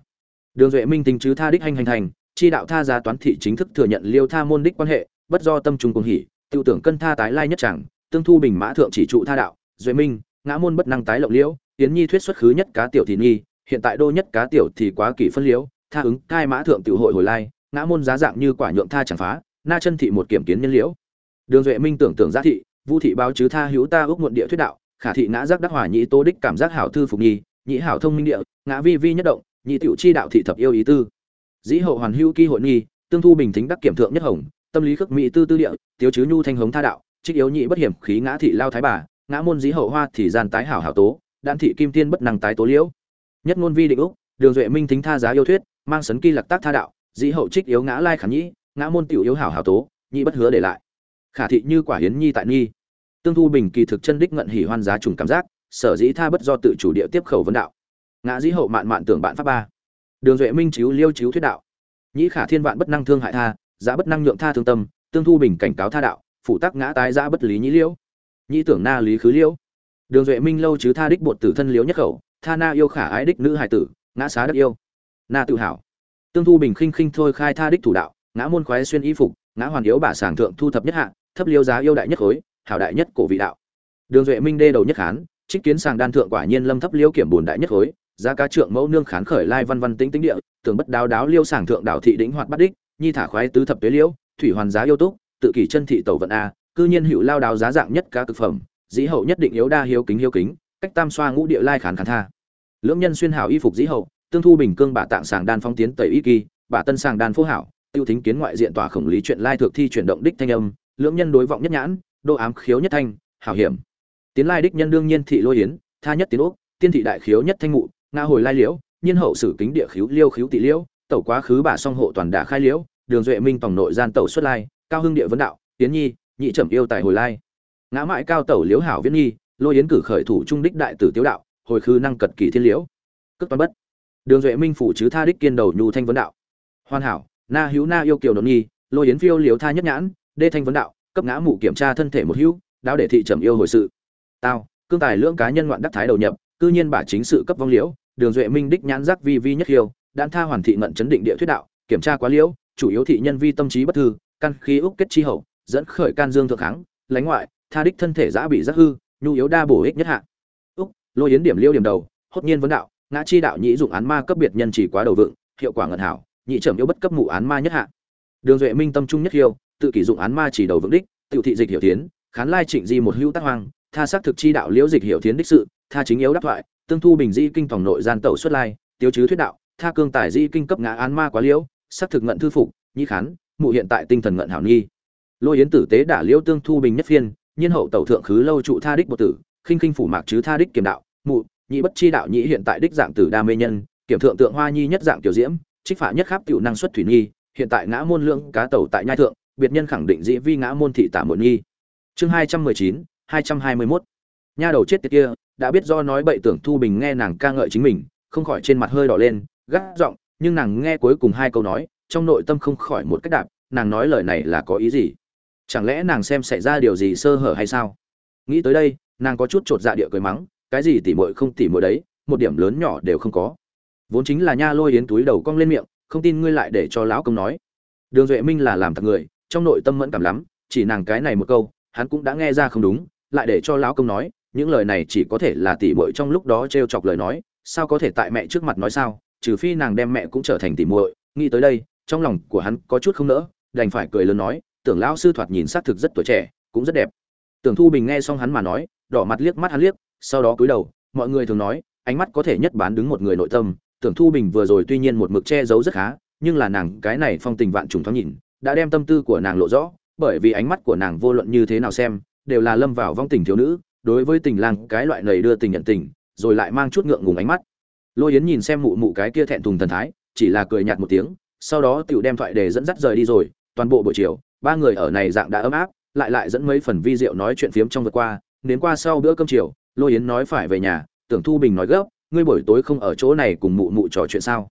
Đường duệ minh tính chứ tha đích hành hành thành, chi đạo tha giá toán thị chính thức thừa nhận liêu tha môn đích quan hệ, bất do tâm trung cùng hỉ, tiêu tưởng cân tha tái lai nhất chẳng tương thu bình mã thượng chỉ trụ tha đạo duệ minh, ngã môn bất năng tái lộng liễu tiến nhi thuyết xuất khứ nhất cá tiểu thì nghi hiện tại đô nhất cá tiểu thì quá kỳ phân liễu, tha ứng cai mã thượng tiểu hội hồi lai, ngã môn giá dạng như quả nhượng tha chẳng phá, na chân thị một kiểm kiến nhân liễu. Đường duệ minh tưởng tưởng giá thị, vu thị báo chứ tha hữu ta ước muộn địa thuyết đạo, khả thị ngã giác đắc hỏa nhĩ tô đích cảm giác hảo thư phục nhi, nhĩ hảo thông minh địa, ngã vi vi nhất động nhị tiểu chi đạo thị thập yêu ý tư. Dĩ hậu hoàn hữu kỳ hội nghi tương thu bình thính đắc kiểm thượng nhất hồng, tâm lý khước mỹ tư tư địa tiêu chứ nhu thanh hống tha đạo, trích yếu nhị bất hiểm khí ngã thị lao thái bà ngã môn dĩ hậu hoa thì gian tái hảo hảo tố, đan thị kim tiên bất năng tái tố liễu. Nhất ngôn vi định úc, đường duệ minh thính tha giá yêu thuyết, mang sấn kỳ lạc tác tha đạo dĩ hậu trích yếu ngã lai khả nhĩ, ngã môn tiểu yếu hảo hảo tố, nhị bất hứa để lại. Khả thị như quả hiến nhi tại nhi tương thu bình kỳ thực chân đích ngận hỉ hoan giá trùng cảm giác, sở dĩ tha bất do tự chủ địa tiếp khẩu vấn đạo. Ngã dĩ hậu mạn mạn tưởng bạn pháp ba. Đường duệ minh chiếu liêu chiếu thuyết đạo. Nhĩ khả thiên vạn bất năng thương hại tha, giá bất năng nhượng tha thương tâm, tương thu bình cảnh cáo tha đạo phụ tác ngã tái giá bất lý nhĩ liễu nhĩ tưởng na lý khứ liễu. Đường duệ minh lâu chứ tha đích bột tử thân liễu nhất khẩu, tha na yêu khả ái đích nữ hải tử, ngã xá đất yêu. Na tự hảo tương thu bình khinh khinh thôi khai tha đích thủ đạo, ngã môn khoái xuyên y phục, ngã hoàn yếu bà sàng thượng thu thập nhất hạ, thấp liêu giá yêu đại nhất khối, hảo đại nhất cổ vị đạo. Đường duệ minh đê đầu nhất khán, trích kiến sàng đan thượng quả nhiên lâm thấp liêu kiểm bùn đại nhất khối, giá cá trượng mẫu nương khán khởi lai văn văn tính tính địa, tưởng bất đáo đáo liêu sàng thượng đảo thị đỉnh hoạt bắt đích, nhi thả khoái tứ thập tuế liễu, thủy hoàn giá yêu túc, tự kỷ chân thị tẩu vận a cư nhiên hữu lao đáo giá dạng nhất cá cực phẩm, dĩ hậu nhất định yếu đa hiếu kính hiếu kính, cách tam xoa ngũ địa lai khán khán tha. Lưỡng nhân xuyên hảo y phục dĩ hậu, tương thu bình cương bà tạng sàng đan phong tiến tẩy y kỳ bà tân sàng đan phố hảo, tiêu thính kiến ngoại diện tòa khổng lý chuyện lai thực thi chuyển động đích thanh âm, lưỡng nhân đối vọng nhất nhãn đô ám khiếu nhất thanh, hảo hiểm. Tiến lai đích nhân đương nhiên thị lôi yến, tha nhất tiến úc, tiên thị đại khiếu nhất thanh ngụ nga hồi lai liễu, nhiên hậu sử kính địa khiếu liêu khiếu tị liễu, tẩu quá khứ bà song hộ toàn đả khai liễu, đường duệ minh tổng nội gian tẩu xuất lai, cao hưng địa vấn đạo, tiến nhi nhị trầm yêu tài hồi lai. Ngã mãi cao tẩu liễu hảo viễn nhi lôi yến cử khởi thủ trung đích đại tử tiếu đạo, hồi khư năng cật kỳ thiên liễu. Cất toàn bất. Đường duệ minh phủ chứ tha đích kiên đầu nhu thanh vấn đạo. Hoàn hảo, na hữu na yêu kiều đột nghi, lôi yến phiêu liễu tha nhất nhãn, đê thanh vấn đạo, cấp ngã mụ kiểm tra thân thể một hữu, đáo để thị trầm yêu hồi sự. Tao, cương tài lưỡng cá nhân ngoạn đắc thái đầu nhập, cư nhiên bả chính sự cấp vong liễu, đường duệ minh đích nhãn giác vi vi nhất hiêu đan tha hoàn thị ngận chấn định địa thuyết đạo, kiểm tra quá liễu, chủ yếu thị nhân vi tâm trí bất thư, căn khí úc kết chi hậu dẫn khởi can dương thượng kháng, lánh ngoại, tha đích thân thể giã bị rất hư, nhu yếu đa bổ ích nhất hạ. Úc, lôi yến điểm liêu điểm đầu, hốt nhiên vấn đạo, ngã chi đạo nhĩ dụng án ma cấp biệt nhân chỉ quá đầu vựng hiệu quả ngân hảo nhị trầm yếu bất cấp mụ án ma nhất hạ. Đường duệ minh tâm trung nhất hiêu tự kỷ dụng án ma chỉ đầu vững đích tự thị dịch hiểu tiến khán lai trịnh di một hữu tác hoang, tha xác thực chi đạo liễu dịch hiểu tiến đích sự, tha chính yếu đáp thoại, tương thu bình di kinh phòng nội gian tẩu xuất lai, tiêu chứ thuyết đạo, tha cương tài di kinh cấp ngã án ma quá liễu, xác thực ngận thư phục nhi khán, mụ hiện tại tinh thần ngận hảo nghi lôi yến tử tế đả liễu tương thu bình nhất phiên, nhiên hậu tẩu thượng khứ lâu trụ tha đích bộ tử, khinh khinh phủ mạc chứ tha đích kiềm đạo, mụ, nhị bất chi đạo nhị hiện tại đích dạng tử đa mê nhân kiểm thượng tượng hoa nhi nhất dạng tiểu diễm, trích phả nhất khắp tiểu năng xuất thủy nhi, hiện tại ngã môn lượng cá tẩu tại nhai thượng, biệt nhân khẳng định dĩ vi ngã môn thị tả một nhi. chương hai trăm mười chín, hai trăm hai mươi mốt nha đầu chết tiệt kia, đã biết do nói bậy tưởng thu bình nghe nàng ca ngợi chính mình, không khỏi trên mặt hơi đỏ lên, gắt giọng, nhưng nàng nghe cuối cùng hai câu nói, trong nội tâm không khỏi một cách đạp, nàng nói lời này là có ý gì chẳng lẽ nàng xem xảy ra điều gì sơ hở hay sao? Nghĩ tới đây, nàng có chút chột dạ địa cười mắng, cái gì tỉ mội không tỉ mội đấy, một điểm lớn nhỏ đều không có. Vốn chính là nha lôi yến túi đầu cong lên miệng, không tin ngươi lại để cho lão công nói. Đường duệ minh là làm thật người, trong nội tâm mẫn cảm lắm, chỉ nàng cái này một câu, hắn cũng đã nghe ra không đúng, lại để cho lão công nói, những lời này chỉ có thể là tỉ muội trong lúc đó t r e o chọc lời nói, sao có thể tại mẹ trước mặt nói sao, trừ phi nàng đem mẹ cũng trở thành tỉ muội. Nghĩ tới đây, trong lòng của hắn có chút không nỡ, đành phải cười lớn nói tưởng lão sư thoạt nhìn xác thực rất tuổi trẻ, cũng rất đẹp. Tưởng thu bình nghe xong hắn mà nói, đỏ mặt liếc mắt hắn liếc, sau đó cúi đầu, mọi người thường nói, ánh mắt có thể nhất bán đứng một người nội tâm. Tưởng thu bình vừa rồi tuy nhiên một mực che giấu rất khá, nhưng là nàng cái này phong tình vạn trùng thoáng nhìn, đã đem tâm tư của nàng lộ rõ, bởi vì ánh mắt của nàng vô luận như thế nào xem, đều là lâm vào vong tình thiếu nữ, đối với tình lang cái loại nầy đưa tình nhận tình, rồi lại mang chút ngượng ngùng ánh mắt. Lôi yến nhìn xem mụ mụ cái kia thẹn thùng thần thái, chỉ là cười nhạt một tiếng, sau đó tiểu đem thoại để dẫn dắt rời đi rồi, toàn bộ buổi chiều ba người ở này dạng đã ấm áp, lại lại dẫn mấy phần vi diệu nói chuyện phiếm trong vượt qua, đến qua sau bữa cơm chiều lôi yến nói phải về nhà, tưởng thu bình nói gấp, ngươi buổi tối không ở chỗ này cùng mụ mụ trò chuyện sao?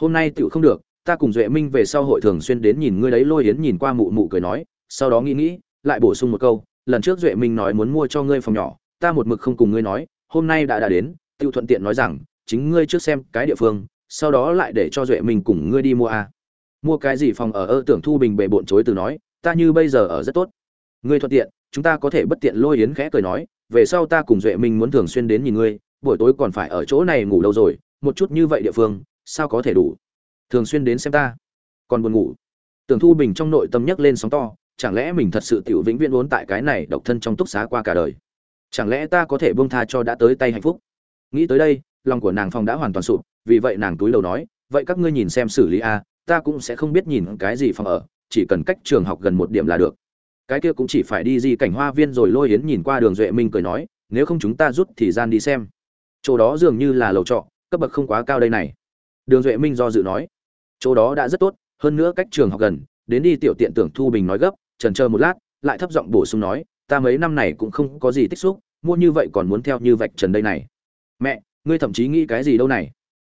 Hôm nay tựu không được, ta cùng duệ minh về sau hội thường xuyên đến nhìn ngươi đấy. Lôi yến nhìn qua mụ mụ cười nói, sau đó nghĩ nghĩ, lại bổ sung một câu, lần trước duệ minh nói muốn mua cho ngươi phòng nhỏ, ta một mực không cùng ngươi nói, hôm nay đã đã đến tựu thuận tiện nói rằng, chính ngươi trước xem cái địa phương, sau đó lại để cho duệ minh cùng ngươi đi mua a mua cái gì phòng ở? Ơ tưởng thu bình bề bộn chối từ nói ta như bây giờ ở rất tốt. Ngươi thuận tiện, chúng ta có thể bất tiện lôi yến khẽ cười nói, về sau ta cùng duệ minh muốn thường xuyên đến nhìn ngươi, buổi tối còn phải ở chỗ này ngủ lâu rồi, một chút như vậy địa phương, sao có thể đủ? Thường xuyên đến xem ta. Còn buồn ngủ. Tưởng thu bình trong nội tâm nhấc lên sóng to, chẳng lẽ mình thật sự tiểu vĩnh viễn vốn tại cái này độc thân trong túc xá qua cả đời? Chẳng lẽ ta có thể buông tha cho đã tới tay hạnh phúc? Nghĩ tới đây, lòng của nàng phong đã hoàn toàn sụp, vì vậy nàng túi đầu nói, vậy các ngươi nhìn xem xử lý a, ta cũng sẽ không biết nhìn cái gì phòng ở chỉ cần cách trường học gần một điểm là được. Cái kia cũng chỉ phải đi di cảnh hoa viên rồi lôi yến nhìn qua đường duệ minh cười nói, nếu không chúng ta rút thì gian đi xem. Chỗ đó dường như là lầu trọ, cấp bậc không quá cao đây này. Đường duệ minh do dự nói, chỗ đó đã rất tốt, hơn nữa cách trường học gần, đến đi tiểu tiện tưởng thu bình nói gấp, trần chờ một lát, lại thấp giọng bổ sung nói, ta mấy năm này cũng không có gì tích xúc, mua như vậy còn muốn theo như vạch trần đây này. Mẹ, ngươi thậm chí nghĩ cái gì đâu này?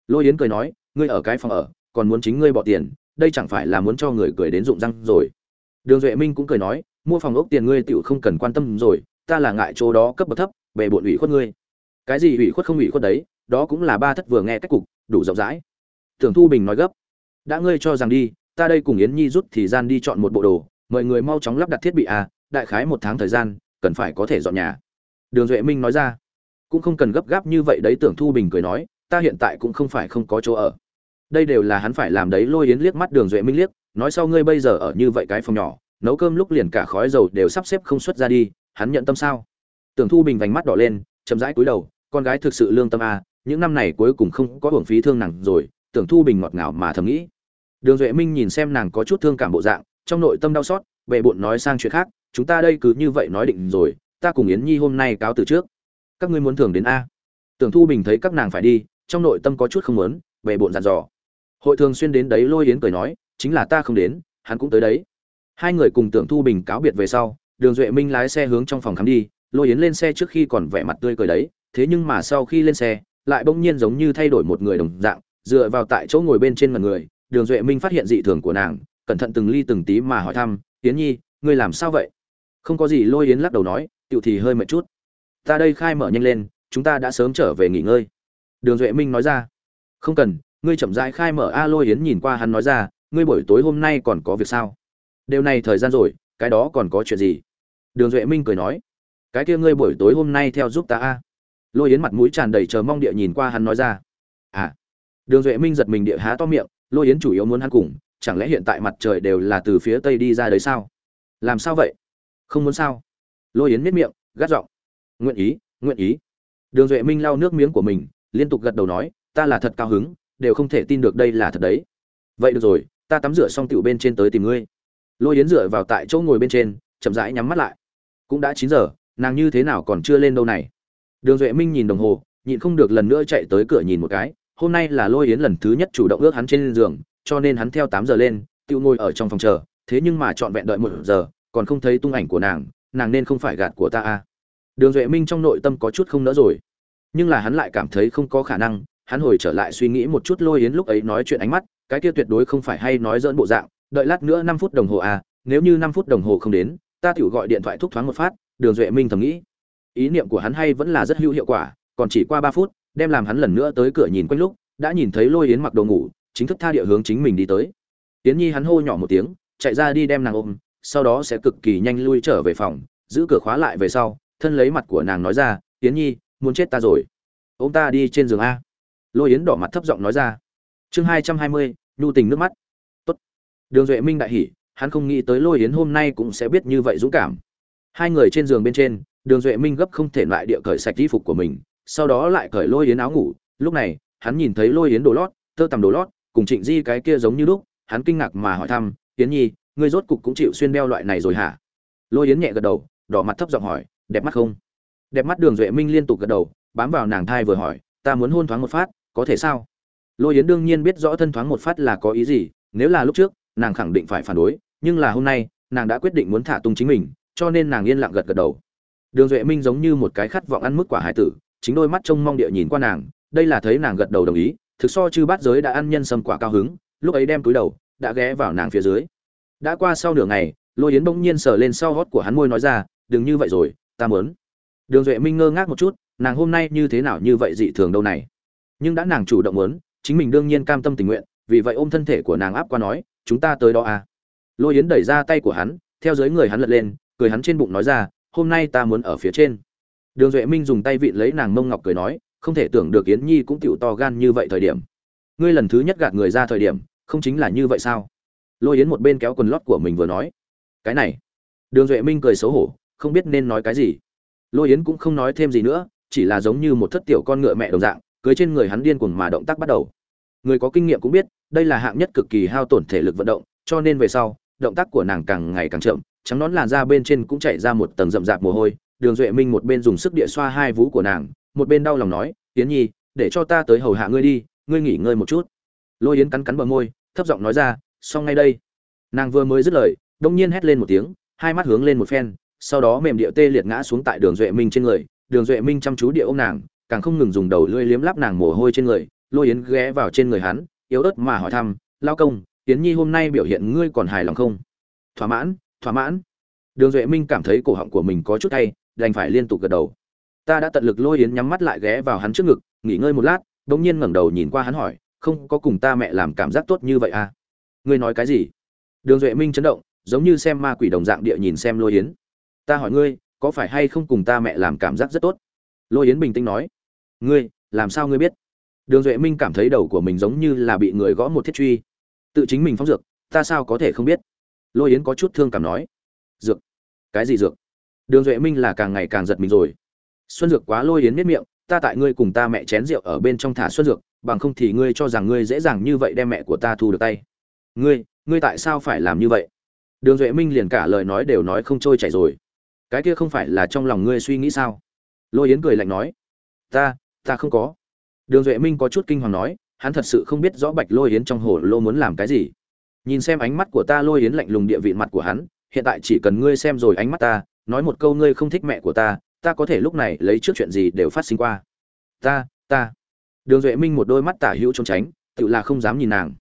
Lôi yến cười nói, ngươi ở cái phòng ở, còn muốn chính ngươi bỏ tiền đây chẳng phải là muốn cho người cười đến rụng răng rồi. Đường duệ minh cũng cười nói, mua phòng ốc tiền ngươi tựu không cần quan tâm rồi, ta là ngại chỗ đó cấp bậc thấp về bộn ủy khuất ngươi. Cái gì ủy khuất không ủy khuất đấy, đó cũng là ba thất vừa nghe cách cục, đủ rộng rãi. Tưởng thu bình nói gấp, đã ngươi cho rằng đi, ta đây cùng yến nhi rút thì gian đi chọn một bộ đồ mọi người mau chóng lắp đặt thiết bị à đại khái một tháng thời gian, cần phải có thể dọn nhà. Đường duệ minh nói ra, cũng không cần gấp gáp như vậy đấy tưởng thu bình cười nói, ta hiện tại cũng không phải không có chỗ ở đây đều là hắn phải làm đấy, lôi yến liếc mắt đường duệ minh liếc, nói sau ngươi bây giờ ở như vậy cái phòng nhỏ, nấu cơm lúc liền cả khói dầu đều sắp xếp không xuất ra đi, hắn nhận tâm sao? Tưởng thu bình vành mắt đỏ lên, chậm rãi cúi đầu, con gái thực sự lương tâm à những năm này cuối cùng không có hưởng phí thương nặng rồi, tưởng thu bình ngọt ngào mà thầm nghĩ. Đường duệ minh nhìn xem nàng có chút thương cảm bộ dạng, trong nội tâm đau xót, bệ bộn nói sang chuyện khác, chúng ta đây cứ như vậy nói định rồi, ta cùng yến nhi hôm nay cáo từ trước. Các ngươi muốn thường đến a? Tưởng thu bình thấy các nàng phải đi, trong nội tâm có chút không muốn, bệ bộn dặn dò hội thường xuyên đến đấy lôi yến cười nói, chính là ta không đến, hắn cũng tới đấy. Hai người cùng tưởng thu bình cáo biệt về sau, đường duệ minh lái xe hướng trong phòng khám đi, lôi yến lên xe trước khi còn vẻ mặt tươi cười đấy, thế nhưng mà sau khi lên xe, lại bỗng nhiên giống như thay đổi một người đồng dạng, dựa vào tại chỗ ngồi bên trên mặt người, đường duệ minh phát hiện dị thường của nàng, cẩn thận từng ly từng tí mà hỏi thăm, yến nhi, ngươi làm sao vậy? Không có gì, lôi yến lắc đầu nói, tiểu thì hơi mệt chút. Ta đây khai mở nhanh lên, chúng ta đã sớm trở về nghỉ ngơi. Đường duệ minh nói ra, không cần ngươi chậm rãi khai mở a lôi yến nhìn qua hắn nói ra, ngươi buổi tối hôm nay còn có việc sao? Điều này thời gian rồi, cái đó còn có chuyện gì? Đường duệ minh cười nói, cái kia ngươi buổi tối hôm nay theo giúp ta a. Lôi yến mặt mũi tràn đầy chờ mong địa nhìn qua hắn nói ra à. Đường duệ minh giật mình địa há to miệng, lôi yến chủ yếu muốn hắn cùng, chẳng lẽ hiện tại mặt trời đều là từ phía tây đi ra đấy sao? Làm sao vậy? Không muốn sao? Lôi yến miết miệng, gắt giọng, nguyện ý nguyện ý. Đường duệ minh lau nước miếng của mình, liên tục gật đầu nói, ta là thật cao hứng đều không thể tin được đây là thật đấy. Vậy được rồi, ta tắm rửa xong tiểu bên trên tới tìm ngươi. Lôi yến dựa vào tại chỗ ngồi bên trên, chậm rãi nhắm mắt lại. Cũng đã chín giờ, nàng như thế nào còn chưa lên đâu này? Đường duệ minh nhìn đồng hồ, nhịn không được lần nữa chạy tới cửa nhìn một cái. Hôm nay là lôi yến lần thứ nhất chủ động ước hắn trên giường, cho nên hắn theo tám giờ lên tự ngồi ở trong phòng chờ. Thế nhưng mà trọn vẹn đợi một giờ, còn không thấy tung ảnh của nàng nàng nên không phải gạt của ta à. đường duệ minh trong nội tâm có chút không nỡ rồi. Nhưng là hắn lại cảm thấy không có khả năng hắn hồi trở lại suy nghĩ một chút lôi yến lúc ấy nói chuyện ánh mắt, cái kia tuyệt đối không phải hay nói dỡn bộ dạng, đợi lát nữa năm phút đồng hồ à nếu như năm phút đồng hồ không đến, ta tự gọi điện thoại thúc thoáng một phát, đường duệ minh thầm nghĩ. Ý niệm của hắn hay vẫn là rất hữu hiệu quả, còn chỉ qua ba phút, đem làm hắn lần nữa tới cửa nhìn quanh lúc, đã nhìn thấy lôi yến mặc đồ ngủ, chính thức tha địa hướng chính mình đi tới. Yến nhi hắn hô nhỏ một tiếng, chạy ra đi đem nàng ôm, sau đó sẽ cực kỳ nhanh lui trở về phòng, giữ cửa khóa lại về sau, thân lấy mặt của nàng nói ra, yến nhi, muốn chết ta rồi. Ô m ta đi trên giường a lôi yến đỏ mặt thấp giọng nói ra. Chương hai trăm hai mươi, nhu tình nước mắt. Tốt. đường duệ minh đại hỉ, hắn không nghĩ tới lôi yến hôm nay cũng sẽ biết như vậy dũng cảm. Hai người trên giường bên trên, đường duệ minh gấp không thể loại địa cởi sạch y phục của mình, sau đó lại cởi lôi yến áo ngủ. Lúc này, hắn nhìn thấy lôi yến đồ lót, tơ tằm đồ lót, cùng trịnh di cái kia giống như lúc, hắn kinh ngạc mà hỏi thăm, yến nhi, ngươi rốt cục cũng chịu xuyên đeo loại này rồi hả? Lôi yến nhẹ gật đầu, đỏ mặt thấp giọng hỏi, đẹp mắt không? Đẹp mắt đường duệ minh liên tục gật đầu, bám vào nàng thai vừa hỏi, ta muốn hôn thoáng một phát có thể sao? Lôi yến đương nhiên biết rõ thân thoáng một phát là có ý gì, nếu là lúc trước, nàng khẳng định phải phản đối, nhưng là hôm nay, nàng đã quyết định muốn thả tung chính mình, cho nên nàng yên lặng gật gật đầu. Đường duệ minh giống như một cái khát vọng ăn mức quả hải tử, chính đôi mắt trông mong địa nhìn qua nàng, đây là thấy nàng gật đầu đồng ý, thực so chư bát giới đã ăn nhân sâm quả cao hứng, lúc ấy đem túi đầu, đã ghé vào nàng phía dưới. Đã qua sau nửa ngày, lôi yến bỗng nhiên sờ lên sau hót của hắn môi nói ra, đừng như vậy rồi, ta mớn đường duệ minh ngơ ngác một chút, nàng hôm nay như thế nào như vậy dị thường đâu này? Nhưng đã nàng chủ động muốn, chính mình đương nhiên cam tâm tình nguyện, vì vậy ôm thân thể của nàng áp qua nói, chúng ta tới đó à. Lôi yến đẩy ra tay của hắn, theo dưới người hắn lật lên, cười hắn trên bụng nói ra, hôm nay ta muốn ở phía trên. Đường duệ minh dùng tay vịn lấy nàng mông ngọc cười nói, không thể tưởng được yến nhi cũng tựu to gan như vậy thời điểm. Ngươi lần thứ nhất gạt người ra thời điểm, không chính là như vậy sao? Lôi yến một bên kéo quần lót của mình vừa nói, cái này. Đường duệ minh cười xấu hổ, không biết nên nói cái gì. Lôi yến cũng không nói thêm gì nữa, chỉ là giống như một thất tiểu con ngựa mẹ đồng dạng cưới trên người hắn điên cuồng mà động tác bắt đầu. Người có kinh nghiệm cũng biết, đây là hạng nhất cực kỳ hao tổn thể lực vận động, cho nên về sau, động tác của nàng càng ngày càng chậm, trắng nón làn da bên trên cũng chảy ra một tầng rậm rạp mồ hôi, đường duệ minh một bên dùng sức địa xoa hai vú của nàng, một bên đau lòng nói tiến nhi, để cho ta tới hầu hạ ngươi đi, ngươi nghỉ ngơi một chút. Lôi yến cắn cắn bờ môi, thấp giọng nói ra, xong ngay đây. Nàng vừa mới dứt lời đột nhiên hét lên một tiếng, hai mắt hướng lên một phen, sau đó mềm địa tê liệt ngã xuống tại đường duệ minh trên người. Đường duệ minh chăm chú địa ôm nàng càng không ngừng dùng đầu lưỡi liếm láp nàng mồ hôi trên người, lôi yến ghé vào trên người hắn, yếu ớt mà hỏi thăm, lao công, yến nhi hôm nay biểu hiện ngươi còn hài lòng không? Thỏa mãn thỏa mãn. Đường duệ minh cảm thấy cổ họng của mình có chút tay đành phải liên tục gật đầu. Ta đã tận lực lôi yến nhắm mắt lại ghé vào hắn trước ngực, nghỉ ngơi một lát đ ỗ n g nhiên ngẩng đầu nhìn qua hắn hỏi, không có cùng ta mẹ làm cảm giác tốt như vậy à? Ngươi nói cái gì? Đường duệ minh chấn động, giống như xem ma quỷ đồng dạng địa nhìn xem lôi yến. Ta hỏi ngươi, có phải hay không cùng ta mẹ làm cảm giác rất tốt? Lôi yến bình tĩnh nói ngươi, làm sao ngươi biết? Đường duệ minh cảm thấy đầu của mình giống như là bị người gõ một thiết truy. Tự chính mình phóng dược, ta sao có thể không biết? Lôi yến có chút thương cảm nói. Dược? Cái gì dược? Đường duệ minh là càng ngày càng giật mình rồi. Xuân dược quá lôi yến miết miệng, ta tại ngươi cùng ta mẹ chén rượu ở bên trong thả xuân dược, bằng không thì ngươi cho rằng ngươi dễ dàng như vậy đem mẹ của ta thu được tay. Ngươi ngươi tại sao phải làm như vậy? Đường duệ minh liền cả lời nói đều nói không trôi chảy rồi. Cái kia không phải là trong lòng ngươi suy nghĩ sao? Lôi yến cười lạnh nói. Ta ta không có. Đường duệ minh có chút kinh hoàng nói, hắn thật sự không biết rõ bạch lôi yến trong hồ lô muốn làm cái gì. Nhìn xem ánh mắt của ta lôi yến lạnh lùng địa vị mặt của hắn, hiện tại chỉ cần ngươi xem rồi ánh mắt ta, nói một câu ngươi không thích mẹ của ta ta có thể lúc này lấy trước chuyện gì đều phát sinh qua. Ta ta. Đường duệ minh một đôi mắt tả hữu trốn tránh, tự là không dám nhìn nàng.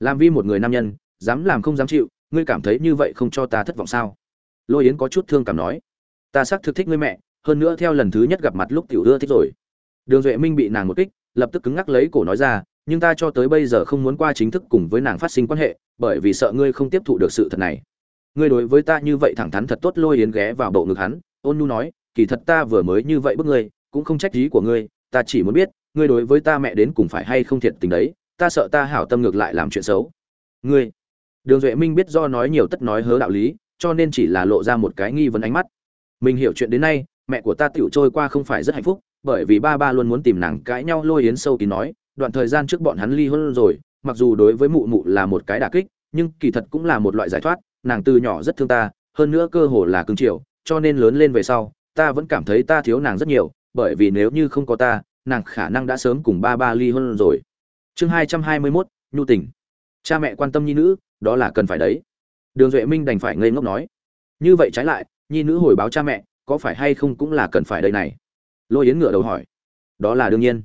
Làm vi một người nam nhân, dám làm không dám chịu, ngươi cảm thấy như vậy không cho ta thất vọng sao? Lôi yến có chút thương cảm nói. Ta xác thực thích ngươi mẹ, hơn nữa theo lần thứ nhất gặp mặt lúc tiểu ưa thích rồi đường duệ minh bị nàng một kích, lập tức cứng ngắc lấy cổ nói ra, nhưng ta cho tới bây giờ không muốn qua chính thức cùng với nàng phát sinh quan hệ, bởi vì sợ ngươi không tiếp thụ được sự thật này. Ngươi đối với ta như vậy thẳng thắn thật tốt, lôi yến ghé vào bộ ngực hắn, ôn nhu nói, kỳ thật ta vừa mới như vậy bức ngươi, cũng không trách ý của ngươi, ta chỉ muốn biết, ngươi đối với ta mẹ đến cùng phải hay không thiệt tình đấy, ta sợ ta hảo tâm ngược lại làm chuyện xấu. Ngươi? Đường duệ minh biết do nói nhiều tất nói hớ đạo lý, cho nên chỉ là lộ ra một cái nghi vấn ánh mắt. Mình hiểu chuyện đến nay, mẹ của ta tựu trôi qua không phải rất hạnh phúc bởi vì ba ba luôn muốn tìm nàng cãi nhau lôi yến sâu kín nói, đoạn thời gian trước bọn hắn ly hôn rồi, mặc dù đối với mụ mụ là một cái đả kích, nhưng kỳ thật cũng là một loại giải thoát, nàng từ nhỏ rất thương ta, hơn nữa cơ hồ là cưng chiều, cho nên lớn lên về sau, ta vẫn cảm thấy ta thiếu nàng rất nhiều, bởi vì nếu như không có ta, nàng khả năng đã sớm cùng ba ba ly hôn rồi. Chương hai trăm hai mươi mốt, nhu tình. Cha mẹ quan tâm nhi nữ, đó là cần phải đấy. Đường duệ minh đành phải ngây ngốc nói. Như vậy trái lại, nhi nữ hồi báo cha mẹ, có phải hay không cũng là cần phải đây này lôi yến ngựa đầu hỏi. Đó là đương nhiên.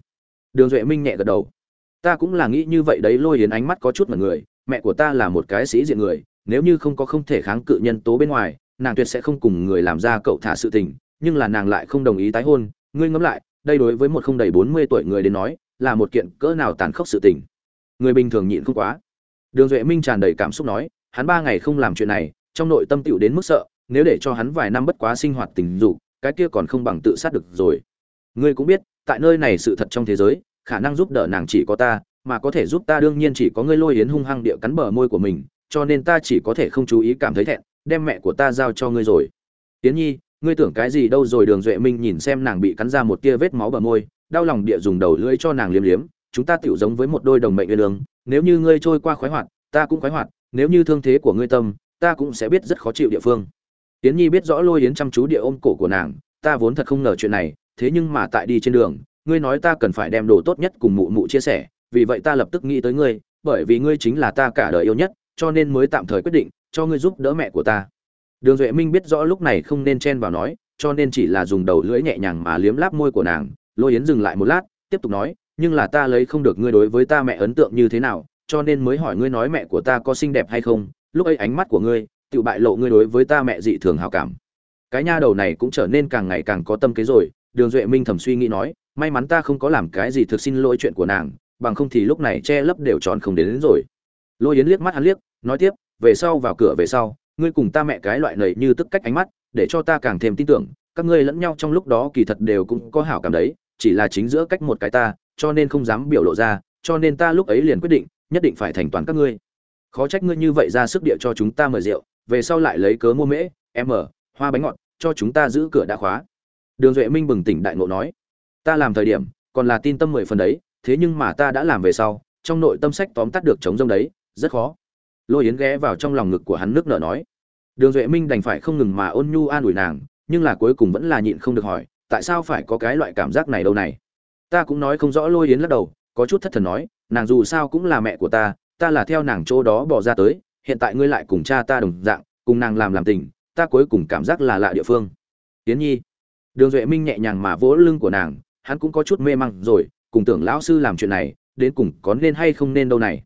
Đường duệ minh nhẹ gật đầu. Ta cũng là nghĩ như vậy đấy, lôi yến ánh mắt có chút mật người. Mẹ của ta là một cái sĩ diện người, nếu như không có không thể kháng cự nhân tố bên ngoài, nàng tuyệt sẽ không cùng người làm ra cậu thả sự tình, nhưng là nàng lại không đồng ý tái hôn. Ngươi ngẫm lại, đây đối với một không đầy bốn mươi tuổi người đến nói, là một kiện cỡ nào tàn khốc sự tình. Người bình thường nhịn không quá. Đường duệ minh tràn đầy cảm xúc nói, hắn ba ngày không làm chuyện này, trong nội tâm tựu đến mức sợ, nếu để cho hắn vài năm bất quá sinh hoạt tình dục, cái kia còn không bằng tự sát được rồi ngươi cũng biết, tại nơi này sự thật trong thế giới, khả năng giúp đỡ nàng chỉ có ta, mà có thể giúp ta đương nhiên chỉ có ngươi lôi yến hung hăng địa cắn bờ môi của mình, cho nên ta chỉ có thể không chú ý cảm thấy thẹn, đem mẹ của ta giao cho ngươi rồi. Yến nhi, ngươi tưởng cái gì đâu rồi, đường duệ minh nhìn xem nàng bị cắn ra một tia vết máu bờ môi, đau lòng địa dùng đầu lưỡi cho nàng liếm liếm, chúng ta tiểu giống với một đôi đồng mệnh uyên ương, nếu như ngươi trôi qua khoái hoạt, ta cũng khoái hoạt, nếu như thương thế của ngươi tâm, ta cũng sẽ biết rất khó chịu địa phương. Yến nhi biết rõ lôi yến chăm chú địa ôm cổ của nàng, ta vốn thật không ngờ chuyện này thế nhưng mà tại đi trên đường, ngươi nói ta cần phải đem đồ tốt nhất cùng mụ mụ chia sẻ, vì vậy ta lập tức nghĩ tới ngươi, bởi vì ngươi chính là ta cả đời yêu nhất, cho nên mới tạm thời quyết định, cho ngươi giúp đỡ mẹ của ta. Đường duệ minh biết rõ lúc này không nên chen vào nói, cho nên chỉ là dùng đầu lưỡi nhẹ nhàng mà liếm láp môi của nàng, lôi yến dừng lại một lát, tiếp tục nói, nhưng là ta lấy không được ngươi đối với ta mẹ ấn tượng như thế nào, cho nên mới hỏi ngươi nói mẹ của ta có xinh đẹp hay không, lúc ấy ánh mắt của ngươi, tự bại lộ ngươi đối với ta mẹ dị thường hào cảm. Cái nha đầu này cũng trở nên càng ngày càng có tâm kế rồi đường duệ minh thầm suy nghĩ nói may mắn ta không có làm cái gì thực xin lỗi chuyện của nàng bằng không thì lúc này che lấp đều tròn không đến, đến rồi. Lôi yến liếc mắt hắn liếc nói tiếp về sau vào cửa về sau ngươi cùng ta mẹ cái loại này như tức cách ánh mắt để cho ta càng thêm tin tưởng các ngươi lẫn nhau trong lúc đó kỳ thật đều cũng có hảo cảm đấy chỉ là chính giữa cách một cái ta cho nên không dám biểu lộ ra cho nên ta lúc ấy liền quyết định nhất định phải thành toàn các ngươi. Khó trách ngươi như vậy ra sức địa cho chúng ta mời rượu về sau lại lấy cớ mua mễ em hoa bánh ngọt cho chúng ta giữ cửa đã khóa đường duệ minh bừng tỉnh đại ngộ nói, ta làm thời điểm, còn là tin tâm mười phần đấy, thế nhưng mà ta đã làm về sau, trong nội tâm sách tóm tắt được chống rông đấy, rất khó. Lôi yến ghé vào trong lòng ngực của hắn nước nở nói, đường duệ minh đành phải không ngừng mà ôn nhu an ủi nàng, nhưng là cuối cùng vẫn là nhịn không được hỏi, tại sao phải có cái loại cảm giác này đâu này? Ta cũng nói không rõ, lôi yến lắc đầu, có chút thất thần nói, nàng dù sao cũng là mẹ của ta ta là theo nàng chỗ đó bỏ ra tới, hiện tại ngươi lại cùng cha ta đồng dạng, cùng nàng làm làm tình, ta cuối cùng cảm giác là lạ địa phương. Tiến nhi đường duệ minh nhẹ nhàng mà vỗ lưng của nàng, hắn cũng có chút mê măng rồi, cùng tưởng lão sư làm chuyện này, đến cùng có nên hay không nên đâu này.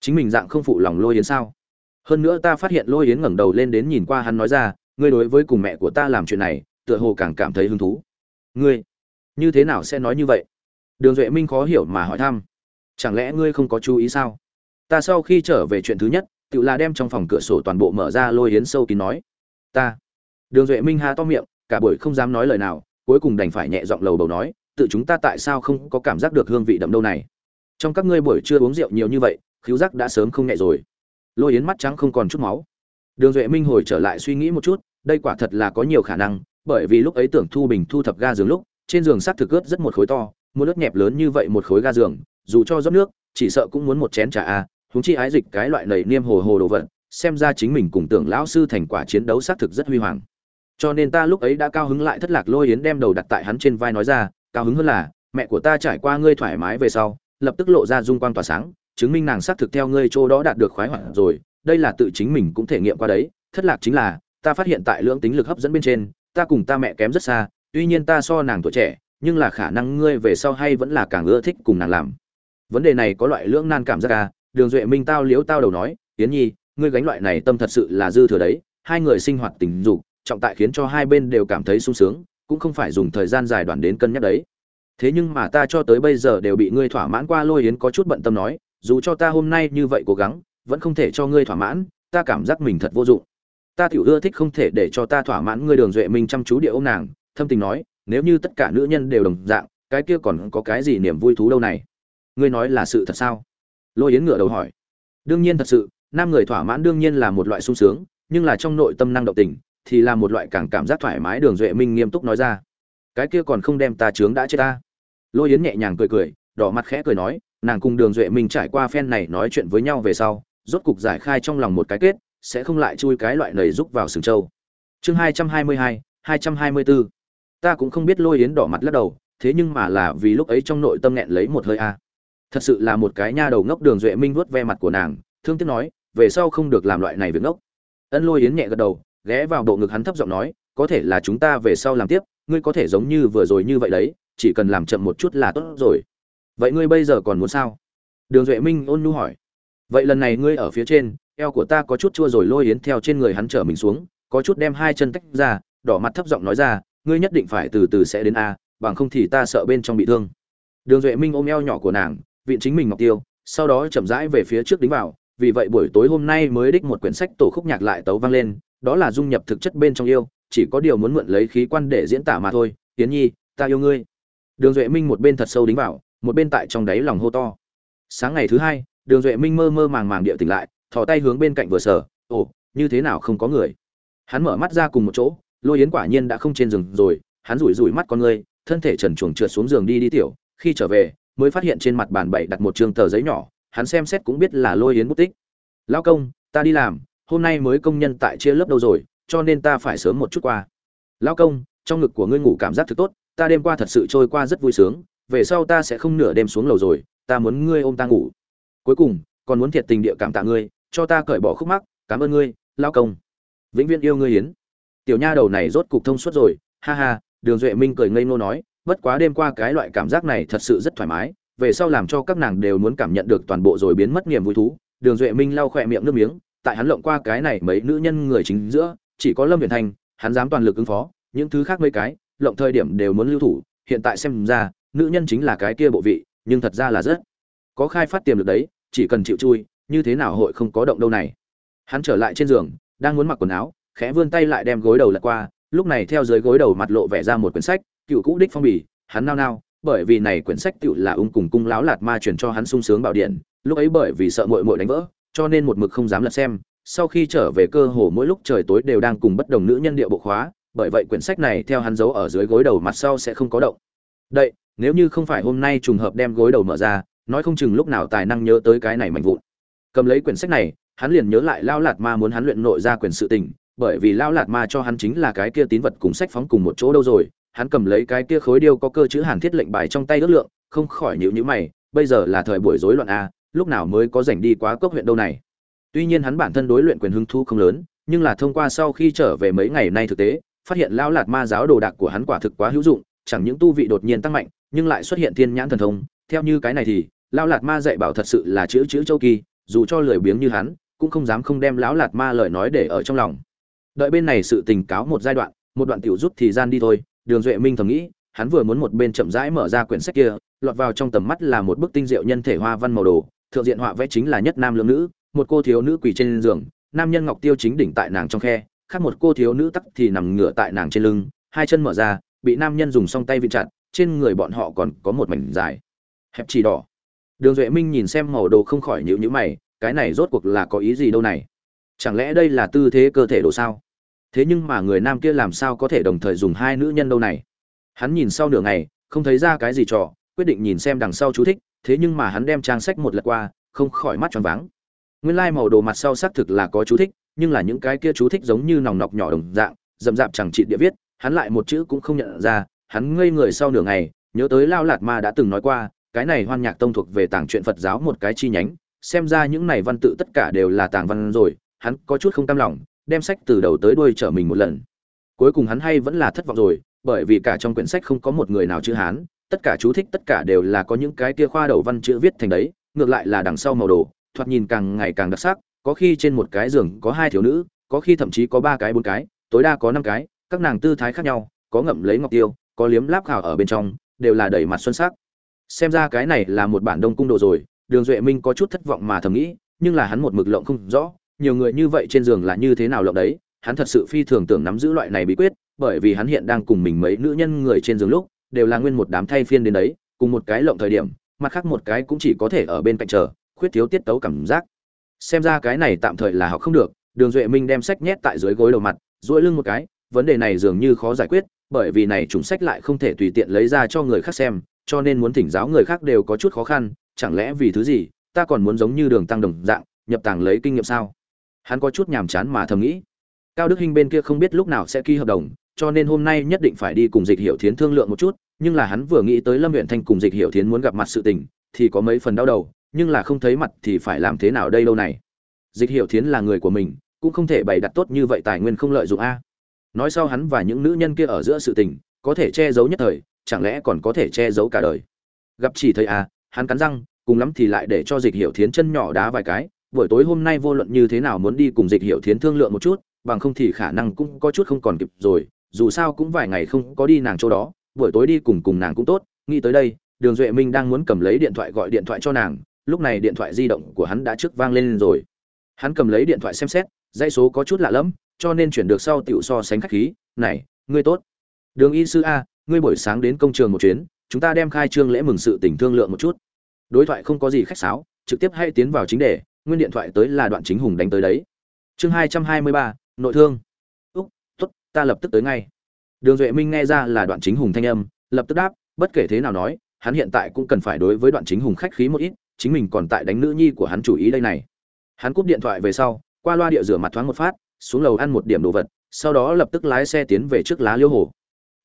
Chính mình dạng không phụ lòng lôi yến sao? Hơn nữa ta phát hiện lôi yến ngẩng đầu lên đến nhìn qua hắn nói ra, ngươi đối với cùng mẹ của ta làm chuyện này, tựa hồ càng cảm thấy hứng thú. Ngươi, như thế nào sẽ nói như vậy? Đường duệ minh khó hiểu mà hỏi thăm. Chẳng lẽ ngươi không có chú ý sao? Ta sau khi trở về chuyện thứ nhất, tự là đem trong phòng cửa sổ toàn bộ mở ra lôi yến sâu kín nói. Ta. Đường duệ minh há to miệng cả buổi không dám nói lời nào, cuối cùng đành phải nhẹ giọng lầu bầu nói, tự chúng ta tại sao không có cảm giác được hương vị đậm đâu này? Trong các ngươi buổi trưa uống rượu nhiều như vậy, khiếu giác đã sớm không nhẹ rồi. Lôi yến mắt trắng không còn chút máu. Đường duệ minh hồi trở lại suy nghĩ một chút, đây quả thật là có nhiều khả năng, bởi vì lúc ấy tưởng thu bình thu thập ga giường lúc, trên giường xác thực ướt rất một khối to, muốn nước nhẹp lớn như vậy một khối ga giường, dù cho rót nước, chỉ sợ cũng muốn một chén trà a, huống chi ái dịch cái loại nầy niêm hồ hồ đồ vật, xem ra chính mình cùng tưởng lão sư thành quả chiến đấu xác thực rất huy hoàng cho nên ta lúc ấy đã cao hứng lại thất lạc lôi yến đem đầu đặt tại hắn trên vai nói ra, cao hứng hơn là, mẹ của ta trải qua ngươi thoải mái về sau, lập tức lộ ra dung quang tỏa sáng, chứng minh nàng xác thực theo ngươi chỗ đó đạt được khoái hoạn rồi, đây là tự chính mình cũng thể nghiệm qua đấy, thất lạc chính là, ta phát hiện tại lưỡng tính lực hấp dẫn bên trên, ta cùng ta mẹ kém rất xa, tuy nhiên ta so nàng tuổi trẻ, nhưng là khả năng ngươi về sau hay vẫn là càng ưa thích cùng nàng làm. Vấn đề này có loại lưỡng nan cảm giác à? Đường duệ minh tao liếu tao đầu nói, yến nhi, ngươi gánh loại này tâm thật sự là dư thừa đấy, hai người sinh hoạt tình dục trọng tại khiến cho hai bên đều cảm thấy sung sướng, cũng không phải dùng thời gian dài đoạn đến cân nhắc đấy. Thế nhưng mà ta cho tới bây giờ đều bị ngươi thỏa mãn qua lôi yến có chút bận tâm nói, dù cho ta hôm nay như vậy cố gắng, vẫn không thể cho ngươi thỏa mãn, ta cảm giác mình thật vô dụng. Ta tiểu ưa thích không thể để cho ta thỏa mãn ngươi đường duệ minh chăm chú địa ông nàng, thâm tình nói, nếu như tất cả nữ nhân đều đồng dạng, cái kia còn có cái gì niềm vui thú đâu này? Ngươi nói là sự thật sao? Lôi yến ngửa đầu hỏi. Đương nhiên thật sự, nam người thỏa mãn đương nhiên là một loại sung sướng, nhưng là trong nội tâm năng động tình thì là một loại càng cảm giác thoải mái đường duệ minh nghiêm túc nói ra. Cái kia còn không đem ta chướng đã chết ta. Lôi yến nhẹ nhàng cười cười, đỏ mặt khẽ cười nói, nàng cùng đường duệ minh trải qua phen này nói chuyện với nhau về sau, rốt cục giải khai trong lòng một cái kết, sẽ không lại chui cái loại nầy rúc vào sừng châu. chương hai trăm hai mươi hai hai trăm hai mươi bốn ta cũng không biết lôi yến đỏ mặt lắc đầu, thế nhưng mà là vì lúc ấy trong nội tâm nghẹn lấy một hơi a. Thật sự là một cái nha đầu ngốc, đường duệ minh vuốt ve mặt của nàng, thương tiếc nói, về sau không được làm loại này việc ngốc. Ân lôi yến nhẹ gật đầu ghé vào bộ ngực hắn thấp giọng nói, có thể là chúng ta về sau làm tiếp, ngươi có thể giống như vừa rồi như vậy đấy, chỉ cần làm chậm một chút là tốt rồi. Vậy ngươi bây giờ còn muốn sao? Đường duệ minh ôn nhu hỏi. Vậy lần này ngươi ở phía trên, eo của ta có chút chua rồi lôi yến theo trên người hắn trở mình xuống, có chút đem hai chân tách ra, đỏ mặt thấp giọng nói ra, ngươi nhất định phải từ từ sẽ đến a, bằng không thì ta sợ bên trong bị thương. Đường duệ minh ôm eo nhỏ của nàng viện chính mình ngọc tiêu, sau đó chậm rãi về phía trước đính vào, vì vậy buổi tối hôm nay mới đích một quyển sách tổ khúc nhạc lại tấu vang lên đó là dung nhập thực chất bên trong yêu, chỉ có điều muốn mượn lấy khí quan để diễn tả mà thôi. Tiến nhi, ta yêu ngươi. Đường duệ minh một bên thật sâu đính vào, một bên tại trong đáy lòng hô to. Sáng ngày thứ hai, đường duệ minh mơ mơ màng màng địa tỉnh lại, thò tay hướng bên cạnh vừa sở ồ, như thế nào không có người? Hắn mở mắt ra cùng một chỗ, lôi yến quả nhiên đã không trên giường rồi, hắn rủi rủi mắt con ngươi, thân thể trần chuồng trượt xuống giường đi đi tiểu, khi trở về, mới phát hiện trên mặt bàn bậy đặt một trường tờ giấy nhỏ, hắn xem xét cũng biết là lôi yến bút tích. Lao công, ta đi làm hôm nay mới công nhân tại chia lớp đâu rồi, cho nên ta phải sớm một chút qua. Lao công, trong ngực của ngươi ngủ cảm giác thực tốt, ta đêm qua thật sự trôi qua rất vui sướng, về sau ta sẽ không nửa đêm xuống lầu rồi, ta muốn ngươi ôm ta ngủ. Cuối cùng, còn muốn thiệt tình địa cảm tạ ngươi, cho ta cởi bỏ khúc mắc, cảm ơn ngươi lao công. Vĩnh viễn yêu ngươi yến tiểu nha đầu này rốt cục thông suốt rồi, ha ha, đường duệ minh cười ngây ngô nói, bất quá đêm qua cái loại cảm giác này thật sự rất thoải mái, về sau làm cho các nàng đều muốn cảm nhận được toàn bộ rồi biến mất niềm vui thú. Đường duệ minh lau khỏe miệng nước miếng tại hắn lộng qua cái này mấy nữ nhân người chính giữa, chỉ có lâm viện thành, hắn dám toàn lực ứng phó, những thứ khác mấy cái, lộng thời điểm đều muốn lưu thủ, hiện tại xem ra, nữ nhân chính là cái kia bộ vị, nhưng thật ra là rất có khai phát tiềm lực đấy, chỉ cần chịu chui, như thế nào hội không có động đâu này. Hắn trở lại trên giường, đang muốn mặc quần áo, khẽ vươn tay lại đem gối đầu lật qua, lúc này theo dưới gối đầu mặt lộ vẻ ra một quyển sách, cựu cũ đích phong bì, hắn nao nao, bởi vì này quyển sách tựu là ung cùng cung láo lạt ma truyền cho hắn sung sướng bảo điện, lúc ấy bởi vì sợ muội muội đánh vỡ cho nên một mực không dám lật xem. Sau khi trở về cơ hồ mỗi lúc trời tối đều đang cùng bất đồng nữ nhân địa bộ khóa, bởi vậy quyển sách này theo hắn giấu ở dưới gối đầu mặt sau sẽ không có động. Đậy, nếu như không phải hôm nay trùng hợp đem gối đầu mở ra, nói không chừng lúc nào tài năng nhớ tới cái này mạnh vụn. Cầm lấy quyển sách này, hắn liền nhớ lại lao lạt ma muốn hắn luyện nội ra quyền sự tình, bởi vì lao lạt ma cho hắn chính là cái kia tín vật cùng sách phóng cùng một chỗ đâu rồi, hắn cầm lấy cái kia khối điêu có cơ chữ hàn thiết lệnh bài trong tay ước lượng, không khỏi nhịu nhữ mày, bây giờ là thời buổi rối loạn a lúc nào mới có rảnh đi quá cốc huyện đâu này. Tuy nhiên hắn bản thân đối luyện quyền hứng thu không lớn, nhưng là thông qua sau khi trở về mấy ngày nay thực tế, phát hiện lão lạt ma giáo đồ đạc của hắn quả thực quá hữu dụng, chẳng những tu vị đột nhiên tăng mạnh, nhưng lại xuất hiện thiên nhãn thần thông. Theo như cái này thì, lão lạt ma dạy bảo thật sự là chữ chữ châu kỳ, dù cho lười biếng như hắn, cũng không dám không đem lão lạt ma lời nói để ở trong lòng. Đợi bên này sự tình cáo một giai đoạn, một đoạn tiểu rút thì gian đi thôi, đường duệ minh thầm nghĩ, hắn vừa muốn một bên chậm rãi mở ra quyển sách kia, lọt vào trong tầm mắt là một bức tinh diệu nhân thể hoa văn màu đồ thượng diện họa vẽ chính là nhất nam lương nữ, một cô thiếu nữ quỳ trên giường, nam nhân ngọc tiêu chính đỉnh tại nàng trong khe, khác một cô thiếu nữ tắc thì nằm ngửa tại nàng trên lưng, hai chân mở ra, bị nam nhân dùng song tay vịn chặt, trên người bọn họ còn có một mảnh dài, hẹp chỉ đỏ. Đường duệ minh nhìn xem màu đồ không khỏi nhịu nhữ mày, cái này rốt cuộc là có ý gì đâu này? Chẳng lẽ đây là tư thế cơ thể đồ sao? Thế nhưng mà người nam kia làm sao có thể đồng thời dùng hai nữ nhân đâu này? Hắn nhìn sau nửa ngày, không thấy ra cái gì trò, quyết định nhìn xem đằng sau chú thích thế nhưng mà hắn đem trang sách một lật qua, không khỏi mắt tròn váng. Nguyên lai màu đồ mặt sau xác thực là có chú thích, nhưng là những cái kia chú thích giống như nòng nọc nhỏ đồng dạng dậm dạp chẳng trị địa viết, hắn lại một chữ cũng không nhận ra, hắn ngây người sau nửa ngày, nhớ tới lao lạt ma đã từng nói qua, cái này hoan nhạc tông thuộc về tàng truyện phật giáo một cái chi nhánh, xem ra những này văn tự tất cả đều là tàng văn rồi, hắn có chút không cam lòng, đem sách từ đầu tới đuôi trở mình một lần. Cuối cùng hắn hay vẫn là thất vọng rồi, bởi vì cả trong quyển sách không có một người nào chữ hán tất cả chú thích tất cả đều là có những cái kia khoa đầu văn chữ viết thành đấy, ngược lại là đằng sau màu đồ, thoạt nhìn càng ngày càng đặc sắc, có khi trên một cái giường có hai thiếu nữ, có khi thậm chí có ba cái bốn cái, tối đa có năm cái, các nàng tư thái khác nhau, có ngậm lấy ngọc tiêu, có liếm láp khảo ở bên trong, đều là đầy mặt xuân sắc. Xem ra cái này là một bản đông cung đồ rồi, đường duệ minh có chút thất vọng mà thầm nghĩ, nhưng là hắn một mực lộng không rõ, nhiều người như vậy trên giường là như thế nào lộng đấy, hắn thật sự phi thường tưởng nắm giữ loại này bí quyết, bởi vì hắn hiện đang cùng mình mấy nữ nhân người trên giường lúc đều là nguyên một đám thay phiên đến đấy, cùng một cái lộng thời điểm, mặt khác một cái cũng chỉ có thể ở bên cạnh chờ, khuyết thiếu tiết tấu cảm giác. Xem ra cái này tạm thời là học không được, đường duệ minh đem sách nhét tại dưới gối đầu mặt, duỗi lưng một cái, vấn đề này dường như khó giải quyết, bởi vì này chúng sách lại không thể tùy tiện lấy ra cho người khác xem, cho nên muốn thỉnh giáo người khác đều có chút khó khăn, chẳng lẽ vì thứ gì, ta còn muốn giống như đường tăng đồng dạng, nhập tàng lấy kinh nghiệm sao? Hắn có chút nhàm chán mà thầm nghĩ. Cao đức hinh bên kia không biết lúc nào sẽ ký hợp đồng cho nên hôm nay nhất định phải đi cùng dịch Hiểu thiến thương lượng một chút, nhưng là hắn vừa nghĩ tới lâm huyện thanh cùng dịch Hiểu thiến muốn gặp mặt sự tình, thì có mấy phần đau đầu, nhưng là không thấy mặt thì phải làm thế nào đây lâu này? Dịch Hiểu thiến là người của mình, cũng không thể bày đặt tốt như vậy tài nguyên không lợi dụng a. Nói sau hắn và những nữ nhân kia ở giữa sự tình, có thể che giấu nhất thời, chẳng lẽ còn có thể che giấu cả đời? Gặp chỉ thấy a, hắn cắn răng, cùng lắm thì lại để cho dịch Hiểu thiến chân nhỏ đá vài cái, buổi tối hôm nay vô luận như thế nào muốn đi cùng dịch Hiểu thiến thương lượng một chút, bằng không thì khả năng cũng có chút không còn kịp rồi dù sao cũng vài ngày không có đi nàng chỗ đó, buổi tối đi cùng cùng nàng cũng tốt, nghĩ tới đây, đường duệ minh đang muốn cầm lấy điện thoại gọi điện thoại cho nàng, lúc này điện thoại di động của hắn đã trước vang lên rồi. Hắn cầm lấy điện thoại xem xét, dãy số có chút lạ lẫm, cho nên chuyển được sau tiểu so sánh khách khí, này, ngươi tốt. Đường y sư a, ngươi buổi sáng đến công trường một chuyến, chúng ta đem khai trương lễ mừng sự tình thương lượng một chút. Đối thoại không có gì khách sáo, trực tiếp hay tiến vào chính đề, nguyên điện thoại tới là đoạn chính hùng đánh tới đấy. Chương hai trăm hai mươi ba, nội thương ta lập tức tới ngay. Đường duệ minh nghe ra là đoạn chính hùng thanh âm, lập tức đáp, bất kể thế nào nói, hắn hiện tại cũng cần phải đối với đoạn chính hùng khách khí một ít, chính mình còn tại đánh nữ nhi của hắn chủ ý đây này. Hắn cúp điện thoại về sau, qua loa địa rửa mặt thoáng một phát, xuống lầu ăn một điểm đồ vật, sau đó lập tức lái xe tiến về trước lá liêu hồ.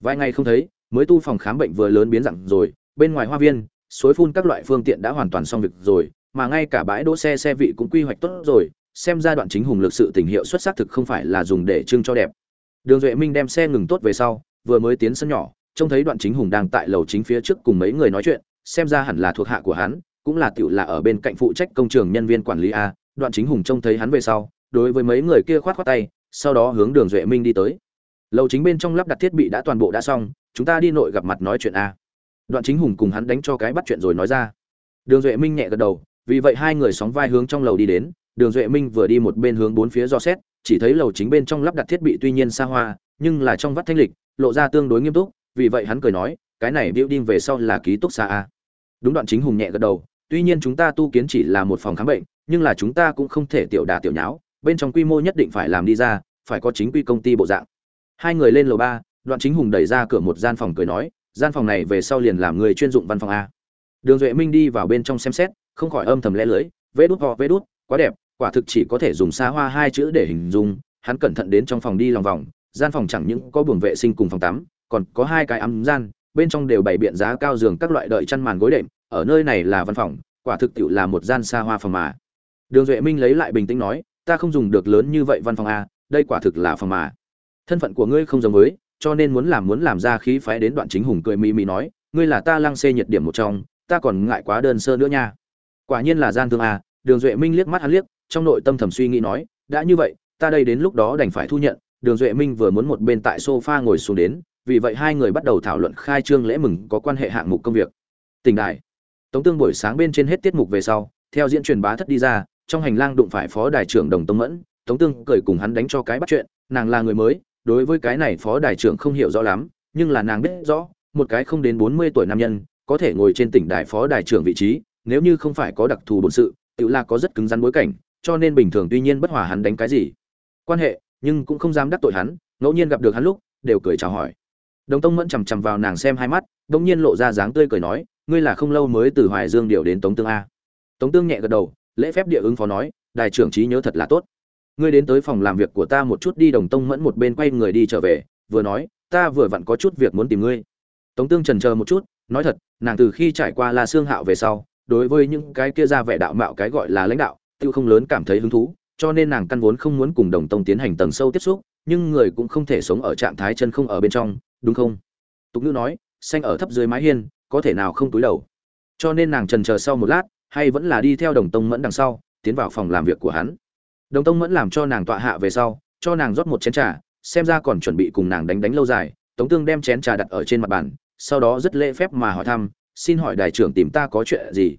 Vài ngày không thấy, mới tu phòng khám bệnh vừa lớn biến dạng rồi, bên ngoài hoa viên, suối phun các loại phương tiện đã hoàn toàn xong việc rồi, mà ngay cả bãi đỗ xe xe vị cũng quy hoạch tốt rồi, xem ra đoạn chính hùng lực sự tình hiệu xuất sắc thực không phải là dùng để trưng cho đẹp đường duệ minh đem xe ngừng tốt về sau, vừa mới tiến sân nhỏ, trông thấy đoạn chính hùng đang tại lầu chính phía trước cùng mấy người nói chuyện, xem ra hẳn là thuộc hạ của hắn, cũng là tiểu là ở bên cạnh phụ trách công trường nhân viên quản lý a. Đoạn chính hùng trông thấy hắn về sau, đối với mấy người kia khoát khoát tay, sau đó hướng đường duệ minh đi tới. Lầu chính bên trong lắp đặt thiết bị đã toàn bộ đã xong, chúng ta đi nội gặp mặt nói chuyện a. Đoạn chính hùng cùng hắn đánh cho cái bắt chuyện rồi nói ra. Đường duệ minh nhẹ gật đầu, vì vậy hai người sóng vai hướng trong lầu đi đến, đường duệ minh vừa đi một bên hướng bốn phía do xét chỉ thấy lầu chính bên trong lắp đặt thiết bị tuy nhiên xa hoa nhưng là trong vắt thanh lịch lộ ra tương đối nghiêm túc vì vậy hắn cười nói cái này building về sau là ký túc xa a. Đúng đoạn chính hùng nhẹ gật đầu tuy nhiên chúng ta tu kiến chỉ là một phòng khám bệnh nhưng là chúng ta cũng không thể tiểu đà tiểu nháo bên trong quy mô nhất định phải làm đi ra phải có chính quy công ty bộ dạng. Hai người lên lầu ba đoạn chính hùng đẩy ra cửa một gian phòng cười nói gian phòng này về sau liền làm người chuyên dụng văn phòng a. Đường duệ minh đi vào bên trong xem xét không khỏi âm thầm lẽ lưỡi, vế đút vò vế đút quá đẹp quả thực chỉ có thể dùng xa hoa hai chữ để hình dung, hắn cẩn thận đến trong phòng đi lòng vòng, gian phòng chẳng những có buồng vệ sinh cùng phòng tắm, còn có hai cái ấm gian, bên trong đều bày biện giá cao giường các loại đợi chăn màn gối đệm, ở nơi này là văn phòng, quả thực tiệu là một gian xa hoa phòng mà. Đường duệ minh lấy lại bình tĩnh nói, ta không dùng được lớn như vậy văn phòng a đây quả thực là phòng mà. Thân phận của ngươi không giống với, cho nên muốn làm muốn làm ra khí phái đến đoạn chính hùng cười mị mị nói, ngươi là ta lăng xê nhiệt điểm một trong, ta còn ngại quá đơn sơ nữa nha. Quả nhiên là gian thương a đường duệ minh liếc mắt hắn liếc trong nội tâm thầm suy nghĩ nói, đã như vậy, ta đây đến lúc đó đành phải thu nhận. Đường duệ minh vừa muốn một bên tại sofa ngồi xuống đến, vì vậy hai người bắt đầu thảo luận khai trương lễ mừng có quan hệ hạng mục công việc. Tỉnh đại tống tương buổi sáng bên trên hết tiết mục về sau, theo diễn truyền bá thất đi ra, trong hành lang đụng phải phó đài trưởng đồng tông mẫn, tống tương cười cùng hắn đánh cho cái bắt chuyện, nàng là người mới, đối với cái này phó đài trưởng không hiểu rõ lắm, nhưng là nàng biết rõ, một cái không đến bốn mươi tuổi nam nhân, có thể ngồi trên tỉnh đài phó đài trưởng vị trí, nếu như không phải có đặc thù bổn sự, tự là có rất cứng rắn bối cảnh cho nên bình thường tuy nhiên bất hòa hắn đánh cái gì. Quan hệ, nhưng cũng không dám đắc tội hắn, ngẫu nhiên gặp được hắn lúc, đều cười chào hỏi. Đồng tông mẫn chằm chằm vào nàng xem hai mắt đ ỗ n g nhiên lộ ra dáng tươi cười nói, ngươi là không lâu mới từ hoài dương điều đến tống tương a. Tống tương nhẹ gật đầu, lễ phép địa ứng phó nói đại trưởng trí nhớ thật là tốt. Ngươi đến tới phòng làm việc của ta một chút đi. Đồng tông mẫn một bên quay người đi trở về, vừa nói, ta vừa vặn có chút việc muốn tìm ngươi. Tống tương trần chờ một chút, nói thật, nàng từ khi trải qua la xương hạo về sau, đối với những cái kia ra vẻ đạo mạo cái gọi là lãnh đạo tiêu không lớn cảm thấy hứng thú, cho nên nàng căn vốn không muốn cùng đồng tông tiến hành tầng sâu tiếp xúc, nhưng người cũng không thể sống ở trạng thái chân không ở bên trong, đúng không? Tục ngữ nói, xanh ở thấp dưới mái hiên, có thể nào không túi đầu. Cho nên nàng trần chờ sau một lát, hay vẫn là đi theo đồng tông mẫn đằng sau, tiến vào phòng làm việc của hắn. Đồng tông mẫn làm cho nàng tọa hạ về sau, cho nàng rót một chén trà, xem ra còn chuẩn bị cùng nàng đánh đánh lâu dài, tống tương đem chén trà đặt ở trên mặt bàn, sau đó rất lễ phép mà hỏi thăm, xin hỏi đại trưởng tìm ta có chuyện gì?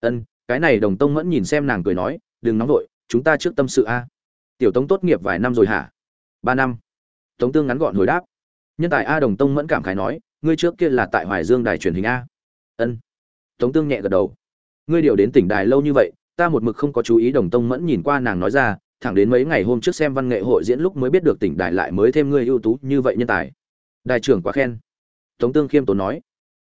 Ân cái này đồng tông mẫn nhìn xem nàng cười nói, đừng nóng vội, chúng ta trước tâm sự a. Tiểu tống tốt nghiệp vài năm rồi hả? Ba năm. Tống tương ngắn gọn hồi đáp. Nhân tài a đồng tông mẫn cảm khái nói, ngươi trước kia là tại hoài dương đài truyền hình a. Ân. Tống tương nhẹ gật đầu. Ngươi điều đến tỉnh đài lâu như vậy, ta một mực không có chú ý. Đồng tông mẫn nhìn qua nàng nói ra, thẳng đến mấy ngày hôm trước xem văn nghệ hội diễn lúc mới biết được tỉnh đài lại mới thêm ngươi ưu tú như vậy nhân tài. Đại trưởng quá khen. Tống tương khiêm tốn nói.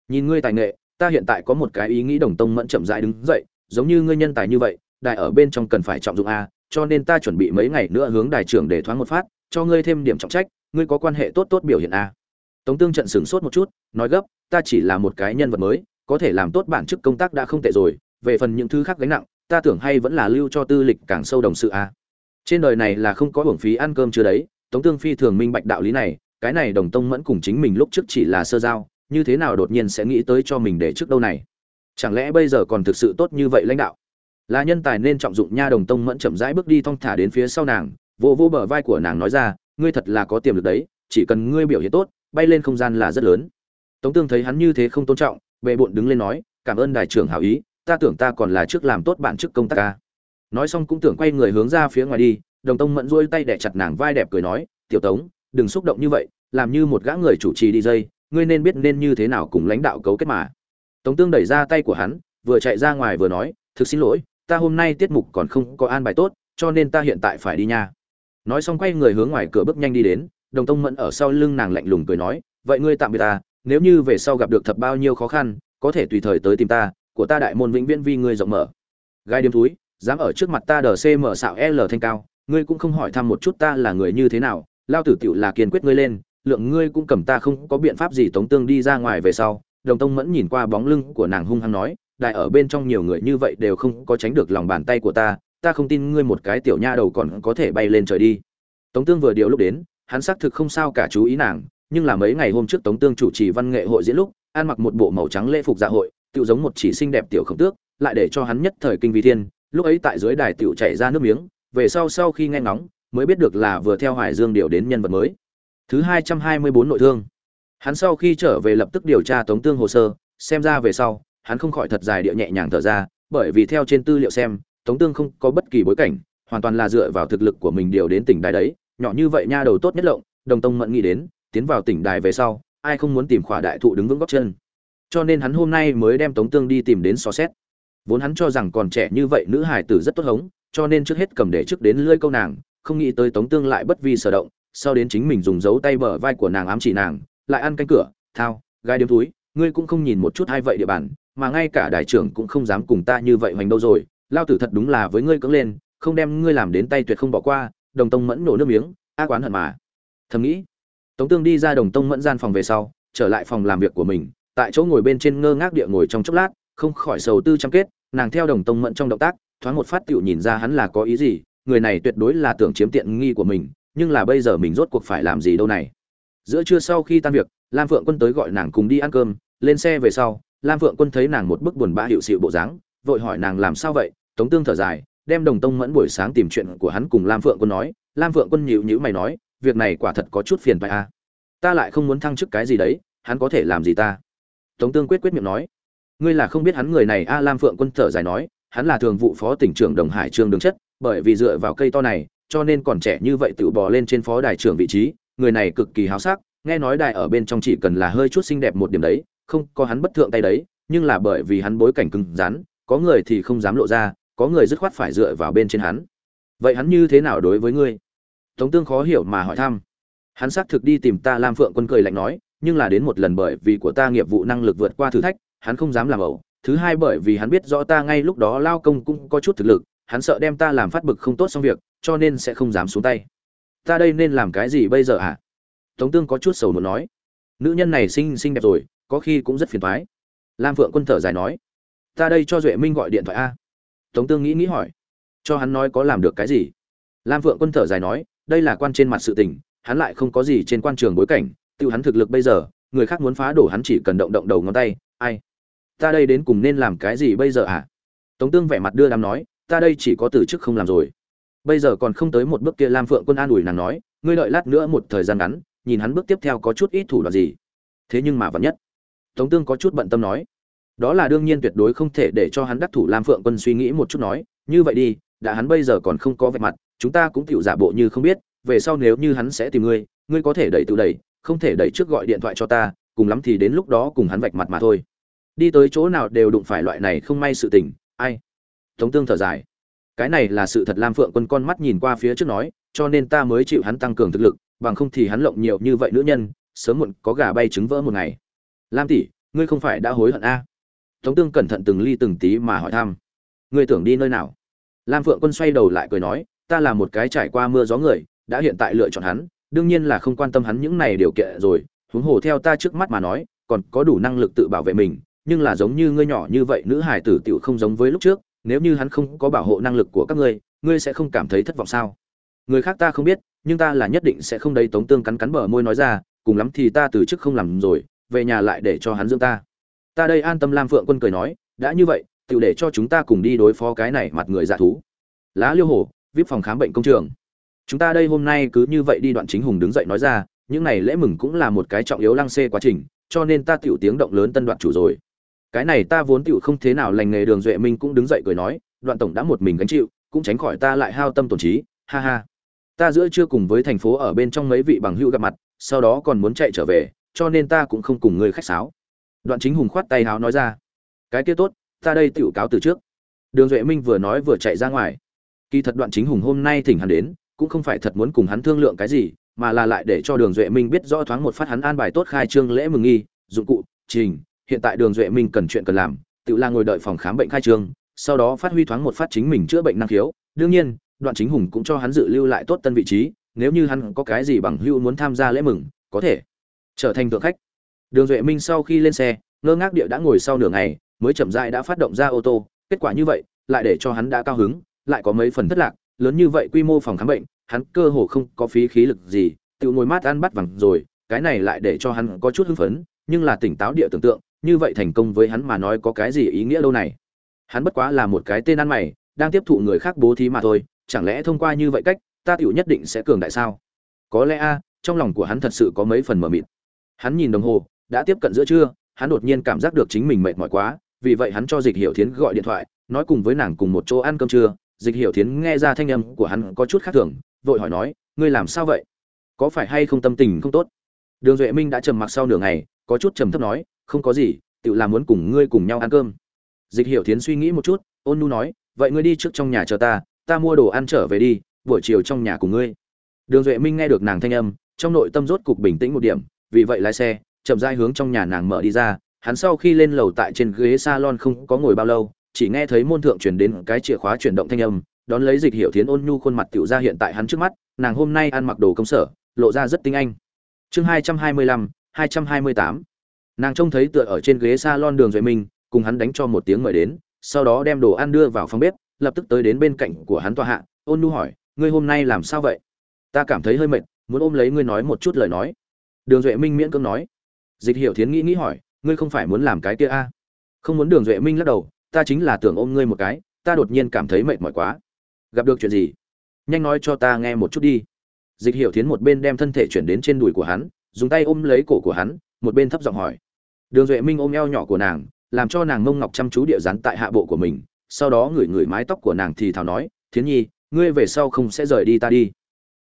Nhìn ngươi tài nghệ, ta hiện tại có một cái ý nghĩ. Đồng tông mẫn chậm rãi đứng dậy giống như ngươi nhân tài như vậy đại ở bên trong cần phải trọng dụng a, cho nên ta chuẩn bị mấy ngày nữa hướng đại trưởng để thoáng một phát, cho ngươi thêm điểm trọng trách, ngươi có quan hệ tốt tốt biểu hiện a. Tống tương trận sửng sốt một chút, nói gấp, ta chỉ là một cái nhân vật mới, có thể làm tốt bản chức công tác đã không tệ rồi, về phần những thứ khác gánh nặng, ta tưởng hay vẫn là lưu cho tư lịch càng sâu đồng sự a. Trên đời này là không có hưởng phí ăn cơm chưa đấy, tống tương phi thường minh bạch đạo lý này, cái này đồng tông mẫn cùng chính mình lúc trước chỉ là sơ giao, như thế nào đột nhiên sẽ nghĩ tới cho mình để trước đâu này? Chẳng lẽ bây giờ còn thực sự tốt như vậy lãnh đạo? Là nhân tài nên trọng dụng nha đồng tông mẫn chậm rãi bước đi thong thả đến phía sau nàng vô vô bờ vai của nàng nói ra, ngươi thật là có tiềm lực đấy, chỉ cần ngươi biểu hiện tốt, bay lên không gian là rất lớn. Tống tương thấy hắn như thế không tôn trọng bệ bộn đứng lên nói, cảm ơn đại trưởng hảo ý, ta tưởng ta còn là trước làm tốt bản chức công tác ca. Nói xong cũng tưởng quay người hướng ra phía ngoài đi, đồng tông mẫn duỗi tay đẻ chặt nàng vai đẹp cười nói, tiểu tống, đừng xúc động như vậy, làm như một gã người chủ trì đi dây, ngươi nên biết nên như thế nào cùng lãnh đạo cấu kết mà tống tương đẩy ra tay của hắn, vừa chạy ra ngoài vừa nói, thực xin lỗi, ta hôm nay tiết mục còn không có an bài tốt, cho nên ta hiện tại phải đi nha. Nói xong quay người hướng ngoài cửa bước nhanh đi đến, đồng tông mẫn ở sau lưng nàng lạnh lùng cười nói, vậy ngươi tạm biệt ta, nếu như về sau gặp được thật bao nhiêu khó khăn, có thể tùy thời tới tìm ta, của ta đại môn vĩnh viễn vi ngươi rộng mở. Gai điếm túi, dám ở trước mặt ta đờ c mở xạo l thanh cao, ngươi cũng không hỏi thăm một chút ta là người như thế nào, lao tử tiểu là kiên quyết ngươi lên, lượng ngươi cũng cầm ta không có biện pháp gì tống tương đi ra ngoài về sau đồng tông mẫn nhìn qua bóng lưng của nàng hung hăng nói, đại ở bên trong nhiều người như vậy đều không có tránh được lòng bàn tay của ta ta không tin ngươi một cái tiểu nha đầu còn có thể bay lên trời đi tống tương vừa điều lúc đến, hắn xác thực không sao cả chú ý nàng, nhưng là mấy ngày hôm trước tống tương chủ trì văn nghệ hội diễn lúc, ăn mặc một bộ màu trắng lễ phục dạ hội tự giống một chỉ xinh đẹp tiểu khổng tước, lại để cho hắn nhất thời kinh vi thiên, lúc ấy tại dưới đài tiểu chảy ra nước miếng, về sau sau khi nghe ngóng, mới biết được là vừa theo Hoài Dương điều đến nhân vật mới. Thứ hai trăm hai mươi bốn nội thương. Hắn sau khi trở về lập tức điều tra tống tương hồ sơ, xem ra về sau, hắn không khỏi thật dài địa nhẹ nhàng thở ra, bởi vì theo trên tư liệu xem, tống tương không có bất kỳ bối cảnh, hoàn toàn là dựa vào thực lực của mình điều đến tỉnh đài đấy, nhỏ như vậy nha đầu tốt nhất lộng, đồng tông mẫn nghĩ đến, tiến vào tỉnh đài về sau, ai không muốn tìm khỏa đại thụ đứng vững gót chân. Cho nên hắn hôm nay mới đem tống tương đi tìm đến so xét. Vốn hắn cho rằng còn trẻ như vậy nữ hài tử rất tốt hống, cho nên trước hết cầm để trước đến lưỡi câu nàng, không nghĩ tới tống tương lại bất vi sở động sau đến chính mình dùng dấu tay bờ vai của nàng ám chỉ nàng lại ăn canh cửa, thao gai điếm túi, ngươi cũng không nhìn một chút hay vậy địa bàn, mà ngay cả đại trưởng cũng không dám cùng ta như vậy hoành đâu rồi, lao tử thật đúng là với ngươi cưỡng lên, không đem ngươi làm đến tay tuyệt không bỏ qua, đồng tông mẫn nổ nước miếng a quán hận mà. Thầm nghĩ, tống tương đi ra đồng tông mẫn gian phòng về sau, trở lại phòng làm việc của mình, tại chỗ ngồi bên trên ngơ ngác địa ngồi trong chốc lát, không khỏi sầu tư chăm kết, nàng theo đồng tông mẫn trong động tác, thoáng một phát tựu nhìn ra hắn là có ý gì, người này tuyệt đối là tưởng chiếm tiện nghi của mình, nhưng là bây giờ mình rốt cuộc phải làm gì đâu này giữa trưa sau khi tan việc, lam phượng quân tới gọi nàng cùng đi ăn cơm. Lên xe về sau, lam phượng quân thấy nàng một bức buồn bã hiệu sự bộ dáng, vội hỏi nàng làm sao vậy? Tống tương thở dài, đem đồng tông mẫn buổi sáng tìm chuyện của hắn cùng lam phượng quân nói. Lam phượng quân nhịu nhữ mày nói, việc này quả thật có chút phiền phải à. ta lại không muốn thăng chức cái gì đấy, hắn có thể làm gì ta? Tống tương quyết quyết miệng nói, ngươi là không biết hắn người này a lam phượng quân thở dài nói, hắn là thường vụ phó tỉnh trưởng đồng hải trương đứng chất, bởi vì dựa vào cây to này, cho nên còn trẻ như vậy tự bò lên trên phó đài trưởng vị trí người này cực kỳ háo sắc, nghe nói đài ở bên trong chỉ cần là hơi chút xinh đẹp một điểm đấy, không có hắn bất thượng tay đấy, nhưng là bởi vì hắn bối cảnh cứng rắn, có người thì không dám lộ ra, có người dứt khoát phải dựa vào bên trên hắn. Vậy hắn như thế nào đối với ngươi? Tống tương khó hiểu mà hỏi thăm. Hắn xác thực đi tìm ta lam phượng quân cười lạnh nói, nhưng là đến một lần bởi vì của ta nghiệp vụ năng lực vượt qua thử thách, hắn không dám làm ẩu. Thứ hai bởi vì hắn biết rõ ta ngay lúc đó lao công cũng có chút thực lực, hắn sợ đem ta làm phát bực không tốt xong việc, cho nên sẽ không dám xuống tay ta đây nên làm cái gì bây giờ hả? À? tống tương có chút sầu muốn nói. Nữ nhân này xinh xinh đẹp rồi, có khi cũng rất phiền toái. Lam phượng quân thở dài nói. Ta đây cho duệ minh gọi điện thoại a. Tống tương nghĩ nghĩ hỏi. Cho hắn nói có làm được cái gì? Lam phượng quân thở dài nói, đây là quan trên mặt sự tình, hắn lại không có gì trên quan trường bối cảnh tự hắn thực lực bây giờ, người khác muốn phá đổ hắn chỉ cần động động đầu ngón tay, ai? Ta đây đến cùng nên làm cái gì bây giờ à tống tương vẻ mặt đưa đám nói, ta đây chỉ có từ chức không làm rồi bây giờ còn không tới một bước kia lam phượng quân an ủi nàng nói, ngươi đợi lát nữa một thời gian ngắn, nhìn hắn bước tiếp theo có chút ít thủ đoạn gì. Thế nhưng mà vẫn nhất, tống tương có chút bận tâm nói, đó là đương nhiên tuyệt đối không thể để cho hắn đắc thủ. Lam phượng quân suy nghĩ một chút nói, như vậy đi, đã hắn bây giờ còn không có vạch mặt, chúng ta cũng tự giả bộ như không biết, về sau nếu như hắn sẽ tìm ngươi ngươi có thể đẩy tự đẩy, không thể đẩy trước gọi điện thoại cho ta, cùng lắm thì đến lúc đó cùng hắn vạch mặt mà thôi. Đi tới chỗ nào đều đụng phải loại này không may sự tình, ai? Tống tương thở dài cái này là sự thật lam phượng quân con mắt nhìn qua phía trước nói, cho nên ta mới chịu hắn tăng cường thực lực, bằng không thì hắn lộng nhiều như vậy nữ nhân, sớm muộn có gà bay trứng vỡ một ngày. Lam tỷ, ngươi không phải đã hối hận a à? tống tương cẩn thận từng ly từng tí mà hỏi thăm. Ngươi tưởng đi nơi nào? Lam phượng quân xoay đầu lại cười nói, ta là một cái trải qua mưa gió người, đã hiện tại lựa chọn hắn, đương nhiên là không quan tâm hắn những này điều kiện rồi, huống hồ theo ta trước mắt mà nói, còn có đủ năng lực tự bảo vệ mình, nhưng là giống như ngươi nhỏ như vậy nữ hải tử tiểu không giống với lúc trước nếu như hắn không có bảo hộ năng lực của các ngươi ngươi sẽ không cảm thấy thất vọng sao? Người khác ta không biết, nhưng ta là nhất định sẽ không đấy tống tương cắn cắn bờ môi nói ra, cùng lắm thì ta từ chức không làm rồi, về nhà lại để cho hắn dưỡng ta. Ta đây an tâm lam phượng quân cười nói, đã như vậy tự để cho chúng ta cùng đi đối phó cái này mặt người dạ thú. Lá liêu hổ vip phòng khám bệnh công trường. Chúng ta đây hôm nay cứ như vậy đi đoạn chính hùng đứng dậy nói ra, những này lễ mừng cũng là một cái trọng yếu lăng xê quá trình, cho nên ta tiểu tiếng động lớn tân đoạn chủ rồi cái này ta vốn tựu không thế nào lành nghề đường duệ minh cũng đứng dậy cười nói, đoạn tổng đã một mình gánh chịu, cũng tránh khỏi ta lại hao tâm tổn trí, ha ha. Ta giữa chưa cùng với thành phố ở bên trong mấy vị bằng hữu gặp mặt, sau đó còn muốn chạy trở về, cho nên ta cũng không cùng người khách sáo. Đoạn chính hùng khoát tay háo nói ra, cái kia tốt, ta đây tựu cáo từ trước. Đường duệ minh vừa nói vừa chạy ra ngoài. Kỳ thật đoạn chính hùng hôm nay thỉnh hắn đến, cũng không phải thật muốn cùng hắn thương lượng cái gì, mà là lại để cho đường duệ minh biết rõ thoáng một phát hắn an bài tốt khai trương lễ mừng nghi, dụng cụ, trình hiện tại đường duệ minh cần chuyện cần làm, tự là ngồi đợi phòng khám bệnh khai trương, sau đó phát huy thoáng một phát chính mình chữa bệnh năng khiếu. Đương nhiên, đoạn chính hùng cũng cho hắn dự lưu lại tốt tân vị trí, nếu như hắn có cái gì bằng hưu muốn tham gia lễ mừng, có thể trở thành thượng khách. Đường duệ minh sau khi lên xe, ngơ ngác địa đã ngồi sau nửa ngày, mới chậm rãi đã phát động ra ô tô. Kết quả như vậy, lại để cho hắn đã cao hứng, lại có mấy phần thất lạc. Lớn như vậy quy mô phòng khám bệnh, hắn cơ hồ không có phí khí lực gì, tự ngồi mát ăn bắt vàng rồi, cái này lại để cho hắn có chút hưng phấn, nhưng là tỉnh táo địa tưởng tượng như vậy thành công với hắn mà nói có cái gì ý nghĩa đâu này? Hắn bất quá là một cái tên ăn mày, đang tiếp thụ người khác bố thí mà thôi, chẳng lẽ thông qua như vậy cách, ta tiểu nhất định sẽ cường đại sao? Có lẽ a, trong lòng của hắn thật sự có mấy phần mờ mịt. Hắn nhìn đồng hồ, đã tiếp cận giữa trưa, hắn đột nhiên cảm giác được chính mình mệt mỏi quá, vì vậy hắn cho dịch hiểu thiến gọi điện thoại, nói cùng với nàng cùng một chỗ ăn cơm trưa. Dịch hiểu thiến nghe ra thanh âm của hắn có chút khác thường, vội hỏi nói, ngươi làm sao vậy? Có phải hay không tâm tình không tốt? Đường duệ minh đã trầm mặc sau nửa ngày, có chút trầm thấp nói không có gì tự làm muốn cùng ngươi cùng nhau ăn cơm. Dịch hiểu thiến suy nghĩ một chút, ôn nu nói, vậy ngươi đi trước trong nhà chờ ta ta mua đồ ăn trở về đi, buổi chiều trong nhà cùng ngươi. Đường duệ minh nghe được nàng thanh âm, trong nội tâm rốt cục bình tĩnh một điểm, vì vậy lái xe, chậm rãi hướng trong nhà nàng mở đi ra. Hắn sau khi lên lầu tại trên ghế salon không có ngồi bao lâu, chỉ nghe thấy môn thượng truyền đến cái chìa khóa chuyển động thanh âm, đón lấy dịch hiểu thiến ôn nhu khuôn mặt tiểu ra hiện tại hắn trước mắt, nàng hôm nay ăn mặc đồ công sở, lộ ra rất tinh anh. Chương hai trăm hai mươi lăm, hai trăm hai mươi tám nàng trông thấy tựa ở trên ghế salon đường duệ minh, cùng hắn đánh cho một tiếng mời đến, sau đó đem đồ ăn đưa vào phòng bếp, lập tức tới đến bên cạnh của hắn tòa hạ, ôn nu hỏi, ngươi hôm nay làm sao vậy? Ta cảm thấy hơi mệt, muốn ôm lấy ngươi nói một chút lời nói. Đường duệ minh miễn cưỡng nói. Dịch hiểu thiến nghĩ nghĩ hỏi, ngươi không phải muốn làm cái kia a? À? không muốn, đường duệ minh lắc đầu, ta chính là tưởng ôm ngươi một cái, ta đột nhiên cảm thấy mệt mỏi quá. Gặp được chuyện gì? Nhanh nói cho ta nghe một chút đi. Dịch hiểu thiến một bên đem thân thể chuyển đến trên đùi của hắn, dùng tay ôm lấy cổ của hắn, một bên thấp giọng hỏi đường duệ minh ôm eo nhỏ của nàng, làm cho nàng mông ngọc chăm chú địa rắn tại hạ bộ của mình, sau đó ngửi ngửi mái tóc của nàng thì thào nói, thiến nhi, ngươi về sau không sẽ rời đi ta đi.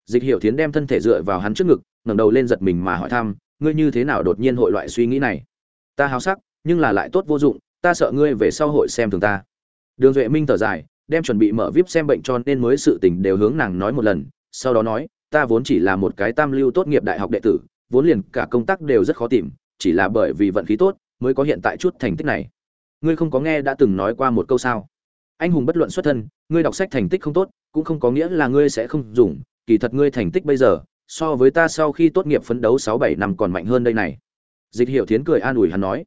Dịch hiểu thiến đem thân thể dựa vào hắn trước ngực, ngẩng đầu lên giật mình mà hỏi thăm, ngươi như thế nào đột nhiên hội loại suy nghĩ này? Ta háo sắc, nhưng là lại tốt vô dụng, ta sợ ngươi về sau hội xem thường ta. Đường duệ minh thở dài, đem chuẩn bị mở vip xem bệnh cho nên mới sự tình đều hướng nàng nói một lần, sau đó nói, ta vốn chỉ là một cái tam lưu tốt nghiệp đại học đệ tử, vốn liền cả công tác đều rất khó tìm chỉ là bởi vì vận khí tốt mới có hiện tại chút thành tích này. Ngươi không có nghe đã từng nói qua một câu sao? Anh hùng bất luận xuất thân, ngươi đọc sách thành tích không tốt, cũng không có nghĩa là ngươi sẽ không dùng. Kỳ thật ngươi thành tích bây giờ, so với ta sau khi tốt nghiệp phấn đấu sáu bảy năm còn mạnh hơn đây này. Dịch hiệu thiến cười an ủi hắn nói.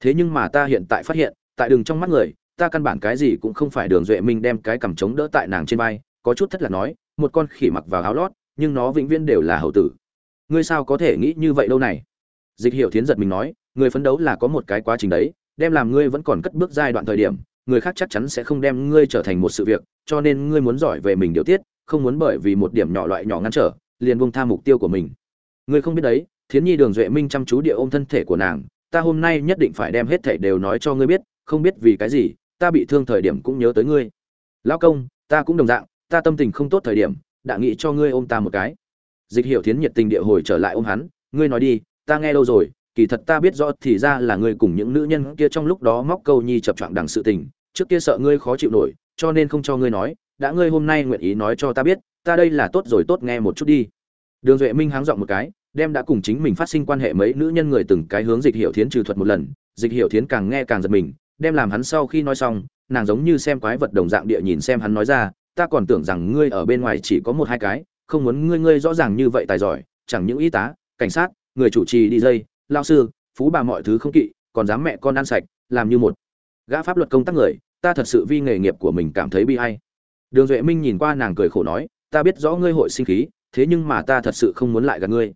Thế nhưng mà ta hiện tại phát hiện, tại đường trong mắt người, ta căn bản cái gì cũng không phải đường duệ minh đem cái cằm trống đỡ tại nàng trên vai. Có chút thất là nói, một con khỉ mặc vào áo lót, nhưng nó vĩnh viễn đều là hậu tử. Ngươi sao có thể nghĩ như vậy đâu này? Dịch hiệu thiến giật mình nói, người phấn đấu là có một cái quá trình đấy, đem làm ngươi vẫn còn cất bước giai đoạn thời điểm, người khác chắc chắn sẽ không đem ngươi trở thành một sự việc, cho nên ngươi muốn giỏi về mình điều tiết, không muốn bởi vì một điểm nhỏ loại nhỏ ngăn trở, liền buông tha mục tiêu của mình. Ngươi không biết đấy, thiến nhi đường duệ minh chăm chú địa ôm thân thể của nàng, ta hôm nay nhất định phải đem hết thảy đều nói cho ngươi biết, không biết vì cái gì, ta bị thương thời điểm cũng nhớ tới ngươi. Lão công, ta cũng đồng dạng, ta tâm tình không tốt thời điểm, đã nghĩ cho ngươi ôm ta một cái. Dịch hiểu thiến nhiệt tình địa hồi trở lại ôm hắn, ngươi nói đi ta nghe lâu rồi, kỳ thật ta biết rõ thì ra là ngươi cùng những nữ nhân kia trong lúc đó móc câu nhi chập choạng đằng sự tình, trước kia sợ ngươi khó chịu nổi, cho nên không cho ngươi nói, đã ngươi hôm nay nguyện ý nói cho ta biết, ta đây là tốt rồi tốt nghe một chút đi. Đường duệ minh háng dọn một cái, đem đã cùng chính mình phát sinh quan hệ mấy nữ nhân người từng cái hướng dịch hiểu thiến trừ thuật một lần, dịch hiểu thiến càng nghe càng giật mình, đem làm hắn sau khi nói xong, nàng giống như xem quái vật đồng dạng địa nhìn xem hắn nói ra, ta còn tưởng rằng ngươi ở bên ngoài chỉ có một hai cái, không muốn ngươi ngươi rõ ràng như vậy tài giỏi, chẳng những y tá, cảnh sát người chủ trì đi dây lao sư, phú bà mọi thứ không kỵ, còn dám mẹ con ăn sạch, làm như một gã pháp luật công tác người, ta thật sự vì nghề nghiệp của mình cảm thấy bi hay đường duệ minh nhìn qua nàng cười khổ nói, ta biết rõ ngươi hội sinh khí, thế nhưng mà ta thật sự không muốn lại gặp ngươi.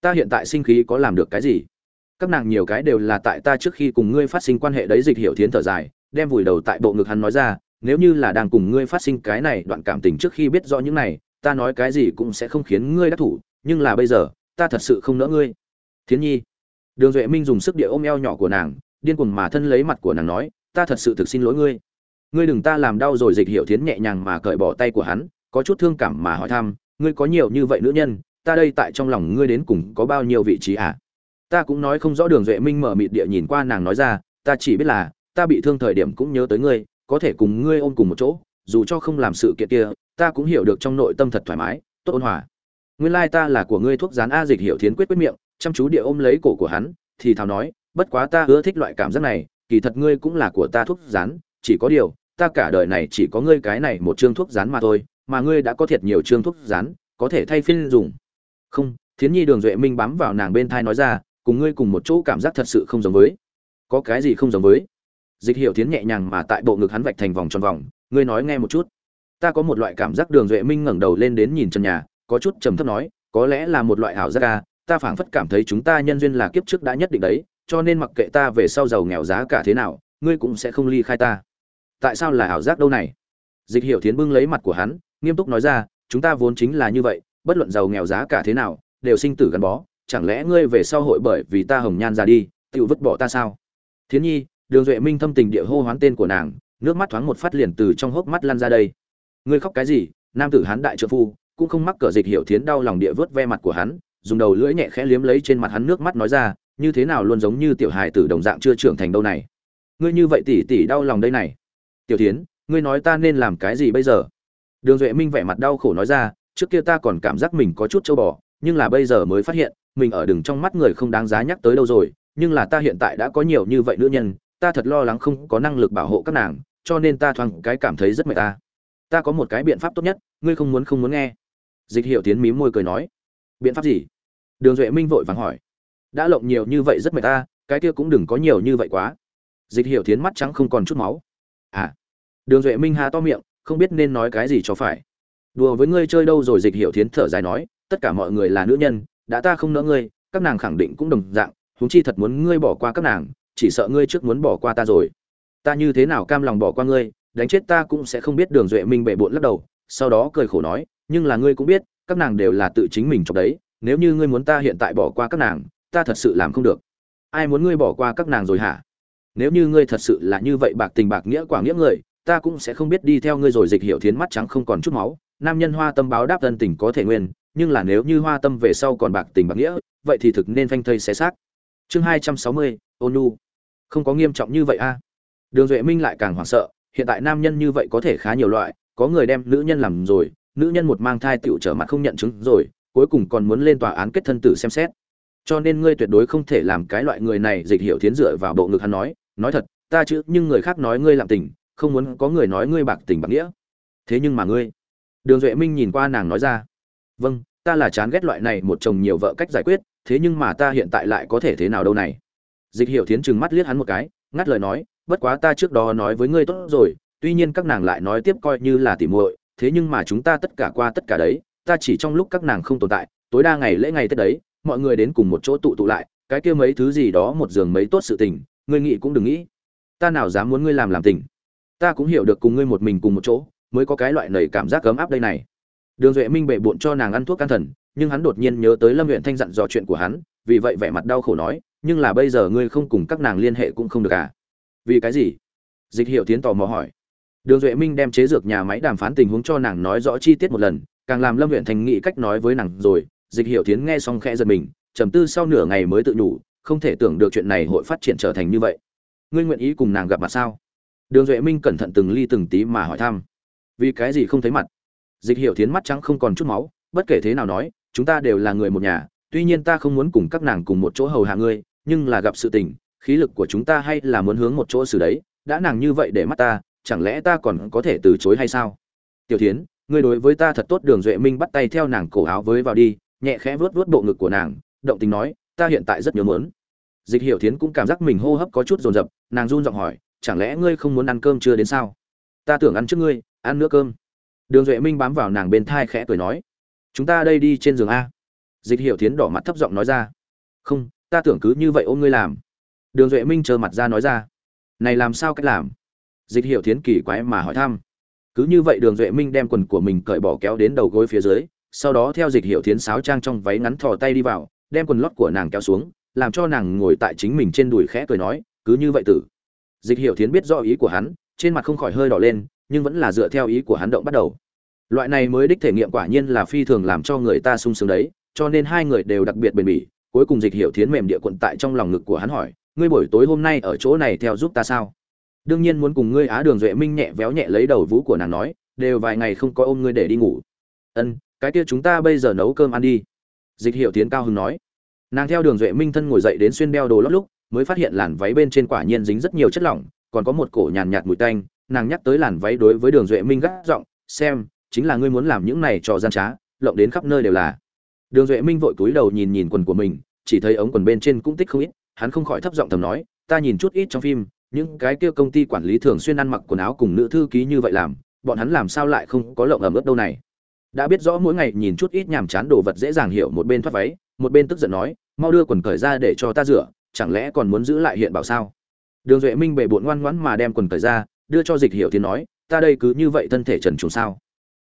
Ta hiện tại sinh khí có làm được cái gì? Các nàng nhiều cái đều là tại ta trước khi cùng ngươi phát sinh quan hệ đấy dịch hiểu thiến thở dài, đem vùi đầu tại bộ ngực hắn nói ra, nếu như là đang cùng ngươi phát sinh cái này đoạn cảm tình trước khi biết rõ những này, ta nói cái gì cũng sẽ không khiến ngươi đắc thủ, nhưng là bây giờ ta thật sự không nỡ ngươi. Thiến nhi, đường duệ minh dùng sức địa ôm eo nhỏ của nàng, điên cuồng mà thân lấy mặt của nàng nói, ta thật sự thực xin lỗi ngươi. Ngươi đừng ta làm đau rồi, dịch hiểu thiến nhẹ nhàng mà cởi bỏ tay của hắn, có chút thương cảm mà hỏi thăm, ngươi có nhiều như vậy nữ nhân, ta đây tại trong lòng ngươi đến cùng có bao nhiêu vị trí à? Ta cũng nói không rõ, đường duệ minh mở mịt địa nhìn qua nàng nói ra, ta chỉ biết là, ta bị thương thời điểm cũng nhớ tới ngươi, có thể cùng ngươi ôm cùng một chỗ, dù cho không làm sự kiện kia, ta cũng hiểu được trong nội tâm thật thoải mái, tốt ôn hòa nguyên lai ta là của ngươi thuốc dán a dịch hiệu thiến quyết quyết miệng, chăm chú địa ôm lấy cổ của hắn, thì thào nói, bất quá ta ưa thích loại cảm giác này, kỳ thật ngươi cũng là của ta thuốc dán chỉ có điều, ta cả đời này chỉ có ngươi cái này một chương thuốc dán mà thôi, mà ngươi đã có thiệt nhiều chương thuốc dán có thể thay phiên dùng. Không, thiến nhi đường duệ minh bám vào nàng bên thai nói ra, cùng ngươi cùng một chỗ cảm giác thật sự không giống với. Có cái gì không giống với? Dịch hiệu thiến nhẹ nhàng mà tại bộ ngực hắn vạch thành vòng tròn vòng, ngươi nói nghe một chút. Ta có một loại cảm giác đường duệ minh ngẩng đầu lên đến nhìn trần nhà có chút trầm thấp nói, có lẽ là một loại ảo giác ca ta phảng phất cảm thấy chúng ta nhân duyên là kiếp trước đã nhất định đấy, cho nên mặc kệ ta về sau giàu nghèo giá cả thế nào, ngươi cũng sẽ không ly khai ta. Tại sao là ảo giác đâu này? Dịch hiểu thiến bưng lấy mặt của hắn, nghiêm túc nói ra, chúng ta vốn chính là như vậy, bất luận giàu nghèo giá cả thế nào, đều sinh tử gắn bó, chẳng lẽ ngươi về sau hội bởi vì ta hồng nhan ra đi, tự vứt bỏ ta sao? Thiến nhi, đường duệ minh thâm tình địa hô hoán tên của nàng, nước mắt thoáng một phát liền từ trong hốc mắt lăn ra đây. Ngươi khóc cái gì, nam tử hán đại trợ phu cũng không mắc cỡ dịch hiểu thiến đau lòng địa vớt ve mặt của hắn, dùng đầu lưỡi nhẹ khẽ liếm lấy trên mặt hắn nước mắt nói ra, như thế nào luôn giống như tiểu hài tử đồng dạng chưa trưởng thành đâu này? Ngươi như vậy tỉ tỉ đau lòng đây này. Tiểu thiến, ngươi nói ta nên làm cái gì bây giờ? Đường duệ minh vẻ mặt đau khổ nói ra, trước kia ta còn cảm giác mình có chút châu bò, nhưng là bây giờ mới phát hiện, mình ở đừng trong mắt người không đáng giá nhắc tới đâu rồi, nhưng là ta hiện tại đã có nhiều như vậy nữ nhân, ta thật lo lắng không có năng lực bảo hộ các nàng, cho nên ta thoáng cái cảm thấy rất mệt ta. Ta có một cái biện pháp tốt nhất, ngươi không muốn không muốn nghe dịch hiệu tiến mím môi cười nói, biện pháp gì? Đường duệ minh vội vàng hỏi, đã lộng nhiều như vậy rất mệt ta, cái kia cũng đừng có nhiều như vậy quá. Dịch hiệu tiến mắt trắng không còn chút máu à. Đường duệ minh hà to miệng, không biết nên nói cái gì cho phải. Đùa với ngươi chơi đâu rồi? Dịch hiệu tiến thở dài nói, tất cả mọi người là nữ nhân, đã ta không nỡ ngươi, các nàng khẳng định cũng đồng dạng, huống chi thật muốn ngươi bỏ qua các nàng, chỉ sợ ngươi trước muốn bỏ qua ta rồi. Ta như thế nào cam lòng bỏ qua ngươi, đánh chết ta cũng sẽ không biết. Đường duệ minh bệ bộn lắc đầu, sau đó cười khổ nói nhưng là ngươi cũng biết, các nàng đều là tự chính mình chọc đấy, nếu như ngươi muốn ta hiện tại bỏ qua các nàng, ta thật sự làm không được. Ai muốn ngươi bỏ qua các nàng rồi hả? Nếu như ngươi thật sự là như vậy bạc tình bạc nghĩa quả nghĩa người, ta cũng sẽ không biết đi theo ngươi rồi dịch hiệu thiến mắt trắng không còn chút máu. Nam nhân hoa tâm báo đáp thân tình có thể nguyên, nhưng là nếu như hoa tâm về sau còn bạc tình bạc nghĩa, vậy thì thực nên phanh thây xé xác. Chương hai trăm sáu mươi ônu không có nghiêm trọng như vậy a. À. Đường duệ minh lại càng hoảng sợ, hiện tại nam nhân như vậy có thể khá nhiều loại, có người đem nữ nhân làm rồi nữ nhân một mang thai tựu trở mặt không nhận chứng rồi, cuối cùng còn muốn lên tòa án kết thân tử xem xét. Cho nên ngươi tuyệt đối không thể làm cái loại người này dịch hiểu thiến dựa vào bộ ngực hắn nói nói thật, ta chứ, nhưng người khác nói ngươi làm tình, không muốn có người nói ngươi bạc tình bạc nghĩa. Thế nhưng mà ngươi, đường duệ minh nhìn qua nàng nói ra vâng ta là chán ghét loại này một chồng nhiều vợ cách giải quyết, thế nhưng mà ta hiện tại lại có thể thế nào đâu này? Dịch hiểu thiến trừng mắt liếc hắn một cái, ngắt lời nói, bất quá ta trước đó nói với ngươi tốt rồi, tuy nhiên các nàng lại nói tiếp coi như là tỉ muội thế nhưng mà chúng ta tất cả qua tất cả đấy, ta chỉ trong lúc các nàng không tồn tại, tối đa ngày lễ ngày tết đấy, mọi người đến cùng một chỗ tụ tụ lại, cái kia mấy thứ gì đó một giường mấy tốt sự tình, ngươi nghĩ cũng đừng nghĩ. Ta nào dám muốn ngươi làm làm tình. Ta cũng hiểu được cùng ngươi một mình cùng một chỗ, mới có cái loại nầy cảm giác cấm áp đây này. Đường duệ minh bệ bộn cho nàng ăn thuốc can thần, nhưng hắn đột nhiên nhớ tới lâm huyện thanh dặn dò chuyện của hắn, vì vậy vẻ mặt đau khổ nói, nhưng là bây giờ ngươi không cùng các nàng liên hệ cũng không được à? Vì cái gì? Dịch hiệu tiến tò mò hỏi đường duệ minh đem chế dược nhà máy đàm phán tình huống cho nàng nói rõ chi tiết một lần, càng làm lâm huyện Thành nghĩ cách nói với nàng rồi, dịch Hiểu tiến nghe xong khẽ giật mình, trầm tư sau nửa ngày mới tự nhủ, không thể tưởng được chuyện này hội phát triển trở thành như vậy. Ngươi nguyện ý cùng nàng gặp mặt sao? Đường duệ minh cẩn thận từng ly từng tí mà hỏi thăm. Vì cái gì không thấy mặt? Dịch hiểu thiến mắt trắng không còn chút máu, bất kể thế nào nói, chúng ta đều là người một nhà, tuy nhiên ta không muốn cùng các nàng cùng một chỗ hầu hạ ngươi, nhưng là gặp sự tình, khí lực của chúng ta hay là muốn hướng một chỗ xử đấy, đã nàng như vậy để mắt ta chẳng lẽ ta còn có thể từ chối hay sao? Tiểu thiến, ngươi đối với ta thật tốt, đường duệ minh bắt tay theo nàng cổ áo với vào đi, nhẹ khẽ vuốt vuốt bộ ngực của nàng, động tình nói, ta hiện tại rất nhớ mớn. Dịch hiểu thiến cũng cảm giác mình hô hấp có chút dồn dập, nàng run giọng hỏi, chẳng lẽ ngươi không muốn ăn cơm chưa đến sao? Ta tưởng ăn trước ngươi, ăn nữa cơm. Đường duệ minh bám vào nàng bên thai khẽ cười nói, chúng ta đây đi trên giường a. Dịch hiểu thiến đỏ mặt thấp giọng nói ra, không, ta tưởng cứ như vậy ôm ngươi làm. Đường duệ minh chờ mặt ra nói ra, này làm sao cách làm? Dịch Hiệu thiến kỳ quái mà hỏi thăm. Cứ như vậy đường duệ minh đem quần của mình cởi bỏ kéo đến đầu gối phía dưới, sau đó theo dịch Hiệu thiến sáo trang trong váy ngắn thò tay đi vào, đem quần lót của nàng kéo xuống, làm cho nàng ngồi tại chính mình trên đùi khẽ cười nói, cứ như vậy tử. Dịch Hiệu thiến biết rõ ý của hắn, trên mặt không khỏi hơi đỏ lên, nhưng vẫn là dựa theo ý của hắn động bắt đầu. Loại này mới đích thể nghiệm quả nhiên là phi thường làm cho người ta sung sướng đấy, cho nên hai người đều đặc biệt bền bỉ. Cuối cùng dịch Hiệu thiến mềm địa quận tại trong lòng ngực của hắn hỏi, ngươi buổi tối hôm nay ở chỗ này theo giúp ta sao? Đương nhiên muốn cùng ngươi á đường duệ minh nhẹ véo nhẹ lấy đầu vú của nàng nói, đều vài ngày không có ôm ngươi để đi ngủ. Ân, cái kia chúng ta bây giờ nấu cơm ăn đi. Dịch hiệu tiến cao hưng nói. Nàng theo đường duệ minh thân ngồi dậy đến xuyên đeo đồ lót lúc, mới phát hiện làn váy bên trên quả nhiên dính rất nhiều chất lỏng, còn có một cổ nhàn nhạt mùi tanh. Nàng nhắc tới làn váy đối với đường duệ minh gắt giọng, xem, chính là ngươi muốn làm những này cho gian trá, lộng đến khắp nơi đều là. Đường duệ minh vội cúi đầu nhìn nhìn quần của mình, chỉ thấy ống quần bên trên cũng tích không ít, hắn không khỏi thấp giọng thầm nói, ta nhìn chút ít trong phim những cái kia công ty quản lý thường xuyên ăn mặc quần áo cùng nữ thư ký như vậy làm, bọn hắn làm sao lại không có lộng ẩm ướt đâu này? Đã biết rõ mỗi ngày nhìn chút ít nhàm chán đồ vật dễ dàng hiểu một bên thoát váy, một bên tức giận nói, mau đưa quần cởi ra để cho ta rửa, chẳng lẽ còn muốn giữ lại hiện bảo sao? Đường duệ minh bệ bộn ngoan ngoãn mà đem quần cởi ra, đưa cho dịch hiểu thì nói, ta đây cứ như vậy thân thể trần trùng sao?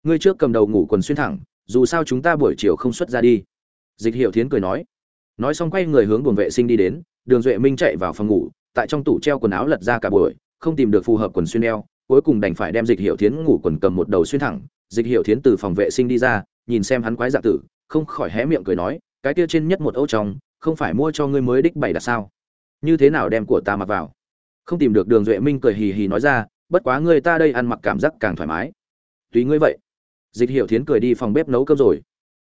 Ngươi trước cầm đầu ngủ quần xuyên thẳng, dù sao chúng ta buổi chiều không xuất ra đi. Dịch hiểu thiến cười nói. Nói xong quay người hướng buồng vệ sinh đi đến, đường duệ minh chạy vào phòng ngủ tại trong tủ treo quần áo lật ra cả buổi, không tìm được phù hợp quần xuyên đeo cuối cùng đành phải đem dịch hiểu thiến ngủ quần cầm một đầu xuyên thẳng. Dịch hiểu thiến từ phòng vệ sinh đi ra, nhìn xem hắn quái dạ tử, không khỏi hé miệng cười nói, cái kia trên nhất một âu trong, không phải mua cho ngươi mới đích bày đặt sao? Như thế nào đem của ta mặc vào? Không tìm được đường duệ minh cười hì hì nói ra, bất quá ngươi ta đây ăn mặc cảm giác càng thoải mái. Tùy ngươi vậy. Dịch hiểu thiến cười đi phòng bếp nấu cơm rồi.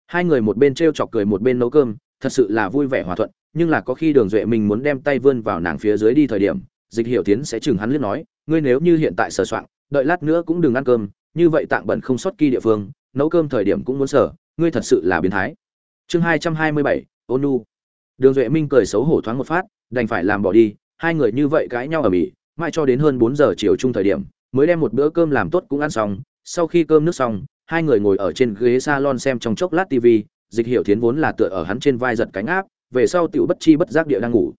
Hai người một bên t r e o chọc cười một bên nấu cơm, thật sự là vui vẻ hòa thuận nhưng là có khi đường duệ minh muốn đem tay vươn vào nàng phía dưới đi thời điểm, dịch hiểu thiến sẽ chừng hắn liếc nói, ngươi nếu như hiện tại sờ soạng, đợi lát nữa cũng đừng ăn cơm, như vậy tạng bẩn không sót kỳ địa phương, nấu cơm thời điểm cũng muốn sở ngươi thật sự là biến thái. Chương hai trăm hai mươi bảy ôn nu đường duệ minh cười xấu hổ thoáng một phát, đành phải làm bỏ đi, hai người như vậy cãi nhau ở mỹ, mãi cho đến hơn bốn giờ chiều chung thời điểm, mới đem một bữa cơm làm tốt cũng ăn xong, sau khi cơm nước xong, hai người ngồi ở trên ghế salon xem trong chốc lát tv dịch hiểu thiến vốn là tựa ở hắn trên vai giật cánh áp về sau tiểu bất chi bất giác địa đang ngủ.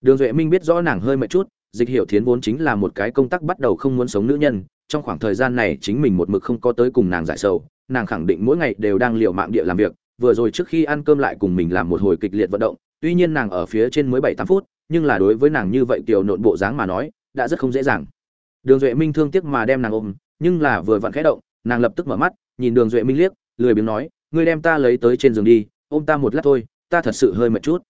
Đường duệ minh biết rõ nàng hơi mệt chút, dịch hiểu thiến vốn chính là một cái công tác bắt đầu không muốn sống nữ nhân, trong khoảng thời gian này chính mình một mực không có tới cùng nàng giải sầu, nàng khẳng định mỗi ngày đều đang liều mạng địa làm việc, vừa rồi trước khi ăn cơm lại cùng mình làm một hồi kịch liệt vận động, tuy nhiên nàng ở phía trên mới bảy tám phút, nhưng là đối với nàng như vậy tiểu nộn bộ dáng mà nói, đã rất không dễ dàng. Đường duệ minh thương tiếc mà đem nàng ôm, nhưng là vừa vặn khẽ động, nàng lập tức mở mắt, nhìn đường duệ minh liếc, lười biếng nói, ngươi đem ta lấy tới trên giường đi, ôm ta một lát thôi ta thật sự hơi mệt chút.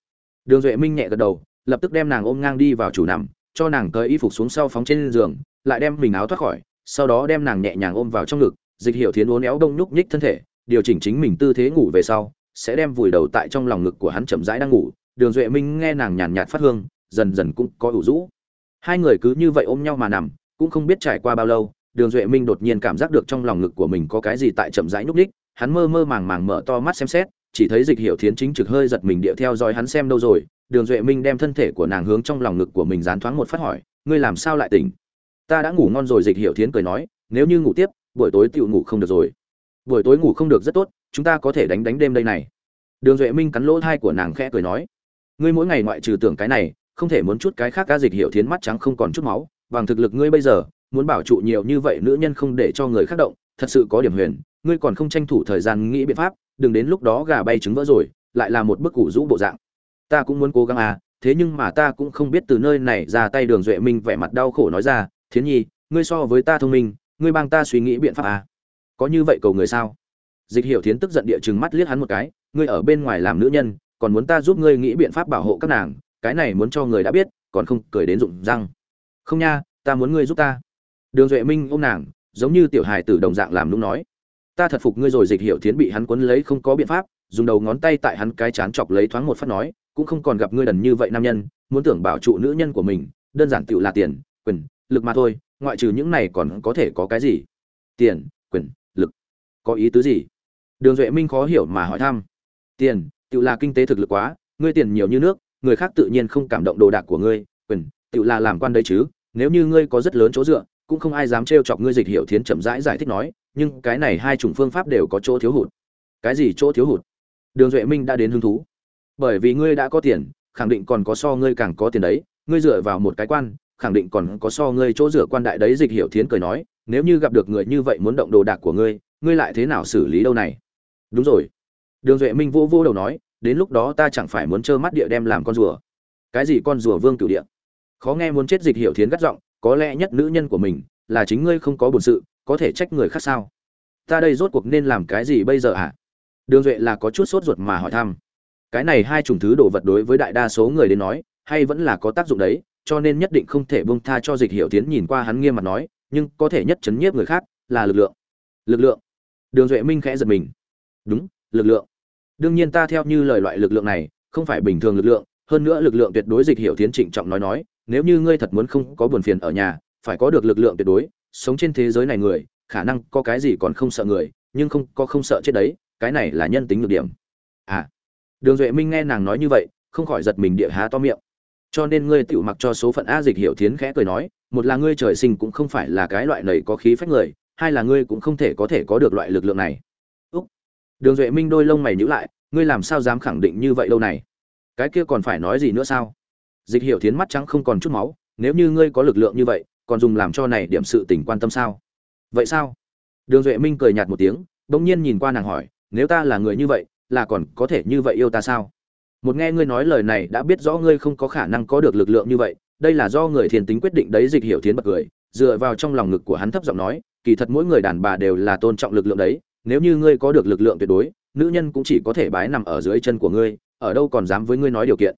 Đường duệ minh nhẹ gật đầu, lập tức đem nàng ôm ngang đi vào chủ nằm, cho nàng cởi y phục xuống sau phóng trên giường, lại đem mình áo thoát khỏi, sau đó đem nàng nhẹ nhàng ôm vào trong ngực, dịch hiểu thiến uốn éo đông nhúc nhích thân thể, điều chỉnh chính mình tư thế ngủ về sau, sẽ đem vùi đầu tại trong lòng ngực của hắn chậm rãi đang ngủ. Đường duệ minh nghe nàng nhàn nhạt phát hương, dần dần cũng có ủ rũ. Hai người cứ như vậy ôm nhau mà nằm, cũng không biết trải qua bao lâu, đường duệ minh đột nhiên cảm giác được trong lòng ngực của mình có cái gì tại chậm rãi nhúc ních hắn mơ mơ màng màng mở to mắt xem xét chỉ thấy dịch hiểu thiến chính trực hơi giật mình địa theo dõi hắn xem đâu rồi, đường duệ minh đem thân thể của nàng hướng trong lòng ngực của mình dán thoáng một phát hỏi, ngươi làm sao lại tỉnh? Ta đã ngủ ngon rồi, dịch hiểu thiến cười nói, nếu như ngủ tiếp, buổi tối tựu ngủ không được rồi. Buổi tối ngủ không được rất tốt, chúng ta có thể đánh đánh đêm đây này. Đường duệ minh cắn lỗ thai của nàng khẽ cười nói, ngươi mỗi ngày ngoại trừ tưởng cái này, không thể muốn chút cái khác ca dịch hiểu thiến mắt trắng không còn chút máu, bằng thực lực ngươi bây giờ, muốn bảo trụ nhiều như vậy nữ nhân không để cho người khác động, thật sự có điểm huyền, ngươi còn không tranh thủ thời gian nghĩ biện pháp đừng đến lúc đó gà bay trứng vỡ rồi, lại là một bức củ rũ bộ dạng. Ta cũng muốn cố gắng à thế nhưng mà ta cũng không biết từ nơi này ra tay đường duệ minh vẻ mặt đau khổ nói ra, thiến nhi, ngươi so với ta thông minh, ngươi bang ta suy nghĩ biện pháp à. Có như vậy cầu người sao? Dịch hiểu thiến tức giận địa chừng mắt liếc hắn một cái, ngươi ở bên ngoài làm nữ nhân, còn muốn ta giúp ngươi nghĩ biện pháp bảo hộ các nàng, cái này muốn cho người đã biết, còn không cười đến rụng răng. Không nha, ta muốn ngươi giúp ta. Đường duệ minh ôm nàng, giống như tiểu hài tử đồng dạng làm nũng nói ta thật phục ngươi rồi, dịch hiểu thiến bị hắn quấn lấy không có biện pháp, dùng đầu ngón tay tại hắn cái chán chọc lấy thoáng một phát nói, cũng không còn gặp ngươi đần như vậy nam nhân, muốn tưởng bảo trụ nữ nhân của mình, đơn giản tựu là tiền, quyền, lực mà thôi, ngoại trừ những này còn có thể có cái gì? Tiền, quyền, lực. Có ý tứ gì? Đường duệ minh khó hiểu mà hỏi thăm. Tiền, tựu là kinh tế thực lực quá, ngươi tiền nhiều như nước, người khác tự nhiên không cảm động đồ đạc của ngươi, quyền, tựu là làm quan đấy chứ, nếu như ngươi có rất lớn chỗ dựa cũng không ai dám trêu chọc ngươi dịch hiểu thiến chậm rãi giải thích nói, nhưng cái này hai chủng phương pháp đều có chỗ thiếu hụt. Cái gì chỗ thiếu hụt? Đường duệ minh đã đến hứng thú. Bởi vì ngươi đã có tiền, khẳng định còn có so ngươi càng có tiền đấy, ngươi dựa vào một cái quan, khẳng định còn có so ngươi chỗ dựa quan đại đấy, dịch hiểu thiến cười nói, nếu như gặp được người như vậy muốn động đồ đạc của ngươi ngươi lại thế nào xử lý đâu này? Đúng rồi. Đường duệ minh vô vô đầu nói, đến lúc đó ta chẳng phải muốn trơ mắt địa đem làm con rùa. Cái gì con rùa vương cửu địa? Khó nghe muốn chết dịch hiểu thiến gắt giọng có lẽ nhất nữ nhân của mình là chính ngươi không có bổn sự, có thể trách người khác sao? Ta đây rốt cuộc nên làm cái gì bây giờ ạ à? đường duệ là có chút sốt ruột mà hỏi thăm. Cái này hai chủng thứ đồ vật đối với đại đa số người đến nói, hay vẫn là có tác dụng đấy, cho nên nhất định không thể bông tha cho dịch hiểu tiến nhìn qua hắn nghiêm mặt nói, nhưng có thể nhất chấn nhiếp người khác là lực lượng. Lực lượng? Đường duệ minh khẽ giật mình. Đúng, lực lượng. Đương nhiên ta theo như lời loại lực lượng này, không phải bình thường lực lượng, hơn nữa lực lượng tuyệt đối dịch hiểu tiến trịnh trọng nói nói nếu như ngươi thật muốn không có buồn phiền ở nhà, phải có được lực lượng tuyệt đối, sống trên thế giới này người, khả năng có cái gì còn không sợ người, nhưng không, có không sợ chết đấy, cái này là nhân tính nhược điểm. À đường duệ minh nghe nàng nói như vậy, không khỏi giật mình địa há to miệng. Cho nên ngươi tựu mặc cho số phận a dịch hiểu thiến khẽ cười nói, một là ngươi trời sinh cũng không phải là cái loại lầy có khí phách người, hai là ngươi cũng không thể có thể có được loại lực lượng này. Úc. Đường duệ minh đôi lông mày nhữ lại, ngươi làm sao dám khẳng định như vậy lâu này? Cái kia còn phải nói gì nữa sao? Dịch hiểu thiến mắt trắng không còn chút máu, nếu như ngươi có lực lượng như vậy, còn dùng làm cho này điểm sự tình quan tâm sao? Vậy sao? Đường duệ minh cười nhạt một tiếng, bỗng nhiên nhìn qua nàng hỏi, nếu ta là người như vậy, là còn có thể như vậy yêu ta sao? Một nghe ngươi nói lời này đã biết rõ ngươi không có khả năng có được lực lượng như vậy, đây là do người thiền tính quyết định đấy, dịch hiểu thiến bật cười, dựa vào trong lòng ngực của hắn thấp giọng nói, kỳ thật mỗi người đàn bà đều là tôn trọng lực lượng đấy, nếu như ngươi có được lực lượng tuyệt đối, nữ nhân cũng chỉ có thể bái nằm ở dưới chân của ngươi, ở đâu còn dám với ngươi nói điều kiện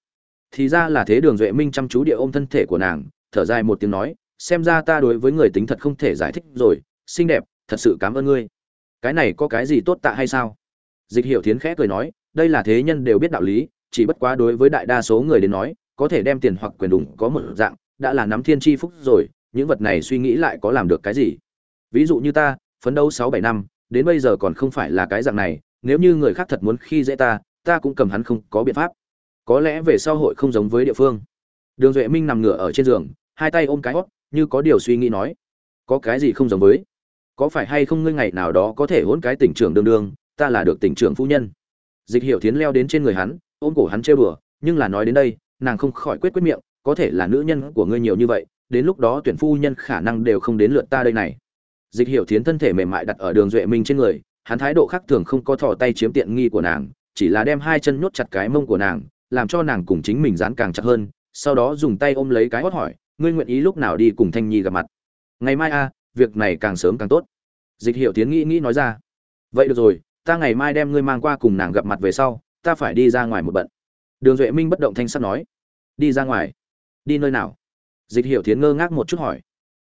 thì ra là thế đường duệ minh chăm chú địa ôm thân thể của nàng, thở dài một tiếng nói, xem ra ta đối với người tính thật không thể giải thích rồi, xinh đẹp, thật sự cảm ơn ngươi. Cái này có cái gì tốt tạ hay sao? Dịch hiểu thiến khẽ cười nói, đây là thế nhân đều biết đạo lý, chỉ bất quá đối với đại đa số người đến nói, có thể đem tiền hoặc quyền đủng có một dạng, đã là nắm thiên tri phúc rồi, những vật này suy nghĩ lại có làm được cái gì? Ví dụ như ta, phấn đấu sáu bảy năm, đến bây giờ còn không phải là cái dạng này, nếu như người khác thật muốn khi dễ ta ta cũng cầm hắn không có biện pháp có lẽ về sau hội không giống với địa phương. Đường duệ minh nằm ngửa ở trên giường, hai tay ôm cái hót, như có điều suy nghĩ nói. Có cái gì không giống với? Có phải hay không ngươi ngày nào đó có thể hôn cái tỉnh trưởng đương đương ta là được tỉnh trưởng phu nhân. Dịch hiểu thiến leo đến trên người hắn, ôm cổ hắn chơi bừa, nhưng là nói đến đây, nàng không khỏi quyết quyết miệng, có thể là nữ nhân của ngươi nhiều như vậy, đến lúc đó tuyển phu nhân khả năng đều không đến lượt ta đây này. Dịch hiểu thiến thân thể mềm mại đặt ở đường duệ minh trên người, hắn thái độ khác thường không có thò tay chiếm tiện nghi của nàng, chỉ là đem hai chân nhốt chặt cái mông của nàng làm cho nàng cùng chính mình dán càng chặt hơn, sau đó dùng tay ôm lấy cái hót hỏi, ngươi nguyện ý lúc nào đi cùng thanh nhi gặp mặt? Ngày mai a việc này càng sớm càng tốt. Dịch hiệu tiến nghĩ nghĩ nói ra, vậy được rồi, ta ngày mai đem ngươi mang qua cùng nàng gặp mặt về sau, ta phải đi ra ngoài một bận. Đường duệ minh bất động thanh sắt nói, đi ra ngoài? Đi nơi nào? Dịch hiệu tiến ngơ ngác một chút hỏi,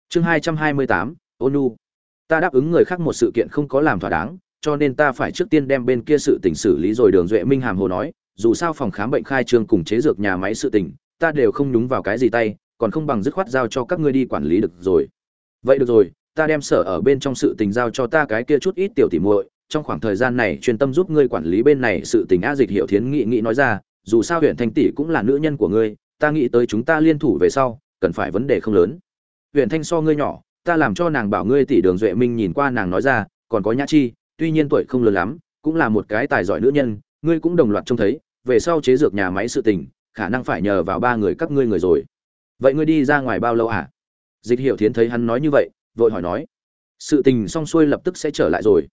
chương hai trăm hai mươi tám, ônu. Ta đáp ứng người khác một sự kiện không có làm thỏa đáng, cho nên ta phải trước tiên đem bên kia sự tình xử lý rồi. Đường duệ minh hàm hồ nói dù sao phòng khám bệnh khai trương cùng chế dược nhà máy sự tình, ta đều không nhúng vào cái gì tay, còn không bằng dứt khoát giao cho các ngươi đi quản lý được rồi. Vậy được rồi, ta đem sở ở bên trong sự tình giao cho ta cái kia chút ít tiểu tỉ muội, trong khoảng thời gian này chuyên tâm giúp ngươi quản lý bên này sự tình a dịch hiệu thiến nghị nghị nói ra, dù sao huyện thanh tỷ cũng là nữ nhân của ngươi, ta nghĩ tới chúng ta liên thủ về sau, cần phải vấn đề không lớn. Huyện thanh so ngươi nhỏ, ta làm cho nàng bảo ngươi tỷ đường duệ minh nhìn qua nàng nói ra, còn có nhã chi, tuy nhiên tuổi không lớn lắm, cũng là một cái tài giỏi nữ nhân, ngươi cũng đồng loạt trông thấy về sau chế dược nhà máy sự tình, khả năng phải nhờ vào ba người các ngươi người rồi. Vậy ngươi đi ra ngoài bao lâu à? Dịch hiệu thiến thấy hắn nói như vậy, vội hỏi nói. Sự tình xong xuôi lập tức sẽ trở lại rồi.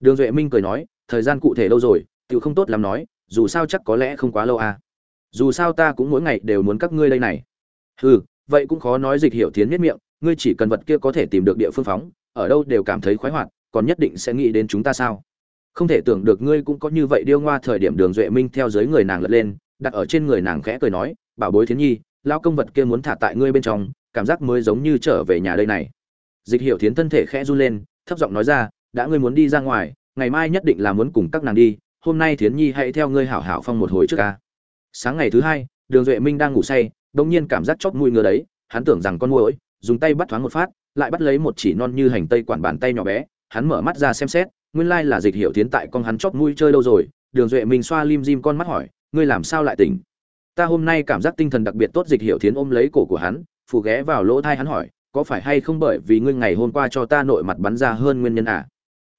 Đường duệ minh cười nói, thời gian cụ thể lâu rồi tự không tốt lắm nói, dù sao chắc có lẽ không quá lâu à. Dù sao ta cũng mỗi ngày đều muốn các ngươi đây này. Ừ vậy cũng khó nói dịch hiệu thiến miết miệng, ngươi chỉ cần vật kia có thể tìm được địa phương phóng, ở đâu đều cảm thấy khoái hoạt, còn nhất định sẽ nghĩ đến chúng ta sao? Không thể tưởng được ngươi cũng có như vậy điêu ngoa thời điểm đường duệ minh theo dưới người nàng lật lên, đặt ở trên người nàng khẽ cười nói, bảo bối thiến nhi lao công vật kia muốn thả tại ngươi bên trong, cảm giác mới giống như trở về nhà đây này. Dịch Hiểu thiến thân thể khẽ run lên, thấp giọng nói ra, đã ngươi muốn đi ra ngoài, ngày mai nhất định là muốn cùng các nàng đi, hôm nay thiến nhi hãy theo ngươi hảo hảo phong một hồi trước ca. Sáng ngày thứ hai, đường duệ minh đang ngủ say, đột nhiên cảm giác chót mùi ngứa đấy, hắn tưởng rằng con muỗi, dùng tay bắt thoáng một phát, lại bắt lấy một chỉ non như hành tây quản bàn tay nhỏ bé, hắn mở mắt ra xem xét nguyên lai là dịch hiểu tiến tại con hắn chóp mũi chơi lâu rồi, đường duệ minh xoa lim dim con mắt hỏi, ngươi làm sao lại tỉnh? Ta hôm nay cảm giác tinh thần đặc biệt tốt, dịch hiểu tiến ôm lấy cổ của hắn, phù ghé vào lỗ thai hắn hỏi, có phải hay không bởi vì ngươi ngày hôm qua cho ta nội mặt bắn ra hơn nguyên nhân à?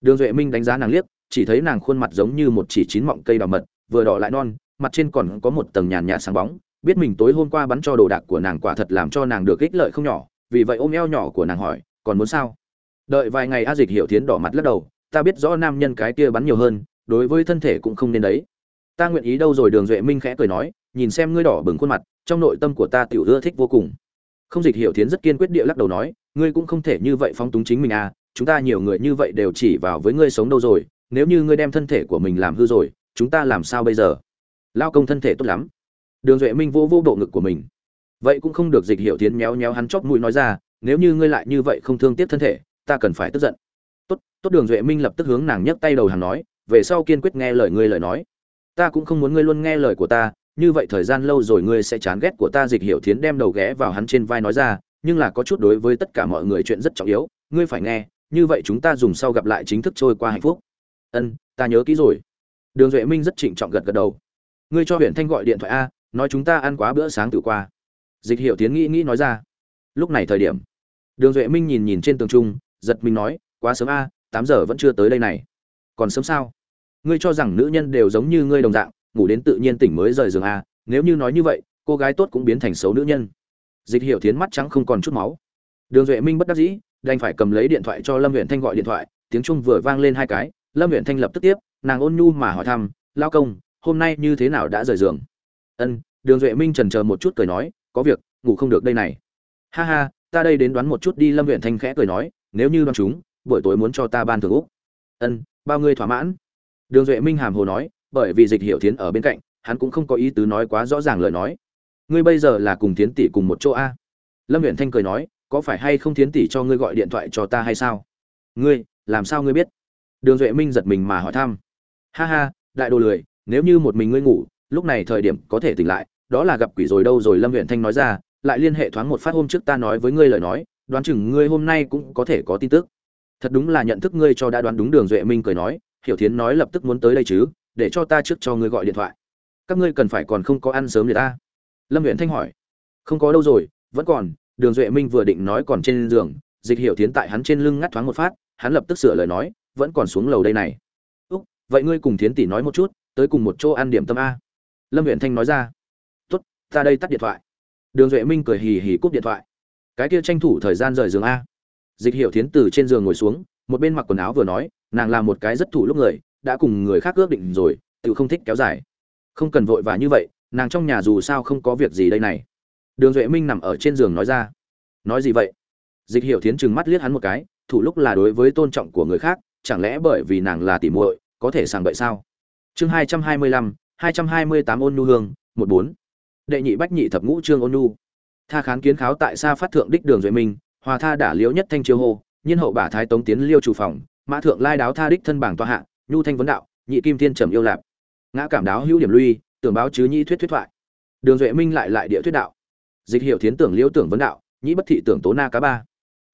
Đường duệ minh đánh giá nàng liếc, chỉ thấy nàng khuôn mặt giống như một chỉ chín mọng cây đào mật, vừa đỏ lại non, mặt trên còn có một tầng nhàn nhạt sáng bóng, biết mình tối hôm qua bắn cho đồ đạc của nàng quả thật làm cho nàng được ích lợi không nhỏ, vì vậy ôm eo nhỏ của nàng hỏi, còn muốn sao? Đợi vài ngày a, dịch hiểu tiến đỏ mặt lắc đầu ta biết rõ nam nhân cái kia bắn nhiều hơn, đối với thân thể cũng không nên đấy. Ta nguyện ý đâu rồi, đường duệ minh khẽ cười nói, nhìn xem ngươi đỏ bừng khuôn mặt, trong nội tâm của ta tiểu ưa thích vô cùng. Không dịch hiểu thiến rất kiên quyết địa lắc đầu nói, ngươi cũng không thể như vậy phóng túng chính mình à chúng ta nhiều người như vậy đều chỉ vào với ngươi sống đâu rồi, nếu như ngươi đem thân thể của mình làm hư rồi, chúng ta làm sao bây giờ? Lao công thân thể tốt lắm. Đường duệ minh vô vô bộ ngực của mình. Vậy cũng không được dịch Hiểu tiến méo méo hắn chóp mũi nói ra, nếu như ngươi lại như vậy không thương tiếc thân thể, ta cần phải tức giận tốt đường duệ minh lập tức hướng nàng nhấc tay đầu hàng nói, về sau kiên quyết nghe lời ngươi lời nói. Ta cũng không muốn ngươi luôn nghe lời của ta, như vậy thời gian lâu rồi ngươi sẽ chán ghét của ta. Dịch Hiểu Thiến đem đầu ghé vào hắn trên vai nói ra, nhưng là có chút đối với tất cả mọi người chuyện rất trọng yếu, ngươi phải nghe, như vậy chúng ta dùng sau gặp lại chính thức trôi qua hạnh phúc. Ân, ta nhớ kỹ rồi. Đường duệ minh rất trịnh trọng gật gật đầu. Ngươi cho huyện thanh gọi điện thoại a, nói chúng ta ăn quá bữa sáng tự qua. Dịch Hiểu tiến nghĩ nghĩ nói ra. Lúc này thời điểm, đường duệ minh nhìn nhìn trên tường trung, giật mình nói, quá sớm a tám giờ vẫn chưa tới đây này. Còn sớm sao? Ngươi cho rằng nữ nhân đều giống như ngươi đồng dạng, ngủ đến tự nhiên tỉnh mới rời giường à? nếu như nói như vậy, cô gái tốt cũng biến thành xấu nữ nhân. Dịch hiệu thiến mắt trắng không còn chút máu. Đường duệ minh bất đắc dĩ, đành phải cầm lấy điện thoại cho lâm huyện thanh gọi điện thoại, tiếng trung vừa vang lên hai cái, lâm huyện thanh lập tức tiếp, nàng ôn nhu mà hỏi thăm, lao công, hôm nay như thế nào đã rời giường? Ân, đường duệ minh trần chờ một chút cười nói, có việc, ngủ không được đây này. Ha ha, ta đây đến đoán một chút đi. Lâm huyện thanh khẽ cười nói, nếu như đoán chúng buổi tối muốn cho ta ban thường úc. Ân, bao ngươi thỏa mãn. Đường duệ minh hàm hồ nói, bởi vì dịch hiệu tiến ở bên cạnh, hắn cũng không có ý tứ nói quá rõ ràng lời nói. Ngươi bây giờ là cùng tiến tỷ cùng một chỗ a? Lâm huyện thanh cười nói, có phải hay không tiến tỷ cho ngươi gọi điện thoại cho ta hay sao? Ngươi, làm sao ngươi biết? Đường duệ minh giật mình mà hỏi thăm. Ha ha, đại đồ lười, nếu như một mình ngươi ngủ, lúc này thời điểm có thể tỉnh lại, đó là gặp quỷ rồi đâu rồi. Lâm huyện thanh nói ra, lại liên hệ thoáng một phát hôm trước ta nói với ngươi lời nói, đoán chừng ngươi hôm nay cũng có thể có tin tức thật đúng là nhận thức ngươi cho đã đoán đúng đường duệ minh cười nói, hiểu thiến nói lập tức muốn tới đây chứ, để cho ta trước cho ngươi gọi điện thoại. Các ngươi cần phải còn không có ăn sớm người ta. Lâm huyện thanh hỏi, không có đâu rồi, vẫn còn, đường duệ minh vừa định nói còn trên giường, dịch hiểu thiến tại hắn trên lưng ngắt thoáng một phát, hắn lập tức sửa lời nói, vẫn còn xuống lầu đây này. Úc, vậy ngươi cùng thiến tỷ nói một chút, tới cùng một chỗ ăn điểm tâm a. Lâm huyện thanh nói ra, tốt, ta đây tắt điện thoại. Đường duệ minh cười hì hì cúp điện thoại. Cái kia tranh thủ thời gian rời giường a dịch hiệu thiến từ trên giường ngồi xuống, một bên mặc quần áo vừa nói, nàng là một cái rất thủ lúc người, đã cùng người khác ước định rồi, tự không thích kéo dài. Không cần vội và như vậy, nàng trong nhà dù sao không có việc gì đây này. Đường duệ minh nằm ở trên giường nói ra. Nói gì vậy? Dịch hiệu thiến trừng mắt liếc hắn một cái, thủ lúc là đối với tôn trọng của người khác, chẳng lẽ bởi vì nàng là tỉ muội, có thể sàng bậy sao? Chương hai trăm hai mươi lăm, hai trăm hai mươi tám ôn nhu hương, một bốn. Đệ nhị bách nhị thập ngũ trương ôn nhu tha kháng kiến kháo tại xa phát thượng đích đường duệ minh hòa tha đả liễu nhất thanh chiêu hô, nhiên hậu bả thái tống tiến liêu chủ phòng, mã thượng lai đáo tha đích thân bảng toa hạ, nhu thanh vấn đạo, nhị kim thiên trầm yêu lạp. Ngã cảm đáo hữu điểm lui, tưởng báo chứ nhị thuyết thuyết thoại. Đường duệ minh lại lại địa thuyết đạo. Dịch hiệu thiến tưởng liễu tưởng vấn đạo, nhị bất thị tưởng tố na cá ba.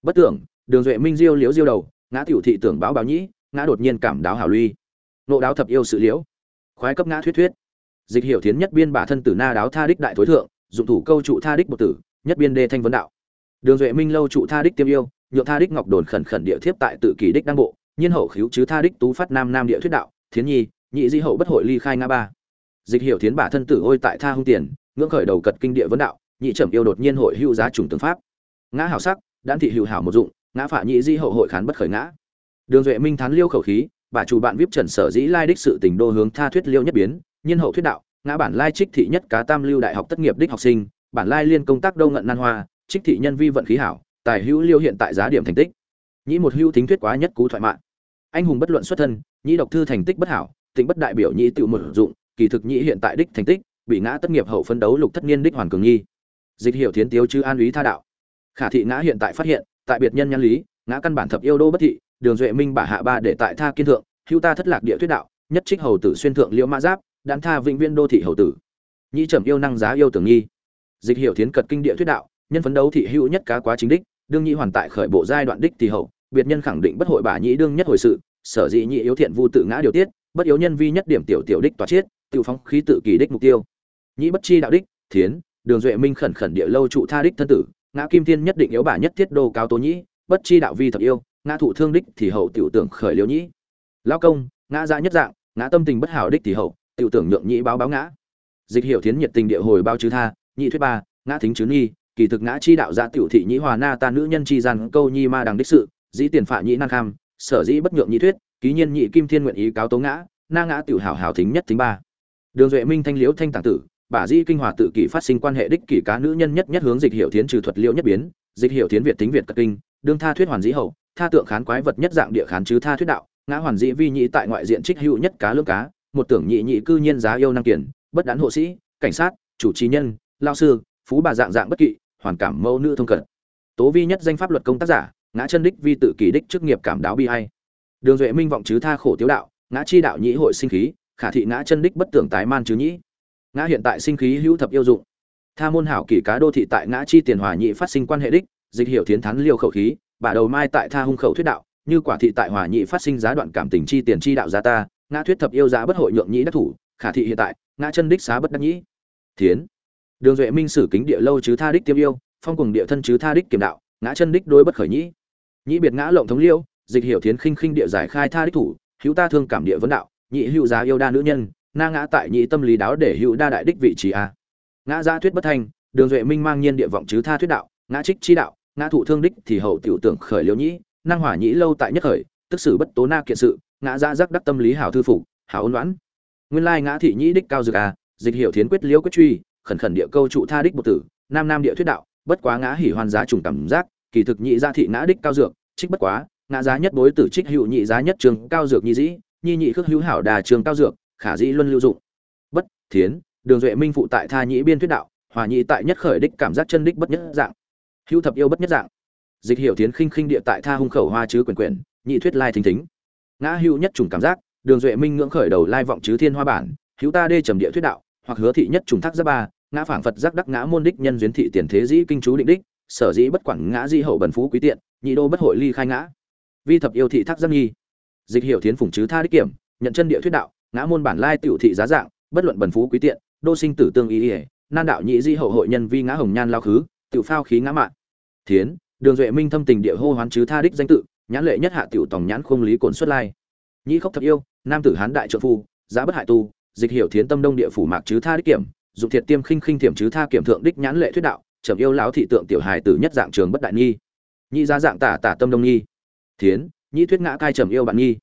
Bất tưởng, đường duệ minh diêu liếu diêu đầu, ngã tiểu thị tưởng báo báo nhĩ ngã đột nhiên cảm đáo hảo luy nộ đáo thập yêu sự liễu. Khoái cấp ngã thuyết thuyết. Dịch hiệu thiến nhất biên bả thân tử na đáo tha đích đại thối thượng, dụng thủ câu trụ tha đích một tử, nhất biên đê thanh vấn đạo đường duệ minh lâu trụ tha đích tiêm yêu, nhượng tha đích ngọc đồn khẩn khẩn địa thiếp tại tự kỷ đích đăng bộ, nhiên hậu khiếu chứ tha đích tú phát nam nam địa thuyết đạo, thiến nhi, nhị di hậu bất hội ly khai ngã ba. Dịch hiểu thiến bả thân tử ôi tại tha hung tiền, ngưỡng khởi đầu cật kinh địa vấn đạo, nhị trầm yêu đột nhiên hội hữu giá trùng tướng pháp. Ngã hảo sắc đan thị hữu hảo một dụng, ngã phạ nhị di hậu hội khán bất khởi ngã. Đường duệ minh thán liêu khẩu khí, bà chủ bạn viết trần sở dĩ lai đích sự tình đô hướng tha thuyết liêu nhất biến, nhiên hậu thuyết đạo, ngã bản lai trích thị nhất cá tam lưu đại học tất nghiệp đích học sinh, bản lai liên công tác đâu ngận nan hoa trích thị nhân vi vận khí hảo, tài hữu liêu hiện tại giá điểm thành tích. Nhĩ một hữu thính thuyết quá nhất cú thoại mạng. Anh hùng bất luận xuất thân, nhĩ độc thư thành tích bất hảo tỉnh bất đại biểu nhĩ tự một dụng, kỳ thực nhĩ hiện tại đích thành tích, bị ngã tất nghiệp hậu phân đấu lục thất niên đích hoàn cường nhi dịch hiểu thiến tiếu chứ an lý tha đạo. Khả thị ngã hiện tại phát hiện, tại biệt nhân nhân lý, ngã căn bản thập yêu đô bất thị, đường duệ minh bả hạ ba để tại tha kiên thượng, hữu ta thất lạc địa thuyết đạo, nhất trích hầu tử xuyên thượng liễu mã giáp đán tha vĩnh viên đô thị hầu tử. Nhĩ trầm yêu năng giá yêu tưởng nghi. Dịch hiểu thiến cật kinh địa thuyết đạo nhân phấn đấu thị hữu nhất cá quá chính đích, đương nhĩ hoàn tại khởi bộ giai đoạn đích thì hậu, biệt nhân khẳng định bất hội bả nhĩ đương nhất hồi sự, sở dĩ nhị yếu thiện vu tự ngã điều tiết, bất yếu nhân vi nhất điểm tiểu tiểu đích toa chiết, tự phóng khí tự kỳ đích mục tiêu. Nhĩ bất chi đạo đích, thiến, đường duệ minh khẩn khẩn địa lâu trụ tha đích thân tử, ngã kim thiên nhất định yếu bả nhất thiết đô cao tố nhĩ bất chi đạo vi thật yêu, ngã thụ thương đích thì hậu tiểu tưởng khởi liễu nhĩ lao công, ngã dạ nhất dạng, ngã tâm tình bất hảo đích thì hậu, tiểu tưởng nhượng nhĩ báo báo ngã. Dịch hiểu thiến nhiệt tình địa hồi bao chứ tha, nhị thuyết ba, ngã thính chứ nghi kỳ thực ngã chi đạo gia tiểu thị nhĩ hòa na ta nữ nhân chi gian câu nhi ma đằng đích sự, dĩ tiền phạ nhĩ năng kham, sở dĩ bất nhượng nhị thuyết, ký nhiên nhị kim thiên nguyện ý cáo tố ngã, na ngã tiểu hảo hảo thính nhất thính ba. Đường duệ minh thanh liễu thanh tàng tử, bà dĩ kinh hòa tự kỷ phát sinh quan hệ đích kỷ cá nữ nhân nhất nhất hướng dịch hiệu thiến trừ thuật liễu nhất biến, dịch hiệu thiến việt tính việt cất kinh, đương tha thuyết hoàn dĩ hậu, tha tượng khán quái vật nhất dạng địa khán chứ tha thuyết đạo, ngã hoàn dĩ vi nhị tại ngoại diện trích hữu nhất cá lương cá, một tưởng nhị nhị cư nhiên giá yêu năng kiển, bất đán hộ sĩ, cảnh sát, chủ trì nhân, lao sư, phú bà dạng dạng bất kỵ hoàn cảm mẫu nữ thông cận. Tố vi nhất danh pháp luật công tác giả, ngã chân đích vi tự kỷ đích chức nghiệp cảm đáo bi hay đường duệ minh vọng chứ tha khổ tiếu đạo, ngã chi đạo nhĩ hội sinh khí, khả thị ngã chân đích bất tưởng tái man chứ nhĩ. Ngã hiện tại sinh khí hữu thập yêu dụng. Tha môn hảo kỷ cá đô thị tại ngã chi tiền hòa nhị phát sinh quan hệ đích, dịch hiểu thiến thắn liêu khẩu khí, bà đầu mai tại tha hung khẩu thuyết đạo, như quả thị tại hòa nhị phát sinh giá đoạn cảm tình chi tiền chi đạo giá ta, ngã thuyết thập yêu giá bất hội nhượng nhĩ đắc thủ, khả thị hiện tại, ngã chân đích xá bất đắc nhĩ. Thiến đường duệ minh sử kính địa lâu chứ tha đích tiêm yêu, phong cùng địa thân chứ tha đích kiểm đạo, ngã chân đích đối bất khởi nhĩ. Nhĩ biệt ngã lộng thống liêu, dịch hiểu thiến khinh khinh địa giải khai tha đích thủ, hữu ta thương cảm địa vấn đạo nhị hữu giá yêu đa nữ nhân, na ngã tại nhị tâm lý đáo để hữu đa đại đích vị trí a. Ngã gia thuyết bất thanh đường duệ minh mang nhiên địa vọng chứ tha thuyết đạo, ngã trích chi đạo, ngã thụ thương đích thì hậu tiểu tưởng khởi liễu nhĩ, năng hỏa nhĩ lâu tại nhất khởi, tức sử bất tố na kiện sự, ngã gia giác đắc tâm lý hảo thư phục, hảo ôn đoán. Nguyên lai ngã thị nhĩ đích cao dược a, dịch hiểu thiến quyết liễu quyết truy khẩn khẩn địa câu trụ tha đích bột tử, nam nam địa thuyết đạo, bất quá ngã hỉ hoan giá trùng cảm giác, kỳ thực nhị gia thị ngã đích cao dược, trích bất quá, ngã giá nhất bối tử trích hữu nhị giá nhất trường cao dược nhị dĩ, nhi nhị khước hữu hảo đà trường cao dược, khả dĩ luân lưu dụng. Bất, thiến, đường duệ minh phụ tại tha nhị biên thuyết đạo, hòa nhị tại nhất khởi đích cảm giác chân đích bất nhất dạng. Hữu thập yêu bất nhất dạng. Dịch hiểu thiến khinh khinh địa tại tha hung khẩu hoa chứ quyền quyền, nhị thuyết lai thính thính. Ngã hữu nhất trùng cảm giác, đường duệ minh ngưỡng khởi đầu lai vọng chứ thiên hoa bản, hữu ta đê trầm địa thuyết đạo hoặc hứa thị nhất trùng thác giáp ba, ngã phảng phật giác đắc ngã môn đích nhân duyên thị tiền thế dĩ kinh chú định đích, sở dĩ bất quản ngã di hậu bần phú quý tiện, nhị đô bất hội ly khai ngã. Vi thập yêu thị thác giáp nghi. Dịch hiểu thiến phủng chứ tha đích kiểm, nhận chân địa thuyết đạo, ngã môn bản lai tiểu thị giá dạng, bất luận bần phú quý tiện, đô sinh tử tương ý ỉa nan đạo nhị di hậu hội nhân vi ngã hồng nhan lao khứ, tiểu phao khí ngã mạng thiến, đường duệ minh thâm tình địa hô hoán chứ tha đích danh tự, nhãn lệ nhất hạ tiểu tòng nhãn khung lý cồn xuất lai. Nhị khốc thập yêu, nam tử hán đại trợ phu, giá bất hại tu dịch hiểu thiến tâm đông địa phủ mạc chứ tha đích kiểm dụng thiệt tiêm khinh khinh thiểm chứ tha kiểm thượng đích nhãn lệ thuyết đạo trầm yêu lão thị tượng tiểu hài tử nhất dạng trường bất đại nghi nhị ra dạng tả tả tâm đông nghi thiến nhị thuyết ngã cai trầm yêu bạn nghi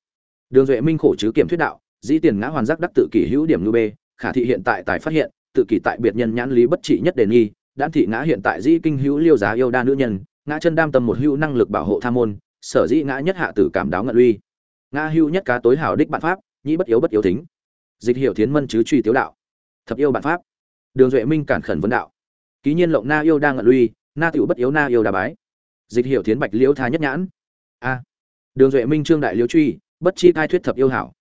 đường duệ minh khổ chứ kiểm thuyết đạo dĩ tiền ngã hoàn giác đắc tự kỷ hữu điểm lưu bê, khả thị hiện tại tài phát hiện tự kỷ tại biệt nhân nhãn lý bất trị nhất đề nghi đan thị ngã hiện tại dĩ kinh hữu liêu giá yêu đa nữ nhân ngã chân đam tâm một hữu năng lực bảo hộ tham môn sở dĩ ngã nhất hạ tử cảm đáo ngận uy. Ngã hữu nhất cá tối hảo đích bạn pháp nhĩ bất yếu bất yếu thính dịch hiệu thiến mân chứ truy tiếu đạo. Thập yêu bản pháp. Đường duệ minh cản khẩn vấn đạo. Ký nhiên lộng na yêu đang ngận lui, na tiểu bất yếu na yêu đà bái. Dịch hiệu thiến bạch liễu tha nhất nhãn. A. Đường duệ minh trương đại liễu truy bất chi cai thuyết thập yêu hảo.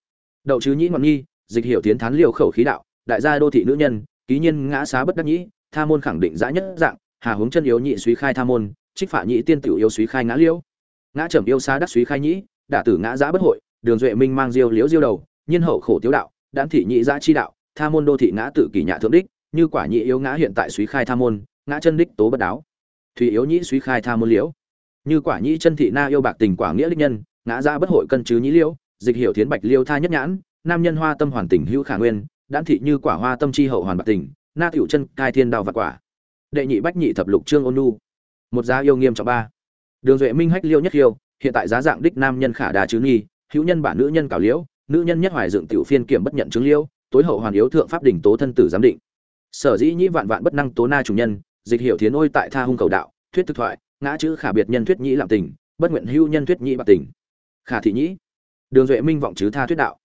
Đậu chứ nhĩ ngọn nghi dịch hiệu tiến thán liều khẩu khí đạo đại gia đô thị nữ nhân ký nhiên ngã xá bất đắc nhĩ tha môn khẳng định dã nhất dạng hà hướng chân yếu nhị suy khai tha môn trích phả nhị tiên tiểu yếu suy khai ngã liễu. Ngã trầm yêu xá đắc suý khai nhĩ đả tử ngã giã bất hội đường duệ minh mang diêu liễu diêu đầu nhiên hậu khổ tiếu đạo đan thị nhị giã chi đạo, tha môn đô thị ngã tự kỷ nhạ thượng đích, như quả nhị yếu ngã hiện tại suý khai tha môn, ngã chân đích tố bất đáo. Thùy yếu nhĩ suý khai tha môn liễu. Như quả nhĩ chân thị na yêu bạc tình quả nghĩa đích nhân, ngã ra bất hội cân chứ nhĩ liễu, dịch hiệu thiến bạch liêu tha nhất nhãn, nam nhân hoa tâm hoàn tình hữu khả nguyên đan thị như quả hoa tâm chi hậu hoàn bạc tình, na tiểu chân cai thiên đào và quả. Đệ nhị bách nhị thập lục trương ôn nu một giá yêu nghiêm trọng ba. Đường duệ minh hách liêu nhất liêu, hiện tại giá dạng đích nam nhân khả đà chứ nghi, hữu nhân bản nữ nhân cảo liễu nữ nhân nhất hoài dựng tiểu phiên kiểm bất nhận chứng liễu tối hậu hoàn yếu thượng pháp đỉnh tố thân tử giám định. Sở dĩ nhĩ vạn vạn bất năng tố na chủ nhân, dịch hiểu thiến ôi tại tha hung cầu đạo, thuyết thực thoại, ngã chữ khả biệt nhân thuyết nhĩ làm tình, bất nguyện hưu nhân thuyết nhĩ bạc tình. Khả thị nhĩ, đường duệ minh vọng chứ tha thuyết đạo.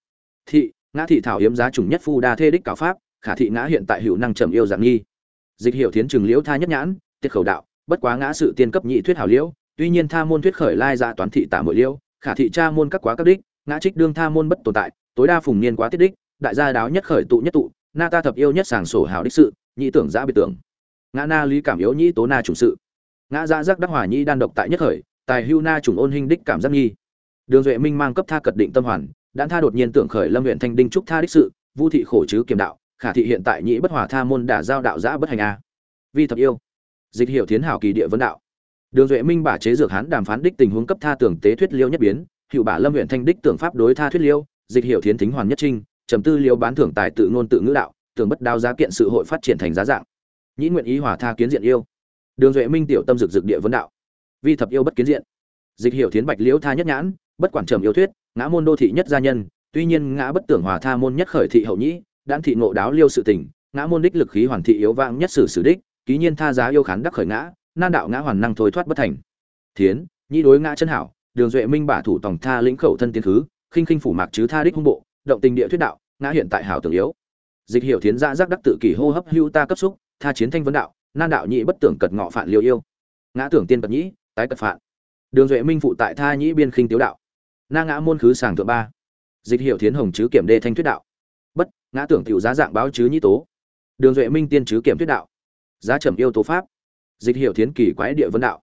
Thị, ngã thị thảo hiếm giá chủng nhất phu đa thê đích cáo pháp, khả thị ngã hiện tại hữu năng trầm yêu dạng nghi. Dịch hiểu thiến trừng liễu tha nhất nhãn, tiết khẩu đạo, bất quá ngã sự tiên cấp nhị thuyết hảo liễu, tuy nhiên tha môn thuyết khởi lai ra toán thị tả mỗi liễu, khả thị cha môn các quá các đích ngã trích đương tha môn bất tồn tại, tối đa phùng niên quá tiết đích, đại gia đáo nhất khởi tụ nhất tụ, na ta thập yêu nhất sàng sổ hảo đích sự, nhị tưởng giã biệt tưởng. Ngã na lý cảm yếu nhị tố na chủ sự. Ngã gia giác đắc hỏa nhị đan độc tại nhất khởi, tài hưu na trùng ôn hình đích cảm giác nghi. Đường duệ minh mang cấp tha cật định tâm hoàn đan tha đột nhiên tưởng khởi lâm huyện thanh đinh trúc tha đích sự, vu thị khổ chứ kiềm đạo, khả thị hiện tại nhị bất hòa tha môn đả giao đạo giã bất hành a. Vi thập yêu. Dịch hiệu thiến hảo kỳ địa vấn đạo. Đường duệ minh bả chế dược hán đàm phán đích tình huống cấp tha tưởng tế thuyết liêu nhất biến hiệu bả lâm huyện thanh đích tưởng pháp đối tha thuyết liêu, dịch hiệu thiến thính hoàn nhất trinh, trầm tư liêu bán thưởng tài tự ngôn tự ngữ đạo, tưởng bất đao giá kiện sự hội phát triển thành giá dạng. Nhĩ nguyện ý hòa tha kiến diện yêu. Đường duệ minh tiểu tâm dực dực địa vấn đạo. Vi thập yêu bất kiến diện. Dịch hiệu thiến bạch liễu tha nhất nhãn, bất quản trầm yêu thuyết, ngã môn đô thị nhất gia nhân, tuy nhiên ngã bất tưởng hòa tha môn nhất khởi thị hậu nhĩ đan thị ngộ đáo liêu sự tình, ngã môn đích lực khí hoàn thị yếu vang nhất sử sử đích, ký nhiên tha giá yêu khán đắc khởi ngã, nan đạo ngã hoàn năng thối thoát bất thành. Thiến, nhĩ đối ngã chân hảo đường duệ minh bả thủ tổng tha lĩnh khẩu thân tiến thứ khinh khinh phủ mạc chứ tha đích hung bộ, động tình địa thuyết đạo, ngã hiện tại hảo tưởng yếu. Dịch hiệu thiến ra giác đắc tự kỷ hô hấp hưu ta cấp xúc, tha chiến thanh vấn đạo, nan đạo nhị bất tưởng cật ngọ phản liêu yêu. Ngã tưởng tiên cật nhĩ, tái cật phản đường duệ minh phụ tại tha nhĩ biên khinh tiếu đạo. Na ngã môn khứ sàng thượng ba. Dịch hiệu thiến hồng chứ kiểm đê thanh thuyết đạo. Bất, ngã tưởng tiểu giá dạng báo chứ nhĩ tố. Đường duệ minh tiên chứ kiểm thuyết đạo. Giá trầm yêu tố pháp. Dịch hiệu thiến kỳ quái địa vấn đạo.